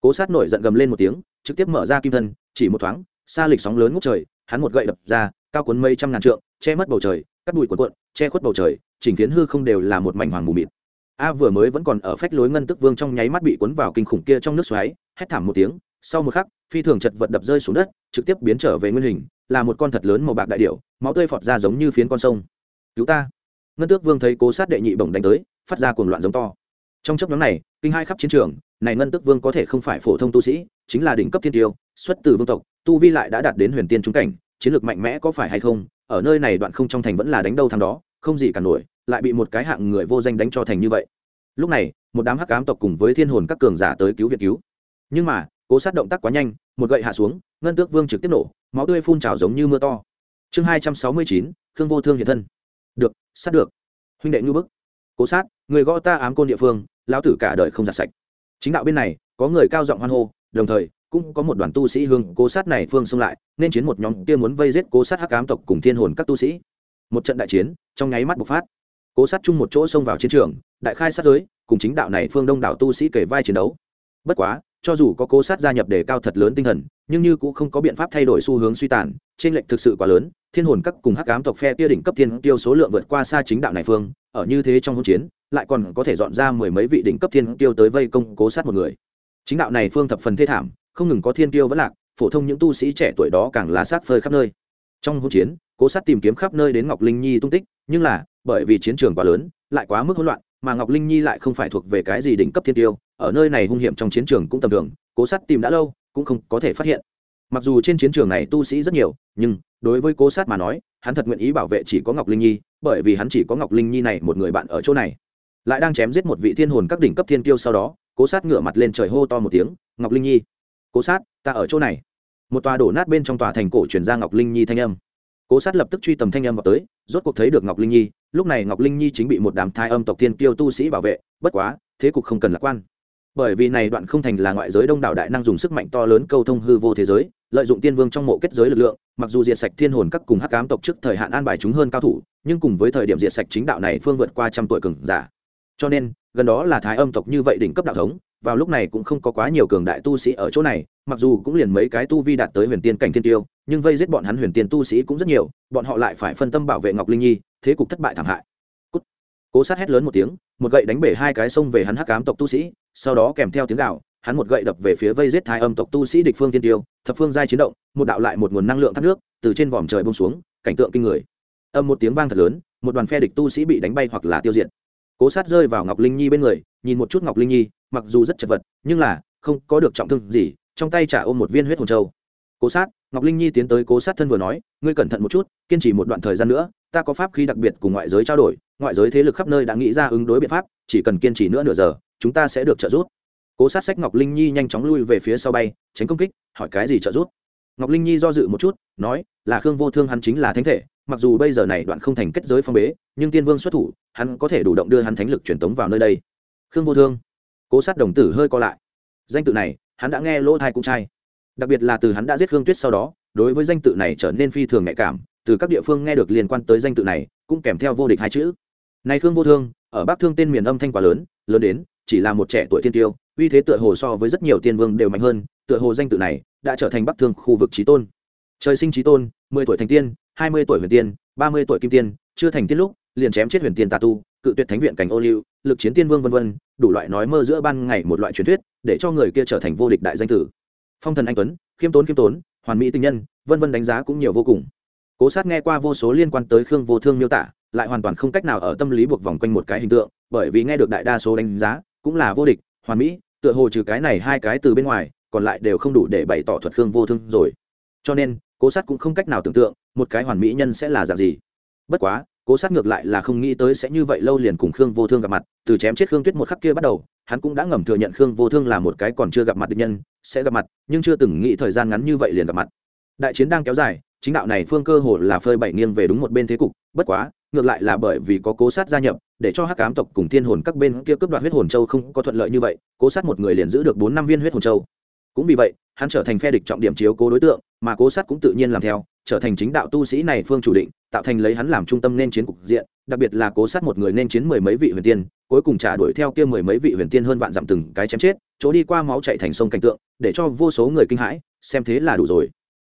Cố sát nổi giận gầm lên một tiếng, trực tiếp mở ra kim thân, chỉ một thoáng, xa lịch sóng lớn ngút trời, hắn một gậy đập ra, cao cuốn mây trăm ngàn trượng, che mất bầu trời cắt bụi cuộn cuộn, che khuất bầu trời, chỉnh phiến hư không đều là một mảnh hoàng mù mịt. A vừa mới vẫn còn ở phách lối ngân tức vương trong nháy mắt bị cuốn vào kinh khủng kia trong nước xoáy, hét thảm một tiếng, sau một khắc, phi thường chật vật đập rơi xuống đất, trực tiếp biến trở về nguyên hình, là một con thật lớn màu bạc đại điệu máu tươi phọt ra giống như phiến con sông. Cứu ta! Ngân tước vương thấy cố sát đệ nhị bổng đánh tới, phát ra cuồng loạn giống to. Trong chấp nhóm này, kinh hai khắp chiến trường, này ngân tước vương có thể không phải phổ thông tu sĩ, chính là đỉnh cấp thiên tiêu, xuất từ vương tộc, tu vi lại đã đạt đến huyền tiên trung cảnh, chiến lược mạnh mẽ có phải hay không ở nơi này đoạn không trong thành vẫn là đánh đâu thằng đó, không gì cả nổi, lại bị một cái hạng người vô danh đánh cho thành như vậy. Lúc này, một đám hắc ám tộc cùng với thiên hồn các cường giả tới cứu viện cứu. Nhưng mà, cố sát động tác quá nhanh, một gậy hạ xuống, ngân tước vương trực tiếp nổ, máu tươi phun trào giống như mưa to. Chương hai trăm sáu mươi chín, khương vô thương hiện thân. Được, sát được. Huynh đệ ngư bức. Cố sát, người gõ ta ám côn địa phương, lão tử cả đời không giặt sạch. Chính đạo bên này, có người cao giọng hoan hô, đồng thời cũng có một đoàn tu sĩ hương cố sát này phương xông lại, nên chiến một nhóm kia muốn vây giết cố sát hắc ám tộc cùng thiên hồn các tu sĩ. Một trận đại chiến, trong nháy mắt bộc phát. Cố sát chung một chỗ xông vào chiến trường, đại khai sát giới, cùng chính đạo này phương đông đảo tu sĩ kể vai chiến đấu. Bất quá, cho dù có cố sát gia nhập đề cao thật lớn tinh thần, nhưng như cũng không có biện pháp thay đổi xu hướng suy tàn trên lệnh thực sự quá lớn, thiên hồn các cùng hắc ám tộc phe tia đỉnh cấp thiên tiêu số lượng vượt qua xa chính đạo này phương, ở như thế trong hỗn chiến, lại còn có thể dọn ra mười mấy vị đỉnh cấp thiên tiêu tới vây công cố sát một người. Chính đạo này phương thập phần thê thảm không ngừng có thiên tiêu vẫn lạc, phổ thông những tu sĩ trẻ tuổi đó càng lá sát phơi khắp nơi. Trong hỗn chiến, cố sát tìm kiếm khắp nơi đến ngọc linh nhi tung tích, nhưng là, bởi vì chiến trường quá lớn, lại quá mức hỗn loạn, mà ngọc linh nhi lại không phải thuộc về cái gì đỉnh cấp thiên tiêu ở nơi này hung hiểm trong chiến trường cũng tầm thường, cố sát tìm đã lâu, cũng không có thể phát hiện. Mặc dù trên chiến trường này tu sĩ rất nhiều, nhưng, đối với cố sát mà nói, hắn thật nguyện ý bảo vệ chỉ có ngọc linh nhi, bởi vì hắn chỉ có ngọc linh nhi này một người bạn ở chỗ này. Lại đang chém giết một vị thiên hồn các đỉnh cấp thiên tiêu sau đó, cố sát ngửa mặt lên trời hô to một tiếng, ngọc linh nhi! Cố sát, ta ở chỗ này. Một tòa đổ nát bên trong tòa thành cổ chuyển ra ngọc linh nhi thanh âm. Cố sát lập tức truy tầm thanh âm vào tới, rốt cuộc thấy được ngọc linh nhi, lúc này ngọc linh nhi chính bị một đám thai âm tộc thiên kiêu tu sĩ bảo vệ, bất quá, thế cục không cần lạc quan. Bởi vì này đoạn không thành là ngoại giới đông đảo đại năng dùng sức mạnh to lớn câu thông hư vô thế giới, lợi dụng tiên vương trong mộ kết giới lực lượng, mặc dù diệt sạch thiên hồn các cùng hắc cám tộc trước thời hạn an bài chúng hơn cao thủ, nhưng cùng với thời điểm diệt sạch chính đạo này phương vượt qua trăm tuổi cường giả. Cho nên, gần đó là thái âm tộc như vậy đỉnh cấp đạo thống vào lúc này cũng không có quá nhiều cường đại tu sĩ ở chỗ này, mặc dù cũng liền mấy cái tu vi đạt tới huyền tiên cảnh thiên tiêu, nhưng vây giết bọn hắn huyền tiên tu sĩ cũng rất nhiều, bọn họ lại phải phân tâm bảo vệ ngọc linh nhi, thế cục thất bại thảm hại. Cút. cố sát hét lớn một tiếng, một gậy đánh bể hai cái sông về hắn hắc cám tộc tu sĩ, sau đó kèm theo tiếng gạo hắn một gậy đập về phía vây giết thái âm tộc tu sĩ địch phương thiên tiêu, thập phương giai chiến động, một đạo lại một nguồn năng lượng thác nước, từ trên vòm trời bông xuống, cảnh tượng kinh người. Âm một tiếng vang thật lớn, một đoàn phe địch tu sĩ bị đánh bay hoặc là tiêu diệt. Cố sát rơi vào ngọc linh nhi bên người, nhìn một chút ngọc linh nhi mặc dù rất chật vật, nhưng là, không có được trọng thương gì, trong tay trả ôm một viên huyết hồn châu. Cố sát, ngọc linh nhi tiến tới, cố sát thân vừa nói, ngươi cẩn thận một chút, kiên trì một đoạn thời gian nữa, ta có pháp khí đặc biệt cùng ngoại giới trao đổi, ngoại giới thế lực khắp nơi đã nghĩ ra ứng đối biện pháp, chỉ cần kiên trì nữa nửa giờ, chúng ta sẽ được trợ giúp. Cố sát sách ngọc linh nhi nhanh chóng lui về phía sau bay, tránh công kích, hỏi cái gì trợ giúp. Ngọc linh nhi do dự một chút, nói, là khương vô thương hắn chính là thánh thể, mặc dù bây giờ này đoạn không thành kết giới phong bế, nhưng tiên vương xuất thủ, hắn có thể đủ động đưa hắn thánh lực truyền tống vào nơi đây. Khương vô thương cố sát đồng tử hơi co lại. Danh tự này, hắn đã nghe lỗ thai cũng trai đặc biệt là từ hắn đã giết hương tuyết sau đó, đối với danh tự này trở nên phi thường nhạy cảm, từ các địa phương nghe được liên quan tới danh tự này, cũng kèm theo vô địch hai chữ. Này khương vô thương, ở bắc thương tên miền âm thanh quá lớn lớn đến, chỉ là một trẻ tuổi thiên tiêu, uy thế tựa hồ so với rất nhiều tiên vương đều mạnh hơn, tựa hồ danh tự này đã trở thành bắc thương khu vực trí tôn. Trời sinh trí tôn, mười tuổi thành tiên, hai mươi tuổi huyền tiên, ba mươi tuổi kim tiên, chưa thành tiên lúc, liền chém chết huyền tiên tà tu cự tuyệt thánh viện cảnh ô liu, lực chiến tiên vương vân vân, đủ loại nói mơ giữa ban ngày một loại truyền thuyết, để cho người kia trở thành vô địch đại danh tử. Phong thần anh tuấn, khiêm tốn khiêm tốn, hoàn mỹ tình nhân, vân vân đánh giá cũng nhiều vô cùng. Cố sát nghe qua vô số liên quan tới khương vô thương miêu tả, lại hoàn toàn không cách nào ở tâm lý buộc vòng quanh một cái hình tượng, bởi vì nghe được đại đa số đánh giá, cũng là vô địch, hoàn mỹ, tựa hồ trừ cái này hai cái từ bên ngoài, còn lại đều không đủ để bày tỏ thuật khương vô thương rồi. Cho nên, cố sát cũng không cách nào tưởng tượng, một cái hoàn mỹ nhân sẽ là dạng gì. Bất quá cố sát ngược lại là không nghĩ tới sẽ như vậy lâu liền cùng khương vô thương gặp mặt, từ chém chết khương tuyết một khắc kia bắt đầu, hắn cũng đã ngầm thừa nhận khương vô thương là một cái còn chưa gặp mặt được nhân, sẽ gặp mặt, nhưng chưa từng nghĩ thời gian ngắn như vậy liền gặp mặt. Đại chiến đang kéo dài, chính đạo này phương cơ hồ là phơi bảy nghiêng về đúng một bên thế cục, bất quá, ngược lại là bởi vì có cố sát gia nhập, để cho hắc cám tộc cùng thiên hồn các bên kia cướp đoạt huyết hồn châu không có thuận lợi như vậy, cố sát một người liền giữ được bốn năm viên huyết hồn châu. Cũng vì vậy, hắn trở thành phe địch trọng điểm chiếu cố đối tượng, mà cố sát cũng tự nhiên làm theo, trở thành chính đạo tu sĩ này phương chủ định tạo thành lấy hắn làm trung tâm nên chiến cục diện, đặc biệt là cố sát một người nên chiến mười mấy vị huyền tiên, cuối cùng trả đuổi theo kia mười mấy vị huyền tiên hơn vạn dặm từng cái chém chết, chỗ đi qua máu chạy thành sông cảnh tượng, để cho vô số người kinh hãi, xem thế là đủ rồi.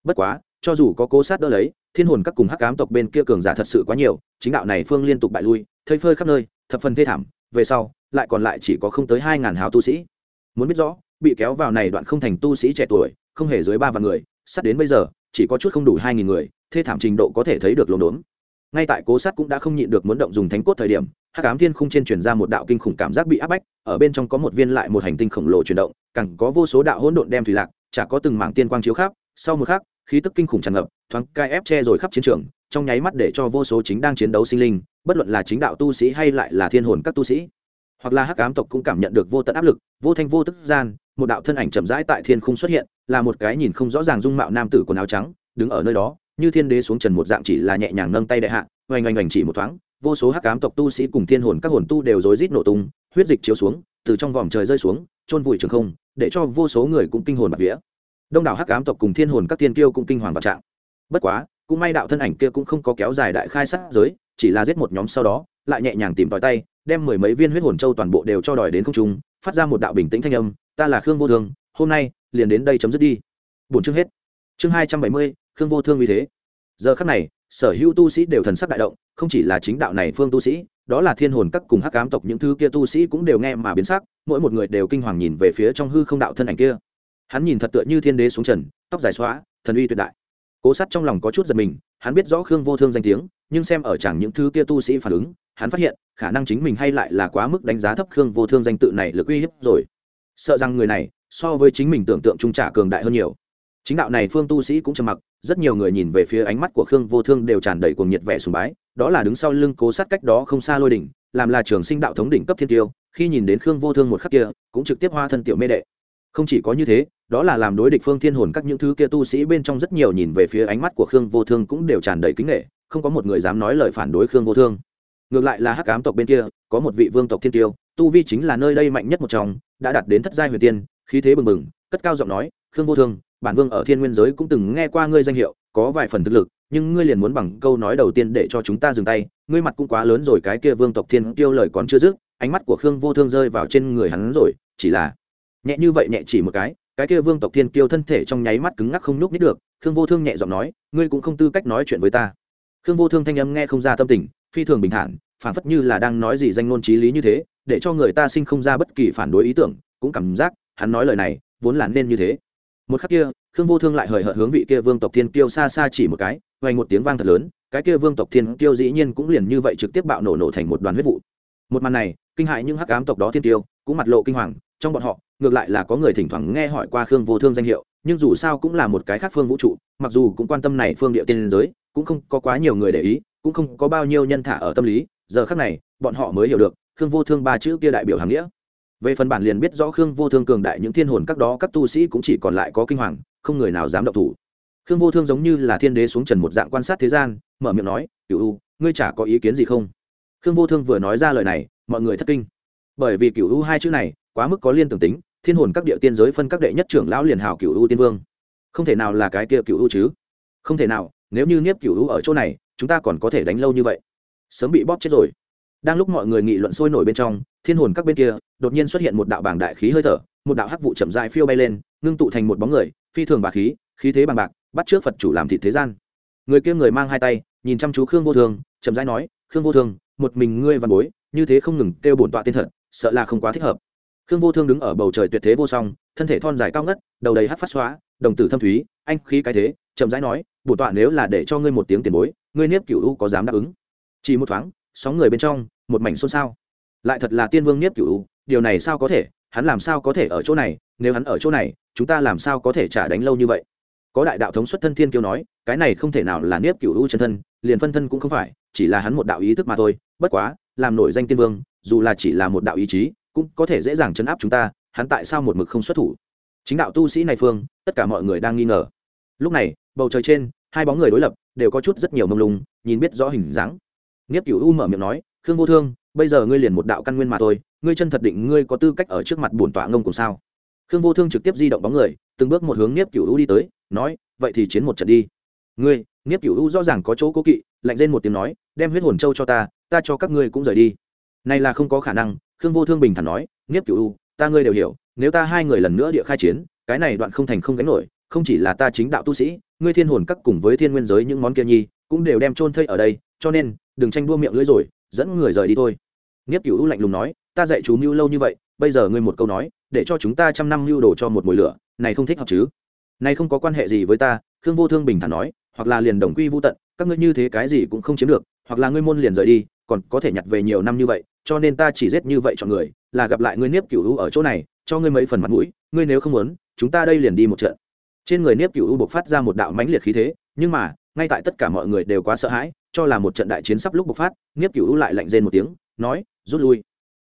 Bất quá, cho dù có cố sát đỡ lấy, thiên hồn các cùng hắc ám tộc bên kia cường giả thật sự quá nhiều, chính đạo này phương liên tục bại lui, thây phơi khắp nơi, thập phần thê thảm, về sau, lại còn lại chỉ có không tới hai ngàn hào tu sĩ. Muốn biết rõ, bị kéo vào này đoạn không thành tu sĩ trẻ tuổi, không hề dưới ba vạn người, sắp đến bây giờ, chỉ có chút không đủ hai nghìn người thê thảm trình độ có thể thấy được lốm đốm. Ngay tại cố sát cũng đã không nhịn được muốn động dùng thánh cốt thời điểm, hắc ám thiên khung trên truyền ra một đạo kinh khủng cảm giác bị áp bách, ở bên trong có một viên lại một hành tinh khổng lồ chuyển động, càng có vô số đạo hỗn độn đem thủy lạc, chả có từng mảng tiên quang chiếu khắp, sau một khắc, khí tức kinh khủng tràn ngập, thoáng cai ép che rồi khắp chiến trường, trong nháy mắt để cho vô số chính đang chiến đấu sinh linh, bất luận là chính đạo tu sĩ hay lại là thiên hồn các tu sĩ, hoặc là hắc ám tộc cũng cảm nhận được vô tận áp lực, vô thanh vô tức gian, một đạo thân ảnh chậm rãi tại thiên khung xuất hiện, là một cái nhìn không rõ ràng dung mạo nam tử quần áo trắng, đứng ở nơi đó như thiên đế xuống trần một dạng chỉ là nhẹ nhàng nâng tay đại hạ, oanh oanh oanh chỉ một thoáng, vô số hắc ám tộc tu sĩ cùng thiên hồn các hồn tu đều rối rít nổ tung, huyết dịch chiếu xuống, từ trong vòm trời rơi xuống trôn vùi trường không, để cho vô số người cũng kinh hồn bạt vía. Đông đảo hắc ám tộc cùng thiên hồn các tiên kiêu cũng kinh hoàng vạn trạng. Bất quá, cũng may đạo thân ảnh kia cũng không có kéo dài đại khai sát giới, chỉ là giết một nhóm sau đó, lại nhẹ nhàng tìm tòi tay, đem mười mấy viên huyết hồn châu toàn bộ đều cho đòi đến không trung, phát ra một đạo bình tĩnh thanh âm, ta là khương vô thương hôm nay liền đến đây chấm dứt đi. Bổn chương hết. Chương hai trăm bảy mươi khương vô thương uy thế. Giờ khắc này, sở hữu tu sĩ đều thần sắc đại động, không chỉ là chính đạo này phương tu sĩ, đó là thiên hồn các cùng hắc cám tộc những thứ kia tu sĩ cũng đều nghe mà biến sắc, mỗi một người đều kinh hoàng nhìn về phía trong hư không đạo thân ảnh kia. Hắn nhìn thật tựa như thiên đế xuống trần, tóc dài xóa thần uy tuyệt đại. Cố sắt trong lòng có chút giật mình, hắn biết rõ khương vô thương danh tiếng, nhưng xem ở chẳng những thứ kia tu sĩ phản ứng, hắn phát hiện, khả năng chính mình hay lại là quá mức đánh giá thấp khương vô thương danh tự này lực uy hiếp rồi. Sợ rằng người này, so với chính mình tưởng tượng trung trả cường đại hơn nhiều. Chính đạo này phương tu sĩ cũng trầm mặc rất nhiều người nhìn về phía ánh mắt của khương vô thương đều tràn đầy cuồng nhiệt vẻ sùng bái, đó là đứng sau lưng cố sát cách đó không xa lôi đỉnh, làm là trường sinh đạo thống đỉnh cấp thiên tiêu, khi nhìn đến khương vô thương một khắc kia, cũng trực tiếp hoa thân tiểu mê đệ. Không chỉ có như thế, đó là làm đối địch phương thiên hồn các những thứ kia tu sĩ bên trong rất nhiều nhìn về phía ánh mắt của khương vô thương cũng đều tràn đầy kính nghệ không có một người dám nói lời phản đối khương vô thương. Ngược lại là hắc cám tộc bên kia, có một vị vương tộc thiên tiêu, tu vi chính là nơi đây mạnh nhất một trong, đã đạt đến thất giai huyền tiên, khí thế bừng bừng, cất cao giọng nói, khương vô thương bản vương ở thiên nguyên giới cũng từng nghe qua ngươi danh hiệu, có vài phần thực lực, nhưng ngươi liền muốn bằng câu nói đầu tiên để cho chúng ta dừng tay, ngươi mặt cũng quá lớn rồi, cái kia vương tộc thiên tiêu lời còn chưa dứt, ánh mắt của khương vô thương rơi vào trên người hắn rồi, chỉ là nhẹ như vậy nhẹ chỉ một cái cái kia vương tộc thiên kiêu thân thể trong nháy mắt cứng ngắc không nhúc nít được, khương vô thương nhẹ giọng nói, ngươi cũng không tư cách nói chuyện với ta. Khương vô thương thanh âm nghe không ra tâm tình, phi thường bình thản phản phất như là đang nói gì danh ngôn trí lý như thế, để cho người ta sinh không ra bất kỳ phản đối ý tưởng, cũng cảm giác, hắn nói lời này, vốn là nên như thế một khắc kia, khương vô thương lại hời hợt hướng vị kia vương tộc thiên kiêu xa xa chỉ một cái, vang một tiếng vang thật lớn, cái kia vương tộc thiên kiêu dĩ nhiên cũng liền như vậy trực tiếp bạo nổ nổ thành một đoàn huyết vụ. Một màn này, kinh hại những hắc ám tộc đó thiên kiêu, cũng mặt lộ kinh hoàng, trong bọn họ, ngược lại là có người thỉnh thoảng nghe hỏi qua khương vô thương danh hiệu, nhưng dù sao cũng là một cái khác phương vũ trụ, mặc dù cũng quan tâm này phương địa tiên giới, cũng không có quá nhiều người để ý, cũng không có bao nhiêu nhân thả ở tâm lý, giờ khác này, bọn họ mới hiểu được, khương vô thương ba chữ kia đại biểu hàm nghĩa về phần bản liền biết rõ khương vô thương cường đại những thiên hồn các đó, các tu sĩ cũng chỉ còn lại có kinh hoàng, không người nào dám động thủ. Khương vô thương giống như là thiên đế xuống trần một dạng quan sát thế gian, mở miệng nói cựu u, ngươi chả có ý kiến gì không? Khương vô thương vừa nói ra lời này, mọi người thất kinh. Bởi vì cựu u hai chữ này quá mức có liên tưởng tính, thiên hồn các địa tiên giới phân các đệ nhất trưởng lão liền hào cựu u tiên vương. Không thể nào là cái kia cựu u chứ? Không thể nào, nếu như niếp cựu u ở chỗ này, chúng ta còn có thể đánh lâu như vậy. Sớm bị bóp chết rồi đang lúc mọi người nghị luận sôi nổi bên trong, thiên hồn các bên kia, đột nhiên xuất hiện một đạo bảng đại khí hơi thở, một đạo hắc vụ chậm dại phiêu bay lên, ngưng tụ thành một bóng người, phi thường bà khí khí thế bằng bạc, bắt trước phật chủ làm thịt thế gian. Người kia người mang hai tay, nhìn chăm chú khương vô thường, chậm rãi nói, khương vô thường, một mình ngươi văn bối, như thế không ngừng kêu bổn tọa tên thật, sợ là không quá thích hợp. Khương vô thương đứng ở bầu trời tuyệt thế vô song, thân thể thon dài cao ngất, đầu đầy hát phát xóa, đồng tử thâm thúy, anh khí cái thế, chậm rãi nói, bổn tọa nếu là để cho ngươi một tiếng tiền bối, ngươi niếp cựu u có dám đáp ứng? Chỉ một thoáng sóng người bên trong, một mảnh xôn xao. Lại thật là tiên vương niếp cựu u điều này sao có thể? Hắn làm sao có thể ở chỗ này? Nếu hắn ở chỗ này, chúng ta làm sao có thể trả đánh lâu như vậy? Có đại đạo thống xuất thân thiên kiêu nói, cái này không thể nào là niếp cựu u chân thân, liền phân thân cũng không phải, chỉ là hắn một đạo ý thức mà thôi. Bất quá, làm nổi danh tiên vương, dù là chỉ là một đạo ý chí, cũng có thể dễ dàng chấn áp chúng ta, hắn tại sao một mực không xuất thủ? Chính đạo tu sĩ này phương, tất cả mọi người đang nghi ngờ. Lúc này, bầu trời trên, hai bóng người đối lập, đều có chút rất nhiều mông lung, nhìn biết rõ hình dáng nghiếp cựu u mở miệng nói, khương vô thương, bây giờ ngươi liền một đạo căn nguyên mà thôi, ngươi chân thật định ngươi có tư cách ở trước mặt bổn tọa ngông cùng sao? Khương vô thương trực tiếp di động bóng người, từng bước một hướng nghiếp cựu u đi tới, nói, vậy thì chiến một trận đi. Ngươi? Nghiếp cựu u rõ ràng có chỗ cố kỵ, lạnh lên một tiếng nói, đem huyết hồn châu cho ta ta cho các ngươi cũng rời đi. Này là không có khả năng, khương vô thương bình thản nói, nghiếp cựu u, ta ngươi đều hiểu, nếu ta hai người lần nữa địa khai chiến, cái này đoạn không thành không gánh nổi, không chỉ là ta chính đạo tu sĩ, ngươi thiên hồn các cùng với thiên nguyên giới những món kia nhi, cũng đều đem trôn thây ở đây, cho nên đừng tranh đua miệng lưỡi rồi, dẫn người rời đi thôi. Nghiếp cựu lạnh lùng nói, ta dạy chú mưu lâu như vậy, bây giờ ngươi một câu nói, để cho chúng ta trăm năm mưu đồ cho một mùi lửa, này không thích hợp chứ? Này không có quan hệ gì với ta, khương vô thương bình thản nói, hoặc là liền đồng quy vô tận, các ngươi như thế cái gì cũng không chiếm được, hoặc là ngươi môn liền rời đi, còn có thể nhặt về nhiều năm như vậy, cho nên ta chỉ giết như vậy chọn người, là gặp lại ngươi niếp cựu u ở chỗ này, cho ngươi mấy phần mặt mũi, ngươi nếu không muốn, chúng ta đây liền đi một trận. Trên người niếp cựu u bộc phát ra một đạo mãnh liệt khí thế, nhưng mà, ngay tại tất cả mọi người đều quá sợ hãi cho là một trận đại chiến sắp lúc bộc phát niếp cựu u lại lạnh rên một tiếng nói rút lui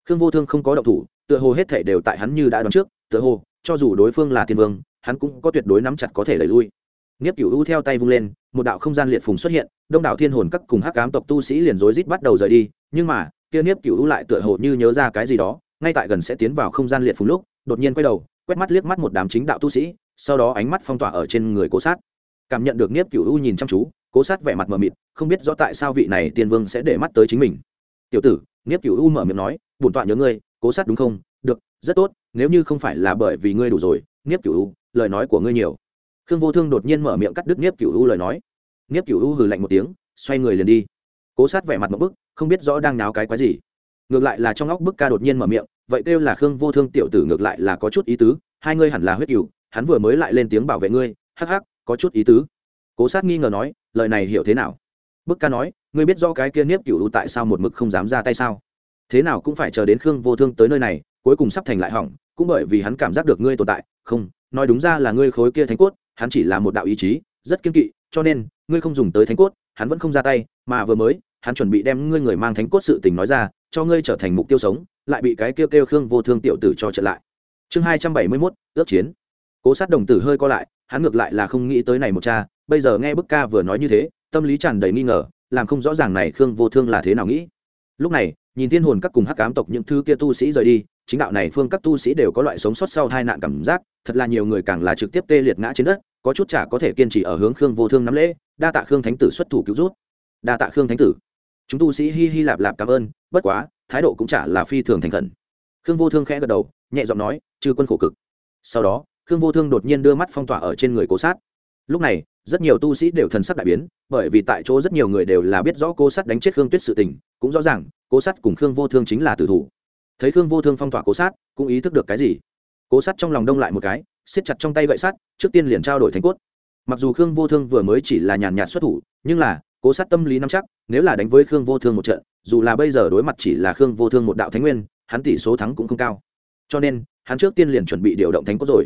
khương vô thương không có động thủ tựa hồ hết thể đều tại hắn như đã đoán trước tựa hồ cho dù đối phương là thiên vương hắn cũng có tuyệt đối nắm chặt có thể đẩy lui Niếp Cửu U theo tay vung lên, một đạo không gian liệt phùng xuất hiện, đông đảo thiên hồn các cùng hắc ám tộc tu sĩ liền rối rít bắt đầu rời đi, nhưng mà, kia Niếp Cửu U lại tựa hồ như nhớ ra cái gì đó, ngay tại gần sẽ tiến vào không gian liệt phùng lúc, đột nhiên quay đầu, quét mắt liếc mắt một đám chính đạo tu sĩ, sau đó ánh mắt phong tỏa ở trên người Cố Sát. Cảm nhận được Niếp Cửu U nhìn chăm chú, Cố Sát vẻ mặt mờ mịt, không biết rõ tại sao vị này tiên vương sẽ để mắt tới chính mình. "Tiểu tử," Niếp Cửu U mở miệng nói, "Bổn tọa nhớ ngươi, Cố Sát đúng không? Được, rất tốt, nếu như không phải là bởi vì ngươi đủ rồi, Niếp Cửu U, lời nói của ngươi nhiều." khương vô thương đột nhiên mở miệng cắt đứt Niếp cựu u lời nói Niếp cựu u hừ lạnh một tiếng xoay người liền đi cố sát vẻ mặt một bức không biết rõ đang náo cái quái gì ngược lại là trong óc bức ca đột nhiên mở miệng vậy kêu là khương vô thương tiểu tử ngược lại là có chút ý tứ hai ngươi hẳn là huyết cựu hắn vừa mới lại lên tiếng bảo vệ ngươi hắc hắc có chút ý tứ cố sát nghi ngờ nói lời này hiểu thế nào? Bức ca nói, ngươi biết rõ cái kia niếp cựu tại sao một mực không dám ra tay sao? Thế nào cũng phải chờ đến khương vô thương tới nơi này, cuối cùng sắp thành lại hỏng, cũng bởi vì hắn cảm giác được ngươi tồn tại. Không, nói đúng ra là ngươi khối kia thánh cốt, hắn chỉ là một đạo ý chí, rất kiên kỵ, cho nên, ngươi không dùng tới thánh cốt, hắn vẫn không ra tay, mà vừa mới, hắn chuẩn bị đem ngươi người mang thánh cốt sự tình nói ra, cho ngươi trở thành mục tiêu sống, lại bị cái kêu kêu khương vô thương tiểu tử cho trở lại. Chương hai trăm bảy mươi mốt, ước chiến. Cố sát đồng tử hơi co lại, hắn ngược lại là không nghĩ tới này một cha bây giờ nghe bức ca vừa nói như thế, tâm lý tràn đầy nghi ngờ, làm không rõ ràng này khương vô thương là thế nào nghĩ. Lúc này, nhìn thiên hồn các cùng hắc cám tộc những thứ kia tu sĩ rời đi, chính đạo này phương các tu sĩ đều có loại sống sót sau hai nạn cảm giác, thật là nhiều người càng là trực tiếp tê liệt ngã trên đất, có chút chả có thể kiên trì ở hướng khương vô thương nắm lễ, đa tạ khương thánh tử xuất thủ cứu rút. Đa tạ khương thánh tử. Chúng tu sĩ hi hi lạp lạp cảm ơn, bất quá, thái độ cũng chả là phi thường thành khẩn. Khương vô thương khẽ gật đầu, nhẹ giọng nói chư quân khổ cực. Sau đó, khương vô thương đột nhiên đưa mắt phong tỏa ở trên người cố sát lúc này, rất nhiều tu sĩ đều thần sắc đại biến, bởi vì tại chỗ rất nhiều người đều là biết rõ cô sắt đánh chết khương tuyết sự tình, cũng rõ ràng cô sắt cùng khương vô thương chính là tử thủ. Thấy khương vô thương phong tỏa cố sát, cũng ý thức được cái gì? Cố sát trong lòng đông lại một cái, siết chặt trong tay gậy sắt, trước tiên liền trao đổi thành cốt. Mặc dù khương vô thương vừa mới chỉ là nhàn nhạt xuất thủ, nhưng là, cố sát tâm lý nắm chắc, nếu là đánh với khương vô thương một trận, dù là bây giờ đối mặt chỉ là khương vô thương một đạo thánh nguyên, hắn tỷ số thắng cũng không cao. Cho nên, hắn trước tiên liền chuẩn bị điều động thánh cốt rồi.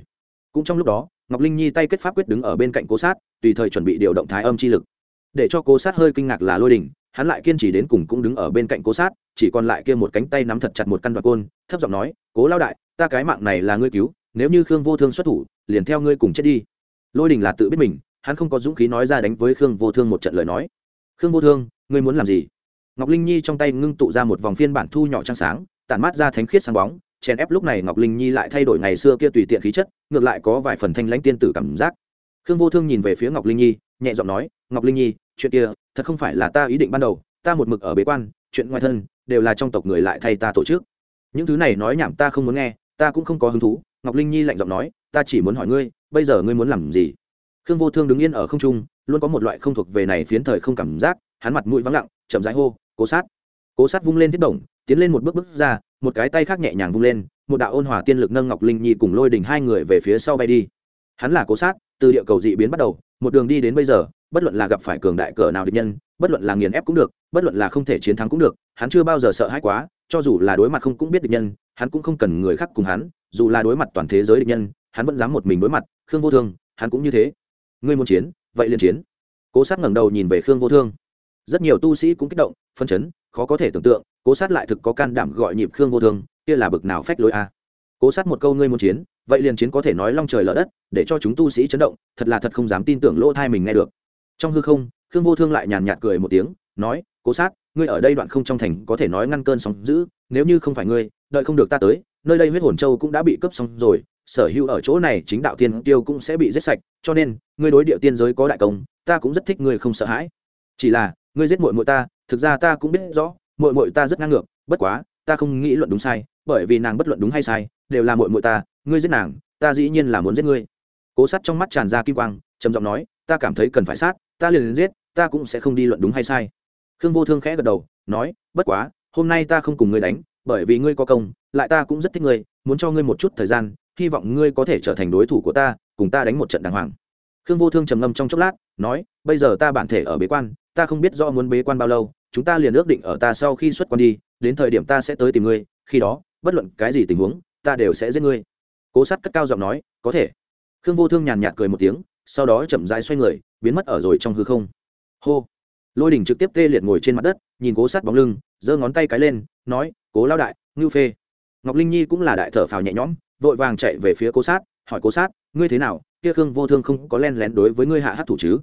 Cũng trong lúc đó ngọc linh nhi tay kết pháp quyết đứng ở bên cạnh cố sát, tùy thời chuẩn bị điều động thái âm chi lực. Để cho cố sát hơi kinh ngạc là lôi đình hắn lại kiên trì đến cùng cũng đứng ở bên cạnh cố sát, chỉ còn lại kia một cánh tay nắm thật chặt một căn đoạn côn, thấp giọng nói, cố lao đại, ta cái mạng này là ngươi cứu, nếu như khương vô thương xuất thủ, liền theo ngươi cùng chết đi. Lôi đình là tự biết mình, hắn không có dũng khí nói ra đánh với khương vô thương một trận lời nói. Khương vô thương, ngươi muốn làm gì? Ngọc linh nhi trong tay ngưng tụ ra một vòng phiên bản thu nhỏ trăng sáng, tản mát ra thánh khiết sáng bóng chèn ép lúc này ngọc linh nhi lại thay đổi ngày xưa kia tùy tiện khí chất, ngược lại có vài phần thanh lãnh tiên tử cảm giác. Khương vô thương nhìn về phía ngọc linh nhi, nhẹ giọng nói, ngọc linh nhi, chuyện kia, thật không phải là ta ý định ban đầu, ta một mực ở bế quan, chuyện ngoài thân đều là trong tộc người lại thay ta tổ chức. Những thứ này nói nhảm ta không muốn nghe, ta cũng không có hứng thú. Ngọc linh nhi lạnh giọng nói, ta chỉ muốn hỏi ngươi, bây giờ ngươi muốn làm gì? Khương vô thương đứng yên ở không trung, luôn có một loại không thuộc về này phiến thời không cảm giác, hắn mặt mũi vắng lặng, chậm rãi hô, cố sát cố sát vung lên thiết động, tiến lên một bước bước ra một cái tay khác nhẹ nhàng vung lên một đạo ôn hòa tiên lực nâng ngọc linh nhi cùng lôi đình hai người về phía sau bay đi. Hắn là cố sát từ địa cầu dị biến bắt đầu một đường đi đến bây giờ bất luận là gặp phải cường đại cỡ nào địch nhân bất luận là nghiền ép cũng được bất luận là không thể chiến thắng cũng được hắn chưa bao giờ sợ hãi quá cho dù là đối mặt không cũng biết địch nhân hắn cũng không cần người khác cùng hắn dù là đối mặt toàn thế giới địch nhân hắn vẫn dám một mình đối mặt khương vô thương hắn cũng như thế. Ngươi muốn chiến vậy liền chiến. Cố sát ngẩng đầu nhìn về khương vô thương. Rất nhiều tu sĩ cũng kích động phân chấn khó có thể tưởng tượng cố sát lại thực có can đảm gọi nhịp khương vô thương kia là bực nào phách lối a. Cố sát một câu ngươi muốn chiến vậy liền chiến có thể nói long trời lở đất để cho chúng tu sĩ chấn động thật là thật không dám tin tưởng lỗ thai mình nghe được. Trong hư không khương vô thương lại nhàn nhạt cười một tiếng nói cố sát ngươi ở đây đoạn không trong thành có thể nói ngăn cơn sóng dữ, nếu như không phải ngươi đợi không được ta tới nơi đây huyết hồn châu cũng đã bị cướp xong rồi sở hữu ở chỗ này chính đạo tiên tiêu cũng sẽ bị giết sạch cho nên ngươi đối địa tiên giới có đại công ta cũng rất thích ngươi không sợ hãi. Chỉ là ngươi giết muội muội ta thực ra ta cũng biết rõ, muội muội ta rất ngang ngược, bất quá, ta không nghĩ luận đúng sai, bởi vì nàng bất luận đúng hay sai, đều là muội muội ta, ngươi giết nàng, ta dĩ nhiên là muốn giết ngươi. Cố sát trong mắt tràn ra kim quang, trầm giọng nói, ta cảm thấy cần phải sát, ta liền giết, ta cũng sẽ không đi luận đúng hay sai. Khương vô thương khẽ gật đầu, nói, bất quá, hôm nay ta không cùng ngươi đánh, bởi vì ngươi có công, lại ta cũng rất thích ngươi, muốn cho ngươi một chút thời gian, hy vọng ngươi có thể trở thành đối thủ của ta, cùng ta đánh một trận đàng hoàng. Khương vô thương trầm ngâm trong chốc lát, nói, bây giờ ta bản thể ở bế quan, ta không biết do muốn bế quan bao lâu chúng ta liền ước định ở ta sau khi xuất quan đi, đến thời điểm ta sẽ tới tìm ngươi, khi đó, bất luận cái gì tình huống, ta đều sẽ giết ngươi. Cố sát cất cao giọng nói, có thể. Khương vô thương nhàn nhạt cười một tiếng, sau đó chậm rãi xoay người, biến mất ở rồi trong hư không. Hô! Lôi đình trực tiếp tê liệt ngồi trên mặt đất, nhìn cố sát bóng lưng, giơ ngón tay cái lên, nói, cố lao đại, ngưu phê. Ngọc linh nhi cũng là đại thở phào nhẹ nhõm, vội vàng chạy về phía cố sát, hỏi cố sát, ngươi thế nào? Kia khương vô thương không có len lén đối với ngươi hạ hát thủ chứ?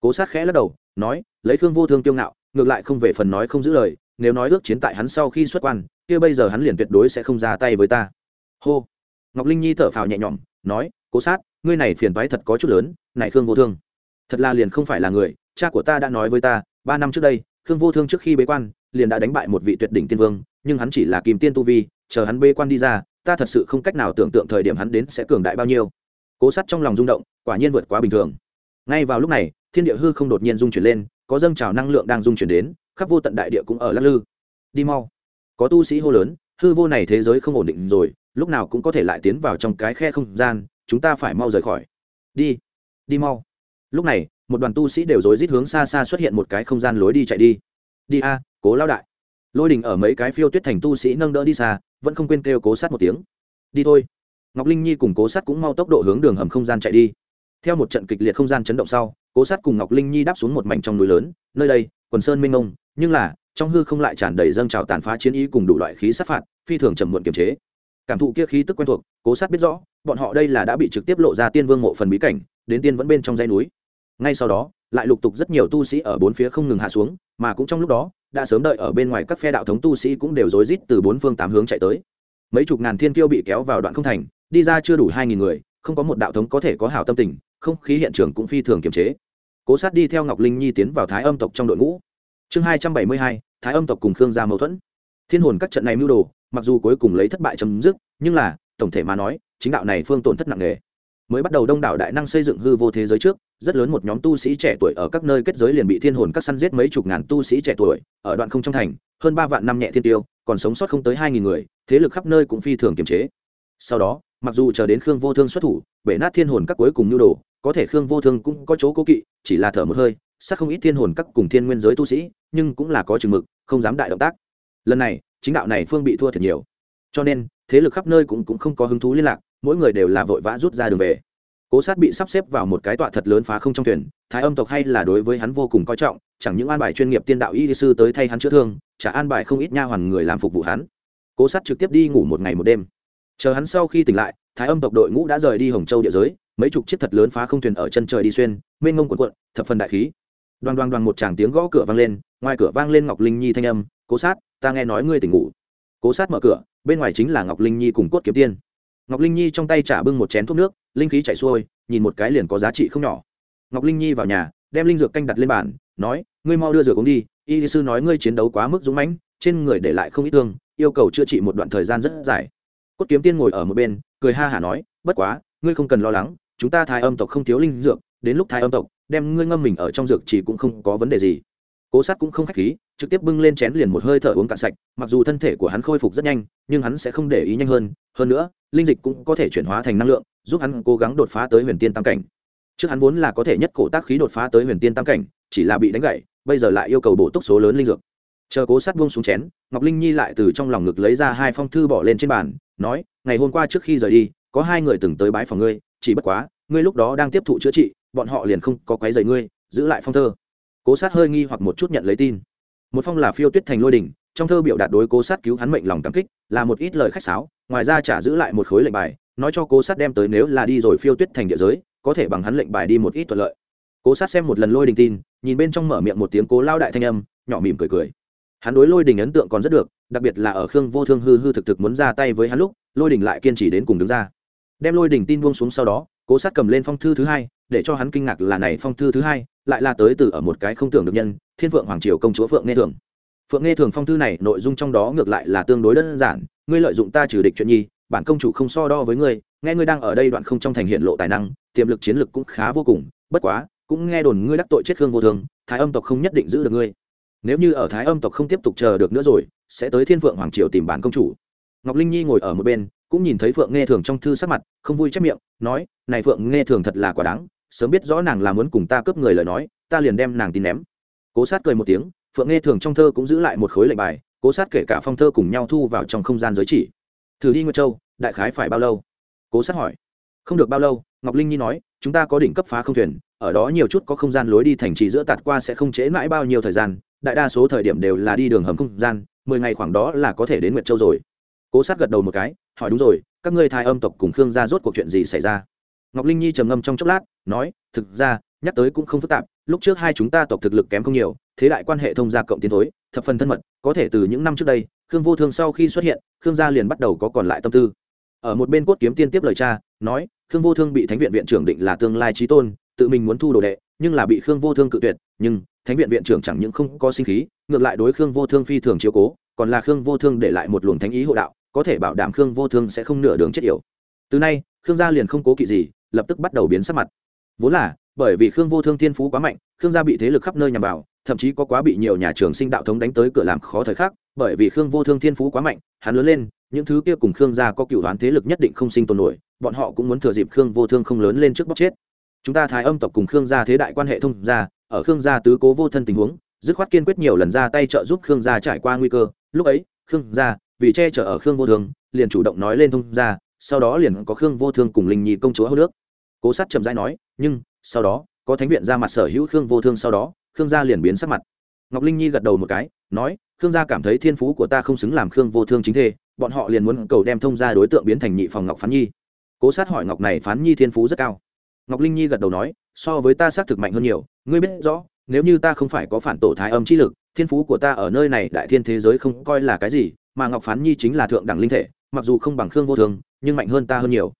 Cố sát khẽ lắc đầu, nói, lấy khương vô thương tiêu ngạo ngược lại không về phần nói không giữ lời, nếu nói ước chiến tại hắn sau khi xuất quan, kia bây giờ hắn liền tuyệt đối sẽ không ra tay với ta. Hô. Ngọc linh nhi thở phào nhẹ nhõm, nói, cố sát, ngươi này phiền toái thật có chút lớn, này khương vô thương. Thật là liền không phải là người, cha của ta đã nói với ta, ba năm trước đây, khương vô thương trước khi bế quan, liền đã đánh bại một vị tuyệt đỉnh tiên vương, nhưng hắn chỉ là kìm tiên tu vi, chờ hắn bế quan đi ra, ta thật sự không cách nào tưởng tượng thời điểm hắn đến sẽ cường đại bao nhiêu. Cố sát trong lòng rung động, quả nhiên vượt quá bình thường. Ngay vào lúc này, thiên địa hư không đột nhiên rung chuyển lên có dâng trào năng lượng đang dung chuyển đến, khắp vô tận đại địa cũng ở lắc lư. Đi mau. Có tu sĩ hô lớn, hư vô này thế giới không ổn định rồi, lúc nào cũng có thể lại tiến vào trong cái khe không gian, chúng ta phải mau rời khỏi. Đi đi mau. Lúc này, một đoàn tu sĩ đều rối rít hướng xa xa xuất hiện một cái không gian lối đi chạy đi. Đi a, cố lao đại. Lôi đình ở mấy cái phiêu tuyết thành tu sĩ nâng đỡ đi xa, vẫn không quên kêu cố sát một tiếng. Đi thôi. Ngọc linh nhi cùng cố sát cũng mau tốc độ hướng đường hầm không gian chạy đi. Theo một trận kịch liệt không gian chấn động sau cố sát cùng ngọc linh nhi đáp xuống một mảnh trong núi lớn, nơi đây, quần sơn minh ông nhưng là, trong hư không lại tràn đầy dâng trào tàn phá chiến ý cùng đủ loại khí sát phạt, phi thường trầm muộn kiềm chế. Cảm thụ kia khí tức quen thuộc, cố sát biết rõ, bọn họ đây là đã bị trực tiếp lộ ra tiên vương mộ phần bí cảnh, đến tiên vẫn bên trong dãy núi. Ngay sau đó, lại lục tục rất nhiều tu sĩ ở bốn phía không ngừng hạ xuống, mà cũng trong lúc đó, đã sớm đợi ở bên ngoài các phe đạo thống tu sĩ cũng đều rối rít từ bốn phương tám hướng chạy tới. Mấy chục ngàn thiên kiêu bị kéo vào đoạn không thành, đi ra chưa đủ hai nghìn người, không có một đạo thống có thể có hảo tâm tình, không khí hiện trường cũng phi thường kiềm chế cố sát đi theo ngọc linh nhi tiến vào thái âm tộc trong đội ngũ. Chương hai trăm bảy mươi hai, thái âm tộc cùng khương gia mâu thuẫn. Thiên hồn các trận này mưu đồ, mặc dù cuối cùng lấy thất bại chấm dứt, nhưng là, tổng thể mà nói, chính đạo này phương tổn thất nặng nề. Mới bắt đầu đông đảo đại năng xây dựng hư vô thế giới trước, rất lớn một nhóm tu sĩ trẻ tuổi ở các nơi kết giới liền bị thiên hồn các săn giết mấy chục ngàn tu sĩ trẻ tuổi, ở đoạn không trong thành, hơn ba vạn năm nhẹ thiên tiêu, còn sống sót không tới hai nghìn người, thế lực khắp nơi cũng phi thường kiềm chế. Sau đó, mặc dù chờ đến khương vô thương xuất thủ, bể nát thiên hồn các cuối cùng nhu đồ có thể khương vô thương cũng có chỗ cố kỵ chỉ là thở một hơi sắc không ít thiên hồn các cùng thiên nguyên giới tu sĩ nhưng cũng là có chừng mực không dám đại động tác. Lần này chính đạo này phương bị thua thật nhiều. Cho nên thế lực khắp nơi cũng, cũng không có hứng thú liên lạc mỗi người đều là vội vã rút ra đường về. Cố sát bị sắp xếp vào một cái tọa thật lớn phá không trong thuyền thái âm tộc hay là đối với hắn vô cùng coi trọng chẳng những an bài chuyên nghiệp tiên đạo y sư tới thay hắn chữa thương trả an bài không ít nha hoàn người làm phục vụ hắn. Cố sát trực tiếp đi ngủ một ngày một đêm. Chờ hắn sau khi tỉnh lại thái âm tộc đội ngũ đã rời đi hồng châu địa giới mấy chục chiếc thật lớn phá không thuyền ở chân trời đi xuyên, mênh ngông quần quận thập phần đại khí. Đoàn đoàn đoàn một chàng tiếng gõ cửa vang lên, ngoài cửa vang lên ngọc linh nhi thanh âm, cố sát, ta nghe nói ngươi tỉnh ngủ. Cố sát mở cửa, bên ngoài chính là ngọc linh nhi cùng cốt kiếm tiên. Ngọc linh nhi trong tay trả bưng một chén thuốc nước, linh khí chảy xuôi, nhìn một cái liền có giá trị không nhỏ. Ngọc linh nhi vào nhà, đem linh dược canh đặt lên bàn, nói, ngươi mau đưa dược uống đi, y sư nói ngươi chiến đấu quá mức dũng mãnh, trên người để lại không ít thương, yêu cầu chữa trị một đoạn thời gian rất dài. Cốt kiếm tiên ngồi ở một bên, cười ha hả nói, bất quá, ngươi không cần lo lắng chúng ta thái âm tộc không thiếu linh dược, đến lúc thái âm tộc, đem ngươi ngâm mình ở trong dược chỉ cũng không có vấn đề gì. Cố sát cũng không khách khí, trực tiếp bưng lên chén liền một hơi thở uống cạn sạch, mặc dù thân thể của hắn khôi phục rất nhanh, nhưng hắn sẽ không để ý nhanh hơn. Hơn nữa, linh dịch cũng có thể chuyển hóa thành năng lượng, giúp hắn cố gắng đột phá tới huyền tiên tam cảnh. Trước hắn vốn là có thể nhất cổ tác khí đột phá tới huyền tiên tam cảnh, chỉ là bị đánh gãy, bây giờ lại yêu cầu bổ túc số lớn linh dược. Chờ cố sát buông xuống chén, ngọc linh nhi lại từ trong lòng ngực lấy ra hai phong thư bỏ lên trên bàn, nói, ngày hôm qua trước khi rời đi, có hai người từng tới bái phòng ngươi chỉ bất quá, ngươi lúc đó đang tiếp thụ chữa trị, bọn họ liền không có quấy dày ngươi, giữ lại phong thơ. Cố sát hơi nghi hoặc một chút nhận lấy tin. Một phong là phiêu tuyết thành lôi đình trong thơ biểu đạt đối cố sát cứu hắn mệnh lòng cảm kích, là một ít lời khách sáo, ngoài ra trả giữ lại một khối lệnh bài, nói cho cố sát đem tới nếu là đi rồi phiêu tuyết thành địa giới, có thể bằng hắn lệnh bài đi một ít thuận lợi. Cố sát xem một lần lôi đình tin, nhìn bên trong mở miệng một tiếng cố lao đại thanh âm, nhỏ mỉm cười cười. Hắn đối lôi đình ấn tượng còn rất được, đặc biệt là ở khương vô thương hư hư thực thực muốn ra tay với hắn lúc, lôi đình lại kiên trì đến cùng đứng ra đem lôi đỉnh tin buông xuống sau đó, cố sát cầm lên phong thư thứ hai, để cho hắn kinh ngạc là này phong thư thứ hai, lại là tới từ ở một cái không tưởng được nhân, thiên phượng hoàng triều công chúa phượng nghe thường. Phượng nghe thường phong thư này nội dung trong đó ngược lại là tương đối đơn giản, ngươi lợi dụng ta trừ địch chuyện nhi, bản công chủ không so đo với ngươi, nghe ngươi đang ở đây đoạn không trong thành hiện lộ tài năng, tiềm lực chiến lực cũng khá vô cùng, bất quá, cũng nghe đồn ngươi đắc tội chết khương vô thường, thái âm tộc không nhất định giữ được ngươi. Nếu như ở thái âm tộc không tiếp tục chờ được nữa rồi, sẽ tới thiên phượng hoàng triều tìm bản công chủ. Ngọc linh nhi ngồi ở một bên cũng nhìn thấy phượng nghe thường trong thư sắc mặt, không vui chép miệng, nói, này phượng nghe thường thật là quả đáng, sớm biết rõ nàng là muốn cùng ta cướp người lời nói, ta liền đem nàng tin ném. Cố sát cười một tiếng, phượng nghe thường trong thơ cũng giữ lại một khối lệnh bài, cố sát kể cả phong thơ cùng nhau thu vào trong không gian giới chỉ. Thử đi nguyệt châu, đại khái phải bao lâu? Cố sát hỏi. Không được bao lâu, ngọc linh nhi nói, chúng ta có đỉnh cấp phá không thuyền, ở đó nhiều chút có không gian lối đi thành trì giữa tạt qua sẽ không chế mãi bao nhiêu thời gian, đại đa số thời điểm đều là đi đường hầm không gian, mười ngày khoảng đó là có thể đến nguyệt châu rồi cố sát gật đầu một cái, hỏi đúng rồi, các ngươi thai âm tộc cùng khương gia rốt cuộc chuyện gì xảy ra? Ngọc linh nhi trầm ngâm trong chốc lát, nói, thực ra, nhắc tới cũng không phức tạp, lúc trước hai chúng ta tộc thực lực kém không nhiều, thế đại quan hệ thông gia cộng tiến thối, thập phần thân mật, có thể từ những năm trước đây, khương vô thương sau khi xuất hiện, khương gia liền bắt đầu có còn lại tâm tư. Ở một bên cốt kiếm tiên tiếp lời cha, nói, khương vô thương bị thánh viện viện trưởng định là tương lai trí tôn, tự mình muốn thu đồ đệ, nhưng là bị khương vô thương cự tuyệt, nhưng thánh viện viện trưởng chẳng những không có sinh khí, ngược lại đối khương vô thương phi thường chiếu cố, còn là khương vô thương để lại một luồng thánh ý hộ đạo có thể bảo đảm khương vô thương sẽ không nửa đường chết yểu. Từ nay, khương gia liền không cố kỵ gì, lập tức bắt đầu biến sắc mặt. Vốn là, bởi vì khương vô thương thiên phú quá mạnh, khương gia bị thế lực khắp nơi nhằm vào, thậm chí có quá bị nhiều nhà trường sinh đạo thống đánh tới cửa làm khó thời khắc, bởi vì khương vô thương thiên phú quá mạnh, hắn lớn lên, những thứ kia cùng khương gia có cựu đoán thế lực nhất định không sinh tồn nổi, bọn họ cũng muốn thừa dịp khương vô thương không lớn lên trước bóc chết. Chúng ta thái âm tộc cùng khương gia thế đại quan hệ thông gia, ở khương gia tứ cố vô thân tình huống, dứt khoát kiên quyết nhiều lần ra tay trợ giúp khương gia trải qua nguy cơ. Lúc ấy, khương gia vì che chở ở khương vô thương, liền chủ động nói lên thông gia, sau đó liền có khương vô thương cùng linh nhi công chúa hô nước. Cố sát chậm rãi nói, nhưng, sau đó, có thánh viện ra mặt sở hữu khương vô thương sau đó, khương gia liền biến sắc mặt. Ngọc linh nhi gật đầu một cái, nói, khương gia cảm thấy thiên phú của ta không xứng làm khương vô thương chính thê, bọn họ liền muốn cầu đem thông gia đối tượng biến thành nhị phòng ngọc phán nhi. Cố sát hỏi ngọc này phán nhi thiên phú rất cao. Ngọc linh nhi gật đầu nói, so với ta xác thực mạnh hơn nhiều, ngươi biết rõ, nếu như ta không phải có phản tổ thái âm chi lực thiên phú của ta ở nơi này đại thiên thế giới không coi là cái gì, mà ngọc phán nhi chính là thượng đẳng linh thể, mặc dù không bằng khương vô thường, nhưng mạnh hơn ta hơn nhiều.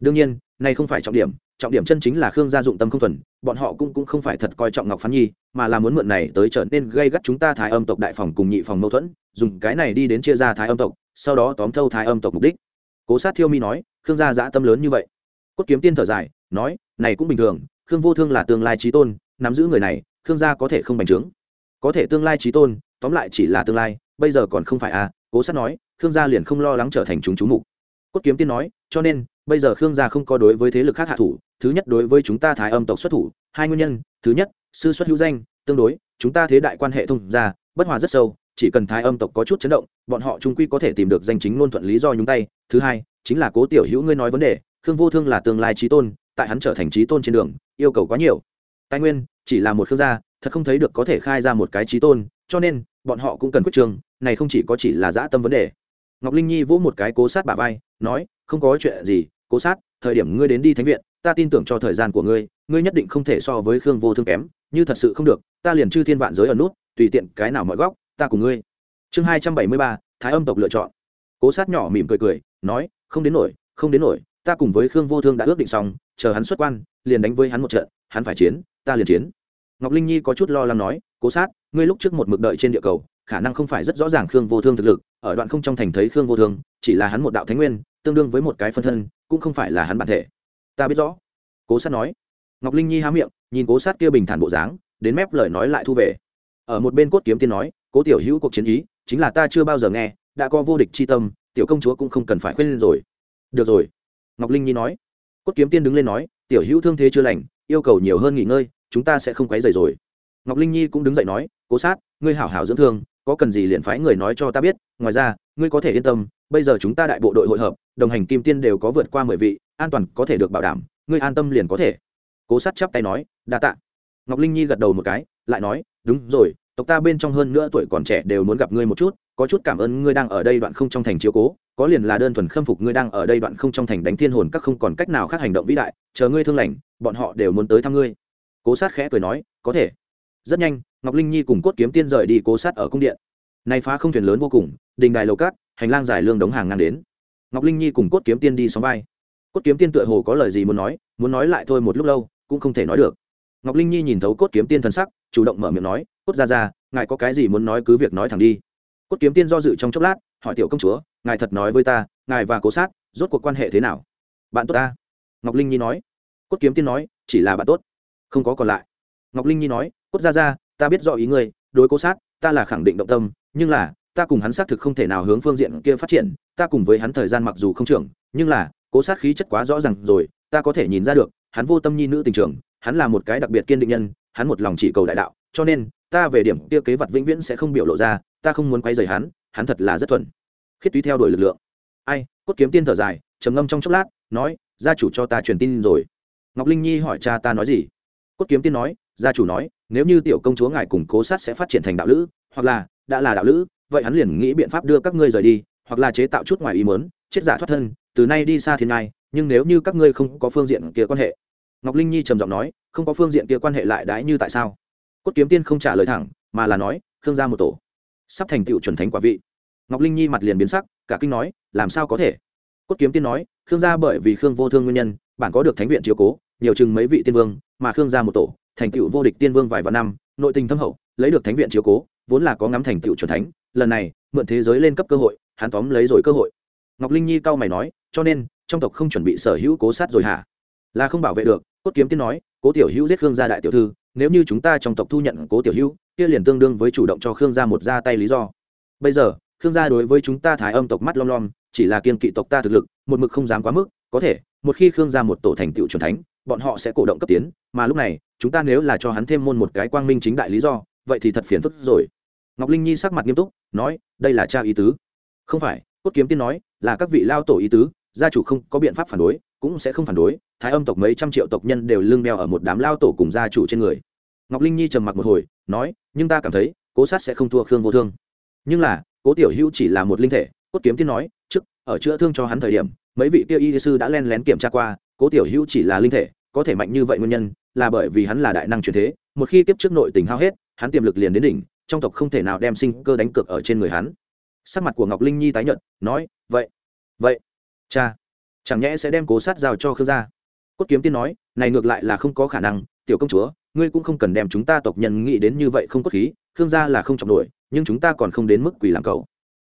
Đương nhiên, này không phải trọng điểm trọng điểm chân chính là khương gia dụng tâm không thuần, bọn họ cũng cũng không phải thật coi trọng ngọc phán nhi, mà là muốn mượn này tới trở nên gây gắt chúng ta thái âm tộc đại phòng cùng nhị phòng mâu thuẫn, dùng cái này đi đến chia ra thái âm tộc, sau đó tóm thâu thái âm tộc mục đích. Cố sát thiêu mi nói, khương gia dã tâm lớn như vậy. Cốt kiếm tiên thở dài, nói, này cũng bình thường, khương vô thương là tương lai trí tôn, nắm giữ người này, khương gia có thể không bành trướng có thể tương lai trí tôn tóm lại chỉ là tương lai bây giờ còn không phải à, cố sát nói khương gia liền không lo lắng trở thành chúng chú mục. Cốt kiếm tiên nói cho nên bây giờ khương gia không có đối với thế lực khác hạ thủ thứ nhất đối với chúng ta thái âm tộc xuất thủ hai nguyên nhân thứ nhất sư xuất hữu danh tương đối chúng ta thế đại quan hệ thông gia bất hòa rất sâu chỉ cần thái âm tộc có chút chấn động bọn họ trung quy có thể tìm được danh chính ngôn thuận lý do nhúng tay. Thứ hai chính là cố tiểu hữu ngươi nói vấn đề khương vô thương là tương lai trí tôn tại hắn trở thành trí tôn trên đường yêu cầu quá nhiều. Tài nguyên chỉ là một khương gia thật không thấy được có thể khai ra một cái trí tôn, cho nên, bọn họ cũng cần quyết trường, này không chỉ có chỉ là dã tâm vấn đề. Ngọc linh nhi vỗ một cái cố sát bà vai, nói, không có chuyện gì, cố sát, thời điểm ngươi đến đi thánh viện, ta tin tưởng cho thời gian của ngươi ngươi nhất định không thể so với khương vô thương kém, như thật sự không được, ta liền chư thiên vạn giới ở nút, tùy tiện cái nào mọi góc, ta cùng ngươi. Chương hai trăm bảy mươi ba, thái âm tộc lựa chọn. Cố sát nhỏ mỉm cười cười, nói, không đến nổi, không đến nổi, ta cùng với khương vô thương đã ước định xong, chờ hắn xuất quan, liền đánh với hắn một trận, hắn phải chiến, ta liền chiến ngọc linh nhi có chút lo lắng nói, cố sát, ngươi lúc trước một mực đợi trên địa cầu, khả năng không phải rất rõ ràng khương vô thương thực lực, ở đoạn không trong thành thấy khương vô thương, chỉ là hắn một đạo thánh nguyên, tương đương với một cái phân thân, cũng không phải là hắn bản thể. Ta biết rõ. Cố sát nói. Ngọc linh nhi há miệng, nhìn cố sát kia bình thản bộ dáng, đến mép lời nói lại thu về. Ở một bên cốt kiếm tiên nói, cố tiểu hữu cuộc chiến ý, chính là ta chưa bao giờ nghe, đã có vô địch chi tâm, tiểu công chúa cũng không cần phải khuyên lên rồi. Được rồi. Ngọc linh nhi nói. Cốt kiếm tiên đứng lên nói, tiểu hữu thương thế chưa lành, yêu cầu nhiều hơn nghỉ ngơi chúng ta sẽ không quấy rầy rồi. Ngọc linh nhi cũng đứng dậy nói, cố sát, ngươi hảo hảo dưỡng thương, có cần gì liền phái người nói cho ta biết, ngoài ra, ngươi có thể yên tâm, bây giờ chúng ta đại bộ đội hội hợp, đồng hành kim tiên đều có vượt qua mười vị, an toàn có thể được bảo đảm, ngươi an tâm liền có thể. Cố sát chắp tay nói, đa tạ. Ngọc linh nhi gật đầu một cái, lại nói, đúng rồi, tộc ta bên trong hơn nữa tuổi còn trẻ đều muốn gặp ngươi một chút, có chút cảm ơn ngươi đang ở đây đoạn không trong thành chiếu cố, có liền là đơn thuần khâm phục ngươi đang ở đây đoạn không trong thành đánh thiên hồn các không còn cách nào khác hành động vĩ đại, chờ ngươi thương lành, bọn họ đều muốn tới thăm ngươi cố sát khẽ cười nói, có thể. Rất nhanh, ngọc linh nhi cùng cốt kiếm tiên rời đi cố sát ở cung điện. Nay phá không thuyền lớn vô cùng, đình đài lầu cát, hành lang dài lương đống hàng ngang đến. Ngọc linh nhi cùng cốt kiếm tiên đi xóm vai. Cốt kiếm tiên tựa hồ có lời gì muốn nói muốn nói lại thôi một lúc lâu, cũng không thể nói được. Ngọc linh nhi nhìn thấu cốt kiếm tiên thân sắc, chủ động mở miệng nói, cốt ra ra ngài có cái gì muốn nói cứ việc nói thẳng đi. Cốt kiếm tiên do dự trong chốc lát, hỏi tiểu công chúa, ngài thật nói với ta, ngài và cố sát, rốt cuộc quan hệ thế nào? Bạn tốt ta. Ngọc linh nhi nói. Cốt kiếm tiên nói, chỉ là bạn tốt không có còn lại. Ngọc linh nhi nói, cốt ra ra ta biết rõ ý ngươi, đối cố sát, ta là khẳng định động tâm, nhưng là, ta cùng hắn xác thực không thể nào hướng phương diện kia phát triển, ta cùng với hắn thời gian mặc dù không trưởng, nhưng là, cố sát khí chất quá rõ ràng rồi, ta có thể nhìn ra được, hắn vô tâm nhi nữ tình trường hắn là một cái đặc biệt kiên định nhân, hắn một lòng chỉ cầu đại đạo, cho nên, ta về điểm kia kế vật vĩnh viễn sẽ không biểu lộ ra, ta không muốn quay rời hắn hắn thật là rất thuần. Khiết túy theo đuổi lực lượng. Ai? Cốt kiếm tiên thở dài, trầm ngâm trong chốc lát, nói, gia chủ cho ta truyền tin rồi. Ngọc linh nhi hỏi cha ta nói gì? Cốt kiếm tiên nói, gia chủ nói, nếu như tiểu công chúa ngài cùng cố sát sẽ phát triển thành đạo lữ, hoặc là đã là đạo lữ, vậy hắn liền nghĩ biện pháp đưa các ngươi rời đi, hoặc là chế tạo chút ngoài ý mớn chết giả thoát thân, từ nay đi xa thiên ngai, nhưng nếu như các ngươi không có phương diện kia quan hệ. Ngọc linh nhi trầm giọng nói, không có phương diện kia quan hệ lại đãi như tại sao? Cốt kiếm tiên không trả lời thẳng, mà là nói, khương gia một tổ. Sắp thành tựu chuẩn thánh quả vị. Ngọc linh nhi mặt liền biến sắc, cả kinh nói, làm sao có thể? Cốt kiếm tiên nói, khương gia bởi vì khương vô thương nguyên nhân, bản có được thánh viện chiếu cố, nhiều chừng mấy vị tiên vương mà khương gia một tổ, thành tựu vô địch tiên vương vài vạn năm, nội tình thâm hậu, lấy được thánh viện chiếu cố, vốn là có ngắm thành tựu chuẩn thánh, lần này, mượn thế giới lên cấp cơ hội, hắn tóm lấy rồi cơ hội. Ngọc linh nhi cau mày nói, cho nên, trong tộc không chuẩn bị sở hữu cố sát rồi hả? Là không bảo vệ được, cốt kiếm tiên nói, cố tiểu hữu giết khương gia đại tiểu thư, nếu như chúng ta trong tộc thu nhận cố tiểu hữu, kia liền tương đương với chủ động cho khương gia một ra tay lý do. Bây giờ, khương gia đối với chúng ta thái âm tộc mắt lom lom, chỉ là kiên kỵ tộc ta thực lực, một mực không dám quá mức, có thể, một khi khương gia một tổ thành tựu truyền thánh bọn họ sẽ cổ động cấp tiến, mà lúc này, chúng ta nếu là cho hắn thêm môn một cái quang minh chính đại lý do, vậy thì thật phiền phức rồi. Ngọc linh nhi sắc mặt nghiêm túc, nói, đây là cha ý tứ. Không phải, cốt kiếm tiên nói, là các vị lao tổ ý tứ, gia chủ không có biện pháp phản đối, cũng sẽ không phản đối, thái âm tộc mấy trăm triệu tộc nhân đều lưng đeo ở một đám lao tổ cùng gia chủ trên người. Ngọc linh nhi trầm mặc một hồi, nói, nhưng ta cảm thấy, cố sát sẽ không thua khương vô thương. Nhưng là, cố tiểu hữu chỉ là một linh thể, cốt kiếm tiên nói, trước, ở chữa thương cho hắn thời điểm, mấy vị tiêu y sư đã len lén kiểm tra qua cố tiểu hữu chỉ là linh thể, có thể mạnh như vậy nguyên nhân là bởi vì hắn là đại năng truyền thế, một khi kiếp trước nội tình hao hết, hắn tiềm lực liền đến đỉnh, trong tộc không thể nào đem sinh cơ đánh cược ở trên người hắn. Sắc mặt của ngọc linh nhi tái nhận nói, vậy vậy, cha, chẳng nhẽ sẽ đem cố sát giao cho khương gia? Cốt kiếm tiên nói, này ngược lại là không có khả năng, tiểu công chúa, ngươi cũng không cần đem chúng ta tộc nhân nghĩ đến như vậy không cốt khí, khương gia là không trọng nổi, nhưng chúng ta còn không đến mức quỷ làm cầu.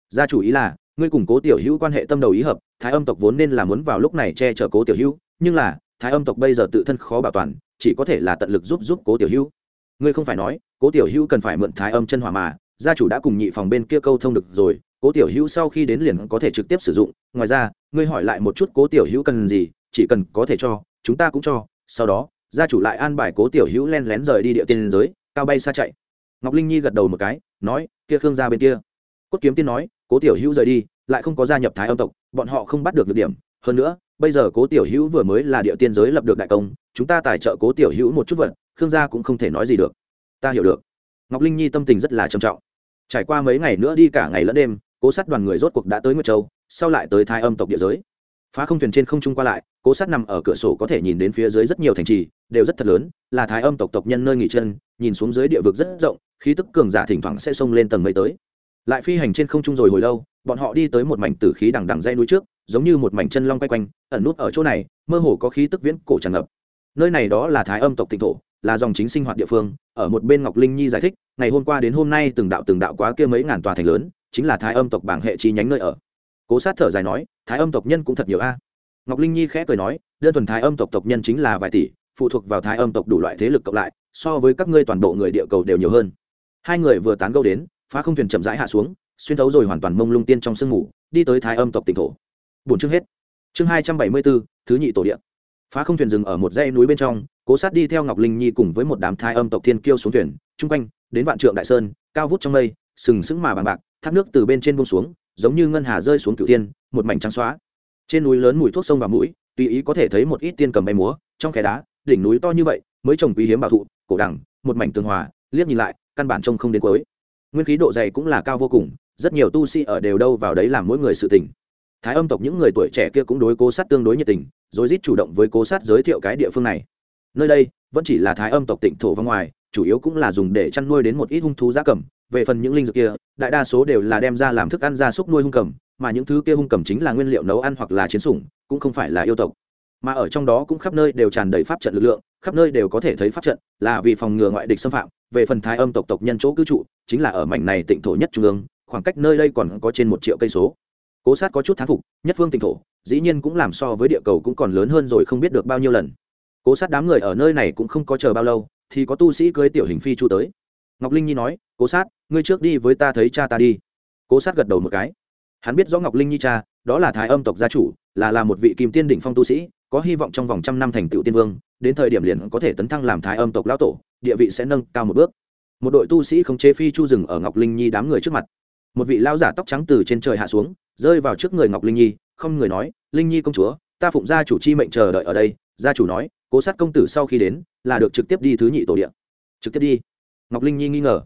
Gia chủ ý là, ngươi cùng cố tiểu hữu quan hệ tâm đầu ý hợp, thái âm tộc vốn nên là muốn vào lúc này che chở cố tiểu hữu nhưng là, thái âm tộc bây giờ tự thân khó bảo toàn, chỉ có thể là tận lực giúp giúp cố tiểu hữu. Ngươi không phải nói, cố tiểu hữu cần phải mượn thái âm chân hỏa mà, gia chủ đã cùng nhị phòng bên kia câu thông được rồi, cố tiểu hữu sau khi đến liền có thể trực tiếp sử dụng. Ngoài ra, ngươi hỏi lại một chút cố tiểu hữu cần gì, chỉ cần có thể cho, chúng ta cũng cho. Sau đó, gia chủ lại an bài cố tiểu hữu len lén rời đi địa tiên giới, cao bay xa chạy. Ngọc linh nhi gật đầu một cái, nói, kia khương gia bên kia. Cốt kiếm tiên nói, cố tiểu hữu rời đi, lại không có gia nhập thái âm tộc, bọn họ không bắt được được điểm. Hơn nữa bây giờ cố tiểu hữu vừa mới là địa tiên giới lập được đại công, chúng ta tài trợ cố tiểu hữu một chút vật, khương gia cũng không thể nói gì được. Ta hiểu được. Ngọc linh nhi tâm tình rất là trầm trọng. Trải qua mấy ngày nữa đi cả ngày lẫn đêm, cố sát đoàn người rốt cuộc đã tới nguyệt châu, sau lại tới thái âm tộc địa giới. Phá không thuyền trên không trung qua lại, cố sát nằm ở cửa sổ có thể nhìn đến phía dưới rất nhiều thành trì, đều rất thật lớn, là thái âm tộc tộc nhân nơi nghỉ chân, nhìn xuống dưới địa vực rất rộng, khí tức cường giả thỉnh thoảng sẽ xông lên tầng mây tới. Lại phi hành trên không trung rồi hồi lâu, bọn họ đi tới một mảnh tử khí đằng đằng dây núi trước giống như một mảnh chân long quay quanh, ẩn nút ở chỗ này, mơ hồ có khí tức viễn cổ tràn ngập. Nơi này đó là thái âm tộc tịnh thổ, là dòng chính sinh hoạt địa phương, ở một bên ngọc linh nhi giải thích, ngày hôm qua đến hôm nay từng đạo từng đạo quá kia mấy ngàn tòa thành lớn, chính là thái âm tộc bảng hệ chi nhánh nơi ở. Cố sát thở dài nói, thái âm tộc nhân cũng thật nhiều a. Ngọc linh nhi khẽ cười nói, đơn thuần thái âm tộc tộc nhân chính là vài tỷ, phụ thuộc vào thái âm tộc đủ loại thế lực cộng lại, so với các ngươi toàn bộ người địa cầu đều nhiều hơn. Hai người vừa tán gẫu đến, phá không thuyền chậm rãi hạ xuống, xuyên thấu rồi hoàn toàn mông lung tiên trong sương mù, đi tới thái âm tộc tỉnh thổ bốn chương hết. Chương hai trăm bảy mươi bốn thứ nhị tổ điện phá không thuyền dừng ở một dãy núi bên trong, cố sát đi theo ngọc linh nhi cùng với một đám thai âm tộc thiên kiêu xuống thuyền, chung quanh, đến vạn trượng đại sơn, cao vút trong mây, sừng sững mà bằng bạc, thác nước từ bên trên bông xuống, giống như ngân hà rơi xuống cửu tiên một mảnh trắng xóa. Trên núi lớn mùi thuốc sông và mũi, tùy ý có thể thấy một ít tiên cầm bay múa, trong khe đá, đỉnh núi to như vậy, mới trồng quý hiếm bảo thụ, cổ đẳng, một mảnh tường hòa, liếc nhìn lại, căn bản trông không đến cuối. Nguyên khí độ dày cũng là cao vô cùng, rất nhiều tu sĩ ở đều đâu vào đấy làm mỗi người sự tình thái âm tộc những người tuổi trẻ kia cũng đối cố sát tương đối nhiệt tình, rồi rít chủ động với cố sát giới thiệu cái địa phương này. Nơi đây, vẫn chỉ là thái âm tộc tỉnh thổ văn ngoài, chủ yếu cũng là dùng để chăn nuôi đến một ít hung thú gia cầm. Về phần những linh dược kia, đại đa số đều là đem ra làm thức ăn gia súc nuôi hung cầm, mà những thứ kia hung cầm chính là nguyên liệu nấu ăn hoặc là chiến sủng, cũng không phải là yêu tộc. Mà ở trong đó cũng khắp nơi đều tràn đầy pháp trận lực lượng, khắp nơi đều có thể thấy pháp trận, là vì phòng ngừa ngoại địch xâm phạm. Về phần thái âm tộc tộc nhân chỗ cư trụ, chính là ở mảnh này tịnh thổ nhất trung ương, khoảng cách nơi đây còn có trên một triệu cây số cố sát có chút thán phục, nhất phương tỉnh thổ, dĩ nhiên cũng làm so với địa cầu cũng còn lớn hơn rồi không biết được bao nhiêu lần. Cố sát đám người ở nơi này cũng không có chờ bao lâu, thì có tu sĩ cưới tiểu hình phi chu tới. Ngọc linh nhi nói, cố sát, ngươi trước đi với ta thấy cha ta đi. Cố sát gật đầu một cái. Hắn biết rõ ngọc linh nhi cha, đó là thái âm tộc gia chủ, là là một vị kim tiên đỉnh phong tu sĩ, có hy vọng trong vòng trăm năm thành tựu tiên vương, đến thời điểm liền có thể tấn thăng làm thái âm tộc lão tổ, địa vị sẽ nâng cao một bước. Một đội tu sĩ không chế phi chu rừng ở ngọc linh nhi đám người trước mặt. Một vị lao giả tóc trắng từ trên trời hạ xuống rơi vào trước người ngọc linh nhi, không người nói, linh nhi công chúa, ta phụng gia chủ chi mệnh chờ đợi ở đây. Gia chủ nói, cố sát công tử sau khi đến, là được trực tiếp đi thứ nhị tổ điện trực tiếp đi? Ngọc linh nhi nghi ngờ.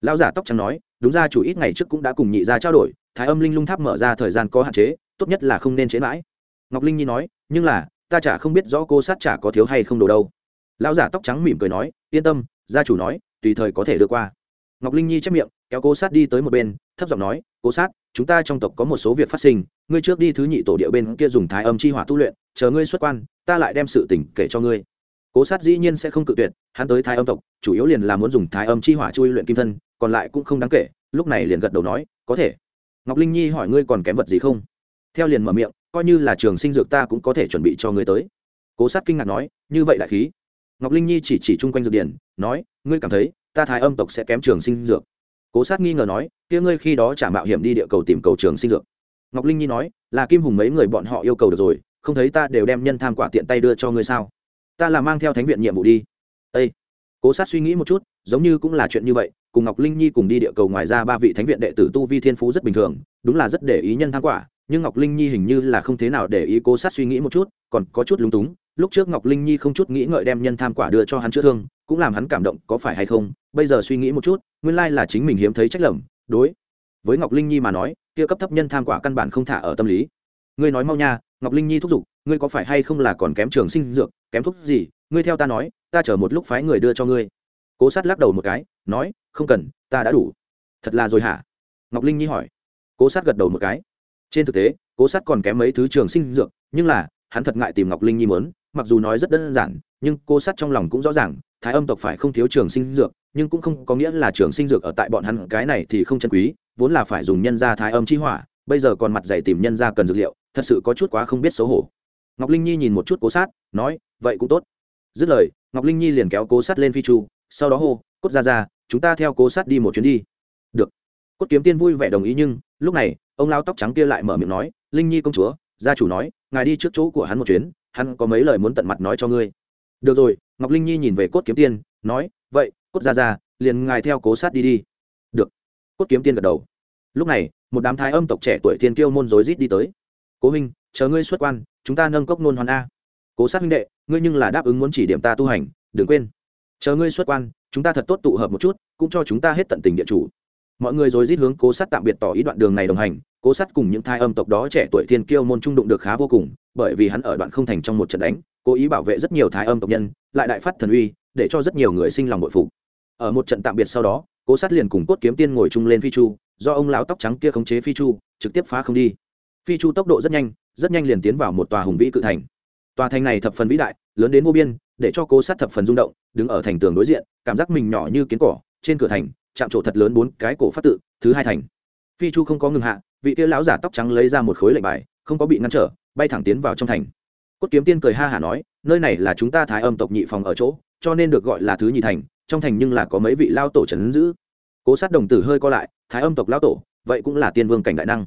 Lão giả tóc trắng nói, đúng gia chủ ít ngày trước cũng đã cùng nhị gia trao đổi, thái âm linh lung tháp mở ra thời gian có hạn chế, tốt nhất là không nên chế mãi. Ngọc linh nhi nói, nhưng là, ta chả không biết rõ cô sát chả có thiếu hay không đồ đâu. Lão giả tóc trắng mỉm cười nói, yên tâm, gia chủ nói, tùy thời có thể đưa qua. Ngọc linh nhi chép miệng, kéo cô sát đi tới một bên, thấp giọng nói cô sát chúng ta trong tộc có một số việc phát sinh, ngươi trước đi thứ nhị tổ địa bên kia dùng thái âm chi hỏa tu luyện, chờ ngươi xuất quan, ta lại đem sự tỉnh kể cho ngươi. Cố sát dĩ nhiên sẽ không cự tuyệt, hắn tới thái âm tộc, chủ yếu liền là muốn dùng thái âm chi hỏa chui luyện kim thân, còn lại cũng không đáng kể, lúc này liền gật đầu nói, có thể. Ngọc linh nhi hỏi ngươi còn kém vật gì không? Theo liền mở miệng, coi như là trường sinh dược ta cũng có thể chuẩn bị cho ngươi tới. Cố sát kinh ngạc nói, như vậy đại khí. Ngọc linh nhi chỉ chỉ chung quanh dược điển, nói, ngươi cảm thấy, ta thái âm tộc sẽ kém trường sinh dược cố sát nghi ngờ nói, kia ngươi khi đó trả mạo hiểm đi địa cầu tìm cầu trường sinh dược. Ngọc linh nhi nói, là kim hùng mấy người bọn họ yêu cầu được rồi, không thấy ta đều đem nhân tham quả tiện tay đưa cho ngươi sao? Ta là mang theo thánh viện nhiệm vụ đi. Â cố sát suy nghĩ một chút, giống như cũng là chuyện như vậy, cùng ngọc linh nhi cùng đi địa cầu ngoài ra ba vị thánh viện đệ tử tu vi thiên phú rất bình thường, đúng là rất để ý nhân tham quả, nhưng ngọc linh nhi hình như là không thế nào để ý cố sát suy nghĩ một chút, còn có chút lúng túng, lúc trước ngọc linh nhi không chút nghĩ ngợi đem nhân tham quả đưa cho hắn chữa thương cũng làm hắn cảm động có phải hay không? Bây giờ suy nghĩ một chút, nguyên lai là chính mình hiếm thấy trách lầm. Đối với ngọc linh nhi mà nói, kia cấp thấp nhân tham quả căn bản không thả ở tâm lý. Ngươi nói mau nha, ngọc linh nhi thúc giục, ngươi có phải hay không là còn kém trường sinh dược, kém thuốc gì? Ngươi theo ta nói, ta chờ một lúc phái người đưa cho ngươi. Cố sát lắc đầu một cái, nói, không cần, ta đã đủ. Thật là rồi hả? Ngọc linh nhi hỏi. Cố sát gật đầu một cái. Trên thực tế, cố sát còn kém mấy thứ trường sinh dược, nhưng là, hắn thật ngại tìm ngọc linh nhi mớn mặc dù nói rất đơn giản, nhưng cô sát trong lòng cũng rõ ràng thái âm tộc phải không thiếu trường sinh dược, nhưng cũng không có nghĩa là trường sinh dược ở tại bọn hắn, cái này thì không chân quý, vốn là phải dùng nhân gia thái âm chi hỏa, bây giờ còn mặt dày tìm nhân gia cần dược liệu, thật sự có chút quá không biết xấu hổ. Ngọc linh nhi nhìn một chút cố sát, nói, vậy cũng tốt. Dứt lời, ngọc linh nhi liền kéo cố sát lên phi chu, sau đó hô, cốt ra ra chúng ta theo cố sát đi một chuyến đi. Được. Cốt kiếm tiên vui vẻ đồng ý nhưng, lúc này, ông lao tóc trắng kia lại mở miệng nói, linh nhi công chúa, gia chủ nói, ngài đi trước chỗ của hắn một chuyến, hắn có mấy lời muốn tận mặt nói cho ngươi. Được rồi ngọc linh nhi nhìn về cốt kiếm tiên, nói, vậy, cốt ra ra liền ngài theo cố sát đi đi. Được. Cốt kiếm tiên gật đầu. Lúc này, một đám thái âm tộc trẻ tuổi thiên kiêu môn rối rít đi tới. Cố huynh, chờ ngươi xuất quan, chúng ta nâng cốc nôn hoàn a. Cố sát huynh đệ, ngươi nhưng là đáp ứng muốn chỉ điểm ta tu hành, đừng quên. Chờ ngươi xuất quan, chúng ta thật tốt tụ hợp một chút, cũng cho chúng ta hết tận tình địa chủ. Mọi người rồi rít hướng cố sát tạm biệt tỏ ý đoạn đường này đồng hành. Cố sát cùng những thai âm tộc đó trẻ tuổi thiên kiêu môn trung đụng được khá vô cùng bởi vì hắn ở đoạn không thành trong một trận đánh, cố ý bảo vệ rất nhiều thái âm tộc nhân, lại đại phát thần uy, để cho rất nhiều người sinh lòng bội phục. Ở một trận tạm biệt sau đó, cố sát liền cùng cốt kiếm tiên ngồi chung lên phi chu, do ông lão tóc trắng kia khống chế phi chu, trực tiếp phá không đi. Phi chu tốc độ rất nhanh rất nhanh liền tiến vào một tòa hùng vĩ cự thành. Tòa thành này thập phần vĩ đại, lớn đến vô biên, để cho cố sát thập phần rung động, đứng ở thành tường đối diện, cảm giác mình nhỏ như kiến cỏ, trên cửa thành, chạm trổ thật lớn bốn cái cổ phát tự, thứ hai thành. Phi chu không có ngừng hạ, vị kia lão giả tóc trắng lấy ra một khối lệnh bài, không có bị ngăn trở bay thẳng tiến vào trong thành. Cốt kiếm tiên cười ha hả nói, nơi này là chúng ta thái âm tộc nhị phòng ở chỗ, cho nên được gọi là thứ nhị thành, trong thành nhưng là có mấy vị lao tổ trấn giữ. Cố sát đồng tử hơi co lại, thái âm tộc lao tổ, vậy cũng là tiên vương cảnh đại năng.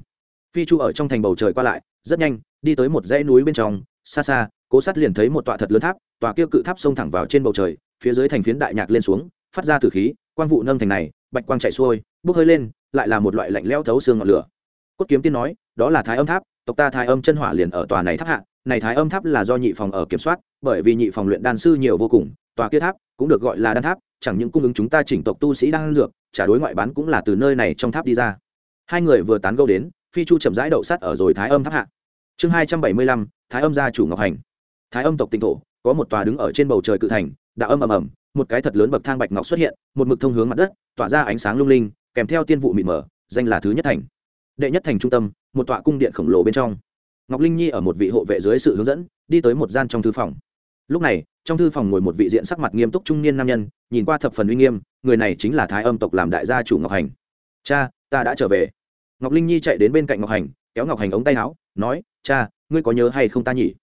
Phi chu ở trong thành bầu trời qua lại, rất nhanh, đi tới một dãy núi bên trong, xa xa, cố sát liền thấy một tọa thật lớn tháp tòa kia cự tháp xông thẳng vào trên bầu trời, phía dưới thành phiến đại nhạc lên xuống, phát ra từ khí, quang vụ nâng thành này, bạch quang chạy xuôi, bốc hơi lên, lại là một loại lạnh lẽo thấu xương ngọn lửa. Cốt kiếm tiên nói, đó là thái âm tháp tộc ta thái âm chân hỏa liền ở tòa này tháp hạ, này thái âm tháp là do nhị phòng ở kiểm soát, bởi vì nhị phòng luyện đan sư nhiều vô cùng, tòa kia tháp cũng được gọi là đan tháp, chẳng những cung ứng chúng ta chỉnh tộc tu sĩ đang dược trả đối ngoại bán cũng là từ nơi này trong tháp đi ra. Hai người vừa tán gẫu đến, phi chu chậm rãi đậu sắt ở rồi thái âm tháp hạ. Chương hai trăm bảy mươi lăm, thái âm gia chủ ngọc hành. Thái âm tộc tinh thổ, có một tòa đứng ở trên bầu trời cự thành, đạo âm ầm ầm, một cái thật lớn bậc thang bạch ngọc xuất hiện, một mực thông hướng mặt đất, tỏa ra ánh sáng lung linh, kèm theo tiên vụ mịt mờ, danh là thứ nhất thành. Đệ nhất thành trung tâm một tọa cung điện khổng lồ bên trong. Ngọc linh nhi ở một vị hộ vệ dưới sự hướng dẫn, đi tới một gian trong thư phòng. Lúc này, trong thư phòng ngồi một vị diện sắc mặt nghiêm túc trung niên nam nhân, nhìn qua thập phần uy nghiêm, người này chính là thái âm tộc làm đại gia chủ ngọc hành. Cha, ta đã trở về. Ngọc linh nhi chạy đến bên cạnh ngọc hành, kéo ngọc hành ống tay áo, nói, cha, ngươi có nhớ hay không ta nhỉ?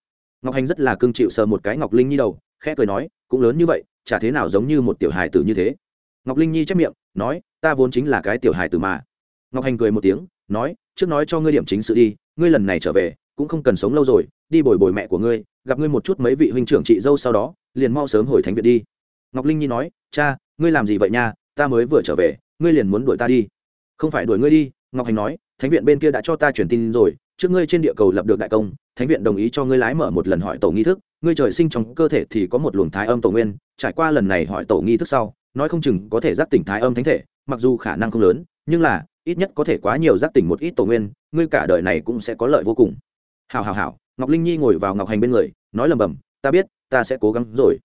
Ngọc hành rất là cưng chịu sờ một cái ngọc linh nhi đầu, khẽ cười nói, cũng lớn như vậy, chả thế nào giống như một tiểu hài tử như thế. Ngọc linh nhi chép miệng, nói, ta vốn chính là cái tiểu hài tử mà ngọc hành cười một tiếng, nói, trước nói cho ngươi điểm chính sự đi, ngươi lần này trở về, cũng không cần sống lâu rồi, đi bồi bồi mẹ của ngươi, gặp ngươi một chút mấy vị huynh trưởng chị dâu sau đó, liền mau sớm hồi thánh viện đi. Ngọc linh nhi nói, cha, ngươi làm gì vậy nha? Ta mới vừa trở về, ngươi liền muốn đuổi ta đi. Không phải đuổi ngươi đi, ngọc hành nói, thánh viện bên kia đã cho ta truyền tin rồi, trước ngươi trên địa cầu lập được đại công, thánh viện đồng ý cho ngươi lái mở một lần hỏi tổ nghi thức, ngươi trời sinh trong cơ thể thì có một luồng thái âm tổ nguyên, trải qua lần này hỏi tổ nghi thức sau, nói không chừng có thể giác tỉnh thái âm thánh thể, mặc dù khả năng không lớn, nhưng là ít nhất có thể quá nhiều giác tỉnh một ít tổ nguyên, ngươi cả đời này cũng sẽ có lợi vô cùng. Hào hào hào ngọc linh nhi ngồi vào ngọc hành bên người, nói lầm bầm ta biết, ta sẽ cố gắng rồi.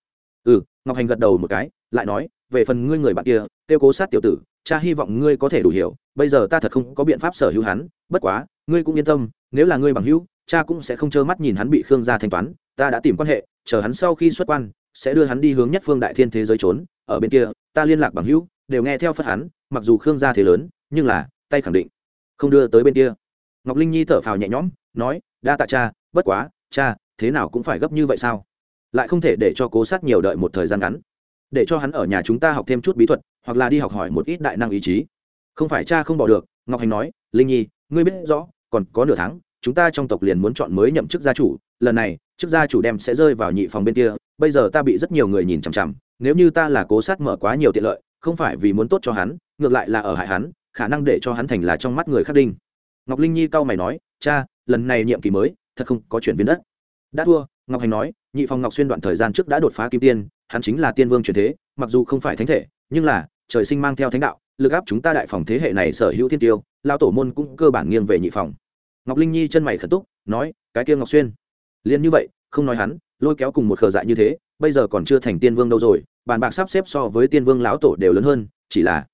Ừ ngọc hành gật đầu một cái, lại nói, về phần ngươi người bạn kia tiêu cố sát tiểu tử, cha hy vọng ngươi có thể đủ hiểu, bây giờ ta thật không có biện pháp sở hữu hắn, bất quá, ngươi cũng yên tâm, nếu là ngươi bằng hữu, cha cũng sẽ không trơ mắt nhìn hắn bị khương gia thanh toán, ta đã tìm quan hệ, chờ hắn sau khi xuất quan, sẽ đưa hắn đi hướng nhất phương đại thiên thế giới trốn, ở bên kia, ta liên lạc bằng hữu, đều nghe theo phất hắn, mặc dù khương gia thế lớn, nhưng là tay khẳng định. Không đưa tới bên kia. Ngọc linh nhi thở phào nhẹ nhõm, nói, đa tạ cha, bất quá, cha, thế nào cũng phải gấp như vậy sao? Lại không thể để cho cố sát nhiều đợi một thời gian ngắn. Để cho hắn ở nhà chúng ta học thêm chút bí thuật, hoặc là đi học hỏi một ít đại năng ý chí. Không phải cha không bỏ được, ngọc hành nói, linh nhi, ngươi biết rõ, còn có nửa tháng, chúng ta trong tộc liền muốn chọn mới nhậm chức gia chủ. Lần này, chức gia chủ đem sẽ rơi vào nhị phòng bên kia, bây giờ ta bị rất nhiều người nhìn chằm chằm. Nếu như ta là cố sát mở quá nhiều tiện lợi, không phải vì muốn tốt cho hắn, ngược lại là ở hại hắn khả năng để cho hắn thành là trong mắt người khác đinh. Ngọc linh nhi cau mày nói, cha, lần này nhiệm kỳ mới, thật không có chuyển biến đất. Đã thua, ngọc hành nói, nhị phòng ngọc xuyên đoạn thời gian trước đã đột phá kim tiên, hắn chính là tiên vương truyền thế, mặc dù không phải thánh thể, nhưng là, trời sinh mang theo thánh đạo, lực áp chúng ta đại phòng thế hệ này sở hữu thiên tiêu lao tổ môn cũng cơ bản nghiêng về nhị phòng. Ngọc linh nhi chân mày khẩn túc, nói, cái kia ngọc xuyên. Liền như vậy, không nói hắn, lôi kéo cùng một khờ dại như thế, bây giờ còn chưa thành tiên vương đâu rồi, bàn bạc sắp xếp so với tiên vương lão tổ đều lớn hơn, chỉ là,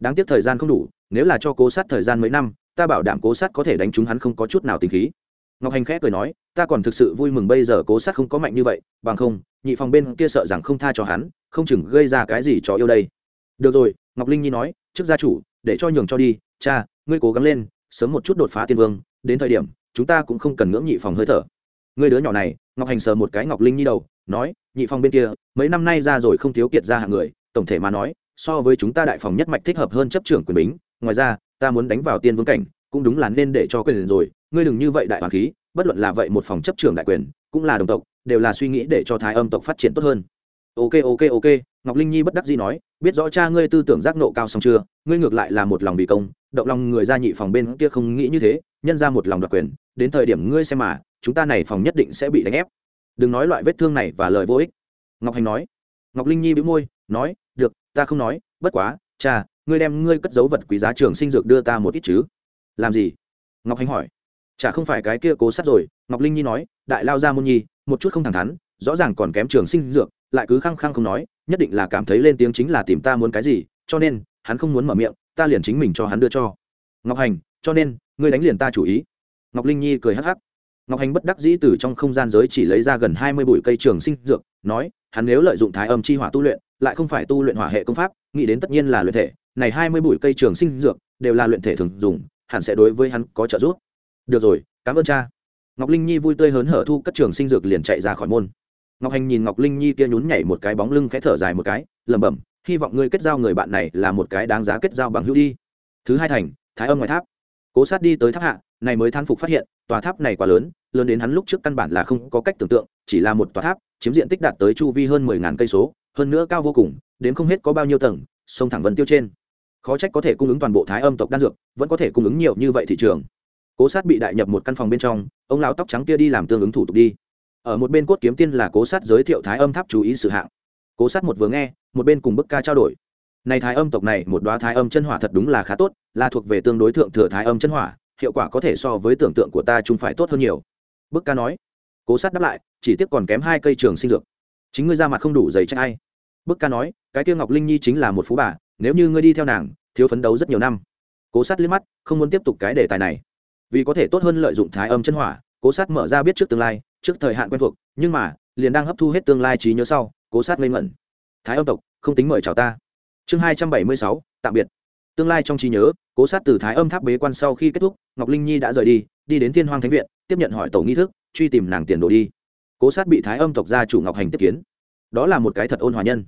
đáng tiếc thời gian không đủ nếu là cho cố sát thời gian mấy năm, ta bảo đảm cố sát có thể đánh chúng hắn không có chút nào tình khí. Ngọc hành khẽ cười nói, ta còn thực sự vui mừng bây giờ cố sát không có mạnh như vậy, bằng không, nhị phòng bên kia sợ rằng không tha cho hắn, không chừng gây ra cái gì cho yêu đây. Được rồi, ngọc linh nhi nói, trước gia chủ, để cho nhường cho đi, cha, ngươi cố gắng lên, sớm một chút đột phá tiên vương, đến thời điểm, chúng ta cũng không cần ngưỡng nhị phòng hơi thở. Ngươi đứa nhỏ này, ngọc hành sờ một cái ngọc linh nhi đầu, nói, nhị phòng bên kia, mấy năm nay ra rồi không thiếu kiệt ra hạng người, tổng thể mà nói, so với chúng ta đại phòng nhất mạch thích hợp hơn chấp trưởng quyền bính ngoài ra, ta muốn đánh vào tiên vương cảnh, cũng đúng là nên để cho quyền rồi. Ngươi đừng như vậy đại hoàng khí, bất luận là vậy một phòng chấp trưởng đại quyền, cũng là đồng tộc, đều là suy nghĩ để cho thái âm tộc phát triển tốt hơn. Ok ok ok, ngọc linh nhi bất đắc dĩ nói, biết rõ cha ngươi tư tưởng giác nộ cao xong chưa, ngươi ngược lại là một lòng vì công, động lòng người ra nhị phòng bên kia không nghĩ như thế, nhân ra một lòng đoạt quyền, đến thời điểm ngươi xem mà, chúng ta này phòng nhất định sẽ bị đánh ép. Đừng nói loại vết thương này và lời vô ích. Ngọc hành nói. Ngọc linh nhi bĩu môi, nói, được, ta không nói, bất quá, cha ngươi đem ngươi cất dấu vật quý giá trường sinh dược đưa ta một ít chứ? Làm gì? Ngọc hành hỏi. Chả không phải cái kia cố sát rồi, ngọc linh nhi nói, đại lao ra môn nhi, một chút không thẳng thắn, rõ ràng còn kém trường sinh dược, lại cứ khăng khăng không nói, nhất định là cảm thấy lên tiếng chính là tìm ta muốn cái gì, cho nên, hắn không muốn mở miệng, ta liền chính mình cho hắn đưa cho. Ngọc hành, cho nên, ngươi đánh liền ta chủ ý. Ngọc linh nhi cười hắc hắc. Ngọc hành bất đắc dĩ từ trong không gian giới chỉ lấy ra gần hai mươi bụi cây trường sinh dược, nói, hắn nếu lợi dụng thái âm chi hỏa tu luyện, lại không phải tu luyện hỏa hệ công pháp, nghĩ đến tất nhiên là luyện thể này hai mươi bụi cây trường sinh dược đều là luyện thể thường dùng, hẳn sẽ đối với hắn có trợ giúp. Được rồi, cảm ơn cha. Ngọc linh nhi vui tươi hớn hở thu cất trường sinh dược liền chạy ra khỏi môn. Ngọc hành nhìn ngọc linh nhi kia nhún nhảy một cái bóng lưng khẽ thở dài một cái, lẩm bẩm, hy vọng ngươi kết giao người bạn này là một cái đáng giá kết giao bằng hữu đi. Thứ hai thành, thái âm ngoài tháp. Cố sát đi tới tháp hạ, này mới thán phục phát hiện, tòa tháp này quá lớn lớn đến hắn lúc trước căn bản là không có cách tưởng tượng, chỉ là một tòa tháp, chiếm diện tích đạt tới chu vi hơn mười ngàn cây số, hơn nữa cao vô cùng, đến không hết có bao nhiêu tầng, sông thẳng vân tiêu trên khó trách có thể cung ứng toàn bộ thái âm tộc đan dược, vẫn có thể cung ứng nhiều như vậy thị trường. Cố sát bị đại nhập một căn phòng bên trong, ông lão tóc trắng kia đi làm tương ứng thủ tục đi. Ở một bên cốt kiếm tiên là cố sát giới thiệu thái âm tháp chú ý sự hạng. Cố sát một vừa nghe, một bên cùng bức ca trao đổi. Này thái âm tộc này, một đoá thái âm chân hỏa thật đúng là khá tốt, là thuộc về tương đối thượng thừa thái âm chân hỏa, hiệu quả có thể so với tưởng tượng của ta chung phải tốt hơn nhiều. Bức ca nói. Cố sát đáp lại, chỉ tiếc còn kém hai cây trường sinh dược. Chính ngươi ra mặt không đủ dày trách ai. Bức ca nói, cái kia ngọc linh nhi chính là một phú bà nếu như ngươi đi theo nàng, thiếu phấn đấu rất nhiều năm. Cố sát liếc mắt, không muốn tiếp tục cái đề tài này. Vì có thể tốt hơn lợi dụng thái âm chân hỏa, cố sát mở ra biết trước tương lai, trước thời hạn quen thuộc, nhưng mà, liền đang hấp thu hết tương lai trí nhớ sau, cố sát lên ngẩn. Thái âm tộc, không tính mời chào ta. Chương hai trăm bảy mươi sáu, tạm biệt. Tương lai trong trí nhớ, cố sát từ thái âm tháp bế quan sau khi kết thúc, ngọc linh nhi đã rời đi đi đến thiên hoàng thánh viện, tiếp nhận hỏi tổ nghi thức, truy tìm nàng tiền đồ đi. Cố sát bị thái âm tộc gia chủ ngọc hành tiếp kiến. Đó là một cái thật ôn hòa nhân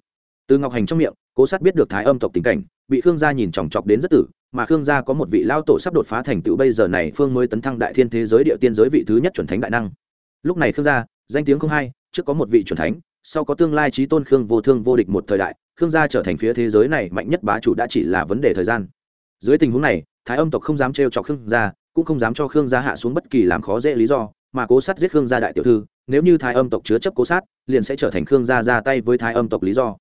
từ ngọc hành trong miệng, cố sát biết được thái âm tộc tình cảnh, bị khương gia nhìn chòng chọc đến rất tử, mà khương gia có một vị lao tổ sắp đột phá thành tựu bây giờ này phương mới tấn thăng đại thiên thế giới địa tiên giới vị thứ nhất chuẩn thánh đại năng. Lúc này khương gia, danh tiếng không hay, trước có một vị chuẩn thánh, sau có tương lai trí tôn khương vô thương vô địch một thời đại, khương gia trở thành phía thế giới này mạnh nhất bá chủ đã chỉ là vấn đề thời gian. Dưới tình huống này, thái âm tộc không dám trêu chọc khương gia, cũng không dám cho khương gia hạ xuống bất kỳ làm khó dễ lý do, mà cố sát giết khương gia đại tiểu thư, nếu như thái âm tộc chứa chấp cố sát, liền sẽ trở thành khương gia ra tay với thái âm tộc lý do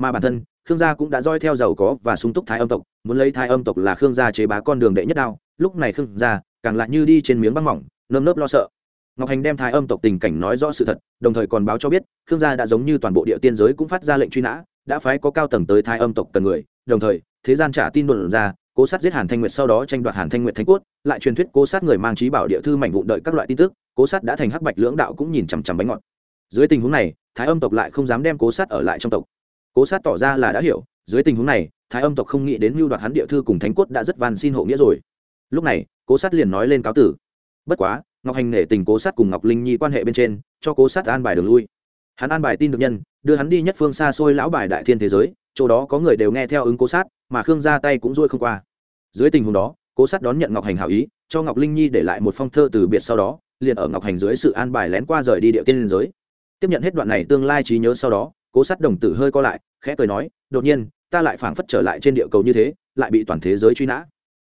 mà bản thân, khương gia cũng đã roi theo giàu có và sung túc thái âm tộc, muốn lấy thái âm tộc là khương gia chế bá con đường đệ nhất đao. Lúc này khương gia càng lại như đi trên miếng băng mỏng, nơm nớp lo sợ. Ngọc hành đem thái âm tộc tình cảnh nói rõ sự thật, đồng thời còn báo cho biết, khương gia đã giống như toàn bộ địa tiên giới cũng phát ra lệnh truy nã, đã phái có cao tầng tới thái âm tộc cần người. Đồng thời, thế gian trả tin đồn ra, cố sát giết hàn thanh nguyệt sau đó tranh đoạt hàn thanh nguyệt thánh quốc lại truyền thuyết cố sát người mang trí bảo địa thư mảnh vụn đợi các loại tin tức, cố sát đã thành hắc bạch lưỡng đạo cũng nhìn chằm chằm bánh ngọt. Dưới tình huống này, thái âm tộc lại không dám đem cố sát ở lại trong tộc cố sát tỏ ra là đã hiểu, dưới tình huống này, thái âm tộc không nghĩ đến mưu đoạt hắn địa thư cùng thánh cốt đã rất van xin hộ nghĩa rồi. Lúc này, cố sát liền nói lên cáo tử. Bất quá, ngọc hành nể tình cố sát cùng ngọc linh nhi quan hệ bên trên, cho cố sát an bài đường lui. Hắn an bài tin được nhân, đưa hắn đi nhất phương xa xôi lão bài đại thiên thế giới, chỗ đó có người đều nghe theo ứng cố sát, mà khương ra tay cũng ruôi không qua. Dưới tình huống đó, cố sát đón nhận ngọc hành hảo ý, cho ngọc linh nhi để lại một phong thơ từ biệt sau đó, liền ở ngọc hành dưới sự an bài lén qua rời đi địa tiên liên giới. Tiếp nhận hết đoạn này tương lai trí nhớ sau đó cố sát đồng tử hơi co lại, khẽ cười nói, đột nhiên, ta lại phảng phất trở lại trên địa cầu như thế, lại bị toàn thế giới truy nã.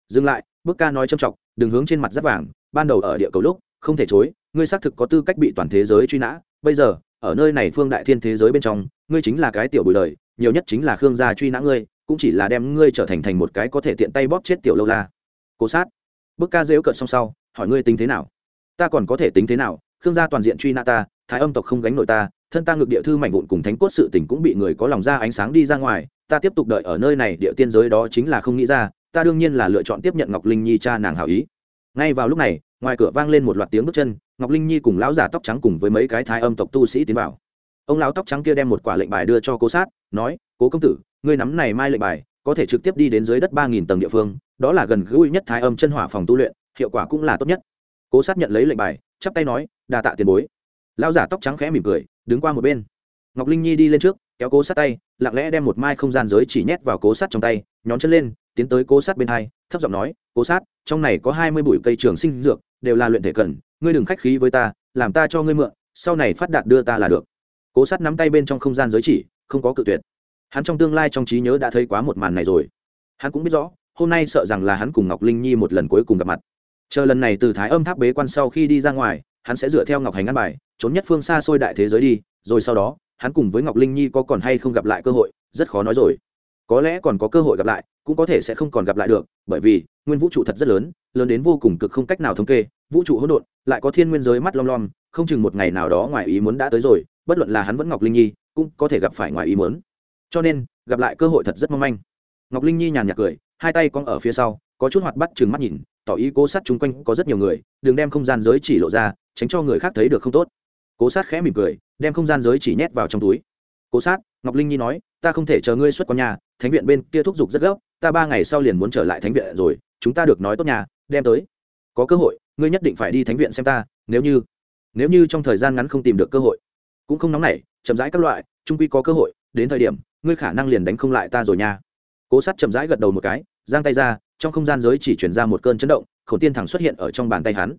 Dừng lại, bức ca nói trầm trọng, đừng hướng trên mặt rất vàng, ban đầu ở địa cầu lúc, không thể chối, ngươi xác thực có tư cách bị toàn thế giới truy nã. Bây giờ, ở nơi này phương đại thiên thế giới bên trong, ngươi chính là cái tiểu bùi đời, nhiều nhất chính là khương gia truy nã ngươi, cũng chỉ là đem ngươi trở thành thành một cái có thể tiện tay bóp chết tiểu lâu la. Cố sát. Bức ca dễu cợt xong sau, hỏi ngươi tính thế nào? Ta còn có thể tính thế nào? Khương gia toàn diện truy nã ta thái âm tộc không gánh nổi ta, thân ta ngược địa thư mảnh vụn cùng thánh cốt sự tình cũng bị người có lòng ra ánh sáng đi ra ngoài, ta tiếp tục đợi ở nơi này, địa tiên giới đó chính là không nghĩ ra, ta đương nhiên là lựa chọn tiếp nhận ngọc linh nhi cha nàng hảo ý. Ngay vào lúc này, ngoài cửa vang lên một loạt tiếng bước chân, ngọc linh nhi cùng lão giả tóc trắng cùng với mấy cái thái âm tộc tu sĩ tiến vào. Ông lão tóc trắng kia đem một quả lệnh bài đưa cho cố sát, nói, cố công tử, ngươi nắm này mai lệnh bài, có thể trực tiếp đi đến dưới đất ba nghìn tầng địa phương, đó là gần gũi nhất thái âm chân hỏa phòng tu luyện, hiệu quả cũng là tốt nhất. Cố sát nhận lấy lệnh bài, chắp tay nói đà tạ tiền bối lão giả tóc trắng khẽ mỉm cười, đứng qua một bên. Ngọc linh nhi đi lên trước, kéo cố sát tay, lặng lẽ đem một mai không gian giới chỉ nhét vào cố sát trong tay, nhón chân lên, tiến tới cố sát bên hai, thấp giọng nói, cố sát, trong này có hai mươi bụi cây trường sinh dược, đều là luyện thể cần, ngươi đừng khách khí với ta, làm ta cho ngươi mượn, sau này phát đạt đưa ta là được. Cố sát nắm tay bên trong không gian giới chỉ, không có cự tuyệt. Hắn trong tương lai trong trí nhớ đã thấy quá một màn này rồi. Hắn cũng biết rõ, hôm nay sợ rằng là hắn cùng ngọc linh nhi một lần cuối cùng gặp mặt. Chờ lần này từ thái âm tháp bế quan sau khi đi ra ngoài hắn sẽ dựa theo ngọc hành ăn bài, trốn nhất phương xa xôi đại thế giới đi, rồi sau đó, hắn cùng với ngọc linh nhi có còn hay không gặp lại cơ hội, rất khó nói rồi. Có lẽ còn có cơ hội gặp lại, cũng có thể sẽ không còn gặp lại được, bởi vì, nguyên vũ trụ thật rất lớn lớn đến vô cùng cực không cách nào thống kê, vũ trụ hỗn độn, lại có thiên nguyên giới mắt lom lom không chừng một ngày nào đó ngoài ý muốn đã tới rồi, bất luận là hắn vẫn ngọc linh nhi, cũng có thể gặp phải ngoài ý muốn. Cho nên, gặp lại cơ hội thật rất mong manh. Ngọc linh nhi nhàn nhạt cười, hai tay cong ở phía sau, có chút hoạt bắt chừng mắt nhìn tỏ ý cố sát chung quanh có rất nhiều người, đừng đem không gian giới chỉ lộ ra, tránh cho người khác thấy được không tốt. Cố sát khẽ mỉm cười, đem không gian giới chỉ nhét vào trong túi. Cố sát, ngọc linh nhi nói, ta không thể chờ ngươi xuất con nhà, thánh viện bên kia thúc giục rất gấp, ta ba ngày sau liền muốn trở lại thánh viện rồi, chúng ta được nói tốt nhà, đem tới. Có cơ hội, ngươi nhất định phải đi thánh viện xem ta, nếu như nếu như trong thời gian ngắn không tìm được cơ hội. Cũng không nóng nảy, chậm rãi các loại trung quy có cơ hội, đến thời điểm, ngươi khả năng liền đánh không lại ta rồi nha. Cố sát chậm rãi gật đầu một cái, giang tay ra trong không gian giới chỉ chuyển ra một cơn chấn động khẩu tiên thẳng xuất hiện ở trong bàn tay hắn.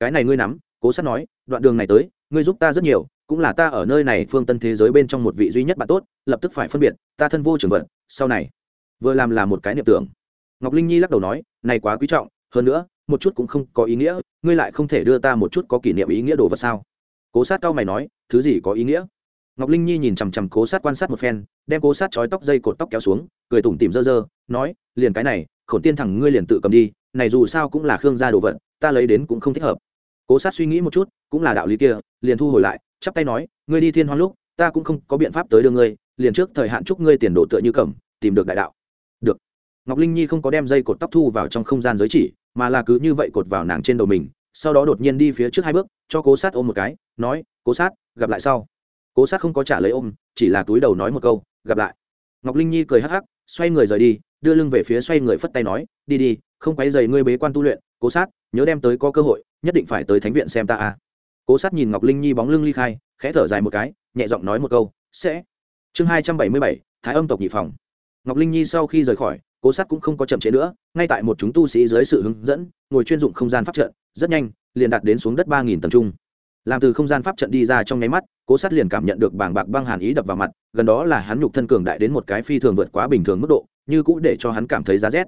Cái này ngươi nắm, cố sát nói, đoạn đường này tới, ngươi giúp ta rất nhiều, cũng là ta ở nơi này phương tân thế giới bên trong một vị duy nhất bạn tốt, lập tức phải phân biệt, ta thân vô trường vận, sau này, vừa làm là một cái niệm tưởng. Ngọc linh nhi lắc đầu nói, này quá quý trọng, hơn nữa, một chút cũng không có ý nghĩa, ngươi lại không thể đưa ta một chút có kỷ niệm ý nghĩa đồ vật sao? Cố sát cao mày nói, thứ gì có ý nghĩa? Ngọc linh nhi nhìn chằm chằm cố sát quan sát một phen, đem cố sát trói tóc dây cột tóc kéo xuống, cười tủm tìm dơ dơ, nói, liền cái này khổn tiên thẳng ngươi liền tự cầm đi, này dù sao cũng là khương gia đồ vật, ta lấy đến cũng không thích hợp. Cố sát suy nghĩ một chút, cũng là đạo lý kia, liền thu hồi lại, chắp tay nói, ngươi đi thiên hoang lúc, ta cũng không có biện pháp tới đưa ngươi, liền trước thời hạn chúc ngươi tiền đồ tựa như cẩm tìm được đại đạo. Được. Ngọc linh nhi không có đem dây cột tóc thu vào trong không gian giới chỉ, mà là cứ như vậy cột vào nàng trên đầu mình, sau đó đột nhiên đi phía trước hai bước, cho cố sát ôm một cái, nói, cố sát, gặp lại sau. Cố sát không có trả lời ôm, chỉ là túi đầu nói một câu, gặp lại. Ngọc linh nhi cười hắc hắc, xoay người rời đi đưa lưng về phía xoay người phất tay nói, đi đi, không quấy dày ngươi bế quan tu luyện, cố sát, nhớ đem tới có cơ hội, nhất định phải tới thánh viện xem ta a cố sát nhìn ngọc linh nhi bóng lưng ly khai, khẽ thở dài một cái, nhẹ giọng nói một câu, sẽ. Chương hai trăm bảy mươi bảy, thái âm tộc nhị phòng. Ngọc linh nhi sau khi rời khỏi, cố sát cũng không có chậm chế nữa, ngay tại một chúng tu sĩ dưới sự hướng dẫn, ngồi chuyên dụng không gian pháp trận, rất nhanh, liền đạt đến xuống đất ba nghìn tầng trung. Làm từ không gian pháp trận đi ra trong nháy mắt, cố sát liền cảm nhận được bảng bạc băng hàn ý đập vào mặt, gần đó là hắn nhục thân cường đại đến một cái phi thường vượt quá bình thường mức độ như cũ để cho hắn cảm thấy giá rét.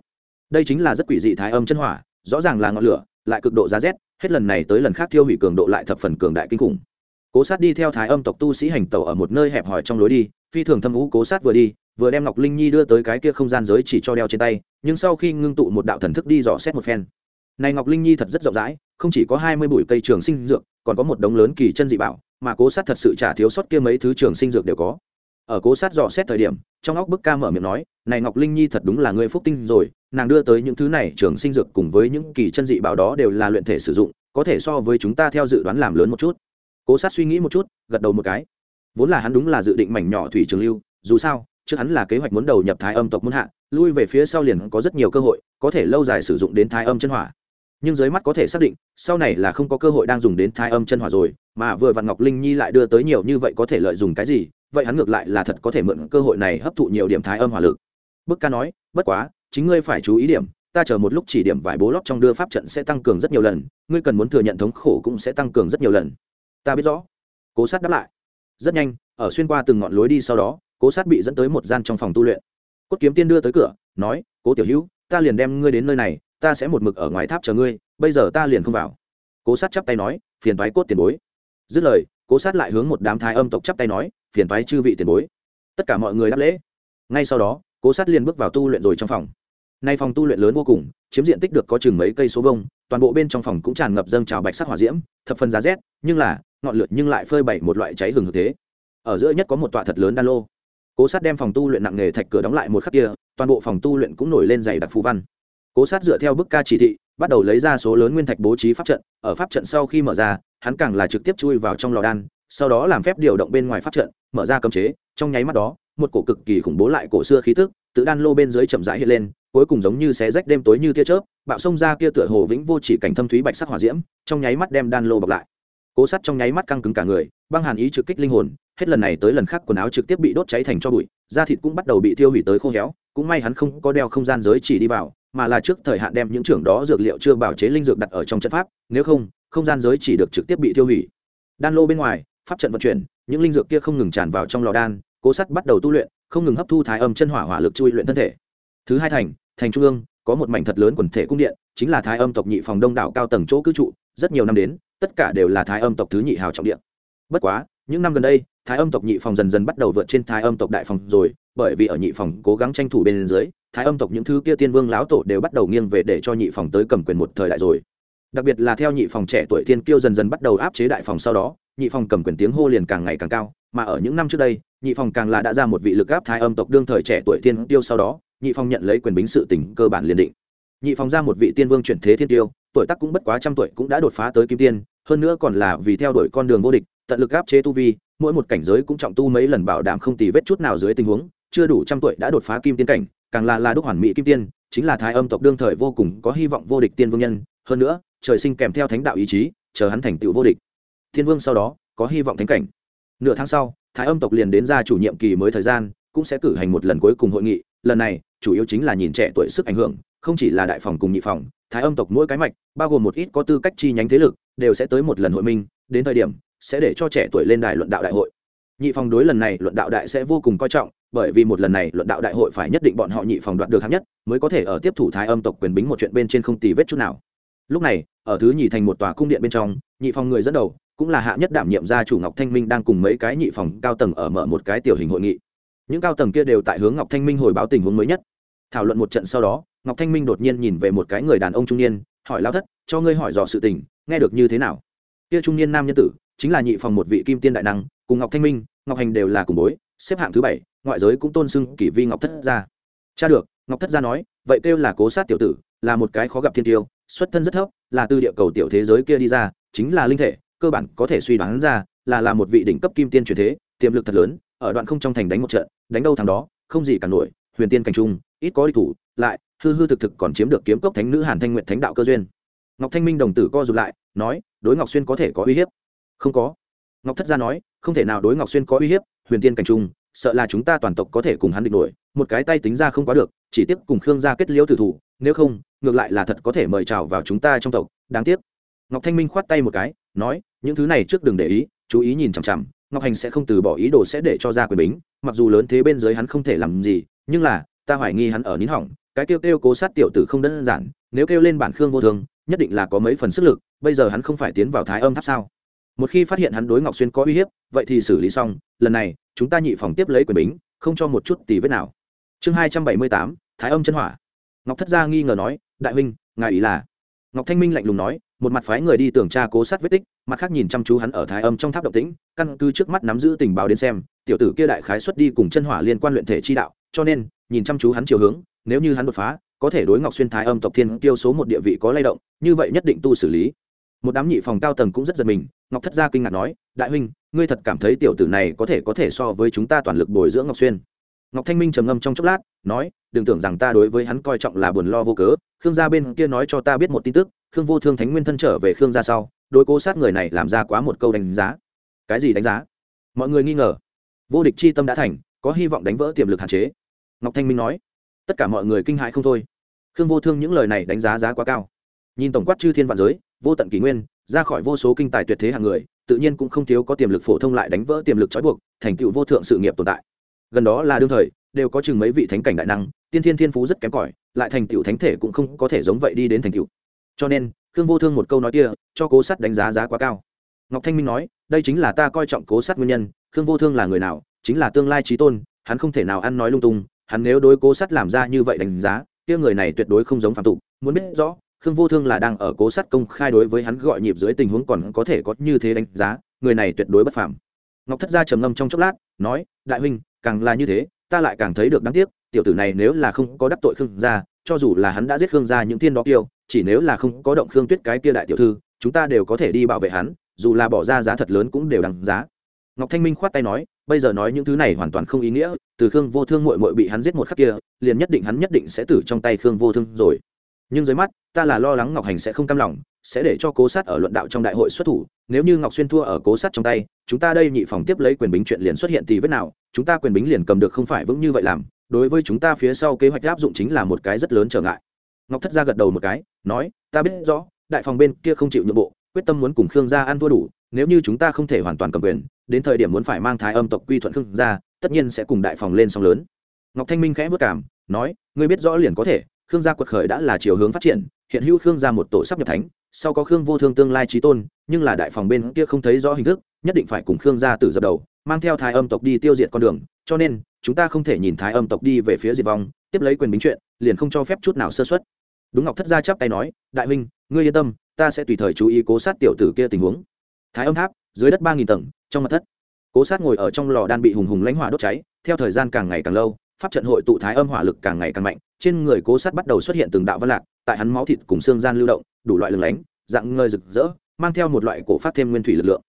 Đây chính là rất quỷ dị thái âm chân hỏa, rõ ràng là ngọn lửa, lại cực độ giá rét, hết lần này tới lần khác thiêu hủy cường độ lại thập phần cường đại kinh khủng. Cố sát đi theo thái âm tộc tu sĩ hành tẩu ở một nơi hẹp hòi trong lối đi, phi thường thâm ú cố sát vừa đi, vừa đem ngọc linh nhi đưa tới cái kia không gian giới chỉ cho đeo trên tay, nhưng sau khi ngưng tụ một đạo thần thức đi dò xét một phen. Này ngọc linh nhi thật rất rộng rãi, không chỉ có hai mươi bụi cây trường sinh dược, còn có một đống lớn kỳ chân dị bảo, mà cố sát thật sự trả thiếu sót kia mấy thứ trường sinh dược đều có ở cố sát dò xét thời điểm, trong óc bức ca mở miệng nói, này ngọc linh nhi thật đúng là người phúc tinh rồi, nàng đưa tới những thứ này trường sinh dược cùng với những kỳ chân dị bảo đó đều là luyện thể sử dụng, có thể so với chúng ta theo dự đoán làm lớn một chút. Cố sát suy nghĩ một chút, gật đầu một cái. Vốn là hắn đúng là dự định mảnh nhỏ thủy trường lưu, dù sao, trước hắn là kế hoạch muốn đầu nhập thái âm tộc muốn hạ, lui về phía sau liền có rất nhiều cơ hội, có thể lâu dài sử dụng đến thái âm chân hỏa. Nhưng dưới mắt có thể xác định, sau này là không có cơ hội đang dùng đến thái âm chân hỏa rồi, mà vừa vặn ngọc linh nhi lại đưa tới nhiều như vậy có thể lợi dụng cái gì vậy hắn ngược lại là thật có thể mượn cơ hội này hấp thụ nhiều điểm thái âm hỏa lực. Bức ca nói, bất quá, chính ngươi phải chú ý điểm, ta chờ một lúc chỉ điểm vài bố lót trong đưa pháp trận sẽ tăng cường rất nhiều lần, ngươi cần muốn thừa nhận thống khổ cũng sẽ tăng cường rất nhiều lần. Ta biết rõ. Cố sát đáp lại. Rất nhanh, ở xuyên qua từng ngọn lối đi sau đó, cố sát bị dẫn tới một gian trong phòng tu luyện. Cốt kiếm tiên đưa tới cửa, nói, cố tiểu hữu, ta liền đem ngươi đến nơi này, ta sẽ một mực ở ngoài tháp chờ ngươi, bây giờ ta liền không vào. Cố sát chắp tay nói, phiền thoái cốt tiền bối. Dứt lời, cố sát lại hướng một đám thái âm tộc chắp tay nói phiền thoái chư vị tiền bối. Tất cả mọi người đáp lễ. Ngay sau đó, cố sát liền bước vào tu luyện rồi trong phòng. Nay phòng tu luyện lớn vô cùng, chiếm diện tích được có chừng mấy cây số vông toàn bộ bên trong phòng cũng tràn ngập dâng trào bạch sắc hỏa diễm, thập phần giá rét, nhưng là, ngọn lửa nhưng lại phơi bày một loại cháy hừng hực thế. Ở giữa nhất có một tọa thật lớn đan lô. Cố sát đem phòng tu luyện nặng nghề thạch cửa đóng lại một khắc kia, toàn bộ phòng tu luyện cũng nổi lên dày đặc phú văn. Cố sát dựa theo bức ca chỉ thị, bắt đầu lấy ra số lớn nguyên thạch bố trí pháp trận, ở pháp trận sau khi mở ra, hắn càng là trực tiếp chui vào trong lò đan, sau đó làm phép điều động bên ngoài pháp trận mở ra cấm chế, trong nháy mắt đó, một cổ cực kỳ khủng bố lại cổ xưa khí tức tự đan lô bên dưới chậm rãi hiện lên, cuối cùng giống như xé rách đêm tối như tia chớp, bạo sông ra kia tựa hồ vĩnh vô chỉ cảnh thâm thúy bạch sắc hỏa diễm, trong nháy mắt đem đan lô bọc lại. Cố sắt trong nháy mắt căng cứng cả người, băng hàn ý trực kích linh hồn, hết lần này tới lần khác quần áo trực tiếp bị đốt cháy thành cho bụi, da thịt cũng bắt đầu bị thiêu hủy tới khô héo, cũng may hắn không có đeo không gian giới chỉ đi vào, mà là trước thời hạn đem những trưởng đó dược liệu chưa bảo chế linh dược đặt ở trong trận pháp, nếu không không gian giới chỉ được trực tiếp bị tiêu hủy. Đan lô bên ngoài pháp trận vận chuyển, những linh dược kia không ngừng tràn vào trong lò đan, cố sắt bắt đầu tu luyện, không ngừng hấp thu thái âm chân hỏa hỏa lực chui luyện thân thể. Thứ hai thành thành trung ương, có một mảnh thật lớn quần thể cung điện, chính là thái âm tộc nhị phòng đông đảo cao tầng chỗ cư trụ, rất nhiều năm đến, tất cả đều là thái âm tộc thứ nhị hào trọng điện bất quá, những năm gần đây, thái âm tộc nhị phòng dần dần bắt đầu vượt trên thái âm tộc đại phòng rồi, bởi vì ở nhị phòng cố gắng tranh thủ bên dưới, thái âm tộc những thứ kia tiên vương lão tổ đều bắt đầu nghiêng về để cho nhị phòng tới cầm quyền một thời đại rồi. Đặc biệt là theo nhị phòng trẻ tuổi thiên kiêu dần dần bắt đầu áp chế đại phòng sau đó nhị phòng cầm quyền tiếng hô liền càng ngày càng cao, mà ở những năm trước đây, nhị phòng càng là đã ra một vị lực áp thái âm tộc đương thời trẻ tuổi thiên tiêu sau đó, nhị phòng nhận lấy quyền bính sự tỉnh cơ bản liền định. Nhị phòng ra một vị tiên vương chuyển thế thiên tiêu, tuổi tác cũng bất quá trăm tuổi cũng đã đột phá tới kim tiên, hơn nữa còn là vì theo đuổi con đường vô địch, tận lực áp chế tu vi, mỗi một cảnh giới cũng trọng tu mấy lần bảo đảm không tì vết chút nào dưới tình huống, chưa đủ trăm tuổi đã đột phá kim tiên cảnh, càng là là đúc hoàn mỹ kim tiên, chính là thái âm tộc đương thời vô cùng có hy vọng vô địch tiên vương nhân, hơn nữa, trời sinh kèm theo thánh đạo ý chí, chờ hắn thành tựu vô địch thiên vương sau đó có hy vọng thánh cảnh. Nửa tháng sau, thái âm tộc liền đến ra chủ nhiệm kỳ mới thời gian, cũng sẽ cử hành một lần cuối cùng hội nghị. Lần này, chủ yếu chính là nhìn trẻ tuổi sức ảnh hưởng, không chỉ là đại phòng cùng nhị phòng, thái âm tộc mỗi cái mạch, bao gồm một ít có tư cách chi nhánh thế lực, đều sẽ tới một lần hội minh, đến thời điểm sẽ để cho trẻ tuổi lên đài luận đạo đại hội. Nhị phòng đối lần này luận đạo đại sẽ vô cùng coi trọng, bởi vì một lần này luận đạo đại hội phải nhất định bọn họ nhị phòng đoạt được hạng nhất, mới có thể ở tiếp thủ thái âm tộc quyền bính một chuyện bên trên không tì vết chút nào. Lúc này, ở thứ nhì thành một tòa cung điện bên trong nhị phòng người dẫn đầu cũng là hạ nhất đảm nhiệm gia chủ ngọc thanh minh đang cùng mấy cái nhị phòng cao tầng ở mở một cái tiểu hình hội nghị. Những cao tầng kia đều tại hướng ngọc thanh minh hồi báo tình huống mới nhất. Thảo luận một trận sau đó, ngọc thanh minh đột nhiên nhìn về một cái người đàn ông trung niên, hỏi lao thất, cho ngươi hỏi dò sự tình, nghe được như thế nào? Kia trung niên nam nhân tử, chính là nhị phòng một vị kim tiên đại năng, cùng ngọc thanh minh, ngọc hành đều là cùng bối, xếp hạng thứ bảy, ngoại giới cũng tôn xưng kỷ vi ngọc thất gia. Cha được, ngọc thất gia nói, vậy kêu là cố sát tiểu tử, là một cái khó gặp thiên tiêu, xuất thân rất thấp, là từ địa cầu tiểu thế giới kia đi ra chính là linh thể, cơ bản có thể suy đoán ra là là một vị đỉnh cấp kim tiên truyền thế, tiềm lực thật lớn, ở đoạn không trong thành đánh một trận, đánh đâu thằng đó, không gì cả nổi, huyền tiên cảnh trung, ít có đi thủ, lại, hư hư thực thực còn chiếm được kiếm cốc thánh nữ hàn thanh nguyện thánh đạo cơ duyên. Ngọc thanh minh đồng tử co rụt lại, nói, đối ngọc xuyên có thể có uy hiếp? Không có. Ngọc thất gia nói, không thể nào đối ngọc xuyên có uy hiếp, huyền tiên cảnh trung, sợ là chúng ta toàn tộc có thể cùng hắn địch nổi, một cái tay tính ra không quá được, chỉ tiếp cùng khương gia kết liễu tử thủ, nếu không, ngược lại là thật có thể mời chào vào chúng ta trong tộc, đáng tiếc ngọc thanh minh khoát tay một cái, nói, những thứ này trước đừng để ý, chú ý nhìn chằm chằm, ngọc hành sẽ không từ bỏ ý đồ sẽ để cho ra quyền bính, mặc dù lớn thế bên dưới hắn không thể làm gì, nhưng là, ta hoài nghi hắn ở nín hỏng, cái kêu kêu cố sát tiểu tử không đơn giản, nếu kêu lên bản khương vô thường nhất định là có mấy phần sức lực, bây giờ hắn không phải tiến vào thái âm tháp sao? Một khi phát hiện hắn đối ngọc xuyên có uy hiếp, vậy thì xử lý xong, lần này, chúng ta nhị phòng tiếp lấy quyền bính, không cho một chút tì vết nào. Chương hai trăm bảy mươi tám, thái âm chân hỏa. Ngọc thất gia nghi ngờ nói, đại huynh, ngài ý là? Ngọc thanh minh lạnh lùng nói, một mặt phái người đi tưởng tra cố sát vết tích, mặt khác nhìn chăm chú hắn ở thái âm trong tháp động tĩnh, căn cứ trước mắt nắm giữ tình báo đến xem, tiểu tử kia đại khái xuất đi cùng chân hỏa liên quan luyện thể chi đạo, cho nên, nhìn chăm chú hắn chiều hướng, nếu như hắn đột phá, có thể đối ngọc xuyên thái âm tộc thiên tiêu số một địa vị có lay động, như vậy nhất định tu xử lý. Một đám nhị phòng cao tầng cũng rất giật mình, ngọc thất gia kinh ngạc nói, đại huynh, ngươi thật cảm thấy tiểu tử này có thể có thể so với chúng ta toàn lực bồi dưỡng ngọc xuyên? Ngọc thanh minh trầm ngâm trong chốc lát, nói, đừng tưởng rằng ta đối với hắn coi trọng là buồn lo vô cớ, khương gia bên kia nói cho ta biết một tin tức, khương vô thương thánh nguyên thân trở về khương gia sau, đối cố sát người này làm ra quá một câu đánh giá. Cái gì đánh giá? Mọi người nghi ngờ. Vô địch chi tâm đã thành, có hy vọng đánh vỡ tiềm lực hạn chế. Ngọc thanh minh nói. Tất cả mọi người kinh hại không thôi. Khương vô thương những lời này đánh giá giá quá cao. Nhìn tổng quát chư thiên vạn giới, vô tận kỷ nguyên, ra khỏi vô số kinh tài tuyệt thế hàng người, tự nhiên cũng không thiếu có tiềm lực phổ thông lại đánh vỡ tiềm lực trói buộc, thành tựu vô thượng sự nghiệp tồn tại gần đó là đương thời, đều có chừng mấy vị thánh cảnh đại năng, tiên thiên thiên phú rất kém cỏi, lại thành tựu thánh thể cũng không có thể giống vậy đi đến thành tựu. Cho nên, khương vô thương một câu nói kia, cho cố sắt đánh giá giá quá cao. Ngọc thanh minh nói, đây chính là ta coi trọng cố sắt nguyên nhân, khương vô thương là người nào, chính là tương lai trí tôn, hắn không thể nào ăn nói lung tung, hắn nếu đối cố sắt làm ra như vậy đánh giá, kia người này tuyệt đối không giống phạm tục. Muốn biết rõ, khương vô thương là đang ở cố sắt công khai đối với hắn gọi nhịp dưới tình huống còn có thể có như thế đánh giá, người này tuyệt đối bất phạm ngọc thất gia trầm ngâm trong chốc lát, nói, đại huynh càng là như thế, ta lại càng thấy được đáng tiếc, tiểu tử này nếu là không có đắc tội khương gia, cho dù là hắn đã giết khương gia những thiên đó kiêu, chỉ nếu là không có động khương tuyết cái kia đại tiểu thư, chúng ta đều có thể đi bảo vệ hắn, dù là bỏ ra giá thật lớn cũng đều đằng giá. Ngọc thanh minh khoát tay nói, bây giờ nói những thứ này hoàn toàn không ý nghĩa, từ khương vô thương mội mội bị hắn giết một khắc kia, liền nhất định hắn nhất định sẽ tử trong tay khương vô thương rồi nhưng dưới mắt, ta là lo lắng ngọc hành sẽ không cam lòng, sẽ để cho cố sát ở luận đạo trong đại hội xuất thủ. Nếu như ngọc xuyên thua ở cố sát trong tay, chúng ta đây nhị phòng tiếp lấy quyền bính chuyện liền xuất hiện thì vết nào, chúng ta quyền bính liền cầm được không phải vững như vậy làm. Đối với chúng ta phía sau kế hoạch áp dụng chính là một cái rất lớn trở ngại. Ngọc thất gia gật đầu một cái, nói, ta biết rõ, đại phòng bên kia không chịu nhượng bộ, quyết tâm muốn cùng khương gia ăn thua đủ. Nếu như chúng ta không thể hoàn toàn cầm quyền, đến thời điểm muốn phải mang thái âm tộc quy thuận khương gia, tất nhiên sẽ cùng đại phòng lên song lớn. Ngọc thanh minh khẽ vất cảm, nói, ngươi biết rõ liền có thể khương gia quật khởi đã là chiều hướng phát triển, hiện hữu khương gia một tổ sắp nhập thánh, sau có khương vô thương tương lai trí tôn, nhưng là đại phòng bên kia không thấy rõ hình thức, nhất định phải cùng khương gia tử dập đầu, mang theo thái âm tộc đi tiêu diệt con đường, cho nên, chúng ta không thể nhìn thái âm tộc đi về phía diệt vong, tiếp lấy quyền bính chuyện, liền không cho phép chút nào sơ xuất đúng ngọc thất gia chắp tay nói, đại huynh, ngươi yên tâm, ta sẽ tùy thời chú ý cố sát tiểu tử kia tình huống. Thái âm tháp, dưới đất ba nghìn tầng, trong mặt thất, cố sát ngồi ở trong lò đan bị hùng hùng lãnh hỏa đốt cháy, theo thời gian càng ngày càng lâu pháp trận hội tụ thái âm hỏa lực càng ngày càng mạnh, trên người cố sát bắt đầu xuất hiện từng đạo văn lạc, tại hắn máu thịt cùng xương gian lưu động, đủ loại lừng lánh, dạng ngơi rực rỡ, mang theo một loại cổ phát thêm nguyên thủy lực lượng.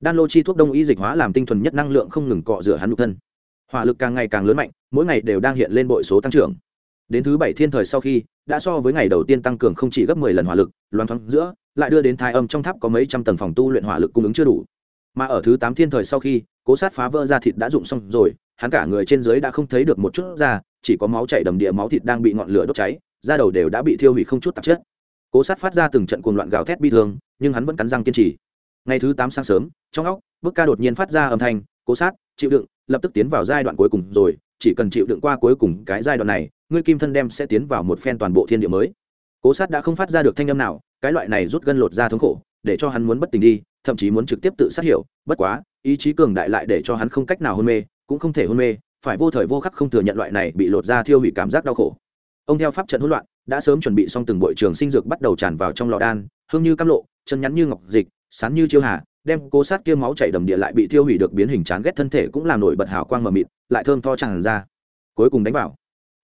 Đan lô chi thuốc đông y dịch hóa làm tinh thuần nhất năng lượng không ngừng cọ rửa hắn nhục thân. Hỏa lực càng ngày càng lớn mạnh, mỗi ngày đều đang hiện lên bội số tăng trưởng. Đến thứ bảy thiên thời sau khi, đã so với ngày đầu tiên tăng cường không chỉ gấp mười lần hỏa lực loan thoáng giữa, lại đưa đến thái âm trong tháp có mấy trăm tầng phòng tu luyện hỏa lực cung ứng chưa đủ. Mà ở thứ tám thiên thời sau khi, cố sát phá vỡ ra thịt đã dụng xong rồi hắn cả người trên dưới đã không thấy được một chút da, chỉ có máu chảy đầm địa máu thịt đang bị ngọn lửa đốt cháy, da đầu đều đã bị thiêu hủy không chút tạp chất. Cố sát phát ra từng trận cuồng loạn gào thét bi thương, nhưng hắn vẫn cắn răng kiên trì. Ngày thứ tám sáng sớm, trong óc, bức ca đột nhiên phát ra âm thanh, cố sát, chịu đựng, lập tức tiến vào giai đoạn cuối cùng rồi, chỉ cần chịu đựng qua cuối cùng cái giai đoạn này, ngươi kim thân đem sẽ tiến vào một phen toàn bộ thiên địa mới. Cố sát đã không phát ra được thanh âm nào, cái loại này rút gân lột ra thống khổ, để cho hắn muốn bất tỉnh đi, thậm chí muốn trực tiếp tự sát hiểu, bất quá, ý chí cường đại lại để cho hắn không cách nào hôn mê cũng không thể hôn mê, phải vô thời vô khắc không thừa nhận loại này bị lột ra thiêu hủy cảm giác đau khổ. Ông theo pháp trận hỗn loạn, đã sớm chuẩn bị xong từng bội trường sinh dược bắt đầu tràn vào trong lò đan, hương như cam lộ, chân nhắn như ngọc dịch, sán như chiêu hà, đem cố sát kia máu chảy đầm địa lại bị thiêu hủy được biến hình chán ghét thân thể cũng làm nổi bật hào quang mờ mịt, lại thơm tho tràn ra. Cuối cùng đánh vào.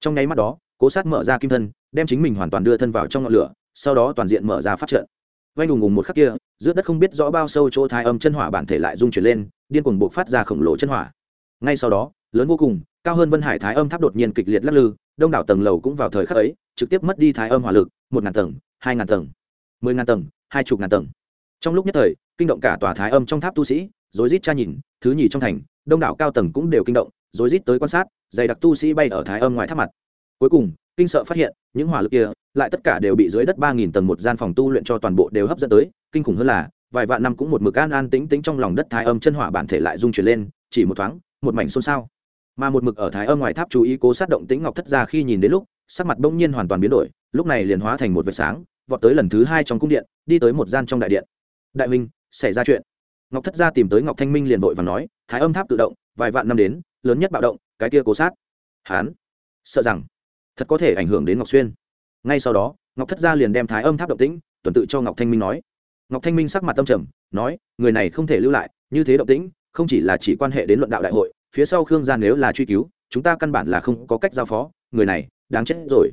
Trong nháy mắt đó, cố sát mở ra kim thân, đem chính mình hoàn toàn đưa thân vào trong ngọn lửa, sau đó toàn diện mở ra phát trận. Vay nùng ngùng một khắc kia, giữa đất không biết rõ bao sâu chỗ thái âm chân hỏa bản thể lại rung chuyển lên, điên cuồng buộc phát ra khổng lồ chân hỏa ngay sau đó, lớn vô cùng, cao hơn vân hải thái âm tháp đột nhiên kịch liệt lắc lư, đông đảo tầng lầu cũng vào thời khắc ấy, trực tiếp mất đi thái âm hỏa lực, một ngàn tầng, hai ngàn tầng, mười ngàn tầng, hai chục ngàn tầng. Trong lúc nhất thời, kinh động cả tòa thái âm trong tháp tu sĩ, rối rít cha nhìn, thứ nhì trong thành, đông đảo cao tầng cũng đều kinh động, rối rít tới quan sát, dày đặc tu sĩ bay ở thái âm ngoài tháp mặt. Cuối cùng, kinh sợ phát hiện, những hỏa lực kia, lại tất cả đều bị dưới đất ba nghìn tầng một gian phòng tu luyện cho toàn bộ đều hấp dẫn tới, kinh khủng hơn là, vài vạn năm cũng một mực an an tĩnh tĩnh trong lòng đất thái âm chân hỏa bản thể lại dung chuyển lên, chỉ một thoáng một mảnh xôn xao. Mà một mực ở thái âm ngoài tháp chú ý cố sát động tĩnh ngọc thất ra khi nhìn đến lúc, sắc mặt bỗng nhiên hoàn toàn biến đổi, lúc này liền hóa thành một vệt sáng, vọt tới lần thứ hai trong cung điện, đi tới một gian trong đại điện. Đại minh xảy ra chuyện. Ngọc thất gia tìm tới ngọc thanh minh liền vội và nói, thái âm tháp tự động, vài vạn năm đến, lớn nhất bạo động, cái kia cố sát. Hán, sợ rằng thật có thể ảnh hưởng đến ngọc xuyên. Ngay sau đó, ngọc thất gia liền đem thái âm tháp động tĩnh, tuần tự cho ngọc thanh minh nói. Ngọc thanh minh sắc mặt tâm trầm, nói, người này không thể lưu lại, như thế động tĩnh không chỉ là chỉ quan hệ đến luận đạo đại hội, phía sau khương gia nếu là truy cứu, chúng ta căn bản là không có cách giao phó, người này đáng chết rồi.